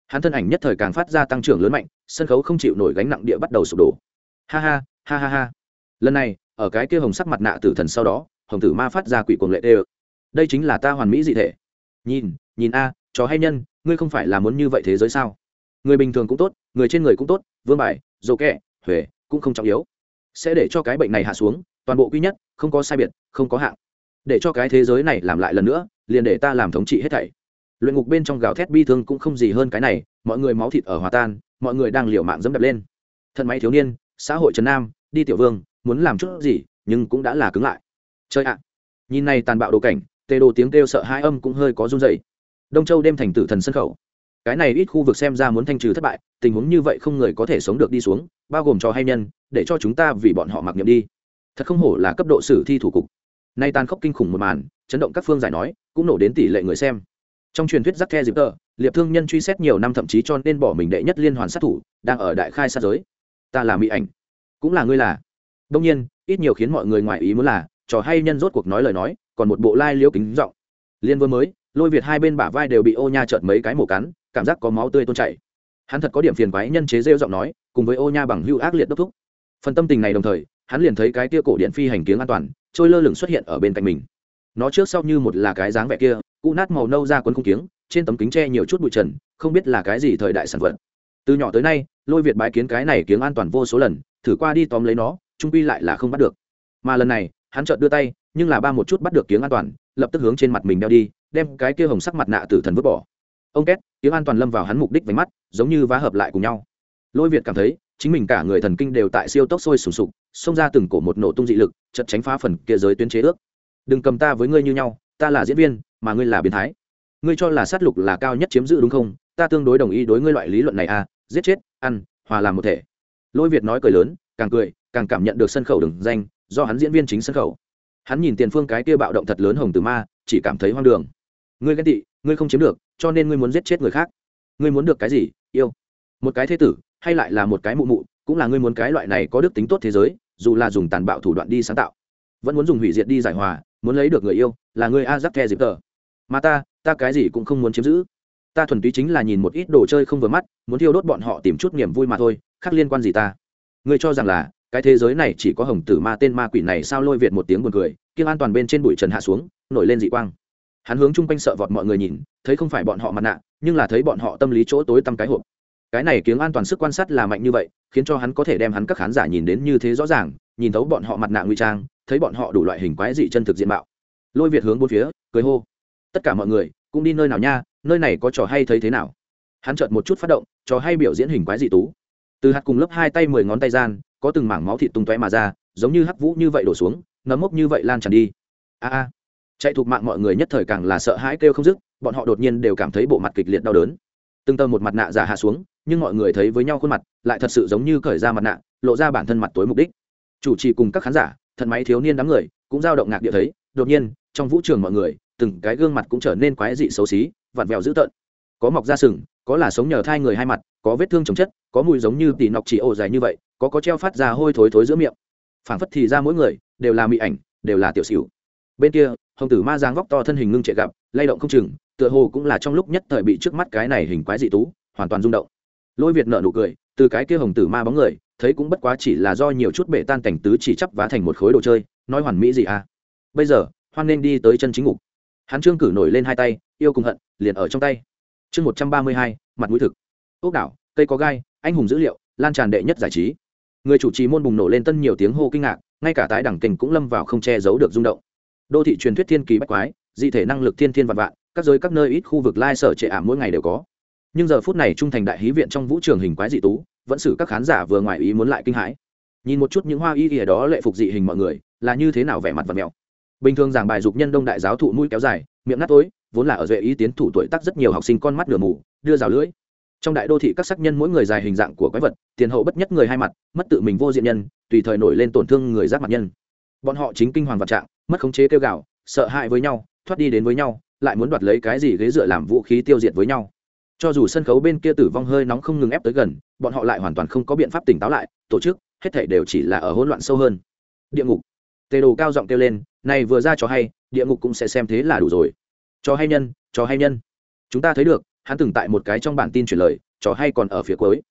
S1: Hắn thân ảnh nhất thời càng phát ra tăng trưởng lớn mạnh sân khấu không chịu nổi gánh nặng địa bắt đầu sụp đổ. Ha ha ha ha ha. Lần này ở cái kia hồng sắc mặt nạ tử thần sau đó hồng tử ma phát ra quỷ cuồng lệ đê đây chính là ta hoàn mỹ dị thể. Nhìn nhìn a à, chó hay nhân ngươi không phải là muốn như vậy thế giới sao? Người bình thường cũng tốt người trên người cũng tốt vương bài dồ kẹ huệ cũng không trọng yếu. Sẽ để cho cái bệnh này hạ xuống toàn bộ quy nhất không có sai biệt không có hạng. Để cho cái thế giới này làm lại lần nữa liền để ta làm thống trị hết thảy. Luyện ngục bên trong gào thét bi thương cũng không gì hơn cái này, mọi người máu thịt ở hòa tan, mọi người đang liều mạng dẫm đập lên. Thần máy thiếu niên, xã hội trần nam, đi tiểu vương, muốn làm chút gì, nhưng cũng đã là cứng lại. Chơi ạ. À. Nhìn này tàn bạo đồ cảnh tê đồ tiếng kêu sợ hai âm cũng hơi có run dày đông châu đêm thành tử thần sân khẩu. Cái này ít khu vực xem ra muốn thanh trừ thất bại, tình huống như vậy không người có thể sống được đi xuống, bao gồm cho hay nhân, để cho chúng ta vì bọn họ mặc nhiệm đi. Thật không hổ là cấp độ sử thi thủ cục. Nay tàn khốc kinh khủng một màn chấn động các phương giải nói, cũng nổ đến tỷ lệ người xem. Trong truyền thuyết giắc the dịp tờ liệp thương nhân truy xét nhiều năm thậm chí cho nên bỏ mình đệ nhất liên hoàn sát thủ, đang ở đại khai sát giới. Ta là mỹ ảnh, cũng là ngươi là. Đông nhiên, ít nhiều khiến mọi người ngoài ý muốn là, trò hay nhân rốt cuộc nói lời nói, còn một bộ lai liễu kính giọng. Liên vừa mới, lôi việt hai bên bả vai đều bị ô nha trợn mấy cái mổ cắn, cảm giác có máu tươi tôn chảy. Hắn thật có điểm phiền quái nhân chế rêu giọng nói, cùng với ô nha bằng hưu ác liệt đốc thúc. Phần tâm tình này đồng thời, hắn liền thấy cái tia cổ điện phi hành kiếng an toàn, trôi lơ lửng xuất hiện ở bên cạnh mình nó trước sau như một là cái dáng vẻ kia cụ nát màu nâu ra quấn không kiếng, trên tấm kính tre nhiều chút bụi trần, không biết là cái gì thời đại sản vật. Từ nhỏ tới nay, lôi việt bái kiến cái này kiếng an toàn vô số lần, thử qua đi tóm lấy nó, trung quy lại là không bắt được. Mà lần này, hắn chợt đưa tay, nhưng là ba một chút bắt được kiếng an toàn, lập tức hướng trên mặt mình đeo đi, đem cái kia hồng sắc mặt nạ tử thần vứt bỏ. Ông két, kiếng an toàn lâm vào hắn mục đích vánh mắt, giống như vá hợp lại cùng nhau. Lôi việt cảm thấy, chính mình cả người thần kinh đều tại siêu tốc sôi sùng sục, xông ra từng cổ một nổ tung dị lực chật tránh phá phần kia giới tuyến chế ước đừng cầm ta với ngươi như nhau, ta là diễn viên, mà ngươi là biến thái. Ngươi cho là sát lục là cao nhất chiếm giữ đúng không? Ta tương đối đồng ý đối ngươi loại lý luận này à giết chết, ăn, hòa làm một thể. Lôi việt nói cười lớn, càng cười, càng cảm nhận được sân khẩu đừng danh, do hắn diễn viên chính sân khẩu. Hắn nhìn tiền phương cái kia bạo động thật lớn hồng từ ma, chỉ cảm thấy hoang đường. Ngươi ghen tị, ngươi không chiếm được, cho nên ngươi muốn giết chết người khác. Ngươi muốn được cái gì, yêu? Một cái thế tử, hay lại là một cái mụ mụ, cũng là ngươi muốn cái loại này có đức tính tốt thế giới, dù là dùng tàn bạo thủ đoạn đi sáng tạo vẫn muốn dùng hủy diệt đi giải hòa, muốn lấy được người yêu, là người a giắc the dịp tờ. Mà ta ta cái gì cũng không muốn chiếm giữ. Ta thuần túy chính là nhìn một ít đồ chơi không vừa mắt, muốn thiêu đốt bọn họ tìm chút niềm vui mà thôi, khác liên quan gì ta? Người cho rằng là, cái thế giới này chỉ có hồng tử ma tên ma quỷ này sao lôi việt một tiếng buồn cười, kiêng an toàn bên trên bụi trần hạ xuống, nổi lên dị quang. Hắn hướng chung quanh sợ vọt mọi người nhìn, thấy không phải bọn họ mặt nạ, nhưng là thấy bọn họ tâm lý chỗ tối tăm cái hộp. Cái này kiếng an toàn sức quan sát là mạnh như vậy, khiến cho hắn có thể đem hắn các khán giả nhìn đến như thế rõ ràng, nhìn thấu bọn họ mặt nạ nguy trang thấy bọn họ đủ loại hình quái dị chân thực diện mạo. Lôi việt hướng bốn phía, cười hô. Tất cả mọi người, cũng đi nơi nào nha, nơi này có trò hay thấy thế nào? Hắn chợt một chút phát động, trò hay biểu diễn hình quái dị tú. Từ hạt cùng lớp hai tay mười ngón tay gian, có từng mảng máu thịt tung tóe mà ra, giống như hắc vũ như vậy đổ xuống, nấm mốc như vậy lan tràn đi. A a. Chạy thuộc mạng mọi người nhất thời càng là sợ hãi kêu không dứt, bọn họ đột nhiên đều cảm thấy bộ mặt kịch liệt đau đớn. Từng tơ một mặt nạ giả hạ xuống, nhưng mọi người thấy với nhau khuôn mặt, lại thật sự giống như cởi ra mặt nạ, lộ ra bản thân mặt tối mục đích. Chủ trì cùng các khán giả thận máy thiếu niên đám người cũng dao động ngạc địa thấy, đột nhiên, trong vũ trường mọi người, từng cái gương mặt cũng trở nên quái dị xấu xí, vặn vẹo dữ tợn. Có mọc da sừng, có là sống nhờ thai người hai mặt, có vết thương chồng chất, có mùi giống như tỉ nọc chỉ ổ dài như vậy, có có treo phát ra hôi thối thối giữa miệng. Phảng phất thì ra mỗi người, đều là mỹ ảnh, đều là tiểu xỉu. Bên kia, hồng tử ma giang vóc to thân hình ngưng trệ gặp, lay động không chừng, tựa hồ cũng là trong lúc nhất thời bị trước mắt cái này hình quái dị tú hoàn toàn rung động. Lôi việt nợ nụ cười, từ cái kia hồng tử ma bóng người thấy cũng bất quá chỉ là do nhiều chút bể tan cảnh tứ chỉ chắp vá thành một khối đồ chơi, nói hoàn mỹ gì à? Bây giờ, hoan nên đi tới chân chính ngục. Hắn trương cử nổi lên hai tay, yêu cùng hận, liền ở trong tay. Chương một trăm ba mươi hai, mặt mũi thực. Ốc đảo, cây có gai, anh hùng dữ liệu, lan tràn đệ nhất giải trí. Người chủ trì môn bùng nổ lên tân nhiều tiếng hô kinh ngạc, ngay cả tái đẳng kình cũng lâm vào không che giấu được rung động. Đô thị truyền thuyết thiên kỳ bách quái, dị thể năng lực thiên thiên vạn vạn, các giới các nơi ít khu vực lai sở trệ ảm mỗi ngày đều có. Nhưng giờ phút này trung thành đại hí viện trong vũ trường hình quái dị tú vẫn xử các khán giả vừa ngoài ý muốn lại kinh hãi. Nhìn một chút những hoa y ỉa đó lệ phục dị hình mọi người, là như thế nào vẻ mặt và mèo bình thường giảng bài dục nhân đông đại giáo thụ mũi kéo dài, miệng ngắt tối, vốn là ở duệ ý tiến thủ tuổi tác rất nhiều học sinh con mắt nửa mù, đưa rào lưỡi. Trong đại đô thị các sắc nhân mỗi người dài hình dạng của quái vật, tiền hậu bất nhất người hai mặt, mất tự mình vô diện nhân, tùy thời nổi lên tổn thương người giác mặt nhân. Bọn họ chính kinh hoàng vật trạng, mất khống chế kêu gào, sợ hãi với nhau, thoát đi đến với nhau, lại muốn đoạt lấy cái gì ghế dựa làm vũ khí tiêu diệt với nhau cho dù sân khấu bên kia tử vong hơi nóng không ngừng ép tới gần, bọn họ lại hoàn toàn không có biện pháp tỉnh táo lại, tổ chức, hết thể đều chỉ là ở hỗn loạn sâu hơn. Địa ngục. Tề đồ cao giọng kêu lên, này vừa ra cho hay, địa ngục cũng sẽ xem thế là đủ rồi. Cho hay nhân cho hay nhân. Chúng ta thấy được, hắn từng tại một cái trong bản tin chuyển lời, trò hay còn ở phía cuối.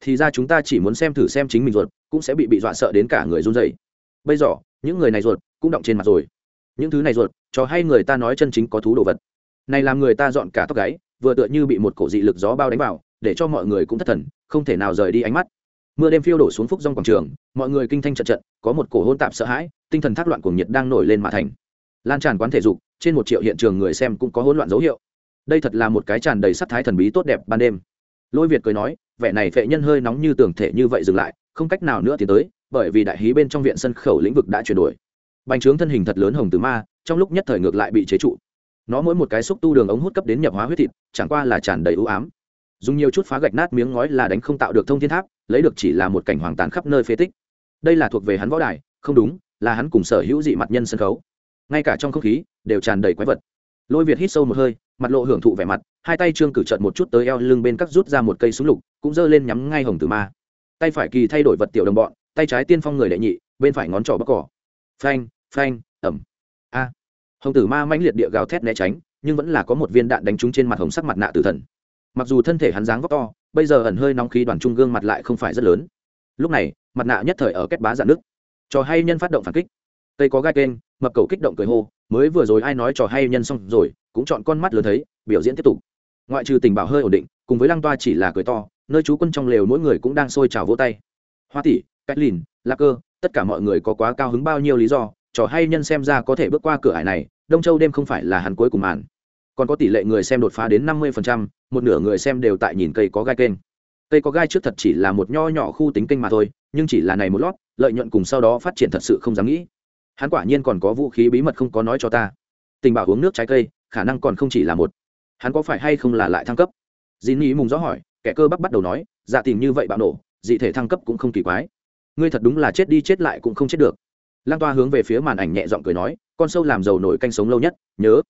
S1: Thì ra chúng ta chỉ muốn xem thử xem chính mình ruột, cũng sẽ bị bị dọa sợ đến cả người run dậy bây giờ, những người này ruột, cũng động trên mặt rồi. Những thứ này ruột cho hay người ta nói chân chính có thú đồ vật. Này làm người ta dọn cả tóc gáy vừa tựa như bị một cổ dị lực gió bao đánh vào, để cho mọi người cũng thất thần, không thể nào rời đi ánh mắt. Mưa đêm phiêu đổ xuống phúc Rong quảng trường, mọi người kinh thanh trận trận, có một cổ hôn tạp sợ hãi, tinh thần thác loạn cuồng nhiệt đang nổi lên mà thành. Lan tràn quán thể dục, trên một triệu hiện trường người xem cũng có hỗn loạn dấu hiệu. Đây thật là một cái tràn đầy sắc thái thần bí tốt đẹp ban đêm. Lôi việt cười nói, vẻ này phệ nhân hơi nóng như tường thể như vậy dừng lại, không cách nào nữa tiến tới, bởi vì đại hí bên trong viện sân khẩu lĩnh vực đã chuyển đổi. Bành trướng thân hình thật lớn hồng từ ma, trong lúc nhất thời ngược lại bị chế trụ nó mỗi một cái xúc tu đường ống hút cấp đến nhập hóa huyết thịt, chẳng qua là tràn đầy ưu ám. Dùng nhiều chút phá gạch nát miếng ngói là đánh không tạo được thông thiên tháp, lấy được chỉ là một cảnh hoàng tàn khắp nơi phế tích. Đây là thuộc về hắn võ đài, không đúng, là hắn cùng sở hữu dị mặt nhân sân khấu. Ngay cả trong không khí, đều tràn đầy quái vật. Lôi việt hít sâu một hơi, mặt lộ hưởng thụ vẻ mặt, hai tay trương cử trợn một chút tới eo lưng bên cắt rút ra một cây súng lục, cũng giơ lên nhắm ngay hồng tử ma. Tay phải kỳ thay đổi vật tiểu đồng bọn, tay trái tiên phong người đệ nhị, bên phải ngón trỏ bắc cỏ. Phanh phanh ẩm a hồng tử ma mãnh liệt địa gào thét né tránh, nhưng vẫn là có một viên đạn đánh trúng trên mặt hồng sắc mặt nạ tử thần. Mặc dù thân thể hắn dáng vóc to, bây giờ ẩn hơi nóng khí đoàn trung gương mặt lại không phải rất lớn. Lúc này, mặt nạ nhất thời ở kết bá dạn nước. Trò hay nhân phát động phản kích. Tây có gai kênh, mập cầu kích động cười hô, mới vừa rồi ai nói trò hay nhân xong rồi, cũng chọn con mắt lớn thấy, biểu diễn tiếp tục. Ngoại trừ tình bảo hơi ổn định, cùng với lăng toa chỉ là cười to, nơi chú quân trong lều mỗi người cũng đang sôi trào vỗ tay. Hoa tỷ, cách lìn, lạc cơ, tất cả mọi người có quá cao hứng bao nhiêu lý do trò hay nhân xem ra có thể bước qua cửa ải này, đông châu đêm không phải là hắn cuối cùng màn. Còn có tỷ lệ người xem đột phá đến năm mươi một nửa người xem đều tại nhìn cây có gai kênh. Cây có gai trước thật chỉ là một nho nhỏ khu tính kênh mà thôi, nhưng chỉ là này một lót, lợi nhuận cùng sau đó phát triển thật sự không dám nghĩ. Hắn quả nhiên còn có vũ khí bí mật không có nói cho ta. Tình bảo uống nước trái cây, khả năng còn không chỉ là một. Hắn có phải hay không là lại thăng cấp? Dì nghĩ mùng rõ hỏi, kẻ cơ bắp bắt đầu nói dạ tìm như vậy bạo nổ, dị thể thăng cấp cũng không kỳ quái. Ngươi thật đúng là chết đi chết lại cũng không chết được lan toa hướng về phía màn ảnh nhẹ giọng cười nói, con sâu làm giàu nổi canh sống lâu nhất, nhớ.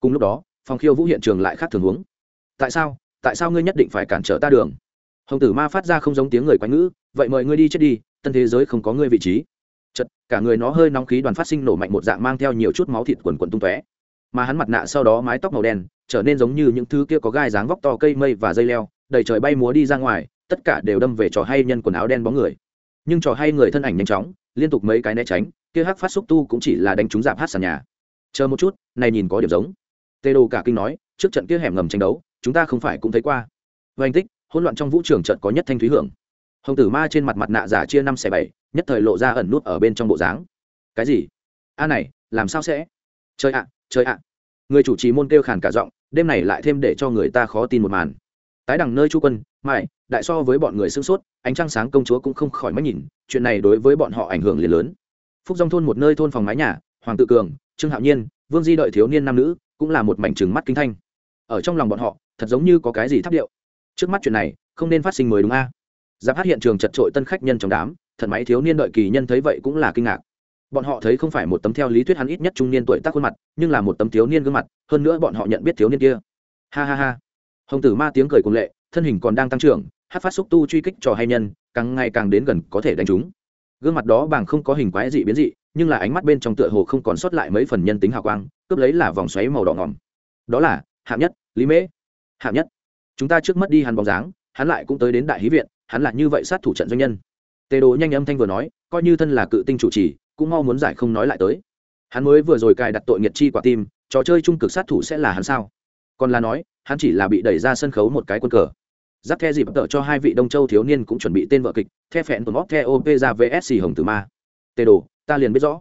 S1: Cùng lúc đó phòng khiêu vũ hiện trường lại khác thường huống tại sao? Tại sao ngươi nhất định phải cản trở ta đường? Hồng tử ma phát ra không giống tiếng người quái ngữ, vậy mời ngươi đi chết đi, tân thế giới không có ngươi vị trí. Chật cả người nó hơi nóng khí đoàn phát sinh nổ mạnh một dạng mang theo nhiều chút máu thịt quần quần tung tóe. Mà hắn mặt nạ sau đó mái tóc màu đen, trở nên giống như những thứ kia có gai dáng vóc to cây mây và dây leo, đầy trời bay múa đi ra ngoài, tất cả đều đâm về trò hay nhân quần áo đen bóng người. Nhưng trò hay người thân ảnh nhanh chóng, liên tục mấy cái né tránh kia hắc phát xúc tu cũng chỉ là đánh trúng giảm hát sàn nhà. Chờ một chút, này nhìn có điểm giống. Tê đồ cả kinh nói, trước trận kia hẻm ngầm tranh đấu, chúng ta không phải cũng thấy qua. Vành tích, hỗn loạn trong vũ trường trận có nhất thanh thúy hưởng. Hồng tử ma trên mặt mặt nạ giả chia năm xẻ bảy, nhất thời lộ ra ẩn nút ở bên trong bộ dáng. Cái gì? A này, làm sao sẽ? Chơi ạ chơi ạ. Người chủ trì môn kêu khàn cả giọng, đêm này lại thêm để cho người ta khó tin một màn. Tái đằng nơi chu quân mai đại so với bọn người sương sốt, ánh trăng sáng công chúa cũng không khỏi mắt nhìn, chuyện này đối với bọn họ ảnh hưởng liền lớn phúc dòng thôn một nơi thôn phòng mái nhà, hoàng tự cường, trương hạo nhiên, vương di đợi thiếu niên nam nữ cũng là một mảnh trừng mắt kinh thanh. Ở trong lòng bọn họ, thật giống như có cái gì thắp điệu. Trước mắt chuyện này, không nên phát sinh mới đúng a. À? giáp hát hiện trường chật trội tân khách nhân trong đám thần máy thiếu niên đợi kỳ nhân thấy vậy cũng là kinh ngạc. Bọn họ thấy không phải một tấm theo lý thuyết hắn ít nhất trung niên tuổi tác khuôn mặt, nhưng là một tấm thiếu niên gương mặt, hơn nữa bọn họ nhận biết thiếu niên kia. Ha ha ha. Hồng tử ma tiếng cười cùng lệ, thân hình còn đang tăng trưởng, hát phát xúc tu truy kích trò hay nhân, càng ngày càng đến gần có thể đánh chúng gương mặt đó bàng không có hình quái dị biến dị, nhưng là ánh mắt bên trong tựa hồ không còn sót lại mấy phần nhân tính hào quang, cướp lấy là vòng xoáy màu đỏ ngỏm. Đó là, hạng nhất, lý mễ. Hạng nhất, chúng ta trước mất đi hắn bóng dáng, hắn lại cũng tới đến đại hí viện, hắn là như vậy sát thủ trận doanh nhân. Tề đồ nhanh âm thanh vừa nói, coi như thân là cự tinh chủ trì, cũng mau muốn giải không nói lại tới. Hắn mới vừa rồi cài đặt tội nghiệt chi quả tim, trò chơi trung cực sát thủ sẽ là hắn sao? Còn là nói, hắn chỉ là bị đẩy ra sân khấu một cái quân cờ giáp the dịp tợ cho hai vị đông châu thiếu niên cũng chuẩn bị tên vợ kịch, the phẹn tồn móc the op ra vsc hồng tử ma. Tê đồ, ta liền biết rõ.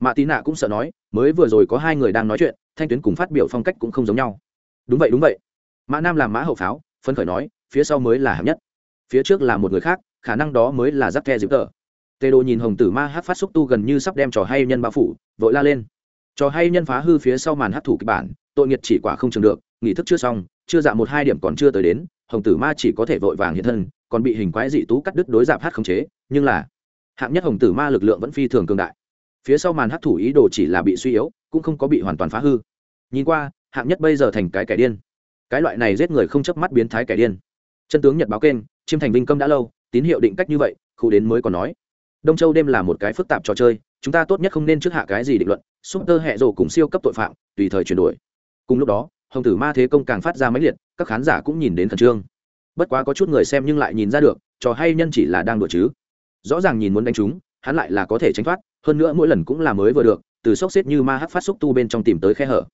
S1: Mạ tí nạ cũng sợ nói, mới vừa rồi có hai người đang nói chuyện, thanh tuyến cùng phát biểu phong cách cũng không giống nhau. Đúng vậy đúng vậy. Mã nam làm mã hậu pháo, phấn khởi nói, phía sau mới là hạng nhất. Phía trước là một người khác, khả năng đó mới là giáp the dịp tợ. Tê đồ nhìn hồng tử ma hát phát xúc tu gần như sắp đem trò hay nhân bao phủ, vội la lên. Trò hay nhân phá hư phía sau màn hát thủ kịch bản, tội nghiệt chỉ quả không chừng được nghỉ thức chưa xong, chưa dạ một hai điểm còn chưa tới đến hồng tử ma chỉ có thể vội vàng hiện thân, còn bị hình quái dị tú cắt đứt đối giảm hát khống chế, nhưng là, hạng nhất hồng tử ma lực lượng vẫn phi thường cường đại. Phía sau màn hát thủ ý đồ chỉ là bị suy yếu, cũng không có bị hoàn toàn phá hư. Nhìn qua, hạng nhất bây giờ thành cái kẻ điên. Cái loại này giết người không chớp mắt biến thái kẻ điên. Chân tướng nhật báo kênh, chiêm thành vinh công đã lâu, tín hiệu định cách như vậy khu đến mới còn nói. Đông châu đêm là một cái phức tạp trò chơi, chúng ta tốt nhất không nên trước hạ cái gì định luận súp tơ hẹ rồ cùng siêu cấp tội phạm, tùy thời chuyển đổi. Cùng lúc đó hồng tử ma thế công càng phát ra máy liệt, các khán giả cũng nhìn đến khẩn trương. Bất quá có chút người xem nhưng lại nhìn ra được, trò hay nhân chỉ là đang đùa chứ. Rõ ràng nhìn muốn đánh chúng, hắn lại là có thể tránh thoát, hơn nữa mỗi lần cũng là mới vừa được, từ sốc xếp như ma hắc phát xúc tu bên trong tìm tới khe hở.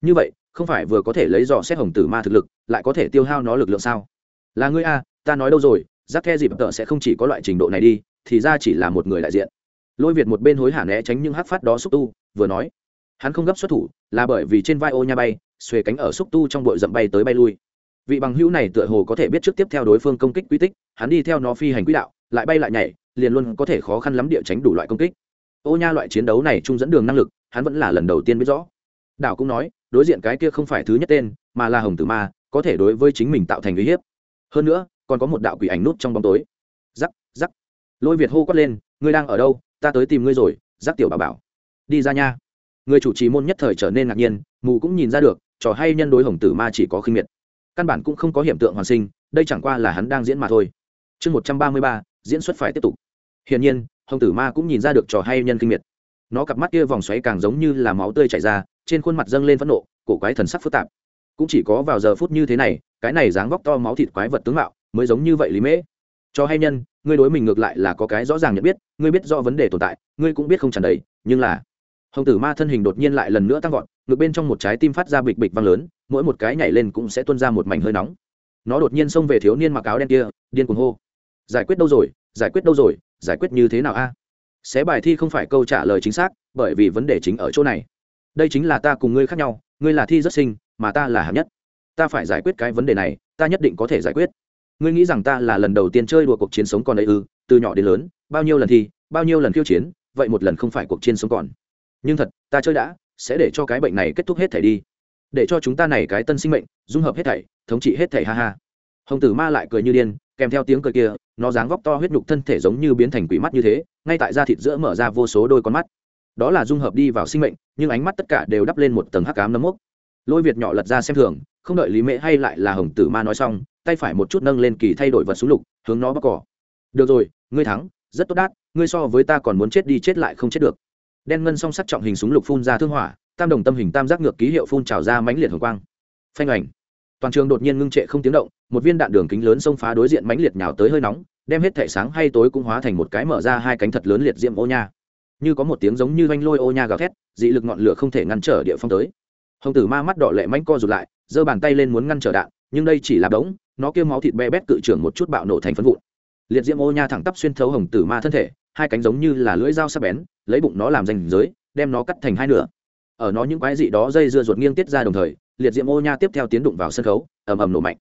S1: Như vậy, không phải vừa có thể lấy dò xét hồng tử ma thực lực, lại có thể tiêu hao nó lực lượng sao? Là ngươi a, ta nói đâu rồi giác the dịp tợ sẽ không chỉ có loại trình độ này đi, thì ra chỉ là một người đại diện. Lôi việt một bên hối hả né tránh những hắc phát đó xúc tu, vừa nói hắn không gấp xuất thủ, là bởi vì trên vai ô nha bay, xuề cánh ở xúc tu trong bụi rậm bay tới bay lui. Vị bằng hữu này tựa hồ có thể biết trước tiếp theo đối phương công kích quy tích, hắn đi theo nó phi hành quỹ đạo, lại bay lại nhảy, liền luôn có thể khó khăn lắm địa tránh đủ loại công kích. Ô nha loại chiến đấu này chung dẫn đường năng lực, hắn vẫn là lần đầu tiên biết rõ. Đảo cũng nói, đối diện cái kia không phải thứ nhất tên, mà là hồng tử ma, có thể đối với chính mình tạo thành uy hiếp. Hơn nữa, còn có một đạo quỷ ảnh nút trong bóng tối. Giắc giắc lôi việt hô quát lên, ngươi đang ở đâu? Ta tới tìm ngươi rồi giắc tiểu bà bảo. Đi ra nha người chủ trì môn nhất thời trở nên ngạc nhiên, mù cũng nhìn ra được, trò hay nhân đối hồng tử ma chỉ có khinh miệt. Căn bản cũng không có hiện tượng hoàn sinh, đây chẳng qua là hắn đang diễn mà thôi. Chương một trăm ba mươi ba, diễn xuất phải tiếp tục. Hiển nhiên, hồng tử ma cũng nhìn ra được trò hay nhân kinh miệt. Nó cặp mắt kia vòng xoáy càng giống như là máu tươi chảy ra, trên khuôn mặt dâng lên phẫn nộ, cổ quái thần sắc phức tạp. Cũng chỉ có vào giờ phút như thế này, cái này dáng vóc to máu thịt quái vật tướng mạo, mới giống như vậy lý mễ. Cho hay nhân, ngươi đối mình ngược lại là có cái rõ ràng nhận biết, ngươi biết rõ vấn đề tồn tại, ngươi cũng biết không tràn đầy, nhưng là hồng tử ma thân hình đột nhiên lại lần nữa tăng vọt ngược bên trong một trái tim phát ra bịch bịch vang lớn, mỗi một cái nhảy lên cũng sẽ tuôn ra một mảnh hơi nóng. Nó đột nhiên xông về thiếu niên mặc áo đen kia, điên cuồng hô. Giải quyết đâu rồi? Giải quyết đâu rồi? Giải quyết như thế nào a? Xé bài thi không phải câu trả lời chính xác, bởi vì vấn đề chính ở chỗ này. Đây chính là ta cùng ngươi khác nhau, ngươi là thi rất sinh, mà ta là hạng nhất. Ta phải giải quyết cái vấn đề này, ta nhất định có thể giải quyết. Ngươi nghĩ rằng ta là lần đầu tiên chơi đùa cuộc chiến sống còn ấy ư? Từ nhỏ đến lớn, bao nhiêu lần thi, bao nhiêu lần khiêu chiến, vậy một lần không phải cuộc chiến sống còn nhưng thật, ta chơi đã, sẽ để cho cái bệnh này kết thúc hết thảy đi. Để cho chúng ta này cái tân sinh mệnh, dung hợp hết thảy, thống trị hết thảy, ha ha. Hồng tử ma lại cười như điên, kèm theo tiếng cười kia, nó dáng vóc to huyết nhục thân thể giống như biến thành quỷ mắt như thế, ngay tại da thịt giữa mở ra vô số đôi con mắt. Đó là dung hợp đi vào sinh mệnh, nhưng ánh mắt tất cả đều đắp lên một tầng hắc cám nấm mốc. Lôi việt nhỏ lật ra xem thường, không đợi lý mễ hay lại là hồng tử ma nói xong, tay phải một chút nâng lên kỳ thay đổi vật súng lục, hướng nó bóc cỏ. Được rồi, ngươi thắng, rất tốt đát, ngươi so với ta còn muốn chết đi chết lại không chết được đen ngân song sắt trọng hình súng lục phun ra thương hỏa tam đồng tâm hình tam giác ngược ký hiệu phun trào ra mãnh liệt hồng quang. Phanh ảnh. Toàn trường đột nhiên ngưng trệ không tiếng động một viên đạn đường kính lớn xông phá đối diện mãnh liệt nhào tới hơi nóng đem hết thể sáng hay tối cũng hóa thành một cái mở ra hai cánh thật lớn liệt diệm ô nha. Như có một tiếng giống như vanh lôi ô nha gào thét dị lực ngọn lửa không thể ngăn trở địa phong tới. Hồng tử ma mắt đỏ lệ mánh co rụt lại giơ bàn tay lên muốn ngăn trở đạn nhưng đây chỉ là đống, nó kêu máu thịt be bét cự trưởng một chút bạo nổ thành phân vụn. Liệt diễm ô nha thẳng tắp xuyên thấu hồng tử ma thân thể hai cánh giống như là lưỡi dao sắc bén, lấy bụng nó làm danh giới, đem nó cắt thành hai nửa. Ở nó những quái dị đó dây dưa ruột nghiêng tiết ra đồng thời, liệt diễm ô nha tiếp theo tiến đụng vào sân khấu, ầm ầm nổ mạnh.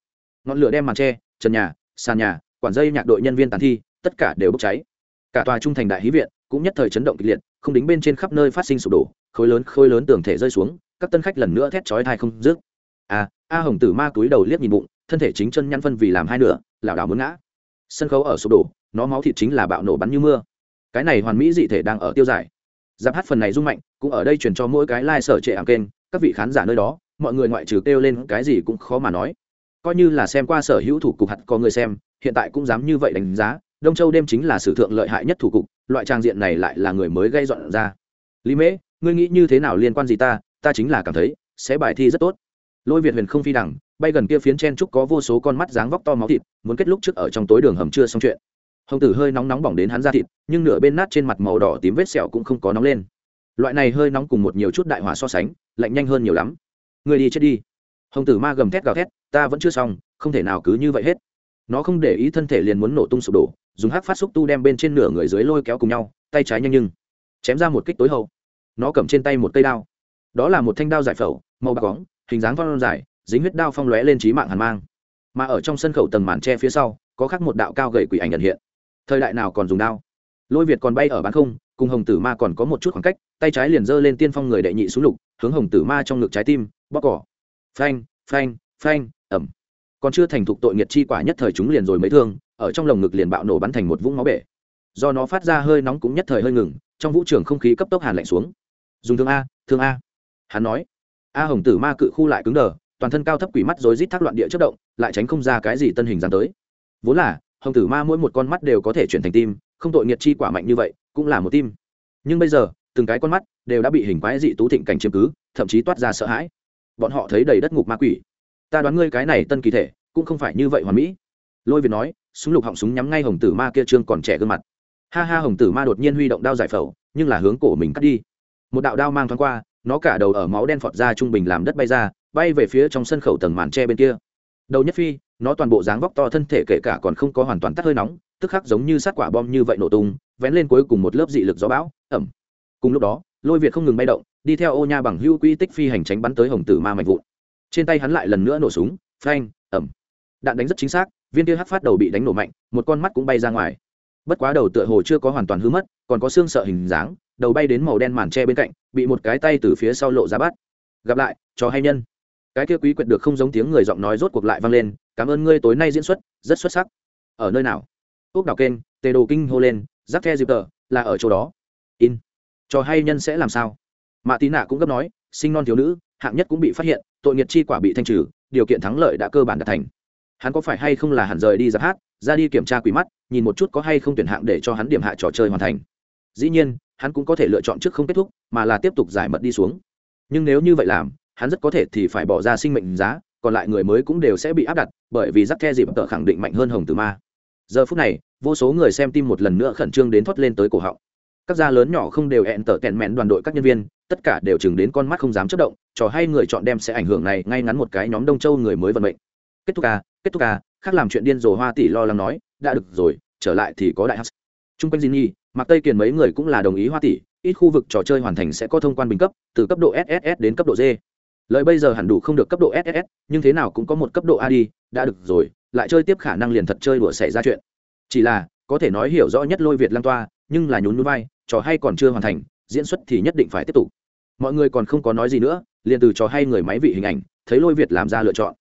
S1: Ngọn lửa đem màn tre, trần nhà, sàn nhà, quản dây nhạc đội nhân viên tàn thi, tất cả đều bốc cháy. Cả tòa trung thành đại hí viện cũng nhất thời chấn động kịch liệt, không đính bên trên khắp nơi phát sinh sụp đổ, khối lớn khối lớn tường thể rơi xuống, các tân khách lần nữa thét chói thai không dứt. A a hồng tử ma túi đầu liếc nhìn bụng, thân thể chính chân nhăn phân vì làm hai nửa, lảo đảo muốn ngã. Sân khấu ở sụp đổ, nó máu thịt chính là bạo nổ bắn như mưa cái này hoàn mỹ dị thể đang ở tiêu giải. Giáp hát phần này rung mạnh, cũng ở đây truyền cho mỗi cái lai、like、sở trệ ảm kênh, các vị khán giả nơi đó, mọi người ngoại trừ kêu lên cái gì cũng khó mà nói. Coi như là xem qua sở hữu thủ cục hạt có người xem, hiện tại cũng dám như vậy đánh giá, đông châu đêm chính là sử thượng lợi hại nhất thủ cục, loại trang diện này lại là người mới gây dọn ra. Lý mễ, ngươi nghĩ như thế nào liên quan gì ta? Ta chính là cảm thấy, sẽ bài thi rất tốt. Lôi việt huyền không phi đẳng, bay gần kia phiến chen trúc có vô số con mắt dáng vóc to máu thịt, muốn kết lúc trước ở trong tối đường hầm chưa xong chuyện hồng tử hơi nóng nóng bỏng đến hắn ra thịt, nhưng nửa bên nát trên mặt màu đỏ tím vết sẹo cũng không có nóng lên. Loại này hơi nóng cùng một nhiều chút đại hỏa so sánh, lạnh nhanh hơn nhiều lắm. Người đi chết đi. Hồng tử ma gầm thét gào thét, ta vẫn chưa xong, không thể nào cứ như vậy hết. Nó không để ý thân thể liền muốn nổ tung sụp đổ, dùng hắc phát xúc tu đem bên trên nửa người dưới lôi kéo cùng nhau, tay trái nhanh nhưng, chém ra một kích tối hậu. Nó cầm trên tay một cây đao. Đó là một thanh đao giải phẫu, màu bạc bóng, hình dáng văn dài, dính huyết đao phong lóe lên trí mạng hàn mang. Mà ở trong sân khẩu tầng màn tre phía sau, có khắc một đạo cao gậy quỷ ảnh nhận hiện thời đại nào còn dùng đao? Lôi việt còn bay ở bán không, cùng hồng tử ma còn có một chút khoảng cách, tay trái liền giơ lên tiên phong người đệ nhị xuống lục, hướng hồng tử ma trong ngực trái tim bóc cỏ. Phanh phanh phanh ẩm còn chưa thành thục tội nghiệt chi quả nhất thời chúng liền rồi mấy thương, ở trong lồng ngực liền bạo nổ bắn thành một vũng máu bể. Do nó phát ra hơi nóng cũng nhất thời hơi ngừng, trong vũ trường không khí cấp tốc hàn lạnh xuống. Dùng thương a thương a. Hắn nói. A hồng tử ma cự khu lại cứng đờ, toàn thân cao thấp quỷ mắt rồi rít thác loạn địa chất động, lại tránh không ra cái gì tân hình dáng tới. Vốn là hồng tử ma mỗi một con mắt đều có thể chuyển thành tim, không tội nghiệt chi quả mạnh như vậy, cũng là một tim. Nhưng bây giờ, từng cái con mắt đều đã bị hình quái dị tú thịnh cảnh chiếm cứ, thậm chí toát ra sợ hãi. Bọn họ thấy đầy đất ngục ma quỷ. Ta đoán ngươi cái này tân kỳ thể, cũng không phải như vậy hoàn mỹ. Lôi việt nói, súng lục họng súng nhắm ngay hồng tử ma kia trương còn trẻ gương mặt. Ha ha, hồng tử ma đột nhiên huy động đao giải phẫu, nhưng là hướng cổ mình cắt đi. Một đạo đao mang thoáng qua, nó cả đầu ở máu đen phọt ra trung bình làm đất bay ra, bay về phía trong sân khẩu tầng màn tre bên kia đầu nhất phi, nó toàn bộ dáng vóc to thân thể kể cả còn không có hoàn toàn tắt hơi nóng, tức khắc giống như sát quả bom như vậy nổ tung, vén lên cuối cùng một lớp dị lực gió bão, ẩm. Cùng lúc đó, lôi việt không ngừng bay động, đi theo ô nha bằng hưu quy tích phi hành tránh bắn tới hồng tử ma mạnh vụn. Trên tay hắn lại lần nữa nổ súng, phanh, ẩm. Đạn đánh rất chính xác, viên kia hắc phát đầu bị đánh nổ mạnh, một con mắt cũng bay ra ngoài. Bất quá đầu tựa hồ chưa có hoàn toàn hư mất, còn có xương sợ hình dáng, đầu bay đến màu đen màn tre bên cạnh, bị một cái tay từ phía sau lộ ra bắt. Gặp lại cho hay nhân cái kia quý quyệt được không giống tiếng người giọng nói rốt cuộc lại vang lên, cảm ơn ngươi tối nay diễn xuất, rất xuất sắc. Ở nơi nào? Ốc đảo kênh, tề đồ kinh hô lên, giáp the dịp tờ là ở chỗ đó. In. Trò hay nhân sẽ làm sao? Mạ tí nạ cũng gấp nói, sinh non thiếu nữ, hạng nhất cũng bị phát hiện, tội nghiệt chi quả bị thanh trừ, điều kiện thắng lợi đã cơ bản đạt thành. Hắn có phải hay không là hẳn rời đi giáp hát, ra đi kiểm tra quỷ mắt, nhìn một chút có hay không tuyển hạng để cho hắn điểm hạ trò chơi hoàn thành. Dĩ nhiên, hắn cũng có thể lựa chọn trước không kết thúc, mà là tiếp tục giải mật đi xuống. Nhưng nếu như vậy làm hắn rất có thể thì phải bỏ ra sinh mệnh giá còn lại người mới cũng đều sẽ bị áp đặt bởi vì rắc the dịp tợ khẳng định mạnh hơn hồng tử ma. Giờ phút này vô số người xem tim một lần nữa khẩn trương đến thoát lên tới cổ họng. Các gia lớn nhỏ không đều hẹn tở kẹn mẹn đoàn đội các nhân viên tất cả đều chừng đến con mắt không dám chất động trò hay người chọn đem sẽ ảnh hưởng này ngay ngắn một cái nhóm đông châu người mới vận mệnh. Kết thúc à kết thúc à khác làm chuyện điên rồ hoa tỷ lo lắng nói đã được rồi trở lại thì có đại hát. Chung quanh Jin Nhi, mặc Tây Kiền mấy người cũng là đồng ý hoa tỷ, ít khu vực trò chơi hoàn thành sẽ có thông quan bình cấp, từ cấp độ SSS đến cấp độ D lời bây giờ hẳn đủ không được cấp độ ss nhưng thế nào cũng có một cấp độ A đi, đã được rồi, lại chơi tiếp khả năng liền thật chơi đùa xảy ra chuyện. Chỉ là, có thể nói hiểu rõ nhất lôi Việt Lăng Toa, nhưng là nhún núi vai, trò hay còn chưa hoàn thành, diễn xuất thì nhất định phải tiếp tục. Mọi người còn không có nói gì nữa, liền từ trò hay người máy vị hình ảnh, thấy lôi Việt làm ra lựa chọn.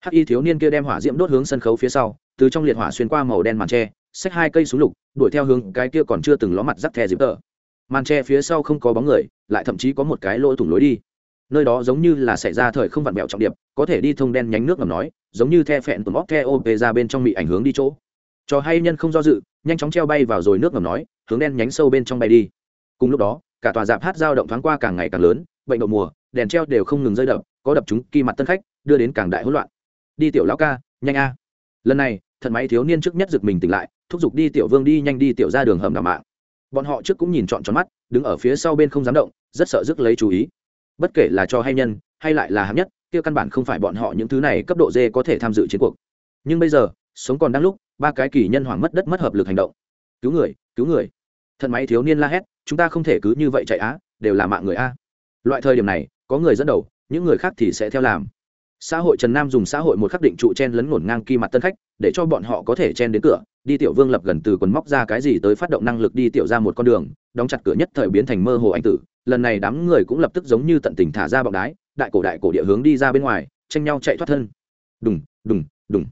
S1: Hắc Y thiếu niên kia đem hỏa diễm đốt hướng sân khấu phía sau, từ trong liệt hỏa xuyên qua màu đen màn tre, xách hai cây súng lục đuổi theo hướng cái kia còn chưa từng ló mặt dắt thè dịp tờ màn tre phía sau không có bóng người lại thậm chí có một cái lỗ thủng lối đi nơi đó giống như là xảy ra thời không vặn vẹo trọng điệp, có thể đi thông đen nhánh nước ngầm nói, giống như the phẹn tùm óc the op ra bên trong bị ảnh hướng đi chỗ. Cho hay nhân không do dự, nhanh chóng treo bay vào rồi nước ngầm nói, hướng đen nhánh sâu bên trong bay đi. Cùng lúc đó, cả tòa dạp hát dao động thoáng qua càng ngày càng lớn, bệnh đậu mùa, đèn treo đều không ngừng rơi đập, có đập chúng kỳ mặt tân khách, đưa đến càng đại hỗn loạn. Đi tiểu lão ca, nhanh a. Lần này thần máy thiếu niên trước nhất giật mình tỉnh lại, thúc giục đi tiểu vương đi nhanh đi tiểu ra đường hầm đảm mạng. Bọn họ trước cũng nhìn trọn tròn mắt, đứng ở phía sau bên không dám động, rất sợ rước lấy chú ý bất kể là cho hay nhân, hay lại là hạng nhất, kia căn bản không phải bọn họ những thứ này cấp độ dê có thể tham dự chiến cuộc. Nhưng bây giờ, sống còn đang lúc, ba cái kỳ nhân hoảng mất đất mất hợp lực hành động. Cứu người cứu người. Thận máy thiếu niên la hét, chúng ta không thể cứ như vậy chạy á, đều là mạng người a loại thời điểm này, có người dẫn đầu, những người khác thì sẽ theo làm. Xã hội trần nam dùng xã hội một khắc định trụ chen lấn ngổn ngang kỳ mặt tân khách, để cho bọn họ có thể chen đến cửa, đi tiểu vương lập gần từ quần móc ra cái gì tới phát động năng lực đi tiểu ra một con đường, đóng chặt cửa nhất thời biến thành mơ hồ anh tử lần này đám người cũng lập tức giống như tận tình thả ra bọc đái, đại cổ đại cổ địa hướng đi ra bên ngoài, tranh nhau chạy thoát thân. Đùng đùng đùng.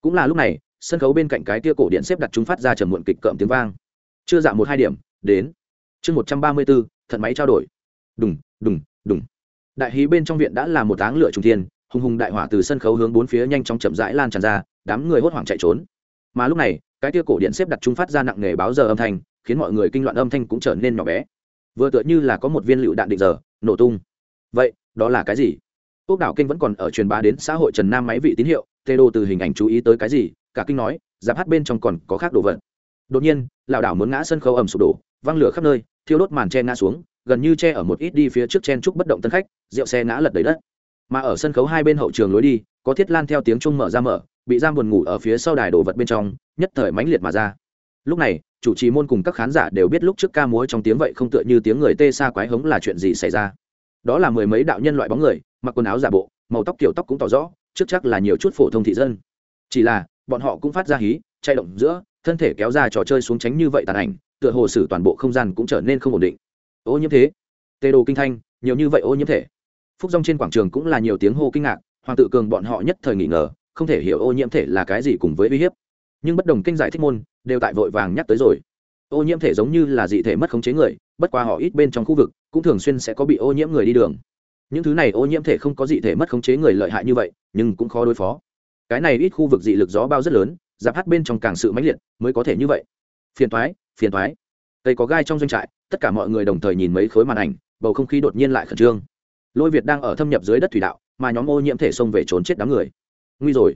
S1: Cũng là lúc này, sân khấu bên cạnh cái tia cổ điện xếp đặt chúng phát ra trầm muộn kịch cợm tiếng vang. Chưa giảm một hai điểm, đến. Chương một trăm ba mươi bốn, thận máy trao đổi. Đùng đùng đùng. Đại hí bên trong viện đã là một áng lửa trung thiên, hùng hùng đại hỏa từ sân khấu hướng bốn phía nhanh chóng chậm rãi lan tràn ra, đám người hốt hoảng chạy trốn. Mà lúc này, cái tia cổ điện xếp đặt chúng phát ra nặng nề báo giờ âm thanh, khiến mọi người kinh loạn âm thanh cũng trở nên nhỏ bé vừa tựa như là có một viên lựu đạn định giờ, nổ tung. Vậy, đó là cái gì? Ốc đảo kinh vẫn còn ở truyền bá đến xã hội trần nam máy vị tín hiệu, tê đô từ hình ảnh chú ý tới cái gì? Cả kinh nói, giáp hát bên trong còn có khác đồ vật. Đột nhiên, lảo đảo muốn ngã sân khấu ẩm sụp đổ, văng lửa khắp nơi, thiêu đốt màn che ngã xuống, gần như che ở một ít đi phía trước chen trúc bất động tân khách, rượu xe ngã lật đầy đất. Mà ở sân khấu hai bên hậu trường lối đi, có thiết lan theo tiếng trung mở ra mở, bị giam buồn ngủ ở phía sau đài đồ vật bên trong, nhất thời mãnh liệt mà ra lúc này, chủ trì môn cùng các khán giả đều biết lúc trước ca múa trong tiếng vậy không tựa như tiếng người tê xa quái hống là chuyện gì xảy ra. Đó là mười mấy đạo nhân loại bóng người, mặc quần áo giả bộ, màu tóc kiểu tóc cũng tỏ rõ, trước chắc là nhiều chút phổ thông thị dân. Chỉ là, bọn họ cũng phát ra hí, chạy động giữa, thân thể kéo ra trò chơi xuống tránh như vậy tàn ảnh, tựa hồ sử toàn bộ không gian cũng trở nên không ổn định. Ô nhiễm thế. Tê đồ kinh thanh, nhiều như vậy ô nhiễm thể. Phúc rong trên quảng trường cũng là nhiều tiếng hô kinh ngạc, hoàng tự cường bọn họ nhất thời nghỉ ngờ, không thể hiểu ô nhiễm thể là cái gì cùng với uy hiếp nhưng bất đồng kinh giải thích môn đều tại vội vàng nhắc tới rồi. Ô nhiễm thể giống như là dị thể mất khống chế người, bất qua họ ít bên trong khu vực, cũng thường xuyên sẽ có bị ô nhiễm người đi đường. Những thứ này ô nhiễm thể không có dị thể mất khống chế người lợi hại như vậy, nhưng cũng khó đối phó. Cái này ít khu vực dị lực gió bao rất lớn, giáp hát bên trong càng sự mãnh liệt mới có thể như vậy. Phiền thoái phiền thoái cây có gai trong doanh trại, tất cả mọi người đồng thời nhìn mấy khối màn ảnh, bầu không khí đột nhiên lại khẩn trương. Lôi việt đang ở thâm nhập dưới đất thủy đạo, mà nhóm ô nhiễm thể xông về trốn chết đám người. Nguy rồi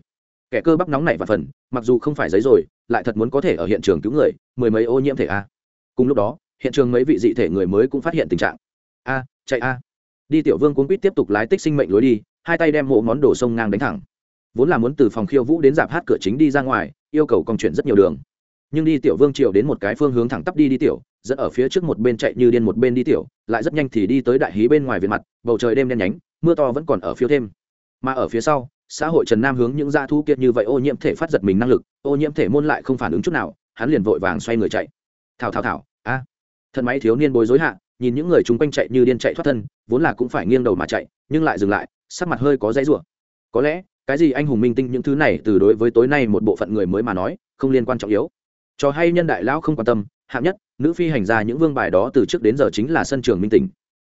S1: kẻ cơ bắp nóng này và phần, mặc dù không phải giấy rồi, lại thật muốn có thể ở hiện trường cứu người, mười mấy ô nhiễm thể a. Cùng lúc đó, hiện trường mấy vị dị thể người mới cũng phát hiện tình trạng. A, chạy a. Đi tiểu vương cuốn quýt tiếp tục lái tích sinh mệnh lối đi, hai tay đem mộ món đồ sông ngang đánh thẳng. Vốn là muốn từ phòng khiêu vũ đến dạp hát cửa chính đi ra ngoài, yêu cầu con chuyển rất nhiều đường. Nhưng đi tiểu vương triều đến một cái phương hướng thẳng tắp đi đi tiểu, dẫn ở phía trước một bên chạy như điên một bên đi tiểu, lại rất nhanh thì đi tới đại hí bên ngoài viện mặt, bầu trời đêm đen nhánh, mưa to vẫn còn ở phiêu thêm. Mà ở phía sau xã hội trần nam hướng những gia thu kiệt như vậy ô nhiễm thể phát giật mình năng lực, ô nhiễm thể môn lại không phản ứng chút nào, hắn liền vội vàng xoay người chạy. Thảo thảo thảo, a. À. thân máy thiếu niên bối rối hạ, nhìn những người chung quanh chạy như điên chạy thoát thân, vốn là cũng phải nghiêng đầu mà chạy, nhưng lại dừng lại, sắc mặt hơi có dãy rủa. Có lẽ, cái gì anh hùng minh tinh những thứ này từ đối với tối nay một bộ phận người mới mà nói, không liên quan trọng yếu. Cho hay nhân đại lão không quan tâm, hạng nhất, nữ phi hành ra những vương bài đó từ trước đến giờ chính là sân trường minh tình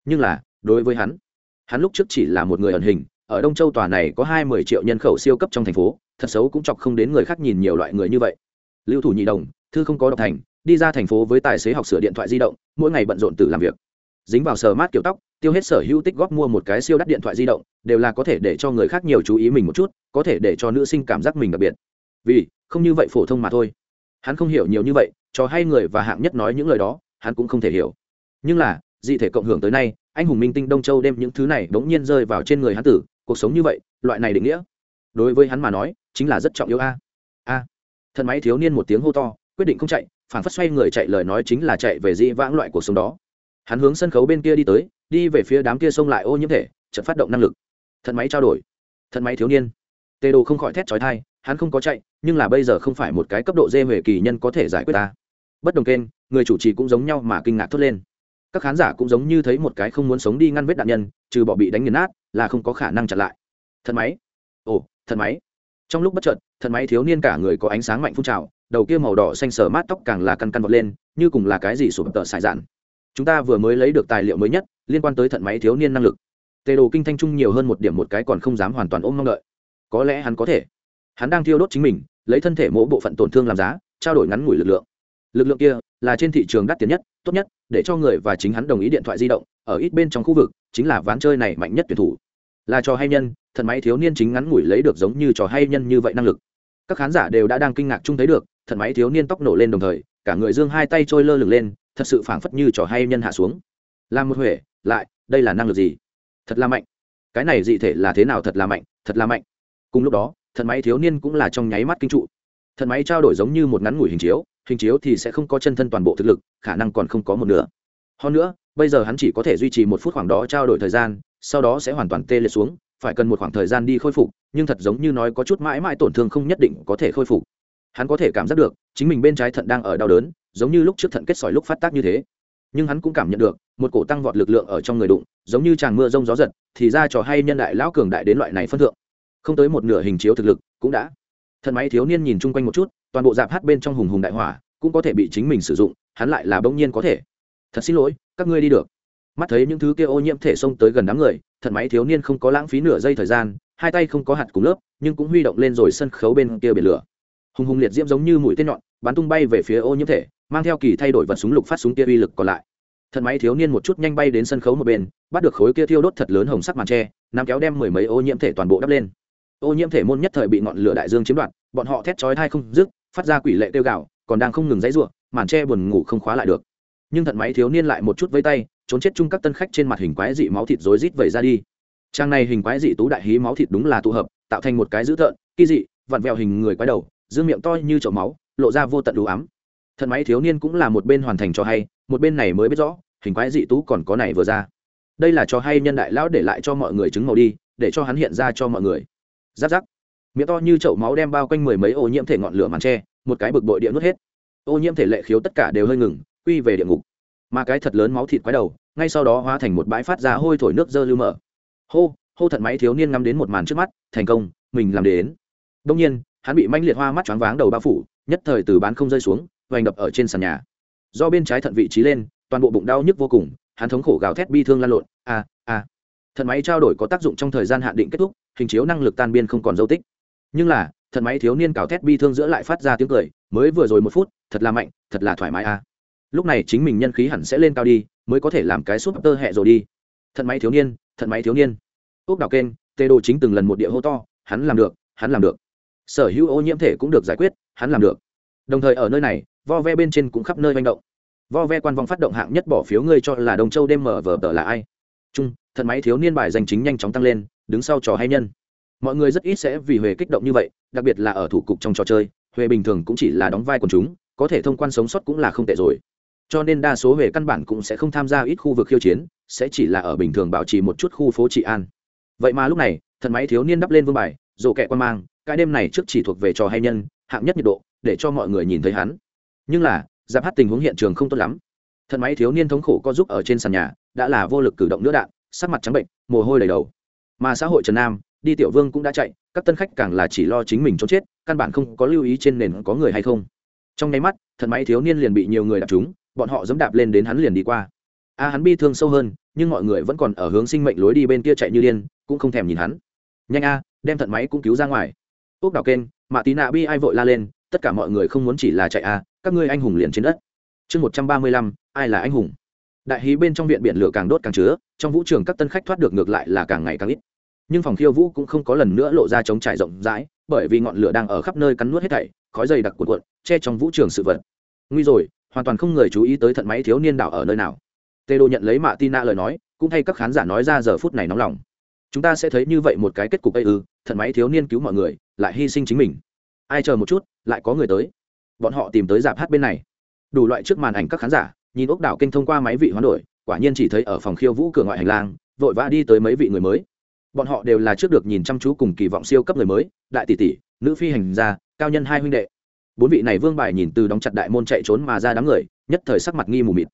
S1: nhưng là, đối với hắn hắn lúc trước chỉ là một người ẩn hình ở đông châu tòa này có hai mươi triệu nhân khẩu siêu cấp trong thành phố, thật xấu cũng chọc không đến người khác nhìn nhiều loại người như vậy. Lưu thủ nhị đồng, thư không có độc thành đi ra thành phố với tài xế học sửa điện thoại di động, mỗi ngày bận rộn từ làm việc. Dính vào sờ mát kiểu tóc, tiêu hết sở hữu tích góp mua một cái siêu đắt điện thoại di động, đều là có thể để cho người khác nhiều chú ý mình một chút, có thể để cho nữ sinh cảm giác mình đặc biệt. Vì, không như vậy phổ thông mà thôi. Hắn không hiểu nhiều như vậy, cho hay người và hạng nhất nói những lời đó, hắn cũng không thể hiểu. Nhưng là, dị thể cộng hưởng tới nay, anh hùng minh tinh đông châu đem những thứ này bỗng nhiên rơi vào trên người hắn tử cuộc sống như vậy, loại này định nghĩa, đối với hắn mà nói, chính là rất trọng yếu a. A. Thân máy thiếu niên một tiếng hô to, quyết định không chạy, phản phất xoay người chạy lời nói chính là chạy về dĩ vãng loại cuộc sống đó. Hắn hướng sân khấu bên kia đi tới, đi về phía đám kia xông lại ô nhiễm thể trận phát động năng lực. Thân máy trao đổi. Thân máy thiếu niên. Tê đồ không khỏi thét trói thai hắn không có chạy, nhưng là bây giờ không phải một cái cấp độ dê huệ kỳ nhân có thể giải quyết ta. Bất đồng kênh, người chủ trì cũng giống nhau mà kinh ngạc thốt lên các khán giả cũng giống như thấy một cái không muốn sống đi ngăn vết đạn nhân, trừ bỏ bị đánh nghiền nát, là không có khả năng chặn lại. Thật máy. Ồ, thật máy. Trong lúc bất chợt, thật máy thiếu niên cả người có ánh sáng mạnh phun trào, đầu kia màu đỏ xanh sờ mát tóc càng là căn căn vọt lên, như cùng là cái gì sụp tờ sải dạn. Chúng ta vừa mới lấy được tài liệu mới nhất, liên quan tới thận máy thiếu niên năng lực. Tề đồ kinh thanh trung nhiều hơn một điểm một cái còn không dám hoàn toàn ôm mong đợi. Có lẽ hắn có thể. Hắn đang thiêu đốt chính mình, lấy thân thể mỗi bộ phận tổn thương làm giá, trao đổi ngắn ngủi lực lượng lực lượng kia là trên thị trường đắt tiền nhất, tốt nhất, để cho người và chính hắn đồng ý điện thoại di động, ở ít bên trong khu vực, chính là ván chơi này mạnh nhất tuyển thủ. Là trò hay nhân, thần máy thiếu niên chính ngắn ngủi lấy được giống như trò hay nhân như vậy năng lực. Các khán giả đều đã đang kinh ngạc chung thấy được, thần máy thiếu niên tóc nổ lên đồng thời, cả người dương hai tay trôi lơ lửng lên, thật sự phảng phất như trò hay nhân hạ xuống. Làm một huệ, lại, đây là năng lực gì? Thật là mạnh. Cái này dị thể là thế nào thật là mạnh, thật là mạnh. Cùng lúc đó, thần máy thiếu niên cũng là trong nháy mắt kinh trụ. Thần máy trao đổi giống như một ngắn ngủi hình chiếu hình chiếu thì sẽ không có chân thân toàn bộ thực lực, khả năng còn không có một nửa. Hơn nữa, bây giờ hắn chỉ có thể duy trì một phút khoảng đó trao đổi thời gian, sau đó sẽ hoàn toàn tê liệt xuống, phải cần một khoảng thời gian đi khôi phục, nhưng thật giống như nói có chút mãi mãi tổn thương không nhất định có thể khôi phục. Hắn có thể cảm giác được, chính mình bên trái thận đang ở đau đớn, giống như lúc trước thận kết sỏi lúc phát tác như thế. Nhưng hắn cũng cảm nhận được, một cổ tăng vọt lực lượng ở trong người đụng, giống như tràng mưa rông gió giật, thì ra trò hay nhân đại lão cường đại đến loại này phân thượng. Không tới một nửa hình chiếu thực lực cũng đã. Thần máy thiếu niên nhìn chung quanh một chút toàn bộ dạp hát bên trong hùng hùng đại hỏa cũng có thể bị chính mình sử dụng, hắn lại là bỗng nhiên có thể. Thật xin lỗi, các ngươi đi được. Mắt thấy những thứ kia ô nhiễm thể xông tới gần đám người thật máy thiếu niên không có lãng phí nửa giây thời gian, hai tay không có hạt cùng lớp, nhưng cũng huy động lên rồi sân khấu bên kia biển lửa. Hùng hùng liệt diễm giống như mũi tên nhọn, bắn tung bay về phía ô nhiễm thể, mang theo kỳ thay đổi vật súng lục phát súng kia uy lực còn lại. Thật máy thiếu niên một chút nhanh bay đến sân khấu một bên, bắt được khối kia thiêu đốt thật lớn hồng sắc màn tre, nắm kéo đem mười mấy ô nhiễm thể toàn bộ đắp lên. Ô nhiễm thể môn nhất thời bị ngọn lửa đại dương chiếm đoạt, bọn họ thét chói thai không dứt phát ra quỷ lệ tiêu gạo còn đang không ngừng dãy ruộng màn tre buồn ngủ không khóa lại được. Nhưng thận máy thiếu niên lại một chút với tay, trốn chết chung các tân khách trên mặt hình quái dị máu thịt rối rít vẩy ra đi. Trang này hình quái dị tú đại hí máu thịt đúng là tụ hợp, tạo thành một cái dữ tợn, kỳ dị, vặn vẹo hình người quái đầu, dương miệng to như chậu máu, lộ ra vô tận đủ ám. Thận máy thiếu niên cũng là một bên hoàn thành cho hay, một bên này mới biết rõ, hình quái dị tú còn có này vừa ra. Đây là cho hay nhân đại lão để lại cho mọi người chứng màu đi, để cho hắn hiện ra cho mọi người. Giáp giáp miệng to như chậu máu đem bao quanh mười mấy ô nhiễm thể ngọn lửa màn tre một cái bực bội địa nuốt hết. Ô nhiễm thể lệ khiếu tất cả đều hơi ngừng, quy về địa ngục. Mà cái thật lớn máu thịt quái đầu, ngay sau đó hóa thành một bãi phát ra hôi thổi nước dơ lưu mở hô hô thận máy thiếu niên ngắm đến một màn trước mắt, thành công, mình làm đến. Đông nhiên, hắn bị manh liệt hoa mắt choáng váng đầu bao phủ, nhất thời từ bán không rơi xuống và đập ở trên sàn nhà. Do bên trái thận vị trí lên, toàn bộ bụng đau nhức vô cùng, hắn thống khổ gào thét bi thương lan lộn, a a. Thận máy trao đổi có tác dụng trong thời gian hạn định kết thúc, hình chiếu năng lực tan biên không còn dấu tích nhưng là thận máy thiếu niên cào thét bi thương giữa lại phát ra tiếng cười, mới vừa rồi một phút, thật là mạnh, thật là thoải mái à. Lúc này chính mình nhân khí hẳn sẽ lên cao đi, mới có thể làm cái súp tơ hẹ rồi đi. Thận máy thiếu niên thận máy thiếu niên. Ốc đào kênh, tê đồ chính từng lần một địa hô to, hắn làm được, hắn làm được. Sở hữu ô nhiễm thể cũng được giải quyết, hắn làm được. Đồng thời ở nơi này, vo ve bên trên cũng khắp nơi manh động. Vo ve quan vong phát động hạng nhất bỏ phiếu ngươi cho là đồng châu đêm mở vở tờ là ai? Trung thận máy thiếu niên bài danh chính nhanh chóng tăng lên, đứng sau trò hay nhân mọi người rất ít sẽ vì huệ kích động như vậy, đặc biệt là ở thủ cục trong trò chơi, huệ bình thường cũng chỉ là đóng vai quần chúng, có thể thông quan sống sót cũng là không tệ rồi. Cho nên đa số huệ căn bản cũng sẽ không tham gia ít khu vực khiêu chiến, sẽ chỉ là ở bình thường bảo trì một chút khu phố trị an. Vậy mà lúc này, thần máy thiếu niên đắp lên vương bài, rộ kẹ quan mang, cái đêm này trước chỉ thuộc về trò hay nhân, hạng nhất nhiệt độ, để cho mọi người nhìn thấy hắn. Nhưng là, giáp hát tình huống hiện trường không tốt lắm. Thần máy thiếu niên thống khổ có giúp ở trên sàn nhà, đã là vô lực cử động nữa đạn, sắc mặt trắng bệnh, mồ hôi đầy đầu. Mà xã hội trần nam đi tiểu vương cũng đã chạy, các tân khách càng là chỉ lo chính mình trốn chết, căn bản không có lưu ý trên nền có người hay không. Trong nháy mắt thần máy thiếu niên liền bị nhiều người đạp trúng, bọn họ dẫm đạp lên đến hắn liền đi qua. A, hắn bi thương sâu hơn, nhưng mọi người vẫn còn ở hướng sinh mệnh lối đi bên kia chạy như điên, cũng không thèm nhìn hắn. Nhanh a, đem thận máy cũng cứu ra ngoài. Ốc đào kênh, mạ tí nạ bi ai vội la lên, tất cả mọi người không muốn chỉ là chạy a, các ngươi anh hùng liền trên đất. Chương một trăm ba mươi lăm, ai là anh hùng? Đại hí bên trong viện biển lửa càng đốt càng chứa, trong vũ trường các tân khách thoát được ngược lại là càng ngày càng ít nhưng phòng khiêu vũ cũng không có lần nữa lộ ra chống trải rộng rãi, bởi vì ngọn lửa đang ở khắp nơi cắn nuốt hết thảy, khói dày đặc cuộn cuộn, che trong vũ trường sự vật. Nguy rồi, hoàn toàn không người chú ý tới thận máy thiếu niên đảo ở nơi nào. Tê đô nhận lấy mạ tina lời nói, cũng thay các khán giả nói ra giờ phút này nóng lòng. Chúng ta sẽ thấy như vậy một cái kết cục ây ư, thận máy thiếu niên cứu mọi người, lại hy sinh chính mình. Ai chờ một chút, lại có người tới. Bọn họ tìm tới dạp hát bên này. Đủ loại trước màn ảnh các khán giả, nhìn ốc đảo kinh thông qua máy vị hoán đổi, quả nhiên chỉ thấy ở phòng khiêu vũ cửa ngoại hành lang, vội vã đi tới mấy vị người mới bọn họ đều là trước được nhìn chăm chú cùng kỳ vọng siêu cấp người mới, đại tỷ tỷ, nữ phi hành gia, cao nhân hai huynh đệ. Bốn vị này vương bài nhìn từ đóng chặt đại môn chạy trốn mà ra đám người, nhất thời sắc mặt nghi mù mịt.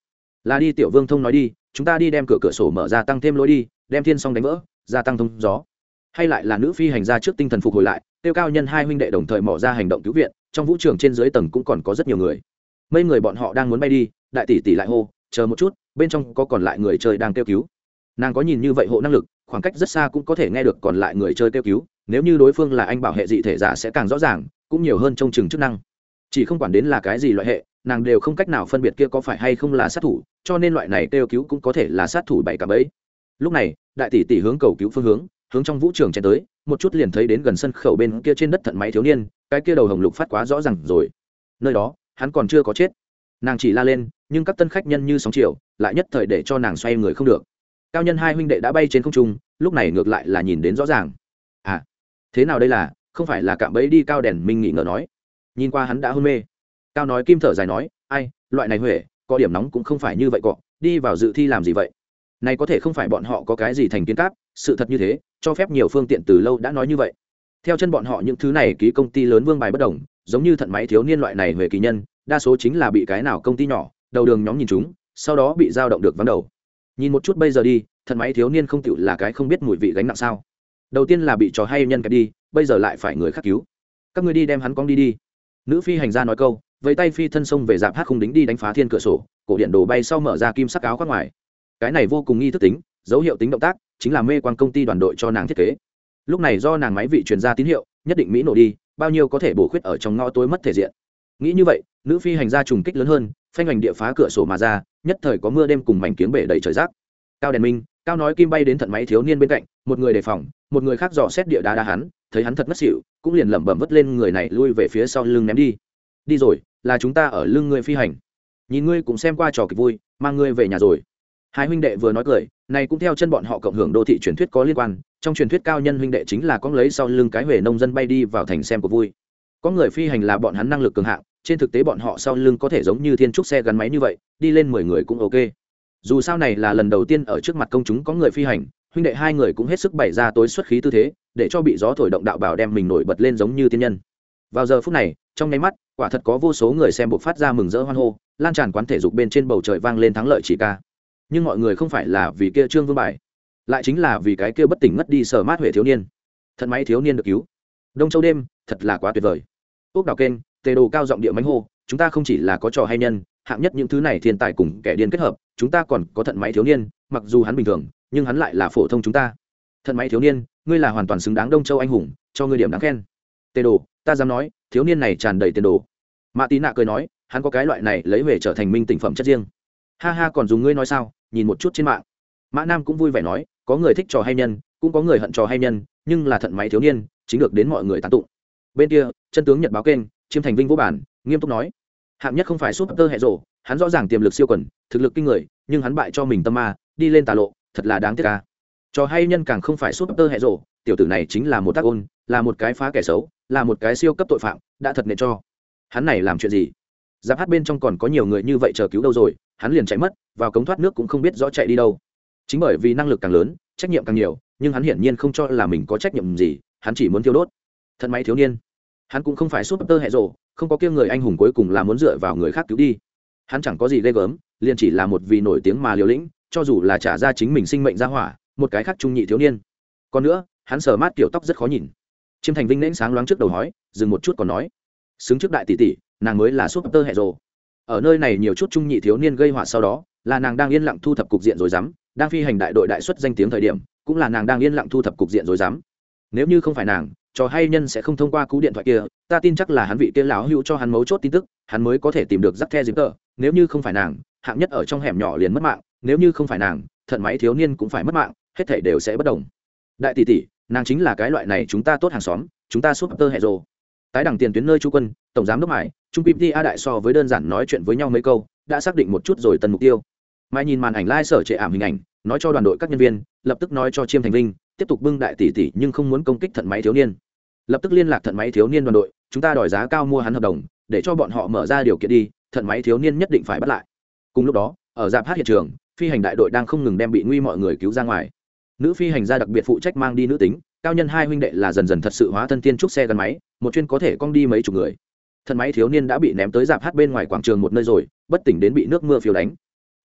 S1: Là đi, tiểu vương thông nói đi, chúng ta đi đem cửa cửa sổ mở ra tăng thêm lối đi, đem thiên song đánh vỡ, gia tăng thông gió. Hay lại là nữ phi hành gia trước tinh thần phục hồi lại, tiêu cao nhân hai huynh đệ đồng thời mỏ ra hành động cứu viện, trong vũ trường trên dưới tầng cũng còn có rất nhiều người. Mấy người bọn họ đang muốn bay đi, đại tỷ tỷ lại hô, chờ một chút, bên trong có còn lại người chơi đang kêu cứu. Nàng có nhìn như vậy hộ năng lực khoảng cách rất xa cũng có thể nghe được còn lại người chơi kêu cứu, nếu như đối phương là anh bảo hệ dị thể giả sẽ càng rõ ràng, cũng nhiều hơn trong chừng chức năng. Chỉ không quản đến là cái gì loại hệ, nàng đều không cách nào phân biệt kia có phải hay không là sát thủ, cho nên loại này kêu cứu cũng có thể là sát thủ bảy cả bấy lúc này, đại tỷ tỷ hướng cầu cứu phương hướng hướng trong vũ trường chen tới, một chút liền thấy đến gần sân khẩu bên kia trên đất thận máy thiếu niên, cái kia đầu hồng lục phát quá rõ ràng rồi. Nơi đó, hắn còn chưa có chết. Nàng chỉ la lên, nhưng các tân khách nhân như sóng chiều, lại nhất thời để cho nàng xoay người không được cao nhân hai huynh đệ đã bay trên không trung, lúc này ngược lại là nhìn đến rõ ràng. À thế nào đây là, không phải là cạm bẫy đi cao đèn minh nghị ngờ nói. Nhìn qua hắn đã hôn mê. Cao nói kim thở dài nói, ai, loại này huệ, có điểm nóng cũng không phải như vậy cọ, đi vào dự thi làm gì vậy? Này có thể không phải bọn họ có cái gì thành kiến cáp, sự thật như thế, cho phép nhiều phương tiện từ lâu đã nói như vậy. Theo chân bọn họ những thứ này ký công ty lớn vương bài bất đồng, giống như thận máy thiếu niên loại này về kỳ nhân, đa số chính là bị cái nào công ty nhỏ, đầu đường nhóm nhìn chúng, sau đó bị giao động được vắng đầu nhìn một chút bây giờ đi, thận máy thiếu niên không tựu là cái không biết mùi vị gánh nặng sao. Đầu tiên là bị trò hay nhân kẹp đi, bây giờ lại phải người khác cứu. Các người đi đem hắn cong đi đi. Nữ phi hành gia nói câu, vẫy tay phi thân sông về dạp hát không đính đi đánh phá thiên cửa sổ, cổ điện đồ bay sau mở ra kim sắc áo khoác ngoài. Cái này vô cùng nghi thức tính, dấu hiệu tính động tác, chính là mê quan công ty đoàn đội cho nàng thiết kế. Lúc này do nàng máy vị truyền ra tín hiệu, nhất định mỹ nổ đi, bao nhiêu có thể bổ khuyết ở trong ngõ tối mất thể diện nghĩ như vậy, nữ phi hành gia trùng kích lớn hơn, phanh hoành địa phá cửa sổ mà ra, nhất thời có mưa đêm cùng mảnh kiếng bể đầy trời rác. Cao đèn minh, cao nói kim bay đến thận máy thiếu niên bên cạnh, một người đề phòng, một người khác dò xét địa đá đá hắn, thấy hắn thật ngất xỉu, cũng liền lẩm bẩm vất lên người này lui về phía sau lưng ném đi. Đi rồi, là chúng ta ở lưng ngươi phi hành. Nhìn ngươi cũng xem qua trò kịch vui, mang ngươi về nhà rồi. Hai huynh đệ vừa nói cười, này cũng theo chân bọn họ cộng hưởng đô thị truyền thuyết có liên quan, trong truyền thuyết cao nhân huynh đệ chính là con lấy sau lưng cái huệ nông dân bay đi vào thành xem cuộc vui. Có người phi hành là bọn hắn năng lực cường hạng trên thực tế bọn họ sau lưng có thể giống như thiên trúc xe gắn máy như vậy, đi lên mười người cũng ok. Dù sao này là lần đầu tiên ở trước mặt công chúng có người phi hành, huynh đệ hai người cũng hết sức bày ra tối xuất khí tư thế, để cho bị gió thổi động đạo bảo đem mình nổi bật lên giống như tiên nhân. Vào giờ phút này, trong nháy mắt, quả thật có vô số người xem buộc phát ra mừng rỡ hoan hô, lan tràn quán thể dục bên trên bầu trời vang lên thắng lợi chỉ ca. Nhưng mọi người không phải là vì kia trương vương bài, lại chính là vì cái kia bất tỉnh ngất đi sở mát huệ thiếu niên. Thật máy thiếu niên được cứu. Đông châu đêm, thật là quá tuyệt vời. Ốc đào kênh tề đồ cao giọng địa mánh hô, chúng ta không chỉ là có trò hay nhân, hạng nhất những thứ này thiên tài cùng kẻ điên kết hợp, chúng ta còn có thận máy thiếu niên, mặc dù hắn bình thường, nhưng hắn lại là phổ thông chúng ta. Thận máy thiếu niên, ngươi là hoàn toàn xứng đáng đông châu anh hùng, cho ngươi điểm đáng khen. Tề đồ, ta dám nói, thiếu niên này tràn đầy tiền đồ. Mạ tí nạ cười nói, hắn có cái loại này lấy về trở thành minh tỉnh phẩm chất riêng. Ha ha, còn dùng ngươi nói sao, nhìn một chút trên mạng. Mã nam cũng vui vẻ nói, có người thích trò hay nhân, cũng có người hận trò hay nhân, nhưng là thận máy thiếu niên, chính được đến mọi người tán tụng. Bên kia, chân tướng nhật báo kênh chiêm thành vinh vô bản, nghiêm túc nói. Hạng nhất không phải súp tơ hệ rộ hắn rõ ràng tiềm lực siêu quần, thực lực kinh người, nhưng hắn bại cho mình tâm ma, đi lên tà lộ, thật là đáng tiếc ca trò hay nhân càng không phải súp tơ hệ rộ tiểu tử này chính là một tác ôn, là một cái phá kẻ xấu, là một cái siêu cấp tội phạm, đã thật nệ cho. Hắn này làm chuyện gì? Giáp hát bên trong còn có nhiều người như vậy chờ cứu đâu rồi, hắn liền chạy mất, vào cống thoát nước cũng không biết rõ chạy đi đâu. Chính bởi vì năng lực càng lớn, trách nhiệm càng nhiều, nhưng hắn hiển nhiên không cho là mình có trách nhiệm gì, hắn chỉ muốn thiêu đốt. Thân máy thiếu niên hắn cũng không phải súp tơ hệ rộ không có kia người anh hùng cuối cùng là muốn dựa vào người khác cứu đi. Hắn chẳng có gì ghê gớm, liền chỉ là một vì nổi tiếng mà liều lĩnh, cho dù là trả ra chính mình sinh mệnh ra hỏa, một cái khác trung nhị thiếu niên. Còn nữa, hắn sờ mát kiểu tóc rất khó nhìn. Chiêm thành vinh nễn sáng loáng trước đầu hói, dừng một chút còn nói, xứng trước đại tỷ tỷ, nàng mới là súp tơ hệ rồ. Ở nơi này nhiều chút trung nhị thiếu niên gây họa sau đó, là nàng đang yên lặng thu thập cục diện rồi dám, đang phi hành đại đội đại xuất danh tiếng thời điểm, cũng là nàng đang yên lặng thu thập cục diện rồi dám. Nếu như không phải nàng trò hay nhân sẽ không thông qua cú điện thoại kia, ta tin chắc là hắn vị kia lão hữu cho hắn mấu chốt tin tức, hắn mới có thể tìm được rắc the dịp tờ nếu như không phải nàng, hạng nhất ở trong hẻm nhỏ liền mất mạng, nếu như không phải nàng, thận máy thiếu niên cũng phải mất mạng, hết thể đều sẽ bất đồng. Đại tỷ tỷ, nàng chính là cái loại này chúng ta tốt hàng xóm, chúng ta súp tơ hệ rồ. Tái đẳng tiền tuyến nơi chu quân, tổng giám đốc mải trung ppt a đại so với đơn giản nói chuyện với nhau mấy câu, đã xác định một chút rồi tần mục tiêu. Mai nhìn màn ảnh lai、like、sở trệ ảm hình ảnh, nói cho đoàn đội các nhân viên, lập tức nói cho chiêm thành vinh tiếp tục bưng đại tỷ tỷ nhưng không muốn công kích thận máy thiếu niên. Lập tức liên lạc thận máy thiếu niên đoàn đội, chúng ta đòi giá cao mua hắn hợp đồng, để cho bọn họ mở ra điều kiện đi, thận máy thiếu niên nhất định phải bắt lại. Cùng lúc đó, ở dạp hát hiện trường, phi hành đại đội đang không ngừng đem bị nguy mọi người cứu ra ngoài. Nữ phi hành gia đặc biệt phụ trách mang đi nữ tính, cao nhân hai huynh đệ là dần dần thật sự hóa thân tiên trúc xe gắn máy, một chuyên có thể cong đi mấy chục người. Thân máy thiếu niên đã bị ném tới dạp hát bên ngoài quảng trường một nơi rồi, bất tỉnh đến bị nước mưa phiếu đánh.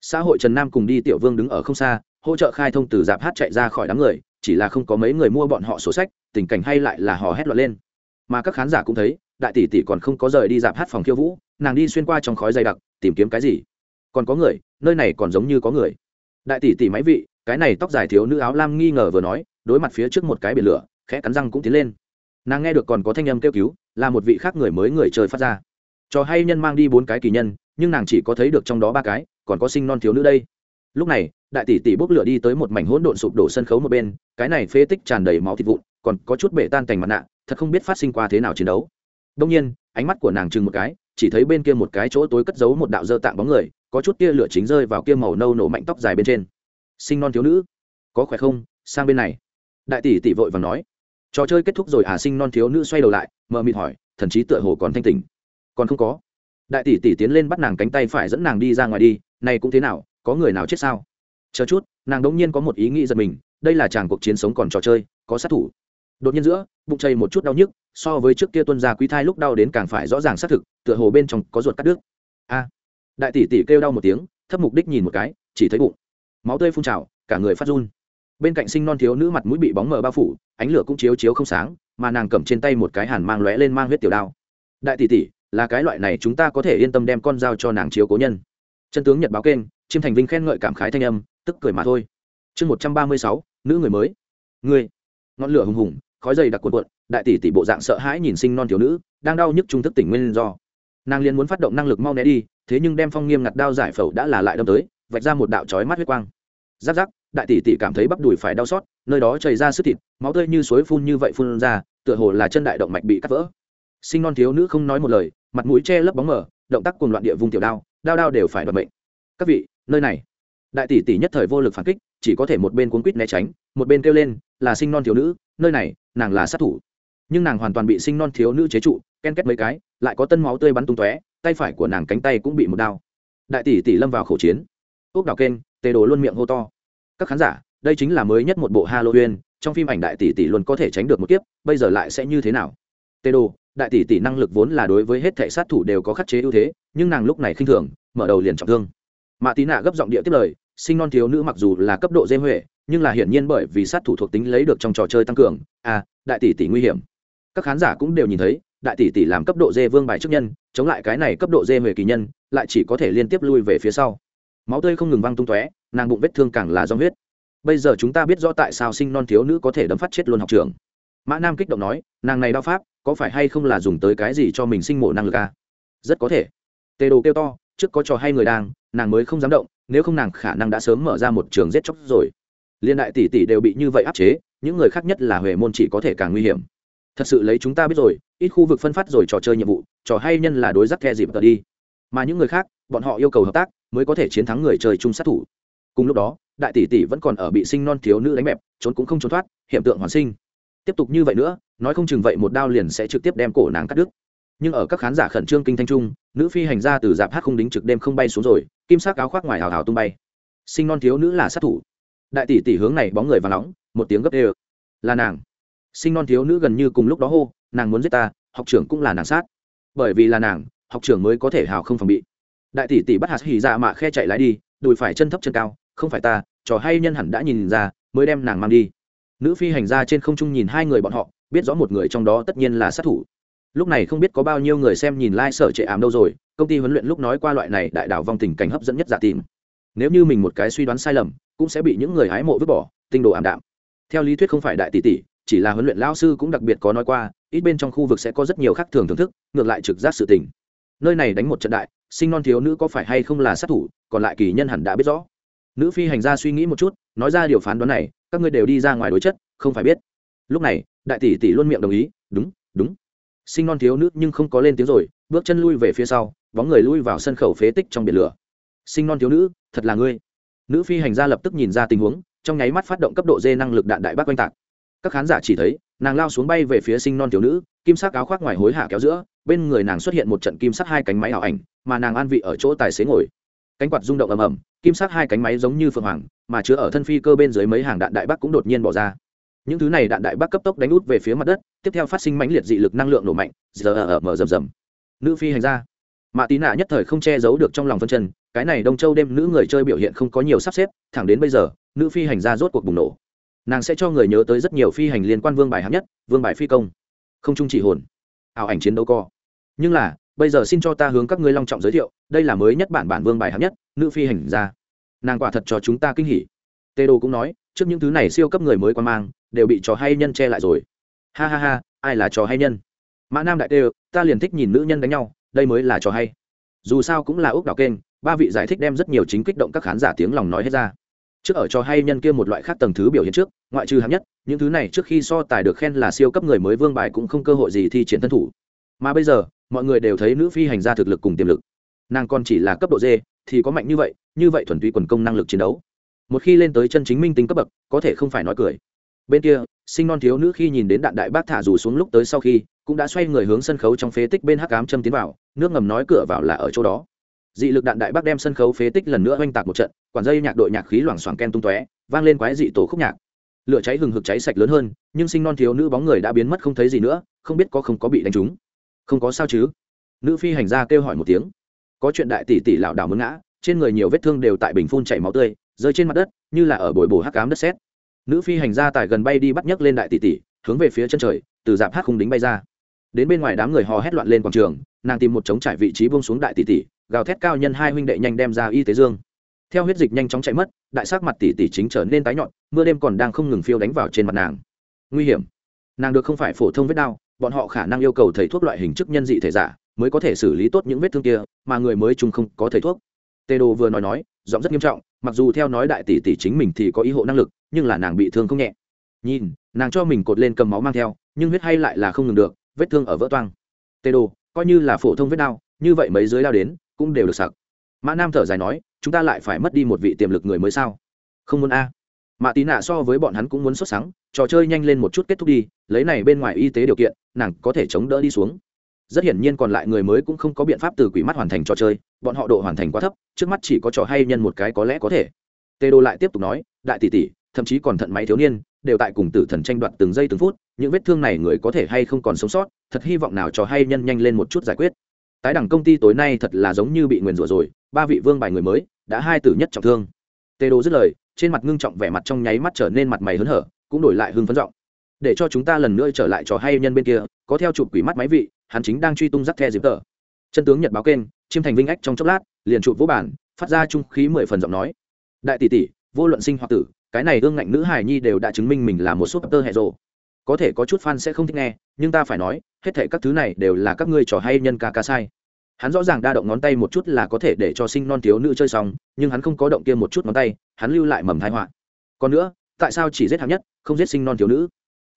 S1: Xã hội trần nam cùng đi tiểu vương đứng ở không xa, hỗ trợ khai thông từ dạp hát chạy ra khỏi đám người chỉ là không có mấy người mua bọn họ sổ sách, tình cảnh hay lại là hò hét loạn lên. Mà các khán giả cũng thấy, đại tỷ tỷ còn không có rời đi dạp hát phòng khiêu vũ, nàng đi xuyên qua trong khói dày đặc, tìm kiếm cái gì? Còn có người, nơi này còn giống như có người. Đại tỷ tỷ máy vị, cái này tóc dài thiếu nữ áo lam nghi ngờ vừa nói, đối mặt phía trước một cái biển lửa, khẽ cắn răng cũng tiến lên. Nàng nghe được còn có thanh âm kêu cứu, là một vị khác người mới người chơi phát ra. Cho hay nhân mang đi bốn cái kỳ nhân, nhưng nàng chỉ có thấy được trong đó ba cái, còn có sinh non thiếu nữ đây lúc này, đại tỷ tỷ bốc lửa đi tới một mảnh hỗn độn sụp đổ sân khấu một bên, cái này phế tích tràn đầy máu thịt vụn, còn có chút bể tan cành mặt nạ, thật không biết phát sinh qua thế nào chiến đấu. Đông nhiên, ánh mắt của nàng chừng một cái, chỉ thấy bên kia một cái chỗ tối cất giấu một đạo dơ tạng bóng người, có chút tia lửa chính rơi vào kia màu nâu nổ mạnh tóc dài bên trên. Sinh non thiếu nữ, có khỏe không? Sang bên này. Đại tỷ tỷ vội và nói. Trò chơi kết thúc rồi à sinh non thiếu nữ xoay đầu lại, mờ mịt hỏi, thần chí tựa hồ còn thanh tỉnh. Còn không có. Đại tỷ tỷ tiến lên bắt nàng cánh tay phải dẫn nàng đi ra ngoài đi, này cũng thế nào? Có người nào chết sao? Chờ chút, nàng đống nhiên có một ý nghĩ giật mình, đây là chàng cuộc chiến sống còn trò chơi, có sát thủ. Đột nhiên giữa, bụng chây một chút đau nhức, so với trước kia tuân gia quý thai lúc đau đến càng phải rõ ràng xác thực, tựa hồ bên trong có ruột cắt đứt. A! Đại tỷ tỷ kêu đau một tiếng, thấp mục đích nhìn một cái, chỉ thấy bụng. Máu tươi phun trào, cả người phát run. Bên cạnh sinh non thiếu nữ mặt mũi bị bóng mờ bao phủ, ánh lửa cũng chiếu chiếu không sáng, mà nàng cầm trên tay một cái hàn mang lóe lên mang huyết tiểu đao. Đại tỷ tỷ, là cái loại này chúng ta có thể yên tâm đem con dao cho nàng chiếu cố nhân. Chân tướng nhật báo kênh chiêm thành vinh khen ngợi cảm khái thanh âm, tức cười mà thôi. Chương một trăm ba mươi sáu, nữ người mới. Người. Ngọn lửa hùng hùng, khói dày đặc cuộn cuộn, đại tỷ tỷ bộ dạng sợ hãi nhìn sinh non thiếu nữ, đang đau nhức trung thức tỉnh nguyên do. Nàng liền muốn phát động năng lực mau né đi, thế nhưng đem phong nghiêm ngặt đao giải phẫu đã là lại đâm tới, vạch ra một đạo chói mắt huyết quang. Giáp giáp, đại tỷ tỷ cảm thấy bắp đùi phải đau xót, nơi đó chảy ra sức thịt, máu tươi như suối phun như vậy phun ra, tựa hồ là chân đại động mạch bị cắt vỡ. Sinh non thiếu nữ không nói một lời, mặt mũi che lấp bóng mờ, động tác cùng loạn địa vùng tiểu đao đao đao đều phải đoạt mệnh. Các vị nơi này. Đại tỷ tỷ nhất thời vô lực phản kích, chỉ có thể một bên cuốn quýt né tránh, một bên kêu lên, là sinh non thiếu nữ, nơi này, nàng là sát thủ. Nhưng nàng hoàn toàn bị sinh non thiếu nữ chế trụ, ken kết mấy cái, lại có tân máu tươi bắn tung tóe, tay phải của nàng cánh tay cũng bị một đao. Đại tỷ tỷ lâm vào khẩu chiến. Ốc đào kênh tê đồ luôn miệng hô to. Các khán giả, đây chính là mới nhất một bộ halloween, trong phim ảnh đại tỷ tỷ luôn có thể tránh được một kiếp, bây giờ lại sẽ như thế nào? Tê đồ, đại tỷ tỷ năng lực vốn là đối với hết thể sát thủ đều có khắc chế ưu thế, nhưng nàng lúc này khinh thường, mở đầu liền trọng thương mạ tí nạ gấp giọng địa tiếp lời, sinh non thiếu nữ mặc dù là cấp độ dê huệ, nhưng là hiển nhiên bởi vì sát thủ thuộc tính lấy được trong trò chơi tăng cường à đại tỷ tỷ nguy hiểm. Các khán giả cũng đều nhìn thấy, đại tỷ tỷ làm cấp độ dê vương bài chức nhân, chống lại cái này cấp độ dê huệ kỳ nhân, lại chỉ có thể liên tiếp lui về phía sau. Máu tươi không ngừng văng tung tóe, nàng bụng vết thương càng là do huyết. Bây giờ chúng ta biết rõ tại sao sinh non thiếu nữ có thể đấm phát chết luôn học trường. Mã nam kích động nói, nàng này đao pháp, có phải hay không là dùng tới cái gì cho mình sinh mổ năng lực à? rất có thể. Tê đồ kêu to, trước có trò hay người đang nàng mới không dám động, nếu không nàng khả năng đã sớm mở ra một trường giết chóc rồi. Liên đại tỷ tỷ đều bị như vậy áp chế, những người khác nhất là huệ môn chỉ có thể càng nguy hiểm. Thật sự lấy chúng ta biết rồi, ít khu vực phân phát rồi trò chơi nhiệm vụ, trò hay nhân là đối giác the dịp tờ đi. Mà những người khác, bọn họ yêu cầu hợp tác, mới có thể chiến thắng người chơi chung sát thủ. Cùng lúc đó, đại tỷ tỷ vẫn còn ở bị sinh non thiếu nữ đánh bẹp, trốn cũng không trốn thoát hiện tượng hoàn sinh. Tiếp tục như vậy nữa, nói không chừng vậy một đao liền sẽ trực tiếp đem cổ nàng cắt đứt. Nhưng ở các khán giả khẩn trương kinh thanh trung, nữ phi hành ra từ dạp hát không đính trực đêm không bay xuống rồi kim sắc áo khoác ngoài hào hào tung bay. Sinh non thiếu nữ là sát thủ. Đại tỷ tỷ hướng này bóng người và nóng, một tiếng gấp đê là nàng. Sinh non thiếu nữ gần như cùng lúc đó hô, nàng muốn giết ta, học trưởng cũng là nàng sát. Bởi vì là nàng, học trưởng mới có thể hào không phòng bị. Đại tỷ tỷ bắt hạt hỉ ra mạ khe chạy lại đi, đùi phải chân thấp chân cao, không phải ta, trò hay nhân hẳn đã nhìn ra, mới đem nàng mang đi. Nữ phi hành ra trên không trung nhìn hai người bọn họ, biết rõ một người trong đó tất nhiên là sát thủ lúc này không biết có bao nhiêu người xem nhìn lai、like、sở trệ ảm đâu rồi, công ty huấn luyện lúc nói qua loại này đại đảo vong tình cảnh hấp dẫn nhất giả tìm. Nếu như mình một cái suy đoán sai lầm, cũng sẽ bị những người hái mộ vứt bỏ, tinh đồ ảm đạm. Theo lý thuyết không phải đại tỷ tỷ, chỉ là huấn luyện lao sư cũng đặc biệt có nói qua, ít bên trong khu vực sẽ có rất nhiều khác thường thưởng thức, ngược lại trực giác sự tình. Nơi này đánh một trận đại, sinh non thiếu nữ có phải hay không là sát thủ, còn lại kỳ nhân hẳn đã biết rõ. Nữ phi hành gia suy nghĩ một chút, nói ra điều phán đoán này, các ngươi đều đi ra ngoài đối chất, không phải biết. Lúc này, đại tỷ tỷ luôn miệng đồng ý, đúng đúng sinh non thiếu nữ nhưng không có lên tiếng rồi, bước chân lui về phía sau, bóng người lui vào sân khẩu phế tích trong biển lửa. Sinh non thiếu nữ, thật là ngươi. Nữ phi hành gia lập tức nhìn ra tình huống, trong nháy mắt phát động cấp độ dê năng lực đạn đại bác oanh tạc. Các khán giả chỉ thấy, nàng lao xuống bay về phía sinh non thiếu nữ, kim sắc áo khoác ngoài hối hạ kéo giữa, bên người nàng xuất hiện một trận kim sắc hai cánh máy ảo ảnh, mà nàng an vị ở chỗ tài xế ngồi. Cánh quạt rung động ầm ầm, kim sắc hai cánh máy giống như phượng hoàng, mà chứa ở thân phi cơ bên dưới mấy hàng đạn đại bác cũng đột nhiên bỏ ra những thứ này đạn đại bắc cấp tốc đánh út về phía mặt đất, tiếp theo phát sinh mãnh liệt dị lực năng lượng nổ mạnh, giờ ở mở rầm rầm. Nữ phi hành ra mạ tí nạ nhất thời không che giấu được trong lòng phân chân, cái này đông châu đêm nữ người chơi biểu hiện không có nhiều sắp xếp, thẳng đến bây giờ, nữ phi hành ra rốt cuộc bùng nổ. Nàng sẽ cho người nhớ tới rất nhiều phi hành liên quan vương bài hạng nhất, vương bài phi công. Không trung chỉ hồn. Ảo ảnh chiến đấu co. Nhưng là, bây giờ xin cho ta hướng các ngươi long trọng giới thiệu, đây là mới nhất bản bản vương bài hạng nhất, nữ phi hành ra nàng quả thật cho chúng ta kinh hỉ. Tê đô cũng nói trước những thứ này siêu cấp người mới quan mang, đều bị trò hay nhân che lại rồi. Ha ha ha, ai là trò hay nhân? Mã nam đại tê ta liền thích nhìn nữ nhân đánh nhau, đây mới là trò hay. Dù sao cũng là ước đảo kênh, ba vị giải thích đem rất nhiều chính kích động các khán giả tiếng lòng nói hết ra. Trước ở trò hay nhân kia một loại khác tầng thứ biểu hiện trước, ngoại trừ hạng nhất, những thứ này trước khi so tài được khen là siêu cấp người mới vương bài cũng không cơ hội gì thi triển thân thủ. Mà bây giờ, mọi người đều thấy nữ phi hành gia thực lực cùng tiềm lực. Nàng còn chỉ là cấp độ d, thì có mạnh như vậy như vậy thuần túy quần công năng lực chiến đấu một khi lên tới chân chính minh tính cấp bậc, có thể không phải nói cười. Bên kia, sinh non thiếu nữ khi nhìn đến đạn đại bác thả dù xuống lúc tới sau khi, cũng đã xoay người hướng sân khấu trong phế tích bên hắc ám châm tiến vào, nước ngầm nói cửa vào là ở chỗ đó. Dị lực đạn đại bác đem sân khấu phế tích lần nữa oanh tạc một trận, quản dây nhạc đội nhạc khí loảng xoảng ken tung tóe, vang lên quái dị tổ khúc nhạc. Lửa cháy hừng hực cháy sạch lớn hơn, nhưng sinh non thiếu nữ bóng người đã biến mất không thấy gì nữa, không biết có không có bị đánh trúng. Không có sao chứ? Nữ phi hành gia kêu hỏi một tiếng. Có chuyện đại tỷ tỷ lảo đảo mướn ngã, trên người nhiều vết thương đều tại bình phun chảy máu tươi rơi trên mặt đất, như là ở bồi bổ hắc cám đất sét. Nữ phi hành gia tài gần bay đi bắt nhấc lên đại tỷ tỷ, hướng về phía chân trời, từ dạp hát khung đính bay ra. Đến bên ngoài đám người hò hét loạn lên quảng trường, nàng tìm một trống trải vị trí buông xuống đại tỷ tỷ, gào thét cao nhân hai huynh đệ nhanh đem ra y tế dương. Theo huyết dịch nhanh chóng chạy mất, đại sắc mặt tỷ tỷ chính trở nên tái nhọn mưa đêm còn đang không ngừng phiêu đánh vào trên mặt nàng. Nguy hiểm. Nàng được không phải phổ thông vết đau, bọn họ khả năng yêu cầu thầy thuốc loại hình chức nhân dị thể giả, mới có thể xử lý tốt những vết thương kia, mà người mới chung không có thầy thuốc. Tê đồ vừa nói nói giọng rất nghiêm trọng, mặc dù theo nói đại tỷ tỷ chính mình thì có ý hộ năng lực, nhưng là nàng bị thương không nhẹ. Nhìn, nàng cho mình cột lên cầm máu mang theo, nhưng huyết hay lại là không ngừng được, vết thương ở vỡ toang. Tê đồ, coi như là phổ thông vết đau, như vậy mấy dưới đau đến, cũng đều được sặc. Mã nam thở dài nói, chúng ta lại phải mất đi một vị tiềm lực người mới sao? Không muốn a. À. mạ tí nạ so với bọn hắn cũng muốn xuất sáng trò chơi nhanh lên một chút kết thúc đi, lấy này bên ngoài y tế điều kiện, nàng có thể chống đỡ đi xuống rất hiển nhiên còn lại người mới cũng không có biện pháp từ quỷ mắt hoàn thành trò chơi, bọn họ độ hoàn thành quá thấp, trước mắt chỉ có trò hay nhân một cái có lẽ có thể. Tê đô lại tiếp tục nói, đại tỷ tỷ, thậm chí còn thận máy thiếu niên, đều tại cùng tử thần tranh đoạt từng giây từng phút, những vết thương này người có thể hay không còn sống sót, thật hy vọng nào trò hay nhân nhanh lên một chút giải quyết. Tái đẳng công ty tối nay thật là giống như bị nguyền rủa rồi, ba vị vương bài người mới, đã hai tử nhất trọng thương. Tê đô dứt lời, trên mặt ngưng trọng vẻ mặt trong nháy mắt trở nên mặt mày hớn hở, cũng đổi lại hưng phấn giọng. Để cho chúng ta lần nữa trở lại trò hay nhân bên kia, có theo chụp quỷ mắt máy vị hắn chính đang truy tung rắc the dịp tờ. Chân tướng nhật báo kênh, chiêm thành vinh ách trong chốc lát, liền trụ vũ bản phát ra trung khí mười phần giọng nói. Đại tỷ tỷ, vô luận sinh hoặc tử, cái này ương ngạnh nữ hài nhi đều đã chứng minh mình là một súp tơ hệ rồ. có thể có chút fan sẽ không thích nghe, nhưng ta phải nói, hết thể các thứ này đều là các ngươi trò hay nhân ca ca sai. Hắn rõ ràng đa động ngón tay một chút là có thể để cho sinh non thiếu nữ chơi xong, nhưng hắn không có động kia một chút ngón tay, hắn lưu lại mầm thái họa. Còn nữa, tại sao chỉ giết hạng nhất, không giết sinh non thiếu nữ?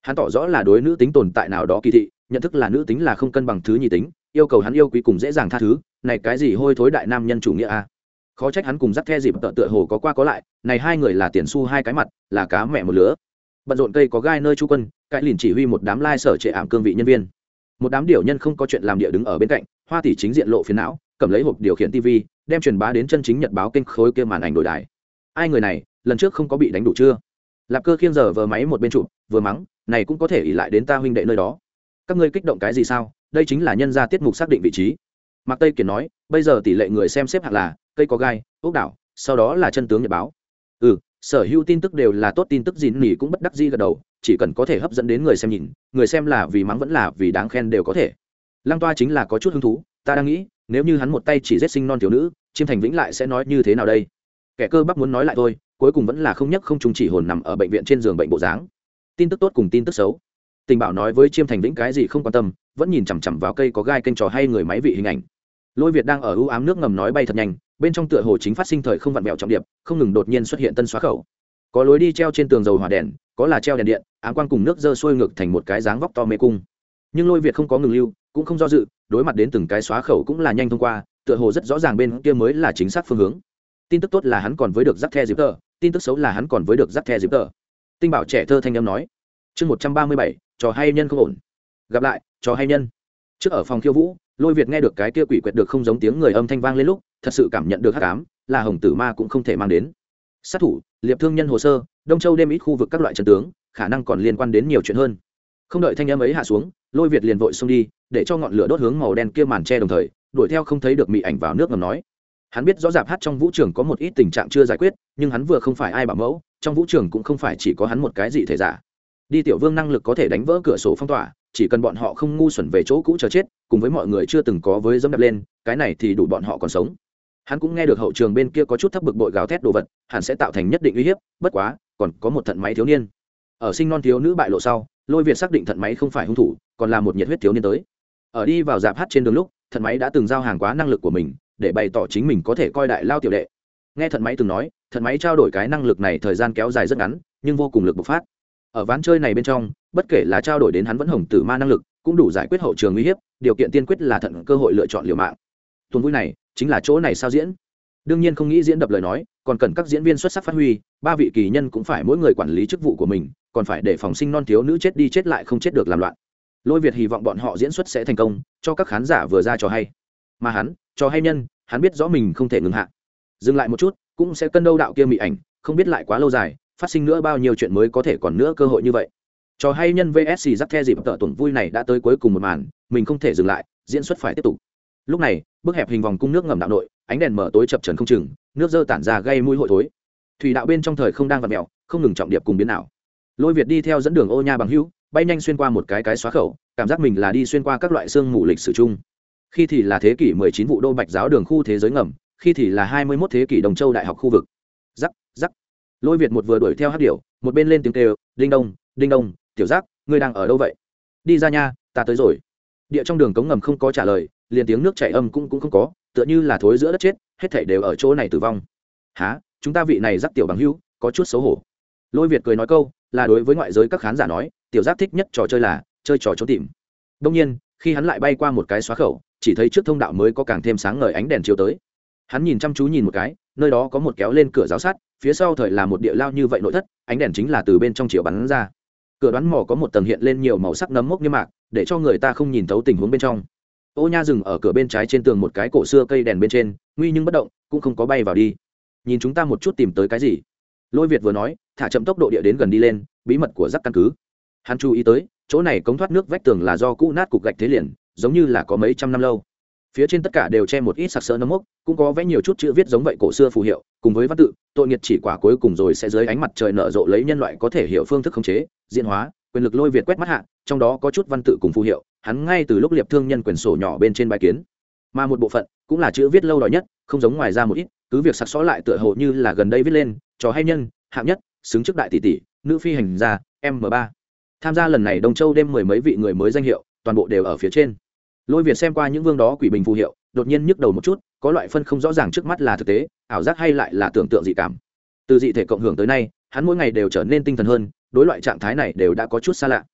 S1: Hắn tỏ rõ là đối nữ tính tồn tại nào đó kỳ thị nhận thức là nữ tính là không cân bằng thứ nhì tính, yêu cầu hắn yêu quý cùng dễ dàng tha thứ, này cái gì hôi thối đại nam nhân chủ nghĩa a? À? khó trách hắn cùng dắt the dịp tợ tựa hồ có qua có lại, này hai người là tiền su hai cái mặt, là cá mẹ một lứa. Bận rộn cây có gai nơi chu quân cãi lìn chỉ huy một đám lai sở trệ ảm cương vị nhân viên. Một đám điều nhân không có chuyện làm địa đứng ở bên cạnh, hoa tỷ chính diện lộ phiến não, cầm lấy hộp điều khiển tv đem truyền bá đến chân chính nhật báo kênh khối kia màn ảnh đổi đài. Ai người này, lần trước không có bị đánh đủ chưa? Lạp cơ khiêng giờ vờ máy một bên trụ vừa mắng, này cũng có thể ỉ lại đến ta huynh đệ nơi đó các ngươi kích động cái gì sao? Đây chính là nhân gia tiết mục xác định vị trí. Mạc tây kiển nói, bây giờ tỷ lệ người xem xếp hạng là cây có gai ốc đảo, sau đó là chân tướng nhật báo. Ừ sở hữu tin tức đều là tốt tin tức gì nỉ cũng bất đắc dĩ gật đầu, chỉ cần có thể hấp dẫn đến người xem nhìn, người xem là vì mắng vẫn là vì đáng khen đều có thể. Lăng toa chính là có chút hứng thú, ta đang nghĩ, nếu như hắn một tay chỉ giết sinh non thiếu nữ, chiêm thành vĩnh lại sẽ nói như thế nào đây? Kẻ cơ bắp muốn nói lại thôi, cuối cùng vẫn là không nhắc không trùng chỉ hồn nằm ở bệnh viện trên giường bệnh bộ dáng. Tin tức tốt cùng tin tức xấu tình bảo nói với chiêm thành vĩnh cái gì không quan tâm, vẫn nhìn chằm chằm vào cây có gai kênh trò hay người máy vị hình ảnh. Lôi việt đang ở ưu ám nước ngầm nói bay thật nhanh, bên trong tựa hồ chính phát sinh thời không vặn vẹo trọng điệp, không ngừng đột nhiên xuất hiện tân xóa khẩu. Có lối đi treo trên tường dầu hỏa đèn, có là treo đèn điện áng quang cùng nước dơ sôi ngược thành một cái dáng vóc to mê cung. Nhưng lôi việt không có ngừng lưu, cũng không do dự, đối mặt đến từng cái xóa khẩu cũng là nhanh thông qua, tựa hồ rất rõ ràng bên kia mới là chính xác phương hướng. Tin tức tốt là hắn còn với được giáp the dịp tờ, tin tức xấu là hắn còn với được giáp the dịp tờ. Tinh bảo trẻ thơ thanh âm nói chương một trăm ba mươi bảy, trò hay nhân không ổn. Gặp lại, trò hay nhân. Trước ở phòng khiêu vũ, lôi việt nghe được cái kia quỷ quyệt được không giống tiếng người âm thanh vang lên lúc, thật sự cảm nhận được hát cám là hồng tử ma cũng không thể mang đến. Sát thủ, liệp thương nhân hồ sơ, đông châu đêm ít khu vực các loại trận tướng, khả năng còn liên quan đến nhiều chuyện hơn. Không đợi thanh âm ấy hạ xuống, lôi việt liền vội xông đi, để cho ngọn lửa đốt hướng màu đen kia màn tre đồng thời, đuổi theo không thấy được mị ảnh vào nước ngầm nói. Hắn biết rõ rạp hát trong vũ trường có một ít tình trạng chưa giải quyết, nhưng hắn vừa không phải ai bảo mẫu, trong vũ trường cũng không phải chỉ có hắn một cái gì thể giả đi tiểu vương năng lực có thể đánh vỡ cửa sổ phong tỏa, chỉ cần bọn họ không ngu xuẩn về chỗ cũ chờ chết, cùng với mọi người chưa từng có với dẫm đập lên, cái này thì đủ bọn họ còn sống. Hắn cũng nghe được hậu trường bên kia có chút thấp bực bội gào thét đồ vật, hẳn sẽ tạo thành nhất định uy hiếp, bất quá, còn có một thận máy thiếu niên. Ở sinh non thiếu nữ bại lộ sau, lôi việt xác định thận máy không phải hung thủ, còn là một nhiệt huyết thiếu niên tới. Ở đi vào dạp hát trên đường lúc, thận máy đã từng giao hàng quá năng lực của mình, để bày tỏ chính mình có thể coi đại lao tiểu đệ. Nghe thận máy từng nói, thận máy trao đổi cái năng lực này thời gian kéo dài rất ngắn, nhưng vô cùng lực bộc phát ở ván chơi này bên trong, bất kể là trao đổi đến hắn vẫn hồng tử ma năng lực, cũng đủ giải quyết hậu trường uy hiếp, điều kiện tiên quyết là thận cơ hội lựa chọn liều mạng. Tuần vui này, chính là chỗ này sao diễn? Đương nhiên không nghĩ diễn đập lời nói, còn cần các diễn viên xuất sắc phát huy, ba vị kỳ nhân cũng phải mỗi người quản lý chức vụ của mình, còn phải để phòng sinh non thiếu nữ chết đi chết lại không chết được làm loạn. Lôi việt hy vọng bọn họ diễn xuất sẽ thành công, cho các khán giả vừa ra trò hay. Mà hắn, trò hay nhân, hắn biết rõ mình không thể ngừng hạ. Dừng lại một chút, cũng sẽ cân đâu đạo kia mị ảnh, không biết lại quá lâu dài phát sinh nữa bao nhiêu chuyện mới có thể còn nữa cơ hội như vậy. Trò hay nhân vsc giắc the dịp tợ tuần vui này đã tới cuối cùng một màn, mình không thể dừng lại, diễn xuất phải tiếp tục. Lúc này, bức hẹp hình vòng cung nước ngầm đạo nội, ánh đèn mở tối chập trần không chừng, nước dơ tản ra gây mũi hội thối. Thủy đạo bên trong thời không đang vặt mẹo không ngừng trọng điệp cùng biến nào lôi việt đi theo dẫn đường ô nha bằng hữu, bay nhanh xuyên qua một cái cái xóa khẩu, cảm giác mình là đi xuyên qua các loại xương mù lịch sử chung. Khi thì là thế kỷ 19 vụ đô bạch giáo đường khu thế giới ngầm, khi thì là 21 thế kỷ đồng châu đại học khu vực lôi việt một vừa đuổi theo hát điệu một bên lên tiếng kêu, đinh đông đinh đông, tiểu giác, ngươi đang ở đâu vậy? Đi ra nha, ta tới rồi. Địa trong đường cống ngầm không có trả lời, liền tiếng nước chảy âm cũng cũng không có, tựa như là thối giữa đất chết, hết thảy đều ở chỗ này tử vong. Há chúng ta vị này giác tiểu bằng hữu, có chút xấu hổ. Lôi việt cười nói câu, là đối với ngoại giới các khán giả nói, tiểu giác thích nhất trò chơi là, chơi trò trốn tìm. Đông nhiên, khi hắn lại bay qua một cái xóa khẩu, chỉ thấy trước thông đạo mới có càng thêm sáng ngời ánh đèn chiếu tới. Hắn nhìn chăm chú nhìn một cái, nơi đó có một kéo lên cửa giáo sắt phía sau thời là một địa lao như vậy nội thất, ánh đèn chính là từ bên trong chiều bắn ra. Cửa đoán mỏ có một tầng hiện lên nhiều màu sắc nấm mốc như mạc, để cho người ta không nhìn thấu tình huống bên trong. Ô nha dừng ở cửa bên trái trên tường một cái cổ xưa cây đèn bên trên, nguy nhưng bất động, cũng không có bay vào đi. Nhìn chúng ta một chút tìm tới cái gì? Lôi việt vừa nói, thả chậm tốc độ địa đến gần đi lên, bí mật của rắc căn cứ. Hắn chú ý tới, chỗ này cống thoát nước vách tường là do cũ nát cục gạch thế liền, giống như là có mấy trăm năm lâu phía trên tất cả đều che một ít sặc sỡ nấm mốc, cũng có vẽ nhiều chút chữ viết giống vậy cổ xưa phù hiệu, cùng với văn tự, tội nghiệt chỉ quả cuối cùng rồi sẽ dưới ánh mặt trời nở rộ lấy nhân loại có thể hiểu phương thức khống chế, diễn hóa, quyền lực lôi việt quét mắt hạ, trong đó có chút văn tự cùng phù hiệu, hắn ngay từ lúc liệp thương nhân quyền sổ nhỏ bên trên bài kiến. Mà một bộ phận, cũng là chữ viết lâu đòi nhất, không giống ngoài ra một ít, cứ việc sặc sỡ lại tựa hồ như là gần đây viết lên, trò hay nhân, hạng nhất, xứng trước đại tỷ tỷ, nữ phi hành gia, m ba. Tham gia lần này đông châu đêm mười mấy vị người mới danh hiệu, toàn bộ đều ở phía trên lôi việt xem qua những vương đó quỷ bình phù hiệu, đột nhiên nhức đầu một chút, có loại phân không rõ ràng trước mắt là thực tế, ảo giác hay lại là tưởng tượng dị cảm. Từ dị thể cộng hưởng tới nay, hắn mỗi ngày đều trở nên tinh thần hơn, đối loại trạng thái này đều đã có chút xa lạ.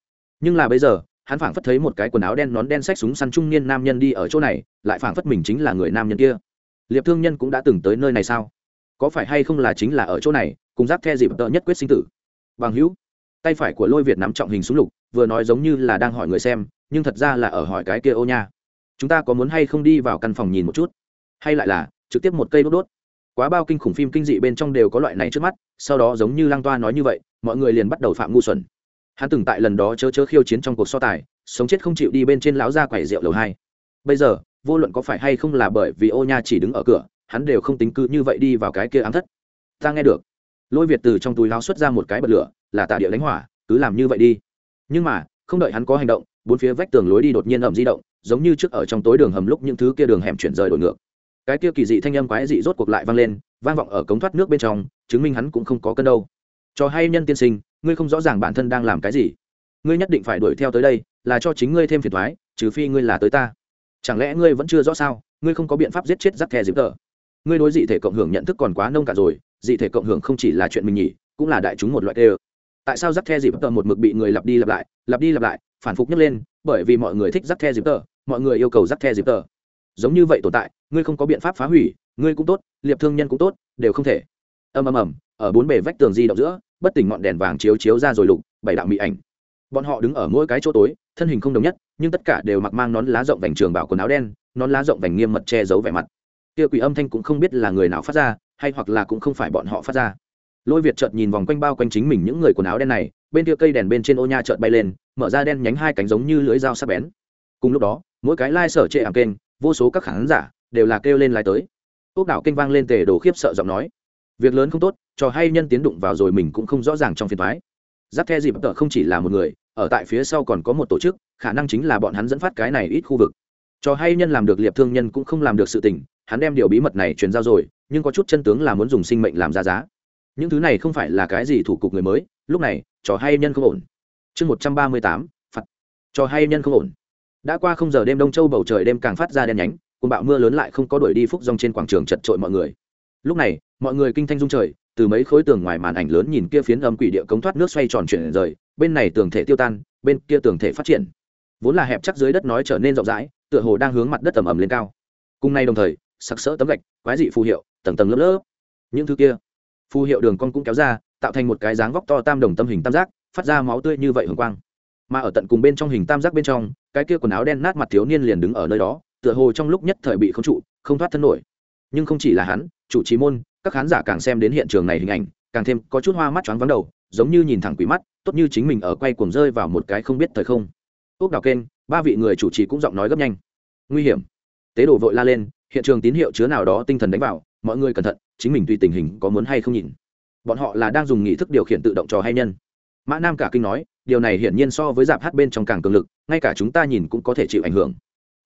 S1: Nhưng là bây giờ, hắn phảng phất thấy một cái quần áo đen nón đen sách súng săn trung niên nam nhân đi ở chỗ này, lại phảng phất mình chính là người nam nhân kia. Liệp thương nhân cũng đã từng tới nơi này sao? Có phải hay không là chính là ở chỗ này, cùng giáp the dịp tợ nhất quyết sinh tử? Bằng hữu, tay phải của lôi việt nắm trọng hình súng lục, vừa nói giống như là đang hỏi người xem nhưng thật ra là ở hỏi cái kia ô nha. Chúng ta có muốn hay không đi vào căn phòng nhìn một chút? Hay lại là, trực tiếp một cây đốt đốt? Quá bao kinh khủng phim kinh dị bên trong đều có loại này trước mắt, sau đó giống như lang toa nói như vậy, mọi người liền bắt đầu phạm ngu xuẩn. Hắn từng tại lần đó chớ chớ khiêu chiến trong cuộc so tài, sống chết không chịu đi bên trên lão ra quẩy rượu lầu hai. Bây giờ, vô luận có phải hay không là bởi vì ô nha chỉ đứng ở cửa, hắn đều không tính cứ như vậy đi vào cái kia ám thất. Ta nghe được. Lôi việt từ trong túi lao xuất ra một cái bật lửa, là tạ địa đánh hỏa, cứ làm như vậy đi. Nhưng mà không đợi hắn có hành động, bốn phía vách tường lối đi đột nhiên ẩm di động, giống như trước ở trong tối đường hầm lúc những thứ kia đường hẻm chuyển rời đổi ngược. Cái kia kỳ dị thanh âm quái dị rốt cuộc lại vang lên, vang vọng ở cống thoát nước bên trong, chứng minh hắn cũng không có cân đâu. Cho hay nhân tiên sinh, ngươi không rõ ràng bản thân đang làm cái gì. Ngươi nhất định phải đuổi theo tới đây, là cho chính ngươi thêm phiền thoái trừ phi ngươi là tới ta. Chẳng lẽ ngươi vẫn chưa rõ sao? Ngươi không có biện pháp giết chết rắc thè dịp tờ. Ngươi đối dị thể cộng hưởng nhận thức còn quá nông cả rồi, dị thể cộng hưởng không chỉ là chuyện mình nhỉ, cũng là đại chúng một loại tê tại sao rắc the dịp tờ một mực bị người lặp đi lặp lại, lặp đi lặp lại, phản phục nhấc lên, bởi vì mọi người thích rắc the dịp tờ, mọi người yêu cầu rắc the dịp tờ. Giống như vậy tồn tại, ngươi không có biện pháp phá hủy, ngươi cũng tốt, liệp thương nhân cũng tốt, đều không thể. Ầm ầm ầm, ở bốn bề vách tường di động giữa, bất tỉnh ngọn đèn vàng chiếu chiếu ra rồi lục, bảy đạo mỹ ảnh. Bọn họ đứng ở mỗi cái chỗ tối, thân hình không đồng nhất, nhưng tất cả đều mặc mang nón lá rộng vành trường bảo quần áo đen, nón lá rộng vành nghiêm mật che giấu vẻ mặt. Kia quỷ âm thanh cũng không biết là người nào phát ra, hay hoặc là cũng không phải bọn họ phát ra lôi việt chợt nhìn vòng quanh bao quanh chính mình những người quần áo đen này, bên kia cây đèn bên trên ô nha chợt bay lên, mở ra đen nhánh hai cánh giống như lưỡi dao sắc bén. Cùng lúc đó, mỗi cái lai sở trệ ảm kênh, vô số các khán giả đều là kêu lên lai tới. Ốc đảo kênh vang lên tề đồ khiếp sợ giọng nói. Việc lớn không tốt trò hay nhân tiến đụng vào rồi mình cũng không rõ ràng trong phiên thoái giáp the dịp tợ không chỉ là một người, ở tại phía sau còn có một tổ chức, khả năng chính là bọn hắn dẫn phát cái này ít khu vực. Trò hay nhân làm được liệp thương nhân cũng không làm được sự tình, hắn đem điều bí mật này truyền giao rồi, nhưng có chút chân tướng là muốn dùng sinh mệnh làm ra giá những thứ này không phải là cái gì thủ cục người mới, lúc này, trò hay nhân không ổn. Chương một trăm ba mươi tám, phạt. Trò hay nhân không ổn. Đã qua không giờ đêm đông châu bầu trời đêm càng phát ra đen nhánh cùng bạo mưa lớn lại không có đuổi đi phúc rong trên quảng trường chật trội mọi người. Lúc này, mọi người kinh thanh dung trời, từ mấy khối tường ngoài màn ảnh lớn nhìn kia phiến âm quỷ địa cống thoát nước xoay tròn chuyển rời, bên này tường thể tiêu tan, bên kia tường thể phát triển. Vốn là hẹp chắc dưới đất nói trở nên rộng rãi, tựa hồ đang hướng mặt đất ẩm ẩm lên cao. Cùng nay đồng thời, sặc sỡ tấm gạch, quái dị phù hiệu, tầng tầng lớp lớp. Những thứ kia phù hiệu đường con cũng kéo ra, tạo thành một cái dáng vóc to tam đồng tâm hình tam giác, phát ra máu tươi như vậy hưởng quang. Mà ở tận cùng bên trong hình tam giác bên trong, cái kia quần áo đen nát mặt thiếu niên liền đứng ở nơi đó, tựa hồ trong lúc nhất thời bị không trụ, không thoát thân nổi. Nhưng không chỉ là hắn, chủ trì môn, các khán giả càng xem đến hiện trường này hình ảnh, càng thêm có chút hoa mắt choáng vắng đầu, giống như nhìn thẳng quỷ mắt, tốt như chính mình ở quay cuồng rơi vào một cái không biết thời không. Ốc đào kênh, ba vị người chủ trì cũng giọng nói gấp nhanh. Nguy hiểm. Tế đồ vội la lên, hiện trường tín hiệu chứa nào đó tinh thần đánh vào, mọi người cẩn thận chính mình tùy tình hình có muốn hay không nhìn. Bọn họ là đang dùng nghị thức điều khiển tự động trò hay nhân. Mã nam cả kinh nói, điều này hiển nhiên so với dạp hát bên trong càng cường lực, ngay cả chúng ta nhìn cũng có thể chịu ảnh hưởng.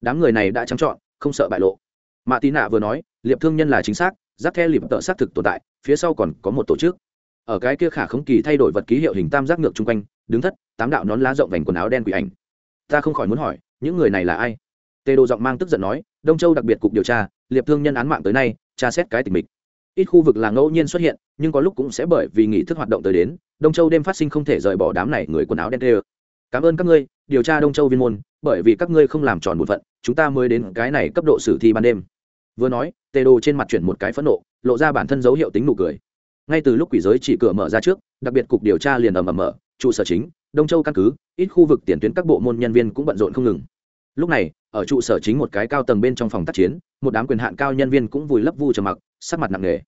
S1: Đám người này đã trắng trọn, không sợ bại lộ. Mạ tý nạ vừa nói, liệp thương nhân là chính xác giáp the liệp tợ xác thực tồn tại, phía sau còn có một tổ chức. Ở cái kia khả không kỳ thay đổi vật ký hiệu hình tam giác ngược chung quanh, đứng thất, tám đạo nón lá rộng vành quần áo đen quỷ ảnh. Ta không khỏi muốn hỏi, những người này là ai? Tê đồ giọng mang tức giận nói, đông châu đặc biệt cục điều tra, liệp thương nhân án mạng tới nay, tra xét cái tình mình ít khu vực là ngẫu nhiên xuất hiện, nhưng có lúc cũng sẽ bởi vì nghị thức hoạt động tới đến, đông châu đêm phát sinh không thể rời bỏ đám này người quần áo đen tê cảm ơn các ngươi, điều tra đông châu viên môn, bởi vì các ngươi không làm tròn bổn phận, chúng ta mới đến cái này cấp độ sử thi ban đêm. Vừa nói, tê đồ trên mặt chuyển một cái phẫn nộ, lộ ra bản thân dấu hiệu tính nụ cười. Ngay từ lúc quỷ giới chỉ cửa mở ra trước, đặc biệt cục điều tra liền ầm ầm mở, trụ sở chính, đông châu căn cứ, ít khu vực tiền tuyến các bộ môn nhân viên cũng bận rộn không ngừng. Lúc này, ở trụ sở chính một cái cao tầng bên trong phòng tác chiến một đám quyền hạn cao nhân viên cũng vùi lấp vu trầm mặc, sắc mặt nặng nề.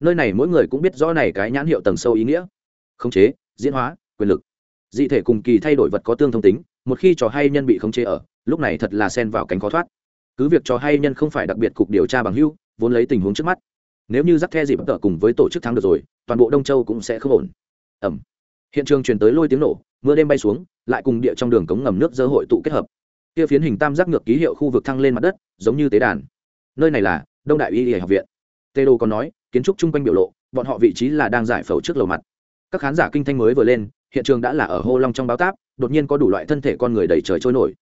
S1: Nơi này mỗi người cũng biết rõ này cái nhãn hiệu tầng sâu ý nghĩa. Khống chế, diễn hóa, quyền lực. Dị thể cùng kỳ thay đổi vật có tương thông tính, một khi trò hay nhân bị khống chế ở, lúc này thật là xen vào cánh khó thoát. Cứ việc trò hay nhân không phải đặc biệt cục điều tra bằng hưu vốn lấy tình huống trước mắt. Nếu như dắt the dịp tợ cùng với tổ chức thắng được rồi, toàn bộ đông châu cũng sẽ không ổn. Ẩm. Hiện trường truyền tới lôi tiếng nổ, mưa đêm bay xuống, lại cùng địa trong đường cống ngầm nước dơ hội tụ kết hợp. Kia phiến hình tam giác ngược ký hiệu khu vực thăng lên mặt đất, giống như tế đàn nơi này là đông đại y y học viện. Tê đô còn nói, kiến trúc chung quanh biểu lộ, bọn họ vị trí là đang giải phẫu trước lầu mặt. Các khán giả kinh thanh mới vừa lên, hiện trường đã là ở hô long trong báo táp, đột nhiên có đủ loại thân thể con người đầy trời trôi nổi.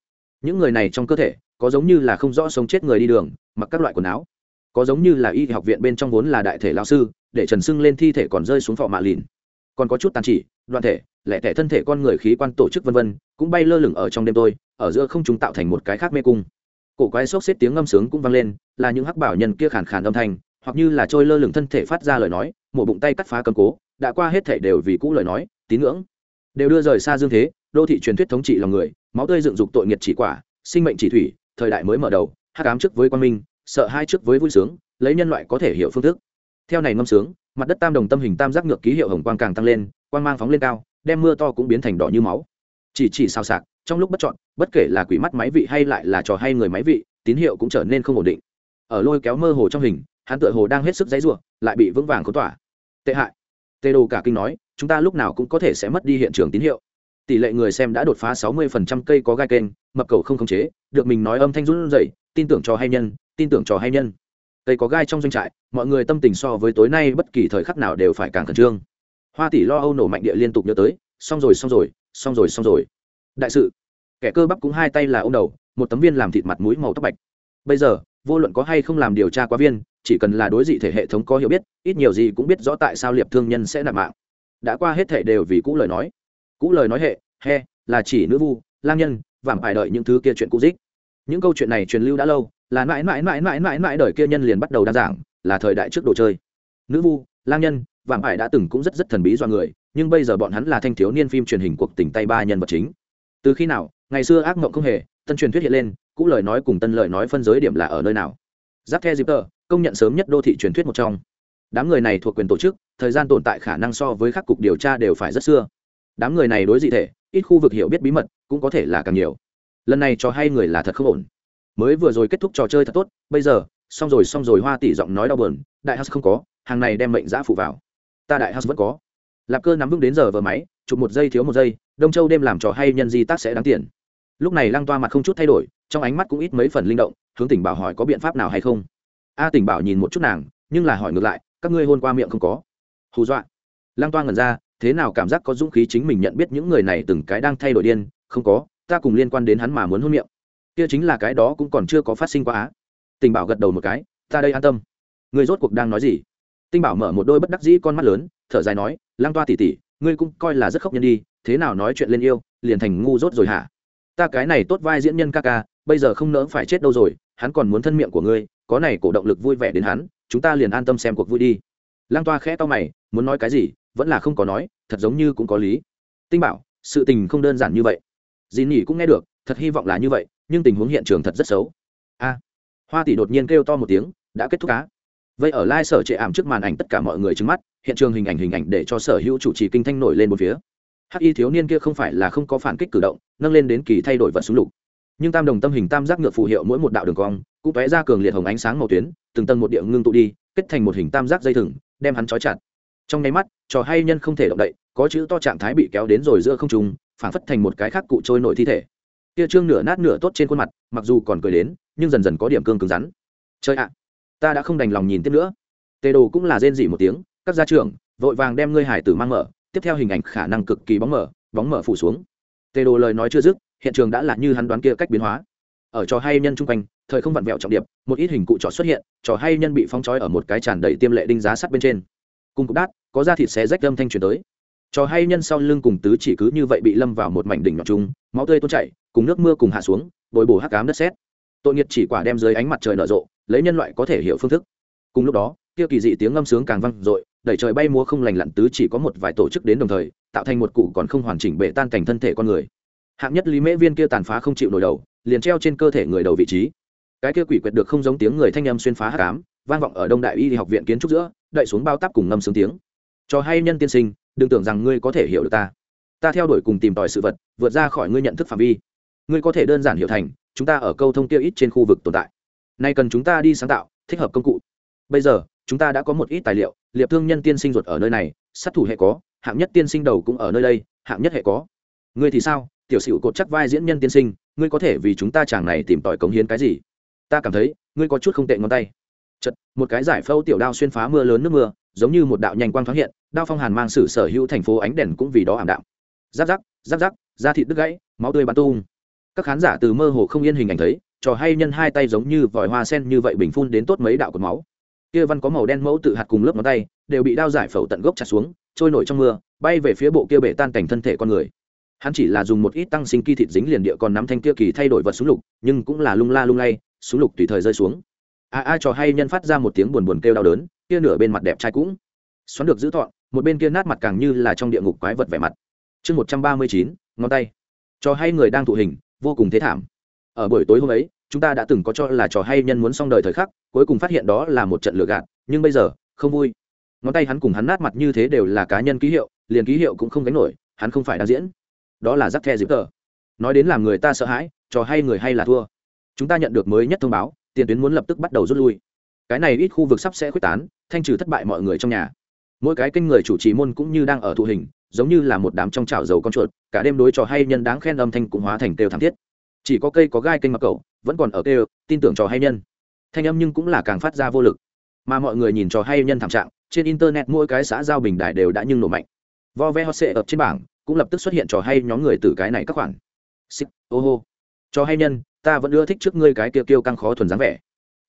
S1: Những người này trong cơ thể, có giống như là không rõ sống chết người đi đường, mặc các loại quần áo. Có giống như là y học viện bên trong vốn là đại thể lao sư, để trần sưng lên thi thể còn rơi xuống phò mạ lìn. Còn có chút tàn chỉ, đoạn thể, lẻ tẻ thân thể con người khí quan tổ chức vân vân, cũng bay lơ lửng ở trong đêm tôi ở giữa không chúng tạo thành một cái khác mê cung cổ quái xốc xếp tiếng ngâm sướng cũng vang lên, là những hắc bảo nhân kia khàn khàn âm thanh, hoặc như là trôi lơ lửng thân thể phát ra lời nói, mổ bụng tay cắt phá cầm cố, đã qua hết thể đều vì cũ lời nói, tín ngưỡng. Đều đưa rời xa dương thế, đô thị truyền thuyết thống trị lòng người, máu tươi dựng dục tội nghiệt chỉ quả, sinh mệnh chỉ thủy, thời đại mới mở đầu hát cám trước với quan minh, sợ hai trước với vui sướng, lấy nhân loại có thể hiểu phương thức. Theo này ngâm sướng, mặt đất tam đồng tâm hình tam giác ngược ký hiệu hồng quang càng tăng lên, quang mang phóng lên cao, đem mưa to cũng biến thành đỏ như máu chỉ chỉ sao sạc, trong lúc bất chọn, bất kể là quỷ mắt máy vị hay lại là trò hay người máy vị, tín hiệu cũng trở nên không ổn định. Ở lôi kéo mơ hồ trong hình, hắn tựa hồ đang hết sức dãy ruộng lại bị vững vàng cố tỏa. Tệ hại. Tê đồ cả kinh nói, chúng ta lúc nào cũng có thể sẽ mất đi hiện trường tín hiệu. Tỷ lệ người xem đã đột phá 60% cây có gai kênh, mập cầu không khống chế, được mình nói âm thanh run rẩy, tin tưởng cho hay nhân, tin tưởng cho hay nhân. Cây có gai trong doanh trại, mọi người tâm tình so với tối nay bất kỳ thời khắc nào đều phải càng khẩn trương. Hoa tỷ lo âu nổ mạnh địa liên tục nhớ tới xong rồi xong rồi xong rồi xong rồi. Đại sự. Kẻ cơ bắp cũng hai tay là ô m đầu, một tấm viên làm thịt mặt mũi màu tóc bạch. Bây giờ, vô luận có hay không làm điều tra quá viên, chỉ cần là đối dị thể hệ thống có hiểu biết, ít nhiều gì cũng biết rõ tại sao liệp thương nhân sẽ nạp mạng. Đã qua hết thể đều vì cũ lời nói. Cũ lời nói hệ, he, là chỉ nữ vu, lang nhân vảm phải đợi những thứ kia chuyện cũ dích. Những câu chuyện này truyền lưu đã lâu, là mãi mãi mãi mãi mãi mãi đời kia nhân liền bắt đầu đa giảng là thời đại trước đồ chơi. Nữ vu, lang nhân vảm phải đã từng cũng rất rất thần bí do người nhưng bây giờ bọn hắn là thanh thiếu niên phim truyền hình cuộc tình tay ba nhân vật chính. Từ khi nào, ngày xưa ác mộng không hề, tân truyền thuyết hiện lên, cũ lời nói cùng tân lời nói phân giới điểm là ở nơi nào? Giáp the tờ công nhận sớm nhất đô thị truyền thuyết một trong. Đám người này thuộc quyền tổ chức, thời gian tồn tại khả năng so với các cục điều tra đều phải rất xưa. Đám người này đối dị thể, ít khu vực hiểu biết bí mật, cũng có thể là càng nhiều. Lần này cho hay người là thật không ổn. Mới vừa rồi kết thúc trò chơi thật tốt, bây giờ, xong rồi xong rồi, hoa tỷ giọng nói đau bờn đại Hắc không có, hàng này đem mệnh giã phụ vào. Ta đại Hắc vẫn có lạp cơ nắm vững đến giờ vờ máy, chụp một giây thiếu một giây, đông châu đêm làm trò hay nhân di tác sẽ đáng tiền. Lúc này lăng toa mặt không chút thay đổi, trong ánh mắt cũng ít mấy phần linh động, hướng tỉnh bảo hỏi có biện pháp nào hay không. A tỉnh bảo nhìn một chút nàng, nhưng là hỏi ngược lại, các ngươi hôn qua miệng không có. Hù dọa. Lăng toa ngẩn ra, thế nào cảm giác có dũng khí chính mình nhận biết những người này từng cái đang thay đổi điên? Không có, ta cùng liên quan đến hắn mà muốn hôn miệng. Kia chính là cái đó cũng còn chưa có phát sinh qua á. Tình bảo gật đầu một cái, ta đây an tâm. Người rốt cuộc đang nói gì? Tinh bảo mở một đôi bất đắc dĩ con mắt lớn thở dài nói lang toa tỉ tỉ ngươi cũng coi là rất khóc nhân đi, thế nào nói chuyện lên yêu, liền thành ngu dốt rồi hả? Ta cái này tốt vai diễn nhân ca ca, bây giờ không nỡ phải chết đâu rồi, hắn còn muốn thân miệng của ngươi, có này cổ động lực vui vẻ đến hắn, chúng ta liền an tâm xem cuộc vui đi. Lang toa khẽ to mày, muốn nói cái gì, vẫn là không có nói, thật giống như cũng có lý. Tinh bảo, sự tình không đơn giản như vậy. Dì nỉ cũng nghe được, thật hy vọng là như vậy, nhưng tình huống hiện trường thật rất xấu. A. Hoa tỷ đột nhiên kêu to một tiếng, đã kết thúc cá vậy ở lai sở trệ ảm trước màn ảnh tất cả mọi người trứng mắt hiện trường hình ảnh hình ảnh để cho sở hữu chủ trì kinh thanh nổi lên một phía. Hắc y thiếu niên kia không phải là không có phản kích cử động, nâng lên đến kỳ thay đổi vật súng lục. Nhưng tam đồng tâm hình tam giác ngược phù hiệu mỗi một đạo đường cong, cũng vẽ ra cường liệt hồng ánh sáng màu tuyến, từng tầng một địa ngưng tụ đi, kết thành một hình tam giác dây thừng, đem hắn trói chặt. Trong nháy mắt, trò hay nhân không thể động đậy, có chữ to trạng thái bị kéo đến rồi giữa không trung phảng phất thành một cái khác cụ trôi nổi thi thể. Kia trương nửa nát nửa tốt trên khuôn mặt, mặc dù còn cười đến, nhưng dần dần có điểm cương cứng rắn. Chơi ạ, ta đã không đành lòng nhìn tiếp nữa. Tề đồ cũng là rên dỉ một tiếng các gia trưởng, vội vàng đem ngươi hải tử mang mở, tiếp theo hình ảnh khả năng cực kỳ bóng mở bóng mở phủ xuống. Tê đồ lời nói chưa dứt, hiện trường đã là như hắn đoán kia cách biến hóa. Ở trò hay nhân chung quanh, thời không vặn vẹo trọng điệp, một ít hình cụ trọ xuất hiện, trò hay nhân bị phong trói ở một cái tràn đầy tiêm lệ đinh giá sắt bên trên. Cùng cục đát có da thịt xé rách âm thanh truyền tới. Trò hay nhân sau lưng cùng tứ chỉ cứ như vậy bị lâm vào một mảnh đỉnh nhọn chung, máu tươi tuôn chảy, cùng nước mưa cùng hạ xuống, bồi bổ hắc cám đất sét. Tội nghiệt chỉ quả đem dưới ánh mặt trời nở rộ, lấy nhân loại có thể hiểu phương thức. Cùng lúc đó kia kỳ dị tiếng ngâm sướng càng vang dội, đẩy trời bay múa không lành lặn tứ chỉ có một vài tổ chức đến đồng thời, tạo thành một cụ còn không hoàn chỉnh bệ tan cảnh thân thể con người. Hạng nhất lý mễ viên kia tàn phá không chịu nổi đầu, liền treo trên cơ thể người đầu vị trí. Cái kia quỷ quyệt được không giống tiếng người thanh âm xuyên phá hát cám vang vọng ở đông đại y học viện kiến trúc giữa, đậy xuống bao tắp cùng ngâm sướng tiếng. Cho hay nhân tiên sinh, đừng tưởng rằng ngươi có thể hiểu được ta. Ta theo đuổi cùng tìm tòi sự vật, vượt ra khỏi ngươi nhận thức phạm vi. Ngươi có thể đơn giản hiểu thành, chúng ta ở câu thông tiêu ít trên khu vực tồn tại. Nay cần chúng ta đi sáng tạo, thích hợp công cụ. Bây giờ chúng ta đã có một ít tài liệu, liệp thương nhân tiên sinh ruột ở nơi này, sát thủ hệ có, hạng nhất tiên sinh đầu cũng ở nơi đây, hạng nhất hệ có. Ngươi thì sao? Tiểu sửu cột chắc vai diễn nhân tiên sinh, ngươi có thể vì chúng ta chàng này tìm tòi cống hiến cái gì? Ta cảm thấy, ngươi có chút không tệ ngón tay. Chật một cái giải phâu tiểu đao xuyên phá mưa lớn nước mưa, giống như một đạo nhanh quang thoáng hiện, đao phong hàn mang sử sở hữu thành phố ánh đèn cũng vì đó ảm đạm. Giáp giáp giáp giáp, da thịt đứt gãy, máu tươi bắn tung. Các khán giả từ mơ hồ không yên hình ảnh thấy, trò hay nhân hai tay giống như vòi hoa sen như vậy bình phun đến tốt mấy đạo cột máu kia văn có màu đen mẫu tự hạt cùng lớp ngón tay, đều bị đao giải phẫu tận gốc chặt xuống, trôi nổi trong mưa, bay về phía bộ kia bể tan cảnh thân thể con người. Hắn chỉ là dùng một ít tăng sinh kỳ thịt dính liền địa còn nắm thanh kia kỳ thay đổi vật súng lục, nhưng cũng là lung la lung lay, súng lục tùy thời rơi xuống. A a trò hay nhân phát ra một tiếng buồn buồn kêu đau đớn, kia nửa bên mặt đẹp trai cũng xoắn được giữ thọn một bên kia nát mặt càng như là trong địa ngục quái vật vẻ mặt. Chương một trăm ba mươi chín, ngón tay. Cho hay người đang thụ hình, vô cùng thế thảm. Ở buổi tối hôm ấy chúng ta đã từng có cho là trò hay nhân muốn xong đời thời khắc, cuối cùng phát hiện đó là một trận lừa gạt, nhưng bây giờ, không vui. Ngón tay hắn cùng hắn nát mặt như thế đều là cá nhân ký hiệu, liền ký hiệu cũng không gánh nổi, hắn không phải đang diễn. Đó là giáp the dịp tờ nói đến làm người ta sợ hãi, trò hay người hay là thua. Chúng ta nhận được mới nhất thông báo, tiền tuyến muốn lập tức bắt đầu rút lui. Cái này ít khu vực sắp sẽ quyết tán, thanh trừ thất bại mọi người trong nhà. Mỗi cái kênh người chủ trì môn cũng như đang ở thụ hình, giống như là một đám trong chảo dầu con chuột, cả đêm đối trò hay nhân đáng khen âm thanh cũng hóa thành têu thảm thiết chỉ có cây có gai kênh mặc cậu, vẫn còn ở kêu, tin tưởng trò hay nhân. Thanh âm nhưng cũng là càng phát ra vô lực. Mà mọi người nhìn trò hay nhân thảm trạng, trên internet mỗi cái xã giao bình đài đều đã nhưng nổ mạnh. Vo ve hot sệ ập trên bảng, cũng lập tức xuất hiện trò hay nhóm người từ cái này các khoản. Xích, ô hô. Trò hay nhân, ta vẫn ưa thích trước ngươi cái kia kêu căng khó thuần dáng vẻ.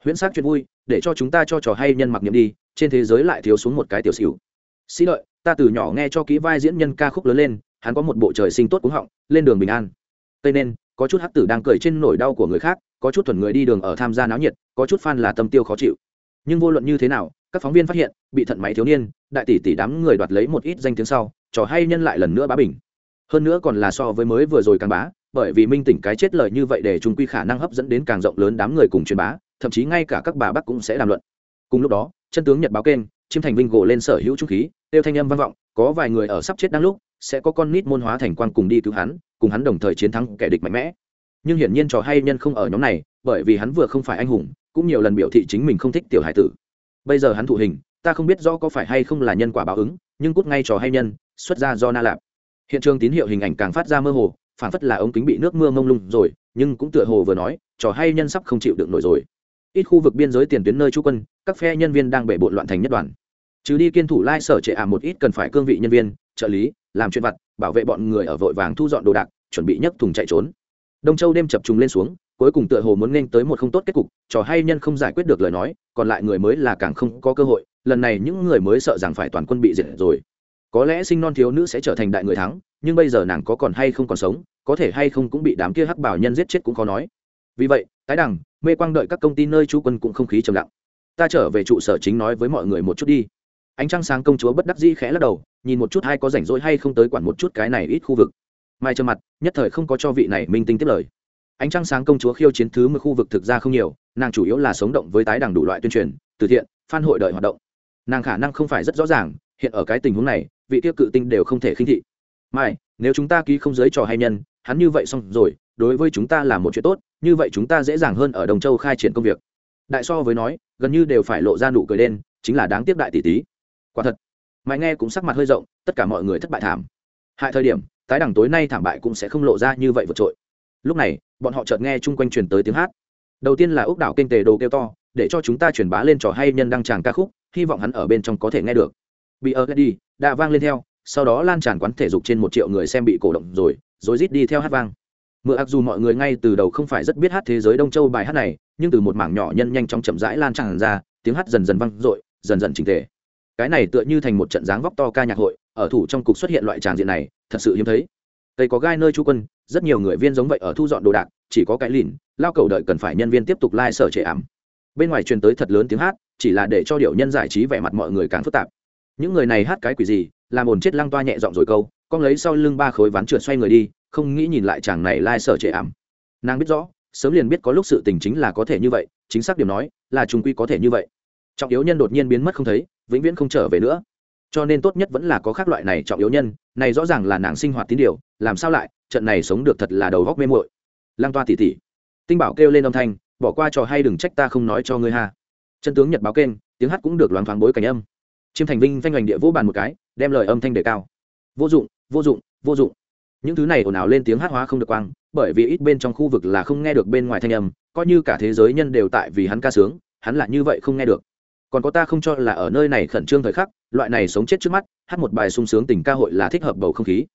S1: Huyễn sắc chuyện vui, để cho chúng ta cho trò hay nhân mặc niệm đi, trên thế giới lại thiếu xuống một cái tiểu xỉu. Sĩ lợi, ta từ nhỏ nghe cho kỹ vai diễn nhân ca khúc lớn lên, hắn có một bộ trời sinh tốt cúng họng, lên đường bình an. Tây nên có chút hắc tử đang cười trên nỗi đau của người khác, có chút thuần người đi đường ở tham gia náo nhiệt, có chút fan là tâm tiêu khó chịu. Nhưng vô luận như thế nào, các phóng viên phát hiện, bị thận máy thiếu niên, đại tỷ tỷ đám người đoạt lấy một ít danh tiếng sau, trò hay nhân lại lần nữa bá bình. Hơn nữa còn là so với mới vừa rồi càng bá, bởi vì minh tỉnh cái chết lời như vậy để chúng quy khả năng hấp dẫn đến càng rộng lớn đám người cùng truyền bá, thậm chí ngay cả các bà bắc cũng sẽ làm luận. Cùng lúc đó, chân tướng nhật báo kênh, chiêm thành vinh gỗ lên sở hữu trung khí, tiêu thanh âm vang vọng, có vài người ở sắp chết đang lúc, sẽ có con nít môn hóa thành quan cùng đi cứu hắn cùng hắn đồng thời chiến thắng kẻ địch mạnh mẽ. Nhưng hiển nhiên trò hay nhân không ở nhóm này, bởi vì hắn vừa không phải anh hùng, cũng nhiều lần biểu thị chính mình không thích tiểu hải tử. Bây giờ hắn thụ hình, ta không biết rõ có phải hay không là nhân quả báo ứng, nhưng cút ngay trò hay nhân, xuất ra do na lạp. Hiện trường tín hiệu hình ảnh càng phát ra mơ hồ phản phất là ống kính bị nước mưa mông lung rồi, nhưng cũng tựa hồ vừa nói, trò hay nhân sắp không chịu được nổi rồi. Ít khu vực biên giới tiền tuyến nơi trú quân, các phe nhân viên đang bể bộn loạn thành nhất đoàn. Trừ đi kiên thủ lai sở trệ ả một ít cần phải cương vị nhân viên, trợ lý làm chuyện vặt, bảo vệ bọn người ở vội vàng thu dọn đồ đạc, chuẩn bị nhấc thùng chạy trốn. Đông châu đêm chập trùng lên xuống, cuối cùng tựa hồ muốn nên tới một không tốt kết cục, trò hay nhân không giải quyết được lời nói, còn lại người mới là càng không có cơ hội, lần này những người mới sợ rằng phải toàn quân bị diệt rồi. Có lẽ sinh non thiếu nữ sẽ trở thành đại người thắng, nhưng bây giờ nàng có còn hay không còn sống, có thể hay không cũng bị đám kia hắc bảo nhân giết chết cũng khó nói. Vì vậy, tái đẳng mê quang đợi các công ty nơi chú quân cũng không khí trầm lặng. Ta trở về trụ sở chính nói với mọi người một chút đi. Ánh trăng sáng công chúa bất đắc dĩ khẽ lắc đầu nhìn một chút hay có rảnh rỗi hay không tới quản một chút cái này ít khu vực. Mai trơ mặt, nhất thời không có cho vị này minh tinh tiếp lời. Ánh trăng sáng công chúa khiêu chiến thứ mười khu vực thực ra không nhiều, nàng chủ yếu là sống động với tái đẳng đủ loại tuyên truyền, từ thiện, phan hội đợi hoạt động. Nàng khả năng không phải rất rõ ràng, hiện ở cái tình huống này, vị tiêu cự tinh đều không thể khinh thị. Mai, nếu chúng ta ký không giới trò hay nhân, hắn như vậy xong rồi, đối với chúng ta là một chuyện tốt, như vậy chúng ta dễ dàng hơn ở đồng châu khai triển công việc. Đại so với nói, gần như đều phải lộ ra nụ cười đen, chính là đáng tiếc đại tỷ tí quả thật mãi nghe cũng sắc mặt hơi rộng, tất cả mọi người thất bại thảm. Hại thời điểm, tái đẳng tối nay thảm bại cũng sẽ không lộ ra như vậy vượt trội. Lúc này, bọn họ chợt nghe chung quanh truyền tới tiếng hát. Đầu tiên là ốc đảo kinh tế đồ kêu to, để cho chúng ta truyền bá lên trò hay nhân đăng tràng ca khúc, hy vọng hắn ở bên trong có thể nghe được. Bị ở đi, đã vang lên theo, sau đó lan tràn quán thể dục trên một triệu người xem bị cổ động rồi rồi rít đi theo hát vang. Mượn ạc dù mọi người ngay từ đầu không phải rất biết hát thế giới đông châu bài hát này, nhưng từ một mảng nhỏ nhân nhanh chóng chậm rãi lan tràn ra, tiếng hát dần dần vang dội, dần dần chỉnh thể cái này tựa như thành một trận dáng vóc to ca nhạc hội, ở thủ trong cục xuất hiện loại tràng diện này, thật sự hiếm thấy. Cây có gai nơi chú quân, rất nhiều người viên giống vậy ở thu dọn đồ đạc, chỉ có cái lìn, lao cầu đợi cần phải nhân viên tiếp tục lai、like、sở trệ ảm. Bên ngoài truyền tới thật lớn tiếng hát, chỉ là để cho điệu nhân giải trí vẻ mặt mọi người càng phức tạp. Những người này hát cái quỷ gì, làm ồn chết lăng toa nhẹ dọn rồi câu, con lấy sau lưng ba khối ván trượt xoay người đi, không nghĩ nhìn lại chàng này lai、like、sở trệ ảm. Nàng biết rõ, sớm liền biết có lúc sự tình chính là có thể như vậy, chính xác điểm nói, là trung quy có thể như vậy trọng yếu nhân đột nhiên biến mất không thấy, vĩnh viễn không trở về nữa. Cho nên tốt nhất vẫn là có khác loại này trọng yếu nhân, này rõ ràng là nàng sinh hoạt tín điều, làm sao lại, trận này sống được thật là đầu góc mê muội. Lang toa tỉ tỉ, tinh bảo kêu lên âm thanh, bỏ qua trò hay đừng trách ta không nói cho ngươi ha. Chân tướng nhật báo kênh, tiếng hát cũng được loáng thoáng bối cảnh âm. Chiêm thành vinh phanh hoành địa vỗ bàn một cái, đem lời âm thanh đề cao. Vô dụng vô dụng vô dụng. Những thứ này ồn ào lên tiếng hát hóa không được quang, bởi vì ít bên trong khu vực là không nghe được bên ngoài thanh âm, coi như cả thế giới nhân đều tại vì hắn ca sướng, hắn là như vậy không nghe được còn có ta không cho là ở nơi này khẩn trương thời khắc, loại này sống chết trước mắt, hát một bài sung sướng tình ca hội là thích hợp bầu không khí.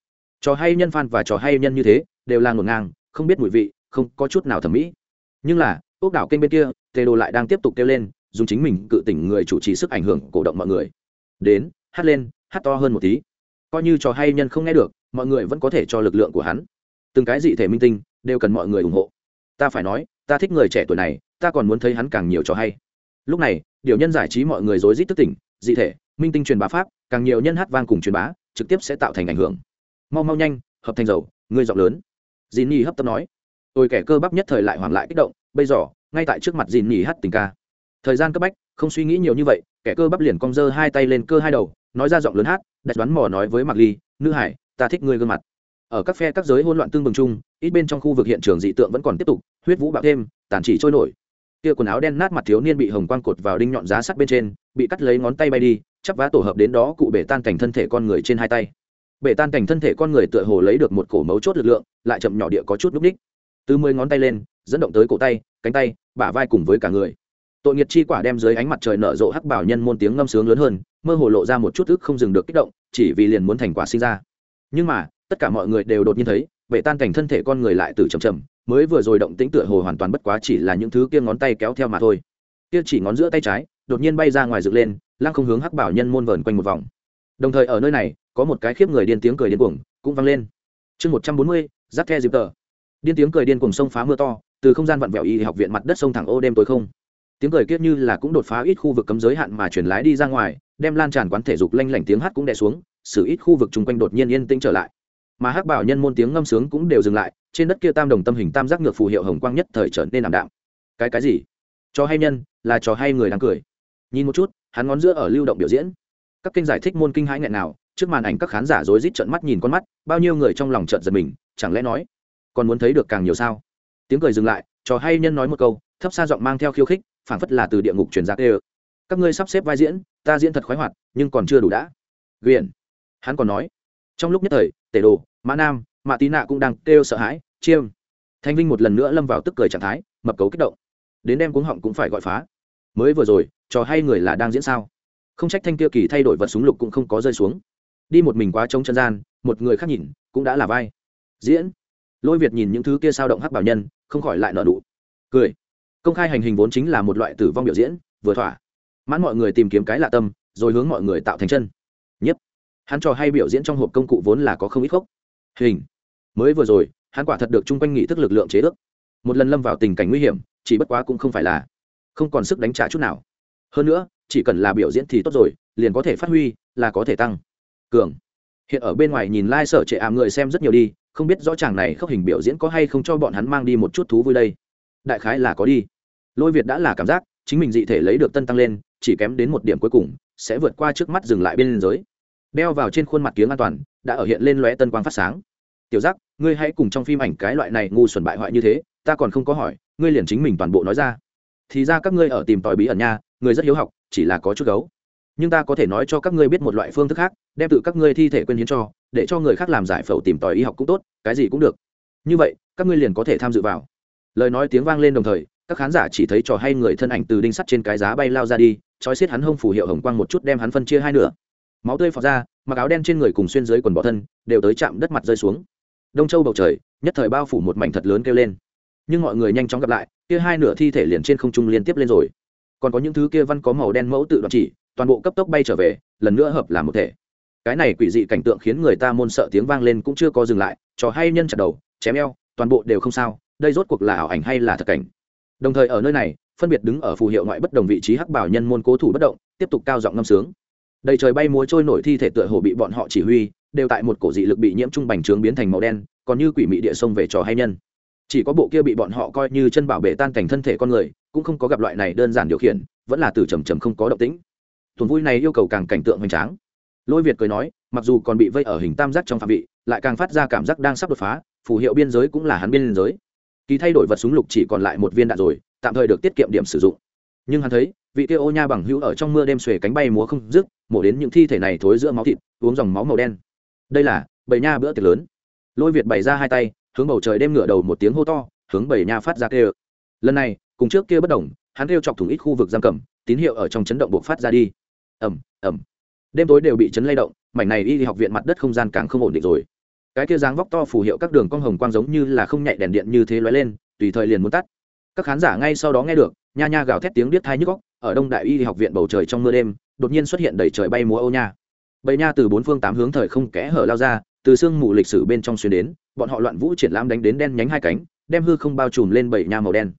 S1: Trò hay nhân phan và trò hay nhân như thế, đều là ngổn ngang, không biết mùi vị, không có chút nào thẩm mỹ. Nhưng là, ốc đảo kênh bên kia, tê đồ lại đang tiếp tục kêu lên, dùng chính mình cự tỉnh người chủ trì sức ảnh hưởng cổ động mọi người. Đến, hát lên, hát to hơn một tí. Coi như trò hay nhân không nghe được, mọi người vẫn có thể cho lực lượng của hắn. Từng cái dị thể minh tinh, đều cần mọi người ủng hộ. Ta phải nói, ta thích người trẻ tuổi này, ta còn muốn thấy hắn càng nhiều trò hay lúc này, điều nhân giải trí mọi người rối rít thức tỉnh, dị thể, minh tinh truyền bá pháp, càng nhiều nhân hát vang cùng truyền bá, trực tiếp sẽ tạo thành ảnh hưởng. Mau mau nhanh, hợp thành dầu, ngươi giọng lớn. Dì nhi hấp tấp nói. Tôi kẻ cơ bắp nhất thời lại hoảng lại kích động, bây giờ, ngay tại trước mặt dì nhi hát tình ca. Thời gian cấp bách, không suy nghĩ nhiều như vậy, kẻ cơ bắp liền cong dơ hai tay lên cơ hai đầu, nói ra giọng lớn hát đặt đoán mò nói với mạc ly, nữ hải, ta thích ngươi gương mặt. Ở các phe các giới hỗn loạn tương bừng chung, ít bên trong khu vực hiện trường dị tượng vẫn còn tiếp tục, huyết vũ bạo thêm, tàn chỉ trôi nổi kia quần áo đen nát mặt thiếu niên bị hồng quang cột vào đinh nhọn giá sắt bên trên, bị cắt lấy ngón tay bay đi, chắp vá tổ hợp đến đó cụ bể tan cảnh thân thể con người trên hai tay. Bể tan cảnh thân thể con người tựa hồ lấy được một cổ mấu chốt lực lượng, lại chậm nhỏ địa có chút núp ních. Từ mười ngón tay lên, dẫn động tới cổ tay, cánh tay, bả vai cùng với cả người. Tội nghiệt chi quả đem dưới ánh mặt trời nở rộ hắc bảo nhân môn tiếng ngâm sướng lớn hơn, mơ hồ lộ ra một chút ức không dừng được kích động, chỉ vì liền muốn thành quả sinh ra. Nhưng mà, tất cả mọi người đều đột nhiên thấy, bể tan cảnh thân thể con người lại từ chầm chầm mới vừa rồi động tĩnh tựa hồ hoàn toàn bất quá chỉ là những thứ kia ngón tay kéo theo mà thôi. Kia chỉ ngón giữa tay trái, đột nhiên bay ra ngoài dựng lên, lăng không hướng hắc bảo nhân môn vờn quanh một vòng. Đồng thời ở nơi này, có một cái khiếp người điên tiếng cười điên cuồng, cũng vang lên. Chương một trăm bốn mươi giáp the dịp tờ điên tiếng cười điên cuồng sông phá mưa to, từ không gian vặn vẹo y học viện mặt đất sông thẳng ô đêm tối không. Tiếng cười kiếp như là cũng đột phá ít khu vực cấm giới hạn mà chuyển lái đi ra ngoài, đem lan tràn quán thể dục lanh lảnh tiếng hát cũng đè xuống xử ít khu vực chung quanh đột nhiên yên tĩnh trở lại. Mà hắc bảo nhân môn tiếng ngâm sướng cũng đều dừng lại trên đất kia tam đồng tâm hình tam giác ngược phù hiệu hồng quang nhất thời trở nên ảm đạm. Cái cái gì? Cho hay nhân, là trò hay người đang cười. Nhìn một chút, hắn ngón giữa ở lưu động biểu diễn. Các kênh giải thích môn kinh hãi nghẹn nào, trước màn ảnh các khán giả rối rít trợn mắt nhìn con mắt, bao nhiêu người trong lòng trợn giật mình, chẳng lẽ nói, còn muốn thấy được càng nhiều sao? Tiếng cười dừng lại trò hay nhân nói một câu, thấp xa giọng mang theo khiêu khích, phảng phất là từ địa ngục truyền ra tê các ngươi sắp xếp vai diễn, ta diễn thật khoái hoạt, nhưng còn chưa đủ đã. Ghiền hắn còn nói, trong lúc nhất thời, tể đồ, mã nam mạ tí nạ cũng đang kêu sợ hãi, chiêm. Thanh vinh một lần nữa lâm vào tức cười trạng thái, mập cấu kích động. Đến đem cuống họng cũng phải gọi phá. Mới vừa rồi, trò hay người là đang diễn sao? Không trách thanh kia kỳ thay đổi vật súng lục cũng không có rơi xuống. Đi một mình quá trống chân gian, một người khác nhìn, cũng đã là vai. Diễn. Lôi việt nhìn những thứ kia sao động hắc bảo nhân, không khỏi lại nợ đủ cười. Công khai hành hình vốn chính là một loại tử vong biểu diễn, vừa thỏa. Mãn mọi người tìm kiếm cái lạ tâm, rồi hướng mọi người tạo thành chân. Nhất hắn trò hay biểu diễn trong hộp công cụ vốn là có không ít khốc. Hình mới vừa rồi, hắn quả thật được chung quanh nghị thức lực lượng chế ước. Một lần lâm vào tình cảnh nguy hiểm, chỉ bất quá cũng không phải là, không còn sức đánh trả chút nào. Hơn nữa, chỉ cần là biểu diễn thì tốt rồi, liền có thể phát huy, là có thể tăng cường. Hiện ở bên ngoài nhìn lai、like、sở trệ ảm người xem rất nhiều đi, không biết rõ chàng này khóc hình biểu diễn có hay không cho bọn hắn mang đi một chút thú vui đây. Đại khái là có đi. Lôi việt đã là cảm giác, chính mình dị thể lấy được tân tăng lên, chỉ kém đến một điểm cuối cùng, sẽ vượt qua trước mắt dừng lại bên liên giới. Đeo vào trên khuôn mặt kiếng an toàn, đã ở hiện lên lóe tân quang phát sáng tiểu giác, ngươi hãy cùng trong phim ảnh cái loại này ngu xuẩn bại hoại như thế, ta còn không có hỏi, ngươi liền chính mình toàn bộ nói ra. Thì ra các ngươi ở tìm tòi bí ẩn nha, người rất hiếu học, chỉ là có chút gấu. Nhưng ta có thể nói cho các ngươi biết một loại phương thức khác, đem tự các ngươi thi thể quên hiến cho, để cho người khác làm giải phẫu tìm tòi y học cũng tốt, cái gì cũng được. Như vậy, các ngươi liền có thể tham dự vào. Lời nói tiếng vang lên đồng thời, các khán giả chỉ thấy trò hay người thân ảnh từ đinh sắt trên cái giá bay lao ra đi, trói xiết hắn hông phủ hiệu hồng quang một chút đem hắn phân chia hai nửa. Máu tươi phọt ra, mặc áo đen trên người cùng xuyên dưới quần bọ thân, đều tới chạm đất mặt rơi xuống đông châu bầu trời, nhất thời bao phủ một mảnh thật lớn kêu lên. Nhưng mọi người nhanh chóng gặp lại, kia hai nửa thi thể liền trên không trung liên tiếp lên rồi. Còn có những thứ kia văn có màu đen mẫu tự đoạn chỉ, toàn bộ cấp tốc bay trở về, lần nữa hợp làm một thể. Cái này quỷ dị cảnh tượng khiến người ta môn sợ tiếng vang lên cũng chưa có dừng lại trò hay nhân chặt đầu, chém eo, toàn bộ đều không sao, đây rốt cuộc là ảo ảnh hay là thật cảnh? Đồng thời ở nơi này, phân biệt đứng ở phù hiệu ngoại bất đồng vị trí hắc bảo nhân môn cố thủ bất động, tiếp tục cao giọng ngâm sướng. Đầy trời bay múa trôi nổi thi thể tựa hồ bị bọn họ chỉ huy đều tại một cổ dị lực bị nhiễm trung bành trướng biến thành màu đen, còn như quỷ mị địa sông về trò hay nhân. Chỉ có bộ kia bị bọn họ coi như chân bảo bể tan cảnh thân thể con người, cũng không có gặp loại này đơn giản điều khiển, vẫn là từ trầm trầm không có động tĩnh. Tuần vui này yêu cầu càng cảnh tượng hoành tráng. Lôi việt cười nói, mặc dù còn bị vây ở hình tam giác trong phạm vị, lại càng phát ra cảm giác đang sắp đột phá, phù hiệu biên giới cũng là hắn biên giới. Kỳ thay đổi vật súng lục chỉ còn lại một viên đạn rồi, tạm thời được tiết kiệm điểm sử dụng. Nhưng hắn thấy, vị kia ô nha bằng hữu ở trong mưa đêm xuề cánh bay múa không dứt, mổ đến những thi thể này thối giữa máu thịt, uống dòng máu màu đen đây là, bầy nha bữa tiệc lớn. Lôi việt bày ra hai tay, hướng bầu trời đêm ngửa đầu một tiếng hô to, hướng bầy nha phát ra kêu. Lần này, cùng trước kia bất đồng, hắn kêu chọc thủng ít khu vực giam cầm, tín hiệu ở trong chấn động buộc phát ra đi. Ẩm ẩm đêm tối đều bị chấn lay động, mảnh này y học viện mặt đất không gian càng không ổn định rồi. Cái kia dáng vóc to phù hiệu các đường cong hồng quang giống như là không nhạy đèn điện như thế lóe lên, tùy thời liền muốn tắt. Các khán giả ngay sau đó nghe được, nha nha gào thét tiếng biết thai nhức góc ở đông đại y học viện bầu trời trong mưa đêm, đột nhiên xuất hiện đầy trời bay múa ô nha bầy nha từ bốn phương tám hướng thời không kẽ hở lao ra, từ sương mù lịch sử bên trong xuyên đến, bọn họ loạn vũ triển lãm đánh đến đen nhánh hai cánh, đem hư không bao trùm lên bầy nha màu đen.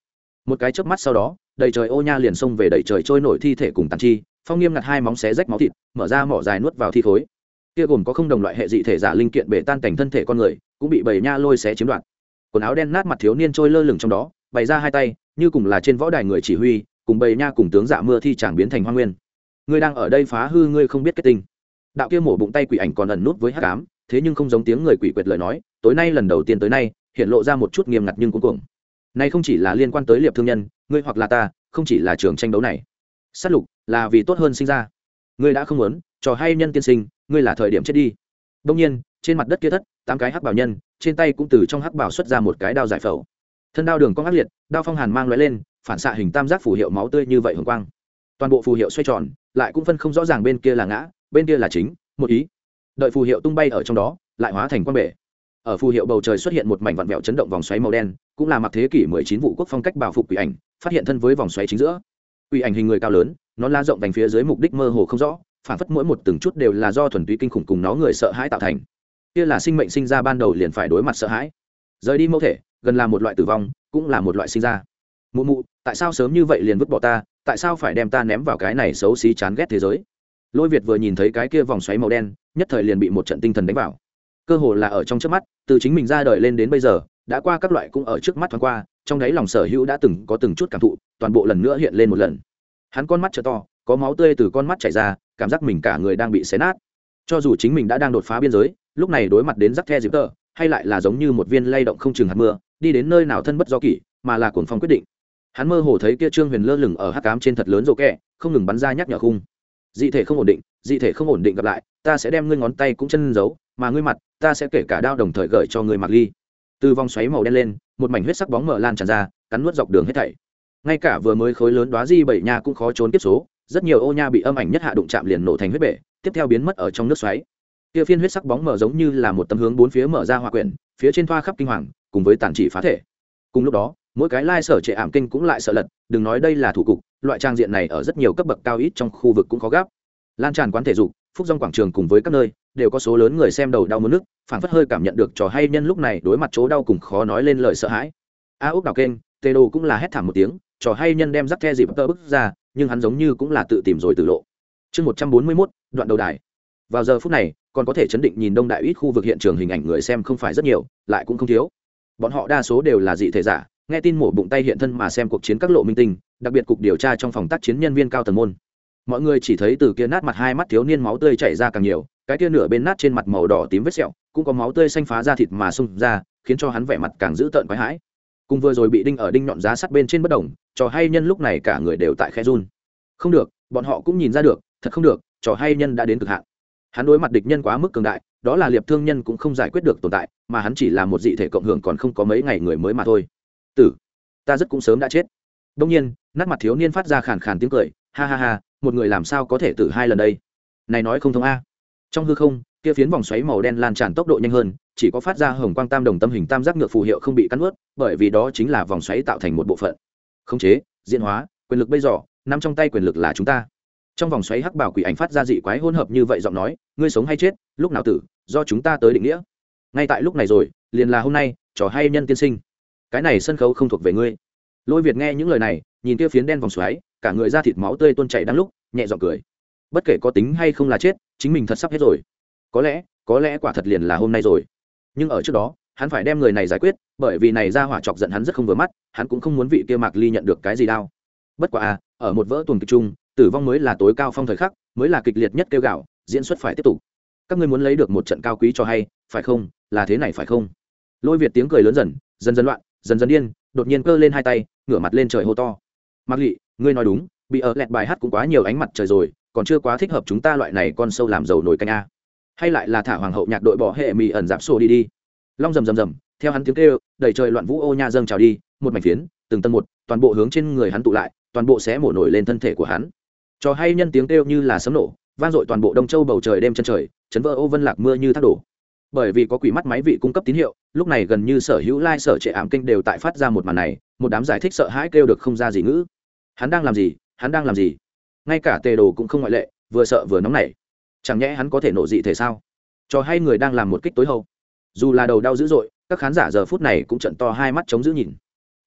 S1: Một cái chớp mắt sau đó, đầy trời ô nha liền xông về đầy trời trôi nổi thi thể cùng tàn chi, phong nghiêm ngặt hai móng xé rách máu thịt, mở ra mỏ dài nuốt vào thi khối. Kia gồm có không đồng loại hệ dị thể giả linh kiện bể tan cảnh thân thể con người, cũng bị bầy nha lôi xé chiếm đoạt. Quần áo đen nát mặt thiếu niên trôi lơ lửng trong đó, bày ra hai tay, như cùng là trên võ đài người chỉ huy, cùng bầy nha cùng tướng giả mưa thi chẳng biến thành hoa nguyên. Ngươi đang ở đây phá hư, ngươi không biết kết tinh đạo kia mổ bụng tay quỷ ảnh còn ẩn nút với hát cám thế nhưng không giống tiếng người quỷ quyệt lời nói, tối nay lần đầu tiên tới nay, hiện lộ ra một chút nghiêm ngặt nhưng cuối cùng này không chỉ là liên quan tới liệp thương nhân, ngươi hoặc là ta, không chỉ là trường tranh đấu này. S á t lục, là vì tốt hơn sinh ra. Ngươi đã không muốn trò hay nhân tiên sinh, ngươi là thời điểm chết đi. Đông nhiên, trên mặt đất kia thất, tám cái hắc bảo nhân, trên tay cũng từ trong hắc bảo xuất ra một cái đao giải phẫu. Thân đao đường cong ác liệt, đao phong hàn mang lóe lên, phản xạ hình tam giác phù hiệu máu tươi như vậy hồng quang. Toàn bộ phù hiệu xoay tròn, lại cũng phân không rõ ràng bên kia là ngã bên kia là chính, một ý. Đợi phù hiệu tung bay ở trong đó, lại hóa thành quang bể. Ở phù hiệu bầu trời xuất hiện một mảnh vạn vẹo chấn động vòng xoáy màu đen, cũng là mặc thế kỷ mười chín vụ quốc phong cách bảo phục quỷ ảnh, phát hiện thân với vòng xoáy chính giữa. Quỷ ảnh hình người cao lớn, nó la rộng thành phía dưới mục đích mơ hồ không rõ, phản phất mỗi một từng chút đều là do thuần túy kinh khủng cùng nó người sợ hãi tạo thành. Kia là sinh mệnh sinh ra ban đầu liền phải đối mặt sợ hãi. Rời đi mẫu thể, gần là một loại tử vong, cũng là một loại sinh ra. Mụ mụ, tại sao sớm như vậy liền vứt bỏ ta, tại sao phải đem ta ném vào cái này xấu xí chán ghét thế giới? Lôi việt vừa nhìn thấy cái kia vòng xoáy màu đen, nhất thời liền bị một trận tinh thần đánh vào. Cơ hồ là ở trong trước mắt, từ chính mình ra đời lên đến bây giờ, đã qua các loại cũng ở trước mắt thoáng qua, trong đấy lòng sở hữu đã từng có từng chút cảm thụ, toàn bộ lần nữa hiện lên một lần. Hắn con mắt t to, có máu tươi từ con mắt chảy ra, cảm giác mình cả người đang bị xé nát. Cho dù chính mình đã đang đột phá biên giới, lúc này đối mặt đến rắc the dịp tờ, hay lại là giống như một viên lay động không chừng hạt mưa, đi đến nơi nào thân bất do kỷ, mà là cuồng phong quyết định. Hắn mơ hồ thấy kia trương huyền lơ lửng ở hắc cám trên thật lớn rộ kẹ, không ngừng bắn ra nhắc nhở khung dị thể không ổn định, dị thể không ổn định gặp lại, ta sẽ đem ngươi ngón tay cũng chân giấu, mà ngươi mặt, ta sẽ kể cả đao đồng thời gợi cho người mặc ly. Từ vòng xoáy màu đen lên, một mảnh huyết sắc bóng mở lan tràn ra, cắn nuốt dọc đường hết thảy. Ngay cả vừa mới khối lớn đoá di bảy nha cũng khó trốn tiếp số, rất nhiều ô nha bị âm ảnh nhất hạ đụng chạm liền nổ thành huyết bể, tiếp theo biến mất ở trong nước xoáy. Kia phiên huyết sắc bóng mở giống như là một tấm hướng bốn phía mở ra hòa quyển, phía trên thoa khắp kinh hoàng, cùng với tàn chỉ phá thể. Cùng lúc đó mỗi cái lai、like、sở trệ ảm kinh cũng lại sợ lật, đừng nói đây là thủ cục, loại trang diện này ở rất nhiều cấp bậc cao ít trong khu vực cũng khó gáp. Lan tràn quán thể dục, phúc dòng quảng trường cùng với các nơi, đều có số lớn người xem đầu đau muốn nước phản phất hơi cảm nhận được trò hay nhân lúc này đối mặt chỗ đau cùng khó nói lên lời sợ hãi. A úc đào kênh tê đồ cũng là hét thảm một tiếng, trò hay nhân đem rắc the dịp tơ bức ra, nhưng hắn giống như cũng là tự tìm rồi tự lộ. Chương một trăm bốn mươi mốt, đoạn đầu đài. Vào giờ phút này, còn có thể chấn định nhìn đông đại ít khu vực hiện trường hình ảnh người xem không phải rất nhiều, lại cũng không thiếu. Bọn họ đa số đều là dị thể giả nghe tin mổ bụng tay hiện thân mà xem cuộc chiến các lộ minh tinh, đặc biệt cục điều tra trong phòng tác chiến nhân viên cao tầng môn. Mọi người chỉ thấy từ kia nát mặt hai mắt thiếu niên máu tươi chảy ra càng nhiều, cái kia nửa bên nát trên mặt màu đỏ tím vết sẹo, cũng có máu tươi xanh phá ra thịt mà xung ra, khiến cho hắn vẻ mặt càng dữ tợn quái hãi. Cùng vừa rồi bị đinh ở đinh nhọn giá sắt bên trên bất đồng, trò hay nhân lúc này cả người đều tại khe run. Không được, bọn họ cũng nhìn ra được, thật không được, trò hay nhân đã đến cực hạn. Hắn đối mặt địch nhân quá mức cường đại, đó là liệp thương nhân cũng không giải quyết được tồn tại, mà hắn chỉ là một dị thể cộng hưởng còn không có mấy ngày người mới mà thôi tử, ta rất cũng sớm đã chết. Đông nhiên, nát mặt thiếu niên phát ra khàn khàn tiếng cười, ha ha ha, một người làm sao có thể tử hai lần đây? Này nói không thông a. Trong hư không, kia phiến vòng xoáy màu đen lan tràn tốc độ nhanh hơn, chỉ có phát ra hồng quang tam đồng tâm hình tam giác ngược phù hiệu không bị cắn ướt bởi vì đó chính là vòng xoáy tạo thành một bộ phận. Khống chế, diễn hóa, quyền lực bây giờ nằm trong tay quyền lực là chúng ta. Trong vòng xoáy hắc bảo quỷ ảnh phát ra dị quái hỗn hợp như vậy giọng nói, ngươi sống hay chết, lúc nào tử, do chúng ta tới định nghĩa. Ngay tại lúc này rồi, liền là hôm nay, trò hay nhân tiên sinh cái này sân khấu không thuộc về ngươi. Lôi việt nghe những lời này, nhìn kia phiến đen vòng xoáy, cả người da thịt máu tươi tuôn chảy đang lúc, nhẹ giọng cười. Bất kể có tính hay không là chết, chính mình thật sắp hết rồi. Có lẽ có lẽ quả thật liền là hôm nay rồi. Nhưng ở trước đó, hắn phải đem người này giải quyết, bởi vì này ra hỏa chọc giận hắn rất không vừa mắt, hắn cũng không muốn vị kia mạc ly nhận được cái gì đau. Bất quả à ở một vỡ tuần kịch chung, tử vong mới là tối cao phong thời khắc, mới là kịch liệt nhất kêu gạo, diễn xuất phải tiếp tục. Các ngươi muốn lấy được một trận cao quý cho hay, phải không? Là thế này phải không? Lôi việt tiếng cười lớn dần dần dần loạn dần dần điên, đột nhiên cơ lên hai tay, ngửa mặt lên trời hô to. Mặc lị, ngươi nói đúng, bị ở lẹt bài hát cũng quá nhiều ánh mặt trời rồi, còn chưa quá thích hợp chúng ta loại này con sâu làm dầu nổi canh a. Hay lại là thả hoàng hậu nhạc đội bỏ hệ mì ẩn giáp sổ đi đi. Long rầm rầm rầm, theo hắn tiếng kêu, đầy trời loạn vũ ô nha dâng trào đi, một mảnh phiến, từng tân một, toàn bộ hướng trên người hắn tụ lại, toàn bộ sẽ mổ nổi lên thân thể của hắn. Cho hay nhân tiếng kêu như là sấm nổ, vang dội toàn bộ đông châu bầu trời đêm chân trời, chấn vỡ ô vân lạc mưa như thác đổ bởi vì có quỷ mắt máy vị cung cấp tín hiệu, lúc này gần như sở hữu lai、like、sở sở trệ ảm kinh đều tại phát ra một màn này, một đám giải thích sợ hãi kêu được không ra gì ngữ. Hắn đang làm gì? Hắn đang làm gì? Ngay cả tề đồ cũng không ngoại lệ, vừa sợ vừa nóng nảy. Chẳng nhẽ hắn có thể nổ dị thể sao? Cho hay người đang làm một kích tối hậu? Dù là đầu đau dữ dội, các khán giả giờ phút này cũng trận to hai mắt chống giữ nhìn.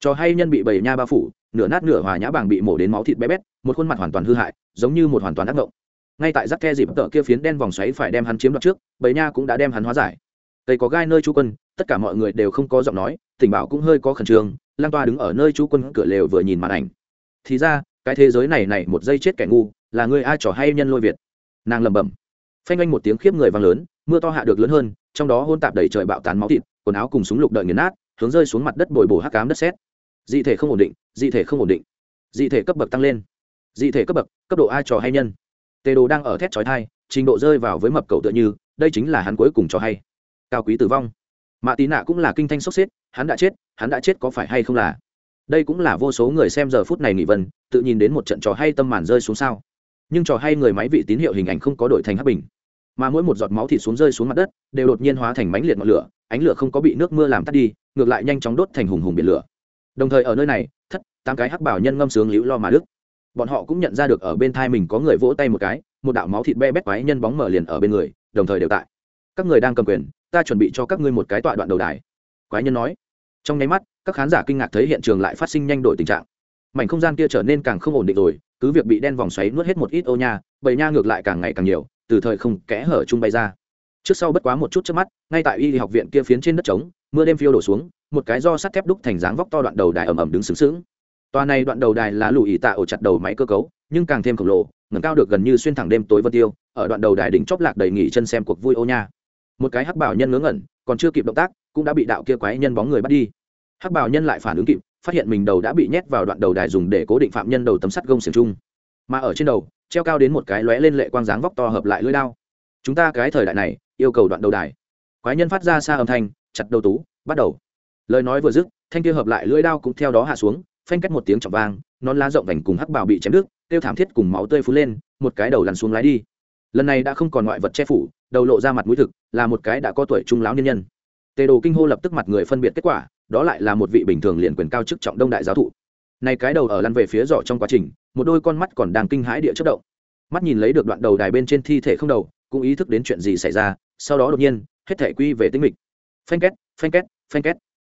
S1: Cho hay nhân bị bầy nha bao phủ, nửa nát nửa hòa nhã bàng bị mổ đến máu thịt bé bét, một khuôn mặt hoàn toàn hư hại, giống như một hoàn toàn ác ngộng ngay tại rắc the dịp tợ kia phiến đen vòng xoáy phải đem hắn chiếm đoạt trước, bầy nha cũng đã đem hắn hóa giải. Cây có gai nơi chú quân, tất cả mọi người đều không có giọng nói, tình bảo cũng hơi có khẩn trương lang toa đứng ở nơi chú quân cửa lều vừa nhìn màn ảnh. Thì ra, cái thế giới này này một giây chết kẻ ngu, là người ai trò hay nhân lôi việt? Nàng lẩm bẩm. Phanh anh một tiếng khiếp người vang lớn, mưa to hạ được lớn hơn, trong đó hôn tạp đầy trời bạo tán máu thịt, quần áo cùng súng lục đợi nghiền nát, hướng rơi xuống mặt đất bồi bổ hắc cám đất sét. Dị thể không ổn định, dị thể không ổn định. Dị thể cấp bậc tăng lên. Dị thể cấp bậc, cấp độ ai trò hay nhân? Tề đồ đang ở thét chói thai trình độ rơi vào với mập cầu tựa như, đây chính là hắn cuối cùng cho hay. Cao quý tử vong. Mạ tí nạ cũng là kinh thanh sốc xếp, hắn đã chết, hắn đã chết có phải hay không là? Đây cũng là vô số người xem giờ phút này nghỉ vân tự nhìn đến một trận trò hay tâm màn rơi xuống sao. Nhưng trò hay người máy vị tín hiệu hình ảnh không có đổi thành hấp bình. Mà mỗi một giọt máu thịt xuống rơi xuống mặt đất, đều đột nhiên hóa thành mánh liệt ngọn lửa, ánh lửa không có bị nước mưa làm tắt đi, ngược lại nhanh chóng đốt thành hùng hùng biển lửa. Đồng thời ở nơi này, thất, tám cái hắc bảo nhân ngâm sướng liễu lo mà đức bọn họ cũng nhận ra được ở bên thai mình có người vỗ tay một cái, một đạo máu thịt be bét quái nhân bóng mở liền ở bên người, đồng thời đều tại. Các người đang cầm quyền, ta chuẩn bị cho các ngươi một cái tọa đoạn đầu đài. Quái nhân nói. Trong nháy mắt, các khán giả kinh ngạc thấy hiện trường lại phát sinh nhanh đổi tình trạng. Mảnh không gian kia trở nên càng không ổn định rồi, cứ việc bị đen vòng xoáy nuốt hết một ít ô nha, bầy nha ngược lại càng ngày càng nhiều, từ thời không kẽ hở chung bay ra. Trước sau bất quá một chút trước mắt, ngay tại y học viện kia phiến trên đất trống, mưa đêm phiêu đổ xuống, một cái do sắt thép đúc thành dáng vóc to đoạn đầu đài ầm ầm đứng sướng sướng toa này đoạn đầu đài là lùi tạ ổ chặt đầu máy cơ cấu, nhưng càng thêm khổng lồ, ngẩng cao được gần như xuyên thẳng đêm tối vân tiêu, ở đoạn đầu đài đỉnh chóp lạc đầy nghỉ chân xem cuộc vui ô nha. Một cái hắc bảo nhân ngớ ngẩn, còn chưa kịp động tác, cũng đã bị đạo kia quái nhân bóng người bắt đi. Hắc bảo nhân lại phản ứng kịp, phát hiện mình đầu đã bị nhét vào đoạn đầu đài dùng để cố định phạm nhân đầu tấm sắt gông xiềng chung mà ở trên đầu, treo cao đến một cái lóe lên lệ quang dáng vóc to hợp lại lưỡi đao. Chúng ta cái thời đại này, yêu cầu đoạn đầu đài. Quái nhân phát ra xa âm thanh, chặt đầu tú, bắt đầu. Lời nói vừa dứt, thanh kia hợp lại lưỡi đao cũng theo đó hạ xuống phanh cách một tiếng trọng vang, nón lá rộng vành cùng hắc bào bị chém đứt, tiêu thảm thiết cùng máu tươi phú lên, một cái đầu lăn xuống lái đi. Lần này đã không còn ngoại vật che phủ, đầu lộ ra mặt mũi thực, là một cái đã có tuổi trung lão niên nhân. Tề đồ kinh hô lập tức mặt người phân biệt kết quả, đó lại là một vị bình thường liền quyền cao chức trọng đông đại giáo thụ. Này cái đầu ở lăn về phía giỏ trong quá trình, một đôi con mắt còn đang kinh hãi địa chất động. Mắt nhìn lấy được đoạn đầu đài bên trên thi thể không đầu, cũng ý thức đến chuyện gì xảy ra, sau đó đột nhiên, hết thể quy về tính mịch. Phanh két phanh két phanh két.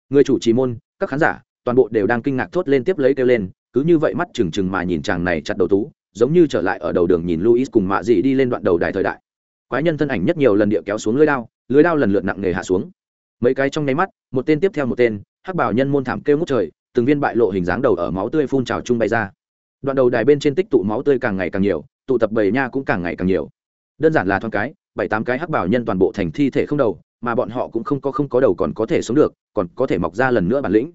S1: Người chủ trì môn, các khán giả toàn bộ đều đang kinh ngạc thốt lên tiếp lấy kêu lên, cứ như vậy mắt trừng trừng mà nhìn chàng này chặt đầu tú giống như trở lại ở đầu đường nhìn luis cùng mạ dị đi lên đoạn đầu đài thời đại. Quái nhân thân ảnh nhất nhiều lần địa kéo xuống lưới đao lưới đao lần lượt nặng nề hạ xuống. Mấy cái trong nháy mắt, một tên tiếp theo một tên, hắc bảo nhân môn thảm kêu ngút trời, từng viên bại lộ hình dáng đầu ở máu tươi phun trào chung bay ra. Đoạn đầu đài bên trên tích tụ máu tươi càng ngày càng nhiều, tụ tập bầy nha cũng càng ngày càng nhiều. Đơn giản là thoáng cái, bảy tám cái hắc bảo nhân toàn bộ thành thi thể không đầu, mà bọn họ cũng không có không có đầu còn có thể sống được, còn có thể mọc ra lần nữa bản lĩnh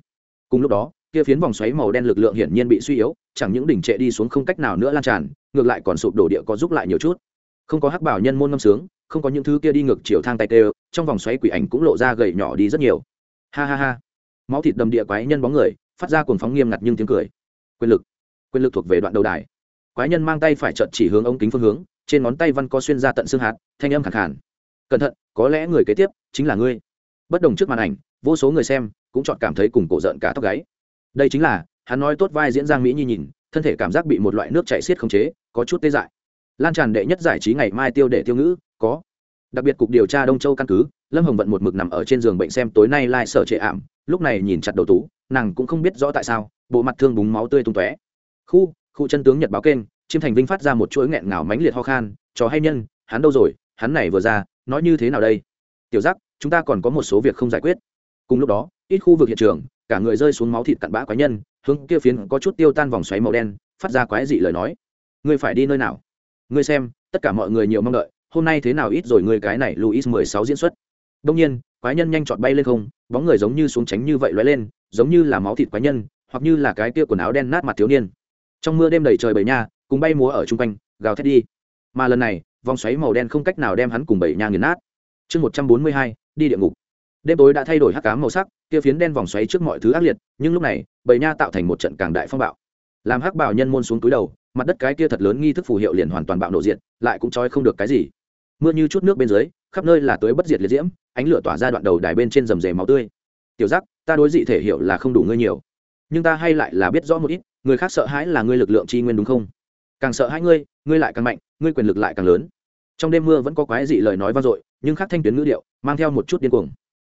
S1: cùng lúc đó, kia phiến vòng xoáy màu đen lực lượng hiển nhiên bị suy yếu, chẳng những đỉnh trệ đi xuống không cách nào nữa lan tràn, ngược lại còn sụp đổ địa có giúp lại nhiều chút. Không có hắc bảo nhân môn ngâm sướng, không có những thứ kia đi ngược chiều thang tay tê trong vòng xoáy quỷ ảnh cũng lộ ra gầy nhỏ đi rất nhiều. Ha ha ha. Máu thịt đầm địa quái nhân bóng người, phát ra cuồng phóng nghiêm ngặt nhưng tiếng cười. Quyền lực. Quyền lực thuộc về đoạn đầu đài. Quái nhân mang tay phải chợt chỉ hướng ống kính phương hướng, trên ngón tay văn có xuyên ra tận xương hạt, thanh âm khẳng hẳn. cẩn thận, có lẽ người kế tiếp chính là ngươi. Bất đồng trước màn ảnh vô số người xem cũng chọn cảm thấy cùng cổ giận cả tóc gáy. Đây chính là, hắn nói tốt vai diễn giang mỹ nhi nhìn, thân thể cảm giác bị một loại nước chảy xiết khống chế, có chút tê dại. Lan tràn đệ nhất giải trí ngày mai tiêu để tiêu ngữ, có. Đặc biệt cục điều tra đông châu căn cứ, lâm hồng vận một mực nằm ở trên giường bệnh xem tối nay lai sở trệ ảm, lúc này nhìn chặt đầu tú, nàng cũng không biết rõ tại sao, bộ mặt thương búng máu tươi tung tóe. Khu khu chân tướng nhật báo kênh, chiêm thành vinh phát ra một chuỗi nghẹn ngào mãnh liệt ho khan, trò hay nhân, hắn đâu rồi, hắn này vừa ra, nói như thế nào đây? Tiểu giác, chúng ta còn có một số việc không giải quyết cùng lúc đó, ít khu vực hiện trường, cả người rơi xuống máu thịt cặn bã quái nhân, hướng kia phiến có chút tiêu tan vòng xoáy màu đen, phát ra quái dị lời nói. Ngươi phải đi nơi nào? Ngươi xem, tất cả mọi người nhiều mong đợi, hôm nay thế nào ít rồi ngươi cái này luis mười sáu diễn xuất. Đông nhiên, quái nhân nhanh chọn bay lên không, bóng người giống như xuống tránh như vậy lóe lên, giống như là máu thịt quái nhân, hoặc như là cái kia quần áo đen nát mặt thiếu niên. Trong mưa đêm đầy trời bầy nha, cùng bay múa ở chung quanh, gào thét đi. Mà lần này, vòng xoáy màu đen không cách nào đem hắn cùng bầy nha nghiền nát. Chương một trăm bốn mươi hai, đi địa ngục đêm tối đã thay đổi hắc cám màu sắc, kia phiến đen vòng xoáy trước mọi thứ ác liệt, nhưng lúc này, bầy nha tạo thành một trận càng đại phong bạo. Làm hắc bảo nhân môn xuống túi đầu, mặt đất cái kia thật lớn nghi thức phù hiệu liền hoàn toàn bạo nổ diện lại cũng trói không được cái gì. Mưa như chút nước bên dưới, khắp nơi là tưới bất diệt liệt diễm, ánh lửa tỏa ra đoạn đầu đài bên trên rầm rề máu tươi. Tiểu giác, ta đối dị thể hiệu là không đủ ngươi nhiều, nhưng ta hay lại là biết rõ một ít, người khác sợ hãi là ngươi lực lượng tri nguyên đúng không? Càng sợ hãi ngươi ngươi lại càng mạnh, ngươi quyền lực lại càng lớn. Trong đêm mưa vẫn có quái dị lời nói vang dội, nhưng khác thanh tuyến ngữ điệu, mang theo một chút điên cuồng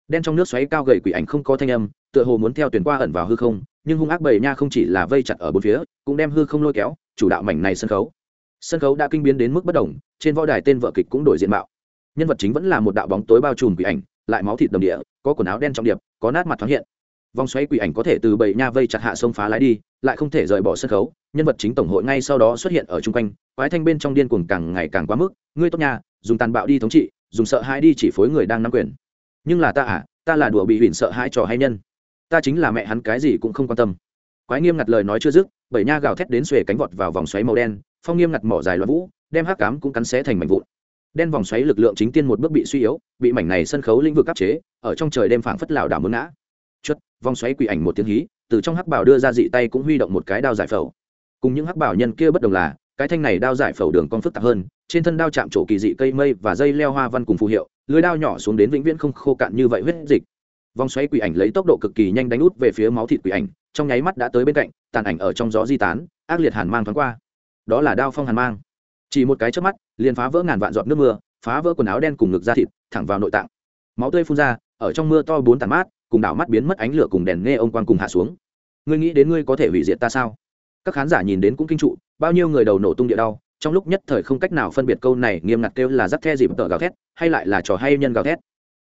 S1: đen trong nước xoáy cao gầy quỷ ảnh không có thanh âm, tựa hồ muốn theo tuyển qua ẩn vào hư không, nhưng hung ác bầy nha không chỉ là vây chặt ở bốn phía, cũng đem hư không lôi kéo, chủ đạo mảnh này sân khấu. Sân khấu đã kinh biến đến mức bất đồng, trên võ đài tên vợ kịch cũng đổi diện mạo. Nhân vật chính vẫn là một đạo bóng tối bao trùm quỷ ảnh, lại máu thịt đầm địa, có quần áo đen trong điệp, có nát mặt thoáng hiện. Vòng xoáy quỷ ảnh có thể từ bầy nha vây chặt hạ sông phá lái đi, lại không thể rời bỏ sân khấu, nhân vật chính tổng hội ngay sau đó xuất hiện ở chung quanh, quái thanh bên trong điên cuồng càng ngày càng quá mức, ngươi tốt nha, dùng tàn bạo đi thống trị, dùng sợ hãi đi chỉ phối người đang nắm quyền nhưng là ta à ta là đùa bị huỳnh sợ hãi trò hay nhân. Ta chính là mẹ hắn, cái gì cũng không quan tâm. Quái nghiêm ngặt lời nói chưa dứt, bảy nha gào thét đến xuề cánh vọt vào vòng xoáy màu đen, phong nghiêm ngặt mỏ dài loạn vũ, đem hắc cám cũng cắn xé thành mảnh vụn. Đen vòng xoáy lực lượng chính tiên một bước bị suy yếu, bị mảnh này sân khấu lĩnh vực áp chế, ở trong trời đêm phảng phất lảo đảo mướn ngã. Chất vòng xoáy quỷ ảnh một tiếng hí, từ trong hắc bảo đưa ra dị tay cũng huy động một cái đao giải phẫu. Cùng những hắc bảo nhân kia bất đồng là, cái thanh này đao giải phẫu đường con phức tạp hơn, trên thân đao chạm trổ kỳ dị cây mây và dây leo hoa văn cùng phù hiệu lưới đao nhỏ xuống đến vĩnh viễn không khô cạn như vậy huyết dịch. Vòng xoáy quỷ ảnh lấy tốc độ cực kỳ nhanh đánh út về phía máu thịt quỷ ảnh, trong nháy mắt đã tới bên cạnh, tàn ảnh ở trong gió di tán, ác liệt hàn mang thoáng qua. Đó là đao phong hàn mang. Chỉ một cái trước mắt, liền phá vỡ ngàn vạn giọt nước mưa, phá vỡ quần áo đen cùng ngực da thịt, thẳng vào nội tạng. Máu tươi phun ra, ở trong mưa to bốn tàn mát, cùng đảo mắt biến mất ánh lửa cùng đèn nghe ông quang cùng hạ xuống. Ngươi nghĩ đến ngươi có thể hủy diệt ta sao? Các khán giả nhìn đến cũng kinh trụ, bao nhiêu người đầu nổ tung địa đau trong lúc nhất thời không cách nào phân biệt câu này nghiêm ngặt kêu là rắc the dịp tợ gào thét, hay lại là trò hay nhân gào thét.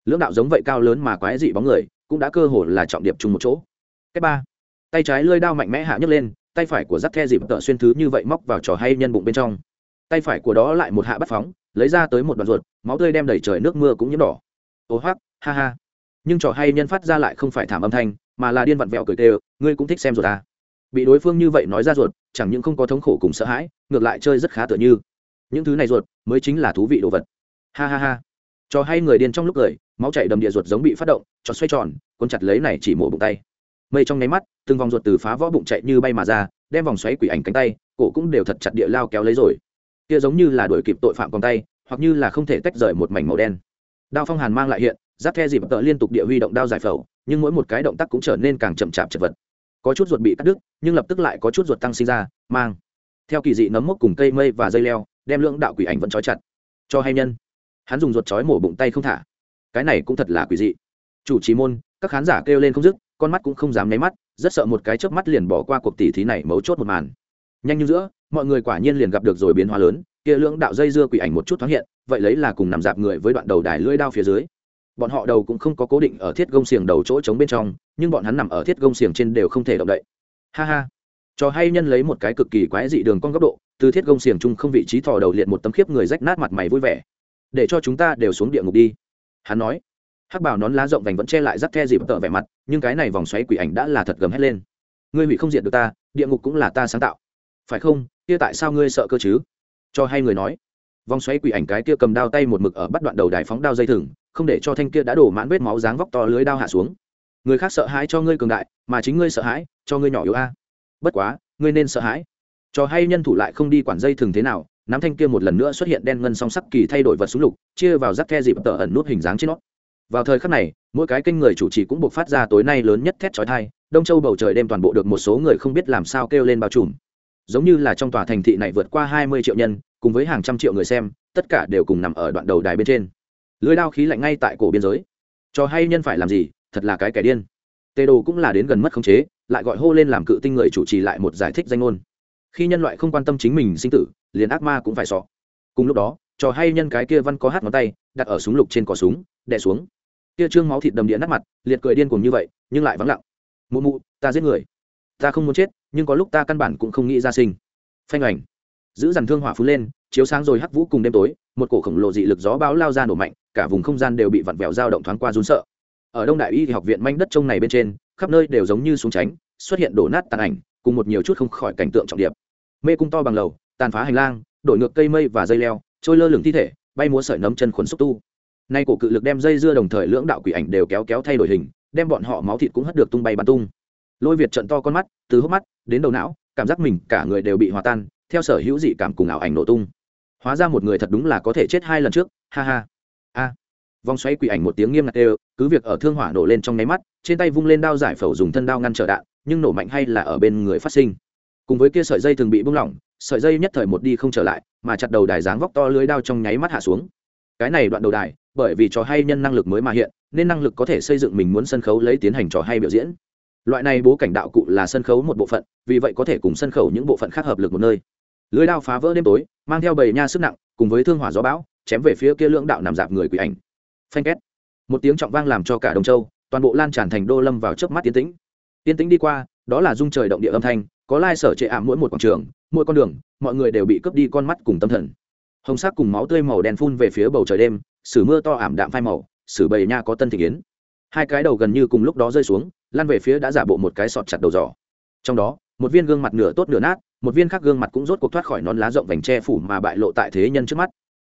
S1: Lưỡng đạo giống vậy cao lớn mà quái dị bóng người, cũng đã cơ hồ là trọng điệp chung một chỗ. Cái ba, tay trái lơi đao mạnh mẽ hạ nhấc lên, tay phải của rắc the dịp tợ xuyên thứ như vậy móc vào trò hay nhân bụng bên trong. Tay phải của đó lại một hạ bắt phóng, lấy ra tới một đoạn ruột, máu tươi đem đầy trời nước mưa cũng nhiễm đỏ. Ô hoác ha ha. Nhưng trò hay nhân phát ra lại không phải thảm âm thanh, mà là điên vặn vẹo cười tê ngươi cũng thích xem ruột à. bị đối phương như vậy nói ra ruột chẳng những không có thống khổ cùng sợ hãi, ngược lại chơi rất khá tựa như. Những thứ này ruột mới chính là thú vị đồ vật. Ha ha ha. Cho hay người điên trong lúc cười, máu chảy đầm địa ruột giống bị phát động, cho xoay tròn con chặt lấy này chỉ mổ bụng tay. Mây trong nháy mắt, từng vòng ruột từ phá võ bụng chạy như bay mà ra, đem vòng xoáy quỷ ảnh cánh tay, cổ cũng đều thật chặt địa lao kéo lấy rồi. Kia giống như là đuổi kịp tội phạm còn tay, hoặc như là không thể tách rời một mảnh màu đen. Đao phong hàn mang lại hiện giáp the dịp tợ liên tục địa huy động đao giải phẫu, nhưng mỗi một cái động tác cũng trở nên càng chậm chạp chật vật có chút ruột bị cắt đứt, nhưng lập tức lại có chút ruột tăng sinh ra, mang theo kỳ dị nấm mốc cùng cây mây và dây leo, đem lưỡng đạo quỷ ảnh vẫn trói chặt. Cho hay nhân, hắn dùng ruột trói mổ bụng tay không thả. Cái này cũng thật là quỷ dị. Chủ trì môn, các khán giả kêu lên không dứt, con mắt cũng không dám nháy mắt, rất sợ một cái chớp mắt liền bỏ qua cuộc tỉ thí này mấu chốt một màn. Nhanh như giữa, mọi người quả nhiên liền gặp được rồi biến hóa lớn, kia lưỡng đạo dây dưa quỷ ảnh một chút thoáng hiện, vậy lấy là cùng nằm dạp người với đoạn đầu đài lưỡi đao phía dưới bọn họ đầu cũng không có cố định ở thiết gông xiềng đầu chỗ trống bên trong, nhưng bọn hắn nằm ở thiết gông xiềng trên đều không thể động đậy. Ha ha. Cho hay nhân lấy một cái cực kỳ quái dị đường con góc độ, từ thiết gông xiềng chung không vị trí thò đầu liệt một tấm khiếp người rách nát mặt mày vui vẻ. Để cho chúng ta đều xuống địa ngục đi. Hắn nói. Hắc bảo nón lá rộng vành vẫn che lại rắc the dịp tợ vẻ mặt, nhưng cái này vòng xoáy quỷ ảnh đã là thật gầm hét lên. Ngươi hủy không diện được ta, địa ngục cũng là ta sáng tạo. Phải không? Kia tại sao ngươi sợ cơ chứ? Cho hay người nói vòng xoáy quỷ ảnh cái kia cầm đao tay một mực ở bắt đoạn đầu đài phóng đao dây thừng, không để cho thanh kia đã đổ mãn vết máu dáng vóc to lưới đao hạ xuống. Người khác sợ hãi cho ngươi cường đại, mà chính ngươi sợ hãi, cho ngươi nhỏ yếu a. Bất quá, ngươi nên sợ hãi. Cho hay nhân thủ lại không đi quản dây thừng thế nào, nắm thanh kia một lần nữa xuất hiện đen ngân song sắc kỳ thay đổi vật súng lục, chia vào rắc the dịp tờ ẩn nút hình dáng trên nó. Vào thời khắc này, mỗi cái kênh người chủ trì cũng buộc phát ra tối nay lớn nhất thét trói thai đông châu bầu trời đêm toàn bộ được một số người không biết làm sao kêu lên bao trùm. Giống như là trong tòa thành thị này vượt qua hai mươi triệu nhân cùng với hàng trăm triệu người xem, tất cả đều cùng nằm ở đoạn đầu đài bên trên. Lưới đao khí lạnh ngay tại cổ biên giới. Cho hay nhân phải làm gì, thật là cái kẻ điên. Tê đồ cũng là đến gần mất khống chế, lại gọi hô lên làm cự tinh người chủ trì lại một giải thích danh ngôn. Khi nhân loại không quan tâm chính mình sinh tử, liền ác ma cũng phải sọ. Cùng lúc đó trò hay nhân cái kia văn có hát ngón tay, đặt ở súng lục trên cỏ súng, đè xuống. Kia trương máu thịt đầm đìa nát mặt, liệt cười điên cùng như vậy, nhưng lại vắng lặng. Mụ mụ, ta giết người. Ta không muốn chết, nhưng có lúc ta căn bản cũng không nghĩ ra sinh. Phanh ảnh giữ dằn thương hỏa phú lên, chiếu sáng rồi hắc vũ cùng đêm tối, một cổ khổng lồ dị lực gió bão lao ra nổ mạnh, cả vùng không gian đều bị vặn vẹo dao động thoáng qua run sợ. Ở đông đại y học viện manh đất trông này bên trên, khắp nơi đều giống như xuống tránh, xuất hiện đổ nát tàn ảnh, cùng một nhiều chút không khỏi cảnh tượng trọng điệp. Mê cung to bằng lầu, tàn phá hành lang, đổi ngược cây mây và dây leo, trôi lơ lửng thi thể, bay múa sợi nấm chân khuẩn xúc tu. Nay cổ cự lực đem dây dưa đồng thời lưỡng đạo quỷ ảnh đều kéo kéo thay đổi hình, đem bọn họ máu thịt cũng hất được tung bay bắn tung. Lôi việt trận to con mắt, từ hốc mắt đến đầu não, cảm giác mình cả người đều bị hòa tan theo sở hữu dị cảm cùng ảo ảnh nổ tung. Hóa ra một người thật đúng là có thể chết hai lần trước, ha ha. A. Vòng xoáy quỷ ảnh một tiếng nghiêm ngặt đều, cứ việc ở thương hỏa nổ lên trong nháy mắt, trên tay vung lên đao giải phẫu dùng thân đao ngăn trở đạn, nhưng nổ mạnh hay là ở bên người phát sinh. Cùng với kia sợi dây thường bị bung lỏng, sợi dây nhất thời một đi không trở lại, mà chặt đầu đài dáng vóc to lưới đao trong nháy mắt hạ xuống. Cái này đoạn đầu đài, bởi vì trò hay nhân năng lực mới mà hiện, nên năng lực có thể xây dựng mình muốn sân khấu lấy tiến hành trò hay biểu diễn. Loại này bố cảnh đạo cụ là sân khấu một bộ phận, vì vậy có thể cùng sân khấu những bộ phận khác hợp lực một nơi lưới đao phá vỡ đêm tối, mang theo bầy nha sức nặng, cùng với thương hỏa gió bão, chém về phía kia lưỡng đạo nằm dạp người quỷ ảnh. Phanh két. Một tiếng trọng vang làm cho cả đông châu, toàn bộ lan tràn thành đô lâm vào chớp mắt tiến tĩnh. Tiến tĩnh đi qua, đó là dung trời động địa âm thanh, có lai sở trệ ảm mỗi một quảng trường, mỗi con đường, mọi người đều bị cướp đi con mắt cùng tâm thần. Hồng sắc cùng máu tươi màu đen phun về phía bầu trời đêm sử mưa to ảm đạm phai màu sử bầy nha có tân thị kiến. Hai cái đầu gần như cùng lúc đó rơi xuống lan về phía đã giả bộ một cái sọt chặt đầu giỏ trong đó, một viên gương mặt nửa tốt nửa nát một viên khác gương mặt cũng rốt cuộc thoát khỏi nón lá rộng vành tre phủ mà bại lộ tại thế nhân trước mắt.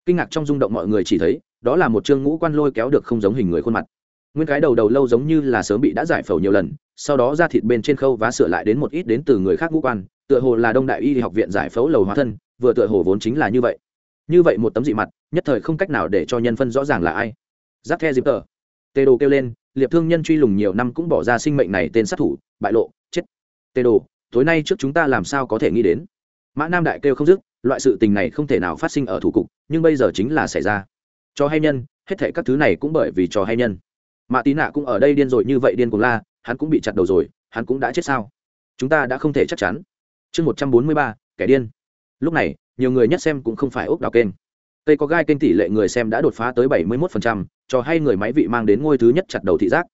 S1: Kinh ngạc trong rung động mọi người chỉ thấy, đó là một chương ngũ quan lôi kéo được không giống hình người khuôn mặt. Nguyên cái đầu đầu lâu giống như là sớm bị đã giải phẫu nhiều lần, sau đó ra thịt bên trên khâu và sửa lại đến một ít đến từ người khác ngũ quan, tựa hồ là đông đại y học viện giải phẫu lầu hóa thân, vừa tựa hồ vốn chính là như vậy. Như vậy một tấm dị mặt, nhất thời không cách nào để cho nhân phân rõ ràng là ai. Giáp the dịp tờ. Tê đồ kêu lên, liệp thương nhân truy lùng nhiều năm cũng bỏ ra sinh mệnh này tên sát thủ, bại lộ, chết. Tê đồ tối nay trước chúng ta làm sao có thể nghĩ đến? Mã nam đại kêu không dứt, loại sự tình này không thể nào phát sinh ở thủ cục, nhưng bây giờ chính là xảy ra. Cho hay nhân, hết thể các thứ này cũng bởi vì trò hay nhân. Mạ tí nạ cũng ở đây điên rồi như vậy điên cuồng la, hắn cũng bị chặt đầu rồi, hắn cũng đã chết sao? Chúng ta đã không thể chắc chắn. Chương một trăm bốn mươi ba, kẻ điên. Lúc này, nhiều người nhất xem cũng không phải ốc đào kênh. Tây có gai kênh tỷ lệ người xem đã đột phá tới bảy mươi một cho hay người máy vị mang đến ngôi thứ nhất chặt đầu thị giác.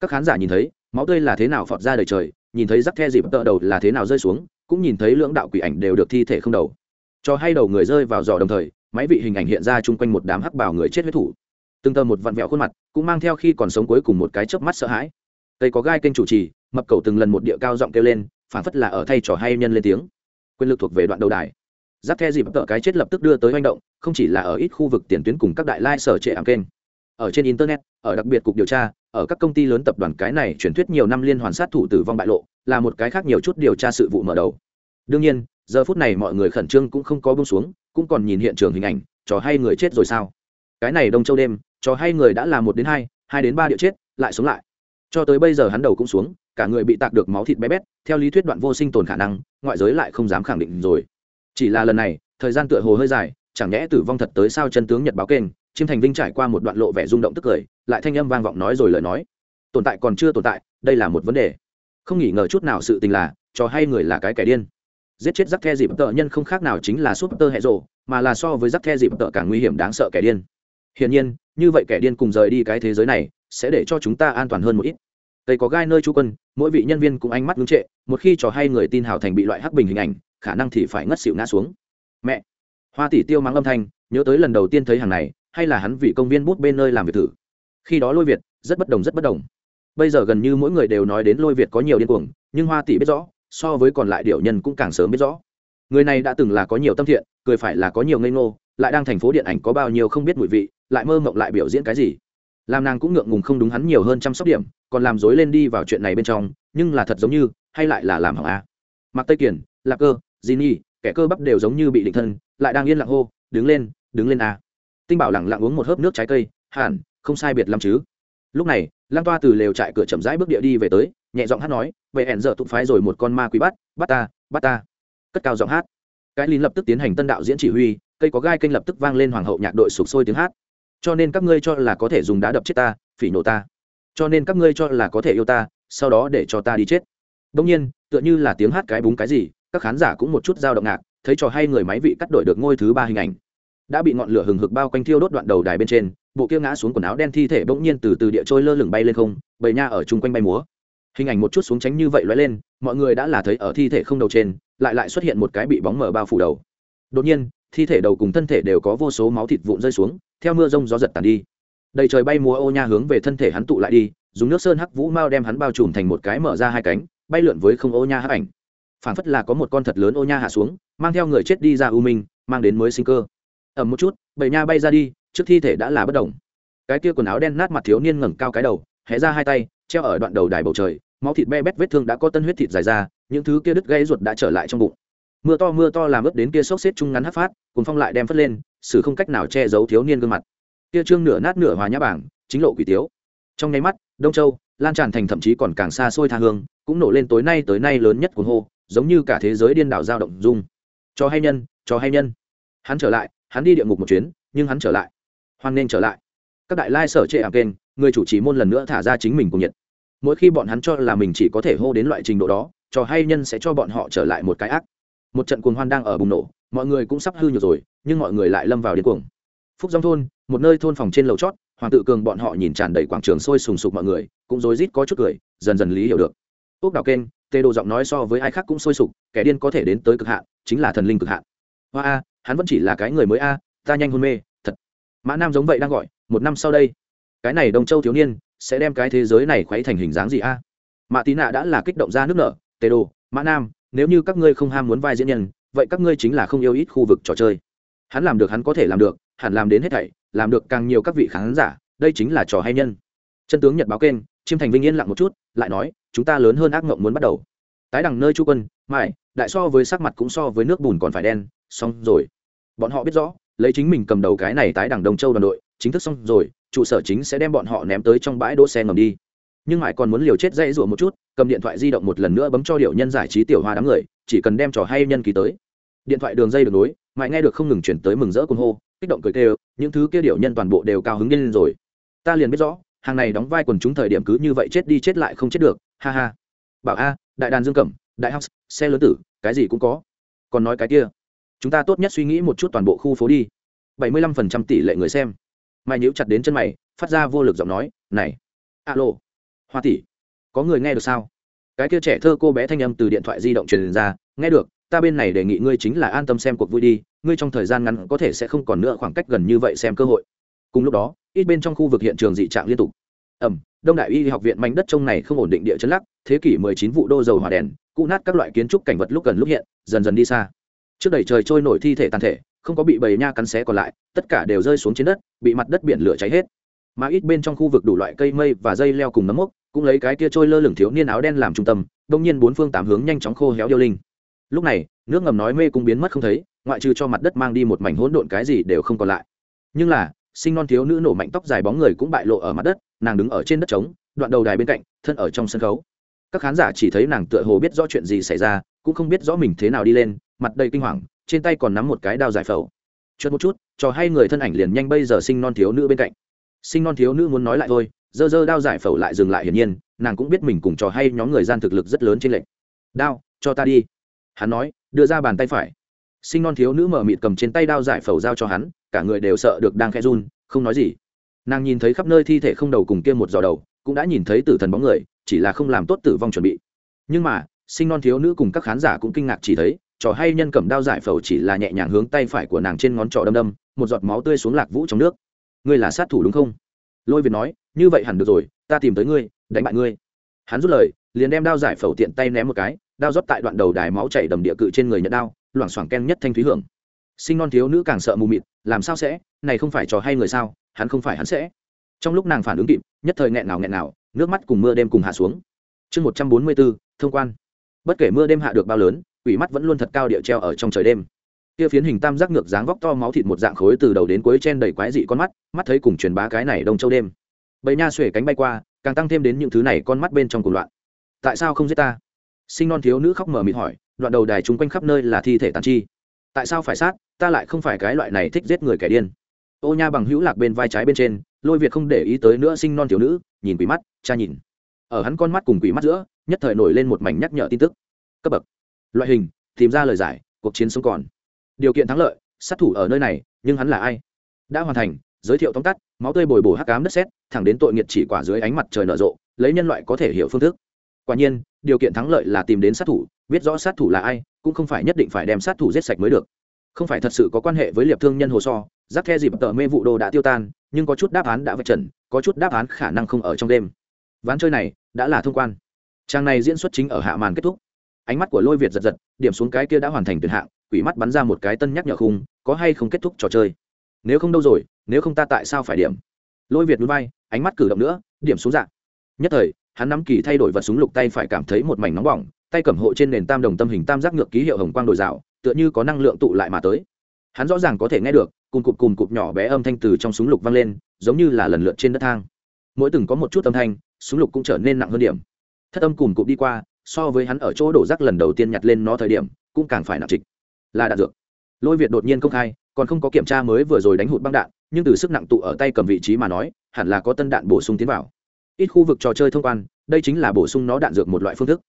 S1: Các khán giả nhìn thấy, máu tươi là thế nào phọt ra đời trời nhìn thấy rắc the dịp tợ đầu là thế nào rơi xuống, cũng nhìn thấy lưỡng đạo quỷ ảnh đều được thi thể không đầu. Cho hay đầu người rơi vào giò đồng thời, máy vị hình ảnh hiện ra chung quanh một đám hắc bào người chết huyết thủ. Từng tờ một vặn vẹo khuôn mặt, cũng mang theo khi còn sống cuối cùng một cái chớp mắt sợ hãi. Cây có gai kênh chủ trì, mập cầu từng lần một địa cao giọng kêu lên, phản phất là ở thay trò hay nhân lên tiếng. Quyền lực thuộc về đoạn đầu đài. Giáp the dịp tợ cái chết lập tức đưa tới manh động, không chỉ là ở ít khu vực tiền tuyến cùng các đại lai sở trệ ảm kênh ở trên internet, ở đặc biệt cục điều tra, ở các công ty lớn tập đoàn cái này truyền thuyết nhiều năm liên hoàn sát thủ tử vong bại lộ, là một cái khác nhiều chút điều tra sự vụ mở đầu. Đương nhiên, giờ phút này mọi người khẩn trương cũng không có bông xuống, cũng còn nhìn hiện trường hình ảnh, trò hay người chết rồi sao? Cái này đông châu đêm, trò hay người đã là một đến hai hai đến ba điệu chết, lại sống lại. Cho tới bây giờ hắn đầu cũng xuống, cả người bị tạc được máu thịt bé bét, theo lý thuyết đoạn vô sinh tồn khả năng, ngoại giới lại không dám khẳng định rồi. Chỉ là lần này, thời gian tựa hồ hơi dài, chẳng nhẽ tử vong thật tới sao chân tướng nhật báo kênh chiêm thành vinh trải qua một đoạn lộ vẻ rung động tức cười, lại thanh âm vang vọng nói rồi lời nói. Tồn tại còn chưa tồn tại, đây là một vấn đề. Không nghỉ ngờ chút nào sự tình là cho hay người là cái kẻ điên. Giết chết rắc the dịp tợ nhân không khác nào chính là súp tơ hệ rộ mà là so với rắc the dịp tợ càng nguy hiểm đáng sợ kẻ điên. Hiển nhiên, như vậy kẻ điên cùng rời đi cái thế giới này, sẽ để cho chúng ta an toàn hơn một ít. Tây có gai nơi chú quân, mỗi vị nhân viên cũng ánh mắt ngưng trệ, một khi trò hay người tin hào thành bị loại hắc bình hình ảnh, khả năng thì phải ngất xỉu ngã xuống. Mẹ! Hoa tỷ tiêu mắng âm thanh, nhớ tới lần đầu tiên thấy hàng này hay là hắn vì công viên bút bên nơi làm việc thử. Khi đó lôi việt rất bất đồng rất bất đồng. Bây giờ gần như mỗi người đều nói đến lôi việt có nhiều điên cuồng nhưng hoa tỷ biết rõ so với còn lại điệu nhân cũng càng sớm biết rõ. Người này đã từng là có nhiều tâm thiện cười phải là có nhiều ngây ngô lại đang thành phố điện ảnh có bao nhiêu không biết mùi vị lại mơ mộng lại biểu diễn cái gì. Làm nàng cũng ngượng ngùng không đúng hắn nhiều hơn chăm sóc điểm còn làm dối lên đi vào chuyện này bên trong nhưng là thật giống như hay lại là làm hỏng a. Mặc tây kiển lạc cơ Jinny, kẻ cơ bắp đều giống như bị định thân lại đang yên lặng hô đứng lên đứng lên a tinh bảo lẳng lặng uống một hớp nước trái cây hẳn không sai biệt lắm chứ. Lúc này lan toa từ lều trại cửa chậm rãi bước địa đi về tới, nhẹ giọng hát nói vậy hẹn giờ tụng phái rồi một con ma quý bắt bắt ta bắt ta. Cất cao giọng hát. Cái lín lập tức tiến hành tân đạo diễn chỉ huy, cây có gai kênh lập tức vang lên hoàng hậu nhạc đội sụp sôi tiếng hát. Cho nên các ngươi cho là có thể dùng đá đập chết ta, phỉ nổ ta. Cho nên các ngươi cho là có thể yêu ta, sau đó để cho ta đi chết. Đông nhiên, tựa như là tiếng hát cái búng cái gì, các khán giả cũng một chút dao động ngạc, thấy trò hay người máy vị cắt đổi được ngôi thứ ba hình ảnh đã bị ngọn lửa hừng hực bao quanh thiêu đốt đoạn đầu đài bên trên, bộ kia ngã xuống quần áo đen thi thể bỗng nhiên từ từ địa trôi lơ lửng bay lên không, bầy nha ở chung quanh bay múa. Hình ảnh một chút xuống tránh như vậy lóe lên, mọi người đã là thấy ở thi thể không đầu trên, lại lại xuất hiện một cái bị bóng mở bao phủ đầu. Đột nhiên, thi thể đầu cùng thân thể đều có vô số máu thịt vụn rơi xuống, theo mưa rông gió giật tàn đi. Đầy trời bay múa ô nha hướng về thân thể hắn tụ lại đi, dùng nước sơn hắc vũ mao đem hắn bao trùm thành một cái mở ra hai cánh, bay lượn với không ô nha hắc ảnh. Phản phất là có một con thật lớn ô nha hạ xuống, mang theo người chết đi ra u minh, mang đến mới sinh cơ ẩm một chút bầy nha bay ra đi, trước thi thể đã là bất động. Cái kia quần áo đen nát mặt thiếu niên ngẩng cao cái đầu, hé ra hai tay, treo ở đoạn đầu đài bầu trời, máu thịt be bét vết thương đã có tân huyết thịt dài ra, những thứ kia đứt gây ruột đã trở lại trong bụng. Mưa to mưa to làm ướt đến kia sốc xếp chung ngắn hấp phát cùng phong lại đem phất lên, xử không cách nào che giấu thiếu niên gương mặt. Kia trương nửa nát nửa hòa nhã bảng, chính lộ quỷ tiếu. Trong nháy mắt, đông châu, lan tràn thành thậm chí còn càng xa xôi tha hương, cũng nổ lên tối nay tới nay lớn nhất cuồng hô, giống như cả thế giới điên đảo giao động dung cho hay nhân, cho hay nhân. Hắn trở lại hắn đi địa ngục một chuyến, nhưng hắn trở lại. Hoan nên trở lại. Các đại lai sở trệ ảm kênh, người chủ trì môn lần nữa thả ra chính mình cùng nhiệt. Mỗi khi bọn hắn cho là mình chỉ có thể hô đến loại trình độ đó, trò hay nhân sẽ cho bọn họ trở lại một cái ác. Một trận cuồng hoan đang ở bùng nổ, mọi người cũng sắp hư nhiều rồi, nhưng mọi người lại lâm vào điên cuồng. Phúc dòng thôn, một nơi thôn phòng trên lầu chót, hoàng tự cường bọn họ nhìn tràn đầy quảng trường sôi sùng sục mọi người, cũng rối rít có chút cười, dần dần lý hiểu được. Ốc đào kênh, tê đồ giọng nói so với ai khác cũng sôi sục, kẻ điên có thể đến tới cực hạn, chính là thần linh cực hạn. Hoa a hắn vẫn chỉ là cái người mới a, ta nhanh hôn mê, thật. Mã nam giống vậy đang gọi, một năm sau đây, cái này đông châu thiếu niên sẽ đem cái thế giới này khuấy thành hình dáng gì a? Mã tí nạ đã là kích động ra nước nở tê đồ, mã nam, nếu như các ngươi không ham muốn vai diễn nhân, vậy các ngươi chính là không yêu ít khu vực trò chơi. Hắn làm được, hắn có thể làm được, hẳn làm đến hết thảy, làm được càng nhiều các vị khán giả, đây chính là trò hay nhân. Chân tướng nhật báo kênh, chiêm thành vinh yên lặng một chút, lại nói, chúng ta lớn hơn ác mộng muốn bắt đầu. Tái đằng nơi chu quân, mãi, đại so với sắc mặt cũng so với nước bùn còn phải đen xong rồi. Bọn họ biết rõ, lấy chính mình cầm đầu cái này tái đảng đông châu đoàn đội, chính thức xong rồi, trụ sở chính sẽ đem bọn họ ném tới trong bãi đỗ xe ngầm đi. Nhưng mãi còn muốn liều chết dây rủa một chút, cầm điện thoại di động một lần nữa bấm cho điệu nhân giải trí tiểu hoa đám người, chỉ cần đem trò hay nhân ký tới. Điện thoại đường dây được nối, mãi nghe được không ngừng chuyển tới mừng rỡ cuồng hô, kích động cười kêu, những thứ kia điệu nhân toàn bộ đều cao hứng lên rồi. Ta liền biết rõ, hàng này đóng vai quần chúng thời điểm cứ như vậy chết đi chết lại không chết được, ha ha. Bảo a, đại đàn dương cẩm, đại học xe lớn tử, cái gì cũng có. Còn nói cái kia chúng ta tốt nhất suy nghĩ một chút toàn bộ khu phố đi. Bảy mươi lăm phần trăm tỷ lệ người xem. Mày nhíu chặt đến chân mày, phát ra vô lực giọng nói, này, alo, hoa tỷ, có người nghe được sao? Cái kia trẻ thơ cô bé thanh âm từ điện thoại di động truyền ra, nghe được, ta bên này đề nghị ngươi chính là an tâm xem cuộc vui đi, ngươi trong thời gian ngắn có thể sẽ không còn nữa khoảng cách gần như vậy xem cơ hội. Cùng lúc đó, ít bên trong khu vực hiện trường dị trạng liên tục. Ẩm, đông đại y học viện mảnh đất trông này không ổn định địa chấn lắc, thế kỷ 19 vụ đô dầu hỏa đèn cụ nát các loại kiến trúc cảnh vật lúc gần lúc hiện, dần dần đi xa trước đầy trời trôi nổi thi thể tàn thể, không có bị bầy nha cắn xé còn lại, tất cả đều rơi xuống trên đất, bị mặt đất biển lửa cháy hết. Mà ít bên trong khu vực đủ loại cây mây và dây leo cùng nấm mốc, cũng lấy cái kia trôi lơ lửng thiếu niên áo đen làm trung tâm, đông nhiên bốn phương tám hướng nhanh chóng khô héo điêu linh. Lúc này, nước ngầm nói mê cũng biến mất không thấy, ngoại trừ cho mặt đất mang đi một mảnh hỗn độn cái gì đều không còn lại. Nhưng là, sinh non thiếu nữ nổ mạnh tóc dài bóng người cũng bại lộ ở mặt đất, nàng đứng ở trên đất trống, đoạn đầu đài bên cạnh, thân ở trong sân khấu. Các khán giả chỉ thấy nàng tựa hồ biết rõ chuyện gì xảy ra, cũng không biết rõ mình thế nào đi lên mặt đầy kinh hoàng, trên tay còn nắm một cái đao giải phẫu. Chợt một chút, cho hay người thân ảnh liền nhanh bây giờ sinh non thiếu nữ bên cạnh. Sinh non thiếu nữ muốn nói lại thôi, dơ dơ đao giải phẫu lại dừng lại hiển nhiên, nàng cũng biết mình cùng trò hay nhóm người gian thực lực rất lớn trên lệnh đao, cho ta đi. Hắn nói, đưa ra bàn tay phải. Sinh non thiếu nữ mở mịt cầm trên tay đao giải phẫu giao cho hắn, cả người đều sợ được đang khẽ run, không nói gì. Nàng nhìn thấy khắp nơi thi thể không đầu cùng kia một giò đầu, cũng đã nhìn thấy tử thần bóng người, chỉ là không làm tốt tử vong chuẩn bị. Nhưng mà, sinh non thiếu nữ cùng các khán giả cũng kinh ngạc chỉ thấy trò hay nhân cầm đao giải phẫu chỉ là nhẹ nhàng hướng tay phải của nàng trên ngón trỏ đâm đâm, một giọt máu tươi xuống lạc vũ trong nước. Ngươi là sát thủ đúng không? Lôi việt nói, như vậy hẳn được rồi, ta tìm tới ngươi, đánh bại ngươi. Hắn rút lời, liền đem đao giải phẫu tiện tay ném một cái, đao rót tại đoạn đầu đài máu chảy đầm địa cự trên người nhận đao, loảng xoảng ken nhất thanh thúy hưởng. Sinh non thiếu nữ càng sợ mù mịt, làm sao sẽ? Này không phải trò hay người sao? Hắn không phải hắn sẽ. Trong lúc nàng phản ứng kịp, nhất thời nghẹn nào nghẹn nào nước mắt cùng mưa đêm cùng hạ xuống. Chương một trăm bốn mươi bốn, thông quan. Bất kể mưa đêm hạ được bao lớn quỷ mắt vẫn luôn thật cao địa treo ở trong trời đêm. Kia phiến hình tam giác ngược dáng vóc to máu thịt một dạng khối từ đầu đến cuối chen đầy quái dị con mắt mắt thấy cùng truyền bá cái này đông châu đêm. Bầy nha xuể cánh bay qua, càng tăng thêm đến những thứ này con mắt bên trong cùng loạn. Tại sao không giết ta? Sinh non thiếu nữ khóc mở mịt hỏi, đoạn đầu đài chúng quanh khắp nơi là thi thể tàn chi. Tại sao phải sát, ta lại không phải cái loại này thích giết người kẻ điên. Ô nha bằng hữu lạc bên vai trái bên trên, lôi việt không để ý tới nữa sinh non thiếu nữ, nhìn quỷ mắt, cha nhìn. Ở hắn con mắt cùng quỷ mắt giữa, nhất thời nổi lên một mảnh nhắc nhở tin tức. Cấp bậc loại hình, tìm ra lời giải, cuộc chiến sống còn. Điều kiện thắng lợi, sát thủ ở nơi này, nhưng hắn là ai? Đã hoàn thành, giới thiệu tóm tắt, máu tươi bồi bổ hắc cám đất xét thẳng đến tội nghiệt chỉ quả dưới ánh mặt trời nở rộ, lấy nhân loại có thể hiểu phương thức. Quả nhiên, điều kiện thắng lợi là tìm đến sát thủ, biết rõ sát thủ là ai, cũng không phải nhất định phải đem sát thủ giết sạch mới được. Không phải thật sự có quan hệ với liệp thương nhân hồ so giáp the dịp tờ mê vụ đồ đã tiêu tan, nhưng có chút đáp án đã vạch trần, có chút đáp án khả năng không ở trong đêm. Ván chơi này, đã là thông quan. Trang này diễn xuất chính ở hạ màn kết thúc ánh mắt của lôi việt giật giật, điểm xuống cái kia đã hoàn thành tuyển hạng, quỷ mắt bắn ra một cái tân nhắc nhở khung, có hay không kết thúc trò chơi? Nếu không đâu rồi, nếu không ta tại sao phải điểm? Lôi việt núi bay ánh mắt cử động nữa, điểm xuống dạng. Nhất thời, hắn nắm kỳ thay đổi vật súng lục tay phải cảm thấy một mảnh nóng bỏng, tay cầm hộ trên nền tam đồng tâm hình tam giác ngược ký hiệu hồng quang đồi rào, tựa như có năng lượng tụ lại mà tới. Hắn rõ ràng có thể nghe được, cùng cụp cùng cụp nhỏ bé âm thanh từ trong súng lục vang lên, giống như là lần lượt trên đất thang. Mỗi từng có một chút âm thanh, súng lục cũng trở nên nặng hơn điểm. Thất âm cùng cụp đi qua so với hắn ở chỗ đổ rác lần đầu tiên nhặt lên nó thời điểm, cũng càng phải nặng trịch. Là đạn dược. Lôi việt đột nhiên công khai, còn không có kiểm tra mới vừa rồi đánh hụt băng đạn, nhưng từ sức nặng tụ ở tay cầm vị trí mà nói, hẳn là có tân đạn bổ sung tiến vào. Ít khu vực trò chơi thông quan, đây chính là bổ sung nó đạn dược một loại phương thức.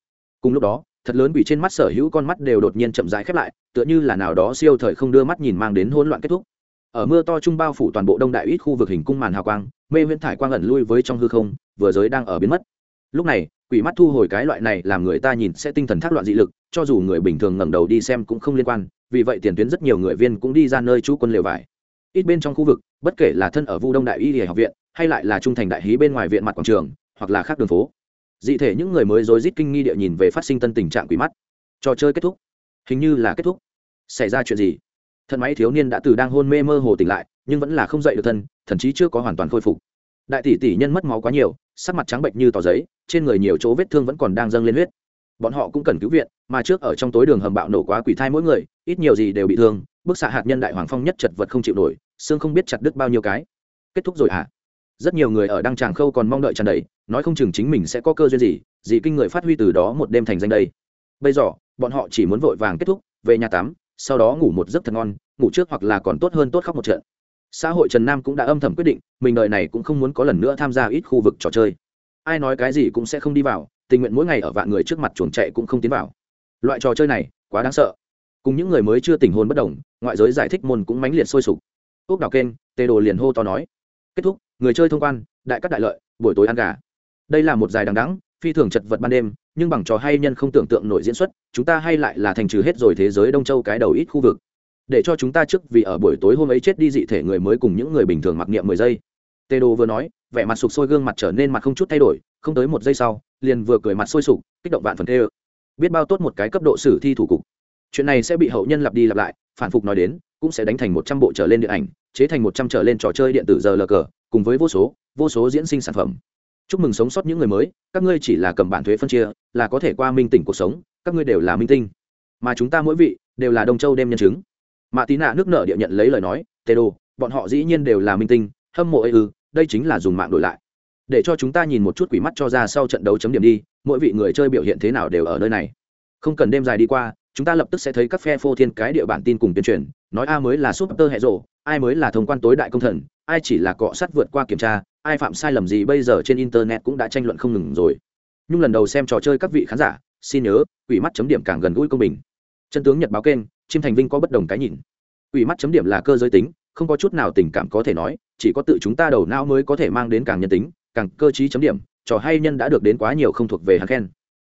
S1: Cùng lúc đó, thật lớn bị trên mắt sở hữu con mắt đều đột nhiên chậm rãi khép lại, tựa như là nào đó siêu thời không đưa mắt nhìn mang đến hỗn loạn kết thúc. Ở mưa to trung bao phủ toàn bộ đông đại ít khu vực hình cung màn hào quang, mê huyễn thải quang ẩn lui với trong hư không, vừa giới đang ở biến mất. Lúc này quỷ mắt thu hồi cái loại này làm người ta nhìn sẽ tinh thần thác loạn dị lực, cho dù người bình thường ngẩng đầu đi xem cũng không liên quan, vì vậy tiền tuyến rất nhiều người viên cũng đi ra nơi chú quân lều vải. Ít bên trong khu vực, bất kể là thân ở vu đông đại y học viện, hay lại là trung thành đại hí bên ngoài viện mặt quảng trường, hoặc là khác đường phố. Dị thể những người mới rối rít kinh nghi địa nhìn về phát sinh tân tình trạng quỷ mắt. Trò chơi kết thúc. Hình như là kết thúc. Xảy ra chuyện gì? Thân máy thiếu niên đã từ đang hôn mê mơ hồ tỉnh lại, nhưng vẫn là không dậy được thân, thậm chí chưa có hoàn toàn khôi phục đại tỷ tỷ nhân mất máu quá nhiều, sắc mặt trắng bệnh như tỏ giấy, trên người nhiều chỗ vết thương vẫn còn đang dâng lên huyết. Bọn họ cũng cần cứu viện, mà trước ở trong tối đường hầm bạo nổ quá quỷ thai mỗi người, ít nhiều gì đều bị thương, bức xạ hạt nhân đại hoàng phong nhất chật vật không chịu nổi, xương không biết chặt đứt bao nhiêu cái. Kết thúc rồi hả? À? rất nhiều người ở đăng tràng khâu còn mong đợi tràn đầy, nói không chừng chính mình sẽ có cơ duyên gì gì kinh người phát huy từ đó một đêm thành danh đây. Bây giờ, bọn họ chỉ muốn vội vàng kết thúc, về nhà tắm, sau đó ngủ một giấc thật ngon, ngủ trước hoặc là còn tốt hơn tốt khóc một trận xã hội trần nam cũng đã âm thầm quyết định, mình đời này cũng không muốn có lần nữa tham gia ít khu vực trò chơi. Ai nói cái gì cũng sẽ không đi vào, tình nguyện mỗi ngày ở vạn người trước mặt chuồng chạy cũng không tiến vào. Loại trò chơi này, quá đáng sợ. Cùng những người mới chưa tình hồn bất đồng, ngoại giới giải thích môn cũng mãnh liệt sôi sục. Ốc đào kênh, tê đồ liền hô to nói. Kết thúc, người chơi thông quan, đại cắt đại lợi, buổi tối ăn gà. Đây là một dài đằng đắng phi thường chật vật ban đêm, nhưng bằng trò hay nhân không tưởng tượng nổi diễn xuất, chúng ta hay lại là thành trừ hết rồi thế giới đông châu cái đầu ít khu vực để cho chúng ta trước vì ở buổi tối hôm ấy chết đi dị thể người mới cùng những người bình thường mặc niệm mười giây. Tê đồ vừa nói, vẻ mặt sụp sôi, gương mặt trở nên mặt không chút thay đổi, không tới một giây sau, liền vừa cười mặt sôi sục, kích động vạn phần tê ơ. Biết bao tốt một cái cấp độ sử thi thủ cục. Chuyện này sẽ bị hậu nhân lặp đi lặp lại, phản phục nói đến, cũng sẽ đánh thành một trăm bộ trở lên điện ảnh, chế thành một trăm trở lên trò chơi điện tử giờ lờ cờ, cùng với vô số vô số diễn sinh sản phẩm. Chúc mừng sống sót những người mới, các ngươi chỉ là cầm bản thuế phân chia, là có thể qua minh tỉnh cuộc sống, các ngươi đều là minh tinh. Mà chúng ta mỗi vị, đều là đông châu đem nhân chứng mạ tí nạ nước nợ địa nhận lấy lời nói, tê đô bọn họ dĩ nhiên đều là minh tinh, hâm mộ ấy ư, đây chính là dùng mạng đổi lại. Để cho chúng ta nhìn một chút quỷ mắt cho ra sau trận đấu chấm điểm đi, mỗi vị người chơi biểu hiện thế nào đều ở nơi này. Không cần đêm dài đi qua, chúng ta lập tức sẽ thấy các phe phô thiên cái địa bản tin cùng tuyên truyền, nói a mới là súp tơ hệ rộ ai mới là thông quan tối đại công thần, ai chỉ là cọ sắt vượt qua kiểm tra, ai phạm sai lầm gì bây giờ trên internet cũng đã tranh luận không ngừng rồi. Nhưng lần đầu xem trò chơi các vị khán giả, xin nhớ, quỷ mắt chấm điểm càng gần gũi công bình. Chân tướng nhật báo kênh chim thành vinh có bất đồng cái nhìn. Ủy mắt chấm điểm là cơ giới tính, không có chút nào tình cảm có thể nói, chỉ có tự chúng ta đầu não mới có thể mang đến càng nhân tính, càng cơ t chấm điểm, trò hay nhân đã được đến quá nhiều không thuộc về hắn khen.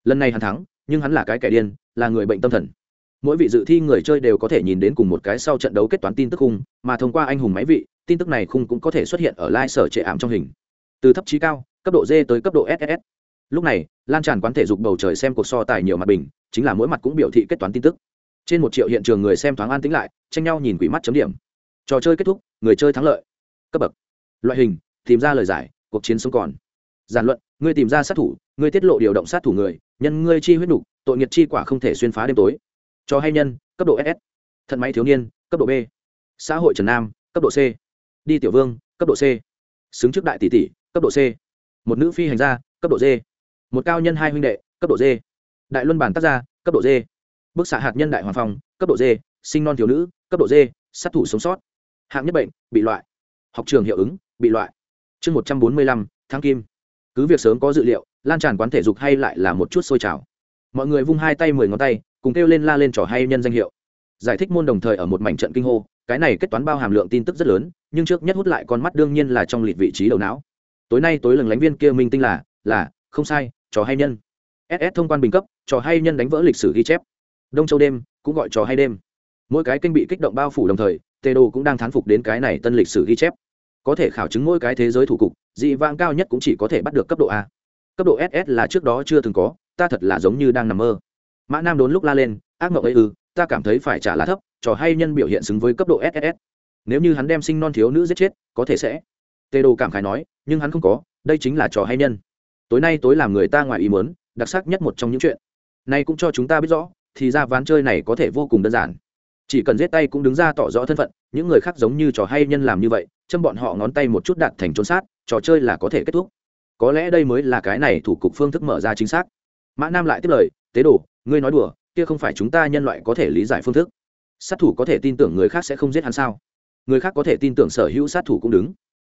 S1: Lần này hắn thắng, nhưng hắn là cái kẻ điên, là người bệnh tâm thần. Mỗi vị dự thi người chơi đều có thể nhìn đến cùng một cái sau trận đấu kết toán tin tức khung, mà thông qua anh hùng máy vị, tin tức này khung cũng có thể xuất hiện ở lai sở trệ ảm trong hình. Từ thấp trí cao, cấp độ d tới cấp độ ss lúc này, lan tràn quán thể dục bầu trời xem cuộc so tài nhiều mặt bình, chính là mỗi mặt cũng biểu thị kết toán tin tức trên một triệu hiện trường người xem thoáng an tính lại tranh nhau nhìn quỷ mắt chấm điểm. Trò chơi kết thúc người chơi thắng lợi. Cấp bậc. Loại hình tìm ra lời giải cuộc chiến sống còn. Giản luận ngươi tìm ra sát thủ ngươi tiết lộ điều động sát thủ người nhân ngươi chi huyết đủ, tội nghiệt chi quả không thể xuyên phá đêm tối. Cho hay nhân cấp độ ss thận máy thiếu niên cấp độ b. Xã hội trần nam cấp độ c. Đi tiểu vương cấp độ c. Xứng trước đại tỷ tỷ cấp độ c. Một nữ phi hành gia cấp độ d. Một cao nhân hai huynh đệ cấp độ d. Đại luân bản tác gia cấp độ d bức xạ hạt nhân đại hoàng phong, cấp độ d, sinh non thiếu nữ, cấp độ d, sát thủ sống sót. Hạng nhất bệnh, bị loại. Học trường hiệu ứng, bị loại. Chương một trăm bốn mươi lăm tháng kim. Cứ việc sớm có dự liệu, lan tràn quán thể dục hay lại là một chút sôi trào. Mọi người vung hai tay mười ngón tay, cùng kêu lên la lên trò hay nhân danh hiệu. Giải thích môn đồng thời ở một mảnh trận kinh hô, cái này kết toán bao hàm lượng tin tức rất lớn, nhưng trước nhất hút lại con mắt đương nhiên là trong lịt vị trí đầu não. Tối nay tối lừng lánh viên kia minh tinh là là, không sai, trò hay nhân. Ss thông quan bình cấp, trò hay nhân đánh vỡ lịch sử ghi chép đông châu đêm, cũng gọi trò hay đêm. Mỗi cái kênh bị kích động bao phủ đồng thời, tê đô cũng đang thán phục đến cái này tân lịch sử ghi chép. Có thể khảo chứng mỗi cái thế giới thủ cục, dị vãng cao nhất cũng chỉ có thể bắt được cấp độ a. Cấp độ ss là trước đó chưa từng có, ta thật là giống như đang nằm mơ. Mã nam đốn lúc la lên, ác mộng ấy ư, ta cảm thấy phải trả lá thấp, trò hay nhân biểu hiện xứng với cấp độ ss nếu như hắn đem sinh non thiếu nữ giết chết, có thể sẽ. Tê đồ cảm khái nói, nhưng hắn không có, đây chính là trò hay nhân. Tối nay tối làm người ta ngoài ý muốn, đặc sắc nhất một trong những chuyện. Này cũng cho chúng ta biết rõ thì ra ván chơi này có thể vô cùng đơn giản. Chỉ cần giết tay cũng đứng ra tỏ rõ thân phận, những người khác giống như trò hay nhân làm như vậy, châm bọn họ ngón tay một chút đặt thành trốn sát, trò chơi là có thể kết thúc. Có lẽ đây mới là cái này thủ cục phương thức mở ra chính xác. Mã nam lại tiếp lời, tế đồ, ngươi nói đùa, kia không phải chúng ta nhân loại có thể lý giải phương thức. Sát thủ có thể tin tưởng người khác sẽ không giết hắn sao? Người khác có thể tin tưởng sở hữu sát thủ cũng đứng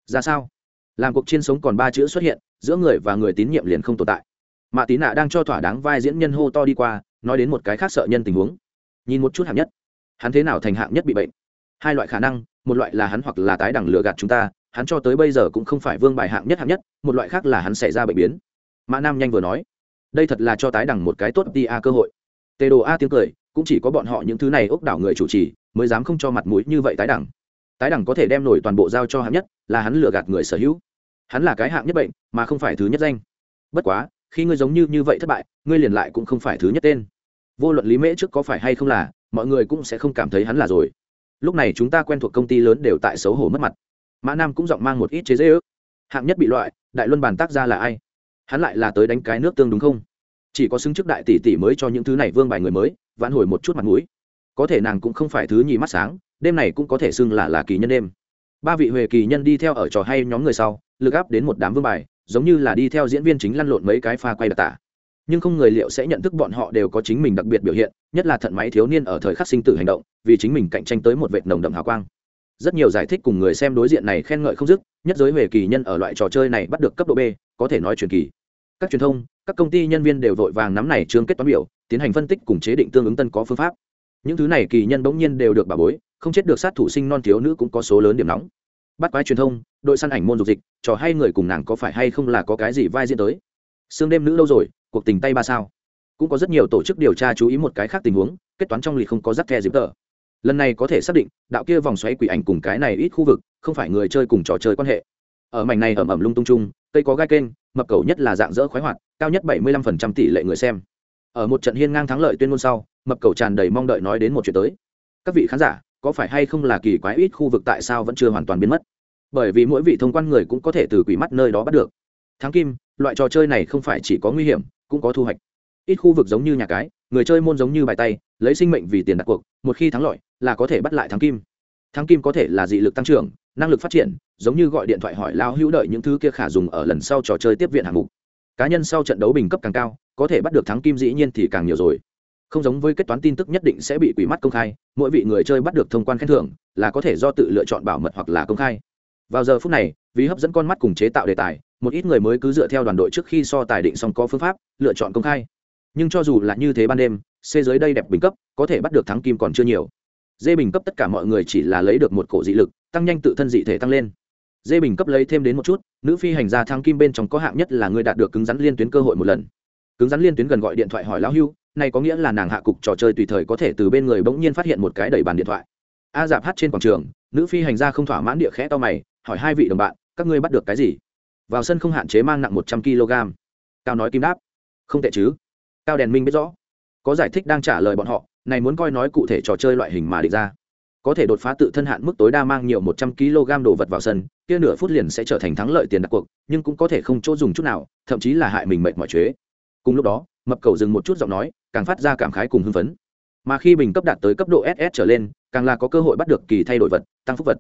S1: ra sao? Làm cuộc chiến sống còn ba chữ xuất hiện, giữa người và người tín nhiệm liền không tồn tại. Mạ tín nạ đang cho thỏa đáng vai diễn nhân hô to đi qua nói đến một cái khác sợ nhân tình huống. Nhìn một chút hạng nhất. Hắn thế nào thành hạng nhất bị bệnh? Hai loại khả năng, một loại là hắn hoặc là tái đẳng lừa gạt chúng ta, hắn cho tới bây giờ cũng không phải vương bài hạng nhất hạng nhất, một loại khác là hắn xảy ra bệnh biến. Mã nam nhanh vừa nói, đây thật là cho tái đẳng một cái tốt đi a cơ hội. Tề đồ a tiếng cười, cũng chỉ có bọn họ những thứ này ốc đảo người chủ trì, mới dám không cho mặt mũi như vậy tái đẳng. Tái đẳng có thể đem nổi toàn bộ giao cho hạng nhất, là hắn lừa gạt người sở hữu. Hắn là cái hạng nhất bệnh, mà không phải thứ nhất danh. Bất quá khi ngươi giống như như vậy thất bại, ngươi liền lại cũng không phải thứ nhất tên. Vô luận lý mễ trước có phải hay không là, mọi người cũng sẽ không cảm thấy hắn là rồi. Lúc này chúng ta quen thuộc công ty lớn đều tại xấu hổ mất mặt. Mã nam cũng giọng mang một ít chế dễ ước. Hạng nhất bị loại, đại luân bàn tác ra là ai? Hắn lại là tới đánh cái nước tương đúng không? Chỉ có xứng chức đại tỷ tỷ mới cho những thứ này vương bài người mới, vãn hồi một chút mặt mũi. Có thể nàng cũng không phải thứ nhì mắt sáng, đêm này cũng có thể xưng là là kỳ nhân đêm. Ba vị huệ kỳ nhân đi theo ở trò hay nhóm người sau, lực áp đến một đám vương bài giống như là đi theo diễn viên chính lăn lộn mấy cái pha quay đặc tả. Nhưng không người liệu sẽ nhận thức bọn họ đều có chính mình đặc biệt biểu hiện, nhất là thận máy thiếu niên ở thời khắc sinh tử hành động, vì chính mình cạnh tranh tới một vệt nồng đậm hào quang. Rất nhiều giải thích cùng người xem đối diện này khen ngợi không dứt, nhất giới về kỳ nhân ở loại trò chơi này bắt được cấp độ b, có thể nói truyền kỳ. Các truyền thông, các công ty nhân viên đều vội vàng nắm này chương kết toán biểu, tiến hành phân tích cùng chế định tương ứng tân có phương pháp. Những thứ này kỳ nhân bỗng nhiên đều được bà bối, không chết được sát thủ sinh non thiếu nữ cũng có số lớn điểm nóng bắt quái truyền thông, đội săn ảnh môn dục dịch, trò hay người cùng nàng có phải hay không là có cái gì vai diễn tới? Sương đêm nữ lâu rồi, cuộc tình tay ba sao? Cũng có rất nhiều tổ chức điều tra chú ý một cái khác tình huống, kết toán trong lịch không có rắc khe dịp tờ. Lần này có thể xác định, đạo kia vòng xoáy quỷ ảnh cùng cái này ít khu vực, không phải người chơi cùng trò chơi quan hệ. Ở mảnh này ẩm ẩm lung tung chung, cây có gai kênh, mập cầu nhất là dạng dỡ khoái hoạt, cao nhất bảy mươi lăm phần trăm tỷ lệ người xem. Ở một trận hiên ngang thắng lợi tuyên ngôn sau, mập cầu tràn đầy mong đợi nói đến một chuyện tới. Các vị khán giả có phải hay không là kỳ quái ít khu vực tại sao vẫn chưa hoàn toàn biến mất? Bởi vì mỗi vị thông quan người cũng có thể từ quỷ mắt nơi đó bắt được. Thắng kim, loại trò chơi này không phải chỉ có nguy hiểm, cũng có thu hoạch. Ít khu vực giống như nhà cái, người chơi môn giống như bài tay, lấy sinh mệnh vì tiền đặt cuộc, một khi thắng lợi, là có thể bắt lại thắng kim. Thắng kim có thể là dị lực tăng trưởng, năng lực phát triển, giống như gọi điện thoại hỏi lao hữu đợi những thứ kia khả dùng ở lần sau trò chơi tiếp viện hạng mục. Cá nhân sau trận đấu bình cấp càng cao, có thể bắt được thắng kim dĩ nhiên thì càng nhiều rồi không giống với kết toán tin tức nhất định sẽ bị quỷ mắt công khai, mỗi vị người chơi bắt được thông quan khen thưởng là có thể do tự lựa chọn bảo mật hoặc là công khai. Vào giờ phút này vì hấp dẫn con mắt cùng chế tạo đề tài, một ít người mới cứ dựa theo đoàn đội trước khi so tài định xong có phương pháp, lựa chọn công khai. Nhưng cho dù là như thế ban đêm xê giới đây đẹp bình cấp, có thể bắt được thắng kim còn chưa nhiều. Dê bình cấp tất cả mọi người chỉ là lấy được một cổ dị lực, tăng nhanh tự thân dị thể tăng lên. Dê bình cấp lấy thêm đến một chút, nữ phi hành gia thắng kim bên trong có hạng nhất là người đạt được cứng rắn liên tuyến cơ hội một lần. Cứng rắn liên tuyến gần gọi điện thoại hỏi lão hưu này có nghĩa là nàng hạ cục trò chơi tùy thời có thể từ bên người bỗng nhiên phát hiện một cái đẩy bàn điện thoại. A dạp hát trên quảng trường, nữ phi hành gia không thỏa mãn địa khẽ to mày, hỏi hai vị đồng bạn, các ngươi bắt được cái gì? Vào sân không hạn chế mang nặng một trăm kg. Cao nói kim đáp. Không tệ chứ. Cao đèn minh biết rõ. Có giải thích đang trả lời bọn họ, này muốn coi nói cụ thể trò chơi loại hình mà định ra. Có thể đột phá tự thân hạn mức tối đa mang nhiều một trăm kg đồ vật vào sân, kia nửa phút liền sẽ trở thành thắng lợi tiền đặt cuộc, nhưng cũng có thể không chỗ dùng chút nào, thậm chí là hại mình mệt mỏi chế. Cùng lúc đó mập cầu dừng một chút giọng nói, càng phát ra cảm khái cùng hưng phấn. Mà khi bình cấp đạt tới cấp độ ss trở lên, càng là có cơ hội bắt được kỳ thay đổi vật, tăng phúc vật.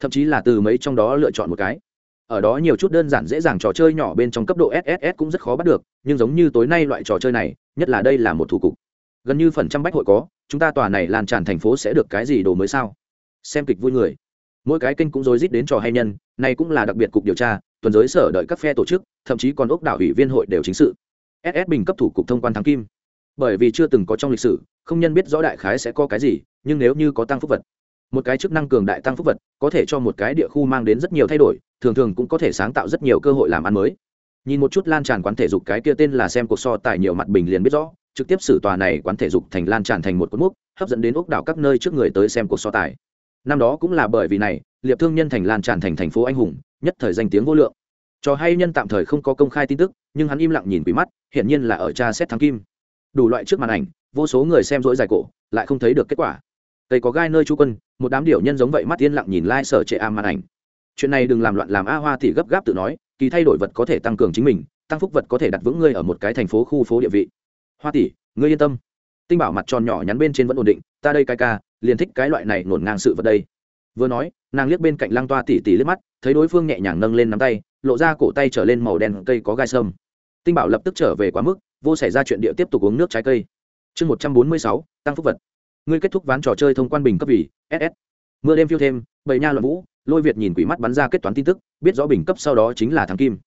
S1: Thậm chí là từ mấy trong đó lựa chọn một cái. Ở đó nhiều chút đơn giản dễ dàng trò chơi nhỏ bên trong cấp độ sss cũng rất khó bắt được, nhưng giống như tối nay loại trò chơi này, nhất là đây là một thủ cục. Gần như phần trăm bách hội có, chúng ta tòa này lan tràn thành phố sẽ được cái gì đồ mới sao? Xem kịch vui người. Mỗi cái kênh cũng rối rít đến trò hay nhân, này cũng là đặc biệt cục điều tra, tuần giới sở đợi các phe tổ chức, thậm chí còn ốc đảo ủy viên hội đều chính sự ss bình cấp thủ cục thông quan thắng kim. Bởi vì chưa từng có trong lịch sử, không nhân biết rõ đại khái sẽ có cái gì, nhưng nếu như có tăng phúc vật, một cái chức năng cường đại tăng phúc vật, có thể cho một cái địa khu mang đến rất nhiều thay đổi, thường thường cũng có thể sáng tạo rất nhiều cơ hội làm ăn mới. Nhìn một chút lan tràn quán thể dục cái kia tên là xem cuộc so tài nhiều mặt bình liền biết rõ, trực tiếp xử tòa này quán thể dục thành lan tràn thành một cột mốc hấp dẫn đến ốc đảo các nơi trước người tới xem cuộc so tài. Năm đó cũng là bởi vì này, liệp thương nhân thành lan tràn thành thành phố anh hùng, nhất thời danh tiếng vô lượng cho hay nhân tạm thời không có công khai tin tức, nhưng hắn im lặng nhìn quỷ mắt, hiển nhiên là ở tra xét thắng kim. Đủ loại trước màn ảnh, vô số người xem dỗi dài cổ, lại không thấy được kết quả. Tây có gai nơi chú quân, một đám điểu nhân giống vậy mắt yên lặng nhìn lai、like、sở trệ a màn ảnh. Chuyện này đừng làm loạn làm a hoa thì gấp gáp tự nói, kỳ thay đổi vật có thể tăng cường chính mình, tăng phúc vật có thể đặt vững ngươi ở một cái thành phố khu phố địa vị. Hoa tỷ, ngươi yên tâm. Tinh bảo mặt tròn nhỏ nhắn bên trên vẫn ổn định, ta đây cái ca, liền thích cái loại này nổn ngang sự vật đây. Vừa nói, nàng liếc bên cạnh lăng toa tỉ tỉ liếc mắt, thấy đối phương nhẹ nhàng nâng lên nắm tay lộ ra cổ tay trở lên màu đen cây có gai sâm. Tinh bảo lập tức trở về quá mức, vô xảy ra chuyện địa tiếp tục uống nước trái cây. Chương một trăm bốn mươi sáu, tăng phúc vật. Ngươi kết thúc ván trò chơi thông quan bình cấp vì ss mưa đêm phiêu thêm, bầy nha loạn vũ, lôi việt nhìn quỷ mắt bắn ra kết toán tin tức, biết rõ bình cấp sau đó chính là thắng kim.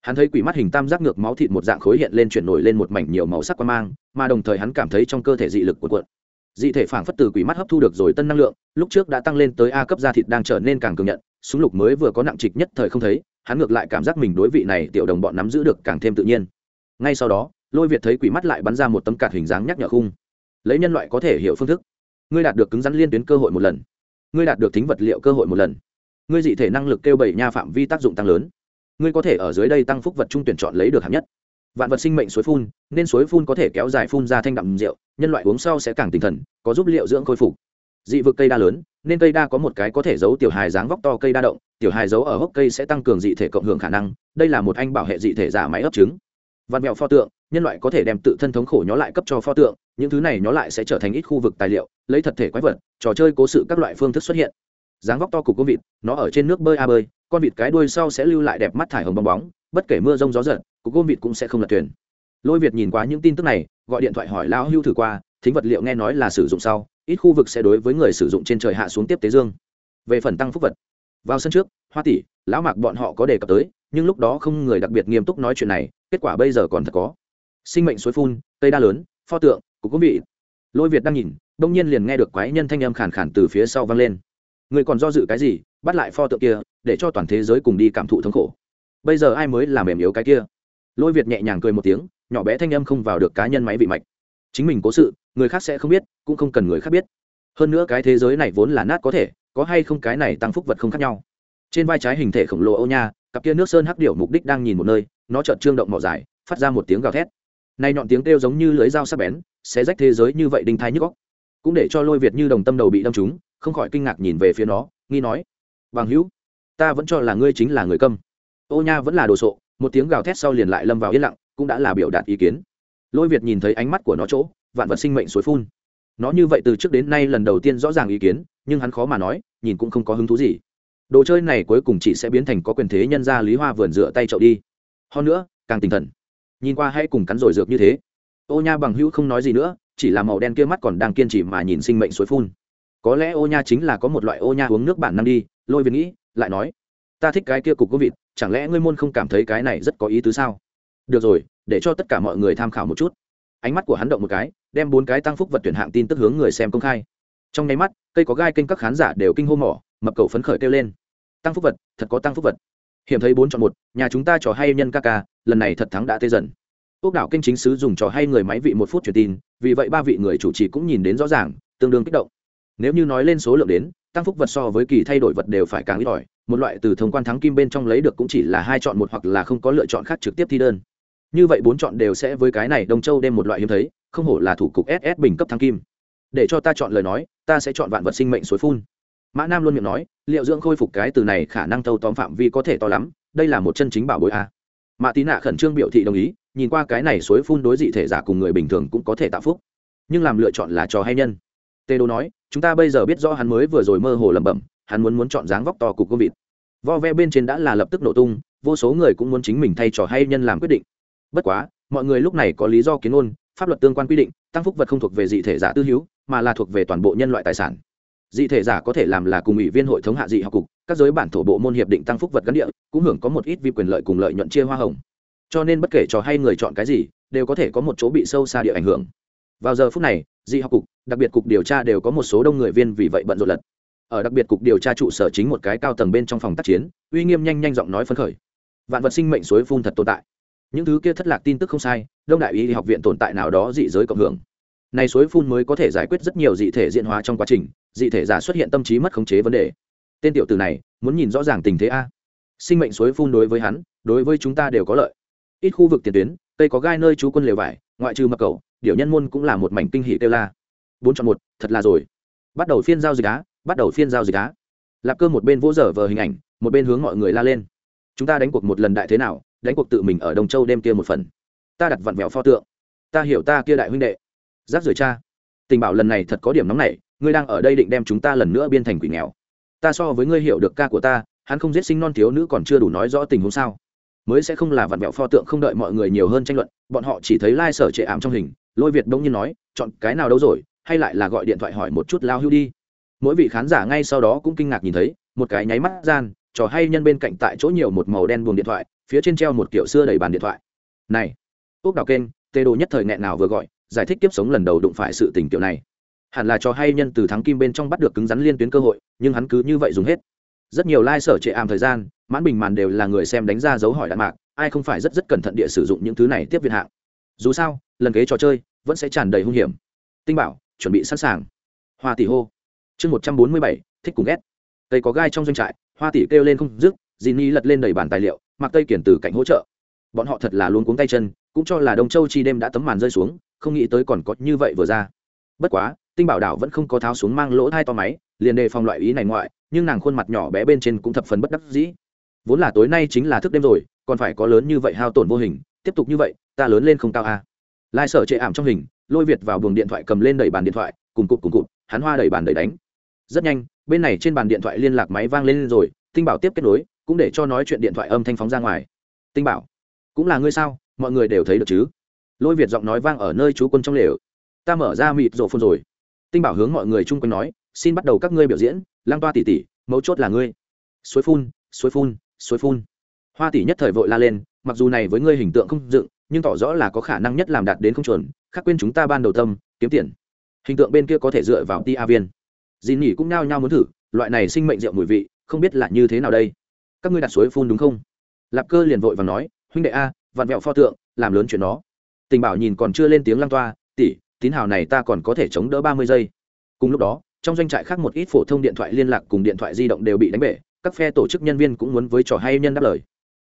S1: Hắn thấy quỷ mắt hình tam giác ngược máu thịt một dạng khối hiện lên chuyển nổi lên một mảnh nhiều màu sắc quan mang, mà đồng thời hắn cảm thấy trong cơ thể dị lực của cuộn. Dị thể phảng phất từ quỷ mắt hấp thu được rồi tân năng lượng, lúc trước đã tăng lên tới a cấp da thịt đang trở nên càng cường nhận, súng lục mới vừa có nặng trịch nhất thời không thấy hắn ngược lại cảm giác mình đối vị này tiểu đồng bọn nắm giữ được càng thêm tự nhiên. Ngay sau đó, lôi việt thấy quỷ mắt lại bắn ra một tấm cạt hình dáng nhắc nhở khung. Lấy nhân loại có thể hiểu phương thức. Ngươi đạt được cứng rắn liên tuyến cơ hội một lần. Ngươi đạt được tính vật liệu cơ hội một lần. Ngươi dị thể năng lực kêu bảy nha phạm vi tác dụng tăng lớn. Ngươi có thể ở dưới đây tăng phúc vật trung tuyển chọn lấy được hạng nhất. Vạn vật sinh mệnh suối phun, nên suối phun có thể kéo dài phun ra thanh đậm rượu, nhân loại uống sau sẽ càng tinh thần, có giúp liệu dưỡng khôi phục dị vực cây đa lớn, nên cây đa có một cái có thể giấu tiểu hài dáng vóc to cây đa động, tiểu hài giấu ở hốc cây sẽ tăng cường dị thể cộng hưởng khả năng, đây là một anh bảo hệ dị thể giả máy ấp trứng. Văn mẹo pho tượng, nhân loại có thể đem tự thân thống khổ nhó lại cấp cho pho tượng, những thứ này nhó lại sẽ trở thành ít khu vực tài liệu, lấy thật thể quái vật, trò chơi cố sự các loại phương thức xuất hiện. Dáng vóc to cục con vịt, nó ở trên nước bơi a bơi, con vịt cái đuôi sau sẽ lưu lại đẹp mắt thải hồng bong bóng, bất kể mưa rông gió giật, cục con vịt cũng sẽ không lật thuyền. Lôi việt nhìn qua những tin tức này, gọi điện thoại hỏi lão hưu thử qua, thính vật liệu nghe nói là sử dụng sau ít khu vực sẽ đối với người sử dụng trên trời hạ xuống tiếp tế dương. Về phần tăng phúc vật, vào sân trước, hoa tỷ, lão mạc bọn họ có đề cập tới, nhưng lúc đó không người đặc biệt nghiêm túc nói chuyện này, kết quả bây giờ còn thật có. Sinh mệnh suối phun tây đa lớn, pho tượng, cục cũng bị. lôi việt đang nhìn, đông nhiên liền nghe được quái nhân thanh âm khàn khàn từ phía sau vang lên. Người còn do dự cái gì, bắt lại pho tượng kia, để cho toàn thế giới cùng đi cảm thụ thống khổ. Bây giờ ai mới làm mềm yếu cái kia? Lôi việt nhẹ nhàng cười một tiếng, nhỏ bé thanh âm không vào được cá nhân máy vị mạch chính mình cố sự, người khác sẽ không biết, cũng không cần người khác biết. Hơn nữa cái thế giới này vốn là nát có thể, có hay không cái này tăng phúc vật không khác nhau. Trên vai trái hình thể khổng lồ ô nha, cặp kia nước sơn hắc điệu mục đích đang nhìn một nơi, nó chợt trương động mỏ dài, phát ra một tiếng gào thét. Nay nhọn tiếng kêu giống như lưới dao sắc bén sẽ rách thế giới như vậy đinh thai nhức góc cũng để cho lôi việt như đồng tâm đầu bị đâm trúng, không khỏi kinh ngạc nhìn về phía nó, nghi nói, bằng hữu, ta vẫn cho là ngươi chính là người câm. Ô nha vẫn là đồ sộ, một tiếng gào thét sau liền lại lâm vào yên lặng, cũng đã là biểu đạt ý kiến lôi việt nhìn thấy ánh mắt của nó chỗ, vạn vật sinh mệnh suối phun. Nó như vậy từ trước đến nay lần đầu tiên rõ ràng ý kiến, nhưng hắn khó mà nói, nhìn cũng không có hứng thú gì. Đồ chơi này cuối cùng chỉ sẽ biến thành có quyền thế nhân ra lý hoa vườn dựa tay chậu đi. Hơn nữa, càng tinh thần. Nhìn qua hay cùng cắn rồi dược như thế. Ô nha bằng hữu không nói gì nữa, chỉ là màu đen kia mắt còn đang kiên trì mà nhìn sinh mệnh suối phun. Có lẽ ô nha chính là có một loại ô nha uống nước bản năng đi, lôi việt nghĩ, lại nói, ta thích cái kia cục có vịt, chẳng lẽ ngươi môn không cảm thấy cái này rất có ý tứ sao? Được rồi để cho tất cả mọi người tham khảo một chút. Ánh mắt của hắn động một cái, đem bốn cái tăng phúc vật tuyển hạng tin tức hướng người xem công khai. Trong nháy mắt, cây có gai kênh các khán giả đều kinh hô mỏ, mập cầu phấn khởi kêu lên. Tăng phúc vật, thật có tăng phúc vật. Hiểm thấy bốn chọn một, nhà chúng ta trò hay nhân ca ca, lần này thật thắng đã tê dần. Ốc đảo kênh chính sứ dùng trò hay người máy vị một phút truyền tin, vì vậy ba vị người chủ trì cũng nhìn đến rõ ràng, tương đương kích động. Nếu như nói lên số lượng đến, tăng phúc vật so với kỳ thay đổi vật đều phải càng ít ỏi, một loại từ thông quan thắng kim bên trong lấy được cũng chỉ là hai chọn một hoặc là không có lựa chọn khác trực tiếp thi đơn như vậy bốn chọn đều sẽ với cái này đông châu đem một loại hiếm thấy, không hổ là thủ cục ss bình cấp thăng kim. Để cho ta chọn lời nói, ta sẽ chọn vạn vật sinh mệnh suối phun. Mã nam luôn miệng nói, liệu dưỡng khôi phục cái từ này khả năng thâu tóm phạm vi có thể to lắm, đây là một chân chính bảo bối a. Mã tí nạ khẩn trương biểu thị đồng ý, nhìn qua cái này suối phun đối dị thể giả cùng người bình thường cũng có thể tạo phúc. Nhưng làm lựa chọn là trò hay nhân. Tê đô nói, chúng ta bây giờ biết rõ hắn mới vừa rồi mơ hồ lẩm bẩm, hắn muốn muốn chọn dáng vóc to cục công vịt. Vo ve bên trên đã là lập tức nổ tung, vô số người cũng muốn chính mình thay trò hay nhân làm quyết định bất quá, mọi người lúc này có lý do kiến ôn pháp luật tương quan quy định, tăng phúc vật không thuộc về dị thể giả tư hữu, mà là thuộc về toàn bộ nhân loại tài sản. Dị thể giả có thể làm là cùng ủy viên hội thống hạ dị học cục, các giới bản thổ bộ môn hiệp định tăng phúc vật gắn địa, cũng hưởng có một ít vi quyền lợi cùng lợi nhuận chia hoa hồng. Cho nên bất kể trò hay người chọn cái gì, đều có thể có một chỗ bị sâu xa địa ảnh hưởng. Vào giờ phút này, dị học cục, đặc biệt cục điều tra đều có một số đông người viên vì vậy bận rộn lật. Ở đặc biệt cục điều tra trụ sở chính một cái cao tầng bên trong phòng tác chiến, uy nghiêm nhanh nhanh giọng nói phấn khởi. Vạn vật sinh mệnh suối phun thật tồn tại những thứ kia thất lạc tin tức không sai, đông đại y học viện tồn tại nào đó dị giới cộng hưởng. Này suối phun mới có thể giải quyết rất nhiều dị thể diện hóa trong quá trình, dị thể giả xuất hiện tâm trí mất khống chế vấn đề. Tên tiểu tử này, muốn nhìn rõ ràng tình thế a. Sinh mệnh suối phun đối với hắn, đối với chúng ta đều có lợi. Ít khu vực tiền tuyến, cây có gai nơi chú quân lều vải, ngoại trừ mặc cầu điệu nhân môn cũng là một mảnh kinh hỷ kêu la. Bốn chọn một, thật là rồi. Bắt đầu phiên giao dịch á, bắt đầu phiên giao dịch á. Lạp cơ một bên vỗ dở vờ hình ảnh, một bên hướng mọi người la lên. Chúng ta đánh cuộc một lần đại thế nào đánh cuộc tự mình ở Đông châu đêm kia một phần. Ta đặt vặn vẹo pho tượng. Ta hiểu ta kia đại huynh đệ. Giáp rời cha. Tình bảo lần này thật có điểm nóng này ngươi đang ở đây định đem chúng ta lần nữa biên thành quỷ nghèo. Ta so với ngươi hiểu được ca của ta, hắn không giết sinh non thiếu nữ còn chưa đủ nói rõ tình huống sao. Mới sẽ không là vặn vẹo pho tượng không đợi mọi người nhiều hơn tranh luận, bọn họ chỉ thấy lai、like、sở trệ ảm trong hình, lôi việt đông nhiên nói, chọn cái nào đâu rồi, hay lại là gọi điện thoại hỏi một chút lao hưu đi. Mỗi vị khán giả ngay sau đó cũng kinh ngạc nhìn thấy, một cái nháy mắt gian, trò hay nhân bên cạnh tại chỗ nhiều một màu đen buồng điện thoại phía trên treo một kiểu xưa đầy bàn điện thoại. Này ốc đào kênh, tê đồ nhất thời nghẹn nào vừa gọi, giải thích tiếp sống lần đầu đụng phải sự tình kiểu này. Hẳn là cho hay nhân từ thắng kim bên trong bắt được cứng rắn liên tuyến cơ hội, nhưng hắn cứ như vậy dùng hết. Rất nhiều lai、like、sở trệ ảm thời gian, mãn bình màn đều là người xem đánh ra dấu hỏi đạn mạc, ai không phải rất rất cẩn thận địa sử dụng những thứ này tiếp viện hạng. Dù sao, lần kế trò chơi, vẫn sẽ tràn đầy hung hiểm. Tinh bảo, chuẩn bị sẵn sàng. Hoa tỷ hô. Chương một trăm bốn mươi bảy, thích cùng ghét. Cây có gai trong doanh trại, hoa tỷ kêu lên không dứt dì ni lật lên đầy bản tài liệu mặc tây kiển từ cạnh hỗ trợ. Bọn họ thật là luôn cuống tay chân, cũng cho là đông châu chi đêm đã tấm màn rơi xuống, không nghĩ tới còn có như vậy vừa ra. Bất quá, tinh bảo đảo vẫn không có tháo xuống mang lỗ thai to máy, liền đề phòng loại ý này ngoại, nhưng nàng khuôn mặt nhỏ bé bên trên cũng thập phần bất đắc dĩ. Vốn là tối nay chính là thức đêm rồi, còn phải có lớn như vậy hao tổn vô hình, tiếp tục như vậy, ta lớn lên không cao à. lai sở chệ ảm trong hình, lôi việt vào buồng điện thoại cầm lên đẩy bàn điện thoại, cùng cụt cùng cụt, hắn hoa đẩy bàn đẩy đánh. Rất nhanh, bên này trên bàn điện thoại liên lạc máy vang lên rồi, tinh bảo tiếp kết nối cũng để cho nói chuyện điện thoại âm thanh phóng ra ngoài. Tinh bảo, cũng là ngươi sao? Mọi người đều thấy được chứ? Lôi việt giọng nói vang ở nơi chú quân trong lều. Ta mở ra mịt rộ phun rồi. Tinh bảo hướng mọi người chung quanh nói, xin bắt đầu các ngươi biểu diễn, lang toa tỉ tỉ mấu chốt là ngươi. Suối phun suối phun suối phun. Hoa tỷ nhất thời vội la lên, mặc dù này với ngươi hình tượng không dựng, nhưng tỏ rõ là có khả năng nhất làm đạt đến không chuẩn, khác quên chúng ta ban đầu tâm, kiếm tiền. Hình tượng bên kia có thể dựa vào ti a viên. Dì nỉ cũng nao nhao muốn thử, loại này sinh mệnh rượu mùi vị, không biết là như thế nào đây các ngươi đặt suối phun đúng không? Lạp cơ liền vội và nói, huynh đệ a vặn vẹo pho tượng, làm lớn chuyện đó tình bảo nhìn còn chưa lên tiếng lăng toa, tỷ, tín hào này ta còn có thể chống đỡ ba mươi giây. Cùng lúc đó, trong doanh trại khác một ít phổ thông điện thoại liên lạc cùng điện thoại di động đều bị đánh bể, các phe tổ chức nhân viên cũng muốn với trò hay nhân đáp lời.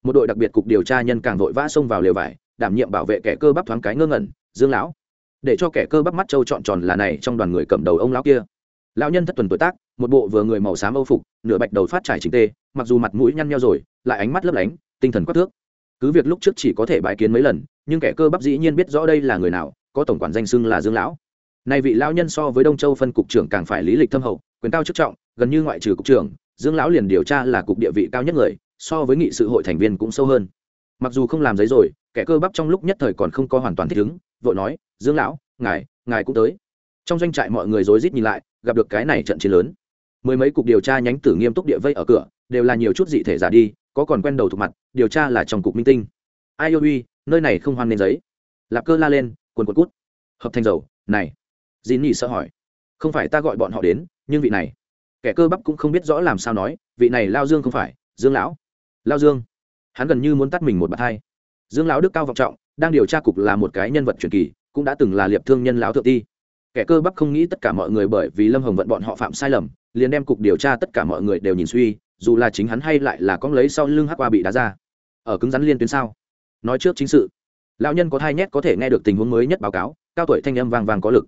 S1: Một đội đặc biệt cục điều tra nhân càng vội vã xông vào lều vải, đảm nhiệm bảo vệ kẻ cơ bắp thoáng cái ngơ ngẩn, dương lão, để cho kẻ cơ bắp mắt trâu trọn tròn là này trong đoàn người cầm đầu ông lão kia. Lão nhân thất tuần tuổi tác, một bộ vừa người màu xám âu phục nửa bạch đầu phát trải chính tê, mặc dù mặt mũi nhăn nheo rồi, lại ánh mắt lấp lánh, tinh thần quắc thước. Cứ việc lúc trước chỉ có thể bài kiến mấy lần, nhưng kẻ cơ bắp dĩ nhiên biết rõ đây là người nào, có tổng quản danh xưng là dương lão. Này vị lão nhân so với đông châu phân cục trưởng càng phải lý lịch thâm hậu, quyền cao chức trọng, gần như ngoại trừ cục trưởng, dương lão liền điều tra là cục địa vị cao nhất người, so với nghị sự hội thành viên cũng sâu hơn. Mặc dù không làm giấy rồi, kẻ cơ bắp trong lúc nhất thời còn không có hoàn toàn thích ứng, vội nói, dương lão, ngài ngài cũng tới. Trong doanh trại mọi người rối rít nhìn lại, gặp được cái này trận chiến lớn mười mấy cục điều tra nhánh tử nghiêm túc địa vây ở cửa, đều là nhiều chút dị thể giả đi, có còn quen đầu thuộc mặt, điều tra là trong cục minh tinh. Ai ôi nơi này không hoan nên giấy. Lạp cơ la lên, quần quần cút. Hợp thành dầu, này. Dì nhị sợ hỏi. Không phải ta gọi bọn họ đến, nhưng vị này. Kẻ cơ bắp cũng không biết rõ làm sao nói, vị này lao dương không phải, dương lão. Lao dương. Hắn gần như muốn tắt mình một bàn thai dương lão đức cao vọng trọng, đang điều tra cục là một cái nhân vật truyền kỳ, cũng đã từng là liệp thương nhân lão thượng ti. Kẻ cơ bắp không nghĩ tất cả mọi người bởi vì lâm hồng vận bọn họ phạm sai lầm liền đem cục điều tra tất cả mọi người đều nhìn suy, dù là chính hắn hay lại là con lấy sau lưng hắc qua bị đá ra. Ở cứng rắn liên tuyến sao? Nói trước chính sự. Lão nhân có thai nhét có thể nghe được tình huống mới nhất báo cáo, cao tuổi thanh âm vang vang có lực.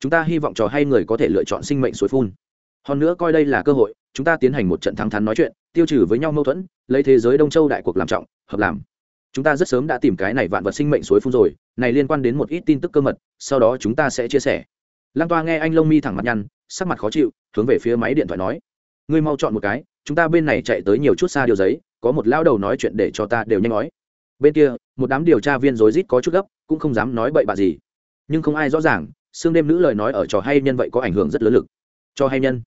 S1: Chúng ta hy vọng trò hay người có thể lựa chọn sinh mệnh suối phun. Hơn nữa coi đây là cơ hội, chúng ta tiến hành một trận thắng thắn nói chuyện, tiêu trừ với nhau mâu thuẫn, lấy thế giới đông châu đại cuộc làm trọng, hợp làm. Chúng ta rất sớm đã tìm cái này vạn vật sinh mệnh suối phun rồi, này liên quan đến một ít tin tức cơ mật, sau đó chúng ta sẽ chia sẻ. Lăng toa nghe anh lông mi thẳng mặt nhăn, sắc mặt khó chịu hướng về phía máy điện thoại nói, ngươi mau chọn một cái, chúng ta bên này chạy tới nhiều chút xa điều giấy, có một lao đầu nói chuyện để cho ta đều nhanh nói. Bên kia, một đám điều tra viên rối rít có chút gấp, cũng không dám nói bậy bạ gì. Nhưng không ai rõ ràng, xương đêm nữ lời nói ở trò hay nhân vậy có ảnh hưởng rất lớn lực. Cho hay nhân.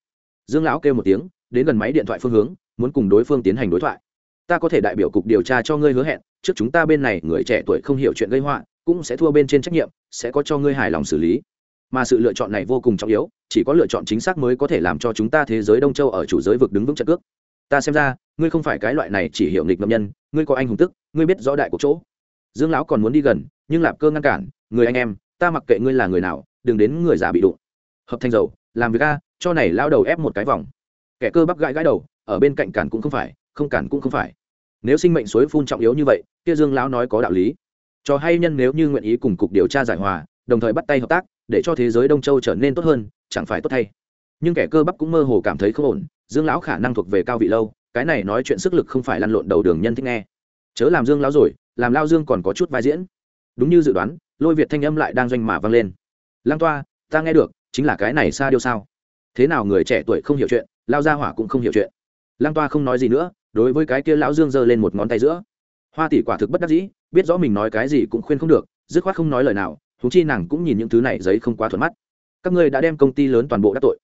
S1: Dương lão kêu một tiếng, đến gần máy điện thoại phương hướng, muốn cùng đối phương tiến hành đối thoại. Ta có thể đại biểu cục điều tra cho ngươi hứa hẹn, trước chúng ta bên này, người trẻ tuổi không hiểu chuyện gây họa, cũng sẽ thua bên trên trách nhiệm, sẽ có cho ngươi hài lòng xử lý mà sự lựa chọn này vô cùng trọng yếu, chỉ có lựa chọn chính xác mới có thể làm cho chúng ta thế giới đông châu ở chủ giới vực đứng vững trận cước. Ta xem ra, ngươi không phải cái loại này chỉ hiểu nghịch ngậm nhân, ngươi có anh hùng tức, ngươi biết rõ đại của chỗ. Dương lão còn muốn đi gần, nhưng lạp cơ ngăn cản, người anh em, ta mặc kệ ngươi là người nào, đừng đến người già bị đụng. Hợp thành dầu, làm việc a, cho này lao đầu ép một cái vòng. Kẻ cơ bắp gãi gãi đầu, ở bên cạnh cản cũng không phải, không cản cũng không phải. Nếu sinh mệnh suối phun trọng yếu như vậy, kia dương lão nói có đạo lý. Cho hay nhân nếu như nguyện ý cùng cục điều tra giải hòa, đồng thời bắt tay hợp tác để cho thế giới đông châu trở nên tốt hơn, chẳng phải tốt thay. Nhưng kẻ cơ bắp cũng mơ hồ cảm thấy không ổn, dương lão khả năng thuộc về cao vị lâu, cái này nói chuyện sức lực không phải lăn lộn đầu đường nhân thích nghe. Chớ làm dương lão rồi, làm lao dương còn có chút vai diễn. Đúng như dự đoán, lôi việt thanh âm lại đang doanh mà vang lên. Lang toa, ta nghe được, chính là cái này xa điêu sao? Thế nào người trẻ tuổi không hiểu chuyện lao gia hỏa cũng không hiểu chuyện. Lang toa không nói gì nữa, đối với cái kia lão dương giơ lên một ngón tay giữa. Hoa tỷ quả thực bất đắc dĩ, biết rõ mình nói cái gì cũng khuyên không được, dứt khoát không nói lời nào huống chi nàng cũng nhìn những thứ này giấy không quá thuận mắt. Các ngươi đã đem công ty lớn toàn bộ đắc tội.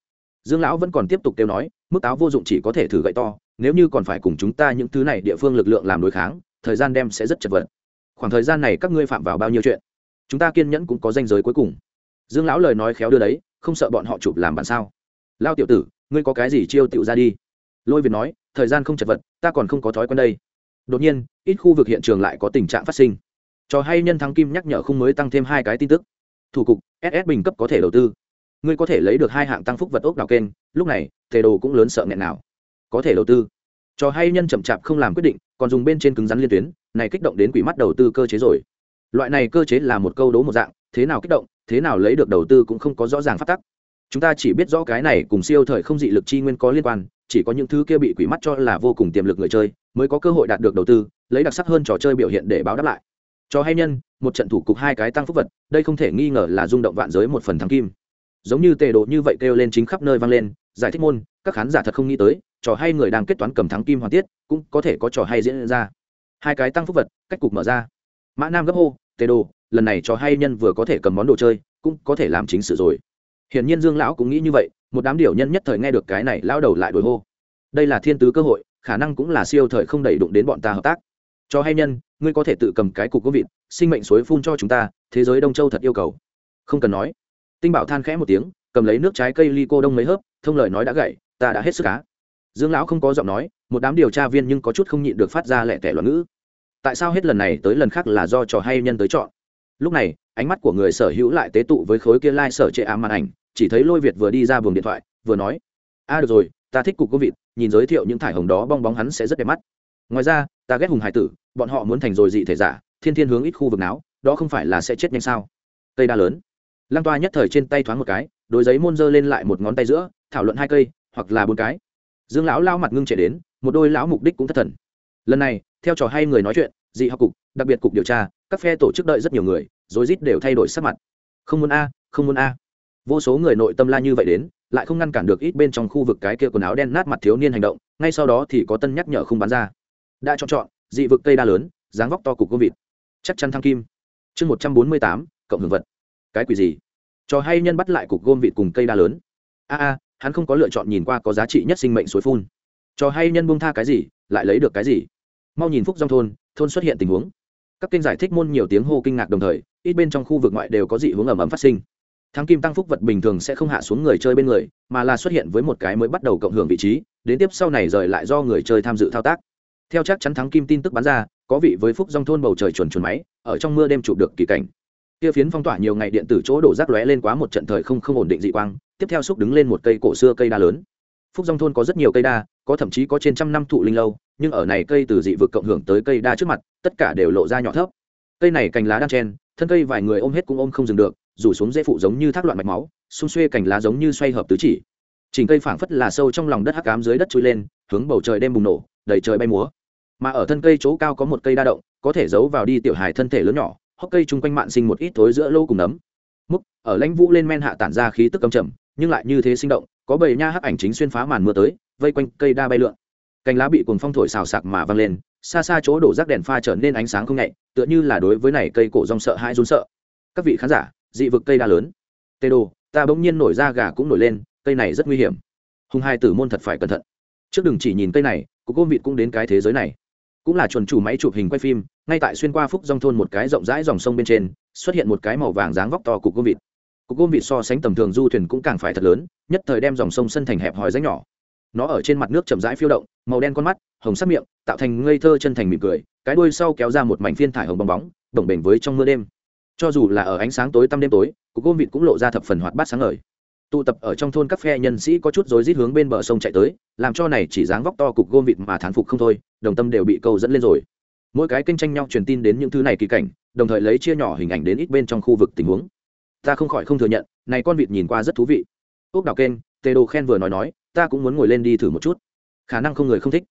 S1: Dương lão vẫn còn tiếp tục kêu nói, mức táo vô dụng chỉ có thể thử gậy to, nếu như còn phải cùng chúng ta những thứ này địa phương lực lượng làm đối kháng, thời gian đem sẽ rất chật vật. Khoảng thời gian này các ngươi phạm vào bao nhiêu chuyện? Chúng ta kiên nhẫn cũng có danh giới cuối cùng. Dương lão lời nói khéo đưa đấy, không sợ bọn họ chụp làm bản sao? Lao tiểu tử, ngươi có cái gì chiêu tiểu ra đi? Lôi việt nói, thời gian không chật vật, ta còn không có thói quen đây. Đột nhiên, ít khu vực hiện trường lại có tình trạng phát sinh cho hay nhân thắng kim nhắc nhở không mới tăng thêm hai cái tin tức. Thủ cục ss bình cấp có thể đầu tư. Ngươi có thể lấy được hai hạng tăng phúc vật ốc đào kênh, lúc này tề đồ cũng lớn sợ nghẹn nào. Có thể đầu tư. Cho hay nhân chậm chạp không làm quyết định, còn dùng bên trên cứng rắn liên tuyến, này kích động đến quỷ mắt đầu tư cơ chế rồi. Loại này cơ chế là một câu đố một dạng, thế nào kích động, thế nào lấy được đầu tư cũng không có rõ ràng phát tắc. Chúng ta chỉ biết rõ cái này cùng siêu thời không dị lực chi nguyên có liên quan, chỉ có những thứ kia bị quỷ mắt cho là vô cùng tiềm lực người chơi, mới có cơ hội đạt được đầu tư, lấy đặc sắc hơn trò chơi biểu hiện để báo đáp lại cho hay nhân, một trận thủ cục hai cái tăng phúc vật, đây không thể nghi ngờ là rung động vạn giới một phần thắng kim. Giống như tề độ như vậy kêu lên chính khắp nơi vang lên, giải thích môn, các khán giả thật không nghĩ tới, trò hay người đang kết toán cầm thắng kim hoàn tiết, cũng có thể có trò hay diễn ra. Hai cái tăng phúc vật, cách cục mở ra. Mã nam gấp hô, tề đồ lần này trò hay nhân vừa có thể cầm món đồ chơi, cũng có thể làm chính sự rồi. Hiển nhiên dương lão cũng nghĩ như vậy, một đám điều nhân nhất thời nghe được cái này, lão đầu lại đổi hô. Đây là thiên tứ cơ hội, khả năng cũng là siêu thời không đẩy đụng đến bọn ta hợp tác cho hay nhân, ngươi có thể tự cầm cái cục có vịt, sinh mệnh suối phun cho chúng ta, thế giới đông châu thật yêu cầu. Không cần nói. Tinh bảo than khẽ một tiếng, cầm lấy nước trái cây ly cô đông mấy hớp, thông lời nói đã gậy ta đã hết sức cá dương lão không có giọng nói, một đám điều tra viên nhưng có chút không nhịn được phát ra lẹ tẻ loạn ngữ. Tại sao hết lần này tới lần khác là do trò hay nhân tới chọn? Lúc này, ánh mắt của người sở hữu lại tế tụ với khối kia lai、like、sở trệ ám màn ảnh, chỉ thấy lôi việt vừa đi ra buồng điện thoại, vừa nói, a, được rồi, ta thích cục có vịt, nhìn giới thiệu những thải hồng đó, bong bóng hắn sẽ rất đẹp mắt ngoài ra, ta ghét hùng hải tử, bọn họ muốn thành rồi dị thể giả, thiên thiên hướng ít khu vực não đó không phải là sẽ chết nhanh sao? Cây đa lớn. Lăng toa nhất thời trên tay thoáng một cái đôi giấy môn dơ lên lại một ngón tay giữa, thảo luận hai cây, hoặc là bốn cái. Dương lão lao mặt ngưng chạy đến, một đôi lão mục đích cũng thất thần. Lần này, theo trò hay người nói chuyện, dị học cục, đặc biệt cục điều tra, các phe tổ chức đợi rất nhiều người, rồi rít đều thay đổi sắc mặt. Không muốn a, không muốn a. Vô số người nội tâm la như vậy đến, lại không ngăn cản được ít bên trong khu vực cái kia quần áo đen nát mặt thiếu niên hành động, ngay sau đó thì có tân nhắc nhở không bán ra đã chọn chọn, dị vực cây đa lớn, dáng vóc to cục công vịt. Chắc chắn thăng kim. Chương một trăm bốn mươi tám, cộng hưởng vật. Cái quỷ gì? Trò hay nhân bắt lại cục gôm vịt cùng cây đa lớn. A a, hắn không có lựa chọn nhìn qua có giá trị nhất sinh mệnh suối phun. Trò hay nhân buông tha cái gì, lại lấy được cái gì? Mau nhìn phúc dòng thôn thôn xuất hiện tình huống. Các kênh giải thích môn nhiều tiếng hô kinh ngạc đồng thời, ít bên trong khu vực ngoại đều có dị hướng ẩm ẩm phát sinh. Thắng kim tăng phúc vật bình thường sẽ không hạ xuống người chơi bên người, mà là xuất hiện với một cái mới bắt đầu cộng hưởng vị trí, đến tiếp sau này rời lại do người chơi tham dự thao tác theo chắc chắn thắng kim tin tức bắn ra, có vị với phúc dòng thôn bầu trời chuẩn chuẩn máy, ở trong mưa đêm chụp được kỳ cảnh. Kia phiến phong tỏa nhiều ngày điện tử chỗ đổ rác lóe lên quá một trận thời không không ổn định dị quang, tiếp theo xúc đứng lên một cây cổ xưa cây đa lớn. Phúc dòng thôn có rất nhiều cây đa, có thậm chí có trên trăm năm thụ linh lâu, nhưng ở này cây từ dị vực cộng hưởng tới cây đa trước mặt, tất cả đều lộ ra nhỏ thấp. Cây này cành lá đang chen, thân cây vài người ôm hết cũng ôm không dừng được, rủ xuống dễ phụ giống như thác loạn mạch máu, xung xuê cành lá giống như xoay hợp tứ chỉ. Chỉnh cây phảng phất là sâu trong lòng đất hắc ám dưới đất chui lên, hướng bầu trời đêm bùng nổ đầy trời bay múa. Mà ở thân cây chỗ cao có một cây đa động có thể giấu vào đi tiểu hài thân thể lớn nhỏ hốc cây chung quanh mạn sinh một ít thối giữa lô cùng nấm. Múc ở lãnh vũ lên men hạ tản ra khí tức cầm chầm, nhưng lại như thế sinh động có bầy nha hắc ảnh chính xuyên phá màn mưa tới vây quanh cây đa bay lượn. Cành lá bị cuồng phong thổi xào sạc mà văng lên xa xa chỗ đổ rác đèn pha trở nên ánh sáng không nhạy tựa như là đối với này cây cổ rong sợ hãi run sợ. Các vị khán giả dị vực cây đa lớn. Tê đồ ta bỗng nhiên nổi ra gà cũng nổi lên cây này rất nguy hiểm. Hùng hai tử môn thật phải cẩn thận. Trước đừng chỉ nhìn cây này cục gôm vịt cũng đến cái thế giới này. Cũng là chuẩn chủ máy chụp hình quay phim, ngay tại xuyên qua phúc dòng thôn một cái rộng rãi dòng sông bên trên, xuất hiện một cái màu vàng dáng vóc to cục gôm vịt. Cục gôm vịt so sánh tầm thường du thuyền cũng càng phải thật lớn, nhất thời đem dòng sông sân thành hẹp hòi rách nhỏ. Nó ở trên mặt nước chậm rãi phiêu động, màu đen con mắt, hồng sắc miệng, tạo thành ngây thơ chân thành mỉm cười, cái đuôi sau kéo ra một mảnh phiên thải hồng bong bóng bồng bềnh với trong mưa đêm. Cho dù là ở ánh sáng tối tăm đêm tối cục gôm vịt cũng lộ ra thập phần hoạt bát sáng ngời tụ tập ở trong thôn các phe nhân sĩ có chút rối rít hướng bên bờ sông chạy tới, làm cho này chỉ dáng vóc to cục gôm vịt mà thán phục không thôi, đồng tâm đều bị câu dẫn lên rồi. Mỗi cái kênh tranh nhau truyền tin đến những thứ này kỳ cảnh, đồng thời lấy chia nhỏ hình ảnh đến ít bên trong khu vực tình huống. Ta không khỏi không thừa nhận, này con vịt nhìn qua rất thú vị. Ốc đào kênh tê đồ khen vừa nói nói, ta cũng muốn ngồi lên đi thử một chút. Khả năng không người không thích.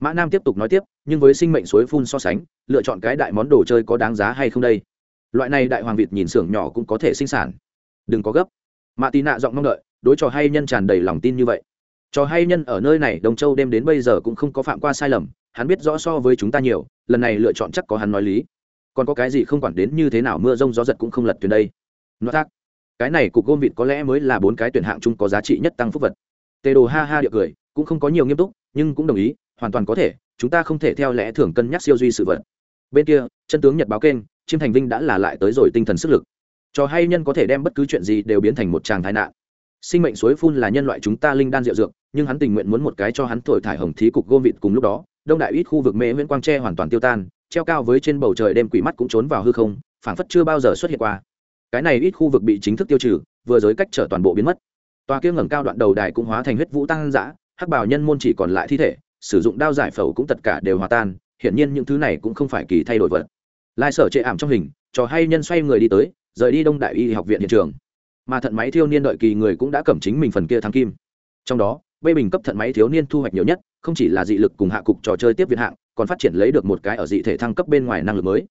S1: Mã nam tiếp tục nói tiếp, nhưng với sinh mệnh suối phun so sánh, lựa chọn cái đại món đồ chơi có đáng giá hay không đây? Loại này đại hoàng vịt nhìn xưởng nhỏ cũng có thể sinh sản. Đừng có gấp mạ tì nạ giọng mong đợi, đối trò hay nhân tràn đầy lòng tin như vậy. Trò hay nhân ở nơi này đồng châu đêm đến bây giờ cũng không có phạm qua sai lầm, hắn biết rõ so với chúng ta nhiều, lần này lựa chọn chắc có hắn nói lý. Còn có cái gì không quản đến như thế nào mưa rông gió giật cũng không lật thuyền đây. Nó thác cái này cục gôm vịt có lẽ mới là bốn cái tuyển hạng chung có giá trị nhất tăng phúc vật. Tê đồ ha ha điệu cười, cũng không có nhiều nghiêm túc, nhưng cũng đồng ý, hoàn toàn có thể, chúng ta không thể theo lẽ thường cân nhắc siêu duy sự vật. Bên kia, chân tướng nhật báo kênh, chiêm thành vinh đã là lại tới rồi tinh thần sức lực cho hay nhân có thể đem bất cứ chuyện gì đều biến thành một tràng tai nạn. Sinh mệnh suối phun là nhân loại chúng ta linh đan rượu dược, nhưng hắn tình nguyện muốn một cái cho hắn thổi thải hồng thí cục gôm vịt cùng lúc đó, đông đại ít khu vực mê nguyễn quang tre hoàn toàn tiêu tan, treo cao với trên bầu trời đêm quỷ mắt cũng trốn vào hư không, phảng phất chưa bao giờ xuất hiện qua. Cái này ít khu vực bị chính thức tiêu trừ, vừa giới cách trở toàn bộ biến mất. Toa kia ngẩng cao đoạn đầu đài cũng hóa thành huyết vũ tăng dã, hắc bảo nhân môn chỉ còn lại thi thể, sử dụng đao giải phẫu cũng tất cả đều hòa tan, hiển nhiên những thứ này cũng không phải kỳ thay đổi vật. Lai sở chệ ảm trong hình trò hay nhân xoay người đi tới rời đi đông đại y học viện hiện trường. Mà thận máy thiếu niên đợi kỳ người cũng đã cầm chính mình phần kia thắng kim. Trong đó, bê bình cấp thận máy thiếu niên thu hoạch nhiều nhất, không chỉ là dị lực cùng hạ cục trò chơi tiếp viện hạng, còn phát triển lấy được một cái ở dị thể thăng cấp bên ngoài năng lực mới.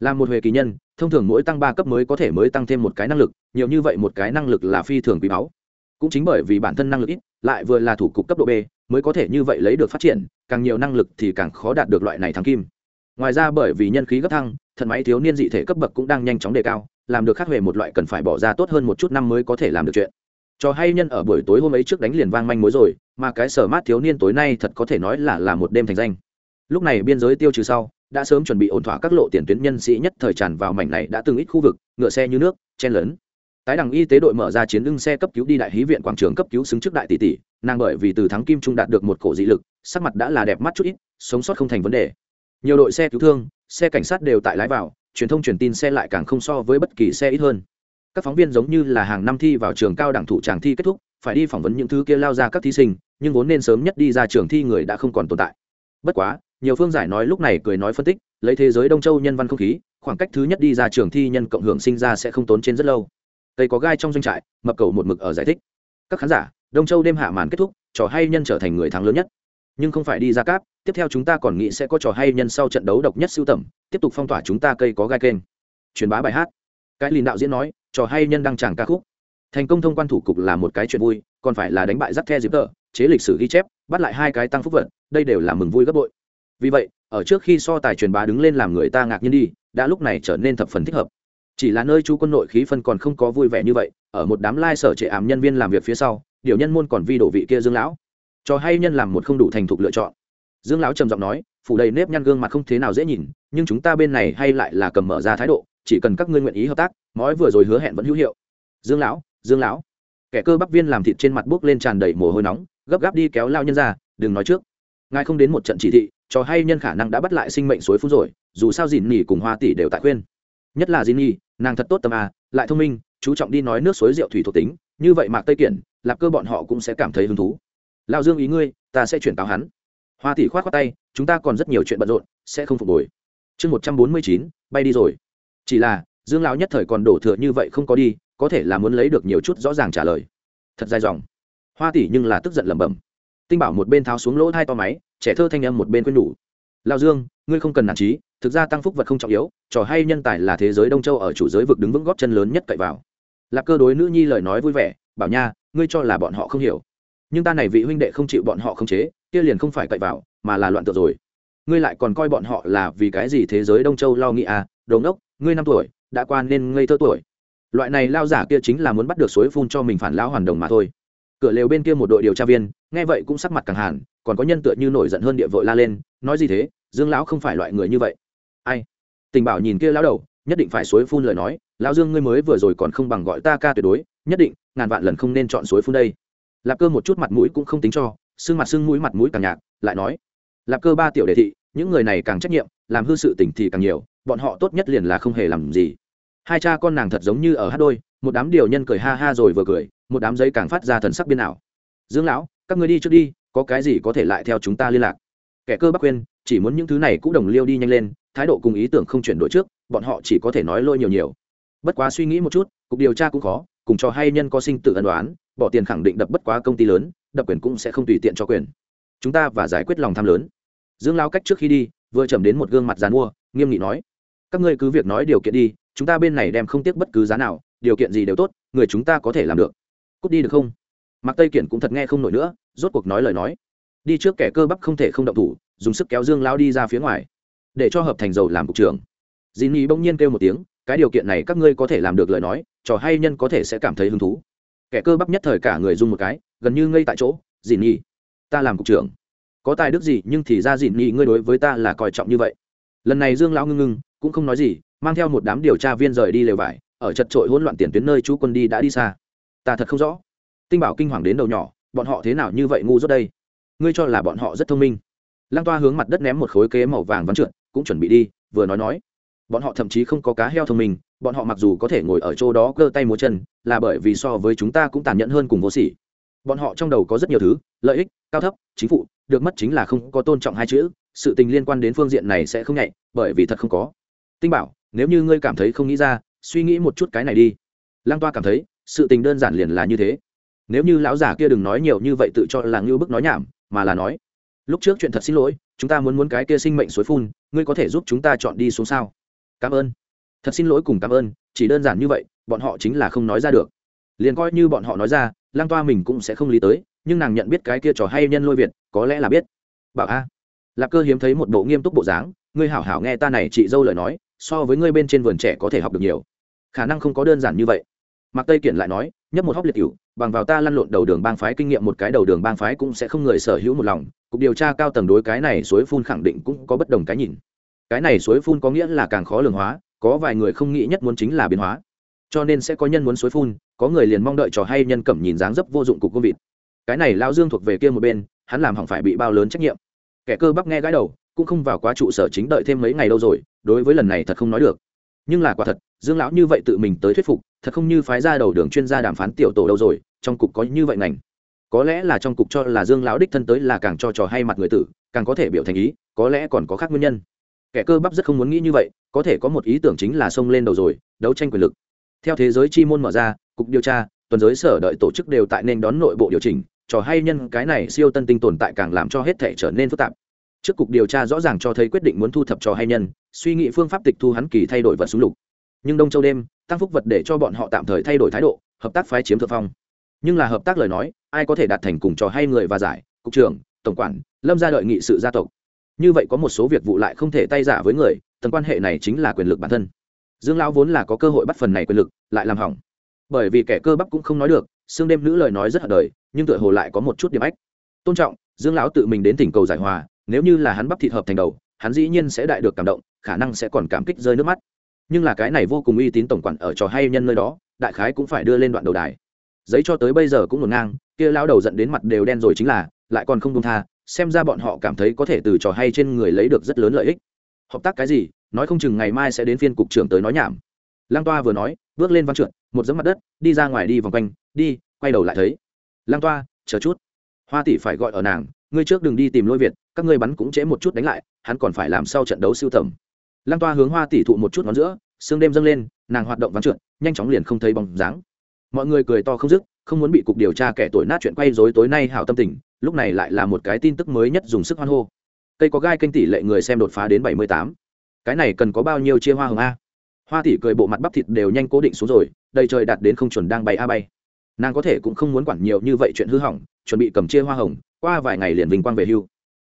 S1: Là một huệ kỳ nhân, thông thường mỗi tăng ba cấp mới có thể mới tăng thêm một cái năng lực, nhiều như vậy một cái năng lực là phi thường quý báu. Cũng chính bởi vì bản thân năng lực ít, lại vừa là thủ cục cấp độ b, mới có thể như vậy lấy được phát triển, càng nhiều năng lực thì càng khó đạt được loại này thắng kim. Ngoài ra bởi vì nhân khí gấp thăng, thận máy thiếu niên dị thể cấp bậc cũng đang nhanh chóng đề cao làm được khác huệ một loại cần phải bỏ ra tốt hơn một chút năm mới có thể làm được chuyện. Cho hay nhân ở buổi tối hôm ấy trước đánh liền vang manh mối rồi, mà cái sở mát thiếu niên tối nay thật có thể nói là là một đêm thành danh. Lúc này biên giới tiêu trừ sau, đã sớm chuẩn bị ổn thỏa các lộ tiền tuyến nhân sĩ nhất thời tràn vào mảnh này đã từng ít khu vực, ngựa xe như nước, chen lớn tái đằng y tế đội mở ra chiến lưng xe cấp cứu đi đại hí viện quảng trường cấp cứu xứng trước đại tỷ tỷ, nàng bởi vì từ thắng kim trung đạt được một cổ dị lực, sắc mặt đã là đẹp mắt chút ít, sống sót không thành vấn đề. Nhiều đội xe cứu thương, xe cảnh sát đều tại lái vào truyền thông truyền tin xe lại càng không so với bất kỳ xe ít hơn. Các phóng viên giống như là hàng năm thi vào trường cao đẳng thủ tràng thi kết thúc, phải đi phỏng vấn những thứ kia lao ra các thí sinh, nhưng vốn nên sớm nhất đi ra trường thi người đã không còn tồn tại. Bất quá, nhiều phương giải nói lúc này cười nói phân tích, lấy thế giới đông châu nhân văn không khí, khoảng cách thứ nhất đi ra trường thi nhân cộng hưởng sinh ra sẽ không tốn trên rất lâu. Cây có gai trong doanh trại, mập cầu một mực ở giải thích. Các khán giả, đông châu đêm hạ màn kết thúc, trò hay nhân trở thành người thắng lớn nhất. Nhưng không phải đi ra cáp, tiếp theo chúng ta còn nghĩ sẽ có trò hay nhân sau trận đấu độc nhất siêu tầm tiếp tục phong tỏa chúng ta cây có gai kênh. Truyền bá bài hát. Cái lìn đạo diễn nói, trò hay nhân đăng tràng ca khúc. Thành công thông quan thủ cục là một cái chuyện vui, còn phải là đánh bại giáp the dịp tờ, chế lịch sử ghi chép, bắt lại hai cái tăng phúc vận đây đều là mừng vui gấp bội. Vì vậy, ở trước khi so tài truyền bá đứng lên làm người ta ngạc nhiên đi, đã lúc này trở nên thập phần thích hợp. Chỉ là nơi chú quân nội khí phân còn không có vui vẻ như vậy, ở một đám lai sở trệ ảm nhân viên làm việc phía sau, điều nhân môn còn vi đổ vị kia dương lão. Cho hay nhân làm một không đủ thành thục lựa chọn. Dương lão trầm giọng nói phủ đầy nếp nhăn gương mặt không thế nào dễ nhìn, nhưng chúng ta bên này hay lại là cầm mở ra thái độ, chỉ cần các ngươi nguyện ý hợp tác mói vừa rồi hứa hẹn vẫn hữu hiệu. Dương lão dương lão. Kẻ cơ bắp viên làm thịt trên mặt bước lên tràn đầy mồ hôi nóng, gấp gáp đi kéo lao nhân ra, đừng nói trước. Ngài không đến một trận chỉ thị, cho hay nhân khả năng đã bắt lại sinh mệnh suối phun rồi, dù sao dìn nhỉ cùng hoa tỷ đều tại khuyên. Nhất là dìn nhỉ nàng thật tốt tâm à lại thông minh, chú trọng đi nói nước suối rượu thủy thuộc tính, như vậy mạc tây kiển, lạp cơ bọn họ cũng sẽ cảm thấy hứng thú. Lao dương ý ngươi, ta sẽ chuyển cáo hắn hoa tỷ khoát khoát tay, chúng ta còn rất nhiều chuyện bận rộn, sẽ không phục hồi. Chương một trăm bốn mươi chín, bay đi rồi. Chỉ là, dương lão nhất thời còn đổ thừa như vậy không có đi, có thể là muốn lấy được nhiều chút rõ ràng trả lời. Thật dài dòng. Hoa tỷ nhưng là tức giận lẩm bẩm. Tinh bảo một bên tháo xuống lỗ hai to máy, trẻ thơ thanh âm một bên quên nhủ. Lao dương, ngươi không cần nản trí thực ra tăng phúc vật không trọng yếu, trò hay nhân tài là thế giới đông châu ở chủ giới vực đứng vững góp chân lớn nhất cậy vào. Lạp cơ đối nữ nhi lời nói vui vẻ, bảo nha, ngươi cho là bọn họ không hiểu. Nhưng ta này vị huynh đệ không chịu bọn họ khống chế kia liền không phải cậy vào, mà là loạn tượng rồi. Ngươi lại còn coi bọn họ là vì cái gì thế giới đông châu lo nghĩ à? Đồn đốc ngươi năm tuổi, đã qua nên ngây thơ tuổi. Loại này lao giả kia chính là muốn bắt được suối phun cho mình phản lão hoàn đồng mà thôi. Cửa lều bên kia một đội điều tra viên, nghe vậy cũng sắc mặt càng hàn còn có nhân tựa như nổi giận hơn địa vội la lên, nói gì thế? Dương lão không phải loại người như vậy. Ai? Tình bảo nhìn kia lão đầu, nhất định phải suối phun lời nói, lão dương ngươi mới vừa rồi còn không bằng gọi ta ca tuyệt đối, nhất định, ngàn vạn lần không nên chọn suối phun đây. Lạp cơ một chút mặt mũi cũng không tính cho xương mặt xương mũi mặt mũi càng nhạt lại nói, lạp cơ ba tiểu đề thị, những người này càng trách nhiệm, làm hư sự tình thì càng nhiều, bọn họ tốt nhất liền là không hề làm gì. Hai cha con nàng thật giống như ở hát đôi, một đám điều nhân cười ha ha rồi vừa cười, một đám giấy càng phát ra thần sắc biên ảo. Dương lão, các người đi trước đi, có cái gì có thể lại theo chúng ta liên lạc? Kẻ cơ bắc quên chỉ muốn những thứ này cũng đồng liêu đi nhanh lên, thái độ cùng ý tưởng không chuyển đổi trước, bọn họ chỉ có thể nói lôi nhiều nhiều. Bất quá suy nghĩ một chút, cục điều tra cũng khó, cùng cho hay nhân có sinh tự ân đoán bỏ tiền khẳng định đập bất quá công ty lớn đập quyền cũng sẽ không tùy tiện cho quyền. Chúng ta và giải quyết lòng tham lớn. Dương lao cách trước khi đi, vừa chậm đến một gương mặt dàn mua nghiêm nghị nói, các ngươi cứ việc nói điều kiện đi, chúng ta bên này đem không tiếc bất cứ giá nào, điều kiện gì đều tốt, người chúng ta có thể làm được. Cút đi được không? Mặc tây kiển cũng thật nghe không nổi nữa, rốt cuộc nói lời nói. Đi trước kẻ cơ bắp không thể không động thủ, dùng sức kéo dương lao đi ra phía ngoài, để cho hợp thành dầu làm cục trưởng. Dì nhi bỗng nhiên kêu một tiếng, cái điều kiện này các ngươi có thể làm được lời nói, trò hay nhân có thể sẽ cảm thấy hứng thú. Kẻ cơ bắp nhất thời cả người dung một cái gần như ngây tại chỗ dì nhi, ta làm cục trưởng. Có tài đức gì nhưng thì ra dì nhi ngươi đối với ta là coi trọng như vậy. Lần này dương lão ngưng ngưng, cũng không nói gì, mang theo một đám điều tra viên rời đi lều vải, ở chật trội hỗn loạn tiền tuyến nơi chú quân đi đã đi xa. Ta thật không rõ. Tinh bảo kinh hoàng đến đầu nhỏ, bọn họ thế nào như vậy ngu dốt đây? Ngươi cho là bọn họ rất thông minh. Lăng toa hướng mặt đất ném một khối kế màu vàng vắn trượt, cũng chuẩn bị đi, vừa nói nói. Bọn họ thậm chí không có cá heo thông minh, bọn họ mặc dù có thể ngồi ở chỗ đó cơ tay múa chân, là bởi vì so với chúng ta cũng tàn nhẫn hơn cùng vô sỉ bọn họ trong đầu có rất nhiều thứ, lợi ích, cao thấp, chính phủ được mất chính là không có tôn trọng hai chữ, sự tình liên quan đến phương diện này sẽ không nhạy, bởi vì thật không có. Tinh bảo, nếu như ngươi cảm thấy không nghĩ ra, suy nghĩ một chút cái này đi. Lăng toa cảm thấy, sự tình đơn giản liền là như thế. Nếu như lão già kia đừng nói nhiều như vậy tự cho là ngưu bức nói nhảm, mà là nói, lúc trước chuyện thật xin lỗi, chúng ta muốn muốn cái kia sinh mệnh suối phun, ngươi có thể giúp chúng ta chọn đi xuống sao? Cảm ơn. Thật xin lỗi cùng cảm ơn, chỉ đơn giản như vậy, bọn họ chính là không nói ra được. Liền coi như bọn họ nói ra lang toa mình cũng sẽ không lý tới, nhưng nàng nhận biết cái kia trò hay nhân lôi việt, có lẽ là biết. Bảo a. Lạp cơ hiếm thấy một bộ nghiêm túc bộ dáng, ngươi hảo hảo nghe ta này chị dâu lời nói, so với ngươi bên trên vườn trẻ có thể học được nhiều. Khả năng không có đơn giản như vậy. Mạc tây kiển lại nói, nhấp một hóc liệt cựu bằng vào ta lăn lộn đầu đường bang phái kinh nghiệm một cái đầu đường bang phái cũng sẽ không người sở hữu một lòng, cục điều tra cao tầng đối cái này suối phun khẳng định cũng có bất đồng cái nhìn. Cái này suối phun có nghĩa là càng khó lường hóa, có vài người không nghĩ nhất muốn chính là biến hóa. Cho nên sẽ có nhân muốn suối phun có người liền mong đợi trò hay nhân cẩm nhìn dáng dấp vô dụng cục công vịt. Cái này lao dương thuộc về kia một bên, hắn làm hỏng phải bị bao lớn trách nhiệm. Kẻ cơ bắp nghe gái đầu, cũng không vào quá trụ sở chính đợi thêm mấy ngày đâu rồi, đối với lần này thật không nói được. Nhưng là quả thật, dương lão như vậy tự mình tới thuyết phục, thật không như phái ra đầu đường chuyên gia đàm phán tiểu tổ đâu rồi, trong cục có như vậy ngành. Có lẽ là trong cục cho là dương lão đích thân tới là càng cho trò hay mặt người tử, càng có thể biểu thành ý, có lẽ còn có khác nguyên nhân. Kẻ cơ bắp rất không muốn nghĩ như vậy, có thể có một ý tưởng chính là xông lên đầu rồi, đấu tranh quyền lực. Theo thế giới chi môn mở ra cục điều tra, tuần giới sở đợi tổ chức đều tại nên đón nội bộ điều chỉnh, trò hay nhân cái này siêu tân tinh tồn tại càng làm cho hết thể trở nên phức tạp. Trước cục điều tra rõ ràng cho thấy quyết định muốn thu thập trò hay nhân, suy nghĩ phương pháp tịch thu hắn kỳ thay đổi vật súng lục. Nhưng đông châu đêm, tăng phúc vật để cho bọn họ tạm thời thay đổi thái độ, hợp tác phái chiếm thượng phong. Nhưng là hợp tác lời nói, ai có thể đạt thành cùng trò hay người và giải, cục trưởng, tổng quản, lâm gia đợi nghị sự gia tộc. Như vậy có một số việc vụ lại không thể tay giả với người, tầng quan hệ này chính là quyền lực bản thân. Dương lão vốn là có cơ hội bắt phần này quyền lực, lại làm hỏng bởi vì kẻ cơ bắp cũng không nói được, xương đêm nữ lời nói rất hận đời, nhưng tựa hồ lại có một chút điểm ách. Tôn trọng, dương lão tự mình đến tỉnh cầu giải hòa, nếu như là hắn bắp thịt hợp thành đầu, hắn dĩ nhiên sẽ đại được cảm động, khả năng sẽ còn cảm kích rơi nước mắt. Nhưng là cái này vô cùng uy tín tổng quản ở trò hay nhân nơi đó, đại khái cũng phải đưa lên đoạn đầu đài. Giấy cho tới bây giờ cũng ngổn ngang, kia lao đầu dẫn đến mặt đều đen rồi chính là, lại còn không công tha, xem ra bọn họ cảm thấy có thể từ trò hay trên người lấy được rất lớn lợi ích. Hợp tác cái gì, nói không chừng ngày mai sẽ đến phiên cục trưởng tới nói nhảm. Lang toa vừa nói bước lên văn trượt, một dẫm mặt đất, đi ra ngoài đi vòng quanh, đi, quay đầu lại thấy. Lang toa, chờ chút. Hoa tỷ phải gọi ở nàng, ngươi trước đừng đi tìm lôi việt, các ngươi bắn cũng trễ một chút đánh lại, hắn còn phải làm sau trận đấu siêu tầm. Lang toa hướng hoa tỷ thụ một chút ngón giữa, sương đêm dâng lên, nàng hoạt động văn trượt, nhanh chóng liền không thấy bóng dáng. Mọi người cười to không dứt, không muốn bị cục điều tra kẻ tuổi nát chuyện quay dối tối nay hảo tâm tình, lúc này lại là một cái tin tức mới nhất dùng sức hoan hô. Cây có gai kênh tỷ lệ người xem đột phá đến bảy mươi tám. Cái này cần có bao nhiêu chia hoa hồng a? Hoa tỷ cười bộ mặt bắp thịt đều nhanh cố định xuống rồi đầy trời đạt đến không chuẩn đang bay a bay. Nàng có thể cũng không muốn quản nhiều như vậy chuyện hư hỏng chuẩn bị cầm chia hoa hồng qua vài ngày liền vinh quang về hưu.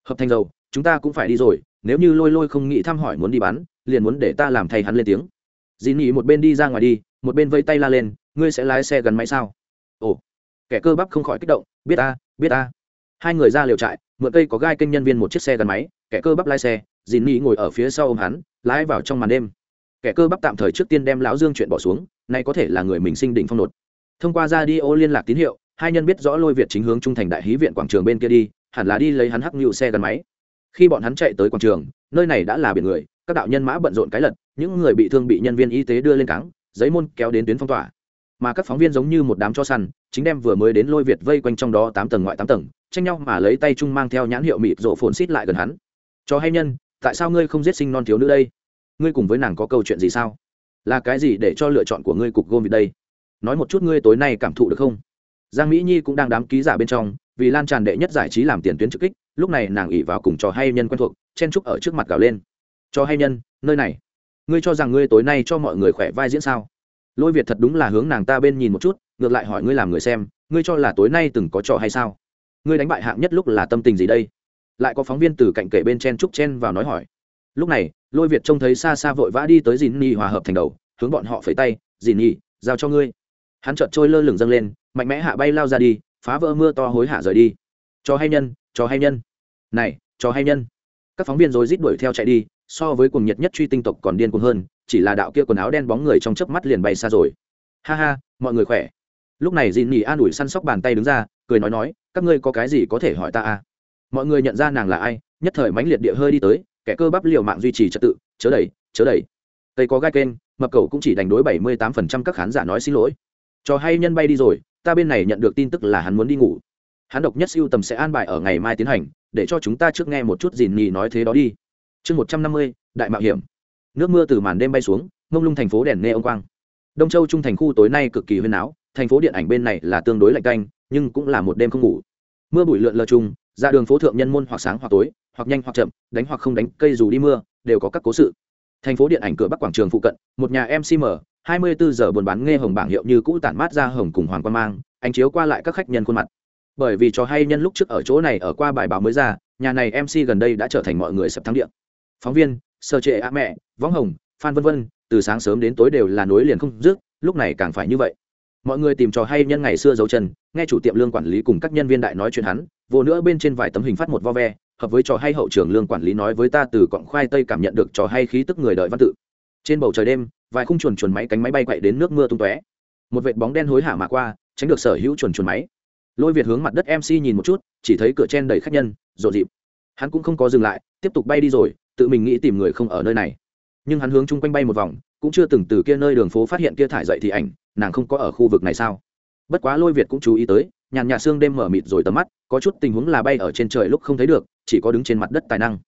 S1: Hợp thành dầu chúng ta cũng phải đi rồi nếu như lôi lôi không nghĩ thăm hỏi muốn đi bán, liền muốn để ta làm thay hắn lên tiếng. Dì nhị một bên đi ra ngoài đi một bên vây tay la lên ngươi sẽ lái xe gần máy sao? Ồ kẻ cơ bắp không khỏi kích động biết ta biết ta. Hai người ra liều trại mượn cây có gai kênh nhân viên một chiếc xe gắn máy kẻ cơ bắp lái xe dì nhị ngồi ở phía sau ô m hắn lái vào trong màn đêm kẻ cơ bắp tạm thời trước tiên đem lão dương chuyện bỏ xuống, nay có thể là người mình sinh định phong nột. Thông qua ra đi ô liên lạc tín hiệu, hai nhân biết rõ lôi việt chính hướng trung thành đại hí viện quảng trường bên kia đi, hẳn là đi lấy hắn hắc nhu xe gắn máy. Khi bọn hắn chạy tới quảng trường, nơi này đã là biển người, các đạo nhân mã bận rộn cái lật, những người bị thương bị nhân viên y tế đưa lên cáng, giấy môn kéo đến tuyến phong tỏa. Mà các phóng viên giống như một đám cho săn, chính đem vừa mới đến lôi việt vây quanh trong đó tám tầng ngoại tám tầng, tranh nhau mà lấy tay chung mang theo nhãn hiệu mịt rộ phồn xít lại gần hắn. Cho hay nhân, tại sao ngươi không giết sinh non thiếu nữ đây? Ngươi cùng với nàng có câu chuyện gì sao? Là cái gì để cho lựa chọn của ngươi cục gôm vì đây? Nói một chút ngươi tối nay cảm thụ được không? Giang mỹ nhi cũng đang đám ký giả bên trong, vì lan tràn đệ nhất giải trí làm tiền tuyến trực kích, lúc này nàng ỉ vào cùng trò hay nhân quen thuộc, chen trúc ở trước mặt gào lên. Cho hay nhân, nơi này. Ngươi cho rằng ngươi tối nay cho mọi người khỏe vai diễn sao? Lôi việt thật đúng là hướng nàng ta bên nhìn một chút, ngược lại hỏi ngươi làm người xem, ngươi cho là tối nay từng có trò hay sao? Ngươi đánh bại hạng nhất lúc là tâm tình gì đây? Lại có phóng viên từ cạnh kể bên chen trúc chen vào nói hỏi lúc này, lôi việt trông thấy xa xa vội vã đi tới dìn nhi hòa hợp thành đầu, hướng bọn họ phẩy tay dìn nhi giao cho ngươi. Hắn chợt trôi lơ lửng dâng lên, mạnh mẽ hạ bay lao ra đi, phá vỡ mưa to hối hạ rời đi. Cho hay nhân, cho hay nhân. Này, cho hay nhân. Các phóng viên rồi rít đuổi theo chạy đi, so với cuồng nhiệt nhất truy tinh tộc còn điên cuồng hơn, chỉ là đạo kia quần áo đen bóng người trong chớp mắt liền bay xa rồi. Ha ha, mọi người khỏe. Lúc này dìn nhì an ủi săn sóc bàn tay đứng ra, cười nói nói, các ngươi có cái gì có thể hỏi ta à? Mọi người nhận ra nàng là ai, nhất thời mãnh liệt địa hơi đi tới kẻ cơ bắp liều mạng duy trì trật tự, chớ đẩy chớ đẩy. Tây có gai kênh, mập cầu cũng chỉ đánh đối bảy mươi tám phần trăm các khán giả nói xin lỗi. Cho hay nhân bay đi rồi, ta bên này nhận được tin tức là hắn muốn đi ngủ. Hắn độc nhất siêu tầm sẽ an bài ở ngày mai tiến hành, để cho chúng ta trước nghe một chút dìn nhì nói thế đó đi. Chương một trăm năm mươi, đại mạo hiểm. Nước mưa từ màn đêm bay xuống ngông lung thành phố đèn nghe ông quang. Đông châu trung thành khu tối nay cực kỳ huyên áo thành phố điện ảnh bên này là tương đối lạnh canh nhưng cũng là một đêm không ngủ. Mưa bụi lượn lờ chung ra đường phố thượng nhân môn hoặc sáng hoặc tối, hoặc nhanh hoặc chậm, đánh hoặc không đánh, cây dù đi mưa, đều có các cố sự. Thành phố điện ảnh cửa bắc quảng trường phụ cận, một nhà mcm 24 giờ buôn bán nghe hồng bảng hiệu như cũ tản mát ra hồng cùng hoàng quan mang, ánh chiếu qua lại các khách nhân khuôn mặt. Bởi vì trò hay nhân lúc trước ở chỗ này ở qua bài báo mới ra, nhà này mc gần đây đã trở thành mọi người sập thắng điện phóng viên, sơ trệ a mẹ, võng hồng, phan vân vân, từ sáng sớm đến tối đều là nối liền không dứt, lúc này càng phải như vậy. Mọi người tìm trò hay nhân ngày xưa dấu chân, nghe chủ tiệm lương quản lý cùng các nhân viên đại nói chuyện hắn vô nữa bên trên vài tấm hình phát một vo ve, hợp với trò hay hậu trưởng lương quản lý nói với ta từ cọng khoai tây cảm nhận được trò hay khí tức người đợi văn tự. Trên bầu trời đêm, vài khung chuồn chuồn máy cánh máy bay quậy đến nước mưa tung tóe. Một vệt bóng đen hối hả mà qua, tránh được sở hữu chuồn chuồn máy. Lôi việt hướng mặt đất mc nhìn một chút, chỉ thấy cửa chen đầy khách nhân, rộn rịp. Hắn cũng không có dừng lại, tiếp tục bay đi rồi, tự mình nghĩ tìm người không ở nơi này. Nhưng hắn hướng chung quanh bay một vòng, cũng chưa từng từ kia nơi đường phố phát hiện kia thải dậy thì ảnh, nàng không có ở khu vực này sao? Bất quá lôi việt cũng chú ý tới nhàn nhạt xương đêm mở mịt rồi tầm mắt, có chút tình huống là bay ở trên trời lúc không thấy được, chỉ có đứng trên mặt đất tài năng.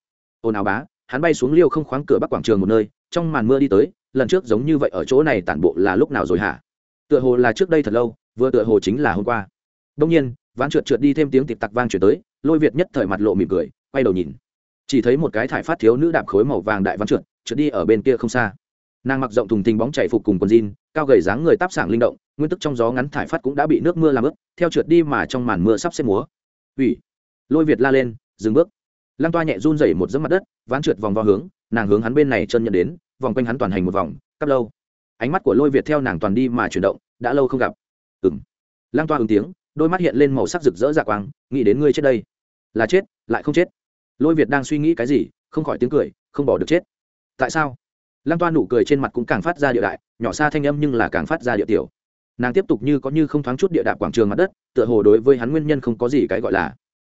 S1: Ồn ào bá, hắn bay xuống liêu không khoáng cửa bắc quảng trường một nơi, trong màn mưa đi tới, lần trước giống như vậy ở chỗ này tản bộ là lúc nào rồi hả? Tựa hồ là trước đây thật lâu, vừa tựa hồ chính là hôm qua. Đông nhiên, ván trượt trượt đi thêm tiếng tịp tặc vang chuyển tới, lôi việt nhất thời mặt lộ mỉm cười, quay đầu nhìn. Chỉ thấy một cái thải phát thiếu nữ đạp khối màu vàng đại ván trượt trượt đi ở bên kia không xa. Nàng mặc rộng thùng thình bóng chảy phục cùng quần jean, cao gầy dáng người táp sảng linh động nguyên tức trong gió ngắn thải phát cũng đã bị nước mưa làm ướt, theo trượt đi mà trong màn mưa sắp xếp múa. Ủy, lôi việt la lên, dừng bước. Lăng toa nhẹ run rẩy một giấc mặt đất, ván trượt vòng vào hướng, nàng hướng hắn bên này chân nhận đến, vòng quanh hắn toàn hành một vòng, cắp lâu. Ánh mắt của lôi việt theo nàng toàn đi mà chuyển động, đã lâu không gặp. Ừng lăng toa ứng tiếng, đôi mắt hiện lên màu sắc rực rỡ dạ quang, nghĩ đến ngươi chết đây. Là chết, lại không chết. Lôi việt đang suy nghĩ cái gì, không khỏi tiếng cười, không bỏ được chết. Tại sao? Lăng toa nụ cười trên mặt cũng càng phát ra địa đại, nhỏ xa thanh âm nhưng là càng phát ra địa tiểu nàng tiếp tục như có như không thoáng chút địa đạp quảng trường mặt đất, tựa hồ đối với hắn nguyên nhân không có gì cái gọi là.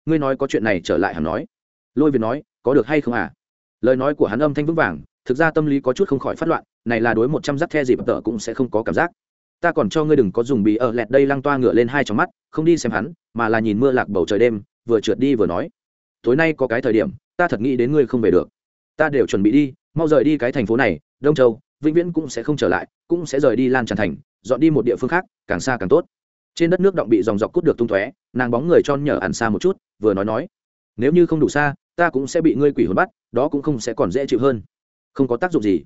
S1: Ngươi nói có chuyện này trở lại hắn nói. Lôi việt nói, có được hay không à? Lời nói của hắn âm thanh vững vàng, thực ra tâm lý có chút không khỏi phát loạn, này là đối một trăm giáp the dịp tợ cũng sẽ không có cảm giác. Ta còn cho ngươi đừng có dùng bị ở lẹt đây lăng toa ngựa lên hai trong mắt, không đi xem hắn, mà là nhìn mưa lạc bầu trời đêm, vừa trượt đi vừa nói. Tối nay có cái thời điểm, ta thật nghĩ đến ngươi không về được. Ta đều chuẩn bị đi, mau rời đi cái thành phố này, đông châu, vĩnh viễn cũng sẽ không trở lại, cũng sẽ rời đi lan tràn thành dọn đi một địa phương khác, càng xa càng tốt. Trên đất nước động bị dòng dọc cút được tung tóe, nàng bóng người tròn nhở ẩn xa một chút, vừa nói nói, nếu như không đủ xa, ta cũng sẽ bị ngươi quỷ hồn bắt, đó cũng không sẽ còn dễ chịu hơn. Không có tác dụng gì.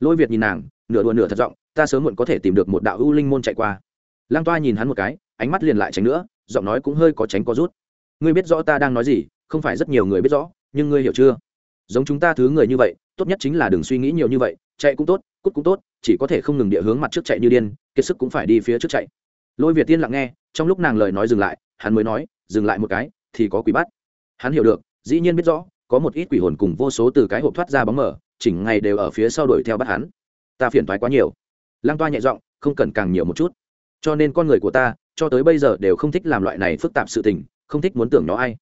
S1: Lôi việt nhìn nàng, nửa đùa nửa thật giọng, ta sớm muộn có thể tìm được một đạo ưu linh môn chạy qua. Lang toa nhìn hắn một cái, ánh mắt liền lại tránh nữa, giọng nói cũng hơi có tránh có rút. Ngươi biết rõ ta đang nói gì, không phải rất nhiều người biết rõ, nhưng ngươi hiểu chưa? Giống chúng ta thứ người như vậy, tốt nhất chính là đừng suy nghĩ nhiều như vậy chạy cũng tốt, cút cũng tốt, chỉ có thể không ngừng địa hướng mặt trước chạy như điên, kiệt sức cũng phải đi phía trước chạy. Lôi việt tiên lặng nghe, trong lúc nàng lời nói dừng lại, hắn mới nói, dừng lại một cái, thì có quỷ bắt. Hắn hiểu được, dĩ nhiên biết rõ, có một ít quỷ hồn cùng vô số từ cái hộp thoát ra bóng mở chỉnh ngày đều ở phía sau đuổi theo bắt hắn. Ta phiền thoái quá nhiều. Lang toa nhẹ giọng, không cần càng nhiều một chút. Cho nên con người của ta, cho tới bây giờ đều không thích làm loại này phức tạp sự tình, không thích muốn tưởng nó ai.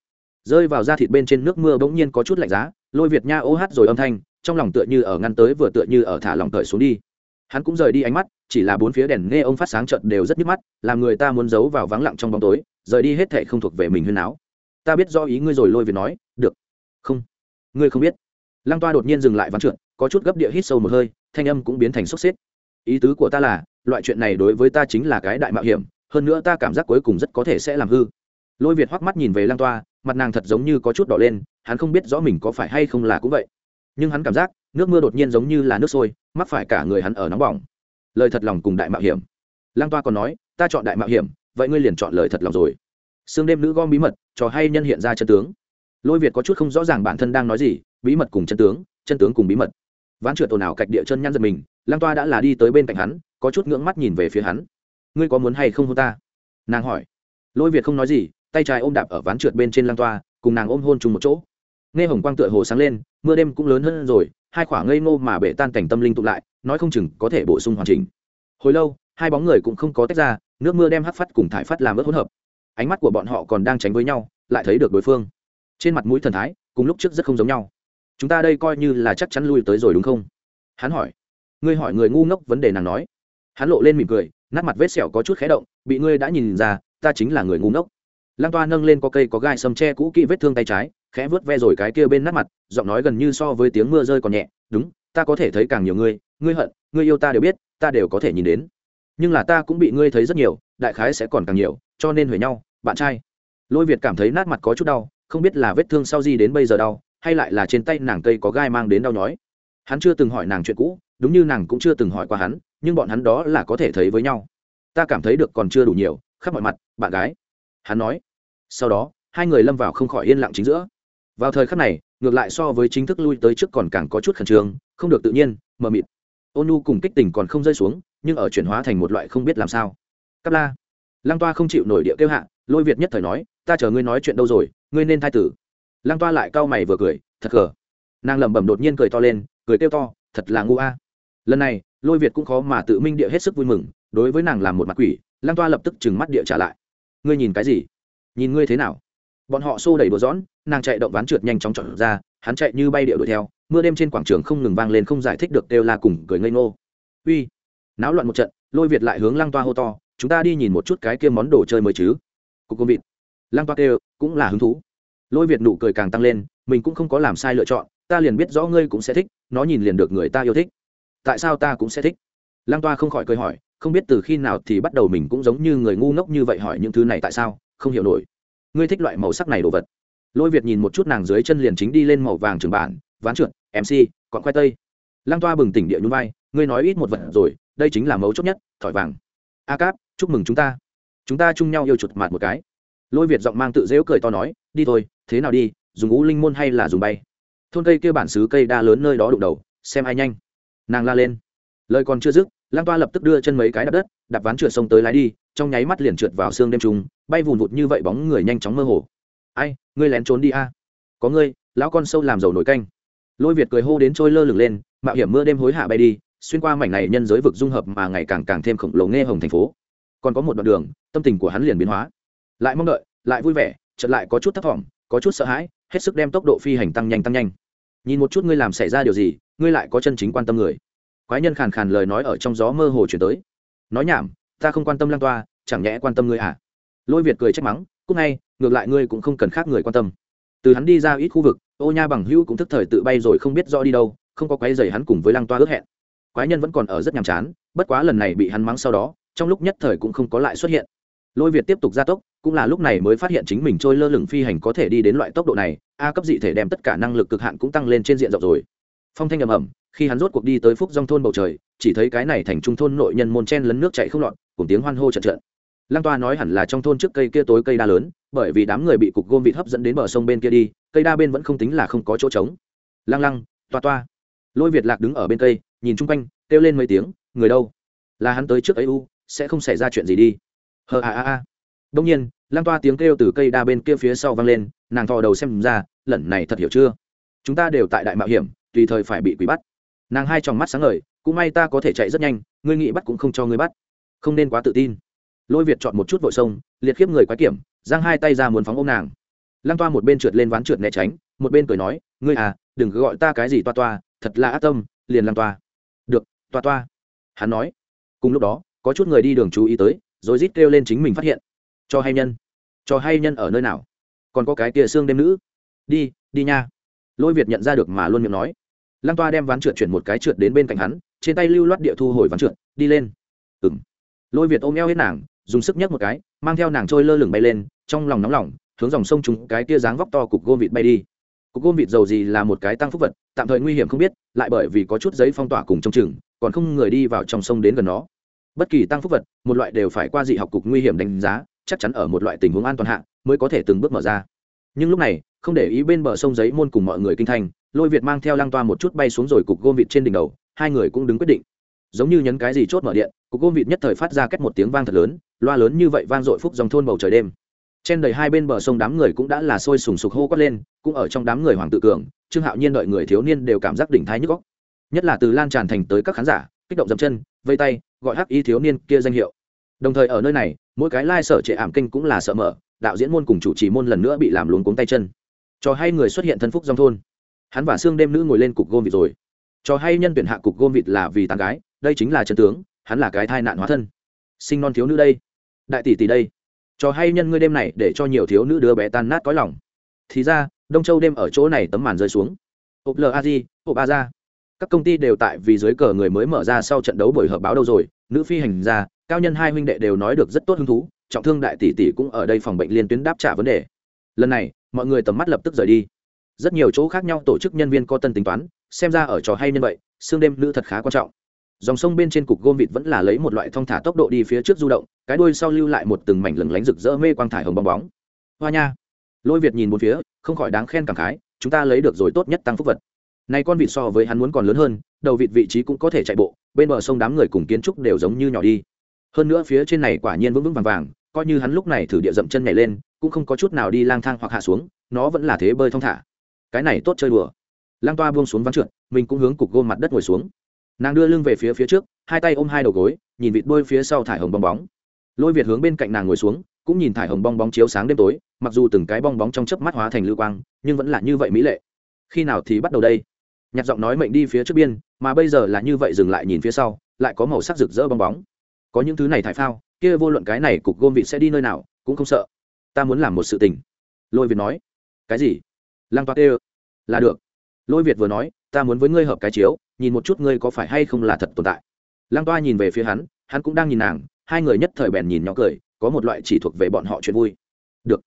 S1: Rơi vào da thịt bên trên nước mưa bỗng nhiên có chút lạnh giá, lôi việt nha ô hát rồi âm thanh trong lòng tựa như ở ngăn tới vừa tựa như ở thả lòng cởi xuống đi. Hắn cũng rời đi ánh mắt, chỉ là bốn phía đèn nghe ông phát sáng trận đều rất nhức mắt, làm người ta muốn giấu vào vắng lặng trong bóng tối, rời đi hết thệ không thuộc về mình huyên áo ta biết do ý ngươi rồi lôi việt nói, được. Không. Ngươi không biết. Lăng toa đột nhiên dừng lại ván trượt, có chút gấp địa hít sâu một hơi, thanh âm cũng biến thành sốc xếp. Ý tứ của ta là, loại chuyện này đối với ta chính là cái đại mạo hiểm, hơn nữa ta cảm giác cuối cùng rất có thể sẽ làm hư. Lôi việt hoắc mắt nhìn về lăng toa, mặt nàng thật giống như có chút đỏ lên, hắn không biết rõ mình có phải hay không là cũng vậy nhưng hắn cảm giác nước mưa đột nhiên giống như là nước sôi, mắc phải cả người hắn ở nóng bỏng. Lời thật lòng cùng đại mạo hiểm. Lang toa còn nói, ta chọn đại mạo hiểm, vậy ngươi liền chọn lời thật lòng rồi. Sương đêm nữ gom bí mật, trò hay nhân hiện ra chân tướng. Lôi việt có chút không rõ ràng bản thân đang nói gì, bí mật cùng chân tướng chân tướng cùng bí mật. Ván trượt ồn ào cạch địa chân nhăn giật mình Lang toa đã là đi tới bên cạnh hắn, có chút ngưỡng mắt nhìn về phía hắn. Ngươi có muốn hay không hôn ta? Nàng hỏi. Lôi việt không nói gì, tay trái ôm đạp ở ván trượt bên trên Lang toa, cùng nàng ôm hôn chung một chỗ nghe hồng quang tựa hồ sáng lên, mưa đêm cũng lớn hơn rồi, hai khoảng ngây ngô mà bể tan cảnh tâm linh tụ lại, nói không chừng có thể bổ sung hoàn chỉnh. Hồi lâu, hai bóng người cũng không có tách ra, nước mưa đem hắt phát cùng thải phát làm ớt hỗn hợp. Ánh mắt của bọn họ còn đang tránh với nhau, lại thấy được đối phương. Trên mặt mũi thần thái, cùng lúc trước rất không giống nhau. Chúng ta đây coi như là chắc chắn lui tới rồi đúng không? Hắn hỏi. Ngươi hỏi người ngu ngốc vấn đề nàng nói. Hắn lộ lên mỉm cười, nát mặt vết sẹo có chút khé động, bị ngươi đã nhìn ra, ta chính là người ngu ngốc. Lang toa nâng lên có cây có gai sầm che cũ kỹ vết thương tay trái khẽ vớt ve rồi cái kia bên nát mặt, giọng nói gần như so với tiếng mưa rơi còn nhẹ, đúng, ta có thể thấy càng nhiều ngươi ngươi hận, ngươi yêu ta đều biết, ta đều có thể nhìn đến. Nhưng là ta cũng bị ngươi thấy rất nhiều, đại khái sẽ còn càng nhiều, cho nên huề nhau, bạn trai. Lôi việt cảm thấy nát mặt có chút đau, không biết là vết thương sau gì đến bây giờ đau, hay lại là trên tay nàng cây có gai mang đến đau nhói. Hắn chưa từng hỏi nàng chuyện cũ, đúng như nàng cũng chưa từng hỏi qua hắn, nhưng bọn hắn đó là có thể thấy với nhau. Ta cảm thấy được còn chưa đủ nhiều, khắp mọi mặt, bạn gái. Hắn nói. Sau đó, hai người lâm vào không khỏi yên lặng chính giữa vào thời khắc này, ngược lại so với chính thức lui tới trước còn càng có chút khẩn trương, không được tự nhiên, mờ mịt. Ôn nu cùng kích tình còn không rơi xuống, nhưng ở chuyển hóa thành một loại không biết làm sao. Cắp la. Lăng toa không chịu nổi địa kêu hạ, lôi việt nhất thời nói, ta chờ ngươi nói chuyện đâu rồi, ngươi nên thai tử. Lăng toa lại cau mày vừa cười, thật gờ. Nàng lẩm bẩm đột nhiên cười to lên, cười kêu to, thật là ngu a. Lần này, lôi việt cũng khó mà tự minh địa hết sức vui mừng, đối với nàng làm một mặt quỷ, lăng toa lập tức trừng mắt địa trả lại, ngươi nhìn cái gì? Nhìn ngươi thế nào? Bọn họ xô đẩy đùa dõn nàng chạy động ván trượt nhanh chóng trọn ra, hắn chạy như bay điệu đuổi theo, mưa đêm trên quảng trường không ngừng vang lên không giải thích được đều là cùng cười ngây ngô. Uy, náo loạn một trận, lôi việt lại hướng lăng toa hô to, chúng ta đi nhìn một chút cái kia món đồ chơi mới chứ? Cục công vịt. Lăng toa kêu, cũng là hứng thú. Lôi việt nụ cười càng tăng lên, mình cũng không có làm sai lựa chọn, ta liền biết rõ ngươi cũng sẽ thích, nó nhìn liền được người ta yêu thích. Tại sao ta cũng sẽ thích? Lăng toa không khỏi cười hỏi, không biết từ khi nào thì bắt đầu mình cũng giống như người ngu ngốc như vậy hỏi những thứ này tại sao, không hiểu nổi ngươi thích loại màu sắc này đồ vật. Lôi việt nhìn một chút nàng dưới chân liền chính đi lên màu vàng trường bản, ván trượt mc còn khoai tây. Lang toa bừng tỉnh địa nhún vai, ngươi nói ít một vật rồi, đây chính là mấu chốt nhất, thỏi vàng. A cáp, chúc mừng chúng ta. Chúng ta chung nhau yêu chuột mặt một cái. Lôi việt giọng mang tự dễu cười to nói, đi thôi, thế nào đi, dùng ngũ linh môn hay là dùng bay? Thôn cây kia bản xứ cây đa lớn nơi đó đụng đầu, xem ai nhanh. Nàng la lên. Lời còn chưa dứt lang toa lập tức đưa chân mấy cái đập đất, đạp ván trượt sông tới lái đi, trong nháy mắt liền trượt vào xương đêm trùng, bay vùn vụt như vậy bóng người nhanh chóng mơ hồ. Ai, ngươi lén trốn đi a? Có ngươi, lão con sâu làm dầu nổi canh. Lôi việt cười hô đến trôi lơ lửng lên, mạo hiểm mưa đêm hối hạ bay đi, xuyên qua mảnh này nhân giới vực dung hợp mà ngày càng càng thêm khổng lồ nghe hồng thành phố. Còn có một đoạn đường, tâm tình của hắn liền biến hóa. Lại mong đợi, lại vui vẻ, chợt lại có chút thất vọng có chút sợ hãi, hết sức đem tốc độ phi hành tăng nhanh tăng nhanh. Nhìn một chút ngươi làm xảy ra điều gì, ngươi lại có chân chính quan tâm người quái nhân khàn khàn lời nói ở trong gió mơ hồ chuyển tới. Nói nhảm, ta không quan tâm lang toa, chẳng nhẽ quan tâm ngươi à? Lôi việt cười trách mắng cúc ngay, ngược lại ngươi cũng không cần khác người quan tâm. Từ hắn đi ra ít khu vực, ô nha bằng hữu cũng thức thời tự bay rồi không biết rõ đi đâu, không có quái dày hắn cùng với lăng toa ước hẹn. Quái nhân vẫn còn ở rất nhàm chán, bất quá lần này bị hắn mắng sau đó, trong lúc nhất thời cũng không có lại xuất hiện. Lôi việt tiếp tục gia tốc, cũng là lúc này mới phát hiện chính mình trôi lơ lửng phi hành có thể đi đến loại tốc độ này, a cấp dị thể đem tất cả năng lực cực hạn cũng tăng lên trên diện rộng rồi. Phong thanh ầm ầm khi hắn rốt cuộc đi tới phúc dòng thôn bầu trời, chỉ thấy cái này thành trung thôn nội nhân môn chen lấn nước chạy không lọt, cùng tiếng hoan hô trận trận. Lăng toa nói hẳn là trong thôn trước cây kia tối cây đa lớn, bởi vì đám người bị cục gôm vịt hấp dẫn đến bờ sông bên kia đi, cây đa bên vẫn không tính là không có chỗ trống. Lăng lăng, toa toa. Lôi việt lạc đứng ở bên cây, nhìn chung quanh, kêu lên mấy tiếng, người đâu? Là hắn tới trước ấy u, sẽ không xảy ra chuyện gì đi. Hờ a a a. Đông nhiên, lăng toa tiếng kêu từ cây đa bên kia phía sau vang lên, nàng thò đầu xem ra, lần này thật hiểu chưa? Chúng ta đều tại đại mạo hiểm, tùy thời phải bị quỷ bắt nàng hai tròng mắt sáng ngời, cũng may ta có thể chạy rất nhanh, ngươi nghĩ bắt cũng không cho ngươi bắt. Không nên quá tự tin. Lôi việt chọn một chút vội sông, liệt khiếp người quái kiểm, giang hai tay ra muốn phóng ôm nàng. Lăng toa một bên trượt lên ván trượt né tránh, một bên cười nói, ngươi à đừng cứ gọi ta cái gì toa toa, thật là ác tâm, liền lăng toa. Được, toa toa. Hắn nói. Cùng lúc đó, có chút người đi đường chú ý tới, rồi rít kêu lên chính mình phát hiện. Cho hay nhân? Cho hay nhân ở nơi nào? Còn có cái tia xương đêm nữ? Đi đi nha. Lôi việt nhận ra được mà luôn miệng nói lăng toa đem ván trượt chuyển một cái trượt đến bên cạnh hắn, trên tay lưu loát địa thu hồi ván trượt, đi lên. Ừng lôi việt ôm eo hết nàng, dùng sức nhấc một cái, mang theo nàng trôi lơ lửng bay lên, trong lòng nóng lòng, hướng dòng sông chúng cái tia dáng vóc to cục gôm vịt bay đi. Cục gôm vịt dầu gì là một cái tăng phúc vật, tạm thời nguy hiểm không biết, lại bởi vì có chút giấy phong tỏa cùng trong chừng, còn không người đi vào trong sông đến gần nó. Bất kỳ tăng phúc vật, một loại đều phải qua dị học cục nguy hiểm đánh giá, chắc chắn ở một loại tình huống an toàn hạ, mới có thể từng bước mở ra. Nhưng lúc này không để ý bên bờ sông giấy môn cùng mọi người kinh thành, lôi việt mang theo lăng toa một chút bay xuống rồi cục gôm vịt trên đỉnh đầu, hai người cũng đứng quyết định. Giống như nhấn cái gì chốt mở điện, cục gôm vịt nhất thời phát ra cách một tiếng vang thật lớn, loa lớn như vậy vang dội phúc dòng thôn bầu trời đêm. Trên đầy hai bên bờ sông đám người cũng đã là sôi sùng sục hô quát lên, cũng ở trong đám người hoàng tự cường, trương hạo nhiên đợi người thiếu niên đều cảm giác đỉnh thái nhức góc nhất là từ lan tràn thành tới các khán giả, kích động dậm chân, vây tay, gọi hắc y thiếu niên kia danh hiệu. Đồng thời ở nơi này, mỗi cái lai、like、sở trệ ảm kinh cũng là sợ mở, đạo diễn môn cùng chủ trì môn lần nữa bị làm luống cuống tay chân cho hay người xuất hiện thân phúc dòng thôn. Hắn và xương đêm nữ ngồi lên cục gôm vịt rồi. Cho hay nhân tuyển hạ cục gôm vịt là vì tàn gái, đây chính là chân tướng, hắn là cái thai nạn hóa thân. Sinh non thiếu nữ đây. Đại tỷ tỷ đây. Cho hay nhân ngươi đêm này để cho nhiều thiếu nữ đứa bé tan nát cõi lòng. Thì ra, đông châu đêm ở chỗ này tấm màn rơi xuống. Ộp lờ a di ộp a ra các công ty đều tại vì dưới cờ người mới mở ra sau trận đấu buổi họp báo đâu rồi. Nữ phi hành ra cao nhân hai huynh đệ đều nói được rất tốt hứng thú. Trọng thương đại tỷ tỷ cũng ở đây phòng bệnh liên tuyến đáp trả vấn đề. Lần này mọi người tầm mắt lập tức rời đi. Rất nhiều chỗ khác nhau tổ chức nhân viên có tân tính toán, xem ra ở trò hay như vậy, xương đêm nữ thật khá quan trọng. Dòng sông bên trên cục gôm vịt vẫn là lấy một loại thong thả tốc độ đi phía trước du động, cái đuôi sau lưu lại một từng mảnh lừng lánh rực rỡ mê quang thải hồng bong bóng. Hoa nha. Lôi việt nhìn một phía, không khỏi đáng khen cảm khái, chúng ta lấy được rồi tốt nhất tăng phúc vật. Này con vịt so với hắn muốn còn lớn hơn, đầu vịt vị trí cũng có thể chạy bộ, bên bờ sông đám người cùng kiến trúc đều giống như nhỏ đi. Hơn nữa phía trên này quả nhiên vững vững vàng vàng, coi như hắn lúc này thử địa dậm chân nhảy lên cũng không có chút nào đi lang thang hoặc hạ xuống, nó vẫn là thế bơi thong thả. Cái này tốt chơi đùa. Lang toa buông xuống vắng trượt, mình cũng hướng cục gôm mặt đất ngồi xuống. Nàng đưa lưng về phía phía trước, hai tay ôm hai đầu gối, nhìn vịt bơi phía sau thải hồng bong bóng. Lôi việt hướng bên cạnh nàng ngồi xuống, cũng nhìn thải hồng bong bóng chiếu sáng đêm tối, mặc dù từng cái bong bóng trong chớp mắt hóa thành lưu quang, nhưng vẫn là như vậy mỹ lệ. Khi nào thì bắt đầu đây? Nhạc giọng nói mệnh đi phía trước biên, mà bây giờ là như vậy dừng lại nhìn phía sau, lại có màu sắc rực rỡ bong bóng. Có những thứ này thải phao, kia vô luận cái này cục gôm vịt sẽ đi nơi nào, cũng không sợ ta muốn làm một sự tình. Lôi việt nói. Cái gì? Lăng toa tê là được. Lôi việt vừa nói, ta muốn với ngươi hợp cái chiếu, nhìn một chút ngươi có phải hay không là thật tồn tại. Lăng toa nhìn về phía hắn hắn cũng đang nhìn nàng, hai người nhất thời bèn nhìn nhỏ cười, có một loại chỉ thuộc về bọn họ chuyện vui. Được.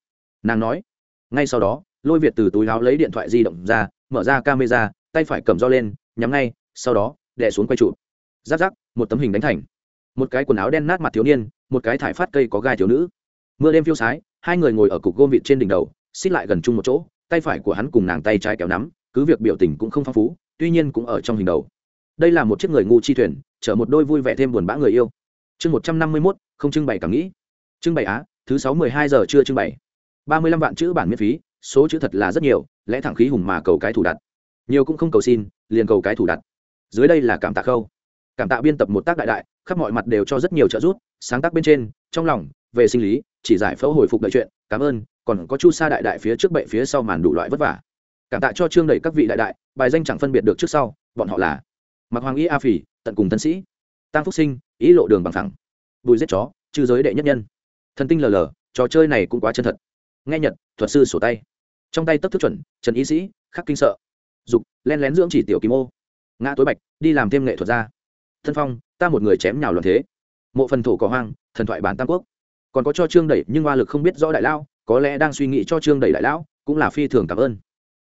S1: Nàng nói. Ngay sau đó, lôi việt từ túi áo lấy điện thoại di động ra, mở ra camera, tay phải cầm do lên, nhắm ngay, sau đó, đè xuống quay trụ giáp giáp, một tấm hình đánh thành. Một cái quần áo đen nát mặt thiếu niên, một cái thải phát cây có gai thiếu nữ. Mưa đêm phiêu sái hai người ngồi ở cục gôm vịt trên đỉnh đầu xích lại gần chung một chỗ, tay phải của hắn cùng nàng tay trái kéo nắm, cứ việc biểu tình cũng không phong phú, tuy nhiên cũng ở trong hình đầu. Đây là một chiếc người ngu chi thuyền, chở một đôi vui vẻ thêm buồn bã người yêu. Chương một trăm năm mươi mốt, không trưng bày cảm nghĩ. Trưng bày á, thứ sáu mười hai giờ chưa trưng bày. Ba mươi lăm vạn chữ bản miễn phí, số chữ thật là rất nhiều, lẽ thẳng khí hùng mà cầu cái thủ đặt. Nhiều cũng không cầu xin, liền cầu cái thủ đặt. Dưới đây là cảm tạ khâu. Cảm tạ biên tập một tác đại đại, khắp mọi mặt đều cho rất nhiều trợ giúp, sáng tác bên trên, trong lòng, về sinh lý chỉ giải phẫu hồi phục đợi chuyện, cảm ơn, còn có chu sa đại đại phía trước bệ phía sau màn đủ loại vất vả. Cảm tạ cho trương đầy các vị đại đại, bài danh chẳng phân biệt được trước sau, bọn họ là mặc hoàng y a phỉ, tận cùng tân sĩ tăng phúc sinh, ý lộ đường bằng thẳng. Bùi giết chó trừ giới đệ nhất nhân. Thần tinh lờ lờ, trò chơi này cũng quá chân thật. Nghe nhật, thuật sư sổ tay. Trong tay tấp thức chuẩn, trần y sĩ, khắc kinh sợ. Dục, len lén dưỡng chỉ tiểu kim ô ngã tối bạch, đi làm thêm nghệ thuật ra thân phong, ta một người chém nhào loạn thế. Mộ phần thổ cỏ hoang, thần thoại bán tam quốc còn có cho trương đẩy, nhưng hoa lực không biết rõ đại lao có lẽ đang suy nghĩ cho trương đẩy đại lão, cũng là phi thường cảm ơn.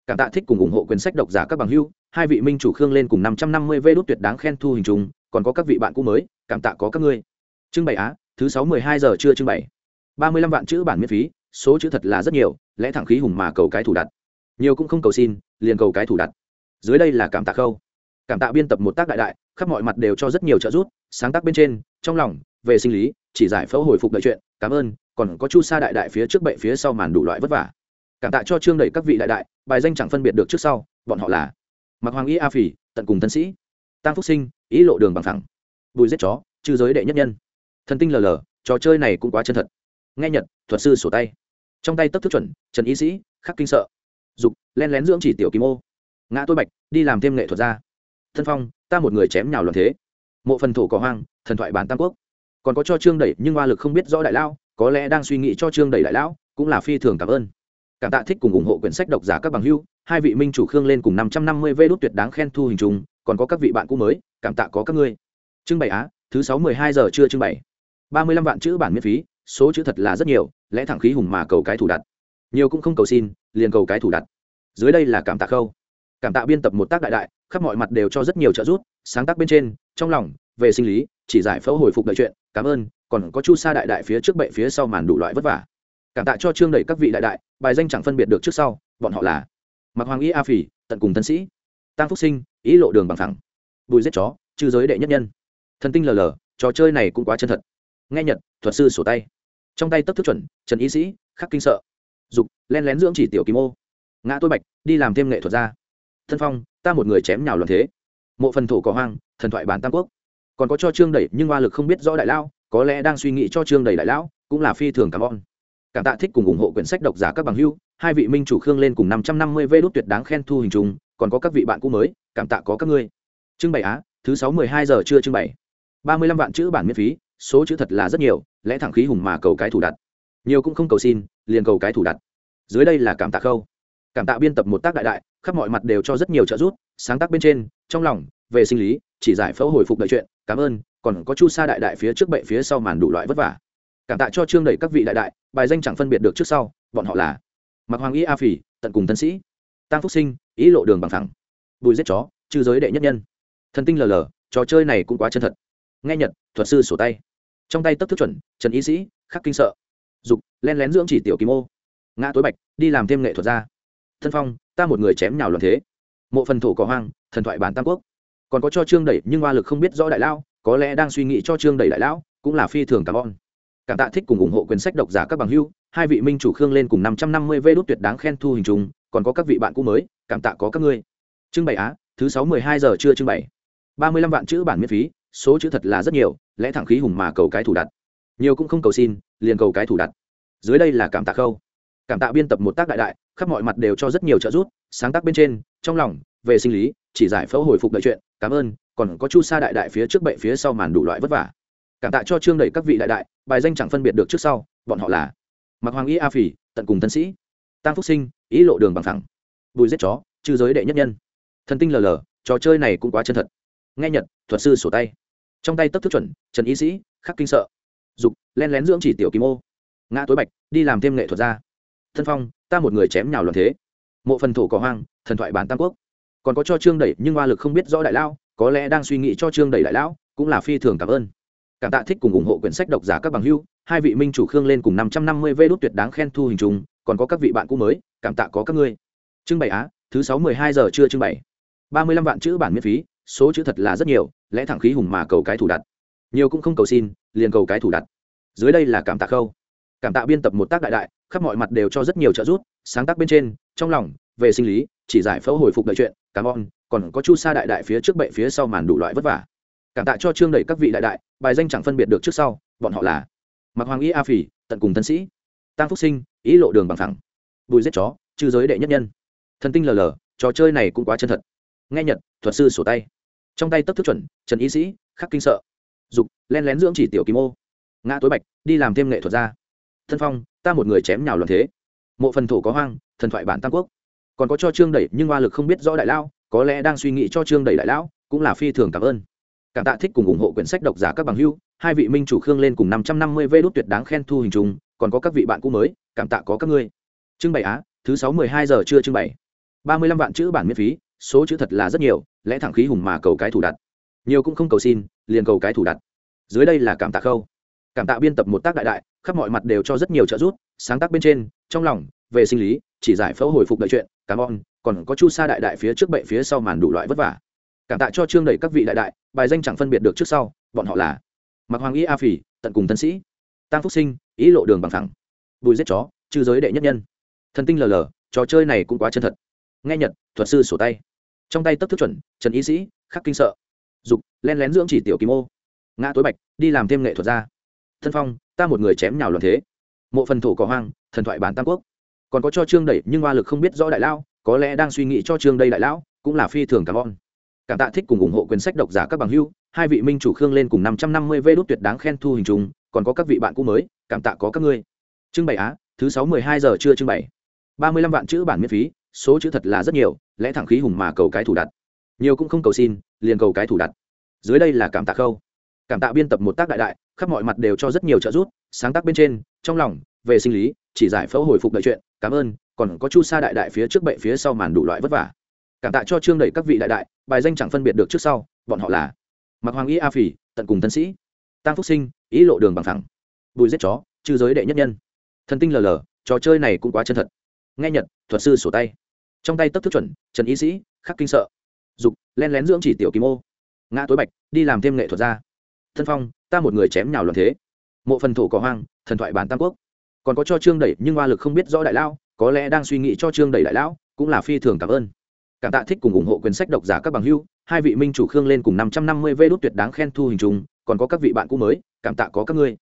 S1: Cảm tạ thích cùng ủng hộ quyển sách độc giả các bằng hưu hai vị minh chủ khương lên cùng năm trăm năm mươi vê đốt tuyệt đáng khen thu hình trùng, còn có các vị bạn cũ mới, cảm tạ có các ngươi. Trưng bày á, thứ sáu mười hai giờ trưa trưng bày ba mươi lăm vạn chữ bản miễn phí, số chữ thật là rất nhiều, lẽ thẳng khí hùng mà cầu cái thủ đặt. Nhiều cũng không cầu xin, liền cầu cái thủ đặt. Dưới đây là cảm tạ khâu. Cảm tạ biên tập một tác đại đại, khắp mọi mặt đều cho rất nhiều trợ giúp, sáng tác bên trên, trong lòng, về sinh lý, chỉ giải phẫu hồi phục đợi chuyện cảm ơn, còn có chu sa đại đại phía trước bệ phía sau màn đủ loại vất vả. Cảm tạ cho trương đẩy các vị đại đại, bài danh chẳng phân biệt được trước sau, bọn họ là mặc hoàng y a phỉ, tận cùng tân sĩ tăng phúc sinh, ý lộ đường bằng thẳng bùi giết chó, chư giới đệ nhất nhân. Thần tinh lờ lờ, trò chơi này cũng quá chân thật. Nghe nhật, thuật sư sổ tay. Trong tay tấp thức chuẩn, trần ý sĩ, khắc kinh sợ. Dục, len lén dưỡng chỉ tiểu kim ô. Ngã tôi bạch, đi làm thêm nghệ thuật ra thân phong, ta một người chém nhào loạn thế. Mộ phần thổ cỏ hoang, thần thoại bán tam quốc còn có cho trương đẩy nhưng hoa lực không biết rõ đại lao có lẽ đang suy nghĩ cho trương đẩy đại lão, cũng là phi thường cảm ơn. Cảm tạ thích cùng ủng hộ quyển sách độc giả các bằng hưu hai vị minh chủ khương lên cùng năm trăm năm mươi vê đốt tuyệt đáng khen thu hình trùng, còn có các vị bạn cũ mới, cảm tạ có các ngươi. Trưng bày á, thứ sáu mười hai giờ trưa trưng bày ba mươi lăm vạn chữ bản miễn phí, số chữ thật là rất nhiều, lẽ thẳng khí hùng mà cầu cái thủ đặt. Nhiều cũng không cầu xin, liền cầu cái thủ đặt. Dưới đây là cảm tạ khâu. Cảm tạ biên tập một tác đại đại, khắp mọi mặt đều cho rất nhiều trợ giúp, sáng tác bên trên, trong lòng về sinh lý, chỉ giải phẫu hồi phục đợi chuyện, cảm ơn, còn có chu sa đại đại phía trước bệ phía sau màn đủ loại vất vả. Cảm tạ cho trương đẩy các vị đại đại, bài danh chẳng phân biệt được trước sau, bọn họ là mặc hoàng y a phỉ, tận cùng tân sĩ tăng phúc sinh, ý lộ đường bằng thẳng, bùi giết chó, chư giới đệ nhất nhân. Thần tinh lờ lờ, trò chơi này cũng quá chân thật. Nghe nhật, thuật sư sổ tay. Trong tay tấp thức chuẩn, trần ý sĩ, khắc kinh sợ. Dục, len lén dưỡng chỉ tiểu kim ô ngã tôi bạch, đi làm thêm nghệ thuật ra thân phong, ta một người chém nhào loạn thế. Mộ phần thổ cỏ hoang, thần thoại bán tam quốc còn có cho trương đẩy, nhưng hoa lực không biết rõ đại lao có lẽ đang suy nghĩ cho trương đẩy đại lão, cũng là phi thường cảm ơn. Cảm tạ thích cùng ủng hộ quyển sách độc giả các bằng hưu hai vị minh chủ khương lên cùng năm trăm năm mươi vê đốt tuyệt đáng khen thu hình trùng, còn có các vị bạn cũ mới, cảm tạ có các ngươi. Trưng bày á, thứ sáu mười hai giờ trưa trưng bày ba mươi lăm vạn chữ bản miễn phí, số chữ thật là rất nhiều, lẽ thẳng khí hùng mà cầu cái thủ đặt. Nhiều cũng không cầu xin, liền cầu cái thủ đặt. Dưới đây là cảm tạ khâu. Cảm tạ biên tập một tác đại đại, khắp mọi mặt đều cho rất nhiều trợ giúp, sáng tác bên trên, trong lòng, về sinh lý, chỉ giải phẫu hồi phục đợi chuyện cảm ơn, còn có chu sa đại đại phía trước bệ phía sau màn đủ loại vất vả. Cảm tạ cho trương đẩy các vị đại đại, bài danh chẳng phân biệt được trước sau, bọn họ là mặc hoàng y a phỉ, tận cùng tân sĩ. Tăng phúc sinh, ý lộ đường bằng thẳng. Bùi giết chó, chư giới đệ nhất nhân. Thần tinh lờ lờ, trò chơi này cũng quá chân thật. Nghe nhật, thuật sư sổ tay. Trong tay tấp thức chuẩn, trần ý sĩ, khắc kinh sợ. Dục, len lén dưỡng chỉ tiểu kim ô ngã tối bạch, đi làm thêm nghệ thuật ra thân phong, ta một người chém nhào loạn thế. Mộ phần thổ cỏ hoang, thần thoại bản tam quốc còn có cho trương đẩy, nhưng hoa lực không biết rõ đại lao có lẽ đang suy nghĩ cho trương đẩy đại lão, cũng là phi thường cảm ơn. Cảm tạ thích cùng ủng hộ quyển sách độc giả các bằng hưu hai vị minh chủ khương lên cùng năm trăm năm mươi vê đốt tuyệt đáng khen thu hình trùng, còn có các vị bạn cũ mới, cảm tạ có các ngươi. Trưng bày á, thứ sáu mười hai giờ trưa trưng bày ba mươi lăm vạn chữ bản miễn phí, số chữ thật là rất nhiều, lẽ thẳng khí hùng mà cầu cái thủ đặt. Nhiều cũng không cầu xin, liền cầu cái thủ đặt. Dưới đây là cảm tạ khâu. Cảm tạ biên tập một tác đại đại, khắp mọi mặt đều cho rất nhiều trợ giúp, sáng tác bên trên, trong lòng, về sinh lý, chỉ giải phẫu hồi phục đợi chuyện cảm ơn, còn có chu sa đại đại phía trước bệ phía sau màn đủ loại vất vả. Cảm tạ cho trương đẩy các vị đại đại, bài danh chẳng phân biệt được trước sau, bọn họ là mặc hoàng y a phỉ, tận cùng tân sĩ tăng phúc sinh, ý lộ đường bằng thẳng bùi giết chó, chư giới đệ nhất nhân. Thần tinh lờ lờ, trò chơi này cũng quá chân thật. Nghe nhật, thuật sư sổ tay. Trong tay tấp thức chuẩn, trần ý sĩ, khắc kinh sợ. Dục, len lén dưỡng chỉ tiểu kim ô. Ngã tối bạch, đi làm thêm nghệ thuật ra thân phong, ta một người chém nhào loạn thế. Mộ phần thổ cỏ hoang, thần thoại bán tam quốc còn có cho trương đẩy nhưng hoa lực không biết rõ đại lao có lẽ đang suy nghĩ cho trương đẩy đại lão, cũng là phi thường cảm ơn. Cảm tạ thích cùng ủng hộ quyển sách độc giả các bằng hưu hai vị minh chủ khương lên cùng năm trăm năm mươi vê đốt tuyệt đáng khen thu hình trùng, còn có các vị bạn cũ mới, cảm tạ có các ngươi. Trưng bày á, thứ sáu mười hai giờ trưa trưng bày ba mươi lăm vạn chữ bản miễn phí, số chữ thật là rất nhiều, lẽ thẳng khí hùng mà cầu cái thủ đặt. Nhiều cũng không cầu xin, liền cầu cái thủ đặt. Dưới đây là cảm tạ khâu. Cảm tạ biên tập một tác đại đại, khắp mọi mặt đều cho rất nhiều trợ giúp, sáng tác bên trên, trong lòng, về sinh lý, chỉ giải phẫu hồi phục đợi chuyện cảm ơn, còn có chu sa đại đại phía trước bệ phía sau màn đủ loại vất vả. Cảm tạ cho trương đẩy các vị đại đại, bài danh chẳng phân biệt được trước sau, bọn họ là mặc hoàng y a phỉ, tận cùng tân sĩ. Tăng phúc sinh, ý lộ đường bằng thẳng. Bùi giết chó, chư giới đệ nhất nhân. Thần tinh lờ lờ, trò chơi này cũng quá chân thật. Nghe nhật, thuật sư sổ tay. Trong tay tấp thức chuẩn, trần y sĩ, khắc kinh sợ. Dục, len lén dưỡng chỉ tiểu kim ô. Ngã tối bạch, đi làm thêm nghệ thuật ra thân phong, ta một người chém nhào loạn thế. Mộ phần thổ có hoang, thần thoại bản tam quốc còn có cho trương đẩy, nhưng hoa lực không biết rõ đại lao có lẽ đang suy nghĩ cho trương đẩy đại lão, cũng là phi thường cảm ơn. Cảm tạ thích cùng ủng hộ quyển sách độc giả các bằng hưu hai vị minh chủ khương lên cùng năm trăm năm mươi vê đốt tuyệt đáng khen thu hình trùng còn có các vị bạn cũ mới, cảm tạ có các ngươi. Trưng bày á, thứ sáu mười hai giờ trưa trưng bày. Ba mươi lăm vạn chữ bản miễn phí, số chữ thật là rất nhiều, lẽ thẳng khí hùng mà cầu cái thủ đặt. Nhiều cũng không cầu xin, liền cầu cái thủ đặt. Dưới đây là cảm tạ khâu. Cảm tạ biên tập một tác đại đại, khắp mọi mặt đều cho rất nhiều trợ giúp, sáng tác bên trên, trong lòng, về sinh lý, chỉ giải phẫu hồi phục đợi chuyện cá bon còn có chu sa đại đại phía trước bệ phía sau màn đủ loại vất vả. Cảm tạ cho trương đẩy các vị đại đại, bài danh chẳng phân biệt được trước sau, bọn họ là mặc hoàng y a phỉ, tận cùng tân sĩ tăng phúc sinh, ý lộ đường bằng thẳng, bùi giết chó, chư giới đệ nhất nhân. Thần tinh lờ lờ, trò chơi này cũng quá chân thật. Nghe nhật, thuật sư sổ tay. Trong tay tấp thức chuẩn, trần ý sĩ, khắc kinh sợ. Dục len lén dưỡng chỉ tiểu kim ô ngã tối bạch, đi làm thêm nghệ thuật ra thân phong, ta một người chém nhào loạn thế. Mộ phần thổ cỏ hoang, thần thoại bản tam quốc còn có cho trương đẩy nhưng hoa lực không biết rõ đại lao có lẽ đang suy nghĩ cho trương đây đại lão, cũng là phi thường cảm ơn. Cảm tạ thích cùng ủng hộ quyển sách độc giả các bằng hưu hai vị minh chủ khương lên cùng năm trăm năm mươi vê đốt tuyệt đáng khen thu hình trùng, còn có các vị bạn cũ mới, cảm tạ có các ngươi. Trưng bày á, thứ sáu mười hai giờ trưa trưng bày ba mươi lăm vạn chữ bản miễn phí, số chữ thật là rất nhiều, lẽ thẳng khí hùng mà cầu cái thủ đặt. Nhiều cũng không cầu xin, liền cầu cái thủ đặt. Dưới đây là cảm tạ khâu. Cảm tạ biên tập một tác đại đại, khắp mọi mặt đều cho rất nhiều trợ giúp, sáng tác bên trên, trong lòng, về sinh lý chỉ giải phẫu hồi phục đợi chuyện, cảm ơn, còn có chu sa đại đại phía trước bệ phía sau màn đủ loại vất vả. Cảm tạ cho trương đẩy các vị đại đại, bài danh chẳng phân biệt được trước sau, bọn họ là mặc hoàng y a phỉ, tận cùng tân sĩ tăng phúc sinh, ý lộ đường bằng thẳng bùi giết chó, chư giới đệ nhất nhân. Thần tinh lờ lờ, trò chơi này cũng quá chân thật. Nghe nhật, thuật sư sổ tay. Trong tay tấp thức chuẩn, trần y sĩ, khắc kinh sợ. Dục len lén dưỡng chỉ tiểu kim ô. Ngã tối bạch, đi làm thêm nghệ thuật ra. Thân phong, ta một người chém nhào loạn thế. Mộ phần thổ có hoang, thần thoại bản tam quốc còn có cho trương đẩy nhưng hoa lực không biết rõ đại lao có lẽ đang suy nghĩ cho trương đẩy đại lão, cũng là phi thường cảm ơn. Cảm tạ thích cùng ủng hộ quyển sách độc giả các bằng hưu hai vị minh chủ khương lên cùng năm trăm năm mươi vê đốt tuyệt đáng khen thu hình trùng, còn có các vị bạn cũ mới, cảm tạ có các ngươi.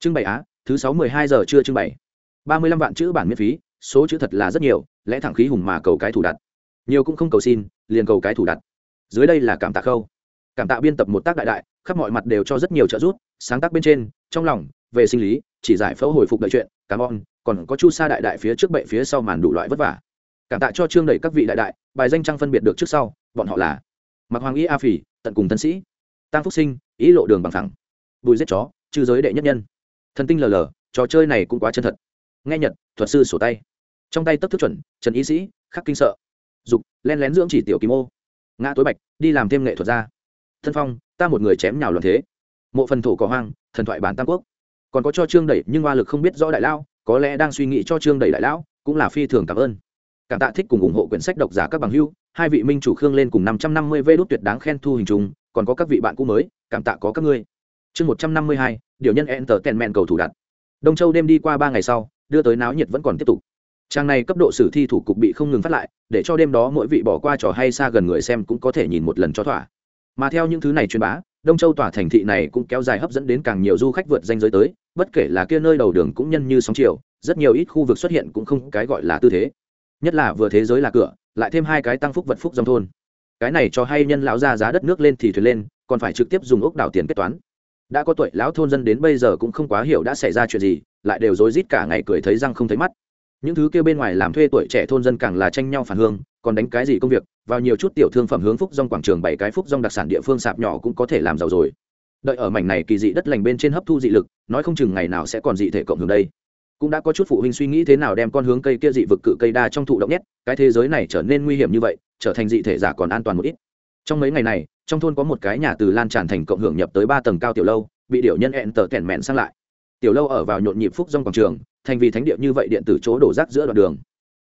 S1: Trưng bày á, thứ sáu mười hai giờ trưa trưng bày ba mươi lăm vạn chữ bản miễn phí, số chữ thật là rất nhiều, lẽ thẳng khí hùng mà cầu cái thủ đặt. Nhiều cũng không cầu xin, liền cầu cái thủ đặt. Dưới đây là cảm tạ khâu. Cảm tạ biên tập một tác đại đại, khắp mọi mặt đều cho rất nhiều trợ giúp, sáng tác bên trên, trong lòng, về sinh lý chỉ giải phẫu hồi phục đợi chuyện, cảm ơn, còn có chu sa đại đại phía trước bệ phía sau màn đủ loại vất vả. Cảm tạ cho trương đẩy các vị đại đại, bài danh trang phân biệt được trước sau, bọn họ là mặc hoàng y a phỉ, tận cùng tân sĩ tăng phúc sinh, ý lộ đường bằng thẳng, bùi giết chó trừ giới đệ nhất nhân. Thần tinh lờ lờ, trò chơi này cũng quá chân thật. Nghe nhật, thuật sư sổ tay. Trong tay tấp thức chuẩn, trần ý sĩ, khắc kinh sợ. Dục, len lén dưỡng chỉ tiểu kim ô ngã tối bạch, đi làm thêm nghệ thuật ra thân phong, ta một người chém nhào loạn thế. Mộ phần thổ cỏ hoang, thần thoại bán tam quốc còn có cho trương đẩy, nhưng hoa lực không biết rõ đại lao có lẽ đang suy nghĩ cho trương đẩy đại lão, cũng là phi thường cảm ơn. Cảm tạ thích cùng ủng hộ quyển sách độc giả các bằng hưu hai vị minh chủ khương lên cùng năm trăm năm mươi vê đốt tuyệt đáng khen thu hình trùng, còn có các vị bạn cũ mới, cảm tạ có các ngươi. Chương một trăm năm mươi hai, điều nhân enter tèn men cầu thủ đặt. Đông châu đêm đi qua ba ngày sau, đưa tới náo nhiệt vẫn còn tiếp tục. Trang này cấp độ sử thi thủ cục bị không ngừng phát lại, để cho đêm đó mỗi vị bỏ qua trò hay xa gần người xem cũng có thể nhìn một lần cho thỏa. Mà theo những thứ này truyền bá, đông châu tòa thành thị này cũng kéo dài hấp dẫn đến càng nhiều du khách vượt danh giới tới bất kể là kia nơi đầu đường cũng nhân như sóng chiều, rất nhiều ít khu vực xuất hiện cũng không cái gọi là tư thế. Nhất là vừa thế giới là cửa, lại thêm hai cái tăng phúc vật phúc dòng thôn. Cái này cho hay nhân lão ra giá đất nước lên thì thuyền lên, còn phải trực tiếp dùng ốc đảo tiền kết toán. Đã có tuổi lão thôn dân đến bây giờ cũng không quá hiểu đã xảy ra chuyện gì, lại đều rối rít cả ngày cười thấy răng không thấy mắt. Những thứ kia bên ngoài làm thuê tuổi trẻ thôn dân càng là tranh nhau phản hương, còn đánh cái gì công việc, vào nhiều chút tiểu thương phẩm hướng phúc dòng quảng trường bảy cái phúc dòng đặc sản địa phương sạp nhỏ cũng có thể làm giàu rồi đợi ở mảnh này kỳ dị đất lành bên trên hấp thu dị lực, nói không chừng ngày nào sẽ còn dị thể cộng hưởng đây. Cũng đã có chút phụ huynh suy nghĩ thế nào đem con hướng cây kia dị vực cự cây đa trong thụ động nhất, cái thế giới này trở nên nguy hiểm như vậy, trở thành dị thể giả còn an toàn một ít. Trong mấy ngày này, trong thôn có một cái nhà từ lan tràn thành cộng hưởng nhập tới ba tầng cao tiểu lâu, bị điệu nhân ẹn tờ kẻn mẹn sang lại. Tiểu lâu ở vào nhộn nhịp phúc dòng quảng trường, thành vì thánh địa như vậy điện tử chỗ đổ rác giữa đoạn đường.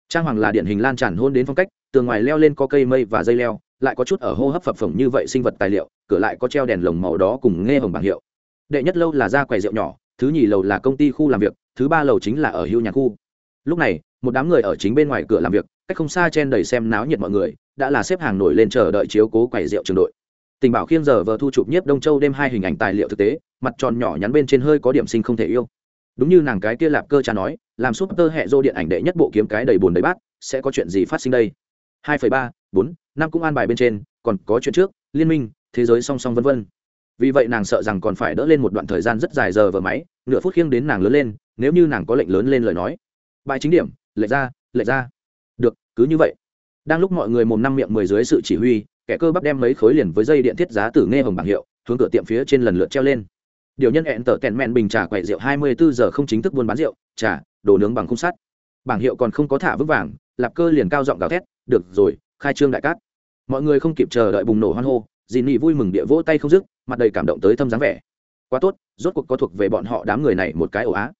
S1: Trang hoàng là điển hình lan tràn hôn đến phong cách, tường ngoài leo lên có cây mây và dây leo lại có chút ở hô hấp phập phồng như vậy sinh vật tài liệu, cửa lại có treo đèn lồng màu đó cùng nghe hồng bảng hiệu. Đệ nhất lâu là ra quầy rượu nhỏ, thứ nhì lầu là công ty khu làm việc, thứ ba lầu chính là ở hưu nhà khu. Lúc này, một đám người ở chính bên ngoài cửa làm việc, cách không xa chen đầy xem náo nhiệt mọi người, đã là xếp hàng nổi lên chờ đợi chiếu cố quầy rượu trường đội. Tình bảo khiêng giờ vờ thu chụp nhiếp đông châu đêm hai hình ảnh tài liệu thực tế, mặt tròn nhỏ nhắn bên trên hơi có điểm sinh không thể yêu. Đúng như nàng cái kia lạp cơ cha nói, làm súp tơ hẹ dô điện ảnh đệ nhất bộ kiếm cái đầy bùn đầy bát, sẽ có chuyện gì phát sinh đây? Hai phẩy ba, bốn, năm cũng an bài bên trên, còn có chuyện trước, liên minh, thế giới song song vân vân. Vì vậy nàng sợ rằng còn phải đỡ lên một đoạn thời gian rất dài giờ vừa máy, nửa phút khiêng đến nàng lớn lên, nếu như nàng có lệnh lớn lên lời nói. Bài chính điểm lệ ra lệ ra. Được, cứ như vậy. Đang lúc mọi người mồm năm miệng mười dưới sự chỉ huy, kẻ cơ bắp đem mấy khối liền với dây điện thiết giá tử nghe hồng bảng hiệu, hướng cửa tiệm phía trên lần lượt treo lên. Điều nhân hẹn tở tèn mẹn bình trà quậy rượu hai mươi bốn giờ không chính thức buôn bán rượu, trà, đồ nướng bằng khung sắt. Bảng hiệu còn không có thả vững vàng lạp cơ liền cao giọng gào thét, được rồi, khai trương đại cát. Mọi người không kịp chờ đợi bùng nổ hoan hô dì nị vui mừng địa vỗ tay không dứt, mặt đầy cảm động tới thâm dáng vẻ. Quá tốt, rốt cuộc có thuộc về bọn họ đám người này một cái ổ á.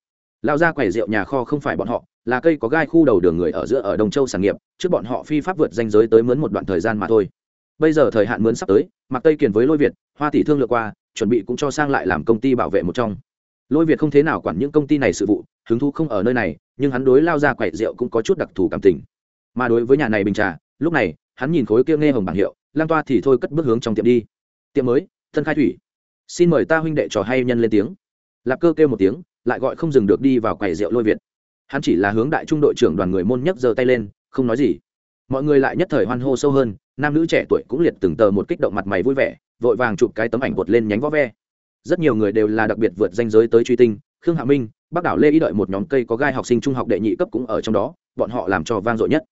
S1: Lao ra quầy rượu nhà kho không phải bọn họ, là cây có gai khu đầu đường người ở giữa ở đông châu sản nghiệp, trước bọn họ phi pháp vượt danh giới tới mướn một đoạn thời gian mà thôi. Bây giờ thời hạn mướn sắp tới mặc tây kiền với lôi việt, hoa tỷ thương lựa qua, chuẩn bị cũng cho sang lại làm công ty bảo vệ một trong. Lôi việt không thế nào quản những công ty này sự vụ, hứng thú không ở nơi này, nhưng hắn đối lao ra quậy rượu cũng có chút đặc thù cảm tình mà đối với nhà này bình trà, lúc này, hắn nhìn khối kia nghe hồng bảng hiệu lan toa thì thôi cất bước hướng trong tiệm đi. Tiệm mới, thân khai thủy. Xin mời ta huynh đệ trò hay nhân lên tiếng. Lạp cơ kêu một tiếng, lại gọi không dừng được đi vào quầy rượu lôi việt. Hắn chỉ là hướng đại trung đội trưởng đoàn người môn nhấc giơ tay lên, không nói gì. Mọi người lại nhất thời hoan hô sâu hơn, nam nữ trẻ tuổi cũng liệt từng tờ một kích động mặt mày vui vẻ, vội vàng chụp cái tấm ảnh bột lên nhánh võ ve. Rất nhiều người đều là đặc biệt vượt danh giới tới truy tinh, khương hạ minh bác đảo lê ý đợi một nhóm cây có gai học sinh trung học đệ nhị cấp cũng ở trong đó, bọn họ làm cho vang dội nhất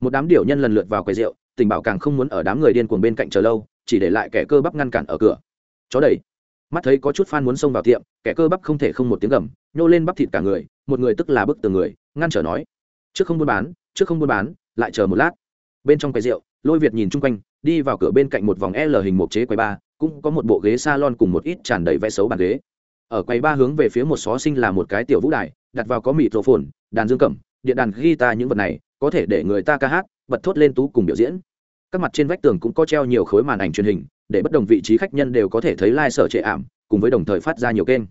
S1: một đám điểu nhân lần lượt vào quầy rượu tình bảo càng không muốn ở đám người điên cuồng bên cạnh chờ lâu chỉ để lại kẻ cơ bắp ngăn cản ở cửa. Chó đầy, mắt thấy có chút fan muốn xông vào tiệm kẻ cơ bắp không thể không một tiếng gầm nhô lên bắp thịt cả người một người tức là bức từ người ngăn trở nói trước không buôn bán trước không buôn bán lại chờ một lát. Bên trong quầy rượu lôi việt nhìn chung quanh đi vào cửa bên cạnh một vòng l hình một chế quầy ba cũng có một bộ ghế salon cùng một ít tràn đầy vẽ xấu bàn ghế. Ở quầy ba hướng về phía một xó sinh là một cái tiểu vũ đài đặt vào có mịt rổ phồn đàn dương cẩm điện đàn guitar những vật này có thể để người ta ca hát, bật thốt lên tú cùng biểu diễn. Các mặt trên vách tường cũng có treo nhiều khối màn ảnh truyền hình, để bất đồng vị trí khách nhân đều có thể thấy lai、like、sở trệ ảm, cùng với đồng thời phát ra nhiều kênh.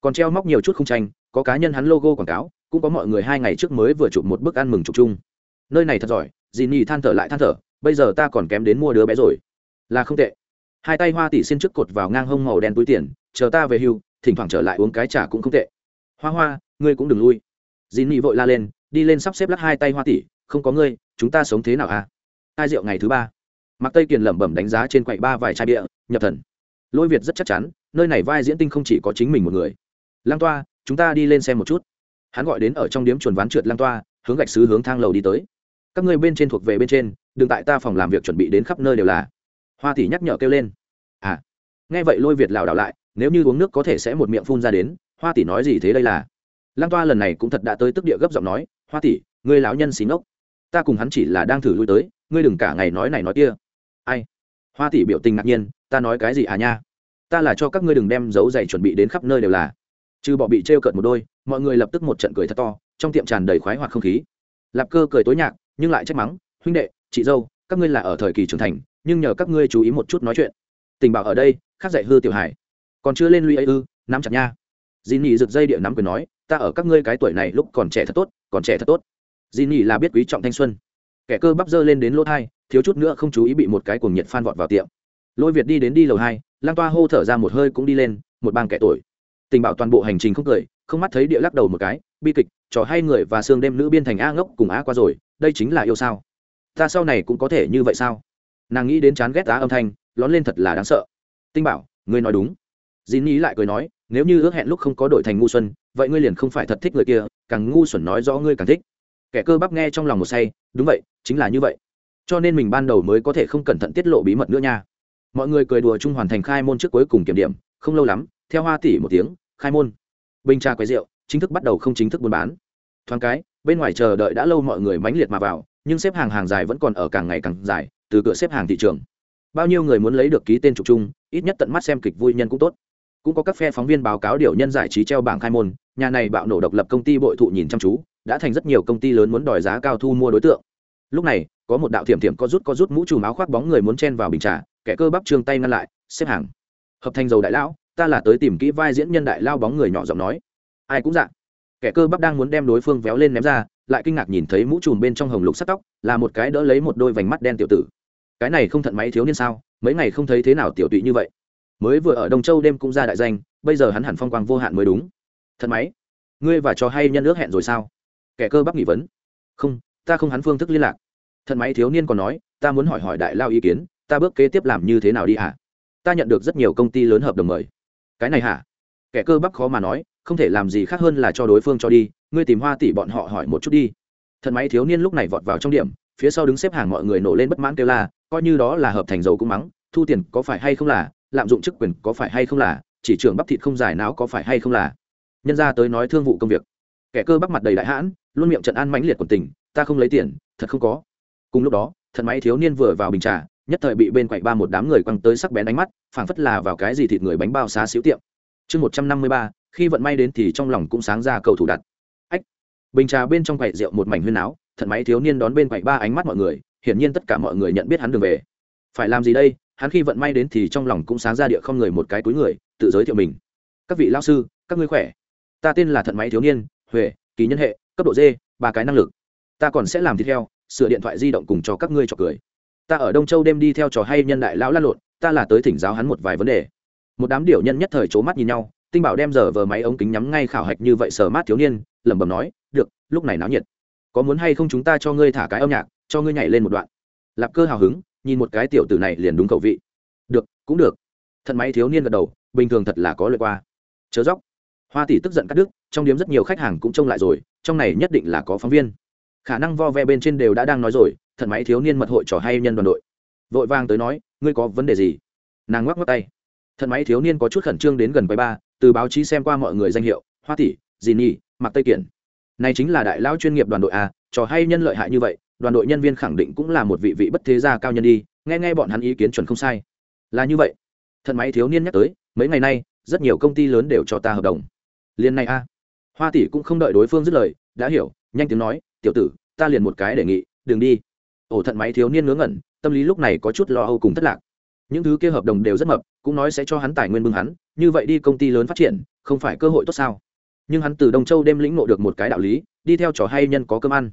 S1: Còn treo móc nhiều chút không tranh, có cá nhân hắn logo quảng cáo, cũng có mọi người hai ngày trước mới vừa chụp một bức ăn mừng chụp chung. Nơi này thật giỏi dì nhì than thở lại than thở, bây giờ ta còn kém đến mua đứa bé rồi. Là không tệ. Hai tay hoa tỷ xin trước cột vào ngang hông màu đen túi tiền, chờ ta về hưu, thỉnh thoảng trở lại uống cái trà cũng không tệ. Hoa hoa, ngươi cũng đừng lui. Dì nhì vội la lên đi lên sắp xếp lắc hai tay hoa tỷ không có ngươi, chúng ta sống thế nào à? Hai rượu ngày thứ ba. Mặc tây kiền lẩm bẩm đánh giá trên quậy ba vài chai bia, nhập thần. Lôi việt rất chắc chắn, nơi này vai diễn tinh không chỉ có chính mình một người. Lang toa, chúng ta đi lên xem một chút. Hắn gọi đến ở trong điếm chuồn ván trượt lang toa, hướng gạch xứ hướng thang lầu đi tới. Các ngươi bên trên thuộc về bên trên, đừng tại ta phòng làm việc chuẩn bị đến khắp nơi đều là. Hoa tỷ nhắc nhở kêu lên. À. Nghe vậy lôi việt lảo đảo lại, nếu như uống nước có thể sẽ một miệng phun ra đến. Hoa tỷ nói gì thế đây là? Lang toa lần này cũng thật đã tới tức địa gấp giọng nói hoa tỷ, ngươi lão nhân xí ngốc. Ta cùng hắn chỉ là đang thử lui tới, ngươi đừng cả ngày nói này nói kia. Ai? Hoa tỷ biểu tình ngạc nhiên, ta nói cái gì à nha? Ta là cho các ngươi đừng đem dấu giày chuẩn bị đến khắp nơi đều là. Trừ bỏ bị t r e o cợt một đôi, mọi người lập tức một trận cười thật to, trong tiệm tràn đầy khoái hoạt không khí. Lạp cơ cười tối nhạc, nhưng lại trách mắng, huynh đệ, chị dâu, các ngươi là ở thời kỳ trưởng thành, nhưng nhờ các ngươi chú ý một chút nói chuyện. Tình bảo ở đây, khác dạy hư tiểu hải còn chưa lên lũy ấy ư, nắm chặt nha. Dì nỉ rực dây địa nắm quyền nói ta ở các ngươi cái tuổi này lúc còn trẻ thật tốt, còn trẻ thật tốt. Di nỉ là biết quý trọng thanh xuân. Kẻ cơ bắp dơ lên đến lỗ thai, thiếu chút nữa không chú ý bị một cái cuồng nhiệt phan vọt vào tiệm. Lôi việt đi đến đi lầu hai lang toa hô thở ra một hơi cũng đi lên, một bang kẻ tuổi. Tình bảo toàn bộ hành trình không cười, không mắt thấy địa lắc đầu một cái, bi kịch, trò hay người và xương đêm nữ biên thành a ngốc cùng á qua rồi, đây chính là yêu sao. Ta sau này cũng có thể như vậy sao? Nàng nghĩ đến chán ghét á âm thanh, lón lên thật là đáng sợ. Tinh bảo, ngươi nói đúng. Dĩ ý lại cười nói nếu như ước hẹn lúc không có đổi thành ngu xuân, vậy ngươi liền không phải thật thích người kia, càng ngu xuẩn nói rõ ngươi càng thích. Kẻ cơ bắp nghe trong lòng một say, đúng vậy, chính là như vậy. Cho nên mình ban đầu mới có thể không cẩn thận tiết lộ bí mật nữa nha. Mọi người cười đùa chung hoàn thành khai môn trước cuối cùng kiểm điểm, không lâu lắm, theo hoa tỷ một tiếng, khai môn. Bình trà quay rượu, chính thức bắt đầu không chính thức buôn bán. Thoáng cái, bên ngoài chờ đợi đã lâu mọi người mãnh liệt mà vào, nhưng xếp hàng hàng dài vẫn còn ở càng ngày càng dài, từ cửa xếp hàng thị trường. Bao nhiêu người muốn lấy được ký tên trục chung, ít nhất tận mắt xem kịch vui nhân cũng tốt cũng có các phe phóng viên báo cáo điều nhân giải trí treo bảng khai môn, nhà này bạo nổ độc lập công ty bội thụ nhìn chăm chú, đã thành rất nhiều công ty lớn muốn đòi giá cao thu mua đối tượng. Lúc này, có một đạo thiểm thiểm có rút có rút mũ trùm áo khoác bóng người muốn chen vào bình trà, kẻ cơ bắp trương tay ngăn lại, xếp hàng. Hợp thành dầu đại lão, ta là tới tìm kỹ vai diễn nhân đại lao bóng người nhỏ giọng nói. Ai cũng dạ. Kẻ cơ bắp đang muốn đem đối phương véo lên ném ra, lại kinh ngạc nhìn thấy mũ trùm bên trong hồng lục sắt tóc, là một cái đỡ lấy một đôi vành mắt đen tiểu tử. Cái này không thận máy thiếu niên sao? Mấy ngày không thấy thế nào tiểu tụy như vậy? Mới vừa ở đông châu đêm cũng ra đại danh, bây giờ hắn hẳn phong quang vô hạn mới đúng. Thật máy, ngươi và cho hay nhân ước hẹn rồi sao? Kẻ cơ bắp nghỉ vấn. Không, ta không hắn phương thức liên lạc. Thật máy thiếu niên còn nói, ta muốn hỏi hỏi đại lao ý kiến, ta bước kế tiếp làm như thế nào đi hả? Ta nhận được rất nhiều công ty lớn hợp đồng mời. Cái này hả? Kẻ cơ bắp khó mà nói, không thể làm gì khác hơn là cho đối phương cho đi, ngươi tìm hoa tỷ bọn họ hỏi một chút đi. Thần máy thiếu niên lúc này vọt vào trong điểm, phía sau đứng xếp hàng mọi người nổ lên bất mãn kêu la, coi như đó là hợp thành dầu cũng mắng, thu tiền có phải hay không là lạm dụng chức quyền có phải hay không là, chỉ trưởng bắp thịt không giải não có phải hay không là. Nhân ra tới nói thương vụ công việc. Kẻ cơ bắp mặt đầy đại hãn, luôn miệng trận an mãnh liệt quần tình ta không lấy tiền, thật không có. Cùng lúc đó thần máy thiếu niên vừa vào bình trà, nhất thời bị bên quậy ba một đám người quăng tới sắc bén ánh mắt, phảng phất là vào cái gì thịt người bánh bao xá xíu tiệm. Chương một trăm năm mươi ba, khi vận may đến thì trong lòng cũng sáng ra cầu thủ đặt. Ách! Bình trà bên trong quậy rượu một mảnh huyên áo thần máy thiếu niên đón bên quậy ba ánh mắt mọi người, hiển nhiên tất cả mọi người nhận biết hắn đường về. Phải làm gì đây? Hắn khi vận may đến thì trong lòng cũng sáng ra địa không người một cái túi người, tự giới thiệu mình. Các vị lao sư, các ngươi khỏe? Ta tên là thận máy thiếu niên, huệ, kỳ nhân hệ, cấp độ d, ba cái năng lực. Ta còn sẽ làm thịt heo, sửa điện thoại di động cùng cho các ngươi trò cười. Ta ở đông châu đêm đi theo trò hay nhân đại lão lăn lộn, ta là tới thỉnh giáo hắn một vài vấn đề. Một đám điểu nhân nhất thời c mắt nhìn nhau, tinh bảo đem giờ vờ máy ống kính nhắm ngay khảo hạch như vậy sờ mát thiếu niên, lẩm bẩm nói, được, lúc này náo nhiệt. Có muốn hay không chúng ta cho ngươi thả cái âm nhạc, cho ngươi nhảy lên một đoạn? Lạp cơ hào hứng nhìn một cái tiểu tử này liền đúng khẩu vị. Được, cũng được. Thận máy thiếu niên gật đầu, bình thường thật là có lợi qua. Chớ dốc. Hoa tỷ tức giận cắt đứt, trong điếm rất nhiều khách hàng cũng trông lại rồi, trong này nhất định là có phóng viên. Khả năng vo ve bên trên đều đã đang nói rồi, thận máy thiếu niên mật hội trò hay nhân đoàn đội. Vội vàng tới nói, ngươi có vấn đề gì? Nàng ngoắc ngoắc tay. Thận máy thiếu niên có chút khẩn trương đến gần quầy ba, từ báo chí xem qua mọi người danh hiệu, hoa tỷ dì nhi mặc tây kiển. Này chính là đại lão chuyên nghiệp đoàn đội a trò hay nhân lợi hại như vậy đoàn đội nhân viên khẳng định cũng là một vị vị bất thế gia cao nhân đi, nghe nghe bọn hắn ý kiến chuẩn không sai. Là như vậy. Thận máy thiếu niên nhắc tới, mấy ngày nay, rất nhiều công ty lớn đều cho ta hợp đồng. Liên này a. Hoa tỷ cũng không đợi đối phương dứt lời, đã hiểu, nhanh tiếng nói, tiểu tử, ta liền một cái đề nghị, đừng đi. Ổ thận máy thiếu niên ngớ ngẩn, tâm lý lúc này có chút lo âu cùng thất lạc. Những thứ kia hợp đồng đều rất mập, cũng nói sẽ cho hắn tài nguyên bưng hắn, như vậy đi công ty lớn phát triển, không phải cơ hội tốt sao? Nhưng hắn từ đông châu đêm lĩnh ngộ được một cái đạo lý, đi theo trò hay nhân có cơm ăn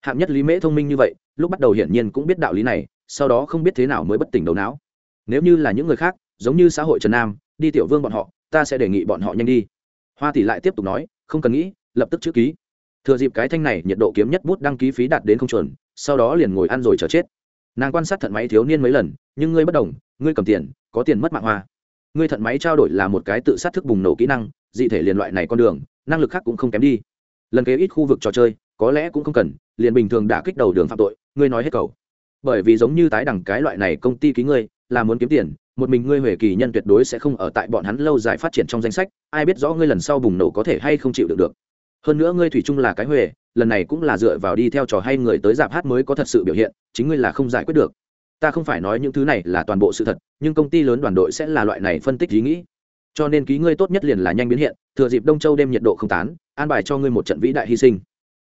S1: hạng nhất lý mễ thông minh như vậy, lúc bắt đầu hiển nhiên cũng biết đạo lý này, sau đó không biết thế nào mới bất tỉnh đầu não. Nếu như là những người khác, giống như xã hội trần nam, đi tiểu vương bọn họ, ta sẽ đề nghị bọn họ nhanh đi. Hoa tỷ lại tiếp tục nói, không cần nghĩ, lập tức chữ ký. Thừa dịp cái thanh này, nhiệt độ kiếm nhất bút đăng ký phí đạt đến không chuẩn, sau đó liền ngồi ăn rồi chờ chết. Nàng quan sát thận máy thiếu niên mấy lần, nhưng ngươi bất đồng, ngươi cầm tiền, có tiền mất mạng hoa. Ngươi thận máy trao đổi là một cái tự sát thức bùng nổ kỹ năng, dị thể liền loại này con đường, năng lực khác cũng không kém đi. Lần kế ít khu vực trò chơi, có lẽ cũng không cần liền bình thường đã kích đầu đường phạm tội, ngươi nói hết cầu. Bởi vì giống như tái đẳng cái loại này công ty ký ngươi, là muốn kiếm tiền, một mình ngươi huệ kỳ nhân tuyệt đối sẽ không ở tại bọn hắn lâu dài phát triển trong danh sách, ai biết rõ ngươi lần sau bùng nổ có thể hay không chịu được được. Hơn nữa ngươi thủy chung là cái huệ, lần này cũng là dựa vào đi theo trò hay người tới dạp hát mới có thật sự biểu hiện, chính ngươi là không giải quyết được. Ta không phải nói những thứ này là toàn bộ sự thật, nhưng công ty lớn đoàn đội sẽ là loại này phân tích ý nghĩ. Cho nên ký ngươi tốt nhất liền là nhanh biến hiện, thừa dịp đông châu đêm nhiệt độ không tán, an bài cho ngươi một trận vĩ đại hy sinh.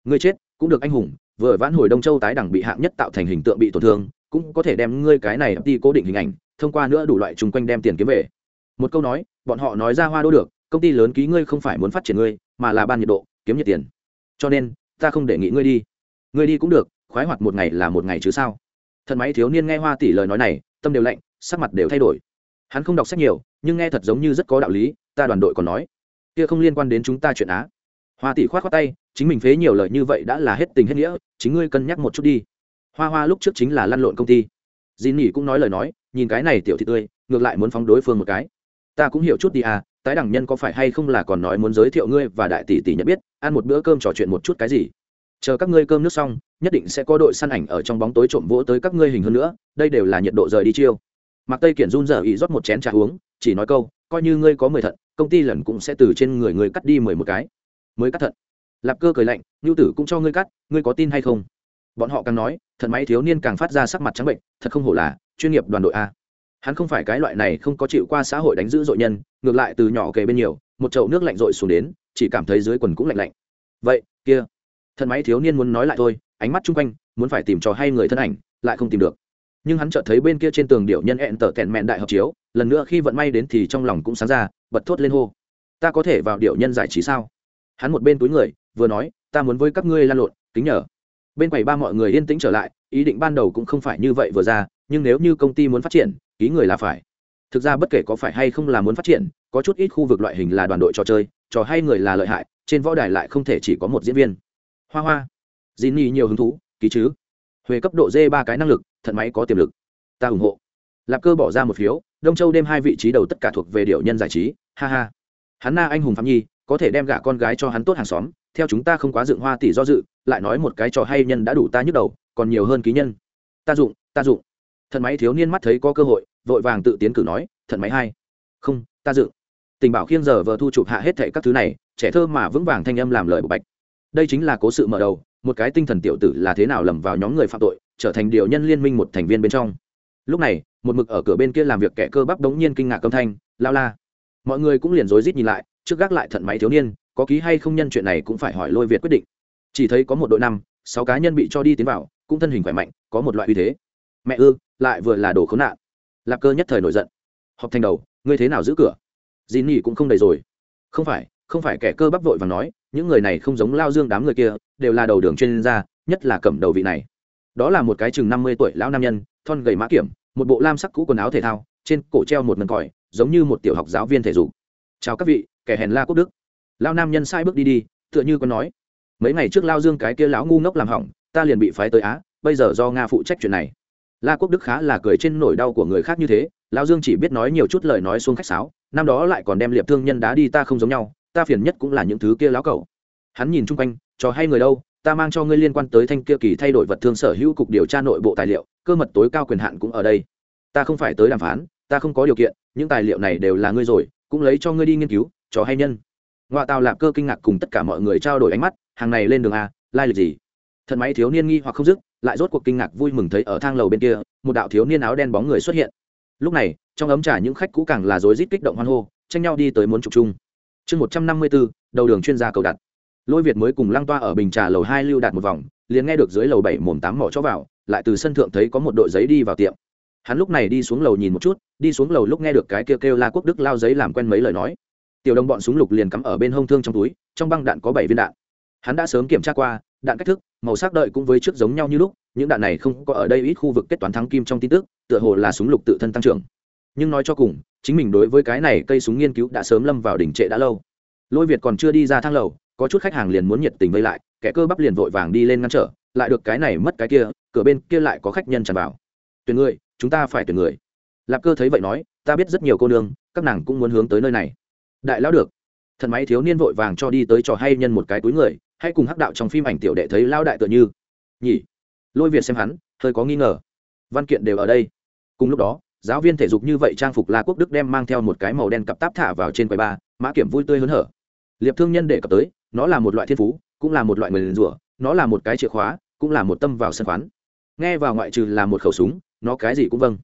S1: Ngươi chết, cũng được anh hùng vừa vãn hồi đông châu tái đẳng bị hạng nhất tạo thành hình tượng bị tổn thương, cũng có thể đem ngươi cái này đi cố định hình ảnh, thông qua nữa đủ loại chung quanh đem tiền kiếm về. Một câu nói, bọn họ nói ra hoa đô được, công ty lớn ký ngươi không phải muốn phát triển ngươi, mà là ban nhiệt độ, kiếm nhiệt tiền. Cho nên, ta không để nghĩ ngươi đi. Ngươi đi cũng được, khoái hoạt một ngày là một ngày chứ sao? Thần máy thiếu niên nghe hoa tỷ lời nói này, tâm đều lạnh, sắc mặt đều thay đổi. Hắn không đọc sách nhiều, nhưng nghe thật giống như rất có đạo lý, ta đoàn đội còn nói. Kia không liên quan đến chúng ta chuyện á. Hoa tỷ khoát khoát tay chính mình phế nhiều lời như vậy đã là hết tình hết nghĩa, chính ngươi cân nhắc một chút đi. Hoa hoa lúc trước chính là lăn lộn công ty. Dì nỉ cũng nói lời nói, nhìn cái này tiểu thị tươi, ngược lại muốn phóng đối phương một cái. Ta cũng hiểu chút đi à tái đẳng nhân có phải hay không là còn nói muốn giới thiệu ngươi và đại tỷ tỷ nhận biết, ăn một bữa cơm trò chuyện một chút cái gì. Chờ các ngươi cơm nước xong, nhất định sẽ có đội săn ảnh ở trong bóng tối trộm vỗ tới các ngươi hình hơn nữa, đây đều là nhiệt độ rời đi chiêu. Mặc tây kiển run rờ ý rót một chén trà uống, chỉ nói câu, coi như ngươi có mười thận, công ty lần cũng sẽ từ trên người ngươi cắt đi mười một cái. Mới cắt thận lạp cơ cười lạnh nhu tử cũng cho ngươi cắt, ngươi có tin hay không? Bọn họ càng nói thận máy thiếu niên càng phát ra sắc mặt trắng bệnh, thật không hổ là chuyên nghiệp đoàn đội a. Hắn không phải cái loại này không có chịu qua xã hội đánh giữ dội nhân, ngược lại từ nhỏ kề bên nhiều, một chậu nước lạnh dội xuống đến, chỉ cảm thấy dưới quần cũng lạnh lạnh. Vậy, kia thần máy thiếu niên muốn nói lại thôi, ánh mắt chung quanh, muốn phải tìm trò hay người thân ảnh, lại không tìm được. Nhưng hắn chợt thấy bên kia trên tường điệu nhân ẹn tở tẹn mẹn đại hợp chiếu, lần nữa khi vận may đến thì trong lòng cũng sáng ra, bật thốt lên hô. Ta có thể vào điệu nhân giải trí sao? Hắn một bên túi người, vừa nói, ta muốn với các ngươi lan lộn, kính nhờ. Bên quầy ba mọi người yên tĩnh trở lại, ý định ban đầu cũng không phải như vậy vừa ra, nhưng nếu như công ty muốn phát triển, ký người là phải. Thực ra bất kể có phải hay không là muốn phát triển, có chút ít khu vực loại hình là đoàn đội trò chơi, trò hay người là lợi hại, trên võ đài lại không thể chỉ có một diễn viên. Hoa hoa. Dì nhi nhiều hứng thú, ký chứ. Huế cấp độ d ba cái năng lực, thận máy có tiềm lực. Ta ủng hộ. Lạp cơ bỏ ra một phiếu, đông châu đêm hai vị trí đầu tất cả thuộc về điệu nhân giải trí. Ha ha. Hắn na anh hùng phạm nhi có thể đem gả con gái cho hắn tốt hàng xóm, theo chúng ta không quá dựng hoa tỷ do dự, lại nói một cái trò hay nhân đã đủ ta nhức đầu, còn nhiều hơn ký nhân. Ta dụng ta dụng. Thần máy thiếu niên mắt thấy có cơ hội, vội vàng tự tiến cử nói thần máy hai. Không, ta dựng. Tình bảo khiêng giờ vờ thu chụp hạ hết thệ các thứ này, trẻ thơ mà vững vàng thanh âm làm lời bộc bạch. Đây chính là cố sự mở đầu, một cái tinh thần tiểu tử là thế nào lầm vào nhóm người phạm tội, trở thành điều nhân liên minh một thành viên bên trong. Lúc này, một mực ở cửa bên kia làm việc kẻ cơ bắp đống nhiên kinh ngạc âm thanh, lao la. Mọi người cũng liền rối rít nhìn lại trước gác lại thận máy thiếu niên, có ký hay không nhân chuyện này cũng phải hỏi lôi việt quyết định. Chỉ thấy có một đội năm, sáu cá nhân bị cho đi tiến vào, cũng thân hình khỏe mạnh, có một loại uy thế. Mẹ ư, lại vừa là đồ khốn nạn. Lạp cơ nhất thời nổi giận. Họp thành đầu, ngươi thế nào giữ cửa? Dì nỉ cũng không đầy rồi. Không phải không phải kẻ cơ bắp vội và nói, những người này không giống lao dương đám người kia, đều là đầu đường chuyên gia, nhất là cầm đầu vị này. Đó là một cái chừng năm mươi tuổi lão nam nhân, thon gầy mã kiểm, một bộ lam sắc cũ quần áo thể thao, trên cổ treo một mần còi, giống như một tiểu học giáo viên thể dục chào các vị, kẻ hèn la quốc đức. Lao nam nhân sai bước đi đi, tựa như có nói. Mấy ngày trước lao dương cái kia lão ngu ngốc làm hỏng, ta liền bị phái tới á, bây giờ do nga phụ trách chuyện này. La quốc đức khá là cười trên nỗi đau của người khác như thế, lao dương chỉ biết nói nhiều chút lời nói xuống khách sáo, năm đó lại còn đem liệp thương nhân đá đi ta không giống nhau, ta phiền nhất cũng là những thứ kia lão cẩu. Hắn nhìn chung quanh, cho hay người đâu, ta mang cho ngươi liên quan tới thanh kia kỳ thay đổi vật thương sở hữu cục điều tra nội bộ tài liệu, cơ mật tối cao quyền hạn cũng ở đây. Ta không phải tới đàm phán, ta không có điều kiện, những tài liệu này đều là ngươi rồi cũng lấy cho ngươi đi nghiên cứu cho hay nhân. Ngoại tàu lạp cơ kinh ngạc cùng tất cả mọi người trao đổi ánh mắt, hàng này lên đường a, lai lịch gì? Thần máy thiếu niên nghi hoặc không dứt, lại rốt cuộc kinh ngạc vui mừng thấy ở thang lầu bên kia, một đạo thiếu niên áo đen bóng người xuất hiện. Lúc này, trong ấm trà những khách cũ càng là rối rít kích động hoan hô, tranh nhau đi tới muốn trục chung. Chương một trăm năm mươi bốn đầu đường chuyên gia cầu đặt. Lôi việt mới cùng lăng toa ở bình trà lầu hai lưu đạt một vòng, liền nghe được dưới lầu bảy mồm tám mỏ cho vào, lại từ sân thượng thấy có một đội giấy đi vào tiệm hắn lúc này đi xuống lầu nhìn một chút, đi xuống lầu lúc nghe được cái kêu kêu la quốc đức lao giấy làm quen mấy lời nói. Tiểu đồng bọn súng lục liền cắm ở bên hông thương trong túi, trong băng đạn có bảy viên đạn. Hắn đã sớm kiểm tra qua, đạn cách thức, màu sắc đợi cũng với trước giống nhau như lúc, những đạn này không có ở đây ít khu vực kết toán thắng kim trong tin tức, tựa hồ là súng lục tự thân tăng trưởng. Nhưng nói cho cùng, chính mình đối với cái này cây súng nghiên cứu đã sớm lâm vào đỉnh trệ đã lâu. Lôi việt còn chưa đi ra thang lầu, có chút khách hàng liền muốn nhiệt tình vây lại, kẻ cơ bắp liền vội vàng đi lên ngăn trở, lại được cái này mất cái kia, cửa bên kia lại có khách nhân tràn vào. Tuyển người chúng ta phải tuyển người. Lạp cơ thấy vậy nói, ta biết rất nhiều cô nương, các nàng cũng muốn hướng tới nơi này. Đại lão được. Thần máy thiếu niên vội vàng cho đi tới trò hay nhân một cái túi người, hay cùng hắc đạo trong phim ảnh tiểu đệ thấy lao đại tựa như. Nhỉ? Lôi việt xem hắn, hơi có nghi ngờ. Văn kiện đều ở đây. Cùng lúc đó, giáo viên thể dục như vậy trang phục la quốc đức đem mang theo một cái màu đen cặp táp thả vào trên quầy ba, mã kiểm vui tươi hớn hở. Liệp thương nhân để cập tới, nó là một loại thiên phú, cũng là một loại người rủa, nó là một cái chìa khóa, cũng là một tâm vào sân khoán. Nghe vào ngoại trừ là một khẩu súng nó cái gì cũng vâng.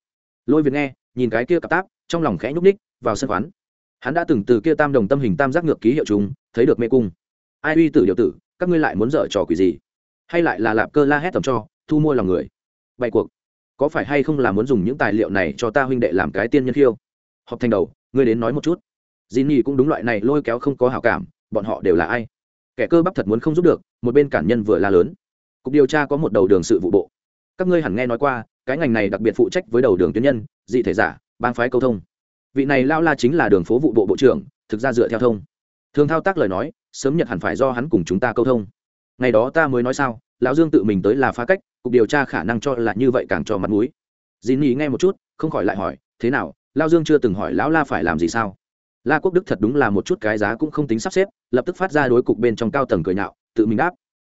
S1: Lôi việt nghe, nhìn cái kia cặp táp, trong lòng khẽ nhúc ních vào sân khoán. Hắn đã từng từ kia tam đồng tâm hình tam giác ngược ký hiệu chúng thấy được mê cung. Ai uy tử điệu tử, các ngươi lại muốn dở trò quỷ gì? Hay lại là lạp cơ la hét tầm cho, thu mua lòng người. Bày cuộc. Có phải hay không là muốn dùng những tài liệu này cho ta huynh đệ làm cái tiên nhân khiêu? Họp thành đầu, ngươi đến nói một chút. Dì nhi cũng đúng loại này lôi kéo không có hảo cảm, bọn họ đều là ai? Kẻ cơ bắp thật muốn không giúp được, một bên cản nhân vừa la lớn. Cục điều tra có một đầu đường sự vụ bộ các ngươi hẳn nghe nói qua, cái ngành này đặc biệt phụ trách với đầu đường tuyến nhân, dị thể giả, bang phái câu thông. Vị này lao la chính là đường phố vụ bộ bộ trưởng, thực ra dựa theo thông. Thường thao tác lời nói, sớm nhật hẳn phải do hắn cùng chúng ta câu thông. Ngày đó ta mới nói sao, lão dương tự mình tới là phá cách, cục điều tra khả năng cho là như vậy càng cho mặt mũi. Dì nhì nghe một chút, không khỏi lại hỏi, thế nào lao dương chưa từng hỏi lão la phải làm gì sao? La quốc đức thật đúng là một chút cái giá cũng không tính sắp xếp, lập tức phát ra đối cục bên trong cao tầng cười nhạo, tự mình đáp,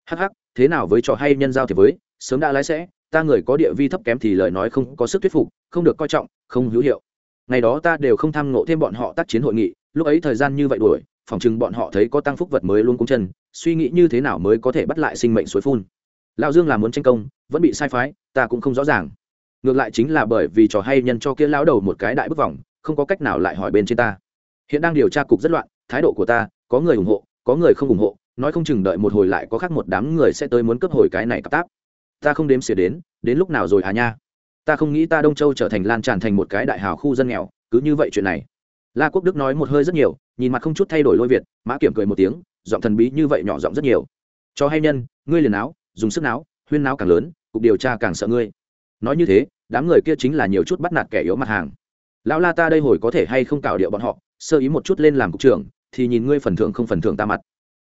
S1: hắc hắc, thế nào với trò hay nhân giao thì với, sớm đã lái sẽ ta người có địa vi thấp kém thì lời nói không có sức thuyết phục, không được coi trọng, không hữu hiệu. Ngày đó ta đều không tham ngộ thêm bọn họ tác chiến hội nghị, lúc ấy thời gian như vậy đuổi, phỏng chừng bọn họ thấy có tăng phúc vật mới luôn cung chân, suy nghĩ như thế nào mới có thể bắt lại sinh mệnh suối phun. Lão dương là muốn tranh công, vẫn bị sai phái, ta cũng không rõ ràng. Ngược lại chính là bởi vì trò hay nhân cho kia lão đầu một cái đại bức vòng, không có cách nào lại hỏi bên trên ta. Hiện đang điều tra cục rất loạn, thái độ của ta, có người ủng hộ, có người không ủng hộ, nói không chừng đợi một hồi lại có khác một đám người sẽ tới muốn cướp hồi cái này cặp táp ta không đếm xỉa đến đến lúc nào rồi à nha? Ta không nghĩ ta đông châu trở thành lan tràn thành một cái đại hào khu dân nghèo cứ như vậy chuyện này. La quốc đức nói một hơi rất nhiều nhìn mặt không chút thay đổi lôi việt mã kiểm cười một tiếng giọng thần bí như vậy nhỏ giọng rất nhiều. Cho hay nhân ngươi liền áo dùng sức não, huyên não càng lớn cục điều tra càng sợ ngươi. Nói như thế đám người kia chính là nhiều chút bắt nạt kẻ yếu mặt hàng. Lão la ta đây hồi có thể hay không cào điệu bọn họ sơ ý một chút lên làm cục trưởng thì nhìn ngươi phần thưởng không phần thưởng ta mặt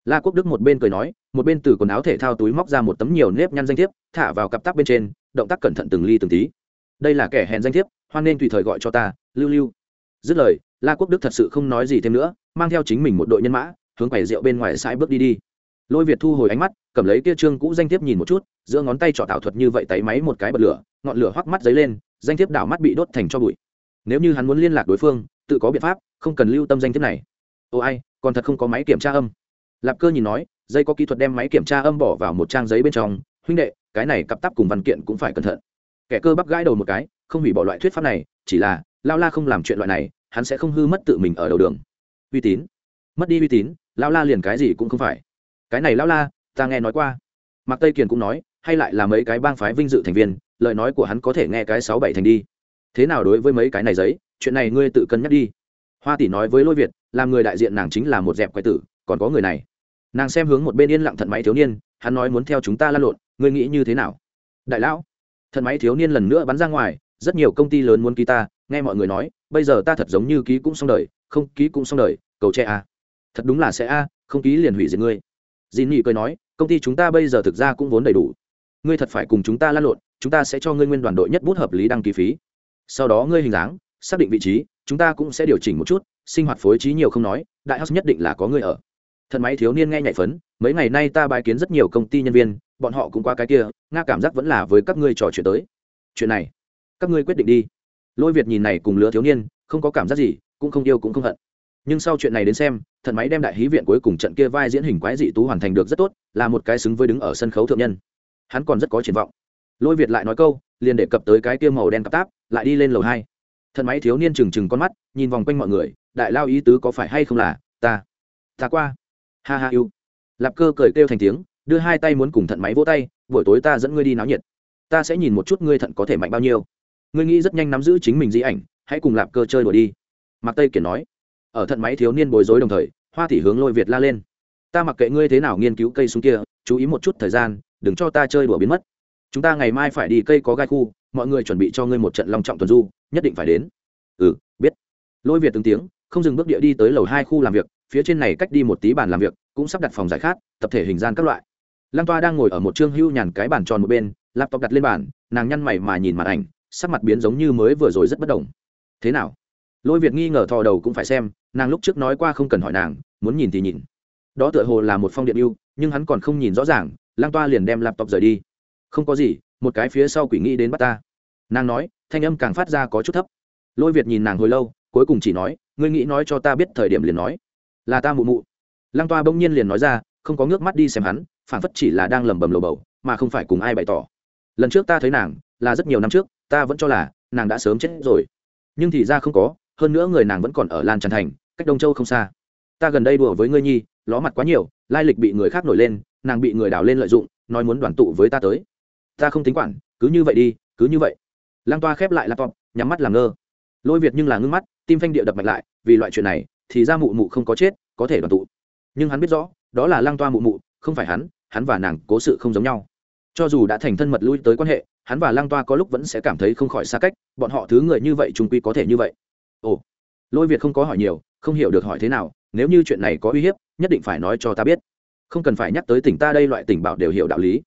S1: la quốc đức một bên cười nói, một bên từ quần áo thể thao túi móc ra một tấm nhiều nếp nhăn danh thiếp, thả vào cặp tắc bên trên, động tác cẩn thận từng ly từng tí. Đây là kẻ hẹn danh thiếp, hoan nên tùy thời gọi cho ta, lưu lưu. Dứt lời, la quốc đức thật sự không nói gì thêm nữa, mang theo chính mình một đội nhân mã, hướng quầy rượu bên ngoài sải bước đi đi. Lôi việt thu hồi ánh mắt, cầm lấy kia trương cũ danh thiếp nhìn một chút, giữa ngón tay trọ tạo thuật như vậy tay máy một cái bật lửa, ngọn lửa hoắc mắt dấy lên, danh thiếp đảo mắt bị đốt thành cho bụi. Nếu như hắn muốn liên lạc đối phương, tự có biện pháp, không cần lưu tâm danh thiếp này. Ô ai, còn thật không có máy kiểm tra âm lạp cơ nhìn nói, dây có kỹ thuật đem máy kiểm tra âm bỏ vào một trang giấy bên trong, huynh đệ, cái này cặp tắp cùng văn kiện cũng phải cẩn thận. Kẻ cơ bắp gãi đầu một cái, không hủy bỏ loại thuyết pháp này, chỉ là, lao la không làm chuyện loại này, hắn sẽ không hư mất tự mình ở đầu đường. Uy tín. Mất đi uy tín, lao la liền cái gì cũng không phải. Cái này lao la, ta nghe nói qua. Mạc tây kiền cũng nói, hay lại là mấy cái bang phái vinh dự thành viên, lời nói của hắn có thể nghe cái sáu bảy thành đi. Thế nào đối với mấy cái này giấy? Chuyện này ngươi tự cân nhắc đi. Hoa tỷ nói với lôi việt, làm người đại diện nàng chính là một dẹp quái tử, còn có người này nàng xem hướng một bên yên lặng thận máy thiếu niên, hắn nói muốn theo chúng ta lan lộn, ngươi nghĩ như thế nào? Đại lão, thận máy thiếu niên lần nữa bắn ra ngoài, rất nhiều công ty lớn muốn ký ta, nghe mọi người nói, bây giờ ta thật giống như ký cũng xong đời, không ký cũng xong đời, cầu che a à. thật đúng là sẽ a không ký liền hủy diệt ngươi. Dì nhị cười nói, công ty chúng ta bây giờ thực ra cũng vốn đầy đủ. Ngươi thật phải cùng chúng ta lan lộn, chúng ta sẽ cho ngươi nguyên đoàn đội nhất bút hợp lý đăng ký phí. Sau đó ngươi hình dáng, xác định vị trí, chúng ta cũng sẽ điều chỉnh một chút, sinh hoạt phối trí nhiều không nói, đại học nhất định là có ngươi ở thần máy thiếu niên nghe nhảy phấn, mấy ngày nay ta bài kiến rất nhiều công ty nhân viên, bọn họ cũng qua cái kia, nga cảm giác vẫn là với các ngươi trò chuyện tới. Chuyện này, các ngươi quyết định đi. Lôi việt nhìn này cùng lứa thiếu niên, không có cảm giác gì, cũng không yêu cũng không hận. Nhưng sau chuyện này đến xem thần máy đem đại hí viện cuối cùng trận kia vai diễn hình quái dị tú hoàn thành được rất tốt, là một cái xứng với đứng ở sân khấu thượng nhân. Hắn còn rất có triển vọng. Lôi việt lại nói câu, liền đề cập tới cái kia màu đen cặp táp, lại đi lên lầu hai. Thần máy thiếu niên trừng trừng con mắt, nhìn vòng quanh mọi người, đại lao ý tứ có phải hay không là, ta ta qua ha ha yêu. Lạp cơ cười kêu thành tiếng, đưa hai tay muốn cùng thận máy vỗ tay, buổi tối ta dẫn ngươi đi náo nhiệt. Ta sẽ nhìn một chút ngươi thận có thể mạnh bao nhiêu. Ngươi nghĩ rất nhanh nắm giữ chính mình di ảnh, hãy cùng lạp cơ chơi đùa đi. Mạc tây kiển nói. Ở thận máy thiếu niên bối rối đồng thời, hoa Thị hướng lôi việt la lên. Ta mặc kệ ngươi thế nào nghiên cứu cây súng kia, chú ý một chút thời gian, đừng cho ta chơi đùa biến mất. Chúng ta ngày mai phải đi cây có gai khu, mọi người chuẩn bị cho ngươi một trận long trọng tuần du, nhất định phải đến. Ừ biết. Lôi việt từng tiếng, không dừng bước địa đi tới lầu hai khu làm việc phía trên này cách đi một tí bàn làm việc, cũng sắp đặt phòng giải khát, tập thể hình gian các loại. Lăng toa đang ngồi ở một chương hưu nhàn cái bàn tròn một bên, laptop đặt lên bàn, nàng nhăn mày mà nhìn màn ảnh, sắc mặt biến giống như mới vừa rồi rất bất đồng. Thế nào? Lôi việt nghi ngờ thò đầu cũng phải xem, nàng lúc trước nói qua không cần hỏi nàng, muốn nhìn thì nhìn. Đó tựa hồ là một phong điện yêu nhưng hắn còn không nhìn rõ ràng lang toa liền đem laptop rời đi. Không có gì, một cái phía sau quỷ nghĩ đến bắt ta. Nàng nói, thanh âm càng phát ra có chút thấp. Lôi việt nhìn nàng hồi lâu, cuối cùng chỉ nói, ngươi nghĩ nói cho ta biết thời điểm liền nói là ta mụ mụ. Lang toa bỗng nhiên liền nói ra, không có ngước mắt đi xem hắn phản phất chỉ là đang lẩm bẩm lầu bầu, mà không phải cùng ai bày tỏ. Lần trước ta thấy nàng, là rất nhiều năm trước, ta vẫn cho là, nàng đã sớm chết rồi. Nhưng thì ra không có, hơn nữa người nàng vẫn còn ở lan tràn thành, cách đông châu không xa. Ta gần đây đùa với ngươi nhi, ló mặt quá nhiều, lai lịch bị người khác nổi lên, nàng bị người đào lên lợi dụng, nói muốn đoàn tụ với ta tới. Ta không tính quản, cứ như vậy đi, cứ như vậy. Lang toa khép lại laptop, nhắm mắt làm ngơ. Lôi việt nhưng là ngưng mắt, tim phanh địa đập mạnh lại, vì loại chuyện này thì ra mụ mụ không có chết, có thể đoàn tụ. Nhưng hắn biết rõ, đó là lang toa mụ mụ, không phải hắn hắn và nàng cố sự không giống nhau. Cho dù đã thành thân mật lui tới quan hệ, hắn và lang toa có lúc vẫn sẽ cảm thấy không khỏi xa cách, bọn họ thứ người như vậy trung quy có thể như vậy. Ồ, lôi việt không có hỏi nhiều, không hiểu được hỏi thế nào, nếu như chuyện này có uy hiếp, nhất định phải nói cho ta biết. Không cần phải nhắc tới tỉnh ta đây loại tỉnh bảo đều hiểu đạo lý.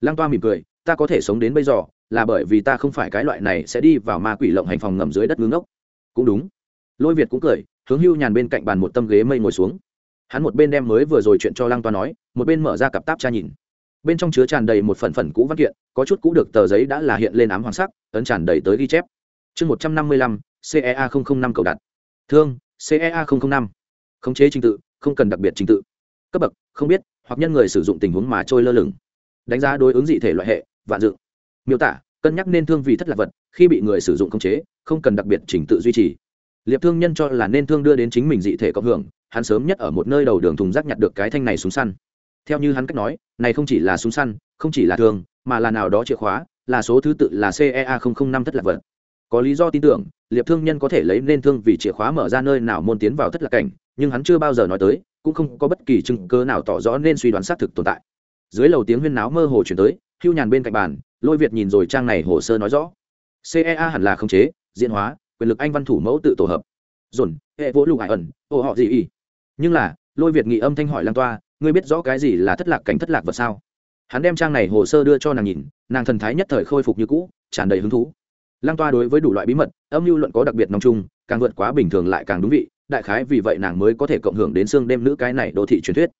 S1: Lang toa mỉm cười, ta có thể sống đến bây giờ, là bởi vì ta không phải cái loại này sẽ đi vào ma quỷ lộng hành phòng ngầm dưới đất ngưng ốc cũng đúng. Lôi việt cũng cười hướng hưu nhàn bên cạnh bàn một tâm ghế mây ngồi xuống. Hắn một bên đem mới vừa rồi chuyện cho lang toa nói, một bên mở ra cặp táp tra nhìn. Bên trong chứa tràn đầy một phần phần cũ văn kiện, có chút cũ được tờ giấy đã là hiện lên ám hoàng sắc, ấn tràn đầy tới ghi chép. Chương một trăm năm mươi lăm cea năm cầu đặt. Thương cea năm. Khống chế trình tự, không cần đặc biệt trình tự. Cấp bậc, không biết, hoặc nhân người sử dụng tình huống mà trôi lơ lửng. Đánh giá đối ứng dị thể loại hệ, vạn dự. miêu tả, cân nhắc nên thương vì thất lạc vật, khi bị người sử dụng khống chế, không cần đặc biệt trình tự duy trì liệp thương nhân cho là nên thương đưa đến chính mình dị thể cộng hưởng hắn sớm nhất ở một nơi đầu đường thùng rác nhặt được cái thanh này súng săn. Theo như hắn cách nói này không chỉ là súng săn không chỉ là thương, mà là nào đó chìa khóa là số thứ tự là cea năm thất lạc vật. Có lý do tin tưởng liệp thương nhân có thể lấy nên thương vì chìa khóa mở ra nơi nào môn tiến vào thất lạc cảnh nhưng hắn chưa bao giờ nói tới cũng không có bất kỳ chứng cơ nào tỏ rõ nên suy đoán xác thực tồn tại. Dưới lầu tiếng huyên náo mơ hồ chuyển tới hưu nhàn bên cạnh bàn lôi việt nhìn rồi trang này hồ sơ nói rõ. Cea hẳn là khống chế diễn hóa quyền lực anh văn thủ mẫu tự tổ hợp. Dồn, hệ vỗ lục hải ẩn ồ họ gì y nhưng là, lôi việt nghị âm thanh hỏi lan toa, ngươi biết rõ cái gì là thất lạc cảnh thất lạc vật sao? Hắn đem trang này hồ sơ đưa cho nàng nhìn, nàng thần thái nhất thời khôi phục như cũ, tràn đầy hứng thú. Lan toa đối với đủ loại bí mật, âm mưu luận có đặc biệt nòng chung, càng vượt quá bình thường lại càng đúng vị, đại khái vì vậy nàng mới có thể cộng hưởng đến xương đêm nữ cái này đô thị truyền thuyết.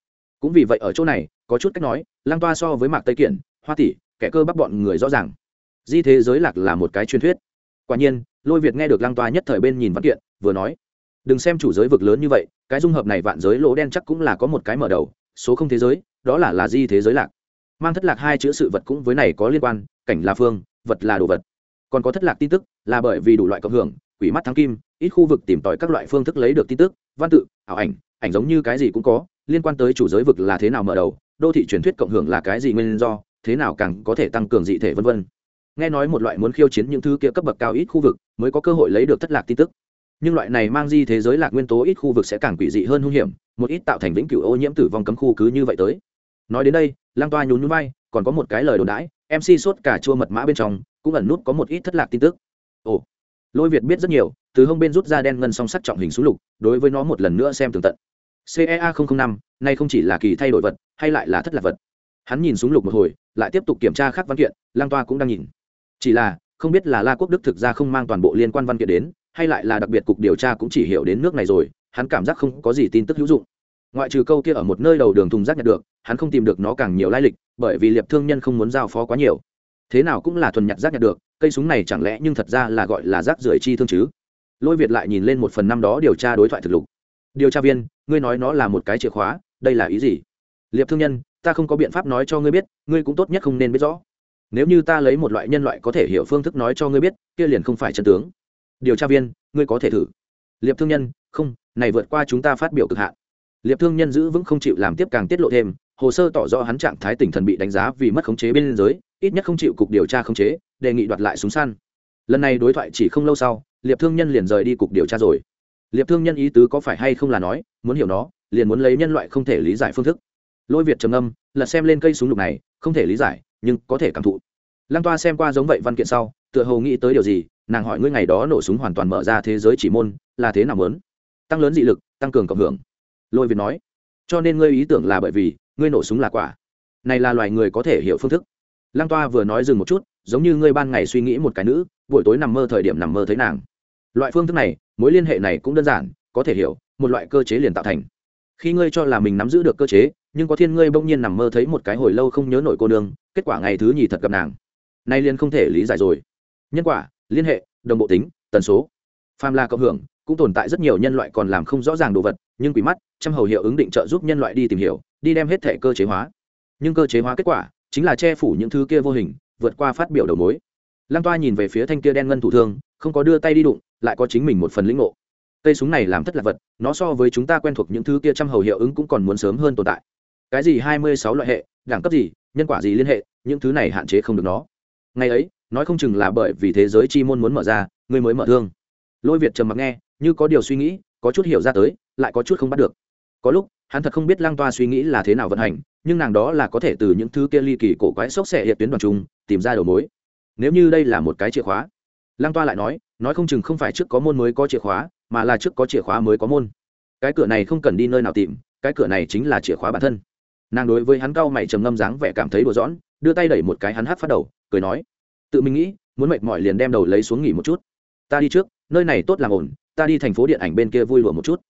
S1: Cũng vì vậy ở chỗ này, có chút cách nói lan toa so với mạc tây kiển, hoa tỷ, kẻ cơ bắp bọn người rõ ràng. Di thế giới lạc là một cái truyền thuyết. Quả nhiên lôi việt nghe được lăng toa nhất thời bên nhìn văn kiện, vừa nói, đừng xem chủ giới vực lớn như vậy, cái dung hợp này vạn giới lỗ đen chắc cũng là có một cái mở đầu, số không thế giới, đó là là di thế giới lạc. Mang thất lạc hai chữ sự vật cũng với này có liên quan, cảnh là phương, vật là đồ vật. Còn có thất lạc tin tức, là bởi vì đủ loại cộng hưởng, quỷ mắt thắng kim, ít khu vực tìm tòi các loại phương thức lấy được tin tức, văn tự, ảo ảnh ảnh giống như cái gì cũng có, liên quan tới chủ giới vực là thế nào mở đầu, đô thị truyền thuyết cộng hưởng là cái gì nguyên do, thế nào càng có thể tăng cường dị thể vân vân nghe nói một loại muốn khiêu chiến những thứ kia cấp bậc cao ít khu vực mới có cơ hội lấy được thất lạc tin tức. Nhưng loại này mang di thế giới lạc nguyên tố ít khu vực sẽ càng quỷ dị hơn hung hiểm, một ít tạo thành vĩnh cửu ô nhiễm tử vong cấm khu cứ như vậy tới. Nói đến đây lang toa nhún núi bay còn có một cái lời đồn đãi mc sốt cả chua mật mã bên trong, cũng ẩn nút có một ít thất lạc tin tức. Ồ, lôi việt biết rất nhiều, từ hông bên rút ra đen ngân song sắc trọng hình xuống lục, đối với nó một lần nữa xem tường tận. Cea năm, nay không chỉ là kỳ thay đổi vật, hay lại là thất lạc vật. Hắn nhìn súng lục một hồi, lại tiếp tục kiểm tra các văn kiện lang toa cũng đang nhìn chỉ là, không biết là la quốc đức thực ra không mang toàn bộ liên quan văn kiện đến, hay lại là đặc biệt cục điều tra cũng chỉ hiểu đến nước này rồi, hắn cảm giác không có gì tin tức hữu dụng. Ngoại trừ câu kia ở một nơi đầu đường thùng rác nhặt được, hắn không tìm được nó càng nhiều lai lịch, bởi vì liệp thương nhân không muốn giao phó quá nhiều. Thế nào cũng là thuần nhặt rác nhặt được, cây súng này chẳng lẽ nhưng thật ra là gọi là rác rưởi chi thương chứ? Lôi việt lại nhìn lên một phần năm đó điều tra đối thoại thực lục. Điều tra viên, ngươi nói nó là một cái chìa khóa, đây là ý gì? Liệp thương nhân, ta không có biện pháp nói cho ngươi biết, ngươi cũng tốt nhất không nên biết rõ nếu như ta lấy một loại nhân loại có thể hiểu phương thức nói cho ngươi biết, kia liền không phải chân tướng. Điều tra viên, ngươi có thể thử. Liệp thương nhân, không, này vượt qua chúng ta phát biểu cực hạn. Liệp thương nhân giữ vững không chịu làm tiếp càng tiết lộ thêm, hồ sơ tỏ rõ hắn trạng thái tỉnh thần bị đánh giá vì mất khống chế bên giới, ít nhất không chịu cục điều tra khống chế, đề nghị đoạt lại súng săn. Lần này đối thoại chỉ không lâu sau, liệp thương nhân liền rời đi cục điều tra rồi. Liệp thương nhân ý tứ có phải hay không là nói, muốn hiểu nó, liền muốn lấy nhân loại không thể lý giải phương thức. Lôi việt trầm âm lật xem lên cây súng lục này, không thể lý giải nhưng có thể cảm thụ. Lăng toa xem qua giống vậy văn kiện sau, tựa hồ nghĩ tới điều gì, nàng hỏi ngươi ngày đó nổ súng hoàn toàn mở ra thế giới chỉ môn, là thế nào lớn tăng lớn dị lực, tăng cường cộng hưởng. Lôi việt nói, cho nên ngươi ý tưởng là bởi vì, ngươi nổ súng là quả. Này là loài người có thể hiểu phương thức. Lăng toa vừa nói dừng một chút, giống như ngươi ban ngày suy nghĩ một cái nữ, buổi tối nằm mơ thời điểm nằm mơ thấy nàng. Loại phương thức này, mối liên hệ này cũng đơn giản, có thể hiểu, một loại cơ chế liền tạo thành khi ngươi cho là mình nắm giữ được cơ chế, nhưng có thiên ngươi bỗng nhiên nằm mơ thấy một cái hồi lâu không nhớ nổi cô nương, kết quả ngày thứ nhì thật gặp nàng. Nay liền không thể lý giải rồi. Nhân quả, liên hệ, đồng bộ tính, tần số. Phàm là cộng hưởng, cũng tồn tại rất nhiều nhân loại còn làm không rõ ràng đồ vật, nhưng quỷ mắt, trăm hầu hiệu ứng định trợ giúp nhân loại đi tìm hiểu, đi đem hết thể cơ chế hóa. Nhưng cơ chế hóa kết quả, chính là che phủ những thứ kia vô hình, vượt qua phát biểu đầu mối. Lăng toa nhìn về phía thanh kia đen ngân thủ thương, không có đưa tay đi đụng, lại có chính mình một phần lĩnh ngộ cây súng này làm thất lạc vật, nó so với chúng ta quen thuộc những thứ kia trăm hầu hiệu ứng cũng còn muốn sớm hơn tồn tại. Cái gì hai mươi sáu loại hệ, đẳng cấp gì, nhân quả gì liên hệ, những thứ này hạn chế không được nó. Ngày ấy, nói không chừng là bởi vì thế giới chi môn muốn mở ra ngươi mới mở thương. Lôi việt trầm mặc nghe, như có điều suy nghĩ, có chút hiểu ra tới, lại có chút không bắt được. Có lúc, hắn thật không biết lang toa suy nghĩ là thế nào vận hành, nhưng nàng đó là có thể từ những thứ kia ly kỳ cổ quái sốc xẻ hiệp tuyến đoàn trung, tìm ra đầu mối. Nếu như đây là một cái chìa khóa lang toa lại nói nói không chừng không phải trước có môn mới có chìa khóa mà là trước có chìa khóa mới có môn. Cái cửa này không cần đi nơi nào tìm, cái cửa này chính là chìa khóa bản thân. Nàng đối với hắn cau mày trầm ngâm dáng vẻ cảm thấy đùa giỡn, đưa tay đẩy một cái hắn hát phát đầu, cười nói, tự mình nghĩ, muốn mệt mỏi liền đem đầu lấy xuống nghỉ một chút. Ta đi trước, nơi này tốt làm ổn, ta đi thành phố điện ảnh bên kia vui lụa một chút.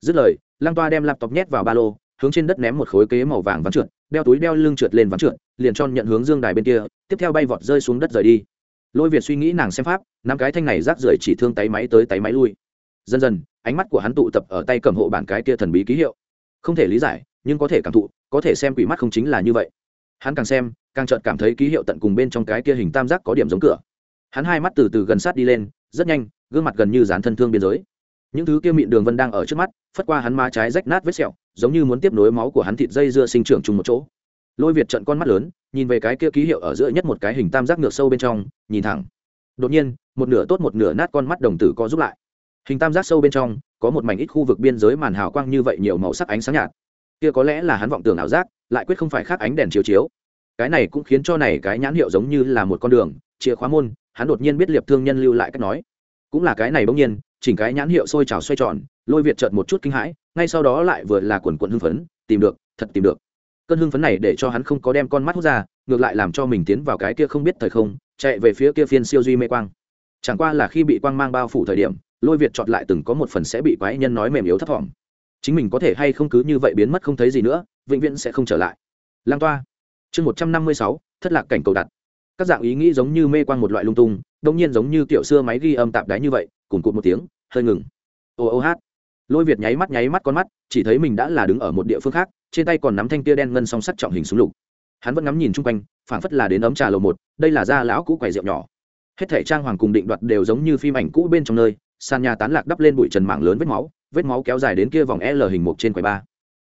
S1: Dứt lời, lăng toa đem laptop nhét vào ba lô, hướng trên đất ném một khối kế màu vàng ván trượt, đeo túi đeo lưng trượt lên ván trượt, liền tròn nhận hướng dương đài bên kia, tiếp theo bay vọt rơi xuống đất rời đi. Lôi việt suy nghĩ nàng xem pháp năm cái thanh này rác rưởi chỉ thương tay máy tới tay máy lui dần dần, ánh mắt của hắn tụ tập ở tay cầm hộ bản cái kia thần bí ký hiệu. Không thể lý giải, nhưng có thể cảm thụ, có thể xem quỷ mắt không chính là như vậy. Hắn càng xem, càng chợt cảm thấy ký hiệu tận cùng bên trong cái kia hình tam giác có điểm giống cửa. Hắn hai mắt từ từ gần sát đi lên, rất nhanh, gương mặt gần như dán thân thương biên giới. Những thứ kia mịn đường vân đang ở trước mắt, phất qua hắn má trái rách nát vết sẹo, giống như muốn tiếp nối máu của hắn thịt dây dưa sinh trưởng chung một chỗ. Lôi việt trận con mắt lớn, nhìn về cái kia ký hiệu ở giữa nhất một cái hình tam giác ngược sâu bên trong, nhìn thẳng. Đột nhiên, một nửa tốt một nửa nát con mắt đồng tử co giúp lại hình tam giác sâu bên trong, có một mảnh ít khu vực biên giới màn hào quang như vậy nhiều màu sắc ánh sáng nhạt. Kia có lẽ là hắn vọng tưởng ảo giác, lại quyết không phải khác ánh đèn chiếu chiếu. Cái này cũng khiến cho này cái nhãn hiệu giống như là một con đường, chìa khóa môn, hắn đột nhiên biết liệp thương nhân lưu lại cách nói. Cũng là cái này bỗng nhiên, chỉnh cái nhãn hiệu sôi trào xoay tròn, lôi việt trợt một chút kinh hãi, ngay sau đó lại vừa là quần quận hưng phấn, tìm được, thật tìm được. Cơn hưng phấn này để cho hắn không có đem con mắt hút ra, ngược lại làm cho mình tiến vào cái kia không biết thời không, chạy về phía kia phiên siêu duy mê quang chẳng qua là khi bị quang mang bao phủ thời điểm, lôi việt chọn lại từng có một phần sẽ bị quái nhân nói mềm yếu thấp thỏm. Chính mình có thể hay không cứ như vậy biến mất không thấy gì nữa, vĩnh viễn sẽ không trở lại. Lang toa. Chương một trăm năm mươi sáu, thất lạc cảnh cầu đặt. Các dạng ý nghĩ giống như mê quang một loại lung tung đông nhiên giống như kiểu xưa máy ghi âm tạp đáy như vậy cùng cụt một tiếng, hơi ngừng. Ô ô hát. Lôi việt nháy mắt nháy mắt con mắt, chỉ thấy mình đã là đứng ở một địa phương khác, trên tay còn nắm thanh tia đen ngân song sắt trọng hình súng lục. Hắn vẫn ngắm nhìn chung quanh, phảng phất là đến ấm trà lầu một, đây là da lão cũ quầy rượu nhỏ hết thể trang hoàng cùng định đoạt đều giống như phim ảnh cũ bên trong nơi, sàn nhà tán lạc đắp lên bụi trần mạng lớn vết máu vết máu kéo dài đến kia vòng l hình mục trên quầy ba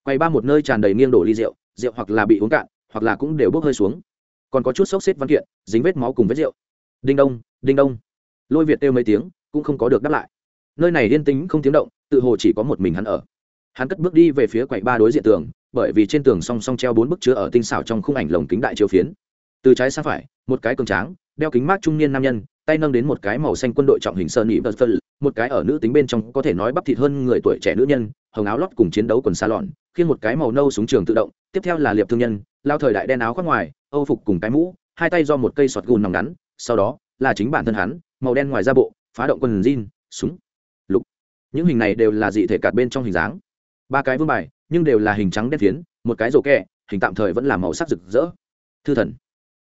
S1: quầy ba một nơi tràn đầy nghiêng đổ ly rượu rượu hoặc là bị uống cạn, hoặc là cũng đều bốc hơi xuống. Còn có chút xốc xếp văn kiện, dính vết máu cùng vết rượu. Đinh đông đinh đông. Lôi việt kêu mấy tiếng, cũng không có được đáp lại. Nơi này yên tính không tiếng động, tự hồ chỉ có một mình hắn ở. Hắn cất bước đi về phía quầy ba đối diện tường, bởi vì trên tường song song treo bốn bức chứa ở tinh xảo trong khung ảnh lồng kính đại chiếu phiến. Từ trái sang phải, một cái cường tráng đeo kính mát trung niên nam nhân, tay nâng đến một cái màu xanh quân đội trọng hình sơn nhị vật phân một cái ở nữ tính bên trong có thể nói bắp thịt hơn người tuổi trẻ nữ nhân, hồng áo lót cùng chiến đấu quần xa lọn khiêng một cái màu nâu súng trường tự động, tiếp theo là liệp thương nhân, lao thời đại đen áo khoác ngoài, âu phục cùng cái mũ, hai tay do một cây sọt gùn nòng ngắn, sau đó là chính bản thân hắn, màu đen ngoài da bộ, phá động quần jean, súng, lục. Những hình này đều là dị thể cạt bên trong hình dáng. Ba cái vương bài, nhưng đều là hình trắng đen phiến, một cái rổ kẹ, hình tạm thời vẫn là màu sắc rực rỡ. Thư thần.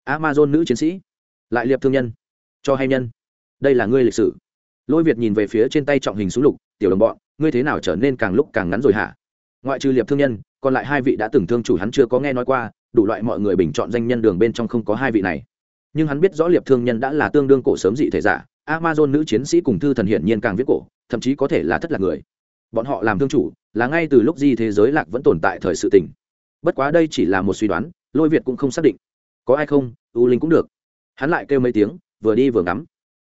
S1: Amazon nữ chiến sĩ lại liệp thương nhân. Cho hay nhân. Đây là ngươi lịch sử. Lôi việt nhìn về phía trên tay trọng hình súng lục, tiểu đồng bọn, ngươi thế nào trở nên càng lúc càng ngắn rồi hả? Ngoại trừ liệp thương nhân, còn lại hai vị đã từng thương chủ hắn chưa có nghe nói qua, đủ loại mọi người bình chọn danh nhân đường bên trong không có hai vị này. Nhưng hắn biết rõ liệp thương nhân đã là tương đương cổ sớm dị thể giả, amazon nữ chiến sĩ cùng thư thần hiển nhiên càng viết cổ, thậm chí có thể là thất lạc người. Bọn họ làm thương chủ, là ngay từ lúc di thế giới lạc vẫn tồn tại thời sự tình. Bất quá đây chỉ là một suy đoán, lôi việt cũng không xác định. Có ai không? U linh cũng được hắn lại kêu mấy tiếng, vừa đi vừa ngắm.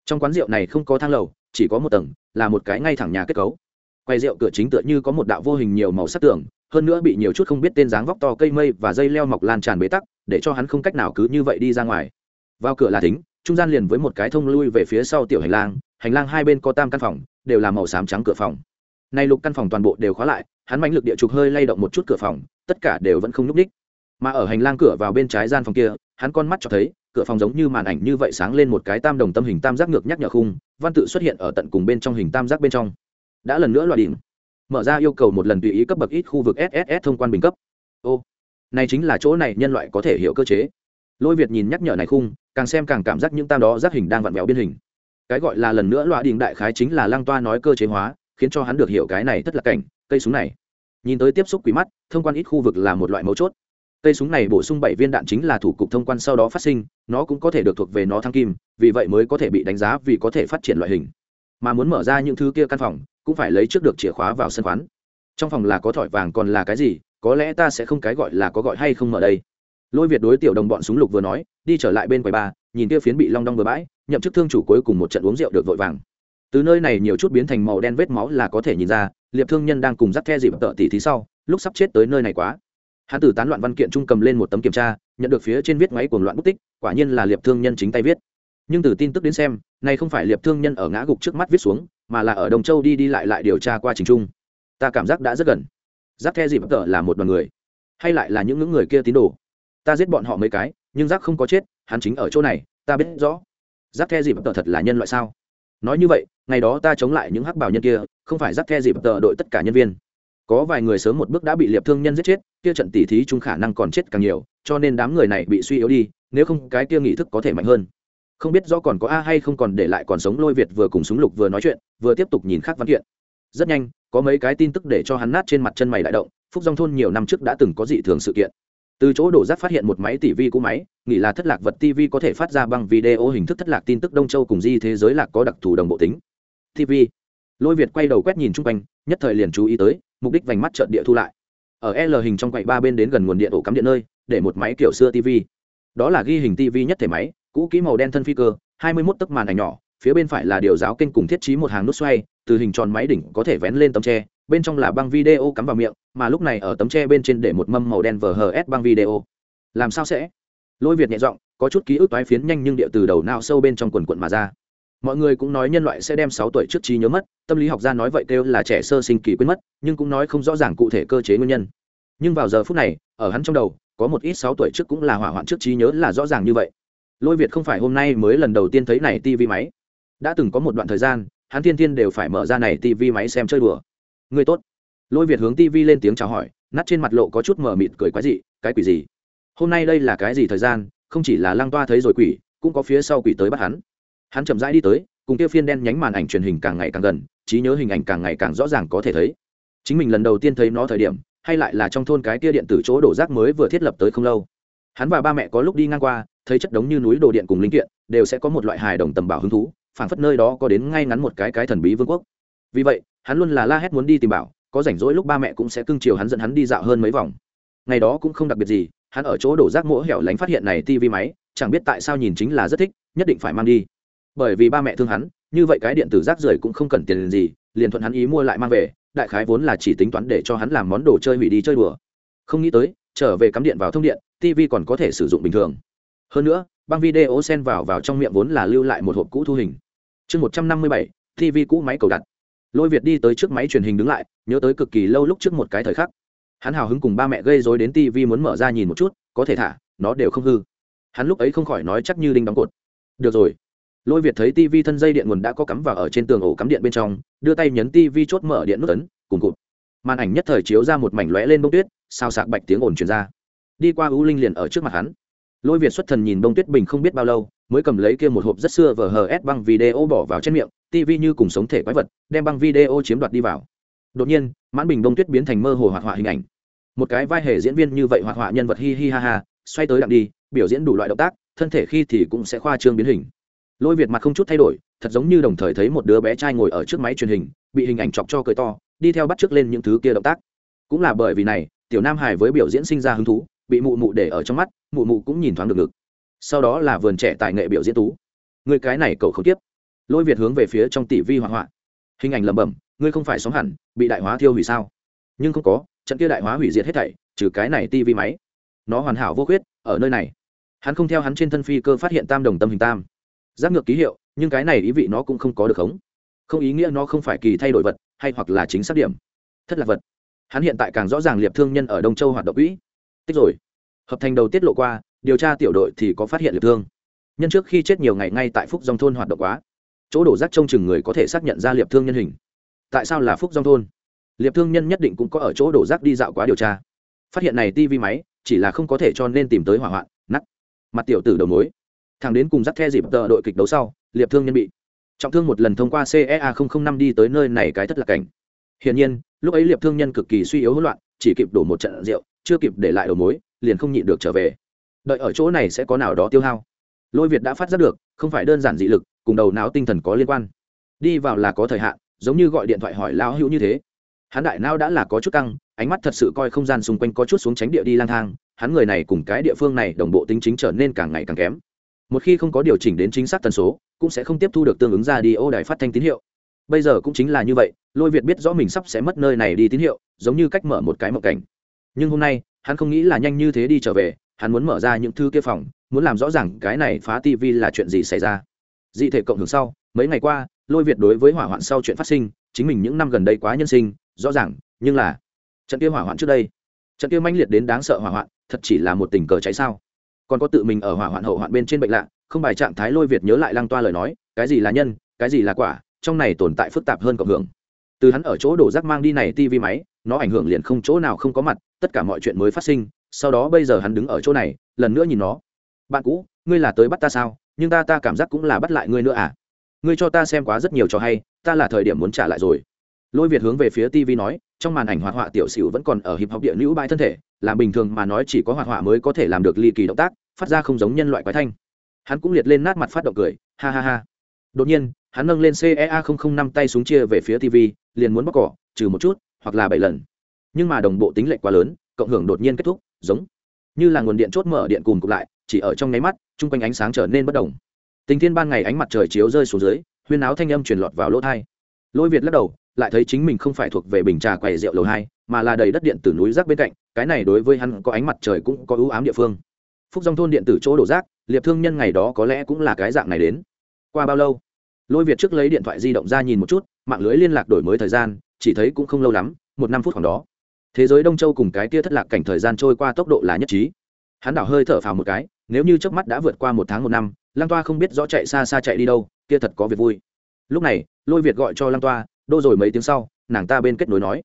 S1: Trong quán rượu này không có thang lầu, chỉ có một tầng, là một cái ngay thẳng nhà kết cấu. Quay rượu cửa chính tựa như có một đạo vô hình nhiều màu sắc tường, hơn nữa bị nhiều chút không biết tên dáng vóc to cây mây và dây leo mọc lan tràn bế tắc, để cho hắn không cách nào cứ như vậy đi ra ngoài. Vào cửa là thính, trung gian liền với một cái thông lui về phía sau tiểu hành lang hành lang hai bên có tam căn phòng, đều là màu xám trắng cửa phòng. Nay lục căn phòng toàn bộ đều khóa lại, hắn mạnh lực địa trục hơi lay động một chút cửa phòng, tất cả đều vẫn không nhúc ních mà ở hành lang cửa vào bên trái gian phòng kia, hắn con mắt cho thấy cửa phòng giống như màn ảnh như vậy sáng lên một cái tam đồng tâm hình tam giác ngược nhắc nhở khung, văn tự xuất hiện ở tận cùng bên trong hình tam giác bên trong. Đã lần nữa loại đỉnh. Mở ra yêu cầu một lần tùy ý cấp bậc ít khu vực sss thông quan bình cấp. Ô, này chính là chỗ này nhân loại có thể hiểu cơ chế. Lôi việt nhìn nhắc nhở này khung, càng xem càng cảm giác những tam đó giác hình đang vặn vẹo biên hình. Cái gọi là lần nữa loại đỉnh đại khái chính là lăng toa nói cơ chế hóa, khiến cho hắn được hiểu cái này thất là cảnh, cây súng này. Nhìn tới tiếp xúc quý mắt, thông quan ít khu vực là một loại mấu chốt cây súng này bổ sung bảy viên đạn chính là thủ cục thông quan sau đó phát sinh, nó cũng có thể được thuộc về nó thăng kim, vì vậy mới có thể bị đánh giá vì có thể phát triển loại hình. Mà muốn mở ra những thứ kia căn phòng, cũng phải lấy trước được chìa khóa vào sân khoán. Trong phòng là có thỏi vàng còn là cái gì, có lẽ ta sẽ không cái gọi là có gọi hay không mở đây. Lôi việt đối tiểu đồng bọn súng lục vừa nói, đi trở lại bên quầy ba, nhìn kia phiến bị long đong bừa bãi, nhậm chức thương chủ cuối cùng một trận uống rượu được vội vàng. Từ nơi này nhiều chút biến thành màu đen vết máu là có thể nhìn ra, liệp thương nhân đang cùng dắt the dịp tợ tỉ thí sau, lúc sắp chết tới nơi này quá hắn từ tán loạn văn kiện trung cầm lên một tấm kiểm tra, nhận được phía trên viết máy cuồng loạn bút tích, quả nhiên là liệp thương nhân chính tay viết. Nhưng từ tin tức đến xem này không phải liệp thương nhân ở ngã gục trước mắt viết xuống, mà là ở đồng châu đi đi lại lại điều tra qua trình trung. Ta cảm giác đã rất gần. Giác the dịp tợ là một đoàn người. Hay lại là những ngưỡng người kia tín đồ. Ta giết bọn họ mấy cái, nhưng giác không có chết, hắn chính ở chỗ này, ta biết rõ. Giác the dịp tợ thật là nhân loại sao? Nói như vậy, ngày đó ta chống lại những hắc bảo nhân kia, không phải giác the dịp tợ đội tất cả nhân viên có vài người sớm một bước đã bị liệp thương nhân giết chết, kia trận tỉ thí chung khả năng còn chết càng nhiều, cho nên đám người này bị suy yếu đi, nếu không cái kia nghị thức có thể mạnh hơn. Không biết do còn có a hay không còn để lại còn sống lôi việt vừa cùng súng lục vừa nói chuyện, vừa tiếp tục nhìn khác văn kiện. Rất nhanh, có mấy cái tin tức để cho hắn nát trên mặt chân mày đại động, phúc dòng thôn nhiều năm trước đã từng có dị thường sự kiện. Từ chỗ đổ rác phát hiện một máy tỷ vi cũ máy, nghĩ là thất lạc vật tv có thể phát ra bằng video hình thức thất lạc tin tức đông châu cùng di thế giới lạc có đặc thù đồng bộ tính. tv lôi việt quay đầu quét nhìn chung quanh, nhất thời liền chú ý tới mục đích vành mắt trợn địa thu lại. Ở l hình trong quậy ba bên đến gần nguồn điện ổ cắm điện nơi, để một máy kiểu xưa tv đó là ghi hình tv nhất thể máy, cũ kỹ màu đen thân phi cơ 21 tấc màn ảnh nhỏ, phía bên phải là điều giáo kênh cùng thiết trí một hàng nút xoay, từ hình tròn máy đỉnh có thể vén lên tấm tre, bên trong là băng video cắm vào miệng, mà lúc này ở tấm tre bên trên để một mâm màu đen vhs băng video. Làm sao sẽ? Lôi việt nhẹ giọng, có chút ký ức toái phiến nhanh nhưng địa từ đầu nao sâu bên trong quần quận mà ra mọi người cũng nói nhân loại sẽ đem sáu tuổi trước trí nhớ mất, tâm lý học gia nói vậy kêu là trẻ sơ sinh kỳ quên mất, nhưng cũng nói không rõ ràng cụ thể cơ chế nguyên nhân. Nhưng vào giờ phút này, ở hắn trong đầu, có một ít sáu tuổi trước cũng là hỏa hoạn trước trí nhớ là rõ ràng như vậy. Lôi việt không phải hôm nay mới lần đầu tiên thấy này tivi máy. Đã từng có một đoạn thời gian, hắn thiên thiên đều phải mở ra này tivi máy xem chơi đùa. Người tốt. Lôi việt hướng tivi lên tiếng chào hỏi, nát trên mặt lộ có chút mờ mịt cười quái dị, cái quỷ gì? Hôm nay đây là cái gì thời gian? Không chỉ là lăng toa thấy rồi quỷ, cũng có phía sau quỷ tới bắt hắn hắn chậm rãi đi tới, cùng tiêu phiên đen nhánh màn ảnh truyền hình càng ngày càng gần, trí nhớ hình ảnh càng ngày càng rõ ràng có thể thấy. Chính mình lần đầu tiên thấy nó thời điểm, hay lại là trong thôn cái kia điện tử chỗ đổ rác mới vừa thiết lập tới không lâu. Hắn và ba mẹ có lúc đi ngang qua, thấy chất đống như núi đồ điện cùng linh kiện, đều sẽ có một loại hài đồng tầm bảo hứng thú, phảng phất nơi đó có đến ngay ngắn một cái cái thần bí vương quốc. Vì vậy, hắn luôn là la hét muốn đi tìm bảo, có rảnh rỗi lúc ba mẹ cũng sẽ cưng chiều hắn dẫn hắn đi dạo hơn mấy vòng. Ngày đó cũng không đặc biệt gì, hắn ở chỗ đổ rác mỗi hẻo lánh phát hiện này tivi máy, chẳng biết tại sao nhìn chính là rất thích, nhất định phải mang đi bởi vì ba mẹ thương hắn, như vậy cái điện tử rác rưởi cũng không cần tiền gì, liền thuận hắn ý mua lại mang về, đại khái vốn là chỉ tính toán để cho hắn làm món đồ chơi hủy đi chơi đùa. Không nghĩ tới, trở về cắm điện vào thông điện tv còn có thể sử dụng bình thường. Hơn nữa, băng video xen vào vào trong miệng vốn là lưu lại một hộp cũ thu hình. Chương một trăm năm mươi bảy tv cũ máy cầu đặt. Lôi việt đi tới trước máy truyền hình đứng lại, nhớ tới cực kỳ lâu lúc trước một cái thời khắc. Hắn hào hứng cùng ba mẹ gây dối đến tv muốn mở ra nhìn một chút, có thể thả, nó đều không hư. Hắn lúc ấy không khỏi nói chắc như đinh đóng cột. Được rồi lôi việt thấy tv thân dây điện nguồn đã có cắm vào ở trên tường ổ cắm điện bên trong, đưa tay nhấn tv chốt mở điện nút ấn, cùng cụt. Màn ảnh nhất thời chiếu ra một mảnh lóe lên bông tuyết sao sạc bạch tiếng ồn truyền ra. Đi qua ưu linh liền ở trước mặt hắn. Lôi việt xuất thần nhìn bông tuyết bình không biết bao lâu, mới cầm lấy kia một hộp rất xưa vờ hờ ép băng video bỏ vào trên miệng tv như cùng sống thể quái vật, đem băng video chiếm đoạt đi vào. Đột nhiên, mãn bình bông tuyết biến thành mơ hồ hoạt họa hình ảnh. Một cái vai hề diễn viên như vậy hoạt họa nhân vật hi hi ha ha, xoay tới đặng đi, biểu diễn đủ loại động tác, thân thể khi thì cũng sẽ khoa trương biến hình lôi việt mặt không chút thay đổi, thật giống như đồng thời thấy một đứa bé trai ngồi ở trước máy truyền hình, bị hình ảnh chọc cho cười to, đi theo bắt t r ư ớ c lên những thứ kia động tác. Cũng là bởi vì này, tiểu nam hải với biểu diễn sinh ra hứng thú, bị mụ mụ để ở trong mắt, mụ mụ cũng nhìn thoáng được ngực. Sau đó là vườn trẻ tài nghệ biểu diễn tú. Người cái này cậu không tiếp lôi việt hướng về phía trong tỷ vi hoảng hoạn. Hình ảnh lẩm bẩm, ngươi không phải sống hẳn, bị đại hóa thiêu hủy sao? Nhưng không có, trận kia đại hóa hủy diệt hết thảy, trừ cái này tivi máy. Nó hoàn hảo vô khuyết, ở nơi này. Hắn không theo hắn trên thân phi cơ phát hiện tam đồng tâm hình tam giác ngược ký hiệu, nhưng cái này ý vị nó cũng không có được khống. Không ý nghĩa nó không phải kỳ thay đổi vật, hay hoặc là chính xác điểm. Thất lạc vật. Hắn hiện tại càng rõ ràng liệp thương nhân ở đông châu hoạt động quỹ. Tích rồi. Hợp thành đầu tiết lộ qua, điều tra tiểu đội thì có phát hiện liệp thương. Nhân trước khi chết nhiều ngày ngay tại phúc dòng thôn hoạt động quá. Chỗ đổ rác trông chừng người có thể xác nhận ra liệp thương nhân hình. Tại sao là phúc dòng thôn? Liệp thương nhân nhất định cũng có ở chỗ đổ rác đi dạo quá điều tra. Phát hiện này tivi máy, chỉ là không có thể cho nên tìm tới hỏa hoạn nắt mặt tiểu tử đầu mối thằng đến cùng dắt the dịp tờ đội kịch đấu sau, liệp thương nhân bị trọng thương một lần thông qua cea năm đi tới nơi này cái thất lạc cảnh. Hiển nhiên, lúc ấy liệp thương nhân cực kỳ suy yếu hỗn loạn, chỉ kịp đổ một trận rượu, chưa kịp để lại đầu mối, liền không nhịn được trở về. Đợi ở chỗ này sẽ có nào đó tiêu hao. Lôi việt đã phát giác được, không phải đơn giản dị lực, cùng đầu não tinh thần có liên quan. Đi vào là có thời hạn, giống như gọi điện thoại hỏi lão hữu như thế. Hắn đại não đã là có chút căng, ánh mắt thật sự coi không gian xung quanh có chút xuống tránh địa đi lang thang, hắn người này cùng cái địa phương này đồng bộ tính chính trở nên càng ngày càng kém một khi không có điều chỉnh đến chính xác tần số, cũng sẽ không tiếp thu được tương ứng ra đi ô đài phát thanh tín hiệu. Bây giờ cũng chính là như vậy, lôi việt biết rõ mình sắp sẽ mất nơi này đi tín hiệu, giống như cách mở một cái mộng cảnh. Nhưng hôm nay, hắn không nghĩ là nhanh như thế đi trở về, hắn muốn mở ra những thư kia phòng, muốn làm rõ ràng cái này phá tv là chuyện gì xảy ra. Dị thể cộng hưởng sau, mấy ngày qua, lôi việt đối với hỏa hoạn sau chuyện phát sinh, chính mình những năm gần đây quá nhân sinh, rõ ràng, nhưng là, trận kia hỏa hoạn trước đây, trận kia manh liệt đến đáng sợ hỏa hoạn, thật chỉ là một tình cờ cháy sao? Còn có tự mình ở hỏa hoạn hậu hoạn bên trên bệnh lạ, không bài trạng thái lôi việt nhớ lại lăng toa lời nói, cái gì là nhân, cái gì là quả, trong này tồn tại phức tạp hơn cộng hưởng. Từ hắn ở chỗ đổ rác mang đi này tivi máy, nó ảnh hưởng liền không chỗ nào không có mặt, tất cả mọi chuyện mới phát sinh, sau đó bây giờ hắn đứng ở chỗ này, lần nữa nhìn nó. Bạn cũ, ngươi là tới bắt ta sao, nhưng ta ta cảm giác cũng là bắt lại ngươi nữa à? Ngươi cho ta xem quá rất nhiều cho hay, ta là thời điểm muốn trả lại rồi lôi việt hướng về phía tv nói, trong màn ảnh hoạt họa tiểu sửu vẫn còn ở hiệp học địa nữ bãi thân thể làm bình thường mà nói chỉ có hoạt họa mới có thể làm được ly kỳ động tác, phát ra không giống nhân loại quái thanh. Hắn cũng liệt lên nát mặt phát động cười, ha ha ha. Đột nhiên, hắn nâng lên cea năm tay súng chia về phía tv liền muốn bóc cỏ, trừ một chút, hoặc là bảy lần. Nhưng mà đồng bộ tính lệch quá lớn, cộng hưởng đột nhiên kết thúc, giống như là nguồn điện chốt mở điện cùng cục lại, chỉ ở trong nháy mắt, chung quanh ánh sáng trở nên bất đồng. Tình thiên ban ngày ánh mặt trời chiếu rơi xuống dưới, huyên áo thanh âm truyền lọt vào lỗ thai lôi việt lắc đầu lại thấy chính mình không phải thuộc về bình trà quầy rượu lầu hai, mà là đầy đất điện tử núi rác bên cạnh, cái này đối với hắn có ánh mặt trời cũng có ưu ám địa phương. Phúc dòng thôn điện tử chỗ đổ rác, liệp thương nhân ngày đó có lẽ cũng là cái dạng này đến. Qua bao lâu? Lôi việt trước lấy điện thoại di động ra nhìn một chút, mạng lưới liên lạc đổi mới thời gian, chỉ thấy cũng không lâu lắm, một năm phút khoảng đó. Thế giới đông châu cùng cái tia thất lạc cảnh thời gian trôi qua tốc độ là nhất trí. Hắn đảo hơi thở phào một cái, nếu như trước mắt đã vượt qua một tháng một năm, lăng toa không biết rõ chạy xa xa chạy đi đâu, kia thật có việc vui. Lúc này, lôi việt gọi cho lăng toa đô rồi mấy tiếng sau, nàng ta bên kết nối nói,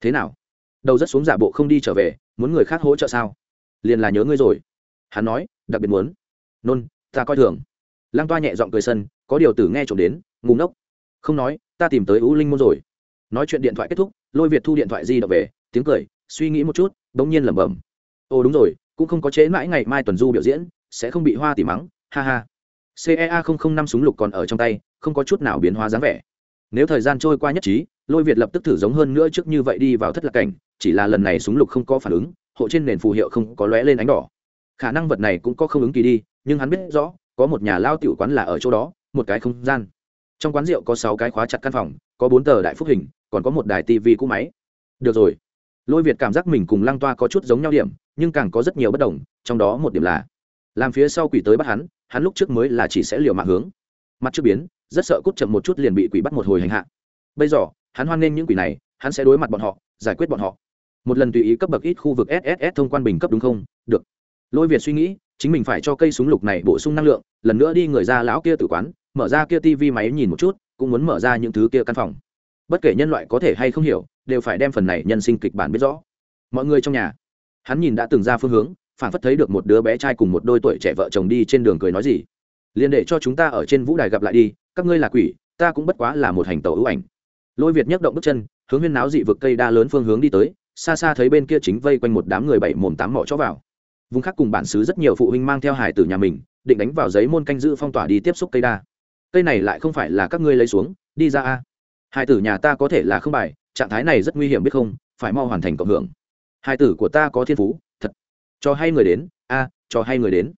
S1: thế nào? Đầu rất xuống giả bộ không đi trở về, muốn người khác hỗ trợ sao? Liền là nhớ ngươi rồi. Hắn nói, đặc biệt muốn. Nôn, ta coi thường. Lăng toa nhẹ giọng cười sân, có điều tử nghe trộm đến ngủ ngốc. Không nói, ta tìm tới ú linh môn rồi. Nói chuyện điện thoại kết thúc, lôi việt thu điện thoại di động về, tiếng cười, suy nghĩ một chút, bỗng nhiên lẩm bẩm. Ồ, đúng rồi, cũng không có chế mãi ngày mai tuần du biểu diễn, sẽ không bị hoa tỉ mắng, ha ha. Cea năm súng lục còn ở trong tay, không có chút nào biến hóa dáng vẻ nếu thời gian trôi qua nhất trí, lôi việt lập tức thử giống hơn nữa trước như vậy đi vào thất lạc cảnh, chỉ là lần này súng lục không có phản ứng, hộ trên nền phù hiệu không có lóe lên ánh đỏ. Khả năng vật này cũng có không ứng kỳ đi, nhưng hắn biết rõ, có một nhà lao tiểu quán là ở chỗ đó, một cái không gian. Trong quán rượu có sáu cái khóa chặt căn phòng, có bốn tờ đại phúc hình, còn có một đài tv cũ máy. Được rồi. Lôi việt cảm giác mình cùng lăng toa có chút giống nhau điểm, nhưng càng có rất nhiều bất đồng, trong đó một điểm là, làm phía sau quỷ tới bắt hắn hắn lúc trước mới là chỉ sẽ liều mạng hướng. Mặt trước biến rất sợ cút chậm một chút liền bị quỷ bắt một hồi hành hạ. Bây giờ, hắn hoan nghênh những quỷ này, hắn sẽ đối mặt bọn họ, giải quyết bọn họ. Một lần tùy ý cấp bậc ít khu vực sss thông quan bình cấp đúng không? Được. Lôi việt suy nghĩ, chính mình phải cho cây súng lục này bổ sung năng lượng, lần nữa đi người ra lão kia tử quán, mở ra kia tivi máy nhìn một chút, cũng muốn mở ra những thứ kia căn phòng. Bất kể nhân loại có thể hay không hiểu, đều phải đem phần này nhân sinh kịch bản biết rõ. Mọi người trong nhà, hắn nhìn đã từng ra phương hướng phản phất thấy được một đứa bé trai cùng một đôi tuổi trẻ vợ chồng đi trên đường cười nói gì. Liền để cho chúng ta ở trên vũ đài gặp lại đi các ngươi là quỷ, ta cũng bất quá là một hành tẩu ưu ảnh. Lôi việt nhấc động bước chân, hướng huyên náo dị vực cây đa lớn phương hướng đi tới, xa xa thấy bên kia chính vây quanh một đám người bảy mồm tám mỏ chó vào. Vùng khác cùng bản xứ rất nhiều phụ huynh mang theo hải tử nhà mình, định đánh vào giấy môn canh giữ phong tỏa đi tiếp xúc cây đa. Cây này lại không phải là các ngươi lấy xuống, đi ra a. Hải tử nhà ta có thể là không bài, trạng thái này rất nguy hiểm biết không, phải mau hoàn thành cộng hưởng. Hải tử của ta có thiên phú, thật. Cho hay người đến, a, cho hay người đến.